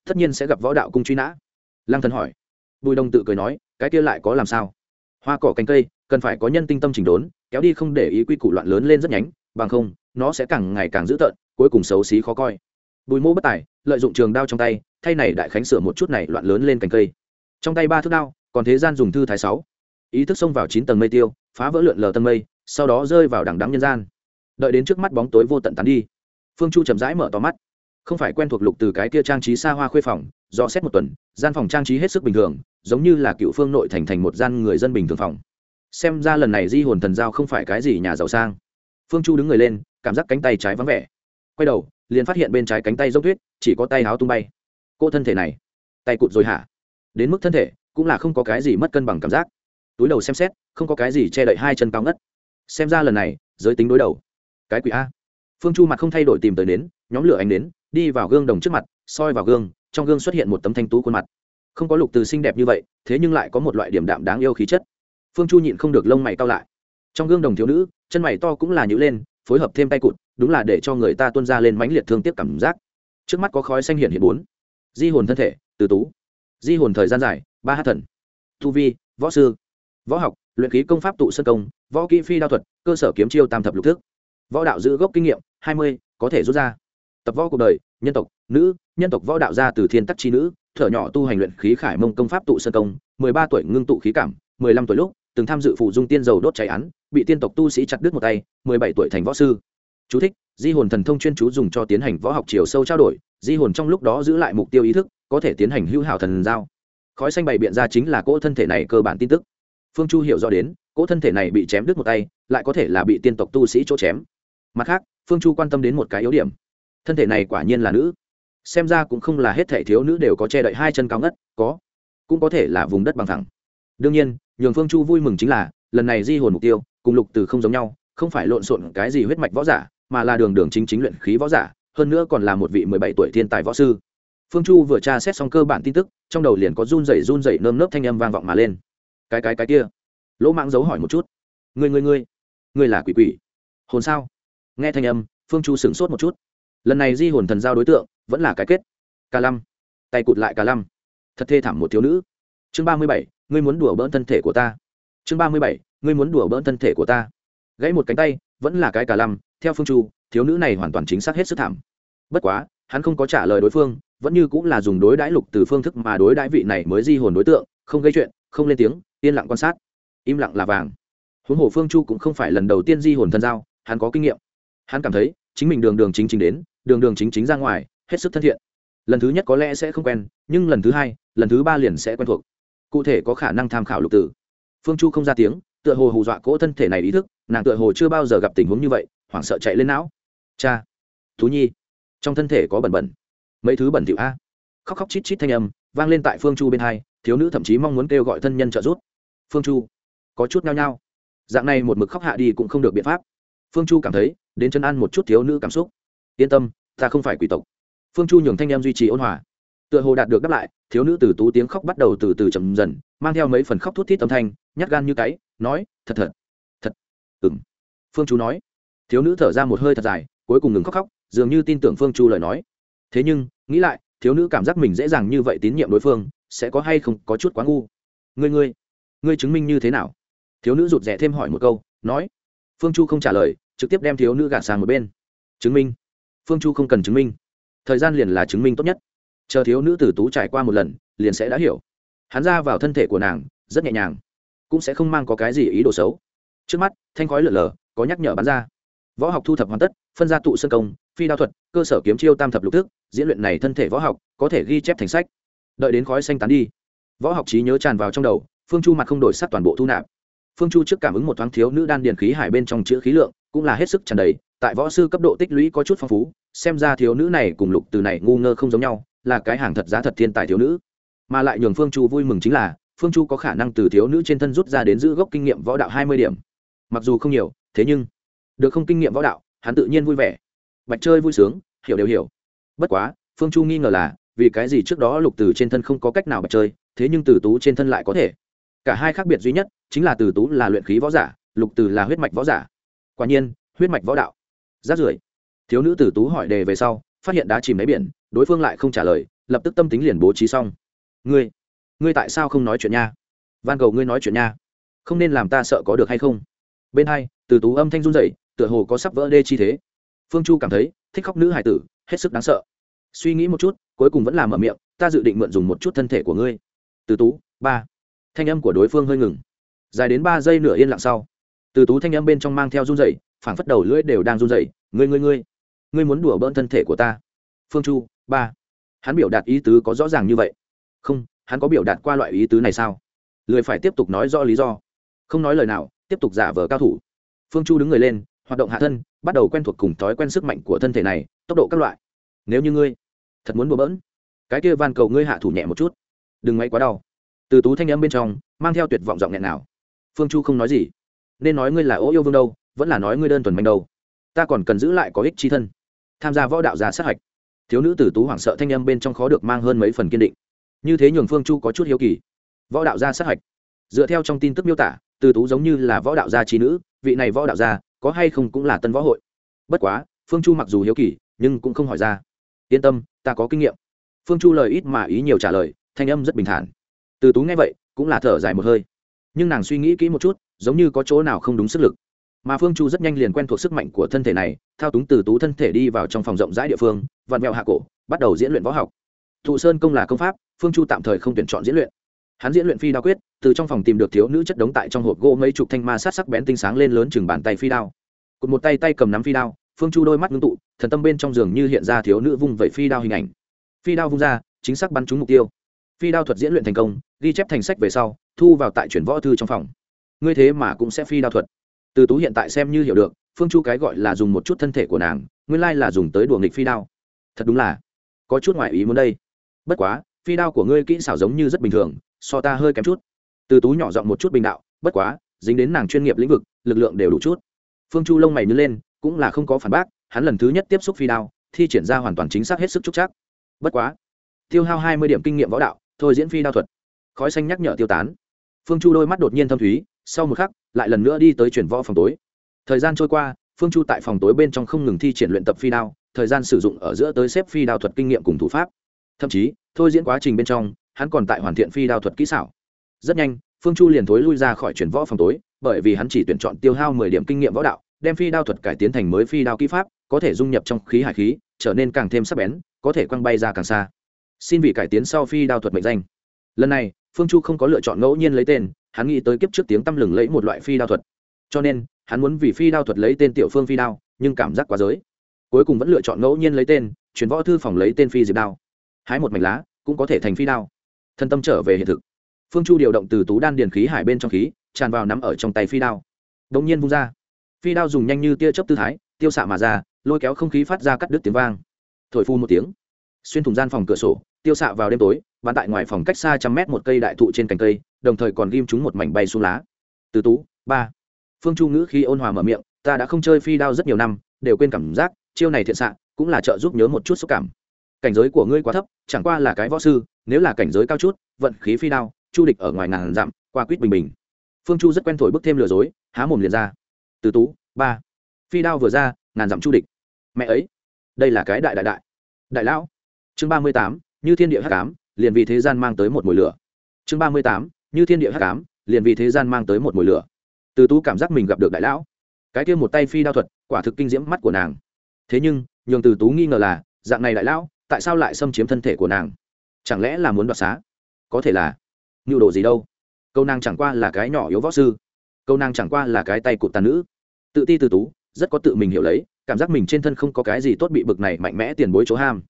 tất nhiên sẽ gặp võ đạo cung truy nã. Lăng thần hỏi. Bùi đồng tự cười nói, cái kia lại có làm sao? Hoa cỏ cánh cây, cần phải có nhân tinh tâm chỉnh đốn, kéo đi không để ý quy củ loạn lớn lên rất nhánh, bằng không, nó sẽ càng ngày càng dữ tợn, cuối cùng xấu xí khó coi. Bùi mô bất tài, lợi dụng trường đao trong tay, thay này đại khánh sửa một chút này loạn lớn lên cành cây. Trong tay ba thước đao còn thế gian dùng thư thái sáu. Ý thức xông vào chín tầng mây tiêu, phá vỡ lượn lờ tân mây, sau đó rơi vào đằng đắng nhân gian. Đợi đến trước mắt bóng tối vô tận tán đi. Phương chu chậm rãi mở to mắt. Không phải quen thuộc lục từ cái kia trang trí xa hoa khuê phòng, do xét một tuần, gian phòng trang trí hết sức bình thường, giống như là cựu phương nội thành thành một gian người dân bình thường phòng. Xem ra lần này di hồn thần giao không phải cái gì nhà giàu sang. Phương chu đứng người lên, cảm giác cánh tay trái vắng vẻ. Quay đầu, liền phát hiện bên trái cánh tay dốc tuyết, chỉ có tay áo tung bay. Cô thân thể này, tay cụt rồi hả? Đến mức thân thể cũng là không có cái gì mất cân bằng cảm giác. Túi đầu xem xét, không có cái gì che đậy hai chân cao ngất. Xem ra lần này, giới tính đối đầu. Cái quỷ a. Phương chu mặt không thay đổi tìm tới đến nhóm lửa ánh đến đi vào gương đồng trước mặt, soi vào gương, trong gương xuất hiện một tấm thanh tú khuôn mặt. Không có lục từ xinh đẹp như vậy, thế nhưng lại có một loại điểm đạm đáng yêu khí chất. Phương chu nhịn không được lông mày cao lại. Trong gương đồng thiếu nữ, chân mày to cũng là nhữ lên, phối hợp thêm tay cụt, đúng là để cho người ta tuân ra lên mãnh liệt thương tiếc cảm giác. Trước mắt có khói xanh hiện hiện bốn. Di hồn thân thể, từ tú. Di hồn thời gian dài ba hát thần thu vi võ sư võ học luyện khí công pháp tụ sân công võ kỹ phi đao thuật cơ sở kiếm chiêu tam thập lục thức. Võ đạo giữ gốc kinh nghiệm hai mươi có thể rút ra. Tập võ cuộc đời nhân tộc nữ nhân tộc võ đạo gia từ thiên tắc chi nữ thở nhỏ tu hành luyện khí khải mông công pháp tụ sân công mười ba tuổi ngưng tụ khí cảm mười lăm tuổi lúc từng tham dự phụ dung tiên dầu đốt cháy án bị tiên tộc tu sĩ chặt đứt một tay mười bảy tuổi thành võ sư. Chú thích: Di hồn thần thông chuyên chú dùng cho tiến hành võ học chiều sâu trao đổi, di hồn trong lúc đó giữ lại mục tiêu ý thức, có thể tiến hành hữu hảo thần giao. Khói xanh bày biện ra chính là cỗ thân thể này cơ bản tin tức. Phương Chu hiểu rõ đến, cỗ thân thể này bị chém đứt một tay, lại có thể là bị tiên tộc tu sĩ chỗ chém. Mặt khác, Phương Chu quan tâm đến một cái yếu điểm. Thân thể này quả nhiên là nữ. Xem ra cũng không là hết thảy thiếu nữ đều có che đậy hai chân cao ngất, có, cũng có thể là vùng đất bằng thẳng Đương nhiên, nhường Phương Chu vui mừng chính là, lần này di hồn mục tiêu, cùng lục từ không giống nhau, không phải lộn xộn cái gì huyết mạch võ giả, mà là đường đường chính chính luyện khí võ giả hơn nữa còn là một vị mười bảy tuổi thiên tài võ sư phương chu vừa tra xét xong cơ bản tin tức, trong đầu liền có run rẩy run rẩy nơm nớp thanh âm vang vọng mà lên. Cái cái cái kia. Lỗ mạng giấu hỏi một chút. Người người người người là quỷ quỷ. Hồn sao? Nghe thanh âm, phương chu sửng sốt một chút. Lần này di hồn thần giao đối tượng, vẫn là cái kết. Ca lăm tay cụt lại ca lăm thật thê thảm một thiếu nữ. Chương ba mươi bảy, ngươi muốn đùa bỡn thân thể của ta. Chương ba mươi bảy, ngươi muốn đùa bỡn thân thể của ta. Gãy một cánh tay, vẫn là cái cả lăm theo phương chu, thiếu nữ này hoàn toàn chính xác hết sức thảm. Bất quá, hắn không có trả lời đối phương vẫn như cũng là dùng đối đãi lục từ phương thức mà đối đãi vị này mới di hồn đối tượng, không gây chuyện, không lên tiếng, yên lặng quan sát. Im lặng là vàng. Huống hồ phương chu cũng không phải lần đầu tiên di hồn thân giao, hắn có kinh nghiệm. Hắn cảm thấy, chính mình đường đường chính chính đến, đường đường chính chính ra ngoài, hết sức thân thiện. Lần thứ nhất có lẽ sẽ không quen, nhưng lần thứ hai, lần thứ ba liền sẽ quen thuộc. Cụ thể có khả năng tham khảo lục tử. Phương chu không ra tiếng, tựa hồ hù dọa cỗ thân thể này ý thức, nàng tựa hồ chưa bao giờ gặp tình huống như vậy, hoảng sợ chạy lên não. Cha, thú nhi, trong thân thể có bẩn bẩn mấy thứ bẩn thỉu a. Khóc khóc chít chít thanh âm vang lên tại phương chu bên hai, thiếu nữ thậm chí mong muốn kêu gọi thân nhân trợ giúp. Phương chu, có chút nhao nhao. Dạng này một mực khóc hạ đi cũng không được biện pháp. Phương chu cảm thấy, đến chân ăn một chút thiếu nữ cảm xúc. Yên tâm, ta không phải quỷ tộc. Phương chu nhường thanh em duy trì ôn hòa. Tựa hồ đạt được đáp lại, thiếu nữ từ tú tiếng khóc bắt đầu từ từ chậm dần, mang theo mấy phần khóc thút thít âm thanh, nhát gan như cái, nói, thật thật thật. Ừng phương chu nói. Thiếu nữ thở ra một hơi thật dài, cuối cùng ngừng khóc khóc, dường như tin tưởng phương chu lời nói. Thế nhưng nghĩ lại, thiếu nữ cảm giác mình dễ dàng như vậy tín nhiệm đối phương, sẽ có hay không có chút quá ngu? Ngươi ngươi ngươi chứng minh như thế nào? Thiếu nữ rụt rè thêm hỏi một câu, nói. Phương chu không trả lời, trực tiếp đem thiếu nữ gạt sang một bên. Chứng minh. Phương chu không cần chứng minh. Thời gian liền là chứng minh tốt nhất. Chờ thiếu nữ tử tú trải qua một lần, liền sẽ đã hiểu. Hắn ra vào thân thể của nàng, rất nhẹ nhàng. Cũng sẽ không mang có cái gì ý đồ xấu. Trước mắt, thanh khói lở lở, có nhắc nhở bắn ra. Võ học thu thập hoàn tất, phân ra tụ sân công phi đao thuật, cơ sở kiếm chiêu tam thập lục thức, diễn luyện này thân thể võ học, có thể ghi chép thành sách. Đợi đến khói xanh tán đi, võ học trí nhớ tràn vào trong đầu, phương chu mặt không đổi sắc toàn bộ thu nạp. Phương chu trước cảm ứng một thoáng thiếu nữ đan điền khí hải bên trong chữ khí lượng, cũng là hết sức tràn đầy, tại võ sư cấp độ tích lũy có chút phong phú, xem ra thiếu nữ này cùng lục từ này ngu ngơ không giống nhau, là cái hàng thật giá thật thiên tài thiếu nữ. Mà lại nhường phương chu vui mừng chính là, phương chu có khả năng từ thiếu nữ trên thân rút ra đến giữ gốc kinh nghiệm võ đạo hai mươi điểm. Mặc dù không nhiều, thế nhưng, được không kinh nghiệm võ đạo, hắn tự nhiên vui vẻ bạch chơi vui sướng, hiểu đều hiểu. Bất quá, phương chu nghi ngờ là, vì cái gì trước đó lục từ trên thân không có cách nào bạch chơi, thế nhưng từ tú trên thân lại có thể. Cả hai khác biệt duy nhất chính là từ tú là luyện khí võ giả, lục từ là huyết mạch võ giả. Quả nhiên, huyết mạch võ đạo. Rát rưởi. Thiếu nữ tử tú hỏi đề về sau, phát hiện đá chìm đáy biển, đối phương lại không trả lời, lập tức tâm tính liền bố trí xong. Ngươi ngươi tại sao không nói chuyện nha? Van cầu ngươi nói chuyện nha. Không nên làm ta sợ có được hay không? Bên hai từ tú âm thanh run dậy tựa hồ có sắp vỡ đê chi thế phương chu cảm thấy thích khóc nữ hải tử hết sức đáng sợ. Suy nghĩ một chút cuối cùng vẫn làm ở miệng ta dự định mượn dùng một chút thân thể của ngươi. Từ tú ba. Thanh âm của đối phương hơi ngừng. Dài đến ba giây nửa yên lặng sau từ tú thanh âm bên trong mang theo run rẩy, phảng phất đầu lưỡi đều đang run rẩy. ngươi ngươi ngươi ngươi muốn đùa bỡn thân thể của ta. Phương chu ba. Hắn biểu đạt ý tứ có rõ ràng như vậy. Không hắn có biểu đạt qua loại ý tứ này sao? Lười phải tiếp tục nói rõ lý do. Không nói lời nào tiếp tục giả vờ cao thủ. Phương chu đứng người lên hoạt động hạ thân, bắt đầu quen thuộc cùng thói quen sức mạnh của thân thể này, tốc độ các loại. Nếu như ngươi thật muốn bừa bỡn, cái kia van cầu ngươi hạ thủ nhẹ một chút. Đừng may quá đau. Từ tú thanh âm bên trong, mang theo tuyệt vọng giọng nghẹn nào. Phương chu không nói gì. Nên nói ngươi là ô yêu vương đâu, vẫn là nói ngươi đơn thuần manh đâu. Ta còn cần giữ lại có ích chi thân. Tham gia võ đạo giả sát hạch. Thiếu nữ tử tú hoảng sợ thanh âm bên trong khó được mang hơn mấy phần kiên định. Như thế nhường phương chu có chút hiếu kỳ. Võ đạo gia sát hạch. Dựa theo trong tin tức miêu tả, từ tú giống như là võ đạo gia trí nữ, vị này võ đạo gia có hay không cũng là tân võ hội. Bất quá, phương chu mặc dù hiếu kỳ, nhưng cũng không hỏi ra. Yên tâm, ta có kinh nghiệm. Phương chu lời ít mà ý nhiều trả lời, thanh âm rất bình thản. Từ tú nghe vậy, cũng là thở dài một hơi. Nhưng nàng suy nghĩ kỹ một chút, giống như có chỗ nào không đúng sức lực. Mà phương chu rất nhanh liền quen thuộc sức mạnh của thân thể này, thao túng từ tú thân thể đi vào trong phòng rộng rãi địa phương, vặn vẹo hạ cổ, bắt đầu diễn luyện võ học. Thụ sơn công là công pháp, phương chu tạm thời không tuyển chọn diễn luyện hắn diễn luyện phi đao quyết, từ trong phòng tìm được thiếu nữ chất đống tại trong hộp gỗ mấy chục thanh ma sát sắc bén tinh sáng lên lớn chừng bàn tay phi đao. Cụt một tay tay cầm nắm phi đao, phương chu đôi mắt ngưng tụ, thần tâm bên trong giường như hiện ra thiếu nữ vung vẩy phi đao hình ảnh. Phi đao vung ra, chính xác bắn trúng mục tiêu. Phi đao thuật diễn luyện thành công, ghi chép thành sách về sau, thu vào tại chuyển võ thư trong phòng. Ngươi thế mà cũng sẽ phi đao thuật. Từ tú hiện tại xem như hiểu được, phương chu cái gọi là dùng một chút thân thể của nàng, nguyên lai là dùng tới đùa nghịch phi đao. Thật đúng là, có chút ngoại ý muốn đây. Bất quá, phi đao của ngươi kỹ xảo giống như rất bình thường so ta hơi kém chút. Từ tú nhỏ giọng một chút bình đạo, bất quá, dính đến nàng chuyên nghiệp lĩnh vực, lực lượng đều đủ chút. Phương chu lông mày nhớ lên, cũng là không có phản bác, hắn lần thứ nhất tiếp xúc phi đao, thi triển ra hoàn toàn chính xác hết sức trúc chắc. Bất quá, tiêu hao hai mươi điểm kinh nghiệm võ đạo, thôi diễn phi đao thuật. Khói xanh nhắc nhở tiêu tán. Phương chu đôi mắt đột nhiên thâm thúy, sau một khắc, lại lần nữa đi tới chuyển võ phòng tối. Thời gian trôi qua, phương chu tại phòng tối bên trong không ngừng thi triển luyện tập phi đao, thời gian sử dụng ở giữa tới xếp phi đao thuật kinh nghiệm cùng thủ pháp. Thậm chí, thôi diễn quá trình bên trong hắn còn tại hoàn thiện phi đao thuật kỹ xảo. Rất nhanh, phương chu liền thối lui ra khỏi chuyển võ phòng tối, bởi vì hắn chỉ tuyển chọn tiêu hao mười điểm kinh nghiệm võ đạo, đem phi đao thuật cải tiến thành mới phi đao kỹ pháp, có thể dung nhập trong khí hải khí, trở nên càng thêm sắc bén, có thể quăng bay ra càng xa. Xin vị cải tiến sau phi đao thuật mệnh danh. Lần này, phương chu không có lựa chọn ngẫu nhiên lấy tên, hắn nghĩ tới kiếp trước tiếng tăm lừng lấy một loại phi đao thuật. Cho nên, hắn muốn vì phi đao thuật lấy tên tiểu phương phi đao, nhưng cảm giác quá giới. Cuối cùng vẫn lựa chọn ngẫu nhiên lấy tên, chuyển võ thư phòng lấy tên phi diệp đao. Hái một mảnh lá, cũng có thể thành phi đao thân tâm trở về hiện thực. Phương chu điều động từ tú đan điền khí hải bên trong khí, tràn vào nắm ở trong tay phi đao. Đ ỗ n g nhiên vung ra. Phi đao dùng nhanh như tia chớp tư thái, tiêu xạ mà ra, lôi kéo không khí phát ra cắt đứt tiếng vang. Thổi phu một tiếng. Xuyên thùng gian phòng cửa sổ, tiêu xạ vào đêm tối, bắn tại ngoài phòng cách xa trăm mét một cây đại thụ trên cành cây, đồng thời còn ghim chúng một mảnh bay xuống lá. Từ tú, ba. Phương chu ngữ khi ôn hòa mở miệng, ta đã không chơi phi đao rất nhiều năm, đều quên cảm giác, chiêu này thiện xạ, cũng là trợ giúp nhớ một chút xúc cảm cảnh giới của ngươi quá thấp, chẳng qua là cái võ sư, nếu là cảnh giới cao chút, vận khí phi đao, chu địch ở ngoài ngàn dặm, qua quýt bình bình. Phương chu rất quen thổi bức thêm lừa dối, há mồm liền ra. Từ tú, ba. Phi đao vừa ra, ngàn dặm chu địch. Mẹ ấy, đây là cái đại đại đại. Đại lão. Chương ba mươi tám, như thiên địa hắc ám, liền vì thế gian mang tới một mùi lửa. Chương ba mươi tám, như thiên địa hắc ám, liền vì thế gian mang tới một mùi lửa. Từ tú cảm giác mình gặp được đại lão. Cái kia một tay phi đao thuật, quả thực kinh diễm mắt của nàng. Thế nhưng, nhường từ tú nghi ngờ là, dạng này đại lão tại sao lại xâm chiếm thân thể của nàng? Chẳng lẽ là muốn đoạt xá? Có thể là nhu đồ gì đâu? Câu nàng chẳng qua là cái nhỏ yếu võ sư. Câu nàng chẳng qua là cái tay cụt tàn nữ. Tự ti từ tú, rất có tự mình hiểu lấy, cảm giác mình trên thân không có cái gì tốt bị bực này mạnh mẽ tiền bối chỗ ham.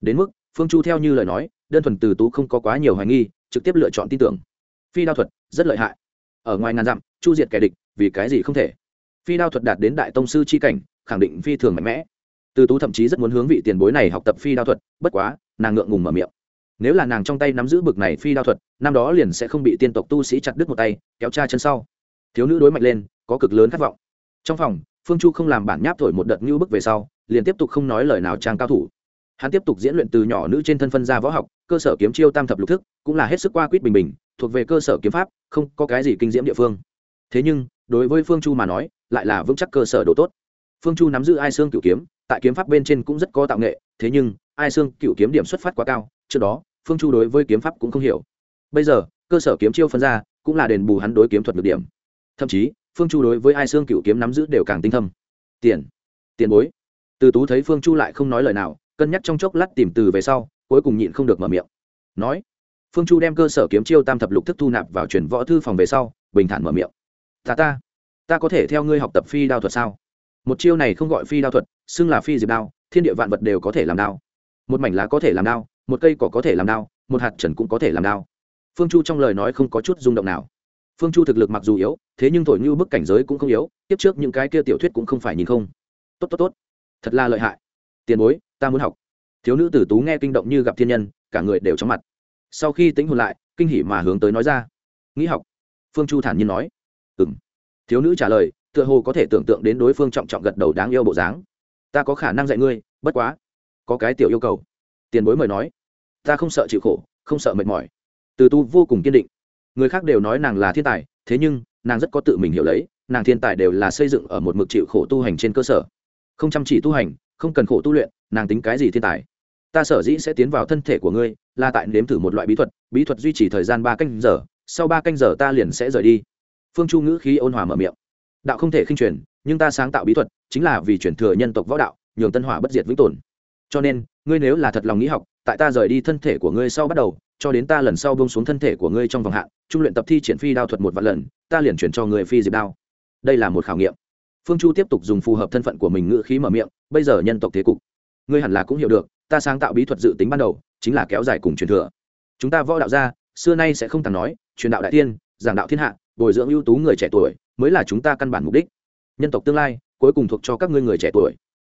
Đến mức, phương chu theo như lời nói, đơn thuần từ tú không có quá nhiều hoài nghi, trực tiếp lựa chọn tin tưởng. Phi đao thuật, rất lợi hại. Ở ngoài ngàn dặm, chu diệt kẻ địch, vì cái gì không thể? Phi đao thuật đạt đến đại tông sư c h i cảnh, khẳng định phi thường mạnh mẽ từ tú thậm chí rất muốn hướng vị tiền bối này học tập phi đao thuật, bất quá, nàng ngượng ngùng mở miệng. Nếu là nàng trong tay nắm giữ bực này phi đao thuật, năm đó liền sẽ không bị tiên tộc tu sĩ chặt đứt một tay, kéo cha chân sau. Thiếu nữ đối mạnh lên, có cực lớn khát vọng. Trong phòng, phương chu không làm bản nháp thổi một đợt ngưu bức về sau, liền tiếp tục không nói lời nào trang cao thủ. Hắn tiếp tục diễn luyện từ nhỏ nữ trên thân phân ra võ học, cơ sở kiếm chiêu tam thập lục thức, cũng là hết sức qua quýt bình bình, thuộc về cơ sở kiếm pháp, không có cái gì kinh diễm địa phương. Thế nhưng, đối với phương chu mà nói, lại là vững chắc cơ sở độ tốt. Phương chu nắm giữ ai xương cựu kiếm tại kiếm pháp bên trên cũng rất có tạo nghệ, thế nhưng, ai xương cựu kiếm điểm xuất phát quá cao, trước đó, phương chu đối với kiếm pháp cũng không hiểu. Bây giờ, cơ sở kiếm chiêu phân ra, cũng là đền bù hắn đối kiếm thuật được điểm. Thậm chí, phương chu đối với ai xương cựu kiếm nắm giữ đều càng tinh thâm. Tiền. Tiền bối. Từ tú thấy phương chu lại không nói lời nào, cân nhắc trong chốc lát tìm từ về sau, cuối cùng nhịn không được mở miệng. Nói. Phương chu đem cơ sở kiếm chiêu tam thập lục thức thu nạp vào truyền võ thư phòng về sau, bình thản mở miệng. Ta ta ta có thể theo ngươi học tập phi đao thuật sao? Một chiêu này không gọi phi đao thuật, xưng là phi diệp đao, thiên địa vạn vật đều có thể làm đao. Một mảnh lá có thể làm đao, một cây cỏ có thể làm đao, một hạt trần cũng có thể làm đao. Phương chu trong lời nói không có chút rung động nào. Phương chu thực lực mặc dù yếu, thế nhưng thổi như bức cảnh giới cũng không yếu, tiếp trước những cái kia tiểu thuyết cũng không phải nhìn không. Tốt tốt tốt. Thật là lợi hại. Tiền bối, ta muốn học. Thiếu nữ tử tú nghe kinh động như gặp thiên nhân, cả người đều chóng mặt. Sau khi tính hồn lại, kinh hỉ mà hướng tới nói ra. Nghĩ học. Phương chu thản nhiên nói. Ừ m thiếu nữ trả lời tựa hồ có thể tưởng tượng đến đối phương trọng trọng gật đầu đáng yêu bộ dáng. Ta có khả năng dạy ngươi, bất quá, có cái tiểu yêu cầu. Tiền bối mời nói. Ta không sợ chịu khổ, không sợ mệt mỏi. Từ tu vô cùng kiên định. Người khác đều nói nàng là thiên tài, thế nhưng, nàng rất có tự mình hiểu lấy, nàng thiên tài đều là xây dựng ở một mực chịu khổ tu hành trên cơ sở. Không chăm chỉ tu hành, không cần khổ tu luyện, nàng tính cái gì thiên tài? Ta sở dĩ sẽ tiến vào thân thể của ngươi, là tại nếm thử một loại bí thuật bí thuật duy trì thời gian ba canh giờ, sau ba canh giờ ta liền sẽ rời đi. Phương chu ngữ khí ôn hòa mở miệng đạo không thể khinh truyền, nhưng ta sáng tạo bí thuật, chính là vì chuyển thừa nhân tộc võ đạo, nhường tân hỏa bất diệt vĩnh tồn. Cho nên, ngươi nếu là thật lòng nghĩ học, tại ta rời đi thân thể của ngươi sau bắt đầu, cho đến ta lần sau bông xuống thân thể của ngươi trong vòng hạn, trung luyện tập thi triển phi đao thuật một vạn lần, ta liền chuyển cho người phi diệp đao. Đây là một khảo nghiệm. Phương chu tiếp tục dùng phù hợp thân phận của mình ngữ khí mở miệng, bây giờ nhân tộc thế cục, ngươi hẳn là cũng hiểu được, ta sáng tạo bí thuật dự tính ban đầu, chính là kéo dài cùng truyền thừa. Chúng ta võ đạo gia xưa nay sẽ không tàng nói, truyền đạo đại tiên, giảng đạo thiên hạ bồi dưỡng ưu tú người trẻ tuổi mới là chúng ta căn bản mục đích. Nhân tộc tương lai, cuối cùng thuộc cho các ngươi người trẻ tuổi.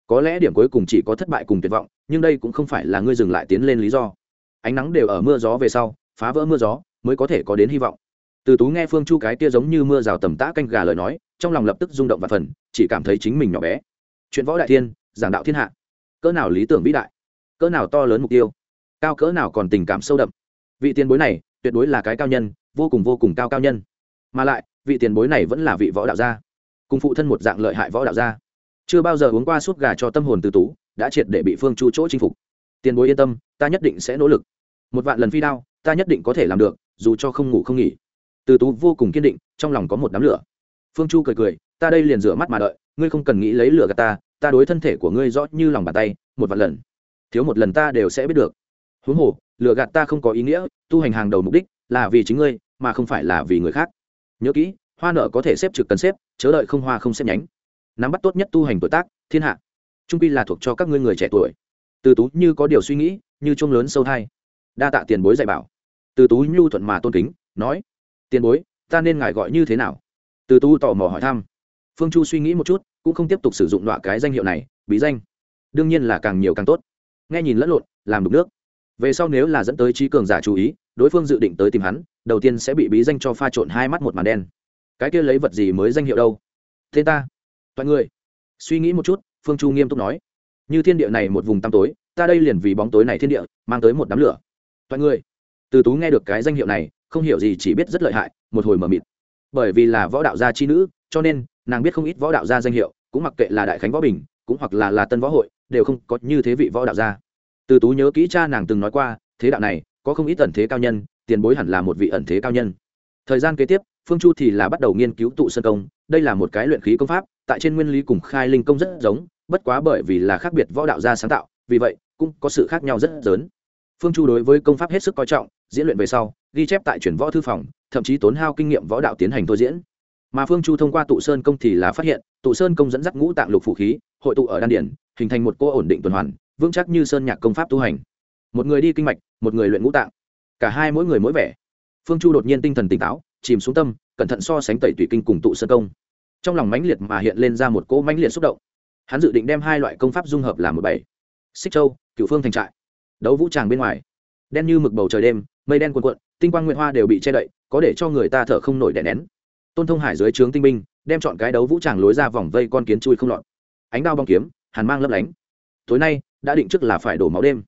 Có lẽ điểm cuối cùng chỉ có thất bại cùng tuyệt vọng, nhưng đây cũng không phải là ngươi dừng lại tiến lên lý do. Ánh nắng đều ở mưa gió về sau, phá vỡ mưa gió mới có thể có đến hy vọng. Từ tú nghe phương chu cái kia giống như mưa rào tầm tã canh gà lời nói, trong lòng lập tức rung động và phần, chỉ cảm thấy chính mình nhỏ bé. Chuyện võ đại thiên, giảng đạo thiên hạ. Cỡ nào lý tưởng vĩ đại, cỡ nào to lớn mục tiêu, cao cỡ nào còn tình cảm sâu đậm. Vị tiền bối này, tuyệt đối là cái cao nhân, vô cùng vô cùng cao cao nhân mà lại, vị tiền bối này vẫn là vị võ đạo gia, cùng phụ thân một dạng lợi hại võ đạo gia. Chưa bao giờ uống qua suốt gà cho tâm hồn từ tú, đã triệt để bị phương chu chỗ chinh phục. Tiền bối yên tâm, ta nhất định sẽ nỗ lực. Một vạn lần phi đao, ta nhất định có thể làm được, dù cho không ngủ không nghỉ. Từ tú vô cùng kiên định, trong lòng có một đám lửa. Phương chu cười cười, ta đây liền rửa mắt mà đợi, ngươi không cần nghĩ lấy lửa gạt ta ta đối thân thể của ngươi rõ như lòng bàn tay, một vạn lần. Thiếu một lần ta đều sẽ biết được. Huống hồ, lửa gạt ta không có ý nghĩa, tu hành hàng đầu mục đích là vì chính ngươi, mà không phải là vì người khác nhớ kỹ, hoa nợ có thể xếp trực cần xếp, chớ đợi không hoa không xếp nhánh. Nắm bắt tốt nhất tu hành tuổi tác, thiên hạ. Trung pi là thuộc cho các ngươi người trẻ tuổi. Từ tú như có điều suy nghĩ, như chuông lớn sâu thai. Đa tạ tiền bối dạy bảo. Từ tú nhu thuận mà tôn kính, nói, tiền bối, ta nên ngài gọi như thế nào? Từ tú tò mò hỏi thăm. Phương chu suy nghĩ một chút, cũng không tiếp tục sử dụng loại cái danh hiệu này, bí danh. Đương nhiên là càng nhiều càng tốt. Nghe nhìn lẫn lộn, làm đục nước. Về sau nếu là dẫn tới trí cường giả chú ý đối phương dự định tới tìm hắn, đầu tiên sẽ bị bí danh cho pha trộn hai mắt một màn đen. Cái kia lấy vật gì mới danh hiệu đâu? Thế ta. Toàn người suy nghĩ một chút, phương chu nghiêm túc nói. Như thiên địa này một vùng tăm tối, ta đây liền vì bóng tối này thiên địa, mang tới một đám lửa. Toàn người từ tú nghe được cái danh hiệu này, không hiểu gì, chỉ biết rất lợi hại, một hồi mờ mịt. Bởi vì là võ đạo gia chi nữ, cho nên, nàng biết không ít võ đạo gia danh hiệu, cũng mặc kệ là đại khánh võ bình, cũng hoặc là là tân võ hội, đều không có như thế vị võ đạo gia. Từ tú nhớ kỹ cha nàng từng nói qua, thế đạo này có không ít ẩn thế cao nhân, tiền bối hẳn là một vị ẩn thế cao nhân. Thời gian kế tiếp, phương chu thì là bắt đầu nghiên cứu tụ sơn công, đây là một cái luyện khí công pháp, tại trên nguyên lý cùng khai linh công rất giống, bất quá bởi vì là khác biệt võ đạo gia sáng tạo, vì vậy, cũng có sự khác nhau rất lớn. Phương chu đối với công pháp hết sức coi trọng, diễn luyện về sau, ghi chép tại chuyển võ thư phòng, thậm chí tốn hao kinh nghiệm võ đạo tiến hành thôi diễn. Mà phương chu thông qua tụ sơn công thì là phát hiện, tụ sơn công dẫn dắt ngũ tạng lục phủ khí, hội tụ ở đan điển hình thành một cô ổn định tuần hoàn, vững chắc như sơn nhạc công pháp tu hành một người đi kinh mạch, một người luyện ngũ tạng. Cả hai mỗi người mỗi vẻ. Phương chu đột nhiên tinh thần tỉnh táo, chìm xuống tâm, cẩn thận so sánh tẩy tủy kinh cùng tụ sơ công. Trong lòng mãnh liệt mà hiện lên ra một cỗ mãnh liệt xúc động. Hắn dự định đem hai loại công pháp dung hợp làm một bảy. Xích châu cựu phương thành trại. Đấu vũ tràng bên ngoài. Đen như mực bầu trời đêm, mây đen cuồn cuộn, tinh quang nguyện hoa đều bị che đậy, có để cho người ta thở không nổi đè nén. Tôn thông hải dưới trướng tinh binh, đem chọn cái đấu vũ tràng lối ra vòng vây con kiến chui không lọt. Ánh đao bong kiếm, hàn mang lấp lánh. Tối nay, đã định trước là phải đổ máu đêm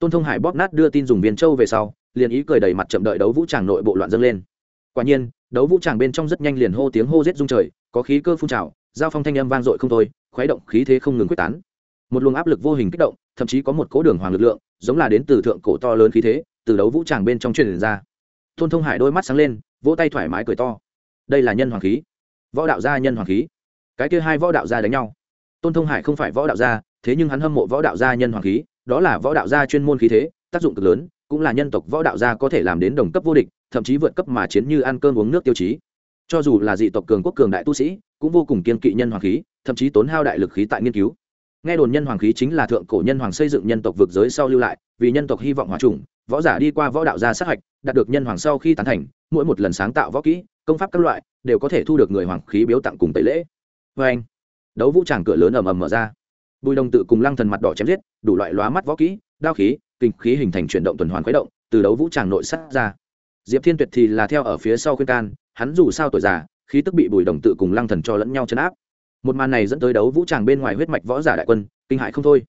tôn thông hải bóp nát đưa tin dùng viên châu về sau, liền ý cười đầy mặt chậm đợi đấu vũ tràng nội bộ loạn dâng lên. Quả nhiên, đấu vũ tràng bên trong rất nhanh liền hô tiếng hô rết rung trời, có khí cơ phun trào, giao phong thanh âm vang dội không thôi, khuấy động khí thế không ngừng quyết tán. Một luồng áp lực vô hình kích động, thậm chí có một cố đường hoàng lực lượng, giống là đến từ thượng cổ to lớn khí thế, từ đấu vũ tràng bên trong truyền ra. Tôn thông hải đôi mắt sáng lên, vỗ tay thoải mái cười to. Đây là nhân hoàng khí. Võ đạo gia nhân hoàng khí. Cái kia hai võ đạo gia đánh nhau. Tôn thông hải không phải võ đạo gia, thế nhưng hắn hâm mộ võ đạo gia nhân hoàng khí đó là võ đạo gia chuyên môn khí thế, tác dụng cực lớn, cũng là nhân tộc võ đạo gia có thể làm đến đồng cấp vô địch, thậm chí vượt cấp mà chiến như ăn cơm uống nước tiêu chí. Cho dù là dị tộc cường quốc cường đại tu sĩ, cũng vô cùng kiên kỵ nhân hoàng khí, thậm chí tốn hao đại lực khí tại nghiên cứu. Nghe đồn nhân hoàng khí chính là thượng cổ nhân hoàng xây dựng nhân tộc vực giới sau lưu lại, vì nhân tộc hy vọng hòa trùng, võ giả đi qua võ đạo gia sát hạch, đạt được nhân hoàng sau khi tán thành, mỗi một lần sáng tạo võ kỹ, công pháp các loại, đều có thể thu được người hoàng khí biếu tặng cùng tẩy lễ. Vê anh đấu vũ tràng cửa lớn ầm ầm mở ra bùi đồng tự cùng lăng thần mặt đỏ chém giết, đủ loại lóa mắt võ kỹ, đao khí, kinh khí hình thành chuyển động tuần hoàn khuấy động, từ đấu vũ tràng nội sát ra. Diệp thiên tuyệt thì là theo ở phía sau khuyên can, hắn dù sao tuổi già, khí tức bị bùi đồng tự cùng lăng thần cho lẫn nhau chấn áp. Một màn này dẫn tới đấu vũ tràng bên ngoài huyết mạch võ giả đại quân, kinh hại không thôi.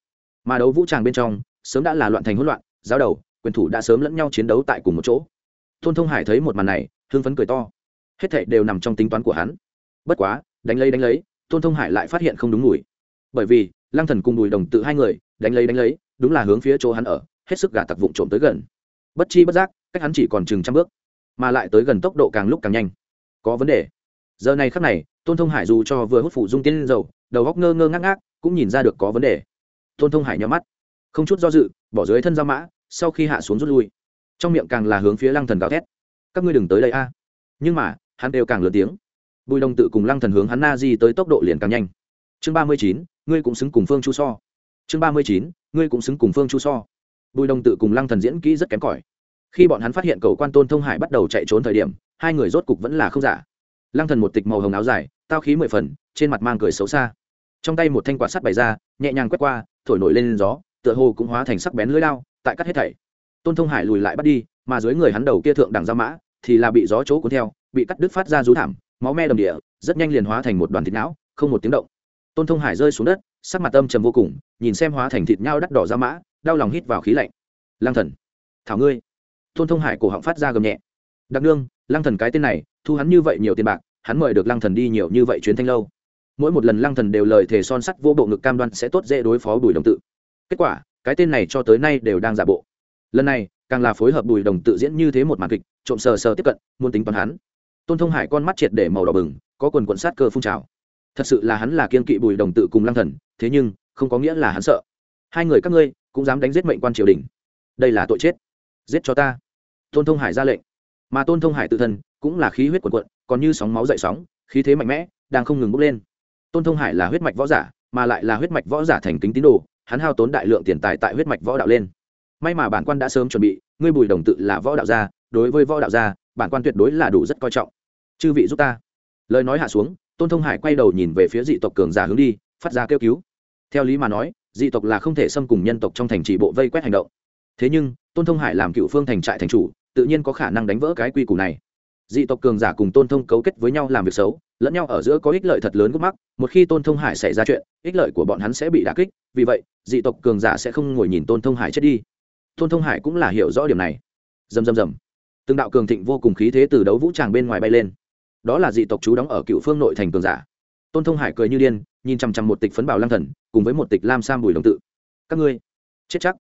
Mà đấu vũ tràng bên trong, sớm đã là loạn thành hỗn loạn, giáo đầu, quyền thủ đã sớm lẫn nhau chiến đấu tại cùng một chỗ. Tôn thông hải thấy một màn này, hưng phấn cười to. Hết thảy đều nằm trong tính toán của hắn. Bất quá, đánh lấy đánh lấy, tôn thông hải lại phát hiện không đúng mùi bởi vì, lăng thần cùng bùi đồng tự hai người, đánh lấy đánh lấy, đúng là hướng phía chỗ hắn ở, hết sức gà tặc vụng trộm tới gần. Bất chi bất giác, cách hắn chỉ còn chừng trăm bước, mà lại tới gần tốc độ càng lúc càng nhanh. Có vấn đề. Giờ này khắc này, tôn thông hải dù cho vừa hút phụ dung tiên dầu, đầu góc ngơ ngơ ngác ngác, cũng nhìn ra được có vấn đề. Tôn thông hải nhắm mắt, không chút do dự, bỏ dưới thân ra mã, sau khi hạ xuống rút lui. Trong miệng càng là hướng phía lăng thần gào thét. Các ngươi đừng tới đây a. Nhưng mà, hắn đều càng lớn tiếng. Bùi đồng tự cùng lăng thần hướng hắn na di tới tốc độ liền càng nhanh. Chương ba mươi chín ngươi cũng xứng cùng phương chu so. Chương ba mươi chín, ngươi cũng xứng cùng phương chu so. Bùi đồng tự cùng lăng thần diễn kỹ rất kém cỏi. Khi bọn hắn phát hiện cầu quan tôn thông hải bắt đầu chạy trốn thời điểm, hai người rốt cục vẫn là không giả. Lăng thần một tịch màu hồng áo dài, tao khí mười phần, trên mặt mang cười xấu xa. Trong tay một thanh quạt sắt bày ra, nhẹ nhàng quét qua, thổi nổi lên gió, tựa hồ cũng hóa thành sắc bén lưỡi lao, tại cắt hết thảy. Tôn thông hải lùi lại bắt đi, mà dưới người hắn đầu kia thượng đẳng ra mã, thì là bị gió chỗ cuốn theo, bị cắt đứt phát ra rú thảm, máu me đầm địa, rất nhanh liền hóa thành một đoàn thịt não, không một tiếng động tôn thông hải rơi xuống đất, sắc mặt âm trầm vô cùng, nhìn xem hóa thành thịt nhau đắt đỏ ra mã, đau lòng hít vào khí lạnh. Lang thần, thảo ngươi. Tôn thông hải cổ họng phát ra gầm nhẹ. Đặc nương lang thần cái tên này, thu hắn như vậy nhiều tiền bạc, hắn mời được lang thần đi nhiều như vậy chuyến thanh lâu. Mỗi một lần lang thần đều lời thề son sắt vô bộ ngực cam đoan sẽ tốt dễ đối phó bùi đồng tự. Kết quả, cái tên này cho tới nay đều đang giả bộ. Lần này, càng là phối hợp bùi đồng tự diễn như thế một màn kịch, trộm sờ sờ tiếp cận, muốn tính toán hắn. Tôn thông hải con mắt triệt để màu đỏ bừng, có quần quận sát cơ phun trào thật sự là hắn là kiên kỵ bùi đồng tự cùng lang thần, thế nhưng, không có nghĩa là hắn sợ. Hai người các ngươi, cũng dám đánh giết mệnh quan triều đình. Đây là tội chết. Giết cho ta. Tôn thông hải ra lệnh. Mà tôn thông hải tự thân, cũng là khí huyết quần quận còn như sóng máu dậy sóng, khí thế mạnh mẽ, đang không ngừng bốc lên. Tôn thông hải là huyết mạch võ giả, mà lại là huyết mạch võ giả thành kính tín đồ, hắn hao tốn đại lượng tiền tài tại huyết mạch võ đạo lên. May mà bản quan đã sớm chuẩn bị, ngươi bùi đồng tự là võ đạo gia, đối với võ đạo gia, bản quan tuyệt đối là đủ rất coi trọng. Chư vị giúp ta. Lời nói hạ xuống tôn thông hải quay đầu nhìn về phía dị tộc cường giả hướng đi, phát ra kêu cứu. Theo lý mà nói, dị tộc là không thể xâm cùng nhân tộc trong thành trì bộ vây quét hành động. Thế nhưng, tôn thông hải làm cựu phương thành trại thành chủ, tự nhiên có khả năng đánh vỡ cái quy củ này. Dị tộc cường giả cùng tôn thông cấu kết với nhau làm việc xấu, lẫn nhau ở giữa có ích lợi thật lớn gốc mắc, một khi tôn thông hải xảy ra chuyện, ích lợi của bọn hắn sẽ bị đà kích, vì vậy, dị tộc cường giả sẽ không ngồi nhìn tôn thông hải chết đi. Tôn thông hải cũng là hiểu rõ điểm này. Dầm dầm dầm từng đạo cường thịnh vô cùng khí thế từ đấu vũ tràng bên ngoài bay lên đó là dị tộc chú đóng ở cựu phương nội thành cường giả. Tôn thông hải cười như điên, nhìn chằm chằm một tịch phấn bảo lang thần, cùng với một tịch lam sam bùi đồng tự. Các ngươi, chết chắc.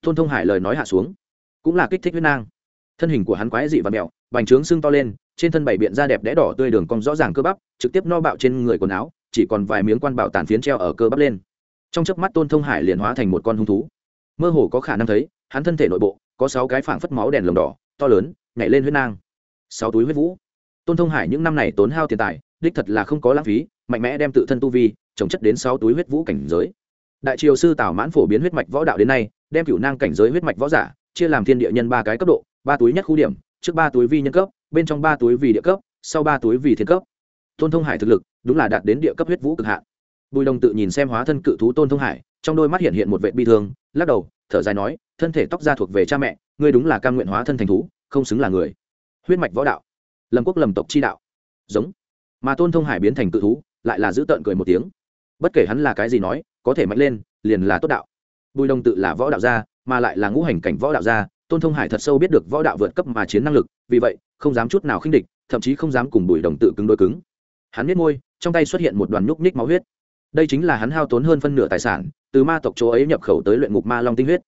Tôn thông hải lời nói hạ xuống. Cũng là kích thích huyết nang. Thân hình của hắn quái dị và mẹo, bành trướng sưng to lên, trên thân bảy biện da đẹp đẽ đỏ tươi đường cong rõ ràng cơ bắp, trực tiếp no bạo trên người quần áo, chỉ còn vài miếng quan bảo tàn phiến treo ở cơ bắp lên. Trong chớp mắt tôn thông hải liền hóa thành một con hung thú. Mơ hồ có khả năng thấy, hắn thân thể nội bộ, có sáu cái phảng phất máu đèn lồng đỏ, to lớn, nhảy lên huyết nang. Sáu túi huyết vũ tôn thông hải những năm này tốn hao tiền tài, đích thật là không có lãng phí, mạnh mẽ đem tự thân tu vi, trồng chất đến sáu túi huyết vũ cảnh giới. Đại triều sư tào mãn phổ biến huyết mạch võ đạo đến nay, đem cửu nang cảnh giới huyết mạch võ giả, chia làm thiên địa nhân ba cái cấp độ, ba túi nhất khu điểm, trước ba túi vi nhân cấp, bên trong ba túi vì địa cấp, sau ba túi vì thiên cấp. Tôn thông hải thực lực, đúng là đạt đến địa cấp huyết vũ cực hạn. Bùi đồng tự nhìn xem hóa thân cự thú tôn thông hải, trong đôi mắt hiện hiện một vệ bi thương, lắc đầu, thở dài nói, thân thể tóc da thuộc về cha mẹ, ngươi đúng là cam nguyện hóa thân thành thú, không xứng là người. Huyết mạch võ đạo lâm quốc lầm tộc chi đạo. Giống. Mà tôn thông hải biến thành cự thú, lại là giữ tợn cười một tiếng. Bất kể hắn là cái gì nói, có thể mạnh lên, liền là tốt đạo. Bùi đồng tự là võ đạo gia, mà lại là ngũ hành cảnh võ đạo gia, tôn thông hải thật sâu biết được võ đạo vượt cấp mà chiến năng lực, vì vậy, không dám chút nào khinh địch, thậm chí không dám cùng bùi đồng tự cứng đôi cứng. Hắn biết môi, trong tay xuất hiện một đoàn nhúc nhích máu huyết. Đây chính là hắn hao tốn hơn phân nửa tài sản, từ ma tộc chỗ ấy nhập khẩu tới luyện ngục ma long tinh huyết.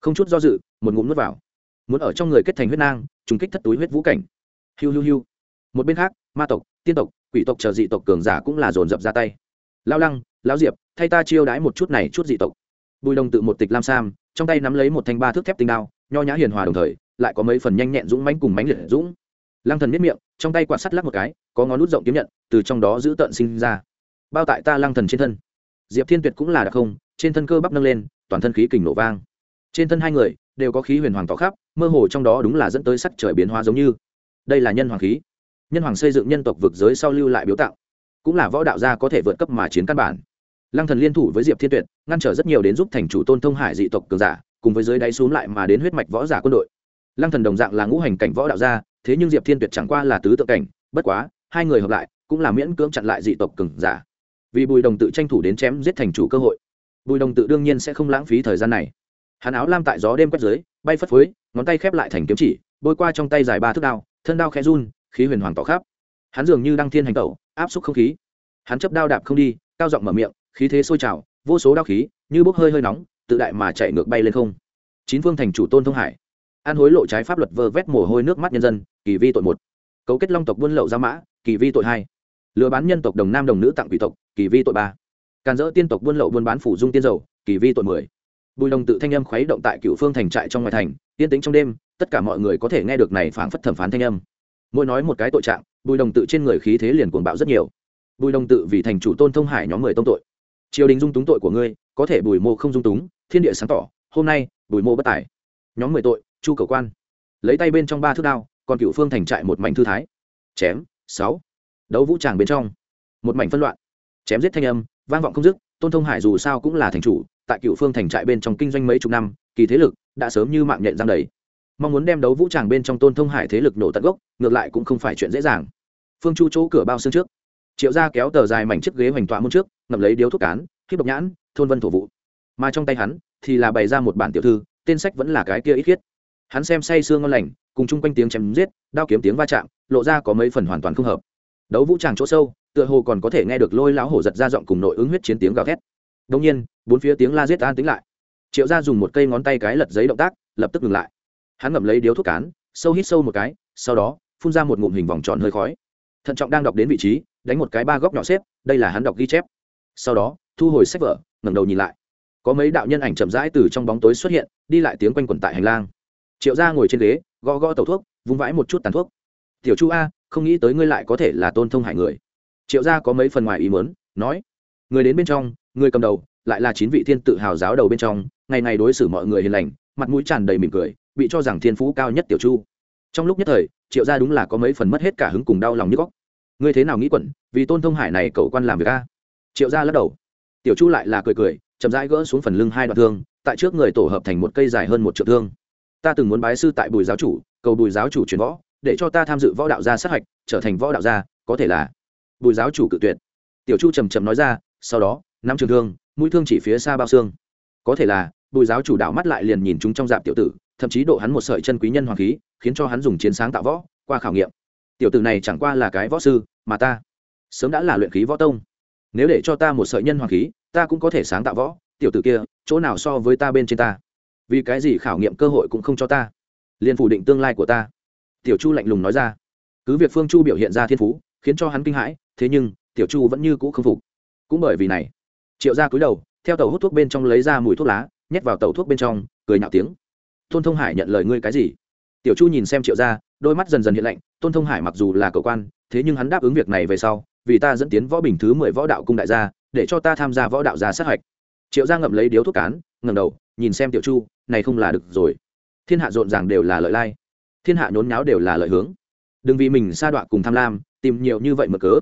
Không chút do dự, một ngụm nuốt vào. Muốn ở trong người kết thành huyết nang, trùng kích thất túi huyết vũ cảnh. Hiu hiu hiu một bên khác, ma tộc, tiên tộc, quỷ tộc chờ dị tộc cường giả cũng là dồn dập ra tay. Lao lăng, lão diệp, thay ta chiêu đãi một chút này chút dị tộc. Bùi đồng tự một tịch lam sam, trong tay nắm lấy một thanh ba thước thép tinh đao, nho nhã hiền hòa đồng thời, lại có mấy phần nhanh nhẹn dũng mãnh cùng mãnh liệt dũng. Lăng thần miết miệng, trong tay quạt sắt lắc một cái, có ngón nút rộng kiếm nhận, từ trong đó giữ tận sinh ra. Bao tại ta lăng thần trên thân. Diệp thiên tuyệt cũng là đặc không, trên thân cơ bắp nâng lên, toàn thân khí kình nổ vang. Trên thân hai người đều có khí huyền hoàng tỏ khắp, mơ hồ trong đó đúng là dẫn tới sắc trời biến hóa giống như. Đây là nhân hoàng khí nhân hoàng xây dựng nhân tộc vực giới sau lưu lại biểu tạo, cũng là võ đạo gia có thể vượt cấp mà chiến căn bản. Lăng thần liên thủ với diệp thiên tuyệt, ngăn trở rất nhiều đến giúp thành chủ tôn thông hải dị tộc cường giả, cùng với dưới đáy xuống lại mà đến huyết mạch võ giả quân đội. Lăng thần đồng dạng là ngũ hành cảnh võ đạo gia, thế nhưng diệp thiên tuyệt chẳng qua là tứ tượng cảnh, bất quá, hai người hợp lại, cũng là miễn cưỡng chặn lại dị tộc cường giả. Vì bùi đồng tự tranh thủ đến chém giết thành chủ cơ hội, bùi đồng tự đương nhiên sẽ không lãng phí thời gian này. Hắn áo lam tại gió đêm quét dưới, bay phất phới, ngón tay khép lại thành kiếm chỉ, bôi qua trong tay dài ba thước đao, thân đao khẽ run khí huyền hoàng tỏ khắp. Hắn dường như đăng thiên hành tẩu, áp xúc không khí. Hắn chấp đao đạp không đi, cao giọng mở miệng, khí thế sôi trào, vô số đao khí, như bốc hơi hơi nóng, tự đại mà chạy ngược bay lên không. Chín phương thành chủ tôn thông hải. An hối lộ trái pháp luật vơ vét mồ hôi nước mắt nhân dân, kỳ vi tội một. Cấu kết long tộc buôn lậu gia mã, kỳ vi tội hai. Lừa bán nhân tộc đồng nam đồng nữ tặng quỷ tộc, kỳ vi tội ba. Càn dỡ tiên tộc buôn lậu buôn bán phủ dung tiên dầu, kỳ vi tội mười. Bùi đồng tự thanh âm khuấy động tại cựu phương thành trại trong ngoài thành, yên tĩnh trong đêm, tất cả mọi người có thể nghe được này phảng phất thẩm phán thanh âm mỗi nói một cái tội trạng, bùi đồng tự trên người khí thế liền cuồng bạo rất nhiều. Bùi đồng tự vì thành chủ tôn thông hải nhóm mười tông tội. Triều đình dung túng tội của ngươi, có thể bùi mô không dung túng, thiên địa sáng tỏ, hôm nay, bùi mô bất tài. Nhóm mười tội, chu cầu quan. Lấy tay bên trong ba thước đao, còn cựu phương thành trại một mảnh thư thái. Chém, sáu. Đấu vũ tràng bên trong, một mảnh phân loạn. Chém giết thanh âm, vang vọng không dứt, tôn thông hải dù sao cũng là thành chủ, tại cựu phương thành trại bên trong kinh doanh mấy chục năm, kỳ thế lực đã sớm như mạng nhện giang đầy mong muốn đem đấu vũ tràng bên trong tôn thông hải thế lực nổ tận gốc, ngược lại cũng không phải chuyện dễ dàng. Phương chu chỗ cửa bao xương trước. Triệu gia kéo tờ dài mảnh chiếc ghế hoành tọa môn trước, ngậm lấy điếu thuốc cán, khiếp độc nhãn, thôn vân thổ vụ. Mà trong tay hắn thì là bày ra một bản tiểu thư, tên sách vẫn là cái kia ít khiết. Hắn xem say sương ngon lành, cùng chung quanh tiếng chém giết, đao kiếm tiếng va chạm, lộ ra có mấy phần hoàn toàn không hợp. Đấu vũ tràng chỗ sâu, tựa hồ còn có thể nghe được lôi lão hổ giật ra giọng cùng nội ứng huyết chiến tiếng gào thét. Đông nhiên, bốn phía tiếng la giết an tính lại. Triệu gia dùng một cây ngón tay cái lật giấy động tác, lập tức ngừng lại hắn ngậm lấy điếu thuốc cán, sâu hít sâu một cái, sau đó, phun ra một ngụm hình vòng tròn hơi khói. Thận trọng đang đọc đến vị trí, đánh một cái ba góc nhỏ xếp, đây là hắn đọc ghi chép. Sau đó, thu hồi sách vở, ngẩng đầu nhìn lại. Có mấy đạo nhân ảnh chậm rãi từ trong bóng tối xuất hiện, đi lại tiếng quanh quẩn tại hành lang. Triệu gia ngồi trên ghế, gõ gõ tẩu thuốc, vung vãi một chút tàn thuốc. Tiểu chu a, không nghĩ tới ngươi lại có thể là tôn thông hải người. Triệu gia có mấy phần ngoài ý mớn nói. Người đến bên trong, người cầm đầu, lại là chín vị thiên tự hào giáo đầu bên trong, ngày ngày đối xử mọi người hiền lành, mặt mũi tràn đầy mỉm cười bị cho rằng thiên phú cao nhất tiểu chu. Trong lúc nhất thời, triệu gia đúng là có mấy phần mất hết cả hứng cùng đau lòng như góc. Ngươi thế nào nghĩ quẩn, vì tôn thông hải này cậu quan làm việc a? Triệu gia lắc đầu. Tiểu chu lại là cười cười, chậm rãi gỡ xuống phần lưng hai đoạn thương, tại trước người tổ hợp thành một cây dài hơn một triệu thương. Ta từng muốn bái sư tại bùi giáo chủ, cầu bùi giáo chủ truyền võ, để cho ta tham dự võ đạo gia sát hạch, trở thành võ đạo gia, có thể là bùi giáo chủ cự tuyệt. Tiểu chu trầm trầm nói ra, sau đó, năm trường thương, mũi thương chỉ phía xa bao xương. Có thể là, bùi giáo chủ đạo mắt lại liền nhìn chúng trong dạp tiểu tử thậm chí độ hắn một sợi chân quý nhân hoàng khí, khiến cho hắn dùng chiến sáng tạo võ, qua khảo nghiệm. Tiểu tử này chẳng qua là cái võ sư, mà ta sớm đã là luyện khí võ tông. Nếu để cho ta một sợi nhân hoàng khí, ta cũng có thể sáng tạo võ. Tiểu tử kia, chỗ nào so với ta bên trên ta? Vì cái gì khảo nghiệm cơ hội cũng không cho ta? Liền phủ định tương lai của ta. Tiểu chu lạnh lùng nói ra. Cứ việc phương chu biểu hiện ra thiên phú, khiến cho hắn kinh hãi, thế nhưng, tiểu chu vẫn như cũ không phục. Cũng bởi vì này, triệu ra cúi đầu, theo tàu hút thuốc bên trong lấy ra mùi thuốc lá, nhét vào tàu thuốc bên trong, cười nhạo tiếng tôn thông hải nhận lời ngươi cái gì? Tiểu chu nhìn xem triệu ra đôi mắt dần dần hiện lạnh, tôn thông hải mặc dù là cầu quan, thế nhưng hắn đáp ứng việc này về sau, vì ta dẫn tiến võ bình thứ mười võ đạo cung đại gia, để cho ta tham gia võ đạo gia sát hạch. Triệu gia ngậm lấy điếu thuốc cán ngầm đầu, nhìn xem tiểu chu, này không là được rồi. Thiên hạ rộn ràng đều là lợi lai, thiên hạ nhốn nháo đều là lợi hướng. Đừng vì mình sa đọa cùng tham lam, tìm nhiều như vậy mở cớ.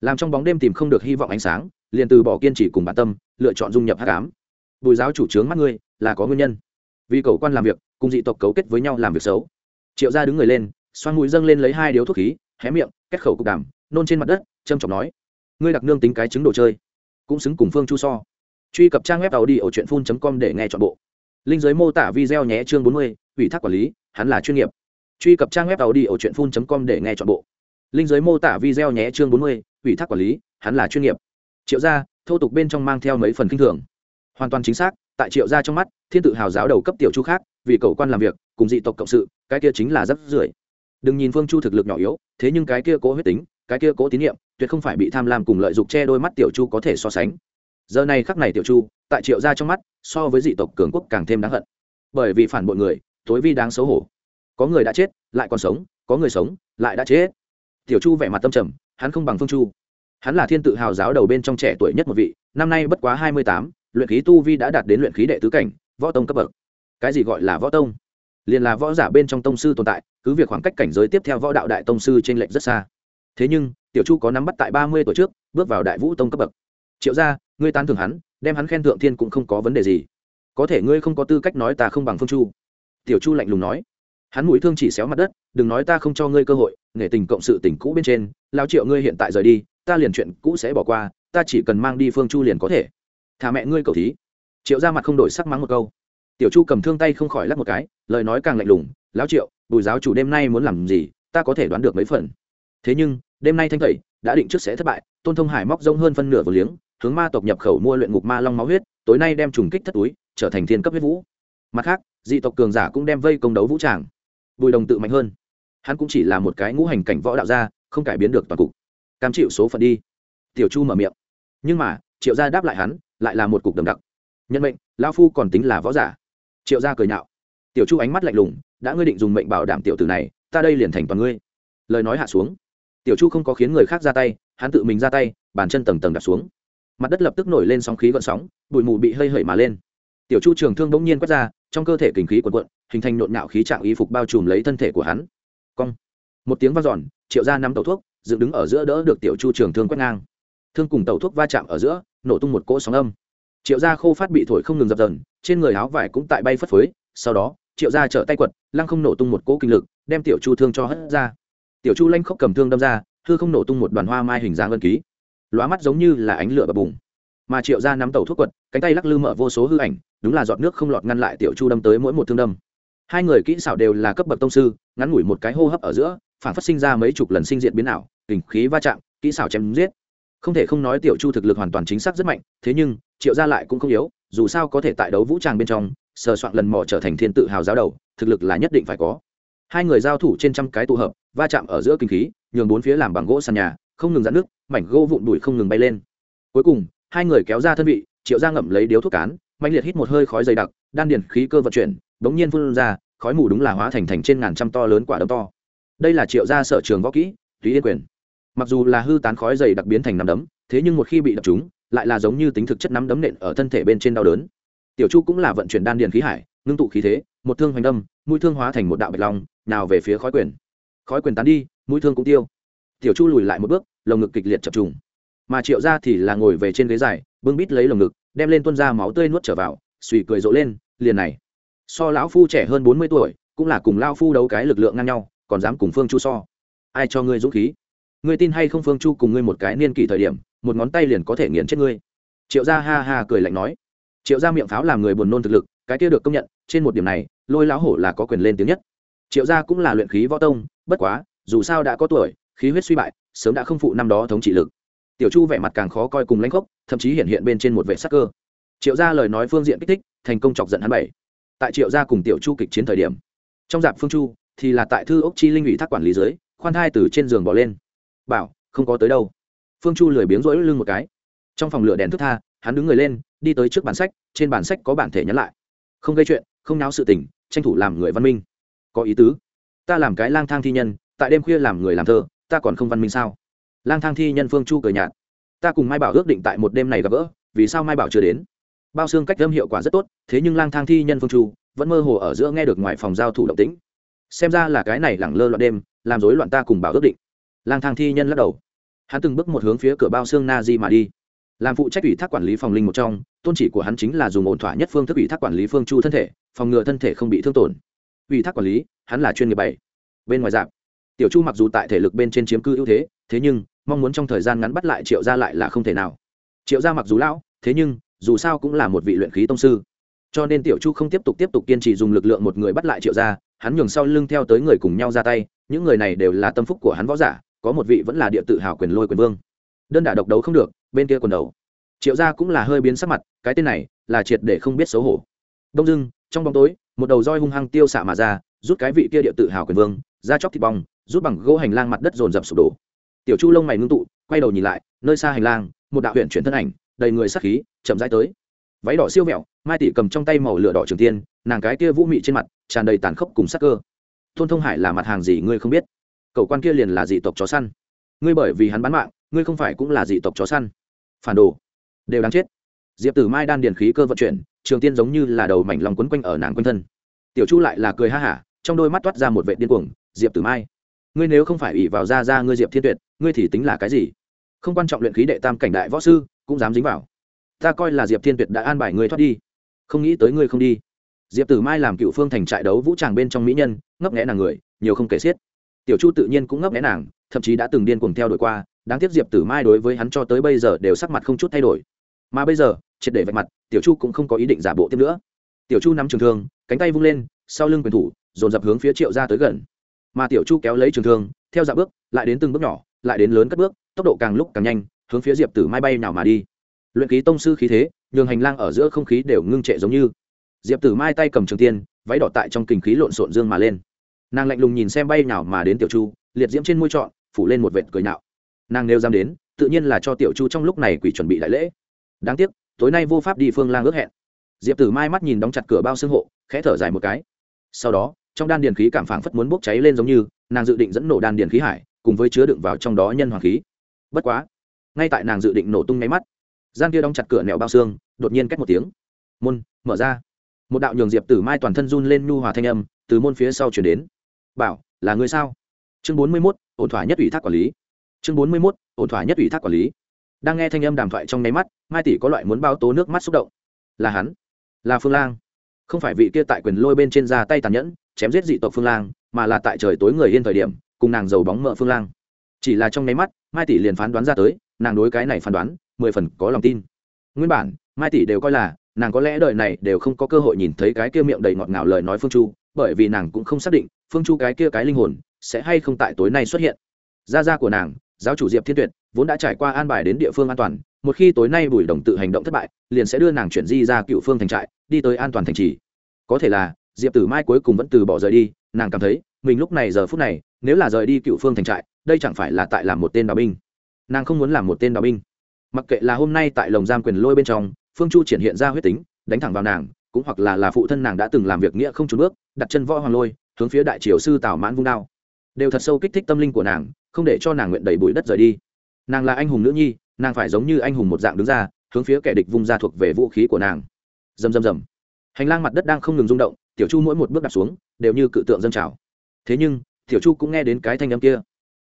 Làm trong bóng đêm tìm không được hy vọng ánh sáng, liền từ bỏ kiên trì cùng bản tâm, lựa chọn dung nhập hát cám bùi giáo chủ trướng mắt ngươi, là có nguyên nhân. Vì cầu quan làm việc cùng dị tộc cấu kết với nhau làm việc xấu. Triệu gia đứng người lên, xoan mũi dâng lên lấy hai điếu thuốc khí, hé miệng, kết khẩu cục đàm, nôn trên mặt đất trâm trọng nói, ngươi đặc nương tính cái chứng đồ chơi, cũng xứng cùng phương chu so. Truy cập trang web tàu đi ở truyện phun com để nghe chọn bộ. Linh giới mô tả video nhé chương bốn mươi, ủy thác quản lý, hắn là chuyên nghiệp. Truy cập trang web tàu đi ở truyện phun com để nghe chọn bộ. Linh giới mô tả video nhé chương bốn mươi, ủy thác quản lý, hắn là chuyên nghiệp. Triệu gia, thô tục bên trong mang theo mấy phần kinh thường. Hoàn toàn chính xác, tại triệu gia trong mắt, thiên tự hào giáo đầu cấp tiểu chu khác vì cầu quan làm việc, cùng dị tộc cộng sự, cái kia chính là rất rưởi. Đừng nhìn phương chu thực lực nhỏ yếu, thế nhưng cái kia cố huyết tính, cái kia cố tín nhiệm, tuyệt không phải bị tham lam cùng lợi dụng che đôi mắt tiểu chu có thể so sánh. Giờ này khắc này tiểu chu, tại triệu gia trong mắt, so với dị tộc cường quốc càng thêm đáng hận. Bởi vì phản bội người, tối vi đáng xấu hổ. Có người đã chết, lại còn sống, có người sống, lại đã chết. Tiểu chu vẻ mặt tâm trầm, hắn không bằng phương chu. Hắn là thiên tự hào giáo đầu bên trong trẻ tuổi nhất một vị, năm nay bất quá hai mươi tám, luyện khí tu vi đã đạt đến luyện khí đệ tứ cảnh, võ tông cấp bậc cái gì gọi là võ tông? Liền là võ giả bên trong tông sư tồn tại, cứ việc khoảng cách cảnh giới tiếp theo võ đạo đại tông sư t r ê n lệch rất xa. Thế nhưng, tiểu chu có nắm bắt tại ba mươi tuổi trước, bước vào đại vũ tông cấp bậc. Triệu ra ngươi tán thưởng hắn, đem hắn khen thượng thiên cũng không có vấn đề gì. Có thể ngươi không có tư cách nói ta không bằng phương chu. Tiểu chu lạnh lùng nói. Hắn mũi thương chỉ xéo mặt đất, đừng nói ta không cho ngươi cơ hội nghệ tình cộng sự tỉnh cũ bên trên, lao triệu ngươi hiện tại rời đi, ta liền chuyện cũ sẽ bỏ qua, ta chỉ cần mang đi phương chu liền có thể. Thả mẹ ngươi cầu thí. Triệu ra mặt không đổi sắc mắng một câu tiểu chu cầm thương tay không khỏi lắc một cái, lời nói càng lạnh lùng, lão triệu, bùi giáo chủ đêm nay muốn làm gì, ta có thể đoán được mấy phần. Thế nhưng, đêm nay thanh tẩy, đã định trước sẽ thất bại, tôn thông hải móc rông hơn phân nửa vừa liếng, hướng ma tộc nhập khẩu mua luyện ngục ma long máu huyết, tối nay đem trùng kích thất túi, trở thành thiên cấp huyết vũ. Mặt khác, dị tộc cường giả cũng đem vây công đấu vũ tràng. Bùi đồng tự mạnh hơn. Hắn cũng chỉ là một cái ngũ hành cảnh võ đạo gia, không cải biến được toàn cục. Cam chịu số phận đi. Tiểu chu mở miệng. Nhưng mà, triệu gia đáp lại hắn, lại là một cục đầm đặc. Nhân mệnh lao phu còn tính là võ giả triệu gia cười nhạo. Tiểu chu ánh mắt lạnh lùng, đã ngươi định dùng mệnh bảo đảm tiểu tử này, ta đây liền thành toàn ngươi. Lời nói hạ xuống. Tiểu chu không có khiến người khác ra tay, hắn tự mình ra tay, bàn chân tầng tầng đặt xuống. Mặt đất lập tức nổi lên sóng khí gọn sóng, bụi mù bị hơi hởi mà lên. Tiểu chu trường thương bỗng nhiên quét ra, trong cơ thể kinh khí quần quận hình thành nộn nhạo khí trạng y phục bao trùm lấy thân thể của hắn. Cong. Một tiếng vang dọn, triệu ra nắm tàu thuốc, dựng đứng ở giữa đỡ được tiểu chu trường thương quét ngang. Thương cùng tàu thuốc va chạm ở giữa, nổ tung một cỗ sóng âm. Triệu gia khô phát bị thổi không ngừng dập dần trên người áo vải cũng tại bay phất phới, sau đó, triệu gia trở tay quật, lăng không nổ tung một cỗ kinh lực, đem tiểu chu thương cho hất ra. Tiểu chu lanh khóc cầm thương đâm ra thư không nổ tung một đoàn hoa mai hình dáng ân ký. Lóa mắt giống như là ánh lửa bập bùng. Mà triệu gia nắm tàu thuốc quật, cánh tay lắc lư mở vô số hư ảnh, đúng là giọt nước không lọt ngăn lại tiểu chu đâm tới mỗi một thương đâm. Hai người kỹ xảo đều là cấp bậc tông sư, ngắn ngủi một cái hô hấp ở giữa, phản phát sinh ra mấy chục lần sinh diện biến ảo, kình khí va chạm, kỹ xảo chém giết. Không thể không nói tiểu chu thực lực hoàn toàn chính xác rất mạnh, thế nhưng, triệu gia lại cũng không yếu dù sao có thể tại đấu vũ tràng bên trong, sờ soạn lần mò trở thành thiên tự hào giáo đầu, thực lực là nhất định phải có. Hai người giao thủ trên trăm cái tụ hợp, va chạm ở giữa kinh khí, nhường bốn phía làm bằng gỗ sàn nhà, không ngừng dạn nước mảnh gỗ vụn đùi không ngừng bay lên. Cuối cùng, hai người kéo ra thân vị, triệu gia ngậm lấy điếu thuốc cán mạnh liệt hít một hơi khói dày đặc, đan điền khí cơ vận chuyển, bỗng nhiên phun ra, khói mù đúng là hóa thành thành trên ngàn trăm to lớn quả đấm to. Đây là triệu gia sở trường võ kỹ tùy yên quyền. Mặc dù là hư tán khói dày đặc biến thành nắm đấm, thế nhưng một khi bị đập chúng lại là giống như tính thực chất nắm đấm nện ở thân thể bên trên đau đớn. Tiểu chu cũng là vận chuyển đan điền khí hải, ngưng tụ khí thế, một thương hoành đâm, mũi thương hóa thành một đạo bạch long, nào về phía khói quyền. Khói quyền tán đi, mũi thương cũng tiêu. Tiểu chu lùi lại một bước, lồng ngực kịch liệt chập trùng. Mà triệu ra thì là ngồi về trên ghế dài, bưng bít lấy lồng ngực, đem lên tuân ra máu tươi nuốt trở vào, suy cười rộ lên, liền này. So lão phu trẻ hơn bốn mươi tuổi, cũng là cùng lao phu đấu cái lực lượng ngang nhau, còn dám cùng phương chu so. Ai cho ngươi dũng khí? Ngươi tin hay không phương chu cùng ngươi một cái niên kỷ thời điểm, một ngón tay liền có thể nghiền chết ngươi. Triệu gia ha ha cười lạnh nói. Triệu gia miệng pháo làm người buồn nôn thực lực, cái kia được công nhận, trên một điểm này, lôi lão hổ là có quyền lên tiếng nhất. Triệu gia cũng là luyện khí võ tông, bất quá, dù sao đã có tuổi, khí huyết suy bại, sớm đã không phụ năm đó thống trị lực. Tiểu chu vẻ mặt càng khó coi cùng lãnh khốc, thậm chí hiện hiện bên trên một vệ sắc cơ. Triệu gia lời nói phương diện kích thích, thành công chọc giận hắn bảy. Tại triệu gia cùng tiểu chu kịch chiến thời điểm, trong dạp phương chu, thì là tại thư ốc chi linh ủy thác quản lý dưới, khoan thai từ trên giường bỏ lên bảo, không có tới đâu. Phương chu lười biếng rỗi lưng một cái. Trong phòng lửa đèn thức tha, hắn đứng người lên, đi tới trước bản sách, trên bản sách có bản thể nhắn lại. Không gây chuyện, không náo sự tình, tranh thủ làm người văn minh. Có ý tứ. Ta làm cái lang thang thi nhân, tại đêm khuya làm người làm thơ, ta còn không văn minh sao? Lang thang thi nhân phương chu cười nhạt. Ta cùng mai bảo ước định tại một đêm này gặp gỡ, vì sao mai bảo chưa đến? Bao xương cách âm hiệu quả rất tốt, thế nhưng lang thang thi nhân phương chu vẫn mơ hồ ở giữa nghe được ngoài phòng giao thủ động tĩnh. Xem ra là cái này lẳng lơ loạn đêm, làm rối loạn ta cùng bảo ước định lang thang thi nhân lắc đầu. Hắn từng bước một hướng phía cửa bao xương na di mà đi. Làm phụ trách ủy thác quản lý phòng linh một trong, tôn chỉ của hắn chính là dùng ổn thỏa nhất phương thức ủy thác quản lý phương chu thân thể, phòng ngừa thân thể không bị thương tổn. Ủy thác quản lý, hắn là chuyên nghiệp bảy. Bên ngoài dạp, tiểu chu mặc dù tại thể lực bên trên chiếm cư ưu thế thế nhưng, mong muốn trong thời gian ngắn bắt lại triệu gia lại là không thể nào. Triệu gia mặc dù lão, thế nhưng, dù sao cũng là một vị luyện khí tông sư. Cho nên tiểu chu không tiếp tục tiếp tục kiên trì dùng lực lượng một người bắt lại triệu gia, hắn nhường sau lưng theo tới người cùng nhau ra tay, những người này đều là tâm phúc của hắn võ giả có một vị vẫn là địa tự hào quyền lôi quyền vương. Đơn đả độc đấu không được, bên kia quần đầu. Triệu gia cũng là hơi biến sắc mặt, cái tên này là triệt để không biết xấu hổ. Đông dưng trong bóng tối, một đầu roi hung hăng tiêu xạ mà ra, rút cái vị kia địa tự hào quyền vương, ra chóc thịt bong, rút bằng gỗ hành lang mặt đất dồn dập sụp đổ. Tiểu chu lông mày ngưng tụ, quay đầu nhìn lại, nơi xa hành lang, một đạo huyện chuyển thân ảnh, đầy người sắc khí, chậm rãi tới. Váy đỏ siêu mẹo mai tỷ cầm trong tay màu lửa đỏ trường tiên, nàng cái kia vũ mị trên mặt, tràn đầy tàn khốc cùng sắc cơ. Thôn thông hải là mặt hàng gì ngươi không biết? Cậu quan kia liền là dị tộc chó săn. Ngươi bởi vì hắn bán mạng, ngươi không phải cũng là dị tộc chó săn. Phản đồ. Đều đáng chết. Diệp tử mai đan điền khí cơ vận chuyển, trường tiên giống như là đầu mảnh lòng quấn quanh ở nàng quanh thân. Tiểu chu lại là cười ha hả, trong đôi mắt toát ra một vệ điên cuồng, diệp tử mai, ngươi nếu không phải ủy vào ra ra ngươi diệp thiên tuyệt, ngươi thì tính là cái gì? Không quan trọng luyện khí đệ tam cảnh đại võ sư, cũng dám dính vào. Ta coi là diệp thiên tuyệt đã an bài ngươi thoát đi. Không nghĩ tới ngươi không đi. Diệp tử mai làm cựu phương thành trại đấu vũ tràng bên trong mỹ nhân, ngấp nghẽ nàng người, nhiều không kể xiết tiểu chu tự nhiên cũng ngấp nghẽ nàng, thậm chí đã từng điên cuồng theo đuổi qua, đáng tiếc diệp tử mai đối với hắn cho tới bây giờ đều sắc mặt không chút thay đổi. Mà bây giờ, triệt để vạch mặt, tiểu chu cũng không có ý định giả bộ tiếp nữa. Tiểu chu nắm trường thương, cánh tay vung lên, sau lưng quyền thủ, dồn dập hướng phía triệu ra tới gần. Mà tiểu chu kéo lấy trường thương, theo dạ bước, lại đến từng bước nhỏ, lại đến lớn cất bước, tốc độ càng lúc càng nhanh, hướng phía diệp tử mai bay nào mà đi. Luyện ký tông sư khí thế, nhường hành lang ở giữa không khí đều ngưng trệ giống như. Diệp tử mai tay cầm trường tiên, váy đỏ tại trong kình khí lộn xộn dương mà lên nàng lạnh lùng nhìn xem bay nào mà đến tiểu chu, liệt diễm trên môi trọn, phủ lên một vệt cười nhạo. Nàng nêu dám đến, tự nhiên là cho tiểu chu trong lúc này quỷ chuẩn bị đại lễ. Đáng tiếc, tối nay vô pháp đi phương lang ước hẹn. Diệp tử mai mắt nhìn đóng chặt cửa bao xương hộ, khẽ thở dài một cái. Sau đó, trong đan điền khí cảm phảng phất muốn bốc cháy lên giống như, nàng dự định dẫn nổ đan điền khí hải, cùng với chứa đựng vào trong đó nhân hoàng khí. Bất quá, ngay tại nàng dự định nổ tung nháy mắt, gian kia đóng chặt cửa nẹo bao xương, đột nhiên cách một tiếng. Môn, mở ra. Một đạo nhường diệp tử mai toàn thân run lên nhu hòa thanh âm từ môn phía sau chuyển đến bảo, là người sao? Chương bốn mươi mốt, ổn thỏa nhất ủy thác quản lý. Chương bốn mươi mốt, ổn thỏa nhất ủy thác quản lý. Đang nghe thanh âm đàm thoại trong nháy mắt, mai tỷ có loại muốn bao tố nước mắt xúc động. Là hắn? Là phương lang. Không phải vị kia tại quyền lôi bên trên ra tay tàn nhẫn, chém giết dị tộc phương lang, mà là tại trời tối người yên thời điểm, cùng nàng giàu bóng mợ phương lang. Chỉ là trong nháy mắt, mai tỷ liền phán đoán ra tới, nàng đối cái này phán đoán, mười phần có lòng tin. Nguyên bản, mai tỷ đều coi là, nàng có lẽ đời này đều không có cơ hội nhìn thấy cái kia miệng đầy ngọt ngào lời nói phương chu bởi vì nàng cũng không xác định phương chu cái kia cái linh hồn sẽ hay không tại tối nay xuất hiện. Gia gia của nàng, giáo chủ diệp thiên tuyệt, vốn đã trải qua an bài đến địa phương an toàn, một khi tối nay bùi đồng tự hành động thất bại, liền sẽ đưa nàng chuyển di ra cựu phương thành trại, đi tới an toàn thành trì. Có thể là, diệp tử mai cuối cùng vẫn từ bỏ rời đi, nàng cảm thấy, mình lúc này giờ phút này, nếu là rời đi cựu phương thành trại, đây chẳng phải là tại làm một tên đào binh. Nàng không muốn làm một tên đào binh. Mặc kệ là hôm nay tại lồng giam quyền lôi bên trong, phương chu triển hiện ra huyết tính, đánh thẳng vào nàng cũng hoặc là là phụ thân nàng đã từng làm việc nghĩa không trốn bước, đặt chân võ hoàng lôi, hướng phía đại triều sư tào mãn vung đao. Đều thật sâu kích thích tâm linh của nàng, không để cho nàng nguyện đẩy bụi đất rời đi. Nàng là anh hùng nữ nhi, nàng phải giống như anh hùng một dạng đứng ra, hướng phía kẻ địch vung ra thuộc về vũ khí của nàng. Dầm dầm dầm hành lang mặt đất đang không ngừng rung động, tiểu chu mỗi một bước đặt xuống, đều như cự tượng dâng trào. Thế nhưng, tiểu chu cũng nghe đến cái thanh âm kia.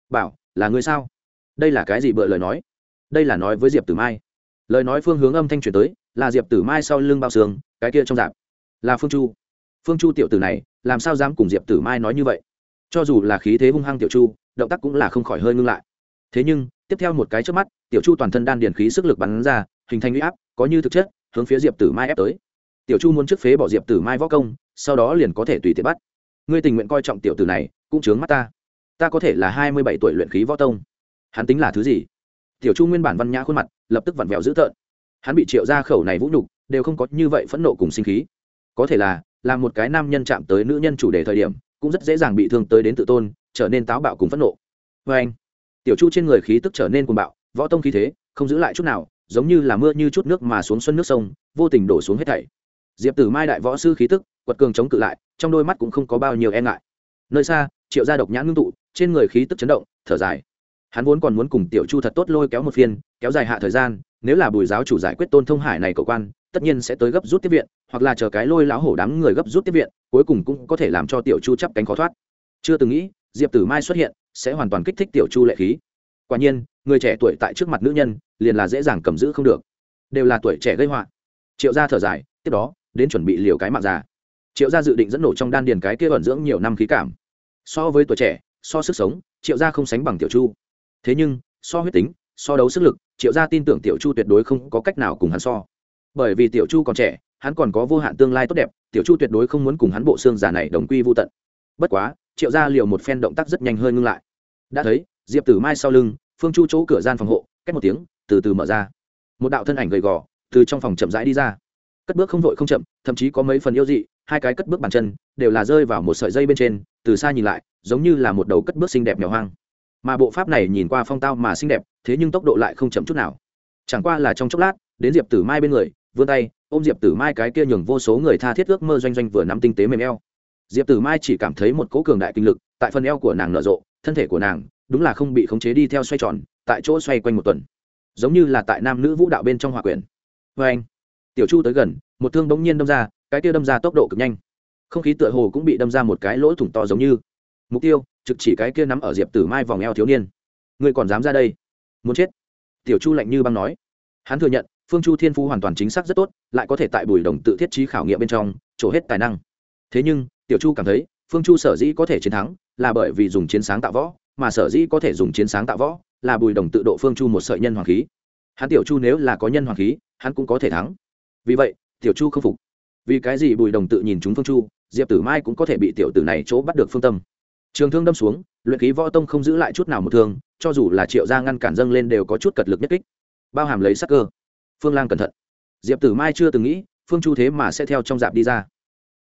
Bảo, là người sao? Đây là cái gì bựa lời nói? Đây là nói với diệp tử mai. Lời nói phương hướng âm thanh chuyển tới, là diệp tử mai sau lưng bao xương cái kia trong dạp. Là phương chu. Phương chu tiểu tử này, làm sao dám cùng diệp tử mai nói như vậy? Cho dù là khí thế hung hăng tiểu chu, động tác cũng là không khỏi hơi ngưng lại. Thế nhưng, tiếp theo một cái trước mắt, tiểu chu toàn thân đan điền khí sức lực bắn ra, hình thành huy áp, có như thực chất, hướng phía diệp tử mai ép tới. Tiểu chu muốn trước phế bỏ diệp tử mai võ công, sau đó liền có thể tùy tiện bắt. Ngươi tình nguyện coi trọng tiểu tử này, cũng chướng mắt ta. Ta có thể là hai mươi bảy tuổi luyện khí võ tông. Hắn tính là thứ gì? Tiểu chu nguyên bản văn nhã khuôn mặt, lập tức vặn vẹo dữ tợn. Hắn bị triệu ra khẩu này vũ nhục đều không có như vậy phẫn nộ cùng sinh khí. Có thể là là một cái nam nhân chạm tới nữ nhân chủ đề thời điểm, cũng rất dễ dàng bị thương tới đến tự tôn, trở nên táo bạo cùng phẫn nộ. Vê anh, tiểu chu trên người khí tức trở nên cuồng bạo, võ tông khí thế, không giữ lại chút nào, giống như là mưa như chút nước mà xuống xuân nước sông, vô tình đổ xuống hết thảy. Diệp tử mai đại võ sư khí tức, quật cường chống cự lại, trong đôi mắt cũng không có bao nhiêu e ngại. Nơi xa, triệu gia độc nhãn ngưng tụ, trên người khí tức chấn động, thở dài. Hắn vốn còn muốn cùng tiểu chu thật tốt lôi kéo một phiên kéo dài hạ thời gian, nếu là bùi giáo chủ giải quyết tôn thông hải này cầu quan, tất nhiên sẽ tới gấp rút tiếp viện, hoặc là chờ cái lôi lão hổ đám người gấp rút tiếp viện, cuối cùng cũng có thể làm cho tiểu chu chắp cánh khó thoát. Chưa từng nghĩ, diệp tử mai xuất hiện, sẽ hoàn toàn kích thích tiểu chu lệ khí. Quả nhiên, người trẻ tuổi tại trước mặt nữ nhân, liền là dễ dàng cầm giữ không được. Đều là tuổi trẻ gây họa. Triệu gia thở dài, tiếp đó, đến chuẩn bị liều cái mạng già. Triệu gia dự định dẫn nổ trong đan điền cái kia ẩn dưỡng nhiều năm khí cảm. So với tuổi trẻ, so sức sống, triệu gia không sánh bằng tiểu chu. Thế nhưng, so huyết tính so đấu sức lực, triệu gia tin tưởng tiểu chu tuyệt đối không có cách nào cùng hắn so. Bởi vì tiểu chu còn trẻ, hắn còn có vô hạn tương lai tốt đẹp, tiểu chu tuyệt đối không muốn cùng hắn bộ xương giả này đồng quy vô tận. Bất quá, triệu gia liều một phen động tác rất nhanh hơn ngưng lại. Đã thấy, diệp tử mai sau lưng, phương chu chỗ cửa gian phòng hộ cách một tiếng, từ từ mở ra. Một đạo thân ảnh gầy gò, từ trong phòng chậm rãi đi ra. Cất bước không vội không chậm, thậm chí có mấy phần yêu dị, hai cái cất bước bàn chân, đều là rơi vào một sợi dây bên trên, từ xa nhìn lại, giống như là một đầu cất bước xinh đẹp nhỏ hoang mà bộ pháp này nhìn qua phong tao mà xinh đẹp, thế nhưng tốc độ lại không chậm chút nào. Chẳng qua là trong chốc lát, đến diệp tử mai bên người, vươn tay, ôm diệp tử mai cái kia nhường vô số người tha thiết ước mơ doanh doanh vừa nắm tinh tế mềm eo. Diệp tử mai chỉ cảm thấy một cỗ cường đại kinh lực tại phần eo của nàng nở rộ, thân thể của nàng, đúng là không bị khống chế đi theo xoay tròn, tại chỗ xoay quanh một tuần. Giống như là tại nam nữ vũ đạo bên trong hòa quyền vê anh, tiểu chu tới gần, một thương bỗng nhiên đâm ra, cái kia đâm ra tốc độ cực nhanh. Không khí tựa hồ cũng bị đâm ra một cái lỗ thủng to giống như mục tiêu, trực chỉ cái kia nắm ở diệp tử mai vòng eo thiếu niên. Ngươi còn dám ra đây? Muốn chết? Tiểu chu lạnh như băng nói. Hắn thừa nhận, phương chu thiên phú hoàn toàn chính xác rất tốt, lại có thể tại bùi đồng tự thiết trí khảo nghiệm bên trong, trổ hết tài năng. Thế nhưng, tiểu chu cảm thấy, phương chu sở dĩ có thể chiến thắng, là bởi vì dùng chiến sáng tạo võ, mà sở dĩ có thể dùng chiến sáng tạo võ, là bùi đồng tự độ phương chu một sợi nhân hoàng khí. Hắn tiểu chu nếu là có nhân hoàng khí, hắn cũng có thể thắng. Vì vậy, tiểu chu không phục. Vì cái gì bùi đồng tự nhìn chúng phương chu, diệp tử mai cũng có thể bị tiểu tử này chỗ bắt được phương tâm trường thương đâm xuống, luyện khí võ tông không giữ lại chút nào một thương, cho dù là triệu gia ngăn cản dâng lên đều có chút cật lực nhất kích. Bao hàm lấy sắc cơ. Phương lang cẩn thận. Diệp tử mai chưa từng nghĩ, phương chu thế mà sẽ theo trong dạp đi ra.